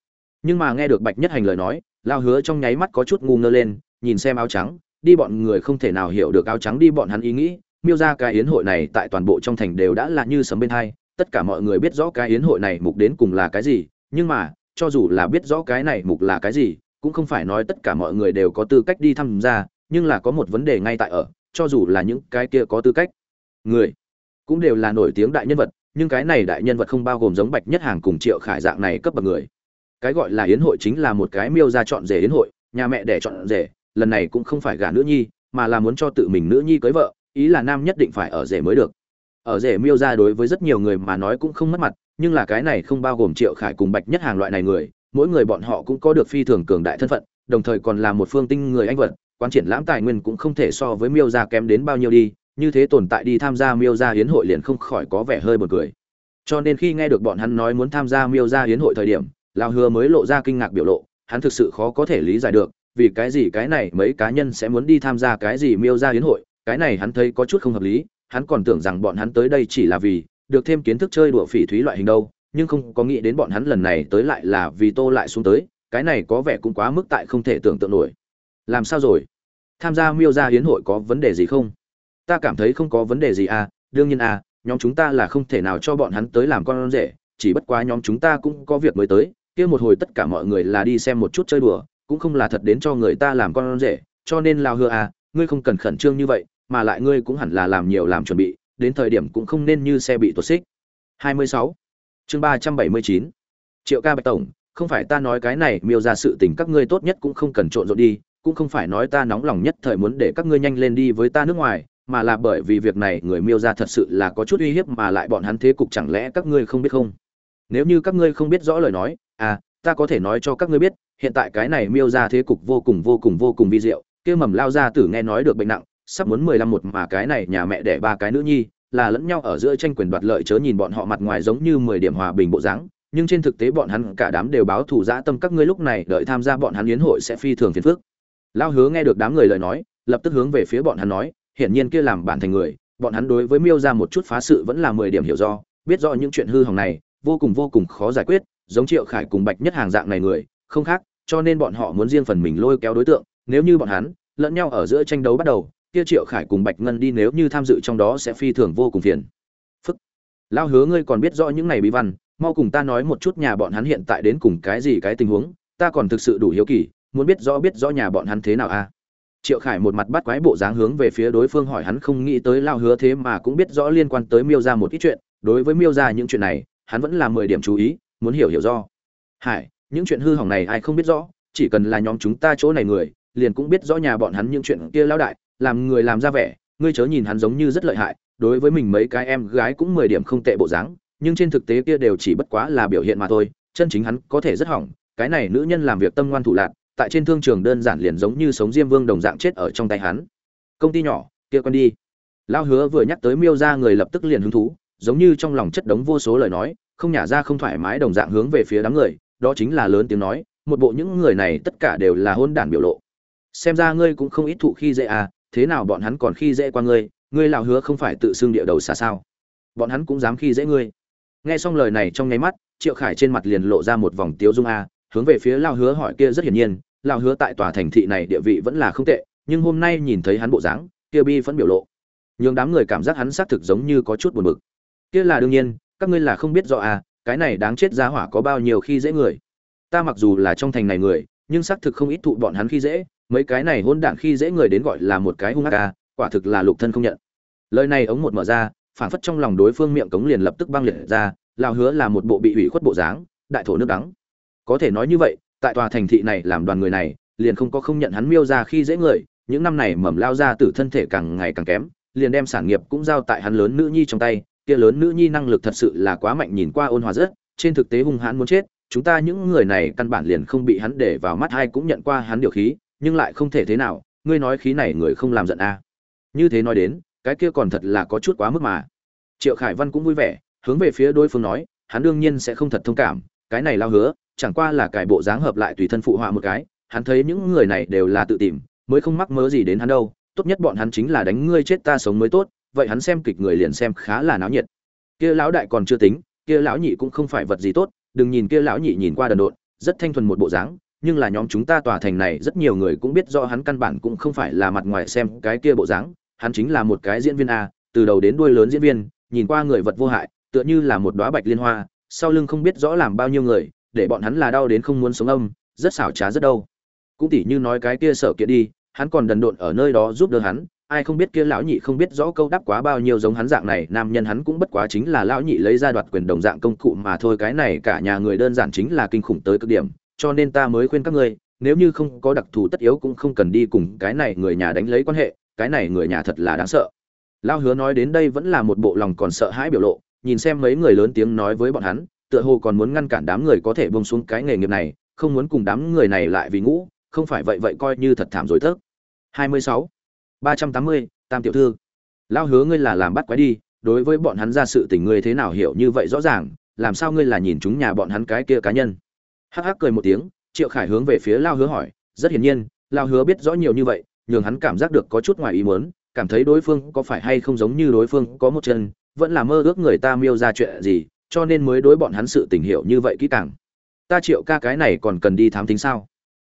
Nhưng mà nghe được bạch nhất hành lời nói, lao hứa trong nháy mắt có chút ngu ngơ lên, nhìn xem áo trắng, đi bọn người không thể nào hiểu được áo trắng đi bọn hắn ý nghĩ miêu ra cái yến hội này tại toàn bộ trong thành đều đã là như sấm bên hai, tất cả mọi người biết rõ cái yến hội này mục đến cùng là cái gì, nhưng mà, cho dù là biết rõ cái này mục là cái gì, cũng không phải nói tất cả mọi người đều có tư cách đi tham gia, nhưng là có một vấn đề ngay tại ở, cho dù là những cái kia có tư cách. Người cũng đều là nổi tiếng đại nhân vật, nhưng cái này đại nhân vật không bao gồm giống bạch nhất hàng cùng triệu khải dạng này cấp bậc người. Cái gọi là yến hội chính là một cái miêu ra chọn rể yến hội, nhà mẹ để chọn rể, lần này cũng không phải gả nữ nhi, mà là muốn cho tự mình nữ nhi cưới vợ ý là nam nhất định phải ở rể mới được. Ở rể miêu ra đối với rất nhiều người mà nói cũng không mất mặt, nhưng là cái này không bao gồm triệu khải cùng bạch nhất hàng loại này người, mỗi người bọn họ cũng có được phi thường cường đại thân phận, đồng thời còn là một phương tinh người anh vật, quán triển lãm tài nguyên cũng không thể so với miêu ra kém đến bao nhiêu đi, như thế tồn tại đi tham gia miêu ra hiến hội liền không khỏi có vẻ hơi buồn cười. Cho nên khi nghe được bọn hắn nói muốn tham gia miêu ra hiến hội thời điểm, lão hứa mới lộ ra kinh ngạc biểu lộ, hắn thực sự khó có thể lý giải được, vì cái gì cái này mấy cá nhân sẽ muốn đi tham gia cái gì miêu ra hiến hội cái này hắn thấy có chút không hợp lý, hắn còn tưởng rằng bọn hắn tới đây chỉ là vì được thêm kiến thức chơi đùa phỉ thúy loại hình đâu, nhưng không có nghĩ đến bọn hắn lần này tới lại là vì tô lại xuống tới, cái này có vẻ cũng quá mức tại không thể tưởng tượng nổi. Làm sao rồi? Tham gia miêu gia hiến hội có vấn đề gì không? Ta cảm thấy không có vấn đề gì à đương nhiên à nhóm chúng ta là không thể nào cho bọn hắn tới làm con rể, chỉ bất quá nhóm chúng ta cũng có việc mới tới, kia một hồi tất cả mọi người là đi xem một chút chơi đùa, cũng không là thật đến cho người ta làm con rể, cho nên lao hưa à ngươi không cần khẩn trương như vậy mà lại ngươi cũng hẳn là làm nhiều làm chuẩn bị, đến thời điểm cũng không nên như xe bị tuột xích 26. chương 379. triệu ca bạch tổng, không phải ta nói cái này miêu ra sự tình các ngươi tốt nhất cũng không cần trộn rộn đi, cũng không phải nói ta nóng lòng nhất thời muốn để các ngươi nhanh lên đi với ta nước ngoài, mà là bởi vì việc này người miêu ra thật sự là có chút uy hiếp mà lại bọn hắn thế cục chẳng lẽ các ngươi không biết không nếu như các ngươi không biết rõ lời nói à ta có thể nói cho các ngươi biết, hiện tại cái này miêu ra thế cục vô cùng vô cùng vô cùng vi diệu, kia mầm lao ra tử nghe nói được bệnh nặng sắp muốn mười lăm một mà cái này nhà mẹ đẻ ba cái nữ nhi, là lẫn nhau ở giữa tranh quyền đoạt lợi chớ nhìn bọn họ mặt ngoài giống như mười điểm hòa bình bộ dáng, nhưng trên thực tế bọn hắn cả đám đều báo thủ dã tâm các ngươi lúc này đợi tham gia bọn hắn yến hội sẽ phi thường phiền phức. Lao hứa nghe được đám người lời nói, lập tức hướng về phía bọn hắn nói, hiển nhiên kia làm bản thành người, bọn hắn đối với miêu ra một chút phá sự vẫn là mười điểm hiểu do, biết rõ những chuyện hư hỏng này, vô cùng vô cùng khó giải quyết, giống triệu khải cùng bạch nhất hàng dạng này người, không khác, cho nên bọn họ muốn riêng phần mình lôi kéo đối tượng, nếu như bọn hắn lẫn nhau ở giữa tranh đấu bắt đầu kia triệu khải cùng bạch ngân đi nếu như tham dự trong đó sẽ phi thường vô cùng phiền. Phức lao hứa ngươi còn biết rõ những này bí văn, mau cùng ta nói một chút nhà bọn hắn hiện tại đến cùng cái gì cái tình huống, ta còn thực sự đủ hiếu kỳ, muốn biết rõ biết rõ nhà bọn hắn thế nào a. Triệu khải một mặt bắt quái bộ dáng hướng về phía đối phương hỏi hắn không nghĩ tới lao hứa thế mà cũng biết rõ liên quan tới miêu ra một ít chuyện, đối với miêu ra những chuyện này, hắn vẫn là mười điểm chú ý, muốn hiểu hiểu do. Hải, những chuyện hư hỏng này ai không biết rõ, chỉ cần là nhóm chúng ta chỗ này người, liền cũng biết rõ nhà bọn hắn những chuyện kia lao đại làm người làm ra vẻ, ngươi chớ nhìn hắn giống như rất lợi hại, đối với mình mấy cái em gái cũng mười điểm không tệ bộ dáng, nhưng trên thực tế kia đều chỉ bất quá là biểu hiện mà thôi, chân chính hắn có thể rất hỏng, cái này nữ nhân làm việc tâm ngoan thủ lạc, tại trên thương trường đơn giản liền giống như sống diêm vương đồng dạng chết ở trong tay hắn. Công ty nhỏ, kia con đi. Lao hứa vừa nhắc tới miêu ra người lập tức liền hứng thú, giống như trong lòng chất đống vô số lời nói, không nhả ra không thoải mái đồng dạng hướng về phía đám người, đó chính là lớn tiếng nói, một bộ những người này tất cả đều là hôn đản biểu lộ. Xem ra ngươi cũng không ít thụ khi dễ à thế nào bọn hắn còn khi dễ qua ngươi ngươi lào hứa không phải tự xưng địa đầu xa sao? Bọn hắn cũng dám khi dễ ngươi. Nghe xong lời này trong nháy mắt, triệu khải trên mặt liền lộ ra một vòng tiếu dung a, hướng về phía lao hứa hỏi kia rất hiển nhiên lao hứa tại tòa thành thị này địa vị vẫn là không tệ, nhưng hôm nay nhìn thấy hắn bộ dáng, kia bi vẫn biểu lộ. Nhường đám người cảm giác hắn xác thực giống như có chút buồn bực. Kia là đương nhiên, các ngươi là không biết rõ à cái này đáng chết giá hỏa có bao nhiêu khi dễ người. Ta mặc dù là trong thành này người nhưng xác thực không ít thụ bọn hắn khi dễ, mấy cái này hôn đản khi dễ người đến gọi là một cái hung ác ca, quả thực là lục thân không nhận. Lời này ống một mở ra phản phất trong lòng đối phương miệng cống liền lập tức băng liệt ra lao hứa là một bộ bị ủy khuất bộ dáng, đại thổ nước đắng. Có thể nói như vậy, tại tòa thành thị này làm đoàn người này, liền không có không nhận hắn miêu ra khi dễ người, những năm này mầm lao ra từ thân thể càng ngày càng kém, liền đem sản nghiệp cũng giao tại hắn lớn nữ nhi trong tay, kia lớn nữ nhi năng lực thật sự là quá mạnh nhìn qua ôn hòa rất, trên thực tế hung hãn muốn chết chúng ta những người này căn bản liền không bị hắn để vào mắt hay cũng nhận qua hắn điều khí, nhưng lại không thể thế nào, ngươi nói khí này người không làm giận a à. như thế nói đến, cái kia còn thật là có chút quá mức mà triệu khải văn cũng vui vẻ, hướng về phía đối phương nói, hắn đương nhiên sẽ không thật thông cảm, cái này lao hứa, chẳng qua là cải bộ dáng hợp lại tùy thân phụ họa một cái, hắn thấy những người này đều là tự tìm, mới không mắc mớ gì đến hắn đâu, tốt nhất bọn hắn chính là đánh ngươi chết ta sống mới tốt, vậy hắn xem kịch người liền xem khá là náo nhiệt kia lão đại còn chưa tính, kia lão nhị cũng không phải vật gì tốt đừng nhìn kia lão nhị nhìn qua đần độn, rất thanh thuần một bộ dáng, nhưng là nhóm chúng ta tòa thành này rất nhiều người cũng biết rõ hắn căn bản cũng không phải là mặt ngoài xem cái kia bộ dáng, hắn chính là một cái diễn viên a, từ đầu đến đuôi lớn diễn viên, nhìn qua người vật vô hại, tựa như là một đóa bạch liên hoa, sau lưng không biết rõ làm bao nhiêu người, để bọn hắn là đau đến không muốn sống âm, rất xảo trá rất đâu cũng tỉ như nói cái kia sở kiện đi, hắn còn đần độn ở nơi đó giúp đỡ hắn ai không biết kia lão nhị không biết rõ câu đáp quá bao nhiêu giống hắn dạng này, nam nhân hắn cũng bất quá chính là lão nhị lấy ra đoạt quyền đồng dạng công cụ mà thôi, cái này cả nhà người đơn giản chính là kinh khủng tới cực điểm, cho nên ta mới khuyên các ngươi, nếu như không có đặc thù tất yếu cũng không cần đi cùng cái này người nhà đánh lấy quan hệ, cái này người nhà thật là đáng sợ Lão hứa nói đến đây vẫn là một bộ lòng còn sợ hãi biểu lộ, nhìn xem mấy người lớn tiếng nói với bọn hắn, tựa hồ còn muốn ngăn cản đám người có thể bông xuống cái nghề nghiệp này, không muốn cùng đám người này lại vì ngũ, không phải vậy vậy coi như thật thảm rồi thớt 26. 380, tam tiểu thư. Lao hứa ngươi là làm bắt quái đi đối với bọn hắn ra sự tình ngươi thế nào hiểu như vậy rõ ràng làm sao ngươi là nhìn chúng nhà bọn hắn cái kia cá nhân? Hắc hắc cười một tiếng triệu khải hướng về phía lao hứa hỏi rất hiển nhiên lao hứa biết rõ nhiều như vậy nhường hắn cảm giác được có chút ngoài ý muốn cảm thấy đối phương có phải hay không giống như đối phương có một chân vẫn là mơ ước người ta miêu ra chuyện gì cho nên mới đối bọn hắn sự tình hiểu như vậy kỹ càng. Ta triệu ca cái này còn cần đi thám tính sao?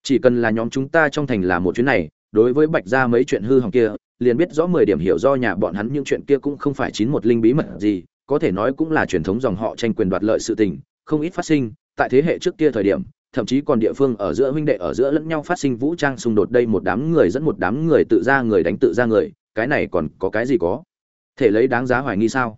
Chỉ cần là nhóm chúng ta trong thành là một chuyến này đối với bạch gia mấy chuyện hư hỏng kia, liền biết rõ mười điểm hiểu do nhà bọn hắn những chuyện kia cũng không phải chín một linh bí mật gì, có thể nói cũng là truyền thống dòng họ tranh quyền đoạt lợi sự tình, không ít phát sinh, tại thế hệ trước kia thời điểm, thậm chí còn địa phương ở giữa huynh đệ ở giữa lẫn nhau phát sinh vũ trang xung đột đây một đám người dẫn một đám người tự ra người đánh tự ra người, cái này còn có cái gì có? Thể lấy đáng giá hoài nghi sao?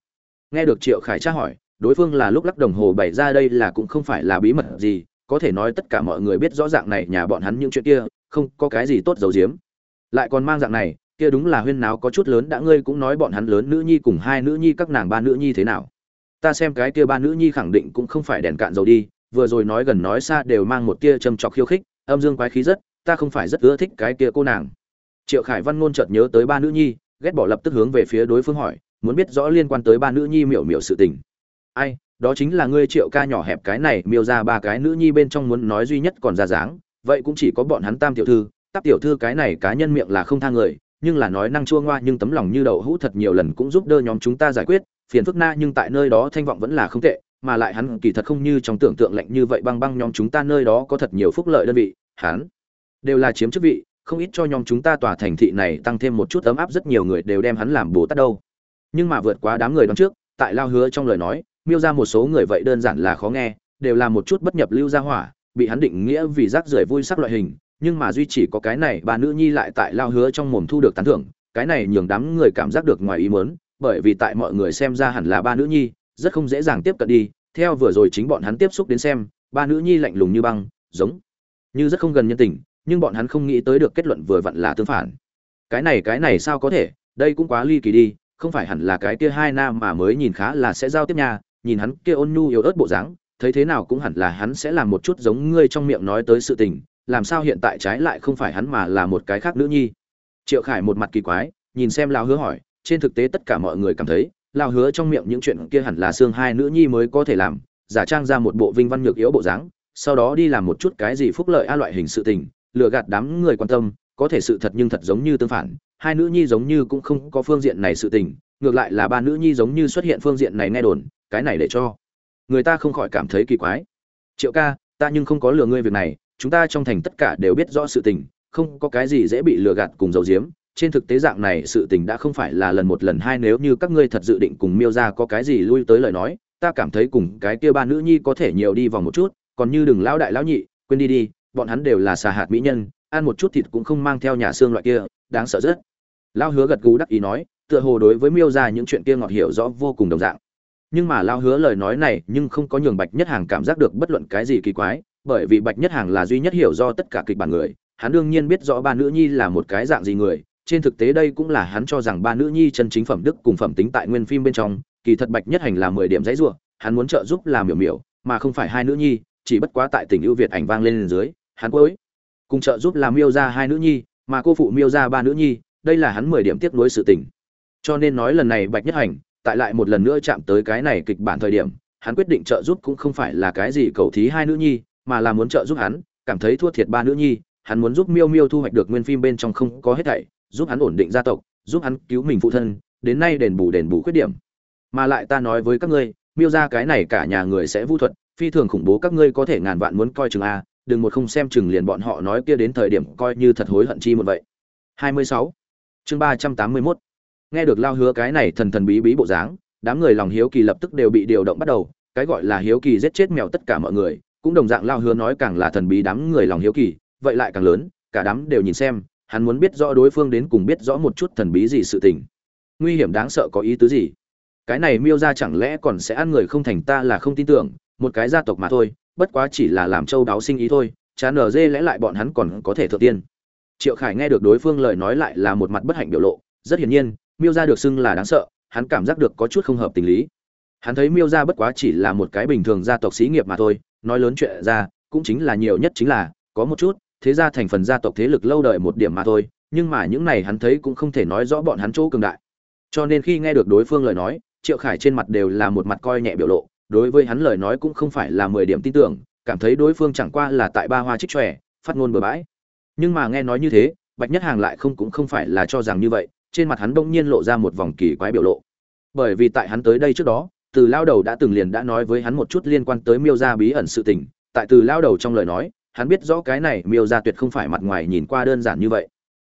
Nghe được triệu khải tra hỏi, đối phương là lúc lắc đồng hồ bày ra đây là cũng không phải là bí mật gì, có thể nói tất cả mọi người biết rõ ràng này nhà bọn hắn những chuyện kia không có cái gì tốt giấu giếm. Lại còn mang dạng này, kia đúng là huyên náo có chút lớn đã ngươi cũng nói bọn hắn lớn nữ nhi cùng hai nữ nhi các nàng ba nữ nhi thế nào. Ta xem cái kia ba nữ nhi khẳng định cũng không phải đèn cạn dầu đi, vừa rồi nói gần nói xa đều mang một tia châm chọc khiêu khích, âm dương quái khí rất, ta không phải rất ưa thích cái kia cô nàng. Triệu khải văn ngôn chợt nhớ tới ba nữ nhi, ghét bỏ lập tức hướng về phía đối phương hỏi, muốn biết rõ liên quan tới ba nữ nhi miểu miểu sự tình. Ai, đó chính là ngươi triệu ca nhỏ hẹp cái này, miêu ra ba cái nữ nhi bên trong muốn nói duy nhất còn ra dáng vậy cũng chỉ có bọn hắn tam tiểu thư tắc tiểu thư cái này cá nhân miệng là không tha người, nhưng là nói năng chua ngoa nhưng tấm lòng như đậu hũ thật nhiều lần cũng giúp đỡ nhóm chúng ta giải quyết, phiền phức na nhưng tại nơi đó thanh vọng vẫn là không tệ, mà lại hắn kỳ thật không như trong tưởng tượng lạnh như vậy băng băng nhóm chúng ta nơi đó có thật nhiều phúc lợi đơn vị, hắn đều là chiếm chức vị, không ít cho nhóm chúng ta tòa thành thị này tăng thêm một chút ấm áp rất nhiều người đều đem hắn làm bồ tát đâu. Nhưng mà vượt quá đám người đón trước, tại lao hứa trong lời nói, miêu ra một số người vậy đơn giản là khó nghe, đều là một chút bất nhập lưu ra hỏa bị hắn định nghĩa vì rác rưởi vui sắc loại hình, nhưng mà duy chỉ có cái này, bà nữ nhi lại tại lao hứa trong mồm thu được tán thưởng, cái này nhường đám người cảm giác được ngoài ý mớn bởi vì tại mọi người xem ra hẳn là ba nữ nhi, rất không dễ dàng tiếp cận đi, theo vừa rồi chính bọn hắn tiếp xúc đến xem, ba nữ nhi lạnh lùng như băng, giống như rất không gần nhân tình, nhưng bọn hắn không nghĩ tới được kết luận vừa vặn là tương phản. Cái này cái này sao có thể? Đây cũng quá ly kỳ đi, không phải hẳn là cái kia hai nam mà mới nhìn khá là sẽ giao tiếp nha, nhìn hắn kia ôn nhu yếu ớt bộ dáng thấy thế nào cũng hẳn là hắn sẽ làm một chút giống ngươi trong miệng nói tới sự tình, làm sao hiện tại trái lại không phải hắn mà là một cái khác nữ nhi. Triệu khải một mặt kỳ quái, nhìn xem lão hứa hỏi, trên thực tế tất cả mọi người cảm thấy lão hứa trong miệng những chuyện kia hẳn là xương hai nữ nhi mới có thể làm, giả trang ra một bộ vinh văn nhược yếu bộ dáng, sau đó đi làm một chút cái gì phúc lợi a loại hình sự tình, lừa gạt đám người quan tâm, có thể sự thật nhưng thật giống như tương phản, hai nữ nhi giống như cũng không có phương diện này sự tình, ngược lại là ba nữ nhi giống như xuất hiện phương diện này nghe đồn, cái này để cho người ta không khỏi cảm thấy kỳ quái. Triệu ca, ta nhưng không có lừa ngươi việc này, chúng ta trong thành tất cả đều biết rõ sự tình, không có cái gì dễ bị lừa gạt cùng dầu diếm trên thực tế dạng này sự tình đã không phải là lần một lần hai, nếu như các ngươi thật dự định cùng miêu ra có cái gì lui tới lời nói, ta cảm thấy cùng cái kia ba nữ nhi có thể nhiều đi vòng một chút, còn như đừng lão đại lão nhị, quên đi đi, bọn hắn đều là xà hạt mỹ nhân, ăn một chút thịt cũng không mang theo nhà xương loại kia, đáng sợ rất. Lao hứa gật gù đắc ý nói, tựa hồ đối với miêu ra những chuyện kia ngọt hiểu rõ vô cùng đồng dạng nhưng mà lao hứa lời nói này nhưng không có nhường bạch nhất hàng cảm giác được bất luận cái gì kỳ quái, bởi vì bạch nhất hàng là duy nhất hiểu do tất cả kịch bản người, hắn đương nhiên biết rõ ba nữ nhi là một cái dạng gì người, trên thực tế đây cũng là hắn cho rằng ba nữ nhi chân chính phẩm đức cùng phẩm tính tại nguyên phim bên trong, kỳ thật bạch nhất hành là mười điểm dãy ruộng hắn muốn trợ giúp làm miểu miểu, mà không phải hai nữ nhi, chỉ bất quá tại tình ưu việt ảnh vang lên dưới, hắn cuối cùng trợ giúp làm miêu ra hai nữ nhi, mà cô phụ miêu ra ba nữ nhi, đây là hắn mười điểm tiếp nối sự tình. Cho nên nói lần này bạch nhất hành tại lại một lần nữa chạm tới cái này kịch bản thời điểm, hắn quyết định trợ giúp cũng không phải là cái gì cầu thí hai nữ nhi, mà là muốn trợ giúp hắn, cảm thấy thua thiệt ba nữ nhi, hắn muốn giúp miêu miêu thu hoạch được nguyên phim bên trong không có hết thảy, giúp hắn ổn định gia tộc, giúp hắn cứu mình phụ thân, đến nay đền bù đền bù khuyết điểm mà lại ta nói với các ngươi, miêu ra cái này cả nhà người sẽ vu thuật, phi thường khủng bố các ngươi có thể ngàn vạn muốn coi chừng a, đừng một không xem chừng liền bọn họ nói kia đến thời điểm coi như thật hối hận chi một vậy 26. chương 381 nghe được lao hứa cái này thần thần bí bí bộ dáng, đám người lòng hiếu kỳ lập tức đều bị điều động bắt đầu, cái gọi là hiếu kỳ giết chết mèo tất cả mọi người, cũng đồng dạng lao hứa nói càng là thần bí đám người lòng hiếu kỳ, vậy lại càng lớn, cả đám đều nhìn xem, hắn muốn biết rõ đối phương đến cùng biết rõ một chút thần bí gì sự tình. Nguy hiểm đáng sợ có ý tứ gì? Cái này miêu ra chẳng lẽ còn sẽ ăn người không thành ta là không tin tưởng, một cái gia tộc mà thôi, bất quá chỉ là làm châu đáo sinh ý thôi chán ở dê lẽ lại bọn hắn còn có thể thượng tiên. Triệu khải nghe được đối phương lời nói lại là một mặt bất hạnh biểu lộ, rất hiển nhiên miêu ra được xưng là đáng sợ, hắn cảm giác được có chút không hợp tình lý. Hắn thấy miêu ra bất quá chỉ là một cái bình thường gia tộc xí nghiệp mà thôi, nói lớn chuyện ra, cũng chính là nhiều nhất chính là, có một chút, thế ra thành phần gia tộc thế lực lâu đời một điểm mà thôi, nhưng mà những này hắn thấy cũng không thể nói rõ bọn hắn chỗ cường đại. Cho nên khi nghe được đối phương lời nói, triệu khải trên mặt đều là một mặt coi nhẹ biểu lộ, đối với hắn lời nói cũng không phải là mười điểm tin tưởng, cảm thấy đối phương chẳng qua là tại ba hoa trích tròe phát ngôn bừa bãi. Nhưng mà nghe nói như thế, bạch nhất hàng lại không cũng không phải là cho rằng như vậy trên mặt hắn bỗng nhiên lộ ra một vòng kỳ quái biểu lộ. Bởi vì tại hắn tới đây trước đó, từ lao đầu đã từng liền đã nói với hắn một chút liên quan tới miêu gia bí ẩn sự tình. Tại từ lao đầu trong lời nói, hắn biết rõ cái này miêu gia tuyệt không phải mặt ngoài nhìn qua đơn giản như vậy.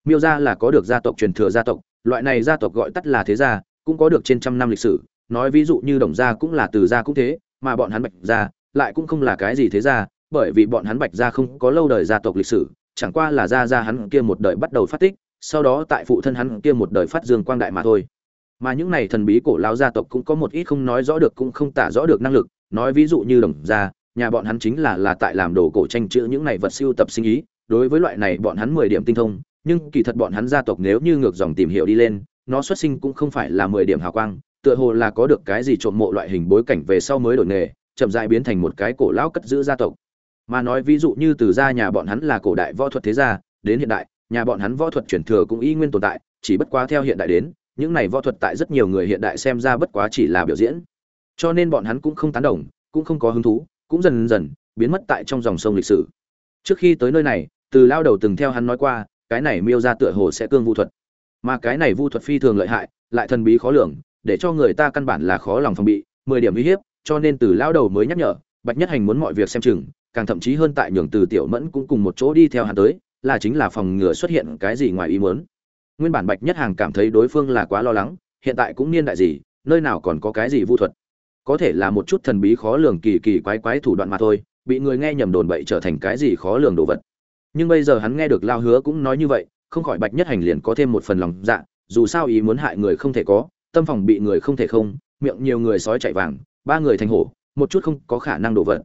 Miêu gia là có được gia tộc truyền thừa gia tộc, loại này gia tộc gọi tắt là thế gia, cũng có được trên trăm năm lịch sử. Nói ví dụ như đồng gia cũng là từ gia cũng thế, mà bọn hắn bạch gia lại cũng không là cái gì thế gia, bởi vì bọn hắn bạch gia không có lâu đời gia tộc lịch sử, chẳng qua là gia gia hắn kia một đời bắt đầu phát tích sau đó tại phụ thân hắn kia một đời phát dương quang đại mà thôi. Mà những này thần bí cổ lao gia tộc cũng có một ít không nói rõ được cũng không tả rõ được năng lực, nói ví dụ như đồng gia, nhà bọn hắn chính là là tại làm đồ cổ tranh chữ những này vật siêu tập sinh ý, đối với loại này bọn hắn mười điểm tinh thông, nhưng kỳ thật bọn hắn gia tộc nếu như ngược dòng tìm hiểu đi lên, nó xuất sinh cũng không phải là mười điểm hào quang, tựa hồ là có được cái gì trộm mộ loại hình bối cảnh về sau mới đổi nghề, chậm dại biến thành một cái cổ lão cất giữ gia tộc. Mà nói ví dụ như từ gia nhà bọn hắn là cổ đại võ thuật thế gia, đến hiện đại nhà bọn hắn võ thuật truyền thừa cũng y nguyên tồn tại, chỉ bất quá theo hiện đại đến, những này võ thuật tại rất nhiều người hiện đại xem ra bất quá chỉ là biểu diễn. Cho nên bọn hắn cũng không tán đồng, cũng không có hứng thú, cũng dần dần biến mất tại trong dòng sông lịch sử. Trước khi tới nơi này, từ lao đầu từng theo hắn nói qua, cái này miêu ra tựa hồ sẽ cương vu thuật. Mà cái này vu thuật phi thường lợi hại, lại thần bí khó lường, để cho người ta căn bản là khó lòng phòng bị, mười điểm uy hiếp, cho nên từ lao đầu mới nhắc nhở, bạch nhất hành muốn mọi việc xem chừng, càng thậm chí hơn tại nhường từ tiểu mẫn cũng cùng một chỗ đi theo hắn tới là chính là phòng ngừa xuất hiện cái gì ngoài ý muốn. Nguyên bản bạch nhất hàng cảm thấy đối phương là quá lo lắng, hiện tại cũng niên đại gì, nơi nào còn có cái gì vu thuật. Có thể là một chút thần bí khó lường kỳ kỳ quái quái thủ đoạn mà thôi, bị người nghe nhầm đồn bậy trở thành cái gì khó lường đồ vật. Nhưng bây giờ hắn nghe được lao hứa cũng nói như vậy, không khỏi bạch nhất hành liền có thêm một phần lòng dạ dù sao ý muốn hại người không thể có, tâm phòng bị người không thể không, miệng nhiều người sói chạy vàng, ba người thành hổ, một chút không có khả năng đổ vật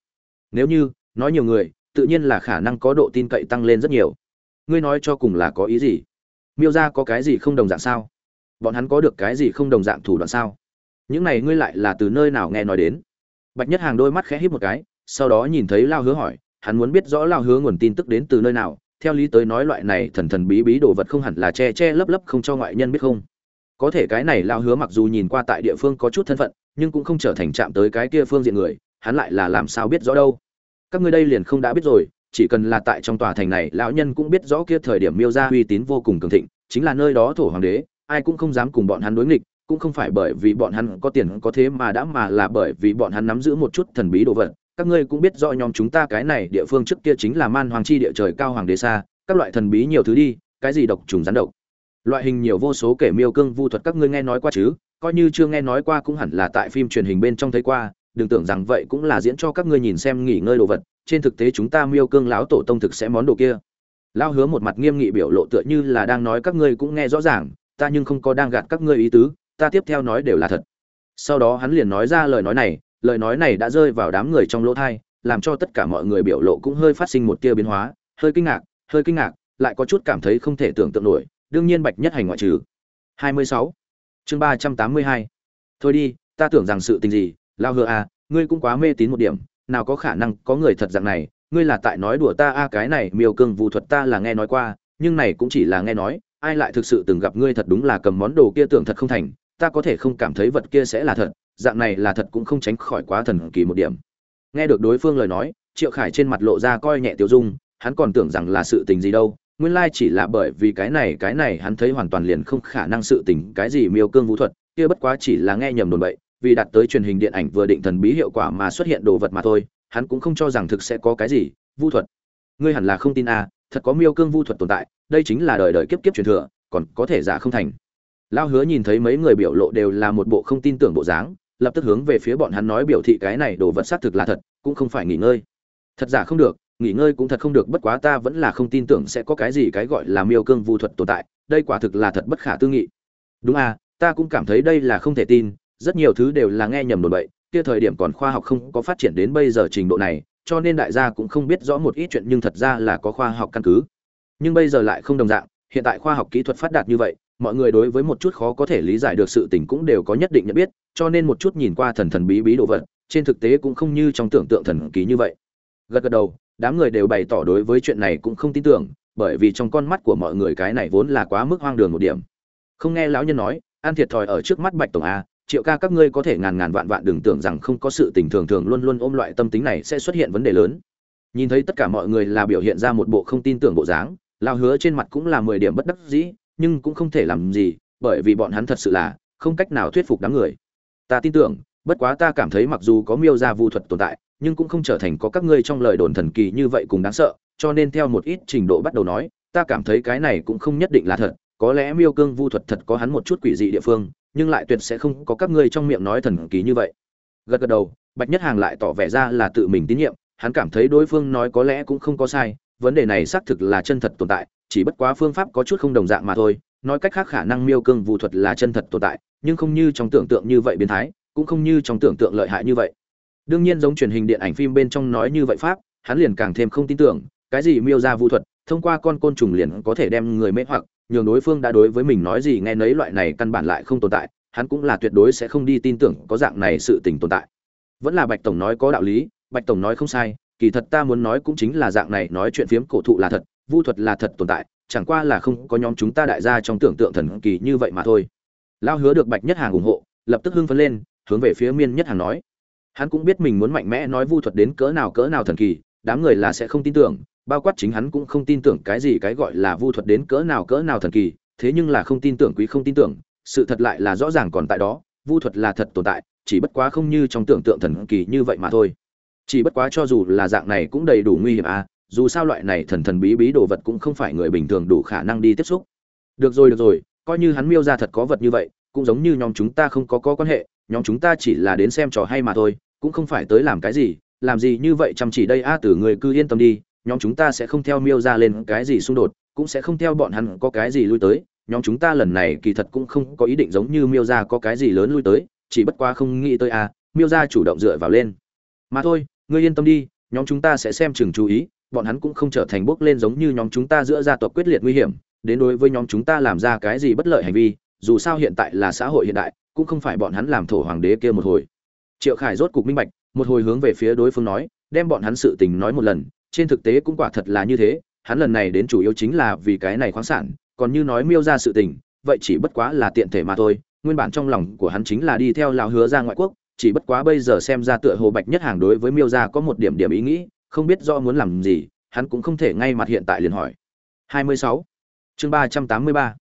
nếu như, nói nhiều người, tự nhiên là khả năng có độ tin cậy tăng lên rất nhiều ngươi nói cho cùng là có ý gì? Miêu ra có cái gì không đồng dạng sao? Bọn hắn có được cái gì không đồng dạng thủ đoạn sao? Những này ngươi lại là từ nơi nào nghe nói đến? Bạch nhất hàng đôi mắt khẽ híp một cái, sau đó nhìn thấy lao hứa hỏi, hắn muốn biết rõ lao hứa nguồn tin tức đến từ nơi nào, theo lý tới nói loại này thần thần bí bí đồ vật không hẳn là che che lấp lấp không cho ngoại nhân biết không? Có thể cái này lao hứa mặc dù nhìn qua tại địa phương có chút thân phận, nhưng cũng không trở thành chạm tới cái kia phương diện người, hắn lại là làm sao biết rõ đâu? Các ngươi đây liền không đã biết rồi chỉ cần là tại trong tòa thành này, lão nhân cũng biết rõ kia thời điểm miêu gia uy tín vô cùng cường thịnh, chính là nơi đó thổ hoàng đế, ai cũng không dám cùng bọn hắn đối nghịch, cũng không phải bởi vì bọn hắn có tiền có thế mà đã, mà là bởi vì bọn hắn nắm giữ một chút thần bí đồ vật. Các ngươi cũng biết rõ nhóm chúng ta cái này địa phương trước kia chính là man hoàng chi địa trời cao hoàng đế xa, các loại thần bí nhiều thứ đi, cái gì độc trùng rắn độc. Loại hình nhiều vô số kể miêu cương vu thuật các ngươi nghe nói qua chứ, coi như chưa nghe nói qua cũng hẳn là tại phim truyền hình bên trong thấy qua đừng tưởng rằng vậy cũng là diễn cho các ngươi nhìn xem nghỉ ngơi đồ vật, trên thực tế chúng ta miêu cương lão tổ tông thực sẽ món đồ kia lao hứa một mặt nghiêm nghị biểu lộ tựa như là đang nói các ngươi cũng nghe rõ ràng, ta nhưng không có đang gạt các ngươi ý tứ, ta tiếp theo nói đều là thật sau đó hắn liền nói ra lời nói này, lời nói này đã rơi vào đám người trong lỗ thai, làm cho tất cả mọi người biểu lộ cũng hơi phát sinh một tia biến hóa, hơi kinh ngạc, hơi kinh ngạc, lại có chút cảm thấy không thể tưởng tượng nổi, đương nhiên bạch nhất hành ngoại trừ 26. chương 382. thôi đi, ta tưởng rằng sự tình gì lao hứa à ngươi cũng quá mê tín một điểm, nào có khả năng có người thật dạng này, ngươi là tại nói đùa ta a, cái này miêu cương vụ thuật ta là nghe nói qua, nhưng này cũng chỉ là nghe nói, ai lại thực sự từng gặp ngươi thật đúng là cầm món đồ kia tưởng thật không thành, ta có thể không cảm thấy vật kia sẽ là thật, dạng này là thật cũng không tránh khỏi quá thần kỳ một điểm. Nghe được đối phương lời nói, triệu khải trên mặt lộ ra coi nhẹ tiêu dung, hắn còn tưởng rằng là sự tình gì đâu, nguyên lai chỉ là bởi vì cái này cái này hắn thấy hoàn toàn liền không khả năng sự tình, cái gì miêu cương vũ thuật, kia bất quá chỉ là nghe nhầm đồn bậy vì đạt tới truyền hình điện ảnh vừa định thần bí hiệu quả mà xuất hiện đồ vật mà thôi, hắn cũng không cho rằng thực sẽ có cái gì, vu thuật. Ngươi hẳn là không tin à thật có miêu cương vu thuật tồn tại, đây chính là đời đời kiếp kiếp truyền thừa, còn có thể giả không thành. Lao hứa nhìn thấy mấy người biểu lộ đều là một bộ không tin tưởng bộ dáng, lập tức hướng về phía bọn hắn nói biểu thị cái này đồ vật xác thực là thật, cũng không phải nghỉ ngơi. Thật giả không được, nghỉ ngơi cũng thật không được, bất quá ta vẫn là không tin tưởng sẽ có cái gì cái gọi là miêu cương vu thuật tồn tại, đây quả thực là thật bất khả tư nghị. Đúng à ta cũng cảm thấy đây là không thể tin rất nhiều thứ đều là nghe nhầm đồn bậy, kia thời điểm còn khoa học không có phát triển đến bây giờ trình độ này, cho nên đại gia cũng không biết rõ một ít chuyện nhưng thật ra là có khoa học căn cứ. Nhưng bây giờ lại không đồng dạng, hiện tại khoa học kỹ thuật phát đạt như vậy, mọi người đối với một chút khó có thể lý giải được sự tình cũng đều có nhất định nhận biết, cho nên một chút nhìn qua thần thần bí bí đồ vật, trên thực tế cũng không như trong tưởng tượng thần kỳ như vậy. Gật gật đầu, đám người đều bày tỏ đối với chuyện này cũng không tin tưởng, bởi vì trong con mắt của mọi người cái này vốn là quá mức hoang đường một điểm. Không nghe lão nhân nói ăn thiệt thòi ở trước mắt bạch tổng a triệu ca các ngươi có thể ngàn ngàn vạn vạn đừng tưởng rằng không có sự tình thường thường luôn luôn ôm loại tâm tính này sẽ xuất hiện vấn đề lớn. Nhìn thấy tất cả mọi người là biểu hiện ra một bộ không tin tưởng bộ dáng, lao hứa trên mặt cũng là mười điểm bất đắc dĩ, nhưng cũng không thể làm gì, bởi vì bọn hắn thật sự là không cách nào thuyết phục đám người. Ta tin tưởng, bất quá ta cảm thấy mặc dù có miêu gia vu thuật tồn tại, nhưng cũng không trở thành có các ngươi trong lời đồn thần kỳ như vậy cùng đáng sợ, cho nên theo một ít trình độ bắt đầu nói, ta cảm thấy cái này cũng không nhất định là thật, có lẽ miêu cương vu thuật thật có hắn một chút quỷ dị địa phương nhưng lại tuyệt sẽ không có các ngươi trong miệng nói thần kỳ như vậy. Gật gật đầu, bạch nhất hàng lại tỏ vẻ ra là tự mình tín nhiệm, hắn cảm thấy đối phương nói có lẽ cũng không có sai, vấn đề này xác thực là chân thật tồn tại, chỉ bất quá phương pháp có chút không đồng dạng mà thôi, nói cách khác khả năng miêu cương vu thuật là chân thật tồn tại, nhưng không như trong tưởng tượng như vậy biến thái, cũng không như trong tưởng tượng lợi hại như vậy. Đương nhiên giống truyền hình điện ảnh phim bên trong nói như vậy pháp, hắn liền càng thêm không tin tưởng, cái gì miêu ra vu thuật, thông qua con côn trùng liền có thể đem người mê hoặc nhường đối phương đã đối với mình nói gì nghe nấy loại này căn bản lại không tồn tại, hắn cũng là tuyệt đối sẽ không đi tin tưởng có dạng này sự tình tồn tại. Vẫn là bạch tổng nói có đạo lý, bạch tổng nói không sai, kỳ thật ta muốn nói cũng chính là dạng này nói chuyện phiếm cổ thụ là thật, vu thuật là thật tồn tại, chẳng qua là không có nhóm chúng ta đại gia trong tưởng tượng thần kỳ như vậy mà thôi. Lao hứa được bạch nhất hàng ủng hộ, lập tức hưng phấn lên, hướng về phía miên nhất hàng nói. Hắn cũng biết mình muốn mạnh mẽ nói vu thuật đến cỡ nào cỡ nào thần kỳ, đám người là sẽ không tin tưởng bao quát chính hắn cũng không tin tưởng cái gì cái gọi là vu thuật đến cỡ nào cỡ nào thần kỳ thế nhưng là không tin tưởng quý không tin tưởng sự thật lại là rõ ràng còn tại đó vu thuật là thật tồn tại chỉ bất quá không như trong tưởng tượng thần kỳ như vậy mà thôi. Chỉ bất quá cho dù là dạng này cũng đầy đủ nguy hiểm à dù sao loại này thần thần bí bí đồ vật cũng không phải người bình thường đủ khả năng đi tiếp xúc. Được rồi được rồi coi như hắn miêu ra thật có vật như vậy cũng giống như nhóm chúng ta không có có quan hệ nhóm chúng ta chỉ là đến xem trò hay mà thôi cũng không phải tới làm cái gì làm gì như vậy chăm chỉ đây a à, người cứ yên tâm đi nhóm chúng ta sẽ không theo miêu ra lên cái gì xung đột, cũng sẽ không theo bọn hắn có cái gì lui tới. Nhóm chúng ta lần này kỳ thật cũng không có ý định giống như miêu ra có cái gì lớn lui tới, chỉ bất quá không nghĩ tới à miêu ra chủ động dựa vào lên. Mà thôi, ngươi yên tâm đi, nhóm chúng ta sẽ xem chừng chú ý, bọn hắn cũng không trở thành bốc lên giống như nhóm chúng ta giữa gia tộc quyết liệt nguy hiểm. Đến đối với nhóm chúng ta làm ra cái gì bất lợi hành vi, dù sao hiện tại là xã hội hiện đại, cũng không phải bọn hắn làm thổ hoàng đế kia một hồi. Triệu khải rốt cục minh bạch, một hồi hướng về phía đối phương nói, đem bọn hắn sự tình nói một lần trên thực tế cũng quả thật là như thế, hắn lần này đến chủ yếu chính là vì cái này khoáng sản, còn như nói miêu ra sự tình, vậy chỉ bất quá là tiện thể mà thôi, nguyên bản trong lòng của hắn chính là đi theo lão hứa ra ngoại quốc, chỉ bất quá bây giờ xem ra tựa hồ bạch nhất hàng đối với miêu ra có một điểm điểm ý nghĩ, không biết do muốn làm gì, hắn cũng không thể ngay mặt hiện tại liền hỏi 26. chương 383.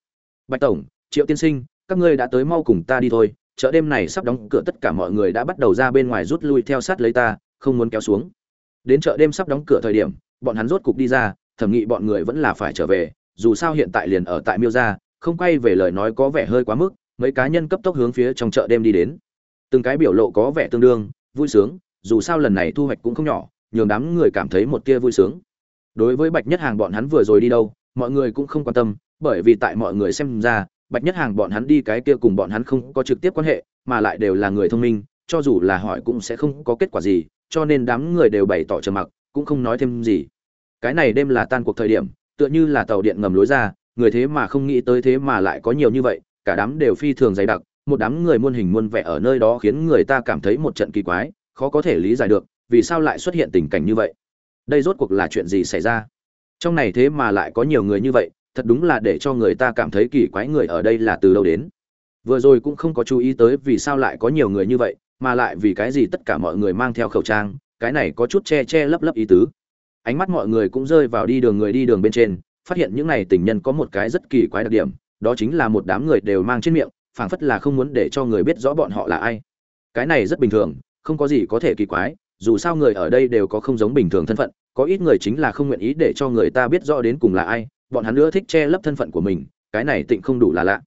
bạch tổng, triệu tiên sinh, các ngươi đã tới mau cùng ta đi thôi, chợ đêm này sắp đóng cửa tất cả mọi người đã bắt đầu ra bên ngoài rút lui theo sát lấy ta, không muốn kéo xuống đến chợ đêm sắp đóng cửa thời điểm, bọn hắn rốt cục đi ra, thẩm nghị bọn người vẫn là phải trở về, dù sao hiện tại liền ở tại miêu gia, không quay về lời nói có vẻ hơi quá mức, mấy cá nhân cấp tốc hướng phía trong chợ đêm đi đến. Từng cái biểu lộ có vẻ tương đương, vui sướng, dù sao lần này thu hoạch cũng không nhỏ, nhường đám người cảm thấy một tia vui sướng. Đối với bạch nhất hàng bọn hắn vừa rồi đi đâu, mọi người cũng không quan tâm, bởi vì tại mọi người xem ra, bạch nhất hàng bọn hắn đi cái kia cùng bọn hắn không có trực tiếp quan hệ, mà lại đều là người thông minh, cho dù là hỏi cũng sẽ không có kết quả gì cho nên đám người đều bày tỏ trầm mặc, cũng không nói thêm gì. Cái này đêm là tan cuộc thời điểm, tựa như là tàu điện ngầm lối ra, người thế mà không nghĩ tới thế mà lại có nhiều như vậy, cả đám đều phi thường dày đặc, một đám người muôn hình muôn vẻ ở nơi đó khiến người ta cảm thấy một trận kỳ quái, khó có thể lý giải được, vì sao lại xuất hiện tình cảnh như vậy. Đây rốt cuộc là chuyện gì xảy ra? Trong này thế mà lại có nhiều người như vậy, thật đúng là để cho người ta cảm thấy kỳ quái người ở đây là từ đâu đến. Vừa rồi cũng không có chú ý tới vì sao lại có nhiều người như vậy mà lại vì cái gì tất cả mọi người mang theo khẩu trang, cái này có chút che che lấp lấp ý tứ. Ánh mắt mọi người cũng rơi vào đi đường người đi đường bên trên, phát hiện những này tình nhân có một cái rất kỳ quái đặc điểm, đó chính là một đám người đều mang trên miệng, phảng phất là không muốn để cho người biết rõ bọn họ là ai. Cái này rất bình thường, không có gì có thể kỳ quái, dù sao người ở đây đều có không giống bình thường thân phận, có ít người chính là không nguyện ý để cho người ta biết rõ đến cùng là ai, bọn hắn nữa thích che lấp thân phận của mình, cái này tịnh không đủ là lạ.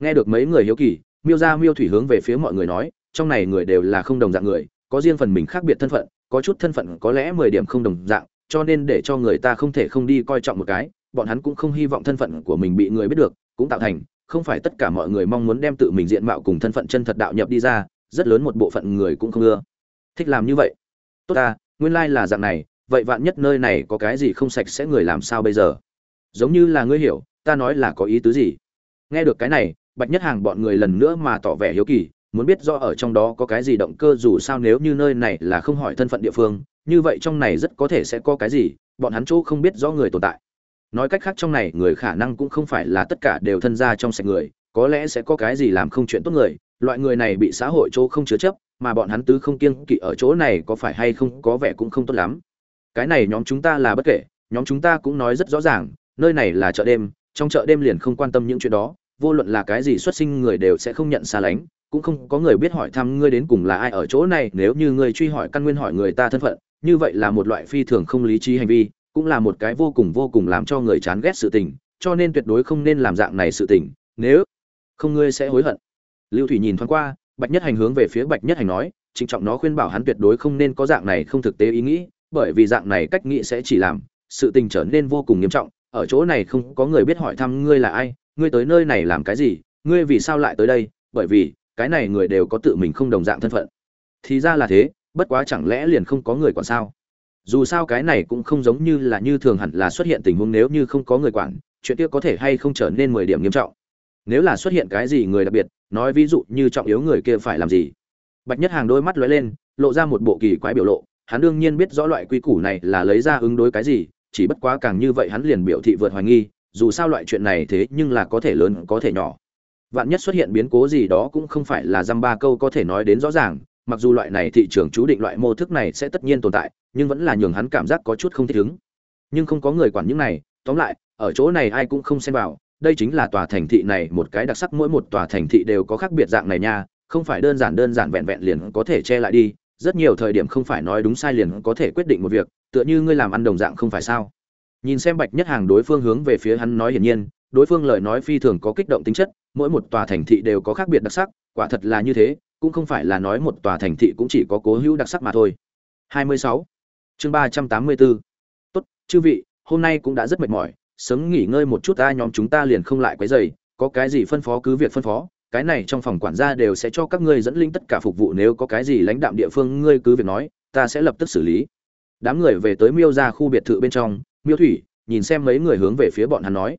Nghe được mấy người hiếu kỳ, miêu ra miêu thủy hướng về phía mọi người nói trong này người đều là không đồng dạng người, có riêng phần mình khác biệt thân phận, có chút thân phận có lẽ mười điểm không đồng dạng, cho nên để cho người ta không thể không đi coi trọng một cái, bọn hắn cũng không hy vọng thân phận của mình bị người biết được, cũng tạo thành, không phải tất cả mọi người mong muốn đem tự mình diện mạo cùng thân phận chân thật đạo nhập đi ra, rất lớn một bộ phận người cũng không ưa. Thích làm như vậy. Tốt ta, nguyên lai là dạng này, vậy vạn nhất nơi này có cái gì không sạch sẽ người làm sao bây giờ? Giống như là ngươi hiểu, ta nói là có ý tứ gì? Nghe được cái này, bạch nhất hàng bọn người lần nữa mà tỏ vẻ hiếu kỳ muốn biết rõ ở trong đó có cái gì động cơ dù sao nếu như nơi này là không hỏi thân phận địa phương, như vậy trong này rất có thể sẽ có cái gì, bọn hắn chỗ không biết rõ người tồn tại. Nói cách khác trong này, người khả năng cũng không phải là tất cả đều thân ra trong sạch người, có lẽ sẽ có cái gì làm không chuyện tốt người, loại người này bị xã hội chỗ không chứa chấp, mà bọn hắn tứ không kiêng kỵ ở chỗ này có phải hay không, có vẻ cũng không tốt lắm. Cái này nhóm chúng ta là bất kể, nhóm chúng ta cũng nói rất rõ ràng, nơi này là chợ đêm, trong chợ đêm liền không quan tâm những chuyện đó, vô luận là cái gì xuất sinh người đều sẽ không nhận xa lánh cũng không có người biết hỏi thăm ngươi đến cùng là ai ở chỗ này, nếu như ngươi truy hỏi căn nguyên hỏi người ta thân phận, như vậy là một loại phi thường không lý trí hành vi, cũng là một cái vô cùng vô cùng làm cho người chán ghét sự tình, cho nên tuyệt đối không nên làm dạng này sự tình, nếu không ngươi sẽ hối hận. Lưu thủy nhìn thoáng qua, bạch nhất hành hướng về phía bạch nhất hành nói, trịnh trọng nó khuyên bảo hắn tuyệt đối không nên có dạng này không thực tế ý nghĩ, bởi vì dạng này cách nghĩ sẽ chỉ làm sự tình trở nên vô cùng nghiêm trọng, ở chỗ này không có người biết hỏi thăm ngươi là ai, ngươi tới nơi này làm cái gì, ngươi vì sao lại tới đây, bởi vì cái này người đều có tự mình không đồng dạng thân phận. Thì ra là thế, bất quá chẳng lẽ liền không có người quản sao? Dù sao cái này cũng không giống như là như thường hẳn là xuất hiện tình huống nếu như không có người quản, chuyện kia có thể hay không trở nên mười điểm nghiêm trọng. Nếu là xuất hiện cái gì người đặc biệt, nói ví dụ như trọng yếu người kia phải làm gì? Bạch nhất hàng đôi mắt lóe lên, lộ ra một bộ kỳ quái biểu lộ, hắn đương nhiên biết rõ loại quy củ này là lấy ra ứng đối cái gì, chỉ bất quá càng như vậy hắn liền biểu thị vượt hoài nghi, dù sao loại chuyện này thế nhưng là có thể lớn, có thể nhỏ vạn nhất xuất hiện biến cố gì đó cũng không phải là dăm ba câu có thể nói đến rõ ràng, mặc dù loại này thị trường chú định loại mô thức này sẽ tất nhiên tồn tại, nhưng vẫn là nhường hắn cảm giác có chút không thích ứng. Nhưng không có người quản những này, tóm lại, ở chỗ này ai cũng không xem vào, đây chính là tòa thành thị này một cái đặc sắc mỗi một tòa thành thị đều có khác biệt dạng này nha, không phải đơn giản đơn giản vẹn vẹn liền có thể che lại đi, rất nhiều thời điểm không phải nói đúng sai liền có thể quyết định một việc, tựa như ngươi làm ăn đồng dạng không phải sao? Nhìn xem bạch nhất hàng đối phương hướng về phía hắn nói hiển nhiên đối phương lời nói phi thường có kích động tính chất, mỗi một tòa thành thị đều có khác biệt đặc sắc, quả thật là như thế, cũng không phải là nói một tòa thành thị cũng chỉ có cố hữu đặc sắc mà thôi 26. chương 384. tốt, chư vị, hôm nay cũng đã rất mệt mỏi, sớm nghỉ ngơi một chút ta, nhóm chúng ta liền không lại quấy rầy, có cái gì phân phó cứ việc phân phó, cái này trong phòng quản gia đều sẽ cho các ngươi dẫn linh tất cả phục vụ, nếu có cái gì lãnh đạm địa phương ngươi cứ việc nói, ta sẽ lập tức xử lý đám người về tới miêu ra khu biệt thự bên trong, miêu thủy, nhìn xem mấy người hướng về phía bọn hắn nói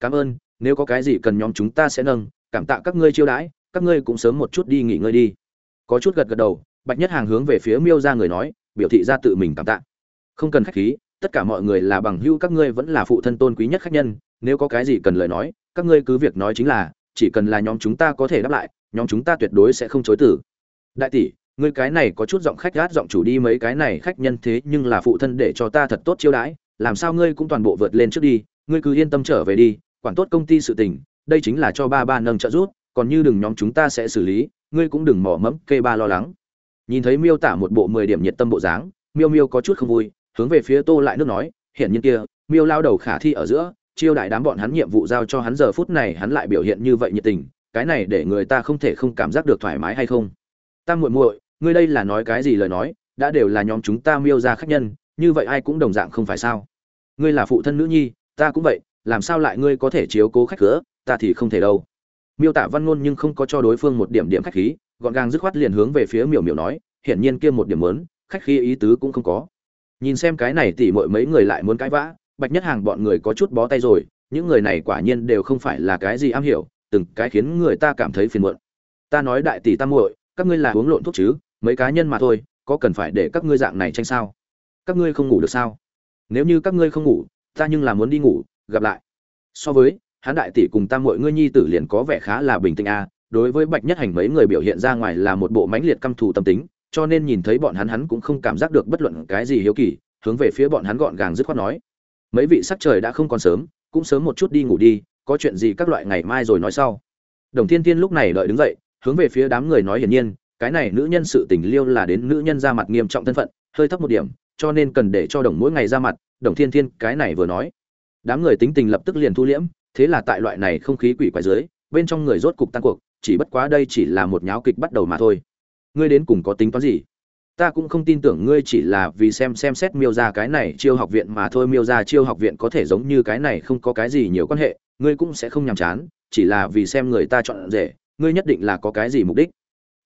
cảm ơn, nếu có cái gì cần nhóm chúng ta sẽ nâng, cảm tạ các ngươi chiêu đãi, các ngươi cũng sớm một chút đi nghỉ ngơi đi. Có chút gật gật đầu, bạch nhất hàng hướng về phía miêu ra người nói, biểu thị ra tự mình cảm tạ. Không cần khách khí, tất cả mọi người là bằng hữu, các ngươi vẫn là phụ thân tôn quý nhất khách nhân, nếu có cái gì cần lời nói, các ngươi cứ việc nói chính là, chỉ cần là nhóm chúng ta có thể đáp lại, nhóm chúng ta tuyệt đối sẽ không chối từ. Đại tỷ, ngươi cái này có chút giọng khách gát giọng chủ đi mấy cái này khách nhân thế nhưng là phụ thân để cho ta thật tốt chiêu đãi, làm sao ngươi cũng toàn bộ vượt lên trước đi, ngươi cứ yên tâm trở về đi quản tốt công ty sự tình, đây chính là cho ba ba nâng trợ giúp, còn như đừng nhóm chúng ta sẽ xử lý, ngươi cũng đừng mỏ mẫm kê ba lo lắng. Nhìn thấy miêu tả một bộ mười điểm nhiệt tâm bộ dáng, miêu miêu có chút không vui, hướng về phía tô lại nước nói hiện nhiên kia, miêu lao đầu khả thi ở giữa, chiêu đại đám bọn hắn nhiệm vụ giao cho hắn giờ phút này hắn lại biểu hiện như vậy nhiệt tình, cái này để người ta không thể không cảm giác được thoải mái hay không? Ta muội muội, ngươi đây là nói cái gì lời nói, đã đều là nhóm chúng ta miêu gia khách nhân, như vậy ai cũng đồng dạng không phải sao? Ngươi là phụ thân nữ nhi, ta cũng vậy làm sao lại ngươi có thể chiếu cố khách cửa ta thì không thể đâu. Miêu tả văn ngôn nhưng không có cho đối phương một điểm điểm khách khí, gọn gàng dứt khoát liền hướng về phía miểu miểu nói, hiển nhiên kia một điểm lớn khách khí ý tứ cũng không có. Nhìn xem cái này tỉ mọi mấy người lại muốn cãi vã, bạch nhất hàng bọn người có chút bó tay rồi, những người này quả nhiên đều không phải là cái gì am hiểu, từng cái khiến người ta cảm thấy phiền muộn. Ta nói đại tỷ tam muội, các ngươi là uống lộn thuốc chứ, mấy cá nhân mà thôi, có cần phải để các ngươi dạng này tranh sao? Các ngươi không ngủ được sao? Nếu như các ngươi không ngủ, ta nhưng là muốn đi ngủ gặp lại. So với, hắn đại tỷ cùng tam muội ngươi nhi tử liền có vẻ khá là bình tĩnh a, đối với bạch nhất hành mấy người biểu hiện ra ngoài là một bộ mãnh liệt căm thù tâm tính, cho nên nhìn thấy bọn hắn hắn cũng không cảm giác được bất luận cái gì hiếu kỳ, hướng về phía bọn hắn gọn gàng dứt khoát nói. Mấy vị sắc trời đã không còn sớm, cũng sớm một chút đi ngủ đi, có chuyện gì các loại ngày mai rồi nói sau. Đồng thiên thiên lúc này đợi đứng dậy, hướng về phía đám người nói hiển nhiên, cái này nữ nhân sự tình liêu là đến nữ nhân ra mặt nghiêm trọng thân phận, hơi thấp một điểm, cho nên cần để cho đồng mỗi ngày ra mặt, đồng thiên thiên cái này vừa nói đám người tính tình lập tức liền thu liễm, thế là tại loại này không khí quỷ quái dưới, bên trong người rốt cục tăng cuộc, chỉ bất quá đây chỉ là một nháo kịch bắt đầu mà thôi. Ngươi đến cùng có tính toán gì? Ta cũng không tin tưởng ngươi chỉ là vì xem xem xét miêu ra cái này chiêu học viện mà thôi, miêu ra chiêu học viện có thể giống như cái này không có cái gì nhiều quan hệ, ngươi cũng sẽ không nhàm chán, chỉ là vì xem người ta chọn rể, ngươi nhất định là có cái gì mục đích.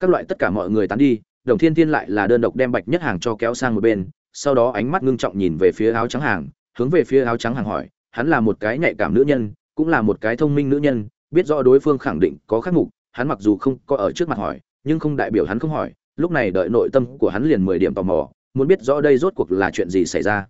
Các loại tất cả mọi người tán đi, đồng thiên thiên lại là đơn độc đem bạch nhất hàng cho kéo sang một bên, sau đó ánh mắt ngưng trọng nhìn về phía áo trắng hàng, hướng về phía áo trắng hàng hỏi hắn là một cái nhạy cảm nữ nhân, cũng là một cái thông minh nữ nhân, biết rõ đối phương khẳng định có khắc mục, hắn mặc dù không có ở trước mặt hỏi, nhưng không đại biểu hắn không hỏi, lúc này đợi nội tâm của hắn liền mười điểm tò mò, muốn biết rõ đây rốt cuộc là chuyện gì xảy ra.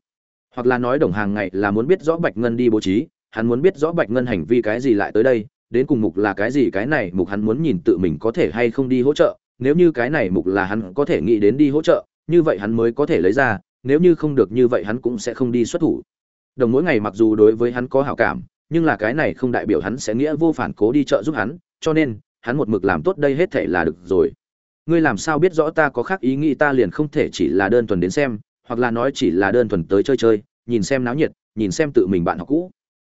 Hoặc là nói đồng hàng ngày là muốn biết rõ bạch ngân đi bố trí, hắn muốn biết rõ bạch ngân hành vi cái gì lại tới đây, đến cùng mục là cái gì, cái này mục hắn muốn nhìn tự mình có thể hay không đi hỗ trợ, nếu như cái này mục là hắn có thể nghĩ đến đi hỗ trợ, như vậy hắn mới có thể lấy ra, nếu như không được như vậy hắn cũng sẽ không đi xuất thủ đồng mỗi ngày mặc dù đối với hắn có hảo cảm, nhưng là cái này không đại biểu hắn sẽ nghĩa vô phản cố đi chợ giúp hắn, cho nên, hắn một mực làm tốt đây hết thể là được rồi. Ngươi làm sao biết rõ ta có khác ý nghĩ ta liền không thể chỉ là đơn thuần đến xem, hoặc là nói chỉ là đơn thuần tới chơi chơi, nhìn xem náo nhiệt, nhìn xem tự mình bạn học cũ.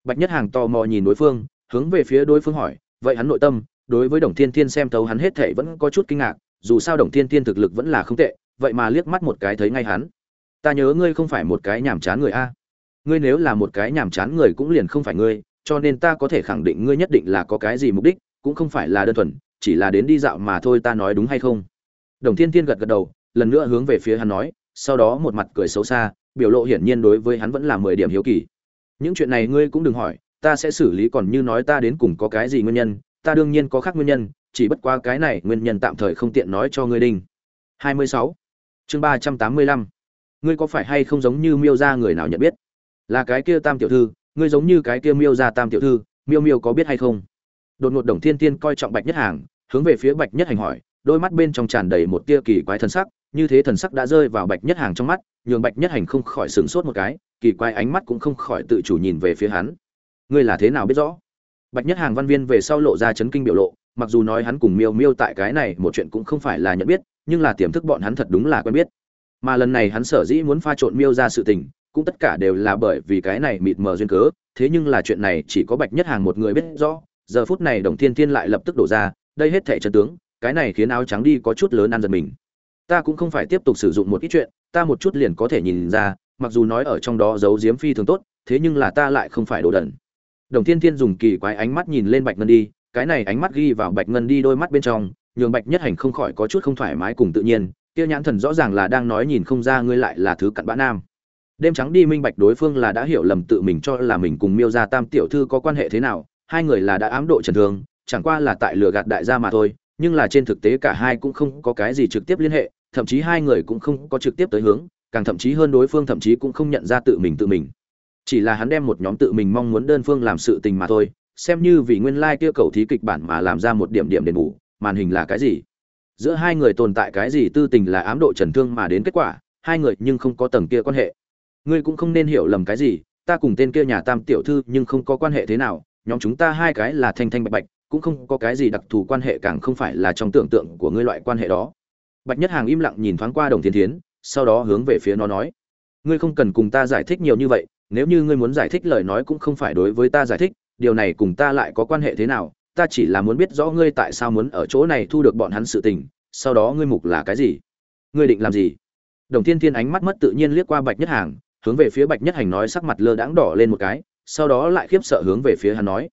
Bạch nhất hàng tò mò nhìn đối phương, hướng về phía đối phương hỏi, vậy hắn nội tâm, đối với đồng thiên thiên xem thấu hắn hết thể vẫn có chút kinh ngạc, dù sao đồng thiên thiên thực lực vẫn là không tệ, vậy mà liếc mắt một cái thấy ngay hắn. Ta nhớ ngươi không phải một cái nhàm chán người a ngươi nếu là một cái nhàm chán người cũng liền không phải ngươi, cho nên ta có thể khẳng định ngươi nhất định là có cái gì mục đích, cũng không phải là đơn thuần, chỉ là đến đi dạo mà thôi, ta nói đúng hay không đồng thiên thiên gật gật đầu, lần nữa hướng về phía hắn nói, sau đó một mặt cười xấu xa, biểu lộ hiển nhiên đối với hắn vẫn là mười điểm hiếu kỳ những chuyện này ngươi cũng đừng hỏi, ta sẽ xử lý, còn như nói ta đến cùng có cái gì nguyên nhân, ta đương nhiên có khác nguyên nhân, chỉ bất qua cái này nguyên nhân tạm thời không tiện nói cho ngươi đinh 26. chương 385. ngươi có phải hay không giống như miêu ra người nào nhận biết là cái kia tam tiểu thư, ngươi giống như cái kia miêu ra tam tiểu thư, miêu miêu có biết hay không? Đột ngột đồng thiên tiên coi trọng bạch nhất hàng, hướng về phía bạch nhất hành hỏi, đôi mắt bên trong tràn đầy một tia kỳ quái thần sắc, như thế thần sắc đã rơi vào bạch nhất hàng trong mắt, nhường bạch nhất hành không khỏi sửng sốt một cái, kỳ quái ánh mắt cũng không khỏi tự chủ nhìn về phía hắn. Ngươi là thế nào biết rõ? Bạch nhất hàng văn viên về sau lộ ra chấn kinh biểu lộ, mặc dù nói hắn cùng miêu miêu tại cái này một chuyện cũng không phải là nhận biết, nhưng là tiềm thức bọn hắn thật đúng là quen biết. Mà lần này hắn sở dĩ muốn pha trộn miêu ra sự tình cũng tất cả đều là bởi vì cái này mịt mờ duyên cớ, thế nhưng là chuyện này chỉ có bạch nhất hàng một người biết rõ, giờ phút này đồng thiên thiên lại lập tức đổ ra, đây hết thảy chân tướng, cái này khiến áo trắng đi có chút lớn ăn dần mình. Ta cũng không phải tiếp tục sử dụng một ít chuyện, ta một chút liền có thể nhìn ra, mặc dù nói ở trong đó giấu diếm phi thường tốt, thế nhưng là ta lại không phải đồ đần. Đồng thiên thiên dùng kỳ quái ánh mắt nhìn lên bạch ngân đi, cái này ánh mắt ghi vào bạch ngân đi đôi mắt bên trong, nhường bạch nhất hành không khỏi có chút không thoải mái cùng tự nhiên tiêu nhãn thần rõ ràng là đang nói nhìn không ra ngươi lại là thứ cặn bã nam đêm trắng đi minh bạch đối phương là đã hiểu lầm tự mình cho là mình cùng miêu gia tam tiểu thư có quan hệ thế nào, hai người là đã ám độ trần thương, chẳng qua là tại lừa gạt đại gia mà thôi, nhưng là trên thực tế cả hai cũng không có cái gì trực tiếp liên hệ, thậm chí hai người cũng không có trực tiếp tới hướng, càng thậm chí hơn đối phương thậm chí cũng không nhận ra tự mình tự mình. Chỉ là hắn đem một nhóm tự mình mong muốn đơn phương làm sự tình mà thôi, xem như vì nguyên lai kia cầu thí kịch bản mà làm ra một điểm điểm đền bù, màn hình là cái gì? Giữa hai người tồn tại cái gì tư tình là ám độ trần thương mà đến kết quả, hai người nhưng không có tầng kia quan hệ ngươi cũng không nên hiểu lầm cái gì, ta cùng tên kia nhà tam tiểu thư nhưng không có quan hệ thế nào, nhóm chúng ta hai cái là thanh thanh bạch bạch, cũng không có cái gì đặc thù quan hệ càng không phải là trong tưởng tượng của ngươi loại quan hệ đó. Bạch nhất hàng im lặng nhìn thoáng qua đồng thiên thiến, sau đó hướng về phía nó nói, ngươi không cần cùng ta giải thích nhiều như vậy, nếu như ngươi muốn giải thích lời nói cũng không phải đối với ta giải thích, điều này cùng ta lại có quan hệ thế nào, ta chỉ là muốn biết rõ ngươi tại sao muốn ở chỗ này thu được bọn hắn sự tình, sau đó ngươi mục là cái gì? Ngươi định làm gì? Đồng thiên thiên ánh mắt mất tự nhiên liếc qua bạch nhất hàng hướng về phía bạch nhất hành nói sắc mặt lơ đãng đỏ lên một cái, sau đó lại khiếp sợ hướng về phía hắn nói,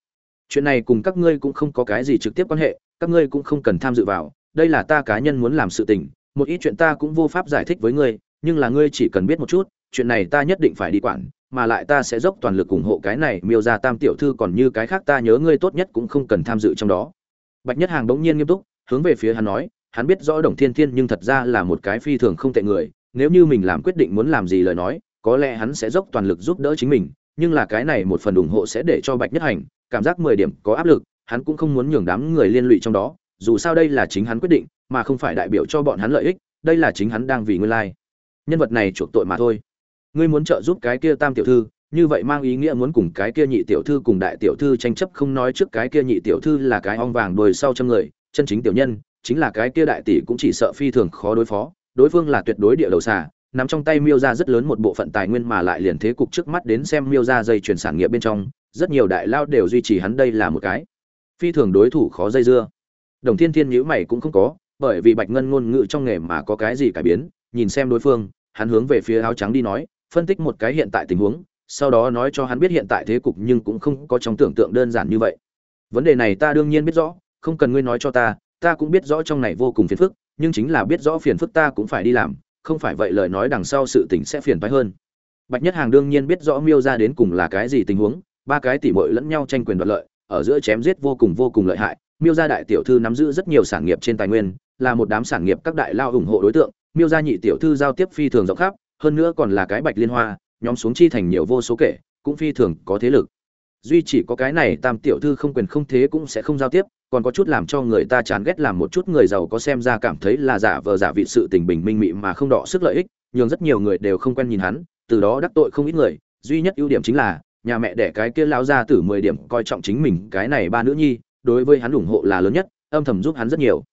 chuyện này cùng các ngươi cũng không có cái gì trực tiếp quan hệ, các ngươi cũng không cần tham dự vào, đây là ta cá nhân muốn làm sự tình, một ít chuyện ta cũng vô pháp giải thích với ngươi, nhưng là ngươi chỉ cần biết một chút, chuyện này ta nhất định phải đi quản, mà lại ta sẽ dốc toàn lực ủng hộ cái này, miêu ra tam tiểu thư còn như cái khác ta nhớ ngươi tốt nhất cũng không cần tham dự trong đó. Bạch nhất hàng bỗng nhiên nghiêm túc, hướng về phía hắn nói, hắn biết rõ đồng thiên thiên nhưng thật ra là một cái phi thường không tệ người, nếu như mình làm quyết định muốn làm gì lời nói có lẽ hắn sẽ dốc toàn lực giúp đỡ chính mình, nhưng là cái này một phần ủng hộ sẽ để cho bạch nhất hành cảm giác mười điểm có áp lực, hắn cũng không muốn nhường đám người liên lụy trong đó, dù sao đây là chính hắn quyết định, mà không phải đại biểu cho bọn hắn lợi ích, đây là chính hắn đang vì nguyên lai. Nhân vật này chuộc tội mà thôi. Ngươi muốn trợ giúp cái kia tam tiểu thư, như vậy mang ý nghĩa muốn cùng cái kia nhị tiểu thư cùng đại tiểu thư tranh chấp, không nói trước cái kia nhị tiểu thư là cái ong vàng đồi sau trăm người, chân chính tiểu nhân, chính là cái kia đại tỷ cũng chỉ sợ phi thường khó đối phó, đối phương là tuyệt đối địa đầu xà nắm trong tay miêu ra rất lớn một bộ phận tài nguyên mà lại liền thế cục trước mắt đến xem miêu ra dây chuyển sản nghiệp bên trong, rất nhiều đại lao đều duy trì hắn đây là một cái. Phi thường đối thủ khó dây dưa. Đồng thiên thiên nhữ mày cũng không có, bởi vì bạch ngân ngôn ngữ trong nghề mà có cái gì cải biến, nhìn xem đối phương, hắn hướng về phía áo trắng đi nói, phân tích một cái hiện tại tình huống, sau đó nói cho hắn biết hiện tại thế cục nhưng cũng không có trong tưởng tượng đơn giản như vậy. Vấn đề này ta đương nhiên biết rõ, không cần ngươi nói cho ta ta cũng biết rõ trong này vô cùng phiền phức, nhưng chính là biết rõ phiền phức ta cũng phải đi làm không phải vậy lời nói đằng sau sự tình sẽ phiền phức hơn. Bạch nhất hàng đương nhiên biết rõ miêu Gia đến cùng là cái gì tình huống, ba cái tỷ muội lẫn nhau tranh quyền đoạt lợi, ở giữa chém giết vô cùng vô cùng lợi hại. Miêu gia đại tiểu thư nắm giữ rất nhiều sản nghiệp trên tài nguyên, là một đám sản nghiệp các đại lao ủng hộ đối tượng. Miêu gia nhị tiểu thư giao tiếp phi thường rộng khắp, hơn nữa còn là cái bạch liên hoa, nhóm xuống chi thành nhiều vô số kể, cũng phi thường có thế lực. Duy chỉ có cái này tam tiểu thư không quyền không thế cũng sẽ không giao tiếp còn có chút làm cho người ta chán ghét làm một chút người giàu có xem ra cảm thấy là giả vờ giả vị sự tình bình minh mị mà không đọ sức lợi ích, nhường rất nhiều người đều không quen nhìn hắn, từ đó đắc tội không ít người, duy nhất ưu điểm chính là, nhà mẹ đẻ cái kia lao ra từ mười điểm coi trọng chính mình, cái này ba nữ nhi, đối với hắn ủng hộ là lớn nhất, âm thầm giúp hắn rất nhiều.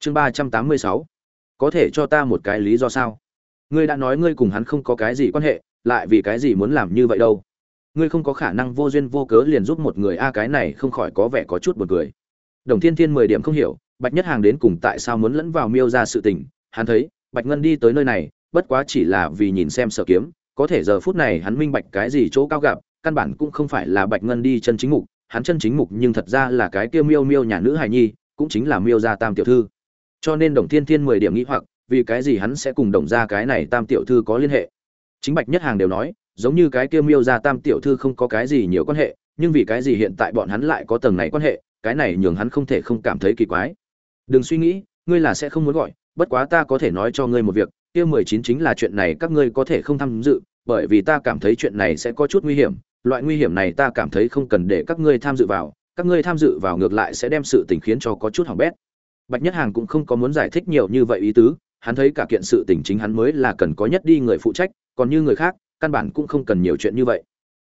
Chương ba trăm tám mươi sáu, có thể cho ta một cái lý do sao? Ngươi đã nói ngươi cùng hắn không có cái gì quan hệ, lại vì cái gì muốn làm như vậy đâu? Ngươi không có khả năng vô duyên vô cớ liền giúp một người, a, cái này không khỏi có vẻ có chút buồn cười đồng thiên thiên mười điểm không hiểu, bạch nhất hàng đến cùng tại sao muốn lẫn vào miêu ra sự tình. Hắn thấy, bạch ngân đi tới nơi này, bất quá chỉ là vì nhìn xem sở kiếm, có thể giờ phút này hắn minh bạch cái gì chỗ cao gặp, căn bản cũng không phải là bạch ngân đi chân chính mục, hắn chân chính mục nhưng thật ra là cái kia miêu miêu nhà nữ hài nhi, cũng chính là miêu gia tam tiểu thư. Cho nên đồng thiên thiên mười điểm nghĩ hoặc, vì cái gì hắn sẽ cùng đồng gia cái này tam tiểu thư có liên hệ? Chính bạch nhất hàng đều nói, giống như cái kia miêu gia tam tiểu thư không có cái gì nhiều quan hệ, nhưng vì cái gì hiện tại bọn hắn lại có tầng này quan hệ cái này nhường hắn không thể không cảm thấy kỳ quái. Đừng suy nghĩ, ngươi là sẽ không muốn gọi, bất quá ta có thể nói cho ngươi một việc, kia mười chín chính là chuyện này các ngươi có thể không tham dự, bởi vì ta cảm thấy chuyện này sẽ có chút nguy hiểm, loại nguy hiểm này ta cảm thấy không cần để các ngươi tham dự vào, các ngươi tham dự vào ngược lại sẽ đem sự tình khiến cho có chút hỏng bét. Bạch nhất hàng cũng không có muốn giải thích nhiều như vậy ý tứ, hắn thấy cả kiện sự tình chính hắn mới là cần có nhất đi người phụ trách, còn như người khác, căn bản cũng không cần nhiều chuyện như vậy.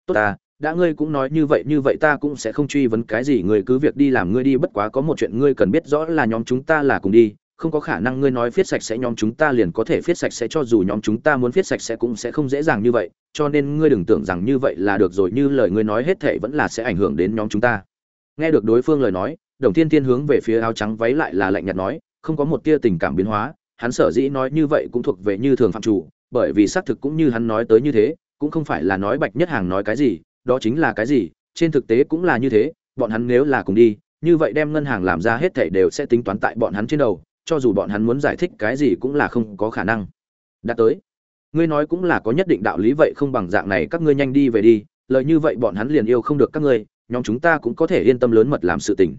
Tốt ta đã ngươi cũng nói như vậy như vậy ta cũng sẽ không truy vấn cái gì, ngươi cứ việc đi làm, ngươi đi, bất quá có một chuyện ngươi cần biết rõ là nhóm chúng ta là cùng đi, không có khả năng ngươi nói viết sạch sẽ nhóm chúng ta liền có thể viết sạch sẽ cho dù nhóm chúng ta muốn viết sạch sẽ cũng sẽ không dễ dàng như vậy, cho nên ngươi đừng tưởng rằng như vậy là được rồi, như lời ngươi nói hết thể vẫn là sẽ ảnh hưởng đến nhóm chúng ta. Nghe được đối phương lời nói, đồng thiên thiên hướng về phía áo trắng váy lại là lạnh nhạt nói, không có một tia tình cảm biến hóa, hắn sở dĩ nói như vậy cũng thuộc về như thường phạm chủ, bởi vì xác thực cũng như hắn nói tới như thế, cũng không phải là nói bạch nhất hàng nói cái gì đó chính là cái gì, trên thực tế cũng là như thế, bọn hắn nếu là cùng đi, như vậy đem ngân hàng làm ra hết thảy đều sẽ tính toán tại bọn hắn trên đầu, cho dù bọn hắn muốn giải thích cái gì cũng là không có khả năng. Đã tới. Ngươi nói cũng là có nhất định đạo lý vậy không bằng dạng này các ngươi nhanh đi về đi, lời như vậy bọn hắn liền yêu không được các ngươi, nhóm chúng ta cũng có thể yên tâm lớn mật làm sự tình.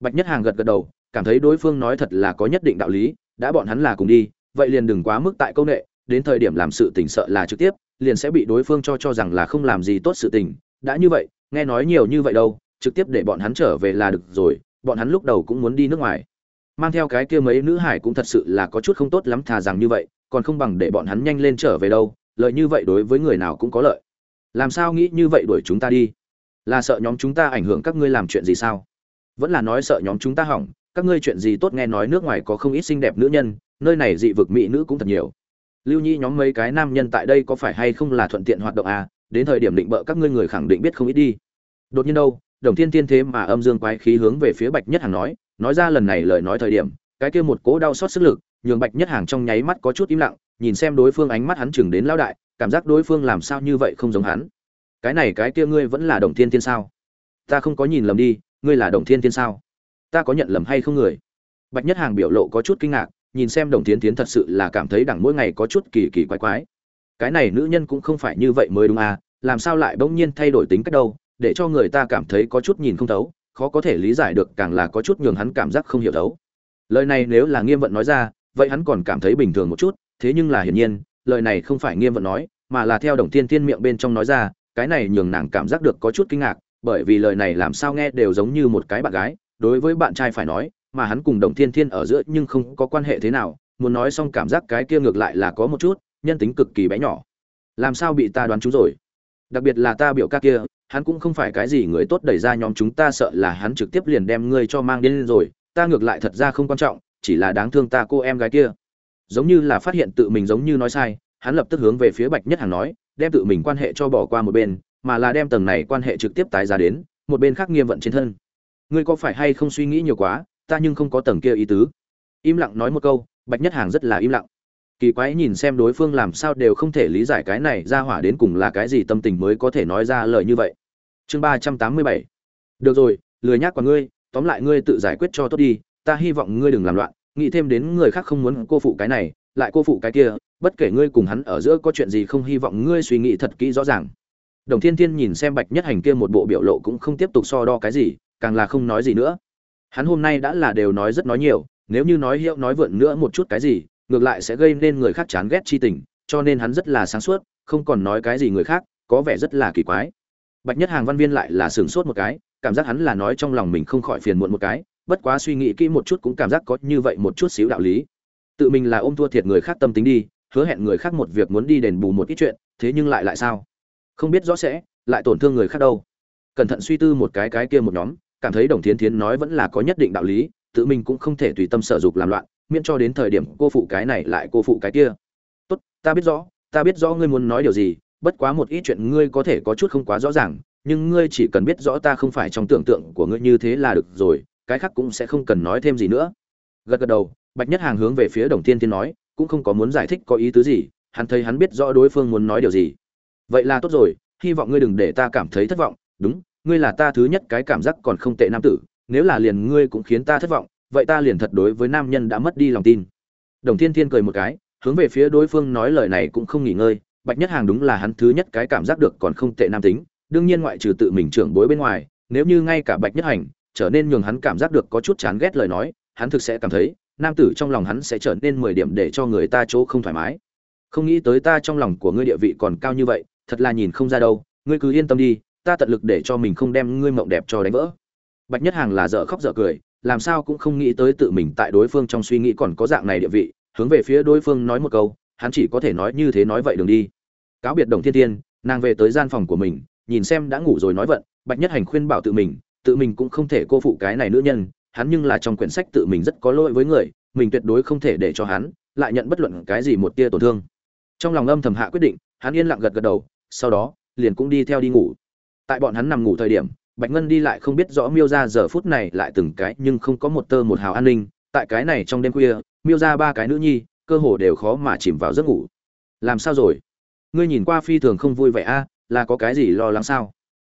Bạch nhất hàng gật gật đầu, cảm thấy đối phương nói thật là có nhất định đạo lý, đã bọn hắn là cùng đi, vậy liền đừng quá mức tại công nghệ đến thời điểm làm sự tình sợ là trực tiếp, liền sẽ bị đối phương cho cho rằng là không làm gì tốt sự tình đã như vậy, nghe nói nhiều như vậy đâu, trực tiếp để bọn hắn trở về là được rồi, bọn hắn lúc đầu cũng muốn đi nước ngoài. Mang theo cái kia mấy nữ hải cũng thật sự là có chút không tốt lắm thà rằng như vậy, còn không bằng để bọn hắn nhanh lên trở về đâu, lợi như vậy đối với người nào cũng có lợi. Làm sao nghĩ như vậy đuổi chúng ta đi? Là sợ nhóm chúng ta ảnh hưởng các ngươi làm chuyện gì sao? Vẫn là nói sợ nhóm chúng ta hỏng, các ngươi chuyện gì tốt nghe nói nước ngoài có không ít xinh đẹp nữ nhân, nơi này dị vực mỹ nữ cũng thật nhiều. Lưu nhi nhóm mấy cái nam nhân tại đây có phải hay không là thuận tiện hoạt động à? Đến thời điểm định bợ các ngươi người khẳng định biết không ít đi. Đột nhiên đâu, đồng thiên tiên thế mà âm dương quái khí hướng về phía bạch nhất hàng nói nói ra lần này lời nói thời điểm, cái kia một cố đau xót sức lực, nhường bạch nhất hàng trong nháy mắt có chút im lặng, nhìn xem đối phương ánh mắt hắn chừng đến lao đại, cảm giác đối phương làm sao như vậy không giống hắn. Cái này cái kia ngươi vẫn là đồng thiên tiên sao? Ta không có nhìn lầm đi, ngươi là đồng thiên tiên sao? Ta có nhận lầm hay không người? Bạch nhất hàng biểu lộ có chút kinh ngạc, nhìn xem đồng thiên thiên thật sự là cảm thấy đẳng mỗi ngày có chút kỳ kỳ quái quái cái này nữ nhân cũng không phải như vậy mới đúng à làm sao lại bỗng nhiên thay đổi tính cách đâu, để cho người ta cảm thấy có chút nhìn không thấu, khó có thể lý giải được càng là có chút nhường hắn cảm giác không hiểu thấu. Lời này nếu là nghiêm vận nói ra, vậy hắn còn cảm thấy bình thường một chút, thế nhưng là hiển nhiên, lời này không phải nghiêm vận nói, mà là theo đồng thiên thiên miệng bên trong nói ra, cái này nhường nàng cảm giác được có chút kinh ngạc, bởi vì lời này làm sao nghe đều giống như một cái bạn gái, đối với bạn trai phải nói, mà hắn cùng đồng thiên thiên ở giữa nhưng không có quan hệ thế nào, muốn nói xong cảm giác cái kia ngược lại là có một chút nhân tính cực kỳ bé nhỏ. Làm sao bị ta đoán trúng rồi? Đặc biệt là ta biểu ca kia, hắn cũng không phải cái gì người tốt đẩy ra nhóm chúng ta sợ là hắn trực tiếp liền đem ngươi cho mang đến rồi, ta ngược lại thật ra không quan trọng, chỉ là đáng thương ta cô em gái kia. Giống như là phát hiện tự mình giống như nói sai, hắn lập tức hướng về phía bạch nhất hàng nói, đem tự mình quan hệ cho bỏ qua một bên, mà là đem tầng này quan hệ trực tiếp tái ra đến, một bên khác nghiêm vận trên thân. Ngươi có phải hay không suy nghĩ nhiều quá, ta nhưng không có tầng kia ý tứ. Im lặng nói một câu, bạch nhất hàng rất là im lặng kỳ quái nhìn xem đối phương làm sao đều không thể lý giải cái này ra hỏa đến cùng là cái gì tâm tình mới có thể nói ra lời như vậy. Chương ba trăm tám mươi bảy. Được rồi, lười nhác qua ngươi, tóm lại ngươi tự giải quyết cho tốt đi, ta hy vọng ngươi đừng làm loạn, nghĩ thêm đến người khác không muốn cô phụ cái này, lại cô phụ cái kia, bất kể ngươi cùng hắn ở giữa có chuyện gì không hy vọng ngươi suy nghĩ thật kỹ rõ ràng. Đồng thiên thiên nhìn xem bạch nhất hành kia một bộ biểu lộ cũng không tiếp tục so đo cái gì, càng là không nói gì nữa. Hắn hôm nay đã là đều nói rất nói nhiều, nếu như nói hiệu nói vượn nữa một chút cái gì ngược lại sẽ gây nên người khác chán ghét chi tình, cho nên hắn rất là sáng suốt, không còn nói cái gì người khác, có vẻ rất là kỳ quái. Bạch nhất hàng văn viên lại là sửng sốt một cái, cảm giác hắn là nói trong lòng mình không khỏi phiền muộn một cái, bất quá suy nghĩ kỹ một chút cũng cảm giác có như vậy một chút xíu đạo lý. Tự mình là ôm thua thiệt người khác tâm tính đi, hứa hẹn người khác một việc muốn đi đền bù một ít chuyện, thế nhưng lại lại sao? Không biết rõ sẽ, lại tổn thương người khác đâu. Cẩn thận suy tư một cái cái kia một nhóm, cảm thấy đồng thiến thiến nói vẫn là có nhất định đạo lý, tự mình cũng không thể tùy tâm sở dục làm loạn miễn cho đến thời điểm cô phụ cái này lại cô phụ cái kia. Tốt, ta biết rõ, ta biết rõ ngươi muốn nói điều gì, bất quá một ít chuyện ngươi có thể có chút không quá rõ ràng, nhưng ngươi chỉ cần biết rõ ta không phải trong tưởng tượng của ngươi như thế là được rồi, cái khác cũng sẽ không cần nói thêm gì nữa. Gật gật đầu, bạch nhất hàng hướng về phía đồng tiên tiên nói, cũng không có muốn giải thích có ý tứ gì, hắn thấy hắn biết rõ đối phương muốn nói điều gì. Vậy là tốt rồi, hy vọng ngươi đừng để ta cảm thấy thất vọng, đúng, ngươi là ta thứ nhất cái cảm giác còn không tệ nam tử, nếu là liền ngươi cũng khiến ta thất vọng vậy ta liền thật đối với nam nhân đã mất đi lòng tin. Đồng thiên thiên cười một cái, hướng về phía đối phương nói lời này cũng không nghỉ ngơi, bạch nhất hàng đúng là hắn thứ nhất cái cảm giác được còn không tệ nam tính, đương nhiên ngoại trừ tự mình trưởng bối bên ngoài, nếu như ngay cả bạch nhất hành trở nên nhường hắn cảm giác được có chút chán ghét lời nói, hắn thực sẽ cảm thấy, nam tử trong lòng hắn sẽ trở nên mười điểm để cho người ta chỗ không thoải mái. Không nghĩ tới ta trong lòng của ngươi địa vị còn cao như vậy, thật là nhìn không ra đâu, ngươi cứ yên tâm đi, ta tận lực để cho mình không đem ngươi mộng đẹp cho đánh vỡ. Bạch nhất hàng là dở khóc dở cười làm sao cũng không nghĩ tới tự mình tại đối phương trong suy nghĩ còn có dạng này địa vị, hướng về phía đối phương nói một câu, hắn chỉ có thể nói như thế nói vậy đừng đi. Cáo biệt đồng thiên tiên nàng về tới gian phòng của mình, nhìn xem đã ngủ rồi nói vận, bạch nhất hành khuyên bảo tự mình tự mình cũng không thể cô phụ cái này nữ nhân, hắn nhưng là trong quyển sách tự mình rất có lỗi với người, mình tuyệt đối không thể để cho hắn lại nhận bất luận cái gì một tia tổn thương. Trong lòng âm thầm hạ quyết định, hắn yên lặng gật gật đầu, sau đó, liền cũng đi theo đi ngủ. Tại bọn hắn nằm ngủ thời điểm bạch ngân đi lại không biết rõ miêu Gia giờ phút này lại từng cái nhưng không có một tơ một hào an ninh. Tại cái này trong đêm khuya, miêu Gia ba cái nữ nhi, cơ hồ đều khó mà chìm vào giấc ngủ. Làm sao rồi? Ngươi nhìn qua phi thường không vui vẻ a, là có cái gì lo lắng sao?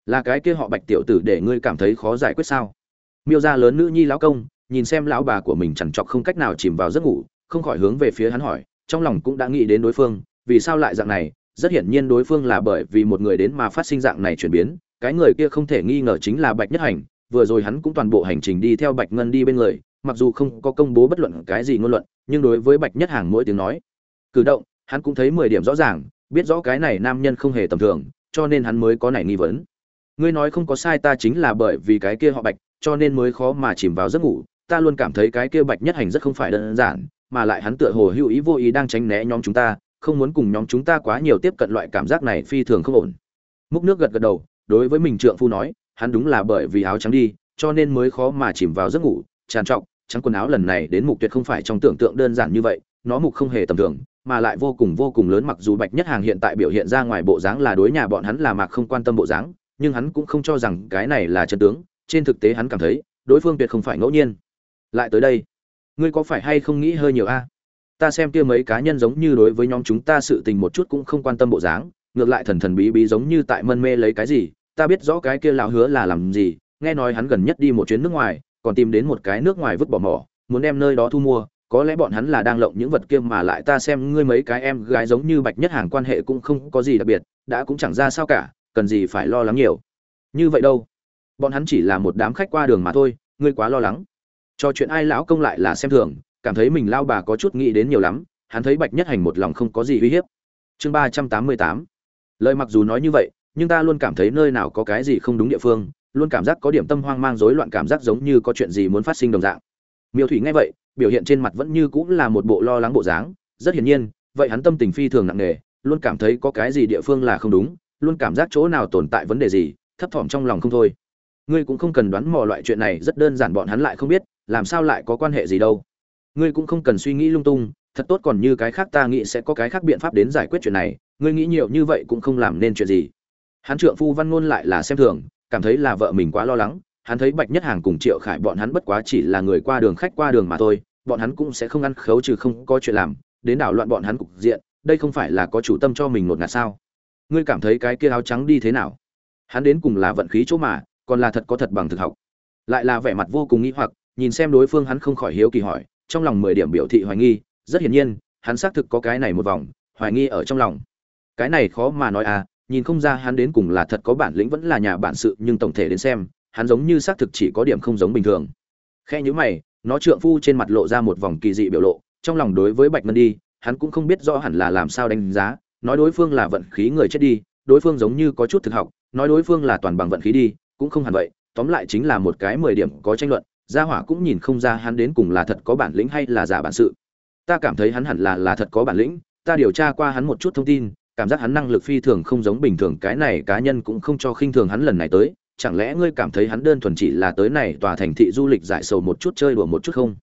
Là cái kia họ bạch tiểu tử để ngươi cảm thấy khó giải quyết sao? Miêu Gia lớn nữ nhi lão công, nhìn xem lão bà của mình chẳng chọc không cách nào chìm vào giấc ngủ, không khỏi hướng về phía hắn hỏi, trong lòng cũng đã nghĩ đến đối phương, vì sao lại dạng này? Rất hiển nhiên đối phương là bởi vì một người đến mà phát sinh dạng này chuyển biến cái người kia không thể nghi ngờ chính là bạch nhất hành, vừa rồi hắn cũng toàn bộ hành trình đi theo bạch ngân đi bên người, mặc dù không có công bố bất luận cái gì ngôn luận, nhưng đối với bạch nhất hàng mỗi tiếng nói, cử động, hắn cũng thấy mười điểm rõ ràng, biết rõ cái này nam nhân không hề tầm thường, cho nên hắn mới có này nghi vấn. Ngươi nói không có sai ta chính là bởi vì cái kia họ bạch, cho nên mới khó mà chìm vào giấc ngủ, ta luôn cảm thấy cái kia bạch nhất hành rất không phải đơn giản, mà lại hắn tựa hồ hữu ý vô ý đang tránh né nhóm chúng ta, không muốn cùng nhóm chúng ta quá nhiều tiếp cận loại cảm giác này phi thường không ổn. Múc nước gật gật đầu đối với mình trượng phu nói, hắn đúng là bởi vì áo trắng đi, cho nên mới khó mà chìm vào giấc ngủ, tràn trọc, trắng quần áo lần này đến mục tuyệt không phải trong tưởng tượng đơn giản như vậy, nó mục không hề tầm thường, mà lại vô cùng vô cùng lớn mặc dù bạch nhất hàng hiện tại biểu hiện ra ngoài bộ dáng là đối nhà bọn hắn là mạc không quan tâm bộ dáng, nhưng hắn cũng không cho rằng cái này là chân tướng, trên thực tế hắn cảm thấy, đối phương tuyệt không phải ngẫu nhiên. Lại tới đây, ngươi có phải hay không nghĩ hơi nhiều a? Ta xem kia mấy cá nhân giống như đối với nhóm chúng ta sự tình một chút cũng không quan tâm bộ dáng ngược lại thần thần bí bí giống như tại mân mê lấy cái gì, ta biết rõ cái kia lão hứa là làm gì, nghe nói hắn gần nhất đi một chuyến nước ngoài, còn tìm đến một cái nước ngoài vứt bỏ mỏ, muốn đem nơi đó thu mua, có lẽ bọn hắn là đang lộng những vật kia mà lại ta xem ngươi mấy cái em gái giống như bạch nhất hàng quan hệ cũng không có gì đặc biệt, đã cũng chẳng ra sao cả, cần gì phải lo lắng nhiều. Như vậy đâu? Bọn hắn chỉ là một đám khách qua đường mà thôi, ngươi quá lo lắng. Cho chuyện ai lão công lại là xem thường, cảm thấy mình lao bà có chút nghĩ đến nhiều lắm, hắn thấy bạch nhất hành một lòng không có gì uy hiếp. Chương ba trăm tám mươi tám lời mặc dù nói như vậy, nhưng ta luôn cảm thấy nơi nào có cái gì không đúng địa phương, luôn cảm giác có điểm tâm hoang mang rối loạn cảm giác giống như có chuyện gì muốn phát sinh đồng dạng. Miêu thủy nghe vậy, biểu hiện trên mặt vẫn như cũng là một bộ lo lắng bộ dáng, rất hiển nhiên, vậy hắn tâm tình phi thường nặng nề, luôn cảm thấy có cái gì địa phương là không đúng, luôn cảm giác chỗ nào tồn tại vấn đề gì, thấp thỏm trong lòng không thôi. Ngươi cũng không cần đoán mò loại chuyện này, rất đơn giản bọn hắn lại không biết, làm sao lại có quan hệ gì đâu. Ngươi cũng không cần suy nghĩ lung tung, thật tốt còn như cái khác ta nghĩ sẽ có cái khác biện pháp đến giải quyết chuyện này ngươi nghĩ nhiều như vậy cũng không làm nên chuyện gì. Hắn trượng phu văn ngôn lại là xem thường, cảm thấy là vợ mình quá lo lắng, hắn thấy bạch nhất hàng cùng triệu khải bọn hắn bất quá chỉ là người qua đường khách qua đường mà thôi, bọn hắn cũng sẽ không ăn khấu trừ không có chuyện làm, đến đảo loạn bọn hắn cục diện, đây không phải là có chủ tâm cho mình ngột ngạt sao? Ngươi cảm thấy cái kia áo trắng đi thế nào? Hắn đến cùng là vận khí chỗ mà, còn là thật có thật bằng thực học. Lại là vẻ mặt vô cùng nghĩ hoặc, nhìn xem đối phương hắn không khỏi hiếu kỳ hỏi, trong lòng mười điểm biểu thị hoài nghi, rất hiển nhiên, hắn xác thực có cái này một vòng, hoài nghi ở trong lòng cái này khó mà nói à nhìn không ra hắn đến cùng là thật có bản lĩnh vẫn là nhà bản sự, nhưng tổng thể đến xem, hắn giống như xác thực chỉ có điểm không giống bình thường. Khe nhữ mày, nó trượng phu trên mặt lộ ra một vòng kỳ dị biểu lộ, trong lòng đối với bạch ngân đi, hắn cũng không biết rõ hẳn là làm sao đánh giá, nói đối phương là vận khí người chết đi, đối phương giống như có chút thực học, nói đối phương là toàn bằng vận khí đi, cũng không hẳn vậy, tóm lại chính là một cái mười điểm có tranh luận, gia hỏa cũng nhìn không ra hắn đến cùng là thật có bản lĩnh hay là giả bản sự. Ta cảm thấy hắn hẳn là là thật có bản lĩnh, ta điều tra qua hắn một chút thông tin cảm giác hắn năng lực phi thường không giống bình thường, cái này cá nhân cũng không cho khinh thường hắn lần này tới. Chẳng lẽ ngươi cảm thấy hắn đơn thuần chỉ là tới này tòa thành thị du lịch giải sầu một chút chơi đùa một chút không?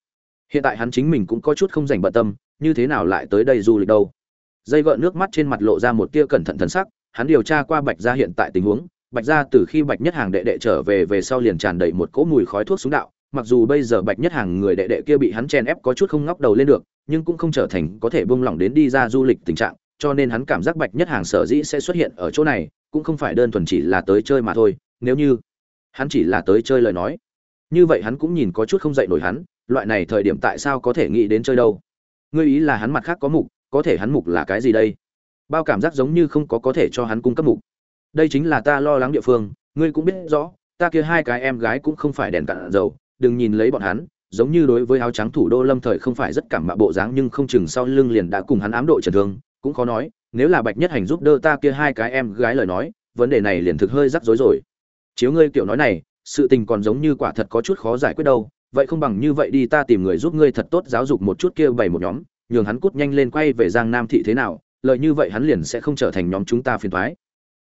Hiện tại hắn chính mình cũng có chút không dành bận tâm, như thế nào lại tới đây du lịch đâu? Dây gợn nước mắt trên mặt lộ ra một tia cẩn thận thần sắc, hắn điều tra qua bạch gia hiện tại tình huống. Bạch gia từ khi bạch nhất hàng đệ đệ trở về về sau liền tràn đầy một cỗ mùi khói thuốc xuống đạo. Mặc dù bây giờ bạch nhất hàng người đệ đệ kia bị hắn chen ép có chút không ngóc đầu lên được, nhưng cũng không trở thành có thể bông lỏng đến đi ra du lịch tình trạng cho nên hắn cảm giác bạch nhất hàng sở dĩ sẽ xuất hiện ở chỗ này, cũng không phải đơn thuần chỉ là tới chơi mà thôi, nếu như hắn chỉ là tới chơi lời nói. Như vậy hắn cũng nhìn có chút không dậy nổi hắn, loại này thời điểm tại sao có thể nghĩ đến chơi đâu? Ngươi ý là hắn mặt khác có mục, có thể hắn mục là cái gì đây? Bao cảm giác giống như không có có thể cho hắn cung cấp mục. Đây chính là ta lo lắng địa phương, ngươi cũng biết rõ, ta kia hai cái em gái cũng không phải đèn cạn dầu, đừng nhìn lấy bọn hắn, giống như đối với áo trắng thủ đô lâm thời không phải rất cảm mạ bộ dáng nhưng không chừng sau lưng liền đã cùng hắn ám độ trần thương cũng khó nói, nếu là bạch nhất hành giúp đỡ ta kia hai cái em gái lời nói, vấn đề này liền thực hơi rắc rối rồi. Chiếu ngươi kiểu nói này, sự tình còn giống như quả thật có chút khó giải quyết đâu, vậy không bằng như vậy đi ta tìm người giúp ngươi thật tốt giáo dục một chút kia bảy một nhóm, nhường hắn cút nhanh lên quay về giang nam thị thế nào, lợi như vậy hắn liền sẽ không trở thành nhóm chúng ta phiền thoái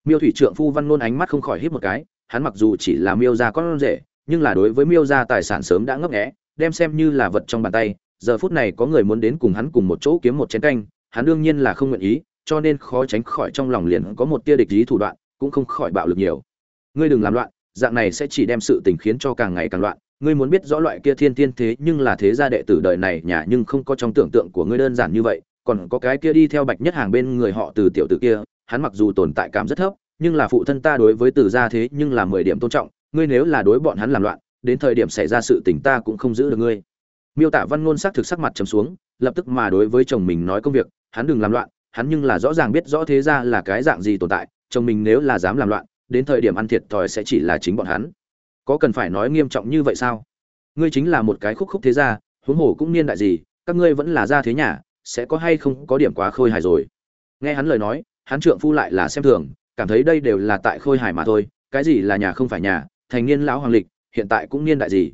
miêu thủy trượng phu văn ngôn ánh mắt không khỏi hít một cái, hắn mặc dù chỉ là miêu gia con rể, nhưng là đối với miêu gia tài sản sớm đã ngấp nghé, đem xem như là vật trong bàn tay, giờ phút này có người muốn đến cùng hắn cùng một chỗ kiếm một chén canh hắn đương nhiên là không nguyện ý, cho nên khó tránh khỏi trong lòng liền có một tia địch ý thủ đoạn, cũng không khỏi bạo lực nhiều. Ngươi đừng làm loạn, dạng này sẽ chỉ đem sự tình khiến cho càng ngày càng loạn. Ngươi muốn biết rõ loại kia thiên thiên thế nhưng là thế gia đệ tử đời này nhà nhưng không có trong tưởng tượng của ngươi đơn giản như vậy, còn có cái kia đi theo bạch nhất hàng bên người họ từ tiểu tử kia, hắn mặc dù tồn tại cảm rất thấp, nhưng là phụ thân ta đối với từ gia thế nhưng là mười điểm tôn trọng, ngươi nếu là đối bọn hắn làm loạn, đến thời điểm xảy ra sự tình ta cũng không giữ được ngươi. Miêu tả văn ngôn sắc thực sắc mặt trầm xuống lập tức mà đối với chồng mình nói công việc, hắn đừng làm loạn, hắn nhưng là rõ ràng biết rõ thế gia là cái dạng gì tồn tại, chồng mình nếu là dám làm loạn, đến thời điểm ăn thiệt thòi sẽ chỉ là chính bọn hắn. Có cần phải nói nghiêm trọng như vậy sao? Ngươi chính là một cái khúc khúc thế gia, huống hồ cũng niên đại gì, các ngươi vẫn là gia thế nhà, sẽ có hay không có điểm quá khôi hài rồi? Nghe hắn lời nói, hắn trượng phu lại là xem thường, cảm thấy đây đều là tại khôi hài mà thôi, cái gì là nhà không phải nhà, thành niên lão hoàng lịch, hiện tại cũng niên đại gì?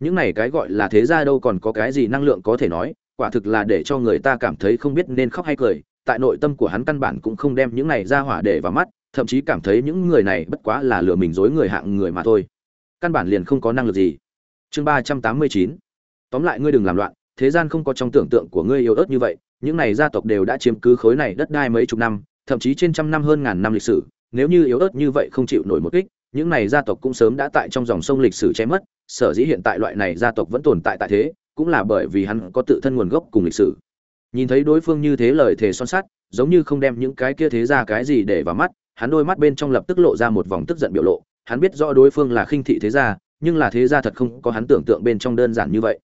Những này cái gọi là thế gia đâu còn có cái gì năng lượng có thể nói quả thực là để cho người ta cảm thấy không biết nên khóc hay cười, tại nội tâm của hắn căn bản cũng không đem những này ra hỏa để vào mắt, thậm chí cảm thấy những người này bất quá là lừa mình dối người hạng người mà thôi. Căn bản liền không có năng lực gì. Chương ba trăm tám mươi chín. Tóm lại ngươi đừng làm loạn, thế gian không có trong tưởng tượng của ngươi yếu ớt như vậy, những này gia tộc đều đã chiếm cứ khối này đất đai mấy chục năm, thậm chí trên trăm năm hơn ngàn năm lịch sử, nếu như yếu ớt như vậy không chịu nổi một kích, những này gia tộc cũng sớm đã tại trong dòng sông lịch sử che mất, sở dĩ hiện tại loại này gia tộc vẫn tồn tại tại thế cũng là bởi vì hắn có tự thân nguồn gốc cùng lịch sử. Nhìn thấy đối phương như thế lời thề son sắt, giống như không đem những cái kia thế ra cái gì để vào mắt, hắn đôi mắt bên trong lập tức lộ ra một vòng tức giận biểu lộ. Hắn biết rõ đối phương là khinh thị thế gia, nhưng là thế gia thật không có hắn tưởng tượng bên trong đơn giản như vậy.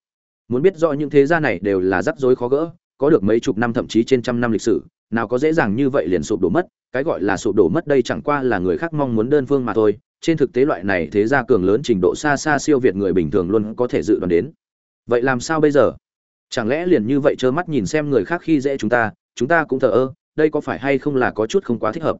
Muốn biết rõ những thế gia này đều là rắc rối khó gỡ, có được mấy chục năm thậm chí trên trăm năm lịch sử, nào có dễ dàng như vậy liền sụp đổ mất, cái gọi là sụp đổ mất đây chẳng qua là người khác mong muốn đơn phương mà thôi. Trên thực tế loại này thế gia cường lớn trình độ xa xa siêu việt người bình thường luôn có thể dự đoán đến vậy làm sao bây giờ? Chẳng lẽ liền như vậy trơ mắt nhìn xem người khác khi dễ chúng ta chúng ta cũng thờ ơ, đây có phải hay không là có chút không quá thích hợp?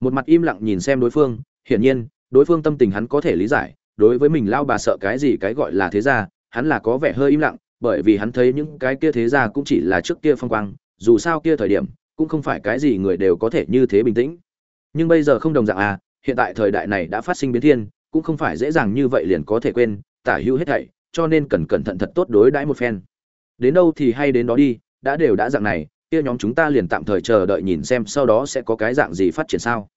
Một mặt im lặng nhìn xem đối phương, hiển nhiên, đối phương tâm tình hắn có thể lý giải, đối với mình lao bà sợ cái gì cái gọi là thế gia, hắn là có vẻ hơi im lặng, bởi vì hắn thấy những cái kia thế gia cũng chỉ là trước kia phong quang, dù sao kia thời điểm, cũng không phải cái gì người đều có thể như thế bình tĩnh. Nhưng bây giờ không đồng dạng à hiện tại thời đại này đã phát sinh biến thiên, cũng không phải dễ dàng như vậy liền có thể quên, tả hữu hết thảy cho nên cần cẩn thận thật tốt đối đãi một phen. Đến đâu thì hay đến đó đi, đã đều đã dạng này, kia nhóm chúng ta liền tạm thời chờ đợi nhìn xem sau đó sẽ có cái dạng gì phát triển sao.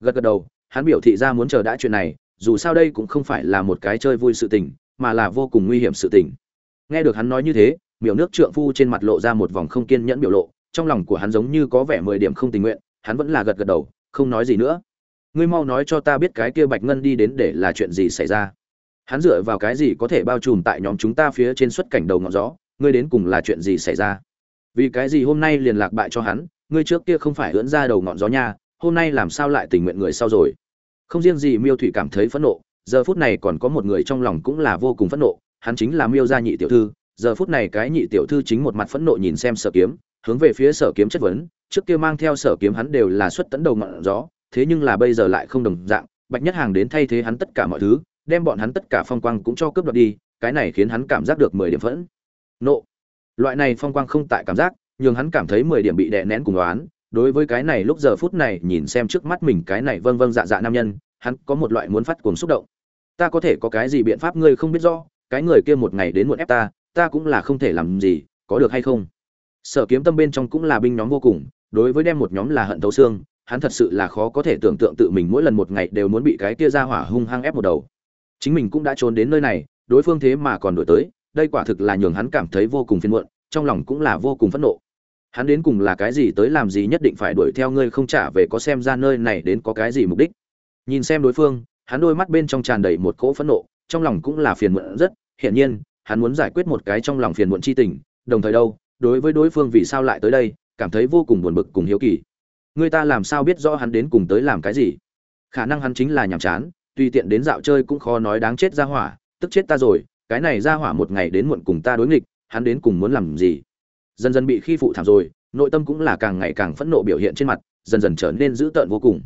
Gật gật đầu, hắn biểu thị ra muốn chờ đã chuyện này, dù sao đây cũng không phải là một cái chơi vui sự tình, mà là vô cùng nguy hiểm sự tình. Nghe được hắn nói như thế, miểu nước trượng phu trên mặt lộ ra một vòng không kiên nhẫn biểu lộ, trong lòng của hắn giống như có vẻ mười điểm không tình nguyện, hắn vẫn là gật gật đầu, không nói gì nữa. Ngươi mau nói cho ta biết cái kia bạch ngân đi đến để là chuyện gì xảy ra hắn dựa vào cái gì có thể bao trùm tại nhóm chúng ta phía trên xuất cảnh đầu ngọn gió? Ngươi đến cùng là chuyện gì xảy ra? Vì cái gì hôm nay liền lạc bại cho hắn? Ngươi trước kia không phải ưỡn ra đầu ngọn gió nha, hôm nay làm sao lại tình nguyện người sau rồi? Không riêng gì miêu thủy cảm thấy phẫn nộ, giờ phút này còn có một người trong lòng cũng là vô cùng phẫn nộ, hắn chính là miêu gia nhị tiểu thư. Giờ phút này cái nhị tiểu thư chính một mặt phẫn nộ nhìn xem sở kiếm, hướng về phía sở kiếm chất vấn. Trước kia mang theo sở kiếm hắn đều là xuất tấn đầu ngọn gió, thế nhưng là bây giờ lại không đồng dạng, bạch nhất hàng đến thay thế hắn tất cả mọi thứ đem bọn hắn tất cả phong quang cũng cho cướp đoạt đi, cái này khiến hắn cảm giác được mười điểm phẫn. Nộ. Loại này phong quang không tại cảm giác nhưng hắn cảm thấy mười điểm bị đè nén cùng đoán đối với cái này lúc giờ phút này, nhìn xem trước mắt mình cái này vâng vâng dạ dạ nam nhân, hắn có một loại muốn phát cuồng xúc động. Ta có thể có cái gì biện pháp ngươi không biết rõ, cái người kia một ngày đến muộn ép ta ta cũng là không thể làm gì, có được hay không? Sở kiếm tâm bên trong cũng là binh nhóm vô cùng, đối với đem một nhóm là hận thấu xương, hắn thật sự là khó có thể tưởng tượng tự mình mỗi lần một ngày đều muốn bị cái kia ra hỏa hung hăng ép một đầu chính mình cũng đã trốn đến nơi này, đối phương thế mà còn đổi tới, đây quả thực là nhường hắn cảm thấy vô cùng phiền muộn, trong lòng cũng là vô cùng phẫn nộ. Hắn đến cùng là cái gì tới làm gì nhất định phải đuổi theo ngươi không trả về có xem ra nơi này đến có cái gì mục đích. Nhìn xem đối phương, hắn đôi mắt bên trong tràn đầy một cỗ phẫn nộ, trong lòng cũng là phiền muộn rất, hiển nhiên, hắn muốn giải quyết một cái trong lòng phiền muộn chi tình, đồng thời đâu, đối với đối phương vì sao lại tới đây, cảm thấy vô cùng buồn bực cùng hiếu kỳ. Người ta làm sao biết rõ hắn đến cùng tới làm cái gì? Khả năng hắn chính là nhàm chán tùy tiện đến dạo chơi cũng khó nói đáng chết ra hỏa, tức chết ta rồi, cái này ra hỏa một ngày đến muộn cùng ta đối nghịch, hắn đến cùng muốn làm gì? Dần dần bị khi phụ thảm rồi, nội tâm cũng là càng ngày càng phẫn nộ biểu hiện trên mặt, dần dần trở nên dữ tợn vô cùng.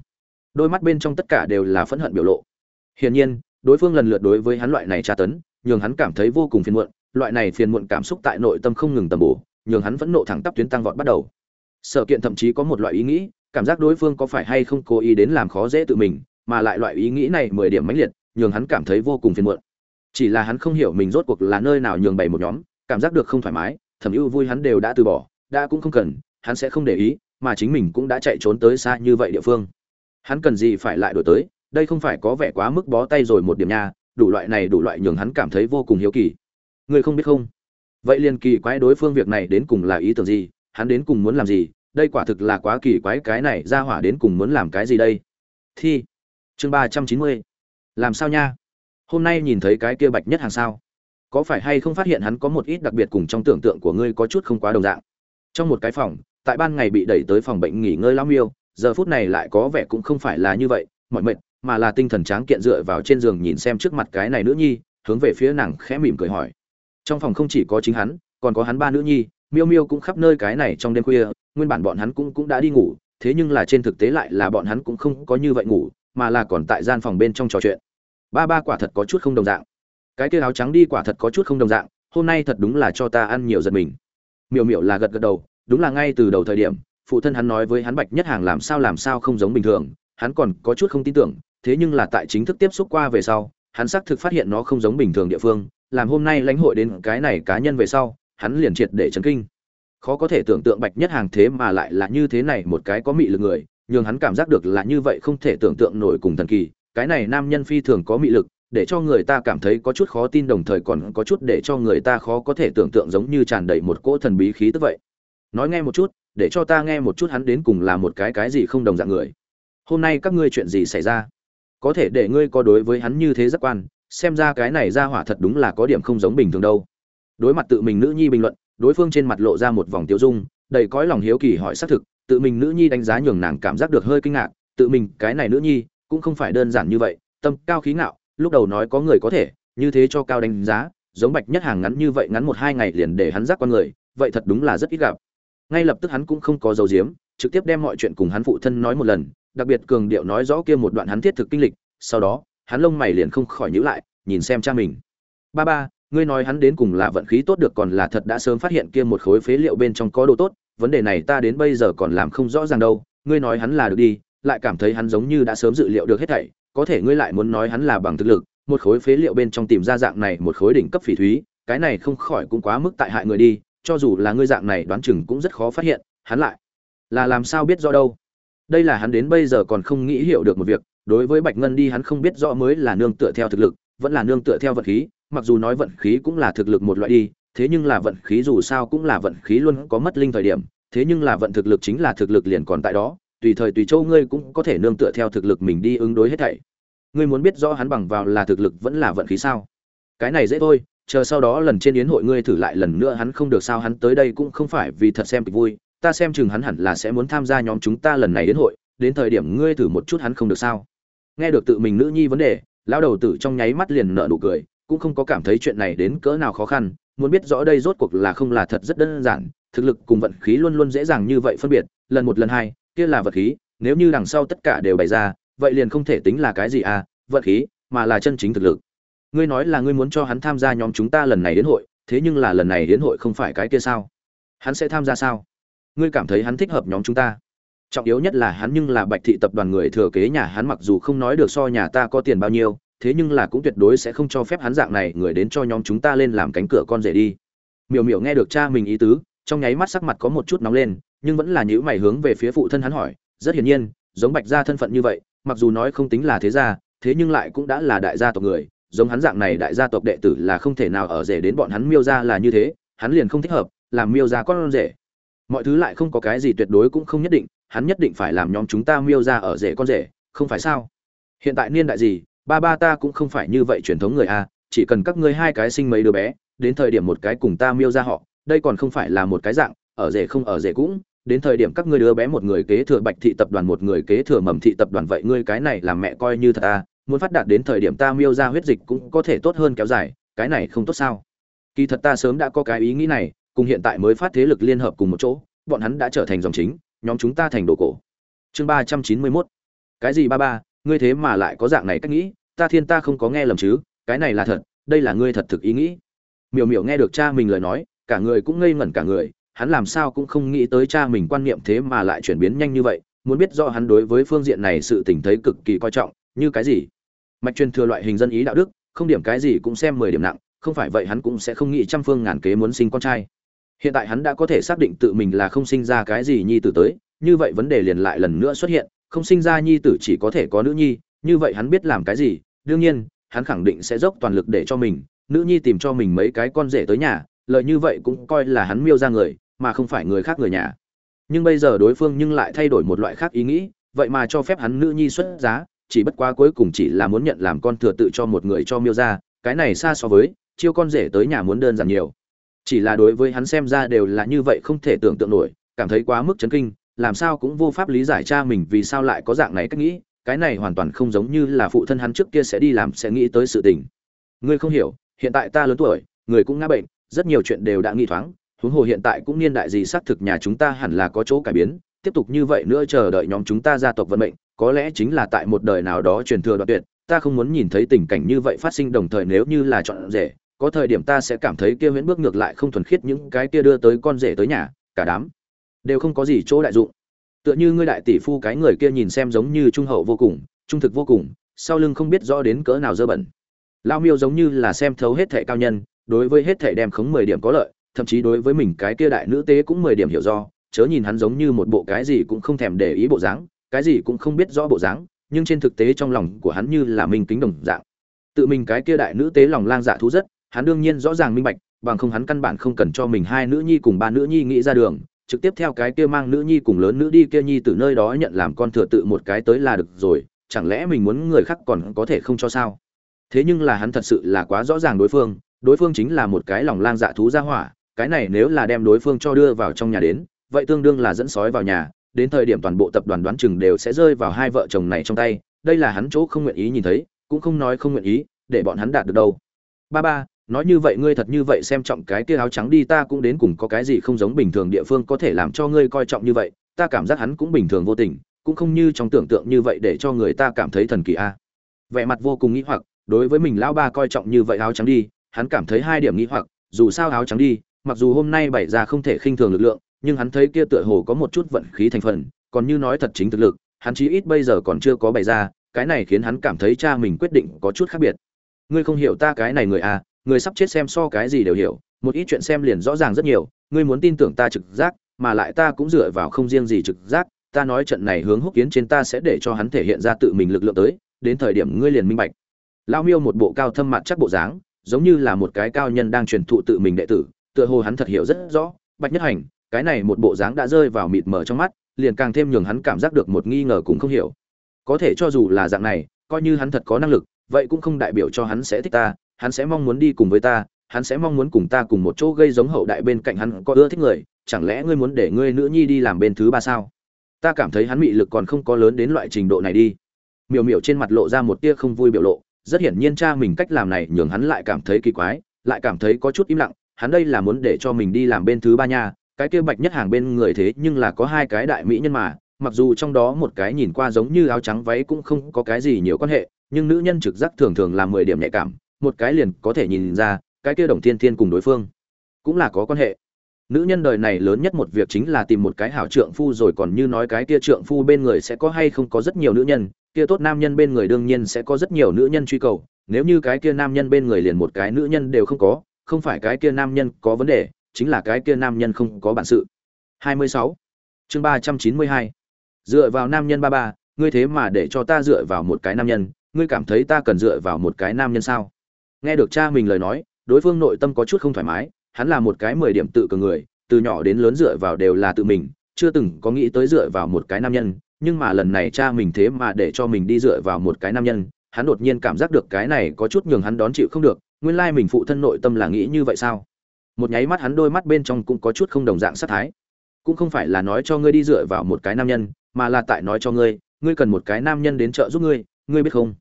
Đôi mắt bên trong tất cả đều là phẫn hận biểu lộ. Hiển nhiên, đối phương lần lượt đối với hắn loại này tra tấn, nhường hắn cảm thấy vô cùng phiền muộn, loại này phiền muộn cảm xúc tại nội tâm không ngừng tầm bổ, nhường hắn phẫn nộ thẳng tắp tuyến tăng vọt bắt đầu. Sở kiện thậm chí có một loại ý nghĩ, cảm giác đối phương có phải hay không cố ý đến làm khó dễ tự mình mà lại loại ý nghĩ này mười điểm mãnh liệt, nhường hắn cảm thấy vô cùng phiền muộn. Chỉ là hắn không hiểu mình rốt cuộc là nơi nào nhường bày một nhóm, cảm giác được không thoải mái thẩm ưu vui hắn đều đã từ bỏ, đã cũng không cần, hắn sẽ không để ý, mà chính mình cũng đã chạy trốn tới xa như vậy địa phương. Hắn cần gì phải lại đổi tới, đây không phải có vẻ quá mức bó tay rồi một điểm nha, đủ loại này đủ loại nhường hắn cảm thấy vô cùng hiếu kỳ. Người không biết không? Vậy liền kỳ quái đối phương việc này đến cùng là ý tưởng gì, hắn đến cùng muốn làm gì, đây quả thực là quá kỳ quái cái này ra hỏa đến cùng muốn làm cái gì đây? Thi chương ba trăm chín mươi. Làm sao nha? Hôm nay nhìn thấy cái kia bạch nhất hàng sao? Có phải hay không phát hiện hắn có một ít đặc biệt cùng trong tưởng tượng của ngươi có chút không quá đồng dạng? Trong một cái phòng, tại ban ngày bị đẩy tới phòng bệnh nghỉ ngơi lao miêu, giờ phút này lại có vẻ cũng không phải là như vậy mọi mệt, mà là tinh thần tráng kiện dựa vào trên giường nhìn xem trước mặt cái này nữ nhi, hướng về phía nàng khẽ mỉm cười hỏi. Trong phòng không chỉ có chính hắn, còn có hắn ba nữ nhi, miêu miêu cũng khắp nơi cái này trong đêm khuya, nguyên bản bọn hắn cũng cũng đã đi ngủ, thế nhưng là trên thực tế lại là bọn hắn cũng không có như vậy ngủ mà là còn tại gian phòng bên trong trò chuyện. Ba ba quả thật có chút không đồng dạng. Cái kia áo trắng đi quả thật có chút không đồng dạng, hôm nay thật đúng là cho ta ăn nhiều giật mình. Miểu miểu là gật gật đầu, đúng là ngay từ đầu thời điểm, phụ thân hắn nói với hắn bạch nhất hàng làm sao làm sao không giống bình thường, hắn còn có chút không tin tưởng, thế nhưng là tại chính thức tiếp xúc qua về sau, hắn xác thực phát hiện nó không giống bình thường địa phương, làm hôm nay lãnh hội đến cái này cá nhân về sau, hắn liền triệt để chấn kinh. Khó có thể tưởng tượng bạch nhất hàng thế mà lại là như thế này một cái có mị lực người nhưng hắn cảm giác được là như vậy không thể tưởng tượng nổi cùng thần kỳ, cái này nam nhân phi thường có mị lực, để cho người ta cảm thấy có chút khó tin đồng thời còn có chút để cho người ta khó có thể tưởng tượng giống như tràn đầy một cỗ thần bí khí tức vậy. Nói nghe một chút, để cho ta nghe một chút hắn đến cùng là một cái cái gì không đồng dạng người. Hôm nay các ngươi chuyện gì xảy ra? Có thể để ngươi có đối với hắn như thế giác quan, xem ra cái này ra hỏa thật đúng là có điểm không giống bình thường đâu. Đối mặt tự mình nữ nhi bình luận, đối phương trên mặt lộ ra một vòng tiêu dung, đầy cõi lòng hiếu kỳ hỏi xác thực tự mình nữ nhi đánh giá nhường nàng cảm giác được hơi kinh ngạc, tự mình, cái này nữ nhi, cũng không phải đơn giản như vậy, tâm cao khí ngạo, lúc đầu nói có người có thể, như thế cho cao đánh giá, giống bạch nhất hàng ngắn như vậy ngắn một hai ngày liền để hắn giác con người, vậy thật đúng là rất ít gặp. Ngay lập tức hắn cũng không có dấu diếm trực tiếp đem mọi chuyện cùng hắn phụ thân nói một lần, đặc biệt cường điệu nói rõ kia một đoạn hắn thiết thực kinh lịch, sau đó, hắn lông mày liền không khỏi nhíu lại, nhìn xem cha mình. Ba ba, ngươi nói hắn đến cùng là vận khí tốt được còn là thật đã sớm phát hiện kia một khối phế liệu bên trong có đồ tốt vấn đề này ta đến bây giờ còn làm không rõ ràng đâu, ngươi nói hắn là được đi, lại cảm thấy hắn giống như đã sớm dự liệu được hết thảy, có thể ngươi lại muốn nói hắn là bằng thực lực, một khối phế liệu bên trong tìm ra dạng này một khối đỉnh cấp phỉ thúy, cái này không khỏi cũng quá mức tại hại người đi, cho dù là ngươi dạng này đoán chừng cũng rất khó phát hiện, hắn lại là làm sao biết rõ đâu. Đây là hắn đến bây giờ còn không nghĩ hiểu được một việc, đối với bạch ngân đi hắn không biết rõ mới là nương tựa theo thực lực, vẫn là nương tựa theo vận khí, mặc dù nói vận khí cũng là thực lực một loại đi thế nhưng là vận khí dù sao cũng là vận khí luôn có mất linh thời điểm, thế nhưng là vận thực lực chính là thực lực liền còn tại đó, tùy thời tùy châu ngươi cũng có thể nương tựa theo thực lực mình đi ứng đối hết thảy. Ngươi muốn biết rõ hắn bằng vào là thực lực vẫn là vận khí sao? Cái này dễ thôi, chờ sau đó lần trên yến hội ngươi thử lại lần nữa hắn không được sao hắn tới đây cũng không phải vì thật xem kịch vui, ta xem chừng hắn hẳn là sẽ muốn tham gia nhóm chúng ta lần này đến hội, đến thời điểm ngươi thử một chút hắn không được sao? Nghe được tự mình nữ nhi vấn đề, lão đầu tử trong nháy mắt liền nở nụ cười cũng không có cảm thấy chuyện này đến cỡ nào khó khăn, muốn biết rõ đây rốt cuộc là không là thật rất đơn giản, thực lực cùng vận khí luôn luôn dễ dàng như vậy phân biệt, lần một lần hai, kia là vật khí, nếu như đằng sau tất cả đều bày ra, vậy liền không thể tính là cái gì à vận khí, mà là chân chính thực lực. Ngươi nói là ngươi muốn cho hắn tham gia nhóm chúng ta lần này đến hội, thế nhưng là lần này đến hội không phải cái kia sao? Hắn sẽ tham gia sao? Ngươi cảm thấy hắn thích hợp nhóm chúng ta? Trọng yếu nhất là hắn nhưng là bạch thị tập đoàn người thừa kế nhà hắn, mặc dù không nói được so nhà ta có tiền bao nhiêu thế nhưng là cũng tuyệt đối sẽ không cho phép hắn dạng này người đến cho nhóm chúng ta lên làm cánh cửa con rể đi. Miểu miểu nghe được cha mình ý tứ, trong nháy mắt sắc mặt có một chút nóng lên, nhưng vẫn là nhữ mày hướng về phía phụ thân hắn hỏi, rất hiển nhiên, giống bạch gia thân phận như vậy, mặc dù nói không tính là thế gia, thế nhưng lại cũng đã là đại gia tộc người, giống hắn dạng này đại gia tộc đệ tử là không thể nào ở rể đến bọn hắn miêu ra là như thế, hắn liền không thích hợp, làm miêu ra con rể. Mọi thứ lại không có cái gì tuyệt đối cũng không nhất định, hắn nhất định phải làm nhóm chúng ta miêu ra ở rể con rể, không phải sao? Hiện tại niên đại gì ba ba ta cũng không phải như vậy truyền thống người a, chỉ cần các ngươi hai cái sinh mấy đứa bé, đến thời điểm một cái cùng ta miêu ra họ, đây còn không phải là một cái dạng, ở rể không ở rể cũng, đến thời điểm các ngươi đứa bé một người kế thừa bạch thị tập đoàn, một người kế thừa mầm thị tập đoàn, vậy ngươi cái này làm mẹ coi như thật a, muốn phát đạt đến thời điểm ta miêu ra huyết dịch cũng có thể tốt hơn kéo dài, cái này không tốt sao? Kỳ thật ta sớm đã có cái ý nghĩ này, cùng hiện tại mới phát thế lực liên hợp cùng một chỗ, bọn hắn đã trở thành dòng chính, nhóm chúng ta thành đồ cổ. Chương ba trăm chín mươi mốt. Cái gì ba ba? Ngươi thế mà lại có dạng này cách nghĩ, ta thiên ta không có nghe lầm chứ, cái này là thật, đây là ngươi thật thực ý nghĩ. Miểu miểu nghe được cha mình lời nói, cả người cũng ngây ngẩn cả người, hắn làm sao cũng không nghĩ tới cha mình quan niệm thế mà lại chuyển biến nhanh như vậy, muốn biết do hắn đối với phương diện này sự tình thấy cực kỳ coi trọng, như cái gì. Mạch truyền thừa loại hình dân ý đạo đức, không điểm cái gì cũng xem mười điểm nặng, không phải vậy hắn cũng sẽ không nghĩ trăm phương ngàn kế muốn sinh con trai. Hiện tại hắn đã có thể xác định tự mình là không sinh ra cái gì nhi tử tới, như vậy vấn đề liền lại lần nữa xuất hiện không sinh ra nhi tử chỉ có thể có nữ nhi, như vậy hắn biết làm cái gì, đương nhiên, hắn khẳng định sẽ dốc toàn lực để cho mình, nữ nhi tìm cho mình mấy cái con rể tới nhà lợi như vậy cũng coi là hắn miêu ra người, mà không phải người khác người nhà. Nhưng bây giờ đối phương nhưng lại thay đổi một loại khác ý nghĩ, vậy mà cho phép hắn nữ nhi xuất giá, chỉ bất quá cuối cùng chỉ là muốn nhận làm con thừa tự cho một người cho miêu ra, cái này xa so với, chiêu con rể tới nhà muốn đơn giản nhiều. Chỉ là đối với hắn xem ra đều là như vậy không thể tưởng tượng nổi, cảm thấy quá mức chấn kinh làm sao cũng vô pháp lý giải cha mình vì sao lại có dạng này cách nghĩ, cái này hoàn toàn không giống như là phụ thân hắn trước kia sẽ đi làm, sẽ nghĩ tới sự tình. Ngươi không hiểu, hiện tại ta lớn tuổi, người cũng ngã bệnh, rất nhiều chuyện đều đã nghi thoáng, huống hồ hiện tại cũng niên đại gì xác thực nhà chúng ta hẳn là có chỗ cải biến, tiếp tục như vậy nữa chờ đợi nhóm chúng ta gia tộc vận mệnh, có lẽ chính là tại một đời nào đó truyền thừa đoạn tuyệt, ta không muốn nhìn thấy tình cảnh như vậy phát sinh đồng thời nếu như là chọn rể, có thời điểm ta sẽ cảm thấy kia huyễn bước ngược lại không thuần khiết những cái kia đưa tới con rể tới nhà, cả đám đều không có gì chỗ đại dụng. Tựa như ngươi đại tỷ phu cái người kia nhìn xem giống như trung hậu vô cùng, trung thực vô cùng, sau lưng không biết rõ đến cỡ nào dơ bẩn. Lao miêu giống như là xem thấu hết thệ cao nhân, đối với hết thệ đem khống mười điểm có lợi, thậm chí đối với mình cái kia đại nữ tế cũng mười điểm hiểu do, chớ nhìn hắn giống như một bộ cái gì cũng không thèm để ý bộ dáng, cái gì cũng không biết rõ bộ dáng, nhưng trên thực tế trong lòng của hắn như là minh kính đồng dạng. Tự mình cái kia đại nữ tế lòng lang dạ thú rất, hắn đương nhiên rõ ràng minh bạch, bằng không hắn căn bản không cần cho mình hai nữ nhi cùng ba nữ nhi nghĩ ra đường trực tiếp theo cái kia mang nữ nhi cùng lớn nữ đi kia nhi từ nơi đó nhận làm con thừa tự một cái tới là được rồi, chẳng lẽ mình muốn người khác còn có thể không cho sao? Thế nhưng là hắn thật sự là quá rõ ràng đối phương đối phương chính là một cái lòng lang dạ thú ra hỏa, cái này nếu là đem đối phương cho đưa vào trong nhà đến, vậy tương đương là dẫn sói vào nhà, đến thời điểm toàn bộ tập đoàn đoán chừng đều sẽ rơi vào hai vợ chồng này trong tay, đây là hắn chỗ không nguyện ý nhìn thấy, cũng không nói không nguyện ý, để bọn hắn đạt được đâu. Ba ba nói như vậy ngươi thật như vậy xem trọng cái kia áo trắng đi, ta cũng đến cùng có cái gì không giống bình thường địa phương có thể làm cho ngươi coi trọng như vậy, ta cảm giác hắn cũng bình thường vô tình, cũng không như trong tưởng tượng như vậy để cho người ta cảm thấy thần kỳ a. Vẻ mặt vô cùng nghĩ hoặc, đối với mình lão ba coi trọng như vậy áo trắng đi, hắn cảm thấy hai điểm nghĩ hoặc, dù sao áo trắng đi, mặc dù hôm nay bày ra không thể khinh thường lực lượng, nhưng hắn thấy kia tựa hồ có một chút vận khí thành phần, còn như nói thật chính thực lực, hắn chí ít bây giờ còn chưa có bày ra, cái này khiến hắn cảm thấy cha mình quyết định có chút khác biệt. Ngươi không hiểu ta cái này người à người sắp chết xem so cái gì đều hiểu, một ít chuyện xem liền rõ ràng rất nhiều, ngươi muốn tin tưởng ta trực giác, mà lại ta cũng dựa vào không riêng gì trực giác, ta nói trận này hướng húc kiến trên ta sẽ để cho hắn thể hiện ra tự mình lực lượng tới, đến thời điểm ngươi liền minh bạch. Lão miêu một bộ cao thâm mặt chắc bộ dáng, giống như là một cái cao nhân đang truyền thụ tự mình đệ tử, tựa hồ hắn thật hiểu rất rõ, bạch nhất hành, cái này một bộ dáng đã rơi vào mịt mờ trong mắt, liền càng thêm nhường hắn cảm giác được một nghi ngờ cũng không hiểu. Có thể cho dù là dạng này, coi như hắn thật có năng lực, vậy cũng không đại biểu cho hắn sẽ thích ta hắn sẽ mong muốn đi cùng với ta, hắn sẽ mong muốn cùng ta cùng một chỗ gây giống hậu đại bên cạnh hắn có ưa thích người, chẳng lẽ ngươi muốn để ngươi nữ nhi đi làm bên thứ ba sao? Ta cảm thấy hắn mị lực còn không có lớn đến loại trình độ này đi. Miểu miểu trên mặt lộ ra một tia không vui biểu lộ, rất hiển nhiên cha mình cách làm này nhường hắn lại cảm thấy kỳ quái, lại cảm thấy có chút im lặng, hắn đây là muốn để cho mình đi làm bên thứ ba nha, cái kia bạch nhất hàng bên người thế nhưng là có hai cái đại mỹ nhân mà, mặc dù trong đó một cái nhìn qua giống như áo trắng váy cũng không có cái gì nhiều quan hệ, nhưng nữ nhân trực giác thường thường là mười điểm nhạy cảm một cái liền có thể nhìn ra, cái kia đồng thiên thiên cùng đối phương cũng là có quan hệ nữ nhân đời này lớn nhất một việc chính là tìm một cái hảo trượng phu rồi còn như nói cái kia trượng phu bên người sẽ có hay không có rất nhiều nữ nhân, kia tốt nam nhân bên người đương nhiên sẽ có rất nhiều nữ nhân truy cầu, nếu như cái kia nam nhân bên người liền một cái nữ nhân đều không có, không phải cái kia nam nhân có vấn đề, chính là cái kia nam nhân không có bản sự 26. chương 392. dựa vào nam nhân ba ba, ngươi thế mà để cho ta dựa vào một cái nam nhân, ngươi cảm thấy ta cần dựa vào một cái nam nhân sao nghe được cha mình lời nói, đối phương nội tâm có chút không thoải mái, hắn là một cái mười điểm tự cường người, từ nhỏ đến lớn dựa vào đều là tự mình, chưa từng có nghĩ tới dựa vào một cái nam nhân, nhưng mà lần này cha mình thế mà để cho mình đi dựa vào một cái nam nhân, hắn đột nhiên cảm giác được cái này có chút nhường hắn đón chịu không được, nguyên lai mình phụ thân nội tâm là nghĩ như vậy sao? Một nháy mắt hắn đôi mắt bên trong cũng có chút không đồng dạng sát thái. Cũng không phải là nói cho ngươi đi dựa vào một cái nam nhân, mà là tại nói cho ngươi ngươi cần một cái nam nhân đến trợ giúp ngươi ngươi biết không?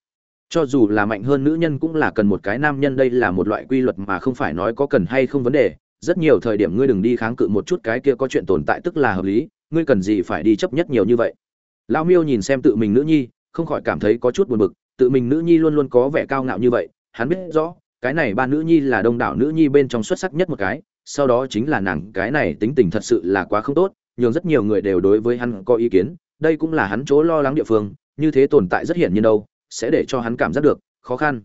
Cho dù là mạnh hơn nữ nhân cũng là cần một cái nam nhân, đây là một loại quy luật mà không phải nói có cần hay không vấn đề. Rất nhiều thời điểm ngươi đừng đi kháng cự một chút cái kia có chuyện tồn tại tức là hợp lý, ngươi cần gì phải đi chấp nhất nhiều như vậy? Lão miêu nhìn xem tự mình nữ nhi, không khỏi cảm thấy có chút buồn bực, tự mình nữ nhi luôn luôn có vẻ cao ngạo như vậy, hắn biết rõ, cái này ba nữ nhi là đông đảo nữ nhi bên trong xuất sắc nhất một cái, sau đó chính là nàng, cái này tính tình thật sự là quá không tốt, nhường rất nhiều người đều đối với hắn có ý kiến, đây cũng là hắn chỗ lo lắng địa phương, như thế tồn tại rất hiển nhiên đâu sẽ để cho hắn cảm giác được, khó khăn.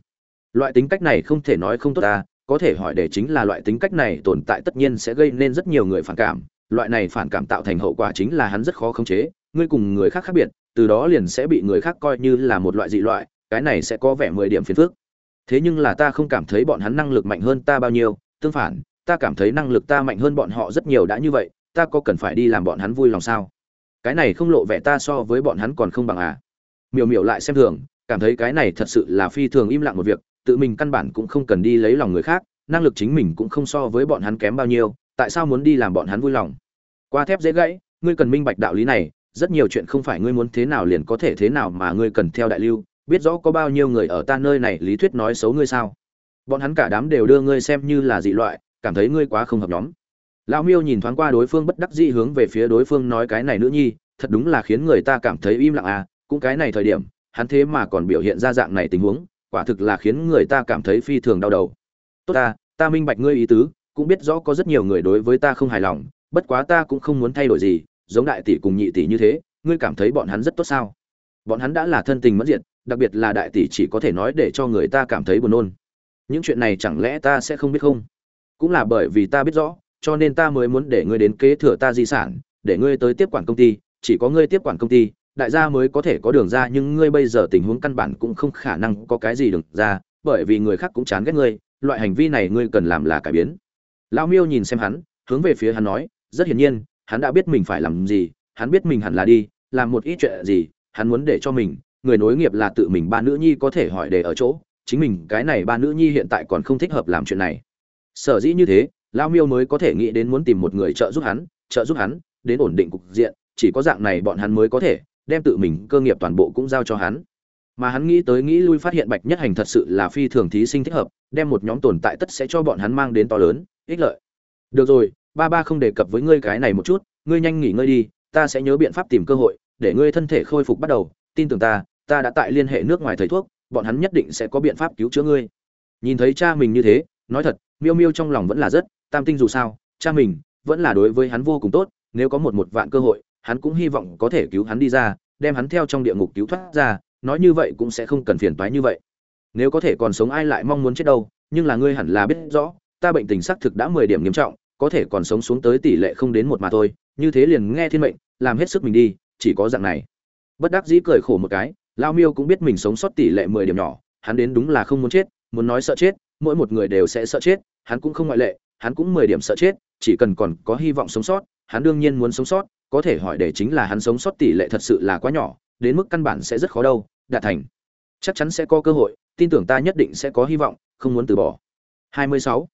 Loại tính cách này không thể nói không tốt ta có thể hỏi để chính là loại tính cách này tồn tại tất nhiên sẽ gây nên rất nhiều người phản cảm. Loại này phản cảm tạo thành hậu quả chính là hắn rất khó khống chế, ngươi cùng người khác khác biệt, từ đó liền sẽ bị người khác coi như là một loại dị loại, cái này sẽ có vẻ mười điểm phiền phức. Thế nhưng là ta không cảm thấy bọn hắn năng lực mạnh hơn ta bao nhiêu, tương phản, ta cảm thấy năng lực ta mạnh hơn bọn họ rất nhiều đã như vậy, ta có cần phải đi làm bọn hắn vui lòng sao? Cái này không lộ vẻ ta so với bọn hắn còn không bằng à. Miểu miểu lại xem thường cảm thấy cái này thật sự là phi thường im lặng một việc, tự mình căn bản cũng không cần đi lấy lòng người khác, năng lực chính mình cũng không so với bọn hắn kém bao nhiêu, tại sao muốn đi làm bọn hắn vui lòng? Qua thép dễ gãy, ngươi cần minh bạch đạo lý này, rất nhiều chuyện không phải ngươi muốn thế nào liền có thể thế nào mà ngươi cần theo đại lưu, biết rõ có bao nhiêu người ở ta nơi này lý thuyết nói xấu ngươi sao? Bọn hắn cả đám đều đưa ngươi xem như là dị loại, cảm thấy ngươi quá không hợp nhóm. Lão miêu nhìn thoáng qua đối phương bất đắc dĩ hướng về phía đối phương nói cái này nữ nhi, thật đúng là khiến người ta cảm thấy im lặng à cũng cái này thời điểm hắn thế mà còn biểu hiện ra dạng này tình huống, quả thực là khiến người ta cảm thấy phi thường đau đầu. Tốt ta ta minh bạch ngươi ý tứ, cũng biết rõ có rất nhiều người đối với ta không hài lòng, bất quá ta cũng không muốn thay đổi gì, giống đại tỷ cùng nhị tỷ như thế, ngươi cảm thấy bọn hắn rất tốt sao? Bọn hắn đã là thân tình mất diệt, đặc biệt là đại tỷ chỉ có thể nói để cho người ta cảm thấy buồn nôn. Những chuyện này chẳng lẽ ta sẽ không biết không? Cũng là bởi vì ta biết rõ, cho nên ta mới muốn để ngươi đến kế thừa ta di sản, để ngươi tới tiếp quản công ty, chỉ có ngươi tiếp quản công ty đại gia mới có thể có đường ra, nhưng ngươi bây giờ tình huống căn bản cũng không khả năng có cái gì đường ra, bởi vì người khác cũng chán ghét ngươi, loại hành vi này ngươi cần làm là cải biến. Lão miêu nhìn xem hắn, hướng về phía hắn nói, rất hiển nhiên, hắn đã biết mình phải làm gì, hắn biết mình hẳn là đi, làm một ít chuyện gì, hắn muốn để cho mình, người nối nghiệp là tự mình, ba nữ nhi có thể hỏi để ở chỗ, chính mình, cái này ba nữ nhi hiện tại còn không thích hợp làm chuyện này. Sở dĩ như thế, Lão miêu mới có thể nghĩ đến muốn tìm một người trợ giúp hắn, trợ giúp hắn, đến ổn định cục diện, chỉ có dạng này bọn hắn mới có thể đem tự mình cơ nghiệp toàn bộ cũng giao cho hắn. Mà hắn nghĩ tới nghĩ lui phát hiện bạch nhất hành thật sự là phi thường thí sinh thích hợp, đem một nhóm tồn tại tất sẽ cho bọn hắn mang đến to lớn, ích lợi. Được rồi, ba ba không đề cập với ngươi cái này một chút, ngươi nhanh nghỉ ngơi đi, ta sẽ nhớ biện pháp tìm cơ hội, để ngươi thân thể khôi phục bắt đầu. Tin tưởng ta ta đã tại liên hệ nước ngoài thầy thuốc, bọn hắn nhất định sẽ có biện pháp cứu chữa ngươi. Nhìn thấy cha mình như thế, nói thật, miêu miêu trong lòng vẫn là rất tam tinh dù sao, cha mình vẫn là đối với hắn vô cùng tốt, nếu có một một vạn cơ hội hắn cũng hy vọng có thể cứu hắn đi ra, đem hắn theo trong địa ngục cứu thoát ra, nói như vậy cũng sẽ không cần phiền toái như vậy. Nếu có thể còn sống ai lại mong muốn chết đâu, nhưng là ngươi hẳn là biết rõ, ta bệnh tình xác thực đã mười điểm nghiêm trọng, có thể còn sống xuống tới tỷ lệ không đến một mà thôi, như thế liền nghe thiên mệnh, làm hết sức mình đi, chỉ có dạng này. Bất đắc dĩ cười khổ một cái, lao miêu cũng biết mình sống sót tỷ lệ mười điểm nhỏ, hắn đến đúng là không muốn chết, muốn nói sợ chết, mỗi một người đều sẽ sợ chết, hắn cũng không ngoại lệ, hắn cũng mười điểm sợ chết, chỉ cần còn có hy vọng sống sót, hắn đương nhiên muốn sống sót có thể hỏi để chính là hắn sống sót tỷ lệ thật sự là quá nhỏ, đến mức căn bản sẽ rất khó đâu, đạt thành chắc chắn sẽ có cơ hội, tin tưởng ta nhất định sẽ có hy vọng, không muốn từ bỏ 26.